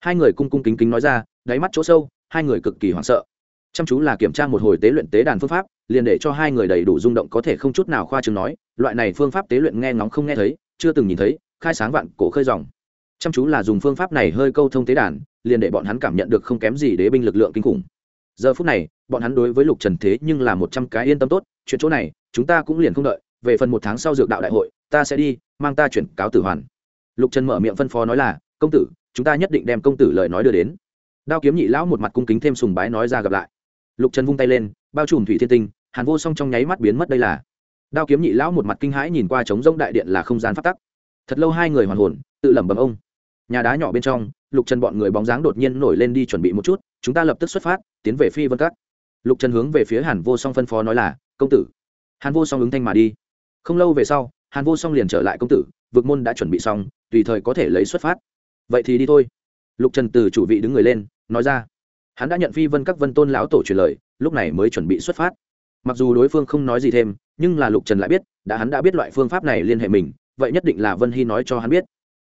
Hai người cung cung kính kính nói ra, đáy mắt chỗ sâu, hai người cực kỳ hoảng sợ chăm chú là kiểm tra một hồi tế luyện tế đàn phương pháp, liền để cho hai người đầy đủ rung động có thể không chút nào khoa chừng nói, loại này phương pháp tế luyện nghe ngóng không nghe thấy, chưa từng nhìn thấy, khai sáng vạn cổ khơi dòng. Chăm chú là dùng phương pháp này hơi câu thông tế đàn, liền để bọn hắn cảm nhận được không kém gì đế binh lực lượng kinh khủng. Giờ phút này, bọn hắn đối với lục trần thế nhưng là một trăm cái yên tâm tốt, chuyện chỗ này, chúng ta cũng liền không đợi, về phần một tháng sau dược đạo đại hội, ta sẽ đi, mang ta chuyển cáo tử hoàn. Lục trần mở miệng phân phó nói là, công tử, chúng ta nhất định đem công tử lời nói đưa đến. Đao kiếm nhị lão một mặt cung kính thêm sùng bái nói ra gặp lại lục trần vung tay lên, bao trùm thủy thiên tinh, hàn vô song trong nháy mắt biến mất đây là. Đao kiếm nhị lão một mặt kinh hãi nhìn qua trống rông đại điện là không gian phát tắc. Thật lâu hai người hoàn hồn, tự lẩm bẩm ông. Nhà đá nhỏ bên trong, lục trần bọn người bóng dáng đột nhiên nổi lên đi chuẩn bị một chút, chúng ta lập tức xuất phát, tiến về phi vân cát lục trần hướng về phía hàn vô song phân phó nói là, công tử. Hàn vô song ứng thanh mà đi. Không lâu về sau, hàn vô song liền trở lại công tử, vực môn đã chuẩn bị xong, tùy thời có thể lấy xuất phát. Vậy thì đi thôi. Lục trần từ chủ vị đứng người lên, nói ra hắn đã nhận phi vân các vân tôn lão tổ truyền lời, lúc này mới chuẩn bị xuất phát. Mặc dù đối phương không nói gì thêm, nhưng là lục trần lại biết, đã hắn đã biết loại phương pháp này liên hệ mình, vậy nhất định là vân hy nói cho hắn biết.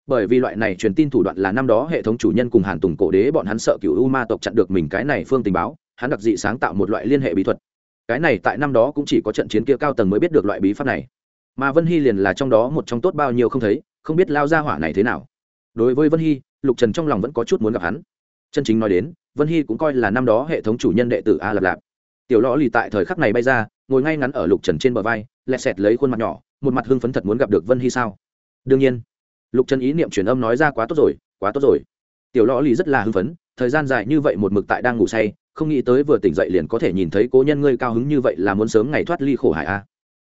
Bởi vì loại này truyền tin thủ đoạn là năm đó hệ thống chủ nhân cùng hàn tùng cổ đế bọn hắn sợ cựu u ma tộc chặn được mình cái này phương tình báo, hắn đặc dị sáng tạo một loại liên hệ bí thuật. Cái này tại năm đó cũng chỉ có trận chiến kia cao tầng mới biết được loại bí pháp này. Mà vân hy liền là trong đó một trong tốt bao nhiêu không thấy, không biết lao ra hỏa này thế nào. Đối với vân hy, lục trần trong lòng vẫn có chút muốn gặp hắn. Chân chính nói đến vân hy cũng coi là năm đó hệ thống chủ nhân đệ tử a lạp lạp. Tiểu lõ lì tại thời khắc này bay ra, ngồi ngay ngắn ở lục trần trên bờ vai, lẹ sẹt lấy khuôn mặt nhỏ, một mặt hưng phấn thật muốn gặp được vân hy sao? Đương nhiên. Lục trần ý niệm truyền âm nói ra quá tốt rồi, quá tốt rồi. Tiểu lõ lì rất là hưng phấn, thời gian dài như vậy một mực tại đang ngủ say, không nghĩ tới vừa tỉnh dậy liền có thể nhìn thấy cố nhân ngươi cao hứng như vậy là muốn sớm ngày thoát ly khổ hải a.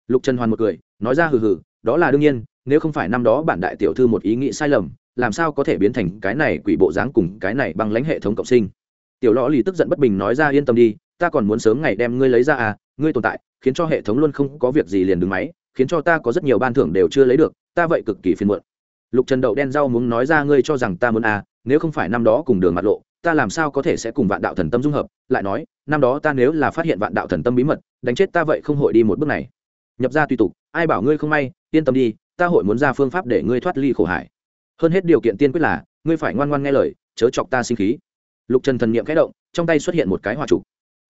Lục trần hoàn một cười, nói ra hừ hừ, đó là đương nhiên, nếu không phải năm đó bản đại tiểu thư một ý nghĩ sai lầm, làm sao có thể biến thành cái này quỷ bộ dáng cùng cái này bằng lãnh hệ thống cộng sinh? Tiểu lõ lì tức giận bất bình nói ra, yên tâm đi, ta còn muốn sớm ngày đem ngươi lấy ra à ngươi tồn tại, khiến cho hệ thống luôn không có việc gì liền đứng máy, khiến cho ta có rất nhiều ban thưởng đều chưa lấy được, ta vậy cực kỳ phiền muộn. Lục trần đậu đen rau muốn nói ra, ngươi cho rằng ta muốn à nếu không phải năm đó cùng đường mặt lộ, ta làm sao có thể sẽ cùng vạn đạo thần tâm dung hợp? Lại nói, năm đó ta nếu là phát hiện vạn đạo thần tâm bí mật, đánh chết ta vậy không hội đi một bước này. Nhập ra tùy tục, ai bảo ngươi không may, yên tâm đi, ta hội muốn ra phương pháp để ngươi thoát ly khổ hải hơn hết điều kiện tiên quyết là, ngươi phải ngoan ngoan nghe lời, chớ chọc ta sinh khí lục trần thần n i ệ m động, trong tay xuất hiện một cái hòa trục.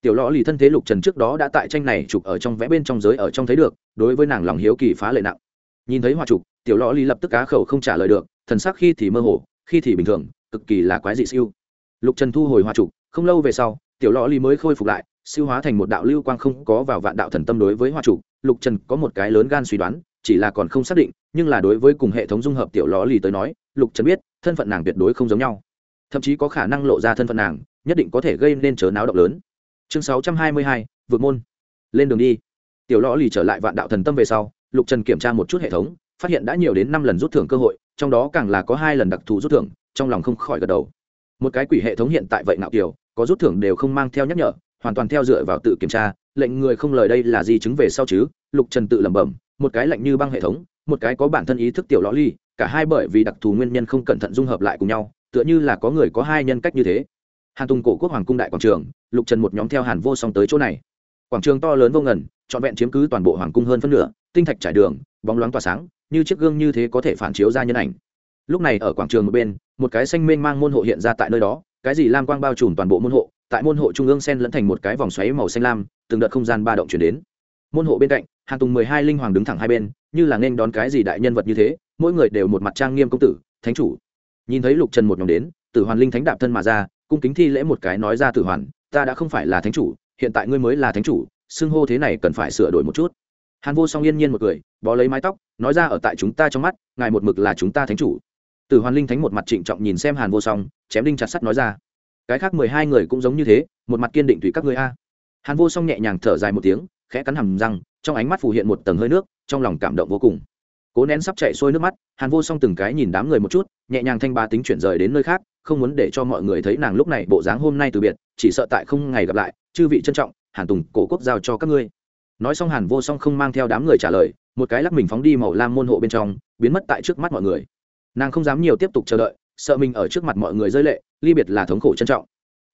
Tiểu lõ lì thân thế lục trần trước đó đã tại tranh này chụp ở trong vẽ bên trong giới ở trong thấy được, đối với nàng lòng hiếu kỳ phá lệ nặng. Nhìn thấy hòa trục, tiểu lõ lì lập tức cá khẩu không trả lời được, thần sắc khi thì mơ hồ, khi thì bình thường, cực kỳ là quái dị siêu. Lục trần thu hồi hòa trục, không lâu về sau, tiểu lõ lì mới khôi phục lại, siêu hóa thành một đạo lưu quang không có vào vạn đạo thần tâm đối với hoa chủ lục trần có một cái lớn gan suy đoán, chỉ là còn không xác định, nhưng là đối với cùng hệ thống dung hợp tiểu ló lì tới nói, lục trần biết, thân phận nàng tuyệt đối không giống nhau thậm chí có khả năng lộ ra thân phận nàng, nhất định có thể gây nên chớ náo động lớn. Chương sáu trăm hai mươi hai, vượt môn. Lên đường đi. Tiểu lõ lì trở lại vạn đạo thần tâm về sau, lục trần kiểm tra một chút hệ thống, phát hiện đã nhiều đến năm lần rút thưởng cơ hội, trong đó càng là có hai lần đặc thù rút thưởng, trong lòng không khỏi gật đầu. Một cái quỷ hệ thống hiện tại vậy nạo kiều có rút thưởng đều không mang theo nhắc nhở, hoàn toàn theo dựa vào tự kiểm tra, lệnh người không lời đây là gì chứng về sau chứ, lục trần tự lẩm bẩm, một cái lạnh như băng hệ thống, một cái có bản thân ý thức tiểu lõ ly cả hai bởi vì đặc thù nguyên nhân không cẩn thận dung hợp lại cùng nhau tựa như là có người có hai nhân cách như thế. Hàn tùng cổ quốc hoàng cung đại quảng trường, lục trần một nhóm theo hàn vô song tới chỗ này. Quảng trường to lớn vô ngần, trọn vẹn chiếm cứ toàn bộ hoàng cung hơn phân nửa, tinh thạch trải đường, bóng loáng tỏa sáng, như chiếc gương như thế có thể phản chiếu ra nhân ảnh. Lúc này ở quảng trường một bên, một cái xanh mênh mang môn hộ hiện ra tại nơi đó, cái gì lam quang bao trùm toàn bộ môn hộ, tại môn hộ trung ương sen lẫn thành một cái vòng xoáy màu xanh lam, từng đợt không gian ba động chuyển đến. Môn hộ bên cạnh, hàn tùng mười hai linh hoàng đứng thẳng hai bên, như là nên đón cái gì đại nhân vật như thế, mỗi người đều một mặt trang nghiêm công tử, thánh chủ nhìn thấy lục trần một nhóm đến, tử hoàn linh thánh đạp thân mà ra, cung kính thi lễ một cái nói ra tử hoàn, ta đã không phải là thánh chủ, hiện tại ngươi mới là thánh chủ, xưng hô thế này cần phải sửa đổi một chút. Hàn vô song yên nhiên một cười, bó lấy mái tóc, nói ra ở tại chúng ta trong mắt, ngài một mực là chúng ta thánh chủ. Tử hoàn linh thánh một mặt trịnh trọng nhìn xem hàn vô song, chém đinh chặt sắt nói ra, cái khác mười hai người cũng giống như thế, một mặt kiên định tùy các ngươi a. Hàn vô song nhẹ nhàng thở dài một tiếng, khẽ cắn hầm răng, trong ánh mắt phủ hiện một tầng hơi nước, trong lòng cảm động vô cùng cố nén sắp chạy xuôi nước mắt, hàn vô song từng cái nhìn đám người một chút, nhẹ nhàng thanh ba tính chuyển rời đến nơi khác, không muốn để cho mọi người thấy nàng lúc này bộ dáng hôm nay từ biệt, chỉ sợ tại không ngày gặp lại, chư vị trân trọng, hàn tùng, cổ quốc giao cho các ngươi. Nói xong hàn vô song không mang theo đám người trả lời, một cái lắc mình phóng đi màu lam môn hộ bên trong, biến mất tại trước mắt mọi người. Nàng không dám nhiều tiếp tục chờ đợi, sợ mình ở trước mặt mọi người rơi lệ, ly biệt là thống khổ trân trọng.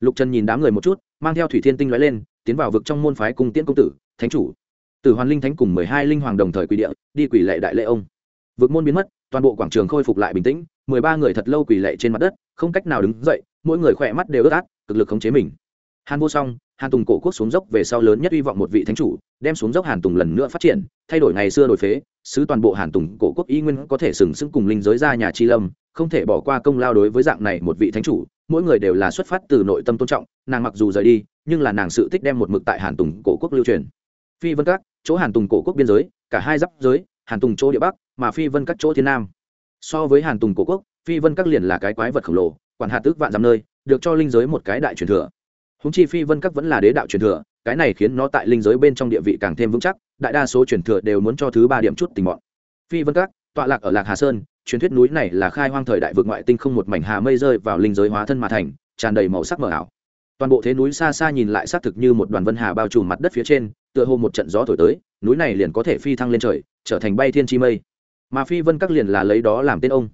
Lục trần nhìn đám người một chút, mang theo thủy thiên tinh l lên, tiến vào vực trong môn phái cung tiễn công tử, thánh chủ từ hoàn linh thánh cùng mười hai linh hoàng đồng thời quỷ địa, đi quỷ lệ đại lệ ông. Vực môn biến mất, toàn bộ quảng trường khôi phục lại bình tĩnh, mười ba người thật lâu quỷ lệ trên mặt đất, không cách nào đứng dậy, mỗi người khỏe mắt đều ướt át, cực lực khống chế mình. Hàn vô song, hàn tùng cổ quốc xuống dốc về sau lớn nhất hy vọng một vị thánh chủ, đem xuống dốc hàn tùng lần nữa phát triển, thay đổi ngày xưa đổi phế, sứ toàn bộ hàn tùng cổ quốc y nguyên có thể sừng sững cùng linh giới ra nhà chi lâm, không thể bỏ qua công lao đối với dạng này một vị thánh chủ, mỗi người đều là xuất phát từ nội tâm tôn trọng, nàng mặc dù rời đi, nhưng là nàng sự tích đem một mực tại hàn tùng cổ quốc lưu truyền. Phi vân các chỗ hàn tùng cổ quốc biên giới, cả hai giáp giới, hàn tùng chỗ địa bắc, mà phi vân các chỗ thiên nam. So với hàn tùng cổ quốc, phi vân các liền là cái quái vật khổng lồ, quản hạt tức vạn dặm nơi, được cho linh giới một cái đại truyền thừa. Húng chi phi vân các vẫn là đế đạo truyền thừa, cái này khiến nó tại linh giới bên trong địa vị càng thêm vững chắc, đại đa số truyền thừa đều muốn cho thứ ba điểm chút tình bọn. Phi vân các, tọa lạc ở lạc hà sơn, truyền thuyết núi này là khai hoang thời đại vượt ngoại tinh không một mảnh hà mây rơi vào linh giới hóa thân mà thành, tràn đầy màu sắc mờ ảo toàn bộ thế núi xa xa nhìn lại xác thực như một đoàn vân hà bao trùm mặt đất phía trên, tựa hồ một trận gió thổi tới, núi này liền có thể phi thăng lên trời, trở thành bay thiên chi mây. Mà phi vân các liền là lấy đó làm tên ông.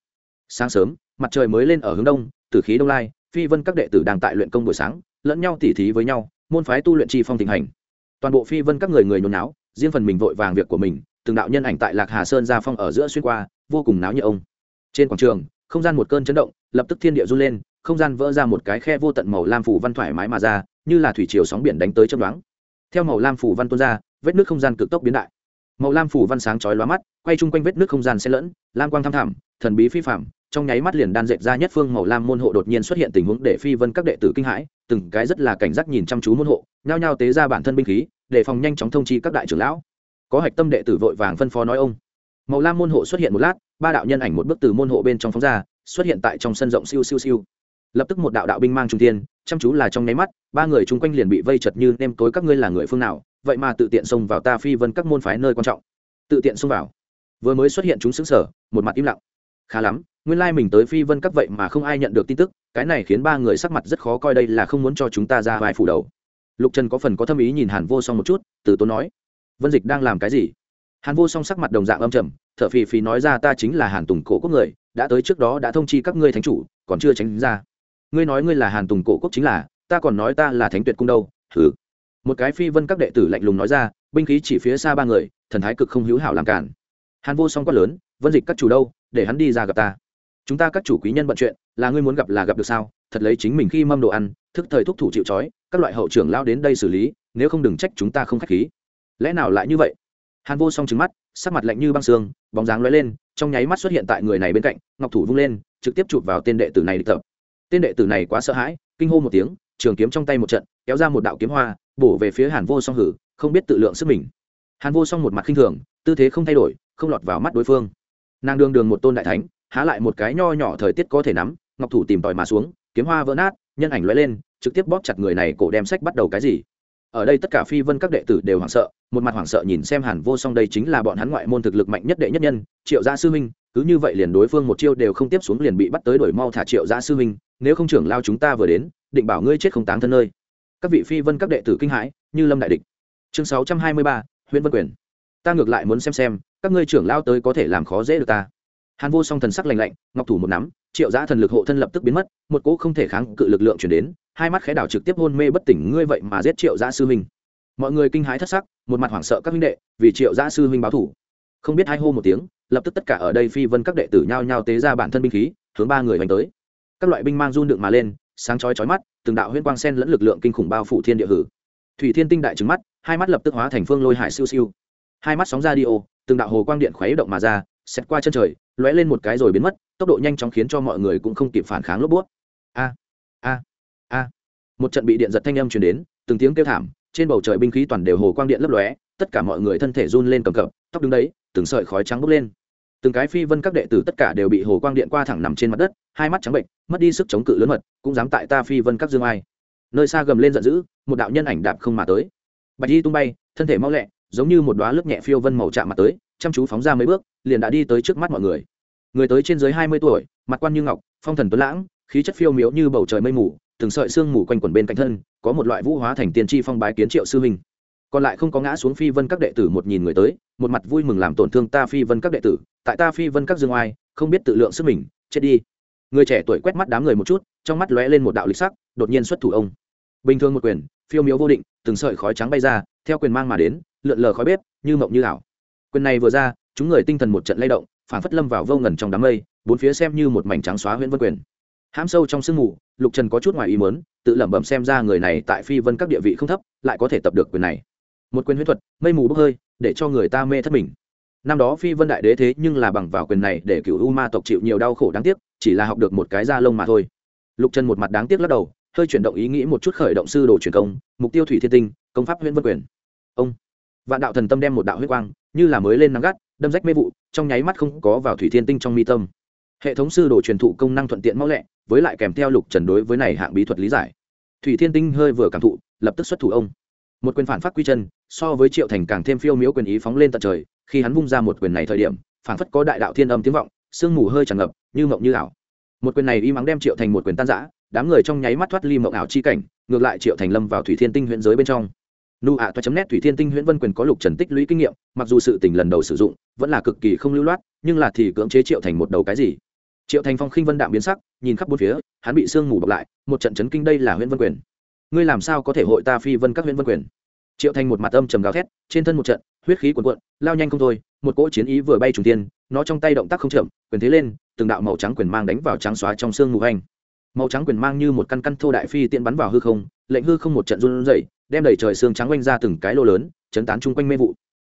Sáng sớm, mặt trời mới lên ở hướng đông, từ khí đông lai, phi vân các đệ tử đang tại luyện công buổi sáng, lẫn nhau tỉ thí với nhau, môn phái tu luyện chi phong thịnh hành. Toàn bộ phi vân các người người nhốn náo, riêng phần mình vội vàng việc của mình, từng đạo nhân ảnh tại lạc hà sơn ra phong ở giữa xuyên qua, vô cùng náo như ông. Trên quảng trường, không gian một cơn chấn động, lập tức thiên địa run lên không gian vỡ ra một cái khe vô tận màu lam phủ văn thoải mái mà ra, như là thủy chiều sóng biển đánh tới chấm đoán theo màu lam phủ văn tuôn ra, vết nước không gian cực tốc biến đại. Màu lam phủ văn sáng chói lóa mắt, quay chung quanh vết nước không gian xen lẫn, lam quang thăm thẳm, thần bí phi phạm trong nháy mắt liền đan dệt ra nhất phương màu lam môn hộ đột nhiên xuất hiện tình huống để phi vân các đệ tử kinh hãi, từng cái rất là cảnh giác nhìn chăm chú môn hộ, nhao nhao tế ra bản thân binh khí, để phòng nhanh chóng thông chi các đại trưởng lão. Có hạch tâm đệ tử vội vàng phân phó nói ông. Màu lam môn hộ xuất hiện một lát, ba đạo nhân ảnh một bước từ môn hộ bên trong phóng ra, xuất hiện tại trong sân rộng siêu siêu siêu lập tức một đạo đạo binh mang trung tiên chăm chú là trong nháy mắt, ba người chung quanh liền bị vây chật như nêm tối các ngươi là người phương nào, vậy mà tự tiện xông vào ta phi vân các môn phái nơi quan trọng. Tự tiện xông vào. Vừa mới xuất hiện chúng xứng sở, một mặt im lặng. Khá lắm, nguyên lai mình tới phi vân các vậy mà không ai nhận được tin tức, cái này khiến ba người sắc mặt rất khó coi đây là không muốn cho chúng ta ra vai phủ đầu. Lục trần có phần có tâm ý nhìn hàn vô song một chút, từ tốn nói, vân dịch đang làm cái gì? Hàn vô song sắc mặt đồng dạng âm trầm t h ở phì phì nói ra, ta chính là hàn tùng cổ quốc người, đã tới trước đó đã thông chi các ngươi thánh chủ, còn chưa tránh ra ngươi nói ngươi là hàn tùng cổ quốc chính là, ta còn nói ta là thánh tuyệt cung đâu thử một cái phi vân các đệ tử lạnh lùng nói ra, binh khí chỉ phía xa ba người, thần thái cực không hữu hảo làm cản. Hàn vô song quát lớn, vân dịch các chủ đâu, để hắn đi ra gặp ta. Chúng ta các chủ quý nhân bận chuyện, là ngươi muốn gặp là gặp được sao? Thật lấy chính mình khi mâm đồ ăn, thức thời thúc thủ chịu trói, các loại hậu trưởng lao đến đây xử lý, nếu không đừng trách chúng ta không k h á c h khí. Lẽ nào lại như vậy? Hàn vô song trứng mắt, sắc mặt lạnh như băng xương bóng dáng lóe lên, trong nháy mắt xuất hiện tại người này bên cạnh, ngọc thủ vung lên, trực tiếp chụp vào tên đệ tử này đi tập tên đệ tử này quá sợ hãi, kinh hô một tiếng, trường kiếm trong tay một trận, kéo ra một đạo kiếm hoa, bổ về phía hàn vô song hử, không biết tự lượng sức mình. Hàn vô song một mặt khinh thường, tư thế không thay đổi, không lọt vào mắt đối phương. Nàng đương đường một tôn đại thánh, há lại một cái nho nhỏ thời tiết có thể nắm, ngọc thủ tìm tòi mà xuống, kiếm hoa vỡ nát, nhân ảnh lóe lên, trực tiếp bóp chặt người này cổ đem sách bắt đầu cái gì. Ở đây tất cả phi vân các đệ tử đều hoảng sợ, một mặt hoảng sợ nhìn xem hàn vô song đây chính là bọn hắn ngoại môn thực lực mạnh nhất đệ nhất nhân, triệu gia sư minh, cứ như vậy liền đối phương một chiêu đều không tiếp xuống liền bị bắt tới đổi mau thả triệu gia sư minh nếu không trưởng lao chúng ta vừa đến, định bảo ngươi chết không táng thân nơi. Các vị phi vân các đệ tử kinh hãi, như lâm đại địch. Chương sáu trăm hai mươi ba huyện vân quyền. Ta ngược lại muốn xem xem, các ngươi trưởng lao tới có thể làm khó dễ được ta. Hàn vô song thần sắc lành lạnh, ngọc thủ một nắm, triệu giã thần lực hộ thân lập tức biến mất, một cỗ không thể kháng cự lực lượng chuyển đến, hai mắt khẽ đảo trực tiếp hôn mê bất tỉnh ngươi vậy mà giết triệu giã sư huynh. Mọi người kinh hãi thất sắc, một mặt hoảng sợ các huynh đệ, vì triệu giã sư huynh báo thủ. Không biết hai hô một tiếng, lập tức tất cả ở đây phi vân các đệ tử nhao nhao tế ra bản thân binh khí, hướng ba người đánh tới các loại binh mang run đựng mà lên, sáng chói chói mắt, từng đạo huyễn quang sen lẫn lực lượng kinh khủng bao phủ thiên địa hử. Thủy thiên tinh đại trứng mắt, hai mắt lập tức hóa thành phương lôi hải siêu siêu. Hai mắt sóng ra đi ô từng đạo hồ quang điện khuấy động mà ra xét qua chân trời, lóe lên một cái rồi biến mất, tốc độ nhanh chóng khiến cho mọi người cũng không kịp phản kháng lốp bút. A a a. Một trận bị điện giật thanh âm truyền đến, từng tiếng kêu thảm, trên bầu trời binh khí toàn đều hồ quang điện lấp lóe, tất cả mọi người thân thể run lên cầm cập, tóc đứng đấy, từng sợi khói trắng bốc lên từng cái phi vân các đệ tử tất cả đều bị hồ quang điện qua thẳng nằm trên mặt đất hai mắt trắng bệnh mất đi sức chống cự lớn mật cũng dám tại ta phi vân các dương ai. Nơi xa gầm lên giận dữ một đạo nhân ảnh đạp không mà tới. Bạch y tung bay thân thể mau lẹ giống như một đoá lớp nhẹ phiêu vân màu chạm mặt tới chăm chú phóng ra mấy bước liền đã đi tới trước mắt mọi người. Người tới trên dưới hai mươi tuổi mặt quan như ngọc phong thần tuấn lãng khí chất phiêu miếu như bầu trời mây mù từng sợi sương mù quanh quẩn bên cạnh thân có một loại vũ hóa thành tiên tri phong bái kiến triệu sư hình, còn lại không có ngã xuống phi vân các đệ tử một nhìn người tới một mặt vui mừng làm tổn thương ta phi vân các đệ tử tại ta phi vân các dương oai, không biết tự lượng sức mình, chết đi. Người trẻ tuổi quét mắt đám người một chút, trong mắt lóe lên một đạo lịch sắc, đột nhiên xuất thủ ông. Bình thường một quyền, phiêu miếu vô định, từng sợi khói trắng bay ra, theo quyền mang mà đến, lượn lờ khói bếp, như mộng như ảo. Quyền này vừa ra, chúng người tinh thần một trận lay động phản phất lâm vào vô ngần trong đám mây, bốn phía xem như một mảnh trắng xóa huyện vân quyền. Hãm sâu trong sương mù, lục trần có chút ngoài ý mớn tự lẩm bẩm xem ra người này tại phi vân các địa vị không thấp, lại có thể tập được quyền này. Một quyền huyễn thuật, mây mù bốc hơi, để cho người ta mê thất mình năm đó phi vân đại đế thế nhưng là bằng vào quyền này để cựu u ma tộc chịu nhiều đau khổ đáng tiếc, chỉ là học được một cái da lông mà thôi. Lục trần một mặt đáng tiếc lắc đầu, hơi chuyển động ý nghĩ một chút khởi động sư đồ truyền công, mục tiêu thủy thiên tinh, công pháp huyễn vân quyền. Ông, vạn đạo thần tâm đem một đạo huyết quang, như là mới lên nắng gắt, đâm rách mê vụ, trong nháy mắt không có vào thủy thiên tinh trong mi tâm. Hệ thống sư đồ truyền thụ công năng thuận tiện mau lẹ, với lại kèm theo lục trần đối với này hạng bí thuật lý giải. Thủy thiên tinh hơi vừa cảm thụ, lập tức xuất thủ ông. Một quyền phản phát quy chân, so với triệu thành càng thêm phiêu miếu quyền ý phóng lên tận trời khi hắn vung ra một quyền này thời điểm phản phất có đại đạo thiên âm tiếng vọng, sương mù hơi tràn ngập, như mộng như ảo. Một quyền này y mắng đem triệu thành một quyền tan giã đám người trong nháy mắt thoát ly mộng ảo chi cảnh, ngược lại triệu thành lâm vào thủy thiên tinh huyện giới bên trong. Nu ạ toa chấm nét thủy thiên tinh huyễn vân quyền có lục trần tích lũy kinh nghiệm, mặc dù sự tình lần đầu sử dụng vẫn là cực kỳ không lưu loát, nhưng là thì cưỡng chế triệu thành một đầu cái gì? Triệu thành phong khinh vân đạm biến sắc, nhìn khắp bốn phía, hắn bị sương mù bọc lại, một trận chấn kinh đây là huyễn vân quyền. Ngươi làm sao có thể hội ta phi vân các huyễn vân quyền? Triệu thành một mặt âm trầm gào thét, trên thân một trận, huyết khí cuồn cuộn, lao nhanh không thôi, một cỗ chiến ý vừa bay trùng tiên nó trong tay động tác không chậm, quyền thế lên, từng đạo màu trắng quyền mang đánh vào trắng xóa trong xương mù hành. Màu trắng quyền mang như một căn căn thô đại phi tiện bắn vào hư không, lệnh hư không một trận run rẩy, đem đầy trời xương trắng quanh ra từng cái lô lớn, chấn tán chung quanh mê vụ.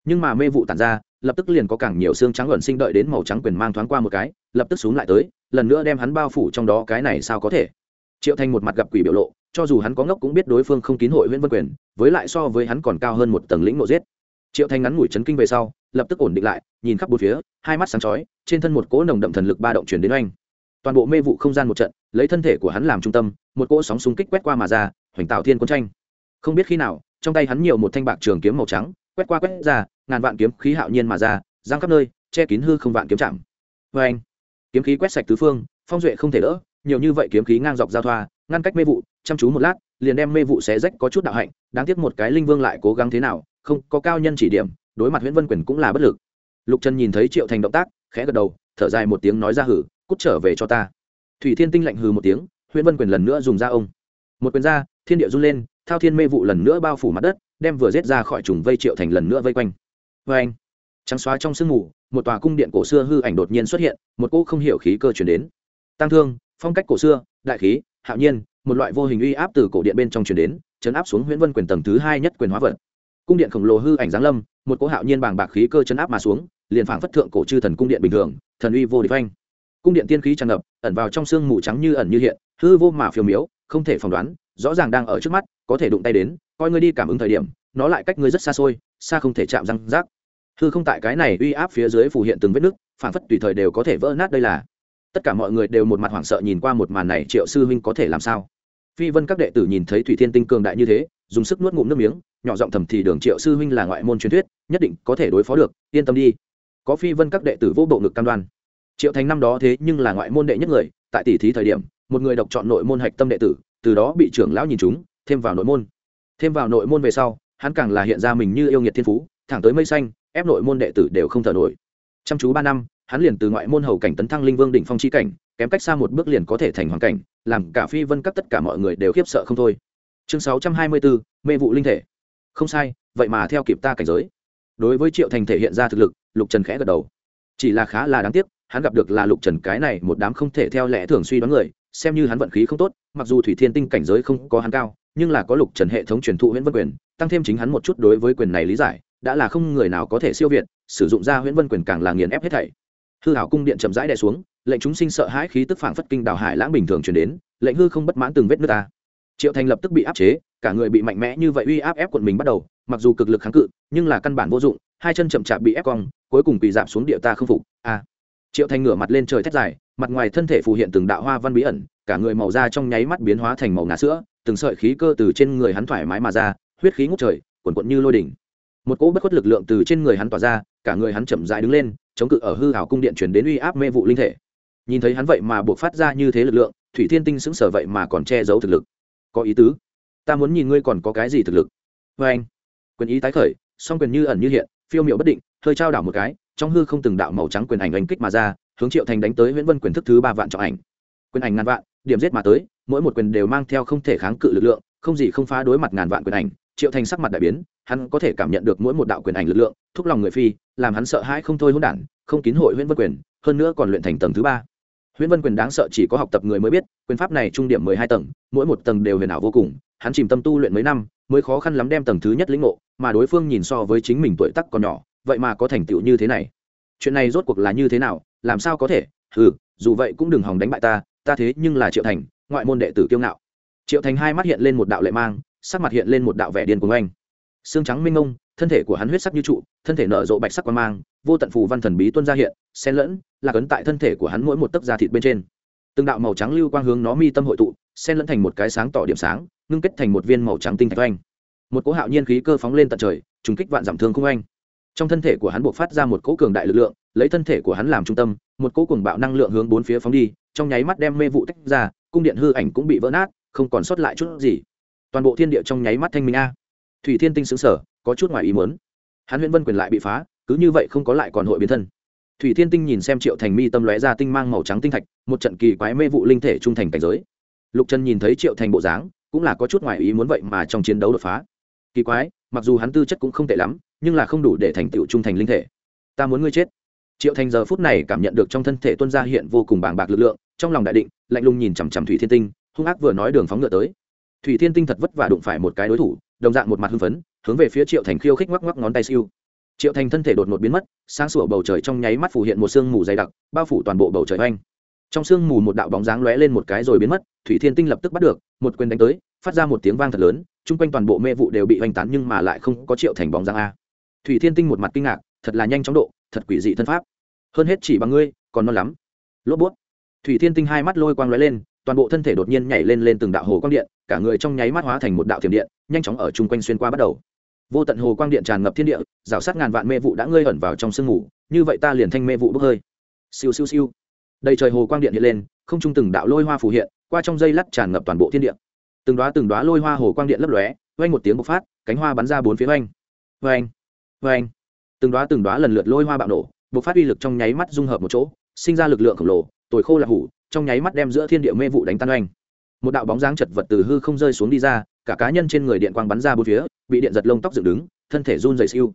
Nhưng mà mê vụ tản ra, lập tức liền có càng nhiều xương trắng ẩn sinh đợi đến màu trắng quyền mang thoáng qua một cái, lập tức xuống lại tới, lần nữa đem hắn bao phủ trong đó, cái này sao có thể? Triệu thanh một mặt gặp quỷ biểu lộ, cho dù hắn có ngốc cũng biết đối phương không kín hội nguyễn vân quyền, với lại so với hắn còn cao hơn một tầng lĩnh nộ giết. Triệu thanh ngắn ngủi chấn kinh về sau, lập tức ổn định lại, nhìn khắp bốn phía, hai mắt sáng chói, trên thân một cỗ nồng đậm thần lực ba động chuyển đến oanh. Toàn bộ mê vụ không gian một trận, lấy thân thể của hắn làm trung tâm, một cỗ sóng xung kích quét qua mà ra, hoành tạo thiên quân tranh. Không biết khi nào, trong tay hắn nhiều một thanh bạc trường kiếm màu trắng, quét qua quét ra, ngàn vạn kiếm khí hạo nhiên mà ra, giang khắp nơi, che kín hư không vạn kiếm chạm. Vê anh kiếm khí quét sạch tứ phương, phong duệ không thể đỡ nhiều như vậy kiếm khí ngang dọc giao thoa, ngăn cách mê vụ, chăm chú một lát, liền đem mê vụ xé rách có chút đạo hạnh, đáng tiếc một cái linh vương lại cố gắng thế nào, không có cao nhân chỉ điểm, đối mặt nguyễn vân quyền cũng là bất lực. Lục trần nhìn thấy triệu thành động tác, khẽ gật đầu, thở dài một tiếng nói ra hử, cút trở về cho ta. Thủy thiên tinh lạnh hừ một tiếng nguyễn vân quyền lần nữa dùng ra ông. Một quyền ra, thiên địa run lên, thao thiên mê vụ lần nữa bao phủ mặt đất, đem vừa rết ra khỏi trùng vây triệu thành lần nữa vây quanh. Vây anh, trắng xóa trong sương mù, một tòa cung điện cổ xưa hư ảnh đột nhiên xuất hiện, một cỗ không hiểu khí cơ chuyển đến. Tăng thương phong cách cổ xưa, đại khí, hạo nhiên, một loại vô hình uy áp từ cổ điện bên trong truyền đến, chấn áp xuống nguyễn vân quyền tầng thứ hai nhất quyền hóa vật. Cung điện khổng lồ hư ảnh giáng lâm, một cỗ hạo nhiên bàng bạc khí cơ chấn áp mà xuống, liền phảng phất thượng cổ chư thần cung điện bình thường, thần uy vô địch anh cung điện tiên khí tràn ngập, ẩn vào trong sương mù trắng như ẩn như hiện, hư vô mà phiêu miếu, không thể phỏng đoán, rõ ràng đang ở trước mắt, có thể đụng tay đến, coi ngươi đi cảm ứng thời điểm, nó lại cách ngươi rất xa xôi, xa không thể chạm răng rác. Hư không tại cái này uy áp phía dưới phủ hiện từng vết nứt, phảng phất tùy thời đều có thể vỡ nát đây là tất cả mọi người đều một mặt hoảng sợ nhìn qua một màn này, triệu sư huynh có thể làm sao? Phi vân các đệ tử nhìn thấy thủy thiên tinh cường đại như thế, dùng sức nuốt ngụm nước miếng, nhỏ giọng thầm thì đường triệu sư huynh là ngoại môn truyền thuyết, nhất định có thể đối phó được, yên tâm đi. Có phi vân các đệ tử vô bộ ngực cam đoan. Triệu thành năm đó thế nhưng là ngoại môn đệ nhất người, tại tỷ thí thời điểm, một người độc chọn nội môn hạch tâm đệ tử, từ đó bị trưởng lão nhìn chúng, thêm vào nội môn. Thêm vào nội môn về sau, hắn càng là hiện ra mình như yêu nghiệt thiên phú, thẳng tới mây xanh, ép nội môn đệ tử đều không thở nổi. Chăm chú ba năm hắn liền từ ngoại môn hầu cảnh tấn thăng linh vương đỉnh phong chi cảnh, kém cách xa một bước liền có thể thành hoàn cảnh, làm cả phi vân các tất cả mọi người đều khiếp sợ không thôi. Chương sáu trăm hai mươi bốn mê vụ linh thể. Không sai, vậy mà theo kịp ta cảnh giới. Đối với triệu thành thể hiện ra thực lực, lục trần khẽ gật đầu. Chỉ là khá là đáng tiếc, hắn gặp được là lục trần cái này một đám không thể theo lẽ thường suy đoán người, xem như hắn vận khí không tốt, mặc dù thủy thiên tinh cảnh giới không có hắn cao, nhưng là có lục trần hệ thống truyền thụ nguyễn vân quyền, tăng thêm chính hắn một chút đối với quyền này lý giải, đã là không người nào có thể siêu việt, sử dụng ra nguyễn vân quyền càng là nghiền ép hết thảy hư hảo cung điện chậm rãi đè xuống, lệnh chúng sinh sợ hãi khí tức phảng phất kinh đào hải lãng bình thường chuyển đến, lệnh hư không bất mãn từng vết nước ta. Triệu thành lập tức bị áp chế, cả người bị mạnh mẽ như vậy uy áp ép quận mình bắt đầu, mặc dù cực lực kháng cự, nhưng là căn bản vô dụng, hai chân chậm chạp bị ép cong, cuối cùng bị giảm xuống địa ta không phục. A triệu thành ngửa mặt lên trời thét dài, mặt ngoài thân thể phù hiện từng đạo hoa văn bí ẩn, cả người màu da trong nháy mắt biến hóa thành màu ngà sữa, từng sợi khí cơ từ trên người hắn thoải mái mà ra, huyết khí ngút trời quần quận như lôi đỉnh. Một cỗ bất khuất lực lượng từ trên người hắn tỏa ra, cả người hắn chậm rãi đứng lên chống cự ở hư hảo cung điện chuyển đến uy áp mê vụ linh thể. Nhìn thấy hắn vậy mà buộc phát ra như thế lực lượng, thủy thiên tinh sững sờ vậy mà còn che giấu thực lực. Có ý tứ? Ta muốn nhìn ngươi còn có cái gì thực lực. Vê anh, quyền ý tái khởi, song quyền như ẩn như hiện, phiêu miệu bất định, hơi trao đảo một cái, trong hư không từng đạo màu trắng quyền ảnh đánh kích mà ra, hướng triệu thành đánh tới nguyễn vân quyền thức thứ ba vạn trọng ảnh. Quyền ảnh ngàn vạn, điểm giết mà tới, mỗi một quyền đều mang theo không thể kháng cự lực lượng, không gì không phá đối mặt ngàn vạn quyền ảnh triệu thành sắc mặt đại biến, hắn có thể cảm nhận được mỗi một đạo quyền ảnh lực lượng, thúc lòng người phi, làm hắn sợ hãi không thôi hỗn đản, không kín hội nguyễn vân quyền, hơn nữa còn luyện thành tầng thứ ba. Nguyễn vân quyền đáng sợ chỉ có học tập người mới biết, quyền pháp này trung điểm mười hai tầng, mỗi một tầng đều huyền ảo vô cùng, hắn chìm tâm tu luyện mấy năm, mới khó khăn lắm đem tầng thứ nhất lĩnh ngộ, mà đối phương nhìn so với chính mình tuổi tắc còn nhỏ, vậy mà có thành tựu như thế này. Chuyện này rốt cuộc là như thế nào, làm sao có thể? Ừ dù vậy cũng đừng hòng đánh bại ta ta thế nhưng là triệu thành, ngoại môn đệ tử kiêu ngạo. Triệu thành hai mắt hiện lên một đạo lệ mang sắc mặt hiện lên một đạo vẻ điên cuồng anh xương trắng minh ngông, thân thể của hắn huyết sắc như trụ, thân thể nở rộ bạch sắc quan mang, vô tận phù văn thần bí tuân ra hiện, xen lẫn, là cấn tại thân thể của hắn mỗi một tấc da thịt bên trên. Từng đạo màu trắng lưu quang hướng nó mi tâm hội tụ, xen lẫn thành một cái sáng tỏ điểm sáng, ngưng kết thành một viên màu trắng tinh thạch oanh. Một cỗ hạo nhiên khí cơ phóng lên tận trời, trùng kích vạn giảm thương không anh trong thân thể của hắn buộc phát ra một cỗ cường đại lực lượng, lấy thân thể của hắn làm trung tâm, một cỗ cùng bạo năng lượng hướng bốn phía phóng đi, trong nháy mắt đem mê vụ tách ra, cung điện hư ảnh cũng bị vỡ nát, không còn sót lại chút gì toàn bộ thiên địa trong nháy mắt thanh minh a. Thủy thiên tinh xứng sở có chút ngoài ý muốn. Hắn huyễn vân quyền lại bị phá, cứ như vậy không có lại còn hội biến thân. Thủy thiên tinh nhìn xem triệu thành mi tâm lóe ra tinh mang màu trắng tinh thạch, một trận kỳ quái mê vụ linh thể trung thành cảnh giới. Lục trần nhìn thấy triệu thành bộ dáng, cũng là có chút ngoài ý muốn vậy mà trong chiến đấu đột phá. Kỳ quái, mặc dù hắn tư chất cũng không tệ lắm, nhưng là không đủ để thành tựu trung thành linh thể. Ta muốn ngươi chết. Triệu thành giờ phút này cảm nhận được trong thân thể tuân gia hiện vô cùng bàng bạc lực lượng, trong lòng đại định, lạnh lùng nhìn chằm chằm thủy thiên tinh, hung ác vừa nói đường phóng ngựa tới thủy thiên tinh thật vất vả đụng phải một cái đối thủ, đồng dạng một mặt hưng phấn, hướng về phía triệu thành khiêu khích ngoắc ngoắc ngón tay siêu. Triệu thành thân thể đột ngột biến mất, sáng sủa bầu trời trong nháy mắt phủ hiện một sương mù dày đặc, bao phủ toàn bộ bầu trời oanh. Trong sương mù một đạo bóng dáng lóe lên một cái rồi biến mất, thủy thiên tinh lập tức bắt được, một quyền đánh tới, phát ra một tiếng vang thật lớn, chung quanh toàn bộ mê vụ đều bị oanh tán nhưng mà lại không có triệu thành bóng dáng a. Thủy thiên tinh một mặt kinh ngạc, thật là nhanh chóng độ, thật quỷ dị thân pháp. Hơn hết chỉ bằng ngươi, còn non lắm. Lốp bút. Thủy thiên tinh hai mắt lôi quang lóe lên toàn bộ thân thể đột nhiên nhảy lên lên từng đạo hồ quang điện cả người trong nháy mắt hóa thành một đạo thiểm điện nhanh chóng ở chung quanh xuyên qua bắt đầu. Vô tận hồ quang điện tràn ngập thiên địa rào sát ngàn vạn mê vụ đã ngơi ẩn vào trong sương ngủ, như vậy ta liền thanh mê vụ bốc hơi. Siêu siêu siêu. Đầy trời hồ quang điện hiện lên không trung từng đạo lôi hoa phù hiện qua trong dây lắt tràn ngập toàn bộ thiên địa. Từng đoá từng đoá lôi hoa hồ quang điện lấp lóe oanh một tiếng bộc phát cánh hoa bắn ra bốn phía oanh. Oanh oanh. Từng đoá từng đoá lần lượt lôi hoa bạo nổ bộc phát uy lực trong nháy mắt dung hợp một chỗ sinh ra lực lượng khổng lồ tồi khô là hủ trong nháy mắt đem giữa thiên địa mê vụ đánh tan oanh. Một đạo bóng dáng chật vật từ hư không rơi xuống đi ra, cả cá nhân trên người điện quang bắn ra bốn phía, bị điện giật lông tóc dựng đứng, thân thể run dày siêu.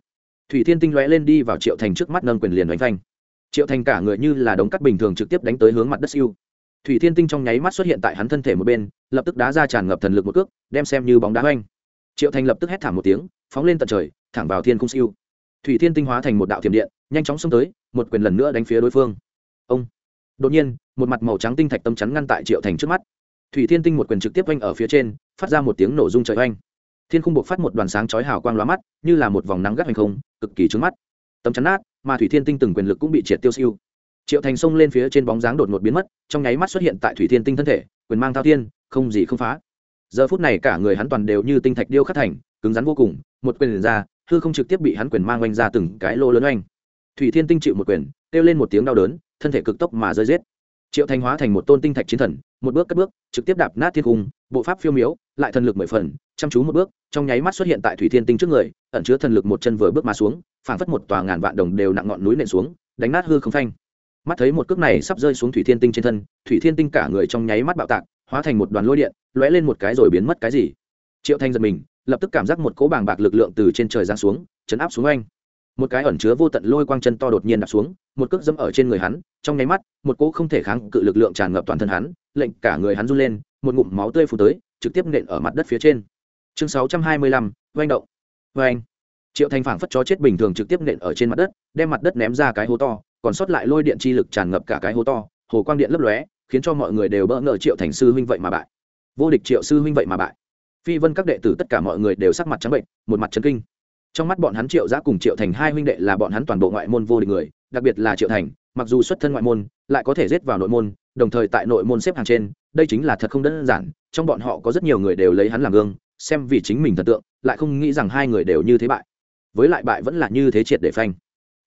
Thủy thiên tinh lóe lên đi vào triệu thành trước mắt nâng quyền liền đánh phanh. Triệu thành cả người như là đống cắt bình thường trực tiếp đánh tới hướng mặt đất siêu. Thủy thiên tinh trong nháy mắt xuất hiện tại hắn thân thể một bên, lập tức đá ra tràn ngập thần lực một cước, đem xem như bóng đá oanh. Triệu thành lập tức hét thảm một tiếng, phóng lên tận trời, thẳng vào thiên cung siêu. Thủy thiên tinh hóa thành một đạo thiểm điện, nhanh chóng xông tới, một quyền lần nữa đánh phía đối phương. Ông! Đột nhiên, một mặt màu trắng tinh thạch tâm chắn ngăn tại triệu thành trước mắt. Thủy thiên tinh một quyền trực tiếp oanh ở phía trên, phát ra một tiếng nổ rung trời oanh thiên khung buộc phát một đoàn sáng chói hào quang lóa mắt, như là một vòng nắng gắt hành không, cực kỳ trứng mắt. Tấm chắn nát, mà thủy thiên tinh từng quyền lực cũng bị triệt tiêu siêu. Triệu thành xông lên phía trên bóng dáng đột ngột biến mất, trong nháy mắt xuất hiện tại thủy thiên tinh thân thể, quyền mang thao thiên, không gì không phá. Giờ phút này cả người hắn toàn đều như tinh thạch điêu khắc thành, cứng rắn vô cùng, một quyền ra, hư không trực tiếp bị hắn quyền mang oanh ra từng cái lô lớn oanh. Thủy thiên tinh chịu một quyền, kêu lên một tiếng đau đớn thân thể cực tốc mà rơi rết triệu thanh hóa thành một tôn tinh thạch chiến thần, một bước cất bước, trực tiếp đạp nát thiên cung, bộ pháp phiêu miếu, lại thần lực mười phần, chăm chú một bước, trong nháy mắt xuất hiện tại thủy thiên tinh trước người, ẩn chứa thần lực một chân vừa bước mà xuống, phảng phất một tòa ngàn vạn đồng đều nặng ngọn núi nện xuống, đánh nát hư không phanh. Mắt thấy một cước này sắp rơi xuống thủy thiên tinh trên thân, thủy thiên tinh cả người trong nháy mắt bạo tạc, hóa thành một đoàn lôi điện, lóe lên một cái rồi biến mất cái gì. Triệu thanh giật mình, lập tức cảm giác một cỗ bàng bạc lực lượng từ trên trời giáng xuống, chấn áp xuống anh một cái ẩn chứa vô tận lôi quang chân to đột nhiên đạp xuống một cước dẫm ở trên người hắn, trong nháy mắt, một cỗ không thể kháng cự lực lượng tràn ngập toàn thân hắn, lệnh cả người hắn run lên, một ngụm máu tươi phù tới, trực tiếp nện ở mặt đất phía trên. Chương sáu trăm hai mươi lăm, oanh động. Oanh. Triệu thành phảng phất chó chết bình thường trực tiếp nện ở trên mặt đất, đem mặt đất ném ra cái hố to, còn sót lại lôi điện chi lực tràn ngập cả cái hố to, hồ quang điện lấp lóe, khiến cho mọi người đều bỡ ngỡ triệu thành sư huynh vậy mà bại. Vô địch triệu sư huynh vậy mà bại. Phi vân các đệ tử tất cả mọi người đều sắc mặt trắng bệnh, một mặt trấn kinh trong mắt bọn hắn triệu giã cùng triệu thành hai huynh đệ là bọn hắn toàn bộ ngoại môn vô địch người, đặc biệt là triệu thành, mặc dù xuất thân ngoại môn, lại có thể giết vào nội môn, đồng thời tại nội môn xếp hàng trên, đây chính là thật không đơn giản, trong bọn họ có rất nhiều người đều lấy hắn làm gương, xem vì chính mình thần tượng, lại không nghĩ rằng hai người đều như thế bại. Với lại bại vẫn là như thế triệt để phanh.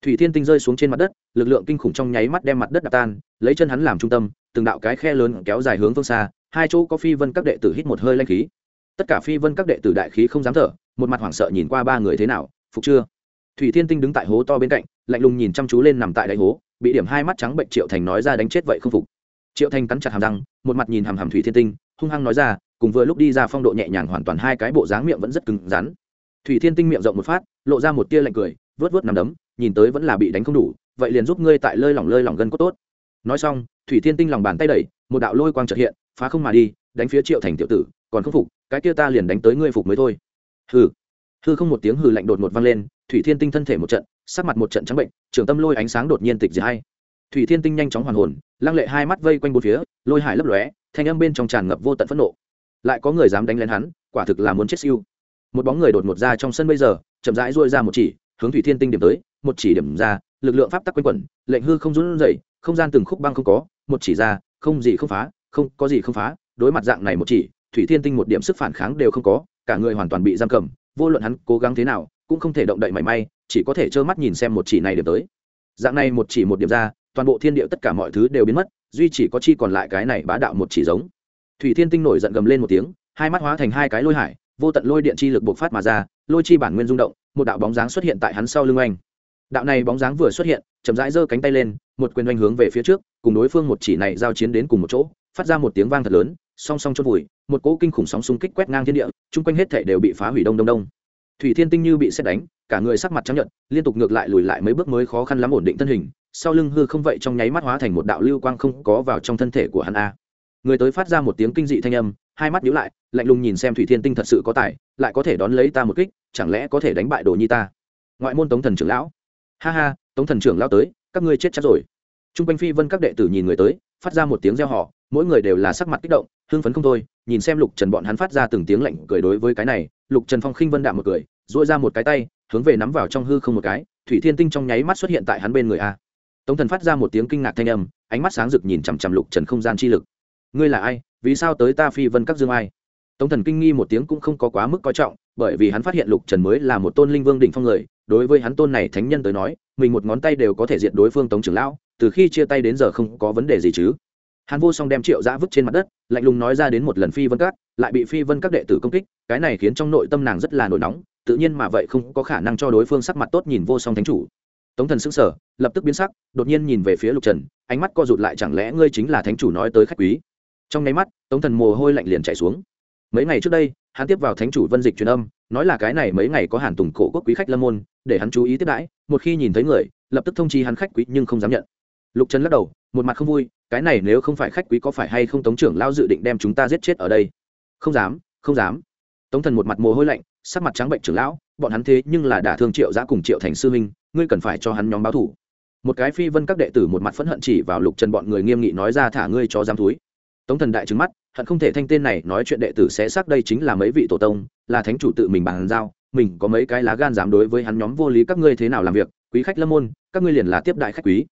Thủy thiên tinh rơi xuống trên mặt đất, lực lượng kinh khủng trong nháy mắt đem mặt đất đập tan, lấy chân hắn làm trung tâm, từng đạo cái khe lớn kéo dài hướng phương xa, hai chỗ có phi vân các đệ tử hít một hơi lanh khí. Tất cả phi vân các đệ tử đại khí không dám thở một mặt hoảng sợ nhìn qua ba người thế nào, phục chưa? Thủy thiên tinh đứng tại hố to bên cạnh, lạnh lùng nhìn chăm chú lên nằm tại đáy hố, bị điểm hai mắt trắng bệnh triệu thành nói ra đánh chết vậy không phục. Triệu thành cắn chặt hàm răng, một mặt nhìn hàm hàm thủy thiên tinh, hung hăng nói ra, cùng vừa lúc đi ra phong độ nhẹ nhàng hoàn toàn hai cái bộ dáng miệng vẫn rất cứng rắn. Thủy thiên tinh miệng rộng một phát, lộ ra một tia lạnh cười, vớt vớt nằm đấm, nhìn tới vẫn là bị đánh không đủ, vậy liền giúp ngươi tại lơi lỏng lơi lỏng gân cốt tốt. Nói xong, thủy thiên tinh lòng bàn tay đẩy, một đạo lôi quang trợ hiện, phá không mà đi, đánh phía triệu thành tiểu tử, còn không phục, cái kia ta liền đánh tới ngươi phục mới thôi hừ. Hư không một tiếng hừ lạnh đột ngột vang lên, thủy thiên tinh thân thể một trận, sắc mặt một trận trắng bệnh, trường tâm lôi ánh sáng đột nhiên tịch diệt hay thủy thiên tinh nhanh chóng hoàn hồn, lăng lệ hai mắt vây quanh bốn phía, lôi hải lấp lóe, thanh âm bên trong tràn ngập vô tận phẫn nộ. Lại có người dám đánh lên hắn, quả thực là muốn chết siêu. Một bóng người đột ngột ra trong sân bây giờ, chậm rãi duỗi ra một chỉ, hướng thủy thiên tinh điểm tới, một chỉ điểm ra, lực lượng pháp tắc quanh quẩn, lệnh hư không run rẩy, không gian từng khúc băng không có, một chỉ ra, không gì không phá, không có gì không phá, đối mặt dạng này một chỉ, thủy thiên tinh một điểm sức phản kháng đều không có cả người hoàn toàn bị giam cầm, vô luận hắn cố gắng thế nào, cũng không thể động đậy mảy may, chỉ có thể trơ mắt nhìn xem một chỉ này điểm tới. Dạng này một chỉ một điểm ra, toàn bộ thiên địa tất cả mọi thứ đều biến mất, duy chỉ có chi còn lại cái này bá đạo một chỉ giống. Thủy thiên tinh nổi giận gầm lên một tiếng, hai mắt hóa thành hai cái lôi hải, vô tận lôi điện chi lực bộc phát mà ra, lôi chi bản nguyên rung động, một đạo bóng dáng xuất hiện tại hắn sau lưng anh. Đạo này bóng dáng vừa xuất hiện, chậm rãi giơ cánh tay lên, một quyền oanh hướng về phía trước, cùng đối phương một chỉ này giao chiến đến cùng một chỗ, phát ra một tiếng vang thật lớn song song chốt vùi một cỗ kinh khủng sóng xung kích quét ngang thiên địa chung quanh hết thể đều bị phá hủy đông đông đông. Thủy thiên tinh như bị xét đánh cả người sắc mặt trắng nhợt, liên tục ngược lại lùi lại mấy bước mới khó khăn lắm ổn định thân hình sau lưng hư không vậy trong nháy mắt hóa thành một đạo lưu quang không có vào trong thân thể của hắn a. Người tới phát ra một tiếng kinh dị thanh âm hai mắt nhíu lại lạnh lùng nhìn xem thủy thiên tinh thật sự có tài lại có thể đón lấy ta một kích chẳng lẽ có thể đánh bại đồ nhi ta? Ngoại môn tống thần trưởng lão. Ha ha tống thần trưởng lão tới các ngươi chết chắc rồi. T r u n g quanh phi vân các đệ tử nhìn người tới phát ra một tiếng reo họ mỗi người đều là sắc mặt kích động, hưng phấn không thôi, nhìn xem lục trần bọn hắn phát ra từng tiếng lạnh cười đối với cái này, lục trần phong khinh vân đạm một cười dội ra một cái tay, hướng về nắm vào trong hư không một cái, thủy thiên tinh trong nháy mắt xuất hiện tại hắn bên người a. Tống thần phát ra một tiếng kinh ngạc thanh âm, ánh mắt sáng rực nhìn chằm chằm lục trần không gian chi lực. Ngươi là ai? Vì sao tới ta phi vân các dương ai? Tống thần kinh nghi một tiếng cũng không có quá mức coi trọng, bởi vì hắn phát hiện lục trần mới là một tôn linh vương đỉnh phong người, đối với hắn tôn này thánh nhân tới nói, mình một ngón tay đều có thể diệt đối phương tống trưởng lão, từ khi chia tay đến giờ không có vấn đề gì chứ. Hàn vô song đem triệu giã vứt trên mặt đất, lạnh lùng nói ra đến một lần phi vân các, lại bị phi vân các đệ tử công kích, cái này khiến trong nội tâm nàng rất là nổi nóng, tự nhiên mà vậy không có khả năng cho đối phương sắc mặt tốt nhìn vô song thánh chủ. Tống thần sững sờ, lập tức biến sắc, đột nhiên nhìn về phía lục trần, ánh mắt co rụt lại chẳng lẽ ngươi chính là thánh chủ nói tới khách quý. Trong nháy mắt, tống thần mồ hôi lạnh liền chạy xuống. Mấy ngày trước đây, hắn tiếp vào thánh chủ vân dịch truyền âm, nói là cái này mấy ngày có hàn tùng cổ quốc quý khách lâm môn, để hắn chú ý tiếp đãi, một khi nhìn thấy người, lập tức thông chi hắn khách quý nhưng không dám nhận. Lục trần lắc đầu, một mặt không vui cái này nếu không phải khách quý có phải hay không tống trưởng lao dự định đem chúng ta giết chết ở đây? Không dám không dám. Tống thần một mặt mồ hôi lạnh, sắc mặt trắng bệnh trưởng lão, bọn hắn thế nhưng là đả thương triệu giã cùng triệu thành sư minh ngươi cần phải cho hắn nhóm báo thủ. Một cái phi vân các đệ tử một mặt phẫn hận chỉ vào lục trần bọn người nghiêm nghị nói ra thả ngươi cho giam túi tống thần đại trứng mắt, hận không thể thanh tên này nói chuyện đệ tử sẽ xác đây chính là mấy vị tổ tông, là thánh chủ tự mình bàn giao, mình có mấy cái lá gan dám đối với hắn nhóm vô lý, các ngươi thế nào làm việc? Quý khách lâm môn, các ngươi liền là tiếp đại khách quý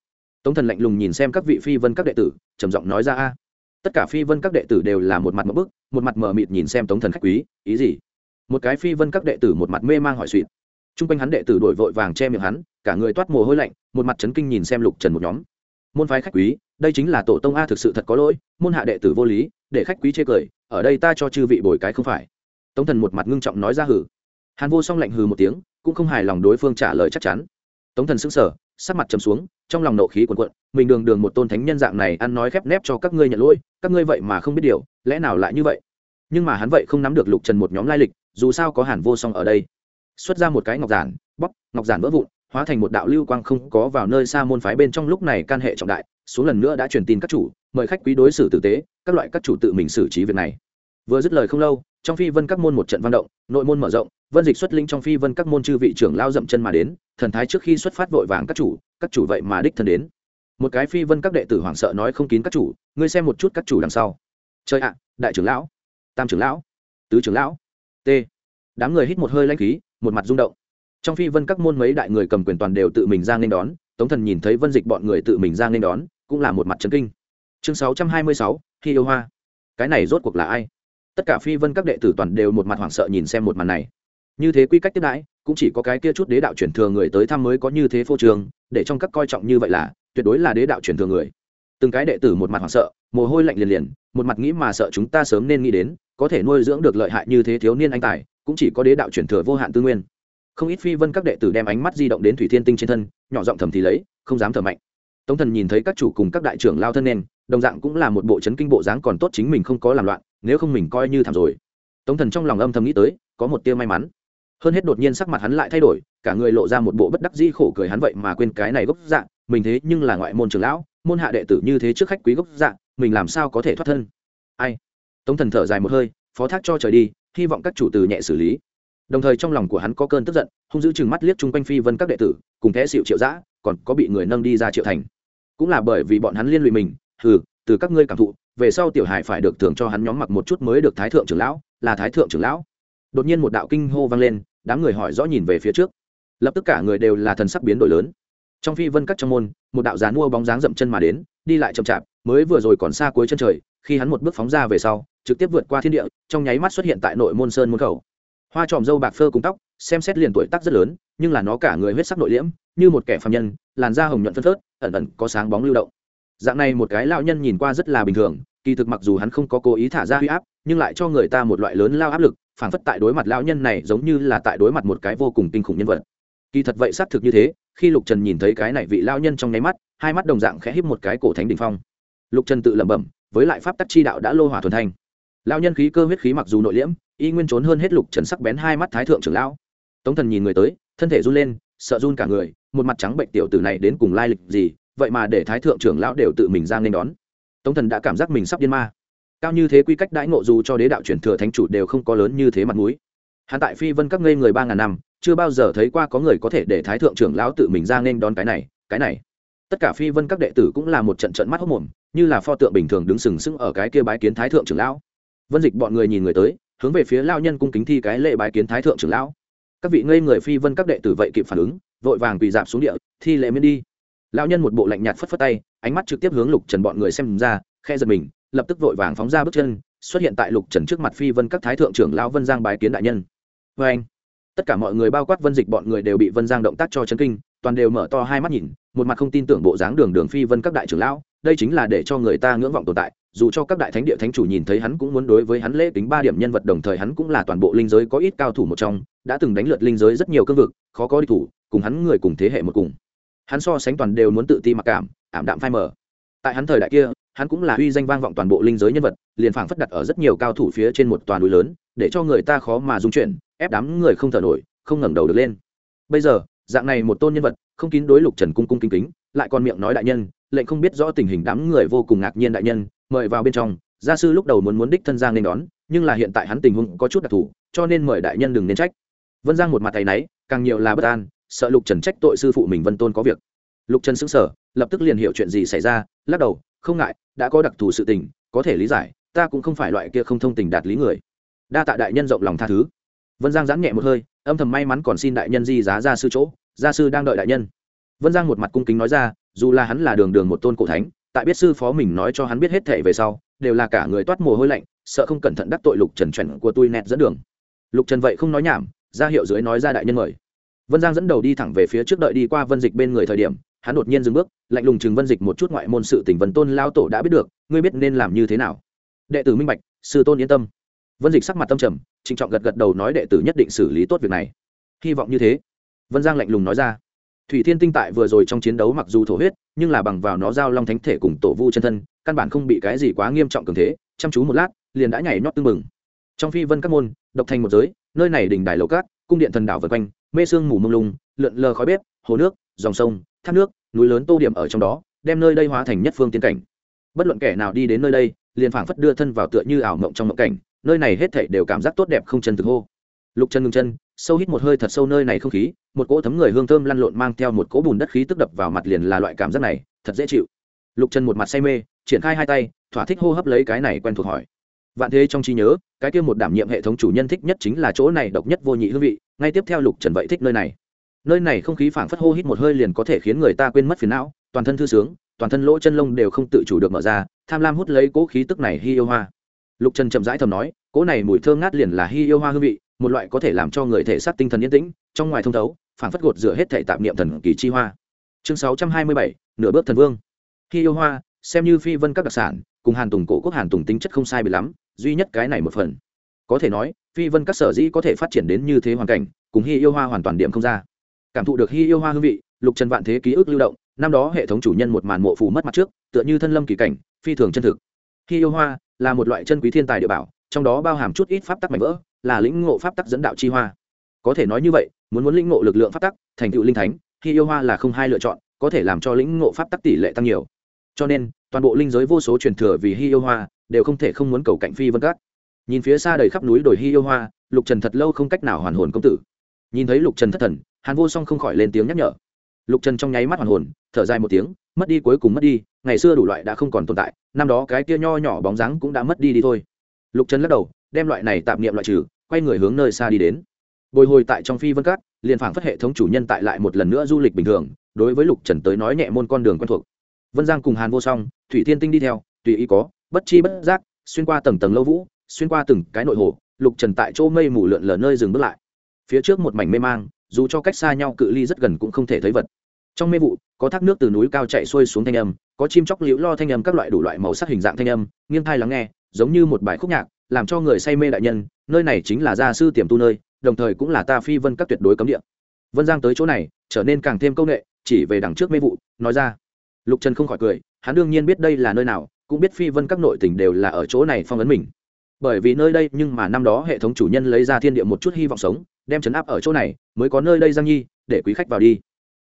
tống thần lạnh lùng nhìn xem các vị phi vân các đệ tử, trầm giọng nói ra, a, tất cả phi vân các đệ tử đều là một mặt một bức, một mặt mờ mịt nhìn xem tống thần khách quý, ý gì? Một cái phi vân các đệ tử một mặt mê mang hỏi suỵt t r u n g quanh hắn đệ tử đổi vội vàng che miệng hắn, cả người toát mồ hôi lạnh, một mặt trấn kinh nhìn xem lục trần một nhóm. Môn phái khách quý, đây chính là tổ tông a thực sự thật có lỗi, môn hạ đệ tử vô lý, để khách quý chê cười, ở đây ta cho chư vị bồi cái không phải. Tống thần một mặt ngưng trọng nói ra hử hàn vô song lạnh hừ một tiếng, cũng không hài lòng đối phương trả lời chắc chắn tống thần sững sờ, sắc mặt trầm xuống, trong lòng nộ khí quần quận mình đường đường một tôn thánh nhân dạng này ăn nói khép nép cho các ngươi nhận lỗi, các ngươi vậy mà không biết điều, lẽ nào lại như vậy? Nhưng mà hắn vậy không nắm được lục trần một nhóm lai lịch, dù sao có hàn vô song ở đây. Xuất ra một cái ngọc giản bóc ngọc giản vỡ vụn, hóa thành một đạo lưu quang không có vào nơi xa môn phái bên trong lúc này can hệ trọng đại số lần nữa đã truyền tin các chủ, mời khách quý đối xử tử tế, các loại các chủ tự mình xử trí việc này. Vừa dứt lời không lâu, trong phi vân các môn một trận văn động, nội môn mở rộng vân dịch xuất linh trong phi vân các môn chư vị trưởng lao dậm chân mà đến, thần thái trước khi xuất phát vội vàng các chủ các chủ vậy mà đích thân đến. Một cái phi vân các đệ tử hoảng sợ nói không kín các chủ, ngươi xem một chút các chủ đằng sau. Chơi ạ, đại trưởng lão, tam trưởng lão, tứ trưởng lão t đám người hít một hơi lanh khí, một mặt rung động. Trong phi vân các môn mấy đại người cầm quyền toàn đều tự mình ra nên đón, tống thần nhìn thấy vân dịch bọn người tự mình ra nên đón, cũng là một mặt trấn kinh. Chương sáu trăm hai mươi sáu, khi yêu hoa. Cái này rốt cuộc là ai? Tất cả phi vân các đệ tử toàn đều một mặt hoảng sợ nhìn xem một màn này như thế quy cách tiếp đãi, cũng chỉ có cái kia chút đế đạo chuyển thừa người tới thăm mới có như thế phô trường để trong các coi trọng như vậy là, tuyệt đối là đế đạo chuyển thừa người. Từng cái đệ tử một mặt hoảng sợ, mồ hôi lạnh liền liền, một mặt nghĩ mà sợ chúng ta sớm nên nghĩ đến, có thể nuôi dưỡng được lợi hại như thế thiếu niên anh tài, cũng chỉ có đế đạo chuyển thừa vô hạn tư nguyên. Không ít phi vân các đệ tử đem ánh mắt di động đến thủy thiên tinh trên thân, nhỏ giọng thầm thì lấy, không dám thở mạnh. Tống thần nhìn thấy các chủ cùng các đại trưởng lao thân nên, đồng dạng cũng là một bộ chấn kinh bộ dáng còn tốt chính mình không có làm loạn, nếu không mình coi như thảm rồi. Tống thần trong lòng âm thầm nghĩ tới, có một tia may mắn hơn hết đột nhiên sắc mặt hắn lại thay đổi, cả người lộ ra một bộ bất đắc dĩ khổ cười hắn vậy mà quên cái này gốc dạng mình thế nhưng là ngoại môn trưởng lão, môn hạ đệ tử như thế trước khách quý gốc dạng mình làm sao có thể thoát thân? Ai? Tống thần thở dài một hơi, phó thác cho trời đi, hy vọng các chủ từ nhẹ xử lý. Đồng thời trong lòng của hắn có cơn tức giận, hung giữ chừng mắt liếc chung quanh phi vân các đệ tử, cùng thế xịu triệu giã còn có bị người nâng đi ra triệu thành. Cũng là bởi vì bọn hắn liên lụy mình, hừ, từ các ngươi cảm thụ, về sau tiểu hải phải được thưởng cho hắn nhóm mặc một chút mới được thái thượng trưởng lão, là thái thượng trưởng lão đột nhiên một đạo kinh hô vang lên, đám người hỏi rõ nhìn về phía trước. Lập tức cả người đều là thần sắc biến đổi lớn. Trong phi vân các trong môn, một đạo gián mua bóng dáng dậm chân mà đến, đi lại chậm chạp, mới vừa rồi còn xa cuối chân trời, khi hắn một bước phóng ra về sau, trực tiếp vượt qua thiên địa, trong nháy mắt xuất hiện tại nội môn sơn môn khẩu. Hoa tròm dâu bạc phơ cùng tóc, xem xét liền tuổi tác rất lớn, nhưng là nó cả người huyết sắc nội liễm, như một kẻ phạm nhân, làn da hồng nhuận phân phớt, ẩn ẩn có sáng bóng lưu động. Dạng này một cái lão nhân nhìn qua rất là bình thường, kỳ thực mặc dù hắn không có cố ý thả ra huy áp, nhưng lại cho người ta một loại lớn lao áp lực phảng phất tại đối mặt lão nhân này giống như là tại đối mặt một cái vô cùng kinh khủng nhân vật. Kỳ thật vậy xác thực như thế, khi lục trần nhìn thấy cái này vị lão nhân trong nháy mắt, hai mắt đồng dạng khẽ híp một cái cổ thánh đỉnh phong. Lục trần tự lẩm bẩm, với lại pháp tắc chi đạo đã lô hỏa thuần thành. Lão nhân khí cơ huyết khí mặc dù nội liễm, y nguyên trốn hơn hết lục trần sắc bén hai mắt thái thượng trưởng lão. Tống thần nhìn người tới, thân thể run lên, sợ run cả người, một mặt trắng bệnh tiểu tử này đến cùng lai lịch gì, vậy mà để thái thượng trưởng lão đều tự mình ra nên đón. Tống thần đã cảm giác mình sắp điên ma cao như thế quy cách đãi ngộ dù cho đế đạo chuyển thừa thánh chủ đều không có lớn như thế mặt mũi. Hắn tại phi vân các ngây người ba ngàn năm, chưa bao giờ thấy qua có người có thể để thái thượng trưởng lão tự mình ra nên đón cái này cái này. Tất cả phi vân các đệ tử cũng là một trận trận mắt hốc mồm, như là pho tượng bình thường đứng sừng sững ở cái kia bái kiến thái thượng trưởng lão. Vân dịch bọn người nhìn người tới, hướng về phía lao nhân cung kính thi cái lệ bái kiến thái thượng trưởng lão. Các vị ngây người phi vân các đệ tử vậy kịp phản ứng, vội vàng quỳ dạp xuống địa, thi lệ miễn đi. Lao nhân một bộ lạnh nhạt phất phất tay, ánh mắt trực tiếp hướng lục trần bọn người xem ra khe giật mình lập tức vội vàng phóng ra bước chân, xuất hiện tại lục trần trước mặt phi vân các thái thượng trưởng lão vân giang bái kiến đại nhân. Vê anh, tất cả mọi người bao quát vân dịch bọn người đều bị vân giang động tác cho chấn kinh, toàn đều mở to hai mắt nhìn, một mặt không tin tưởng bộ dáng đường đường phi vân các đại trưởng lão, đây chính là để cho người ta ngưỡng vọng tồn tại, dù cho các đại thánh địa thánh chủ nhìn thấy hắn cũng muốn đối với hắn lễ tính ba điểm nhân vật đồng thời hắn cũng là toàn bộ linh giới có ít cao thủ một trong, đã từng đánh lượt linh giới rất nhiều cương vực, khó có đi thủ, cùng hắn người cùng thế hệ một cùng. Hắn so sánh toàn đều muốn tự ti mặc cảm, ảm đạm phai mờ. Tại hắn thời đại kia hắn cũng là uy danh vang vọng toàn bộ linh giới nhân vật, liền phảng phất đặt ở rất nhiều cao thủ phía trên một toàn núi lớn, để cho người ta khó mà dung chuyển, ép đám người không thở nổi, không ngẩng đầu được lên. Bây giờ, dạng này một tôn nhân vật, không kín đối lục trần cung cung kính kính, lại còn miệng nói đại nhân, lệnh không biết rõ tình hình đám người vô cùng ngạc nhiên đại nhân, mời vào bên trong, gia sư lúc đầu muốn muốn đích thân giang nên đón, nhưng là hiện tại hắn tình huống có chút đặc thù, cho nên mời đại nhân đừng nên trách. Vân giang một mặt tay náy, càng nhiều là bất an, sợ lục trần trách tội sư phụ mình vân tôn có việc. Lục trần xứng sở lập tức liền hiểu chuyện gì xảy ra, lắc đầu không ngại, đã có đặc thù sự tình, có thể lý giải, ta cũng không phải loại kia không thông tình đạt lý người. Đa tạ đại nhân rộng lòng tha thứ. Vân giang giãn nhẹ một hơi, âm thầm may mắn còn xin đại nhân di giá ra sư chỗ, gia sư đang đợi đại nhân. Vân giang một mặt cung kính nói ra, dù là hắn là đường đường một tôn cổ thánh, tại biết sư phó mình nói cho hắn biết hết thể về sau, đều là cả người toát mồ hôi lạnh, sợ không cẩn thận đắc tội lục trần chuẩn của tôi nẹt dẫn đường. Lục trần vậy không nói nhảm, ra hiệu dưới nói ra đại nhân mời. Vân giang dẫn đầu đi thẳng về phía trước đợi đi qua vân dịch bên người thời điểm hắn đột nhiên dừng bước, lạnh lùng chừng vân dịch một chút ngoại môn sự tỉnh vân tôn lao tổ đã biết được, ngươi biết nên làm như thế nào. Đệ tử minh bạch, sư tôn yên tâm. Vân dịch sắc mặt tâm trầm, trịnh trọng gật gật đầu nói đệ tử nhất định xử lý tốt việc này. Hy vọng như thế. Vân giang lạnh lùng nói ra. Thủy thiên tinh tại vừa rồi trong chiến đấu mặc dù thổ huyết, nhưng là bằng vào nó giao long thánh thể cùng tổ vu chân thân, căn bản không bị cái gì quá nghiêm trọng cường thế, chăm chú một lát, liền đã nhảy nhót tưng mừng trong phi vân các môn, độc thành một giới, nơi này đỉnh đài lầu cát cung điện thần đảo vân quanh, mê sương mù mông lung, lượn lờ khói bếp, hồ nước dòng sông, thác nước, núi lớn tô điểm ở trong đó, đem nơi đây hóa thành nhất phương tiên cảnh. Bất luận kẻ nào đi đến nơi đây, liền phảng phất đưa thân vào tựa như ảo mộng trong mộng cảnh, nơi này hết thảy đều cảm giác tốt đẹp không chân thực hô. Lục chân ngưng chân, sâu hít một hơi thật sâu nơi này không khí, một cỗ thấm người hương thơm lăn lộn mang theo một cỗ bùn đất khí tức đập vào mặt liền là loại cảm giác này, thật dễ chịu. Lục chân một mặt say mê, triển khai hai tay, thỏa thích hô hấp lấy cái này quen thuộc hỏi. Vạn thế trong trí nhớ, cái kia một đảm nhiệm hệ thống chủ nhân thích nhất chính là chỗ này độc nhất vô nhị hương vị, ngay tiếp theo lục trần vậy thích nơi này nơi này không khí phảng phất hô hít một hơi liền có thể khiến người ta quên mất phiền não, toàn thân thư sướng, toàn thân lỗ chân lông đều không tự chủ được mở ra, tham lam hút lấy cỗ khí tức này hi yêu hoa. Lục trần chậm rãi thầm nói, cỗ này mùi thơm ngát liền là hi yêu hoa hương vị, một loại có thể làm cho người thể xác tinh thần yên tĩnh, trong ngoài thông thấu, phảng phất gột rửa hết thể tạp niệm thần kỳ chi hoa. Chương sáu trăm hai mươi bảy, nửa bước thần vương. Hi yêu hoa, xem như phi vân các đặc sản, cùng hàn tùng cổ quốc hàn tùng tính chất không sai bị lắm, duy nhất cái này một phần. Có thể nói, phi vân các sở dĩ có thể phát triển đến như thế hoàn cảnh, cùng hi yêu hoa hoàn toàn điểm không ra cảm thụ được hi yêu hoa hương vị, lục trần vạn thế ký ức lưu động, năm đó hệ thống chủ nhân một màn mộ phù mất mặt trước, tựa như thân lâm kỳ cảnh, phi thường chân thực. Hi yêu hoa là một loại chân quý thiên tài địa bảo, trong đó bao hàm chút ít pháp tắc mạnh vỡ, là lĩnh ngộ pháp tắc dẫn đạo chi hoa. Có thể nói như vậy, muốn muốn lĩnh ngộ lực lượng pháp tắc, thành tựu linh thánh hi yêu hoa là không hai lựa chọn, có thể làm cho lĩnh ngộ pháp tắc tỷ lệ tăng nhiều. Cho nên, toàn bộ linh giới vô số truyền thừa vì hi yêu hoa đều không thể không muốn cầu cạnh phi vân các. Nhìn phía xa đầy khắp núi đồi hi yêu hoa, lục trần thật lâu không cách nào hoàn hồn công tử. Nhìn thấy lục trần thất thần hàn vô song không khỏi lên tiếng nhắc nhở. Lục trần trong nháy mắt hoàn hồn, thở dài một tiếng, mất đi cuối cùng mất đi, ngày xưa đủ loại đã không còn tồn tại, năm đó cái kia nho nhỏ bóng dáng cũng đã mất đi đi thôi. Lục trần lắc đầu, đem loại này tạm niệm loại trừ, quay người hướng nơi xa đi đến. Bồi hồi tại trong phi vân cát, liền phảng phất hệ thống chủ nhân tại lại một lần nữa du lịch bình thường, đối với lục trần tới nói nhẹ môn con đường quen thuộc. Vân giang cùng hàn vô song, thủy thiên tinh đi theo, tùy ý có, bất chi bất giác, xuyên qua tầng tầng lâu vũ, xuyên qua từng cái nội hồ, lục trần tại chỗ mây mù lượn lờ nơi dừng bước lại. Phía trước một mảnh mê mang dù cho cách xa nhau cự ly rất gần cũng không thể thấy vật. Trong mê vụ, có thác nước từ núi cao chạy xuôi xuống thanh âm, có chim chóc liễu lo thanh âm các loại đủ loại màu sắc hình dạng thanh âm, nghiêng thai lắng nghe, giống như một bài khúc nhạc, làm cho người say mê đại nhân, nơi này chính là gia sư tiềm tu nơi, đồng thời cũng là ta phi vân các tuyệt đối cấm địa. Vân giang tới chỗ này, trở nên càng thêm công nghệ, chỉ về đằng trước mê vụ, nói ra. Lục trần không khỏi cười, hắn đương nhiên biết đây là nơi nào, cũng biết phi vân các nội tỉnh đều là ở chỗ này phong ấn mình. Bởi vì nơi đây, nhưng mà năm đó hệ thống chủ nhân lấy ra thiên địa một chút hy vọng sống đem chấn áp ở chỗ này, mới có nơi đây giang nhi, để quý khách vào đi.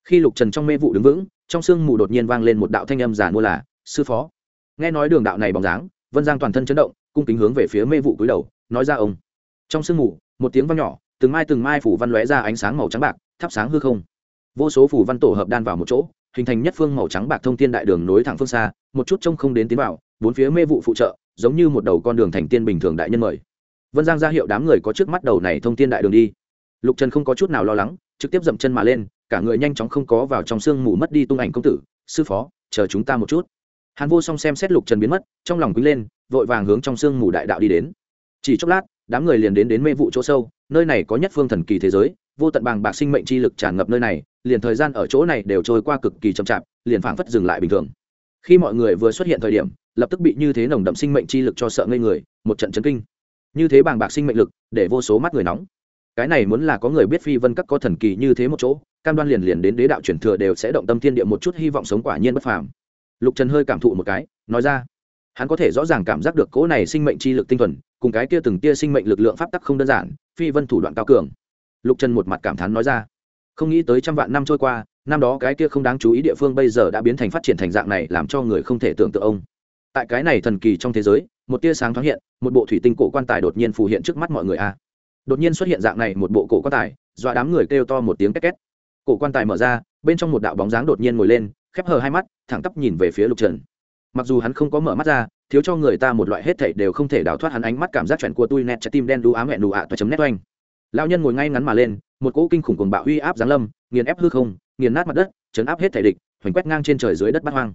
Khi lục trần trong mê vụ đứng vững, trong sương mù đột nhiên vang lên một đạo thanh âm giả mua là, sư phó. Nghe nói đường đạo này bóng dáng, vân giang toàn thân chấn động, cung kính hướng về phía mê vụ cúi đầu, nói ra ông. Trong sương mù, một tiếng vang nhỏ, từng mai từng mai phủ văn lóe ra ánh sáng màu trắng bạc, thắp sáng hư không. Vô số phủ văn tổ hợp đan vào một chỗ, hình thành nhất phương màu trắng bạc thông thiên đại đường nối thẳng phương xa, một chút trông không đến tiến vào, bốn phía mê vụ phụ trợ, giống như một đầu con đường thành tiên bình thường đại nhân mời. Vân giang ra hiệu đám người có trước mắt đầu này thông thiên đại đường đi lục trần không có chút nào lo lắng, trực tiếp dậm chân mà lên, cả người nhanh chóng không có vào trong sương mù mất đi tung ảnh công tử. Sư phó, chờ chúng ta một chút. Hàn vô song xem xét lục trần biến mất, trong lòng quý lên, vội vàng hướng trong sương mù đại đạo đi đến. Chỉ chốc lát, đám người liền đến đến mê vụ chỗ sâu, nơi này có nhất phương thần kỳ thế giới, vô tận bàng bạc sinh mệnh chi lực tràn ngập nơi này, liền thời gian ở chỗ này đều trôi qua cực kỳ chậm chạp, liền phảng phất dừng lại bình thường. Khi mọi người vừa xuất hiện thời điểm, lập tức bị như thế nồng đậm sinh mệnh chi lực cho sợ ngây người, một trận chấn kinh. Như thế bàng bạc sinh mệnh lực, để vô số mắt người nóng cái này muốn là có người biết phi vân các có thần kỳ như thế một chỗ, cam đoan liền liền đến đế đạo truyền thừa đều sẽ động tâm thiên địa một chút hy vọng sống quả nhiên bất phàm. Lục trần hơi cảm thụ một cái, nói ra, hắn có thể rõ ràng cảm giác được cỗ này sinh mệnh chi lực tinh thuần, cùng cái kia từng tia sinh mệnh lực lượng pháp tắc không đơn giản, phi vân thủ đoạn cao cường. Lục trần một mặt cảm thán nói ra, không nghĩ tới trăm vạn năm trôi qua, năm đó cái kia không đáng chú ý địa phương bây giờ đã biến thành phát triển thành dạng này làm cho người không thể tưởng tượng ông. Tại cái này thần kỳ trong thế giới, một tia sáng thoáng hiện, một bộ thủy tinh cổ quan tài đột nhiên phù hiện trước mắt mọi người a đột nhiên xuất hiện dạng này một bộ cổ quan tài, dọa đám người kêu to một tiếng két két. Cổ quan tài mở ra, bên trong một đạo bóng dáng đột nhiên ngồi lên, khép hờ hai mắt, thẳng tắp nhìn về phía lục trần. Mặc dù hắn không có mở mắt ra, thiếu cho người ta một loại hết thảy đều không thể đào thoát hắn ánh mắt cảm giác chuẩn của tôi nét trái tim đen đu ám hẹn đủ ạ toa chấm nét oanh. Lão nhân ngồi ngay ngắn mà lên, một cỗ kinh khủng cuồng bạo uy áp giáng lâm, nghiền ép hư không, nghiền nát mặt đất, chấn áp hết thể địch, hoành quét ngang trên trời dưới đất bát hoang.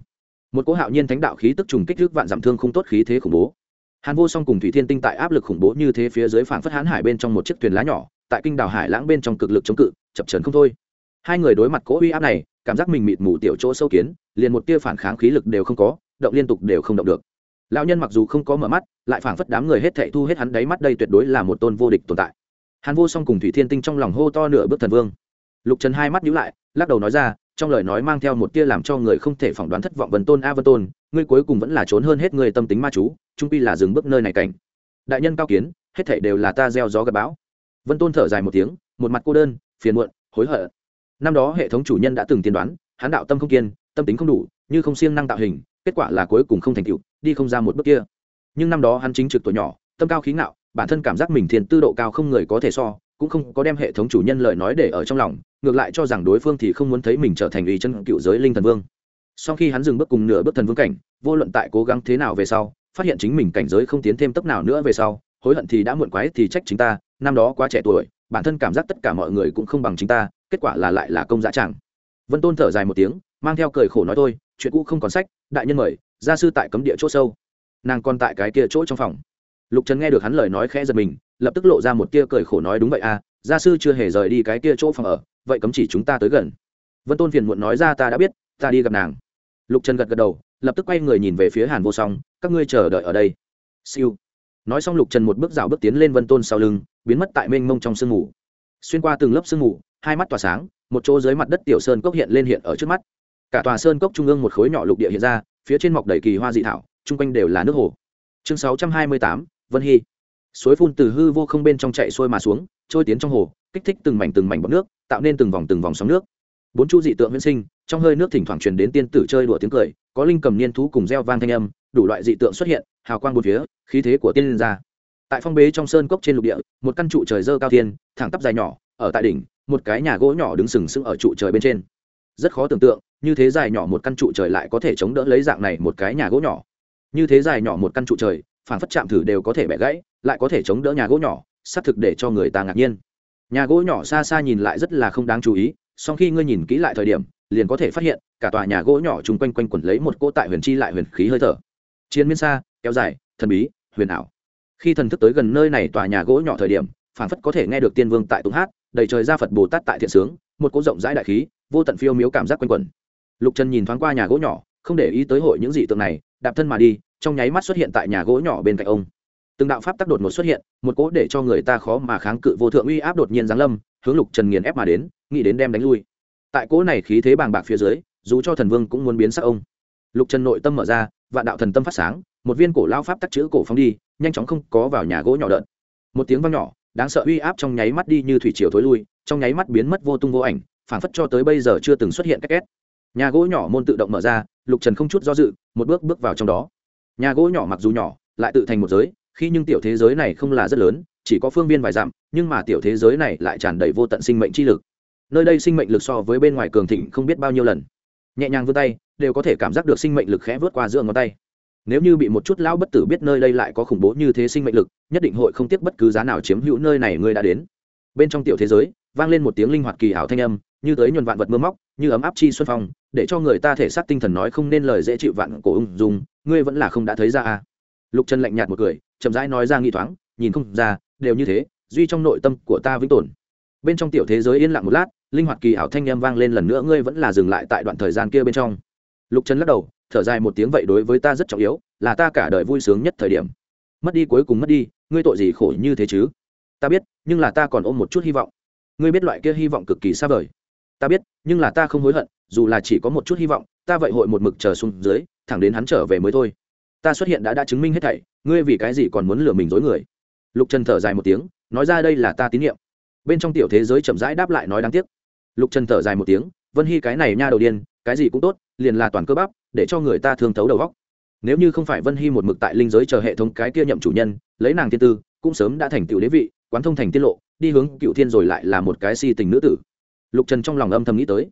Một cỗ hạo nhiên thánh đạo khí tức trùng kích thước vạn giảm thương không tốt khí thế khủng bố hàn vô song cùng thủy thiên tinh tại áp lực khủng bố như thế phía dưới phảng phất hãn hải bên trong một chiếc thuyền lá nhỏ, tại kinh đảo hải lãng bên trong cực lực chống cự, chập trần không thôi. Hai người đối mặt cỗ uy áp này, cảm giác mình mịt mù tiểu chỗ sâu kiến, liền một tia phản kháng khí lực đều không có, động liên tục đều không động được. Lão nhân mặc dù không có mở mắt, lại phảng phất đám người hết thệ thu hết hắn đáy mắt đây tuyệt đối là một tôn vô địch tồn tại. Hàn vô song cùng thủy thiên tinh trong lòng hô to nửa bước thần vương. Lục trần hai mắt nhíu lại, lắc đầu nói ra, trong lời nói mang theo một tia làm cho người không thể phỏng đoán thất vọng vân tôn, a vân tôn, ngươi cuối cùng vẫn là trốn hơn hết người tâm tính ma chú trung pi là dừng bước nơi này cảnh. Đại nhân cao kiến, hết thảy đều là ta gieo gió gặp bão. Vân tôn thở dài một tiếng, một mặt cô đơn, phiền muộn, hối hận. Năm đó hệ thống chủ nhân đã từng tiên đoán hán đạo tâm không kiên, tâm tính không đủ, như không siêng năng tạo hình, kết quả là cuối cùng không thành tựu, đi không ra một bước kia. Nhưng năm đó hắn chính trực tuổi nhỏ, tâm cao khí ngạo, bản thân cảm giác mình thiên tư độ cao không người có thể so, cũng không có đem hệ thống chủ nhân lời nói để ở trong lòng, ngược lại cho rằng đối phương thì không muốn thấy mình trở thành ủy chân cựu giới linh thần vương. Sau khi hắn dừng bước cùng nửa bước thần vương cảnh, vô luận tại cố gắng thế nào về sau phát hiện chính mình cảnh giới không tiến thêm tốc nào nữa về sau, hối hận thì đã muộn quái thì trách chính ta, năm đó quá trẻ tuổi, bản thân cảm giác tất cả mọi người cũng không bằng chính ta, kết quả là lại là công dã chẳng vân tôn thở dài một tiếng, mang theo cười khổ nói thôi, chuyện cũ không còn sách, đại nhân mời, gia sư tại cấm địa chỗ sâu. Nàng còn tại cái kia chỗ trong phòng. Lục trần nghe được hắn lời nói khẽ giật mình, lập tức lộ ra một tia cười khổ nói đúng vậy à gia sư chưa hề rời đi cái kia chỗ phòng ở, vậy cấm chỉ chúng ta tới gần. Vân tôn phiền muộn nói ra ta đã biết, ta đi gặp nàng. Lục trần gật gật đầu lập tức quay người nhìn về phía hàn vô song, các ngươi chờ đợi ở đây. Siêu. Nói xong lục trần một bước rào bước tiến lên vân tôn sau lưng, biến mất tại mênh mông trong sương mù. Xuyên qua từng lớp sương mù, hai mắt tỏa sáng, một chỗ dưới mặt đất tiểu sơn cốc hiện lên hiện ở trước mắt. Cả tòa sơn cốc trung ương một khối nhỏ lục địa hiện ra, phía trên mọc đầy kỳ hoa dị thảo, chung quanh đều là nước hồ. Chương sáu trăm hai mươi tám, vân hy. Suối phun từ hư vô không bên trong chạy xuôi mà xuống, trôi tiến trong hồ, kích thích từng mảnh từng mảnh bọc nước, tạo nên từng vòng từng vòng sóng nước. Bốn chu dị tượng huyễn sinh, trong hơi nước thỉnh thoảng truyền đến tiên tử chơi đùa tiếng cười có linh cầm niên thú cùng reo vang thanh âm, đủ loại dị tượng xuất hiện, hào quang bốn phía, khí thế của tiên liên ra. Tại phong bế trong sơn cốc trên lục địa, một căn trụ trời dơ cao thiên, thẳng tắp dài nhỏ, ở tại đỉnh, một cái nhà gỗ nhỏ đứng sừng sững ở trụ trời bên trên. Rất khó tưởng tượng, như thế dài nhỏ một căn trụ trời lại có thể chống đỡ lấy dạng này một cái nhà gỗ nhỏ. Như thế dài nhỏ một căn trụ trời phản phất chạm thử đều có thể bẻ gãy, lại có thể chống đỡ nhà gỗ nhỏ, xác thực để cho người ta ngạc nhiên. Nhà gỗ nhỏ xa xa nhìn lại rất là không đáng chú ý sau khi ngươi nhìn kỹ lại thời điểm, liền có thể phát hiện, cả tòa nhà gỗ nhỏ chung quanh quanh quẩn lấy một cỗ tại huyền chi lại huyền khí hơi thở. Chiến miên xa, kéo dài, thần bí, huyền ảo. Khi thần thức tới gần nơi này tòa nhà gỗ nhỏ thời điểm phản phất có thể nghe được tiên vương tại tụng hát, đầy trời ra phật bồ tát tại thiện sướng, một cỗ rộng rãi đại khí, vô tận phiêu miếu cảm giác quanh quẩn. Lục trần nhìn thoáng qua nhà gỗ nhỏ, không để ý tới hội những dị tượng này, đạp thân mà đi, trong nháy mắt xuất hiện tại nhà gỗ nhỏ bên cạnh ông. Từng đạo pháp tắc đột ngột xuất hiện, một cỗ để cho người ta khó mà kháng cự vô thượng uy áp đột nhiên giáng lâm hướng lục trần nghiền ép mà đến, nghĩ đến đem đánh lui. Tại cỗ này khí thế bàng bạc phía dưới, dù cho thần vương cũng muốn biến sắc ông. Lục trần nội tâm mở ra, vạn đạo thần tâm phát sáng, một viên cổ lao pháp tắc chữ cổ phóng đi, nhanh chóng không có vào nhà gỗ nhỏ đợt. Một tiếng vang nhỏ, đáng sợ uy áp trong nháy mắt đi như thủy chiều thối lui, trong nháy mắt biến mất vô tung vô ảnh, phảng phất cho tới bây giờ chưa từng xuất hiện cách két. Nhà gỗ nhỏ môn tự động mở ra, lục trần không chút do dự, một bước bước vào trong đó. Nhà gỗ nhỏ mặc dù nhỏ, lại tự thành một giới, khi nhưng tiểu thế giới này không là rất lớn chỉ có phương viên vài dặm, nhưng mà tiểu thế giới này lại tràn đầy vô tận sinh mệnh chi lực. Nơi đây sinh mệnh lực so với bên ngoài cường thịnh không biết bao nhiêu lần. Nhẹ nhàng vươn tay, đều có thể cảm giác được sinh mệnh lực khẽ vớt qua giữa ngón tay. Nếu như bị một chút lão bất tử biết nơi đây lại có khủng bố như thế sinh mệnh lực, nhất định hội không tiếc bất cứ giá nào chiếm hữu nơi này ngươi đã đến. Bên trong tiểu thế giới, vang lên một tiếng linh hoạt kỳ ảo thanh âm, như tới nhuần vạn vật mưa móc, như ấm áp chi xuân phong, để cho người ta thể xác tinh thần nói không nên lời dễ chịu vạn cổ ung dung, ngươi vẫn là không đã thấy ra à. Lục trần lạnh nhạt một cười, chậm rãi nói ra nghi thoáng, nhìn không ra đều như thế, duy trong nội tâm của ta vĩnh tồn. Bên trong tiểu thế giới yên lặng một lát, linh hoạt kỳ ảo thanh âm vang lên lần nữa, ngươi vẫn là dừng lại tại đoạn thời gian kia bên trong. Lục trần lắc đầu, thở dài một tiếng, vậy đối với ta rất trọng yếu, là ta cả đời vui sướng nhất thời điểm. Mất đi cuối cùng mất đi, ngươi tội gì khổ như thế chứ? Ta biết, nhưng là ta còn ôm một chút hy vọng. Ngươi biết loại kia hy vọng cực kỳ xa vời. Ta biết, nhưng là ta không hối hận, dù là chỉ có một chút hy vọng, ta vậy hội một mực chờ xuống dưới, thẳng đến hắn trở về mới thôi. Ta xuất hiện đã đã chứng minh hết thảy, ngươi vì cái gì còn muốn lừa mình dối người? Lục trần thở dài một tiếng, nói ra đây là ta tín nhiệm. Bên trong tiểu thế giới chậm rãi đáp lại nói đáng tiếc. Lục trần thở dài một tiếng, vân hy cái này nha đầu điên, cái gì cũng tốt, liền là toàn cơ bắp, để cho người ta thương thấu đầu góc nếu như không phải vân hy một mực tại linh giới chờ hệ thống cái kia nhậm chủ nhân, lấy nàng thiên tư, cũng sớm đã thành tựu đế vị, quán thông thành tiết lộ, đi hướng cựu thiên rồi lại là một cái si tình nữ tử. Lục trần trong lòng âm thầm nghĩ tới.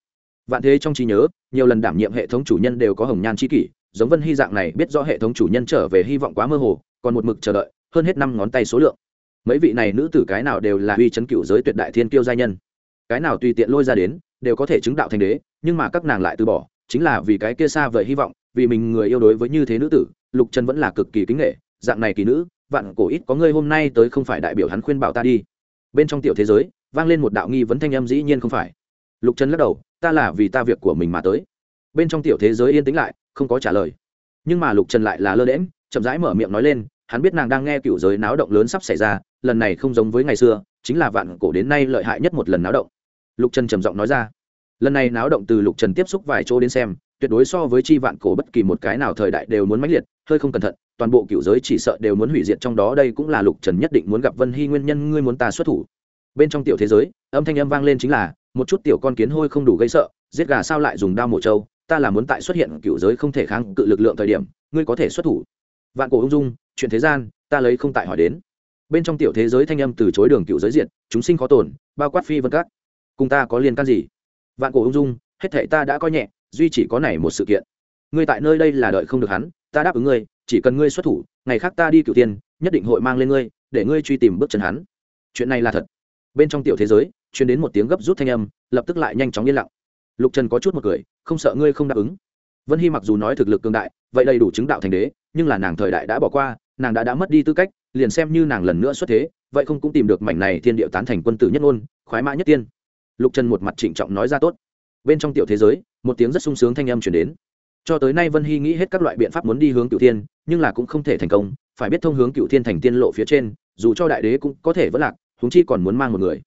Vạn thế trong trí nhớ, nhiều lần đảm nhiệm hệ thống chủ nhân đều có hồng nhan c kỷ, giống vân hy dạng này biết rõ hệ thống chủ nhân trở về hy vọng quá mơ hồ, còn một mực chờ đợi hơn hết năm ngón tay số lượng. Mấy vị này nữ tử cái nào đều là uy chấn cựu giới tuyệt đại thiên kiêu gia nhân. Cái nào tùy tiện lôi ra đến, đều có thể chứng đạo thành đế, nhưng mà các nàng lại từ bỏ, chính là vì cái kia xa vời hy vọng, vì mình người yêu đối với như thế nữ tử, lục trần vẫn là cực kỳ kính nghệ dạng này kỳ nữ, vạn cổ ít có ngươi hôm nay tới không phải đại biểu hắn khuyên bảo ta đi. Bên trong tiểu thế giới, vang lên một đạo nghi vấn thanh âm dĩ nhiên không phải. Lục trần lắc đầu, ta là vì ta việc của mình mà tới. Bên trong tiểu thế giới yên tĩnh lại, không có trả lời. Nhưng mà lục trần lại là lơ đễm chậm rãi mở miệng nói lên hắn biết nàng đang nghe cựu giới náo động lớn sắp xảy ra, lần này không giống với ngày xưa, chính là vạn cổ đến nay lợi hại nhất một lần náo động. Lục trần trầm giọng nói ra. Lần này náo động từ lục trần tiếp xúc vài chỗ đến xem, tuyệt đối so với chi vạn cổ bất kỳ một cái nào thời đại đều muốn mãnh liệt, hơi không cẩn thận, toàn bộ cựu giới chỉ sợ đều muốn hủy diệt trong đó, đây cũng là lục trần nhất định muốn gặp vân hy nguyên nhân, ngươi muốn ta xuất thủ. Bên trong tiểu thế giới, âm thanh âm vang lên chính là, một chút tiểu con kiến hôi không đủ gây sợ, giết gà sao lại dùng đao mổ trâu, ta là muốn tại xuất hiện cựu giới không thể kháng cự lực lượng thời điểm, ngươi có thể xuất thủ. Vạn cổ ung dung chuyện thế gian, ta lấy không tại hỏi đến. Bên trong tiểu thế giới thanh âm từ chối đường cựu giới diện, chúng sinh khó tổn bao quát phi vân các. Cùng ta có liên can gì? Vạn cổ ung dung, hết thệ ta đã coi nhẹ, duy chỉ có này một sự kiện. Ngươi tại nơi đây là đợi không được hắn, ta đáp ứng ngươi, chỉ cần ngươi xuất thủ, ngày khác ta đi cựu tiên, nhất định hội mang lên ngươi, để ngươi truy tìm bước chân hắn. Chuyện này là thật. Bên trong tiểu thế giới chuyến đến một tiếng gấp rút thanh âm, lập tức lại nhanh chóng yên lặng. Lục trần có chút một cười, không sợ ngươi không đáp ứng. Vân hy mặc dù nói thực lực cường đại, vậy đầy đủ chứng đạo thành đế, nhưng là nàng thời đại đã bỏ qua nàng đã đã mất đi tư cách, liền xem như nàng lần nữa xuất thế, vậy không cũng tìm được mảnh này thiên điệu tán thành quân tử nhất ngôn, khoái mã nhất tiên. Lục trần một mặt trịnh trọng nói ra tốt. Bên trong tiểu thế giới, một tiếng rất sung sướng thanh âm chuyển đến. Cho tới nay vân hy nghĩ hết các loại biện pháp muốn đi hướng cựu thiên, nhưng là cũng không thể thành công, phải biết thông hướng cựu thiên thành tiên lộ phía trên, dù cho đại đế cũng có thể vất lạc húng chi còn muốn mang một người.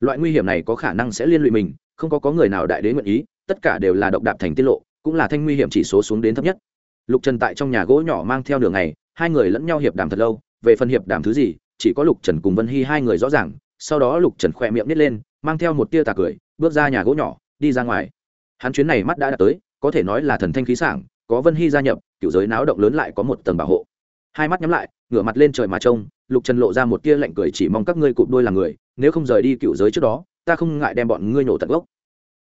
Loại nguy hiểm này có khả năng sẽ liên lụy mình, không có có người nào đại đế nguyện ý, tất cả đều là độc đạp thành tiên lộ, cũng là thanh nguy hiểm chỉ số xuống đến thấp nhất. Lục trần tại trong nhà gỗ nhỏ mang theo đường này hai người lẫn nhau hiệp đàm thật lâu, về phần hiệp đàm thứ gì, chỉ có lục trần cùng vân hy hai người rõ ràng, sau đó lục trần khỏe miệng nít lên, mang theo một tia tà cười, bước ra nhà gỗ nhỏ, đi ra ngoài. Hắn chuyến này mắt đã đạt tới, có thể nói là thần thanh khí sảng, có vân hy gia nhập cựu giới náo động lớn lại có một tầng bảo hộ. Hai mắt nhắm lại, ngửa mặt lên trời mà trông, lục trần lộ ra một tia lạnh cười chỉ mong các ngươi cụp đôi là người, nếu không rời đi cựu giới trước đó, ta không ngại đem bọn ngươi nổ tận gốc.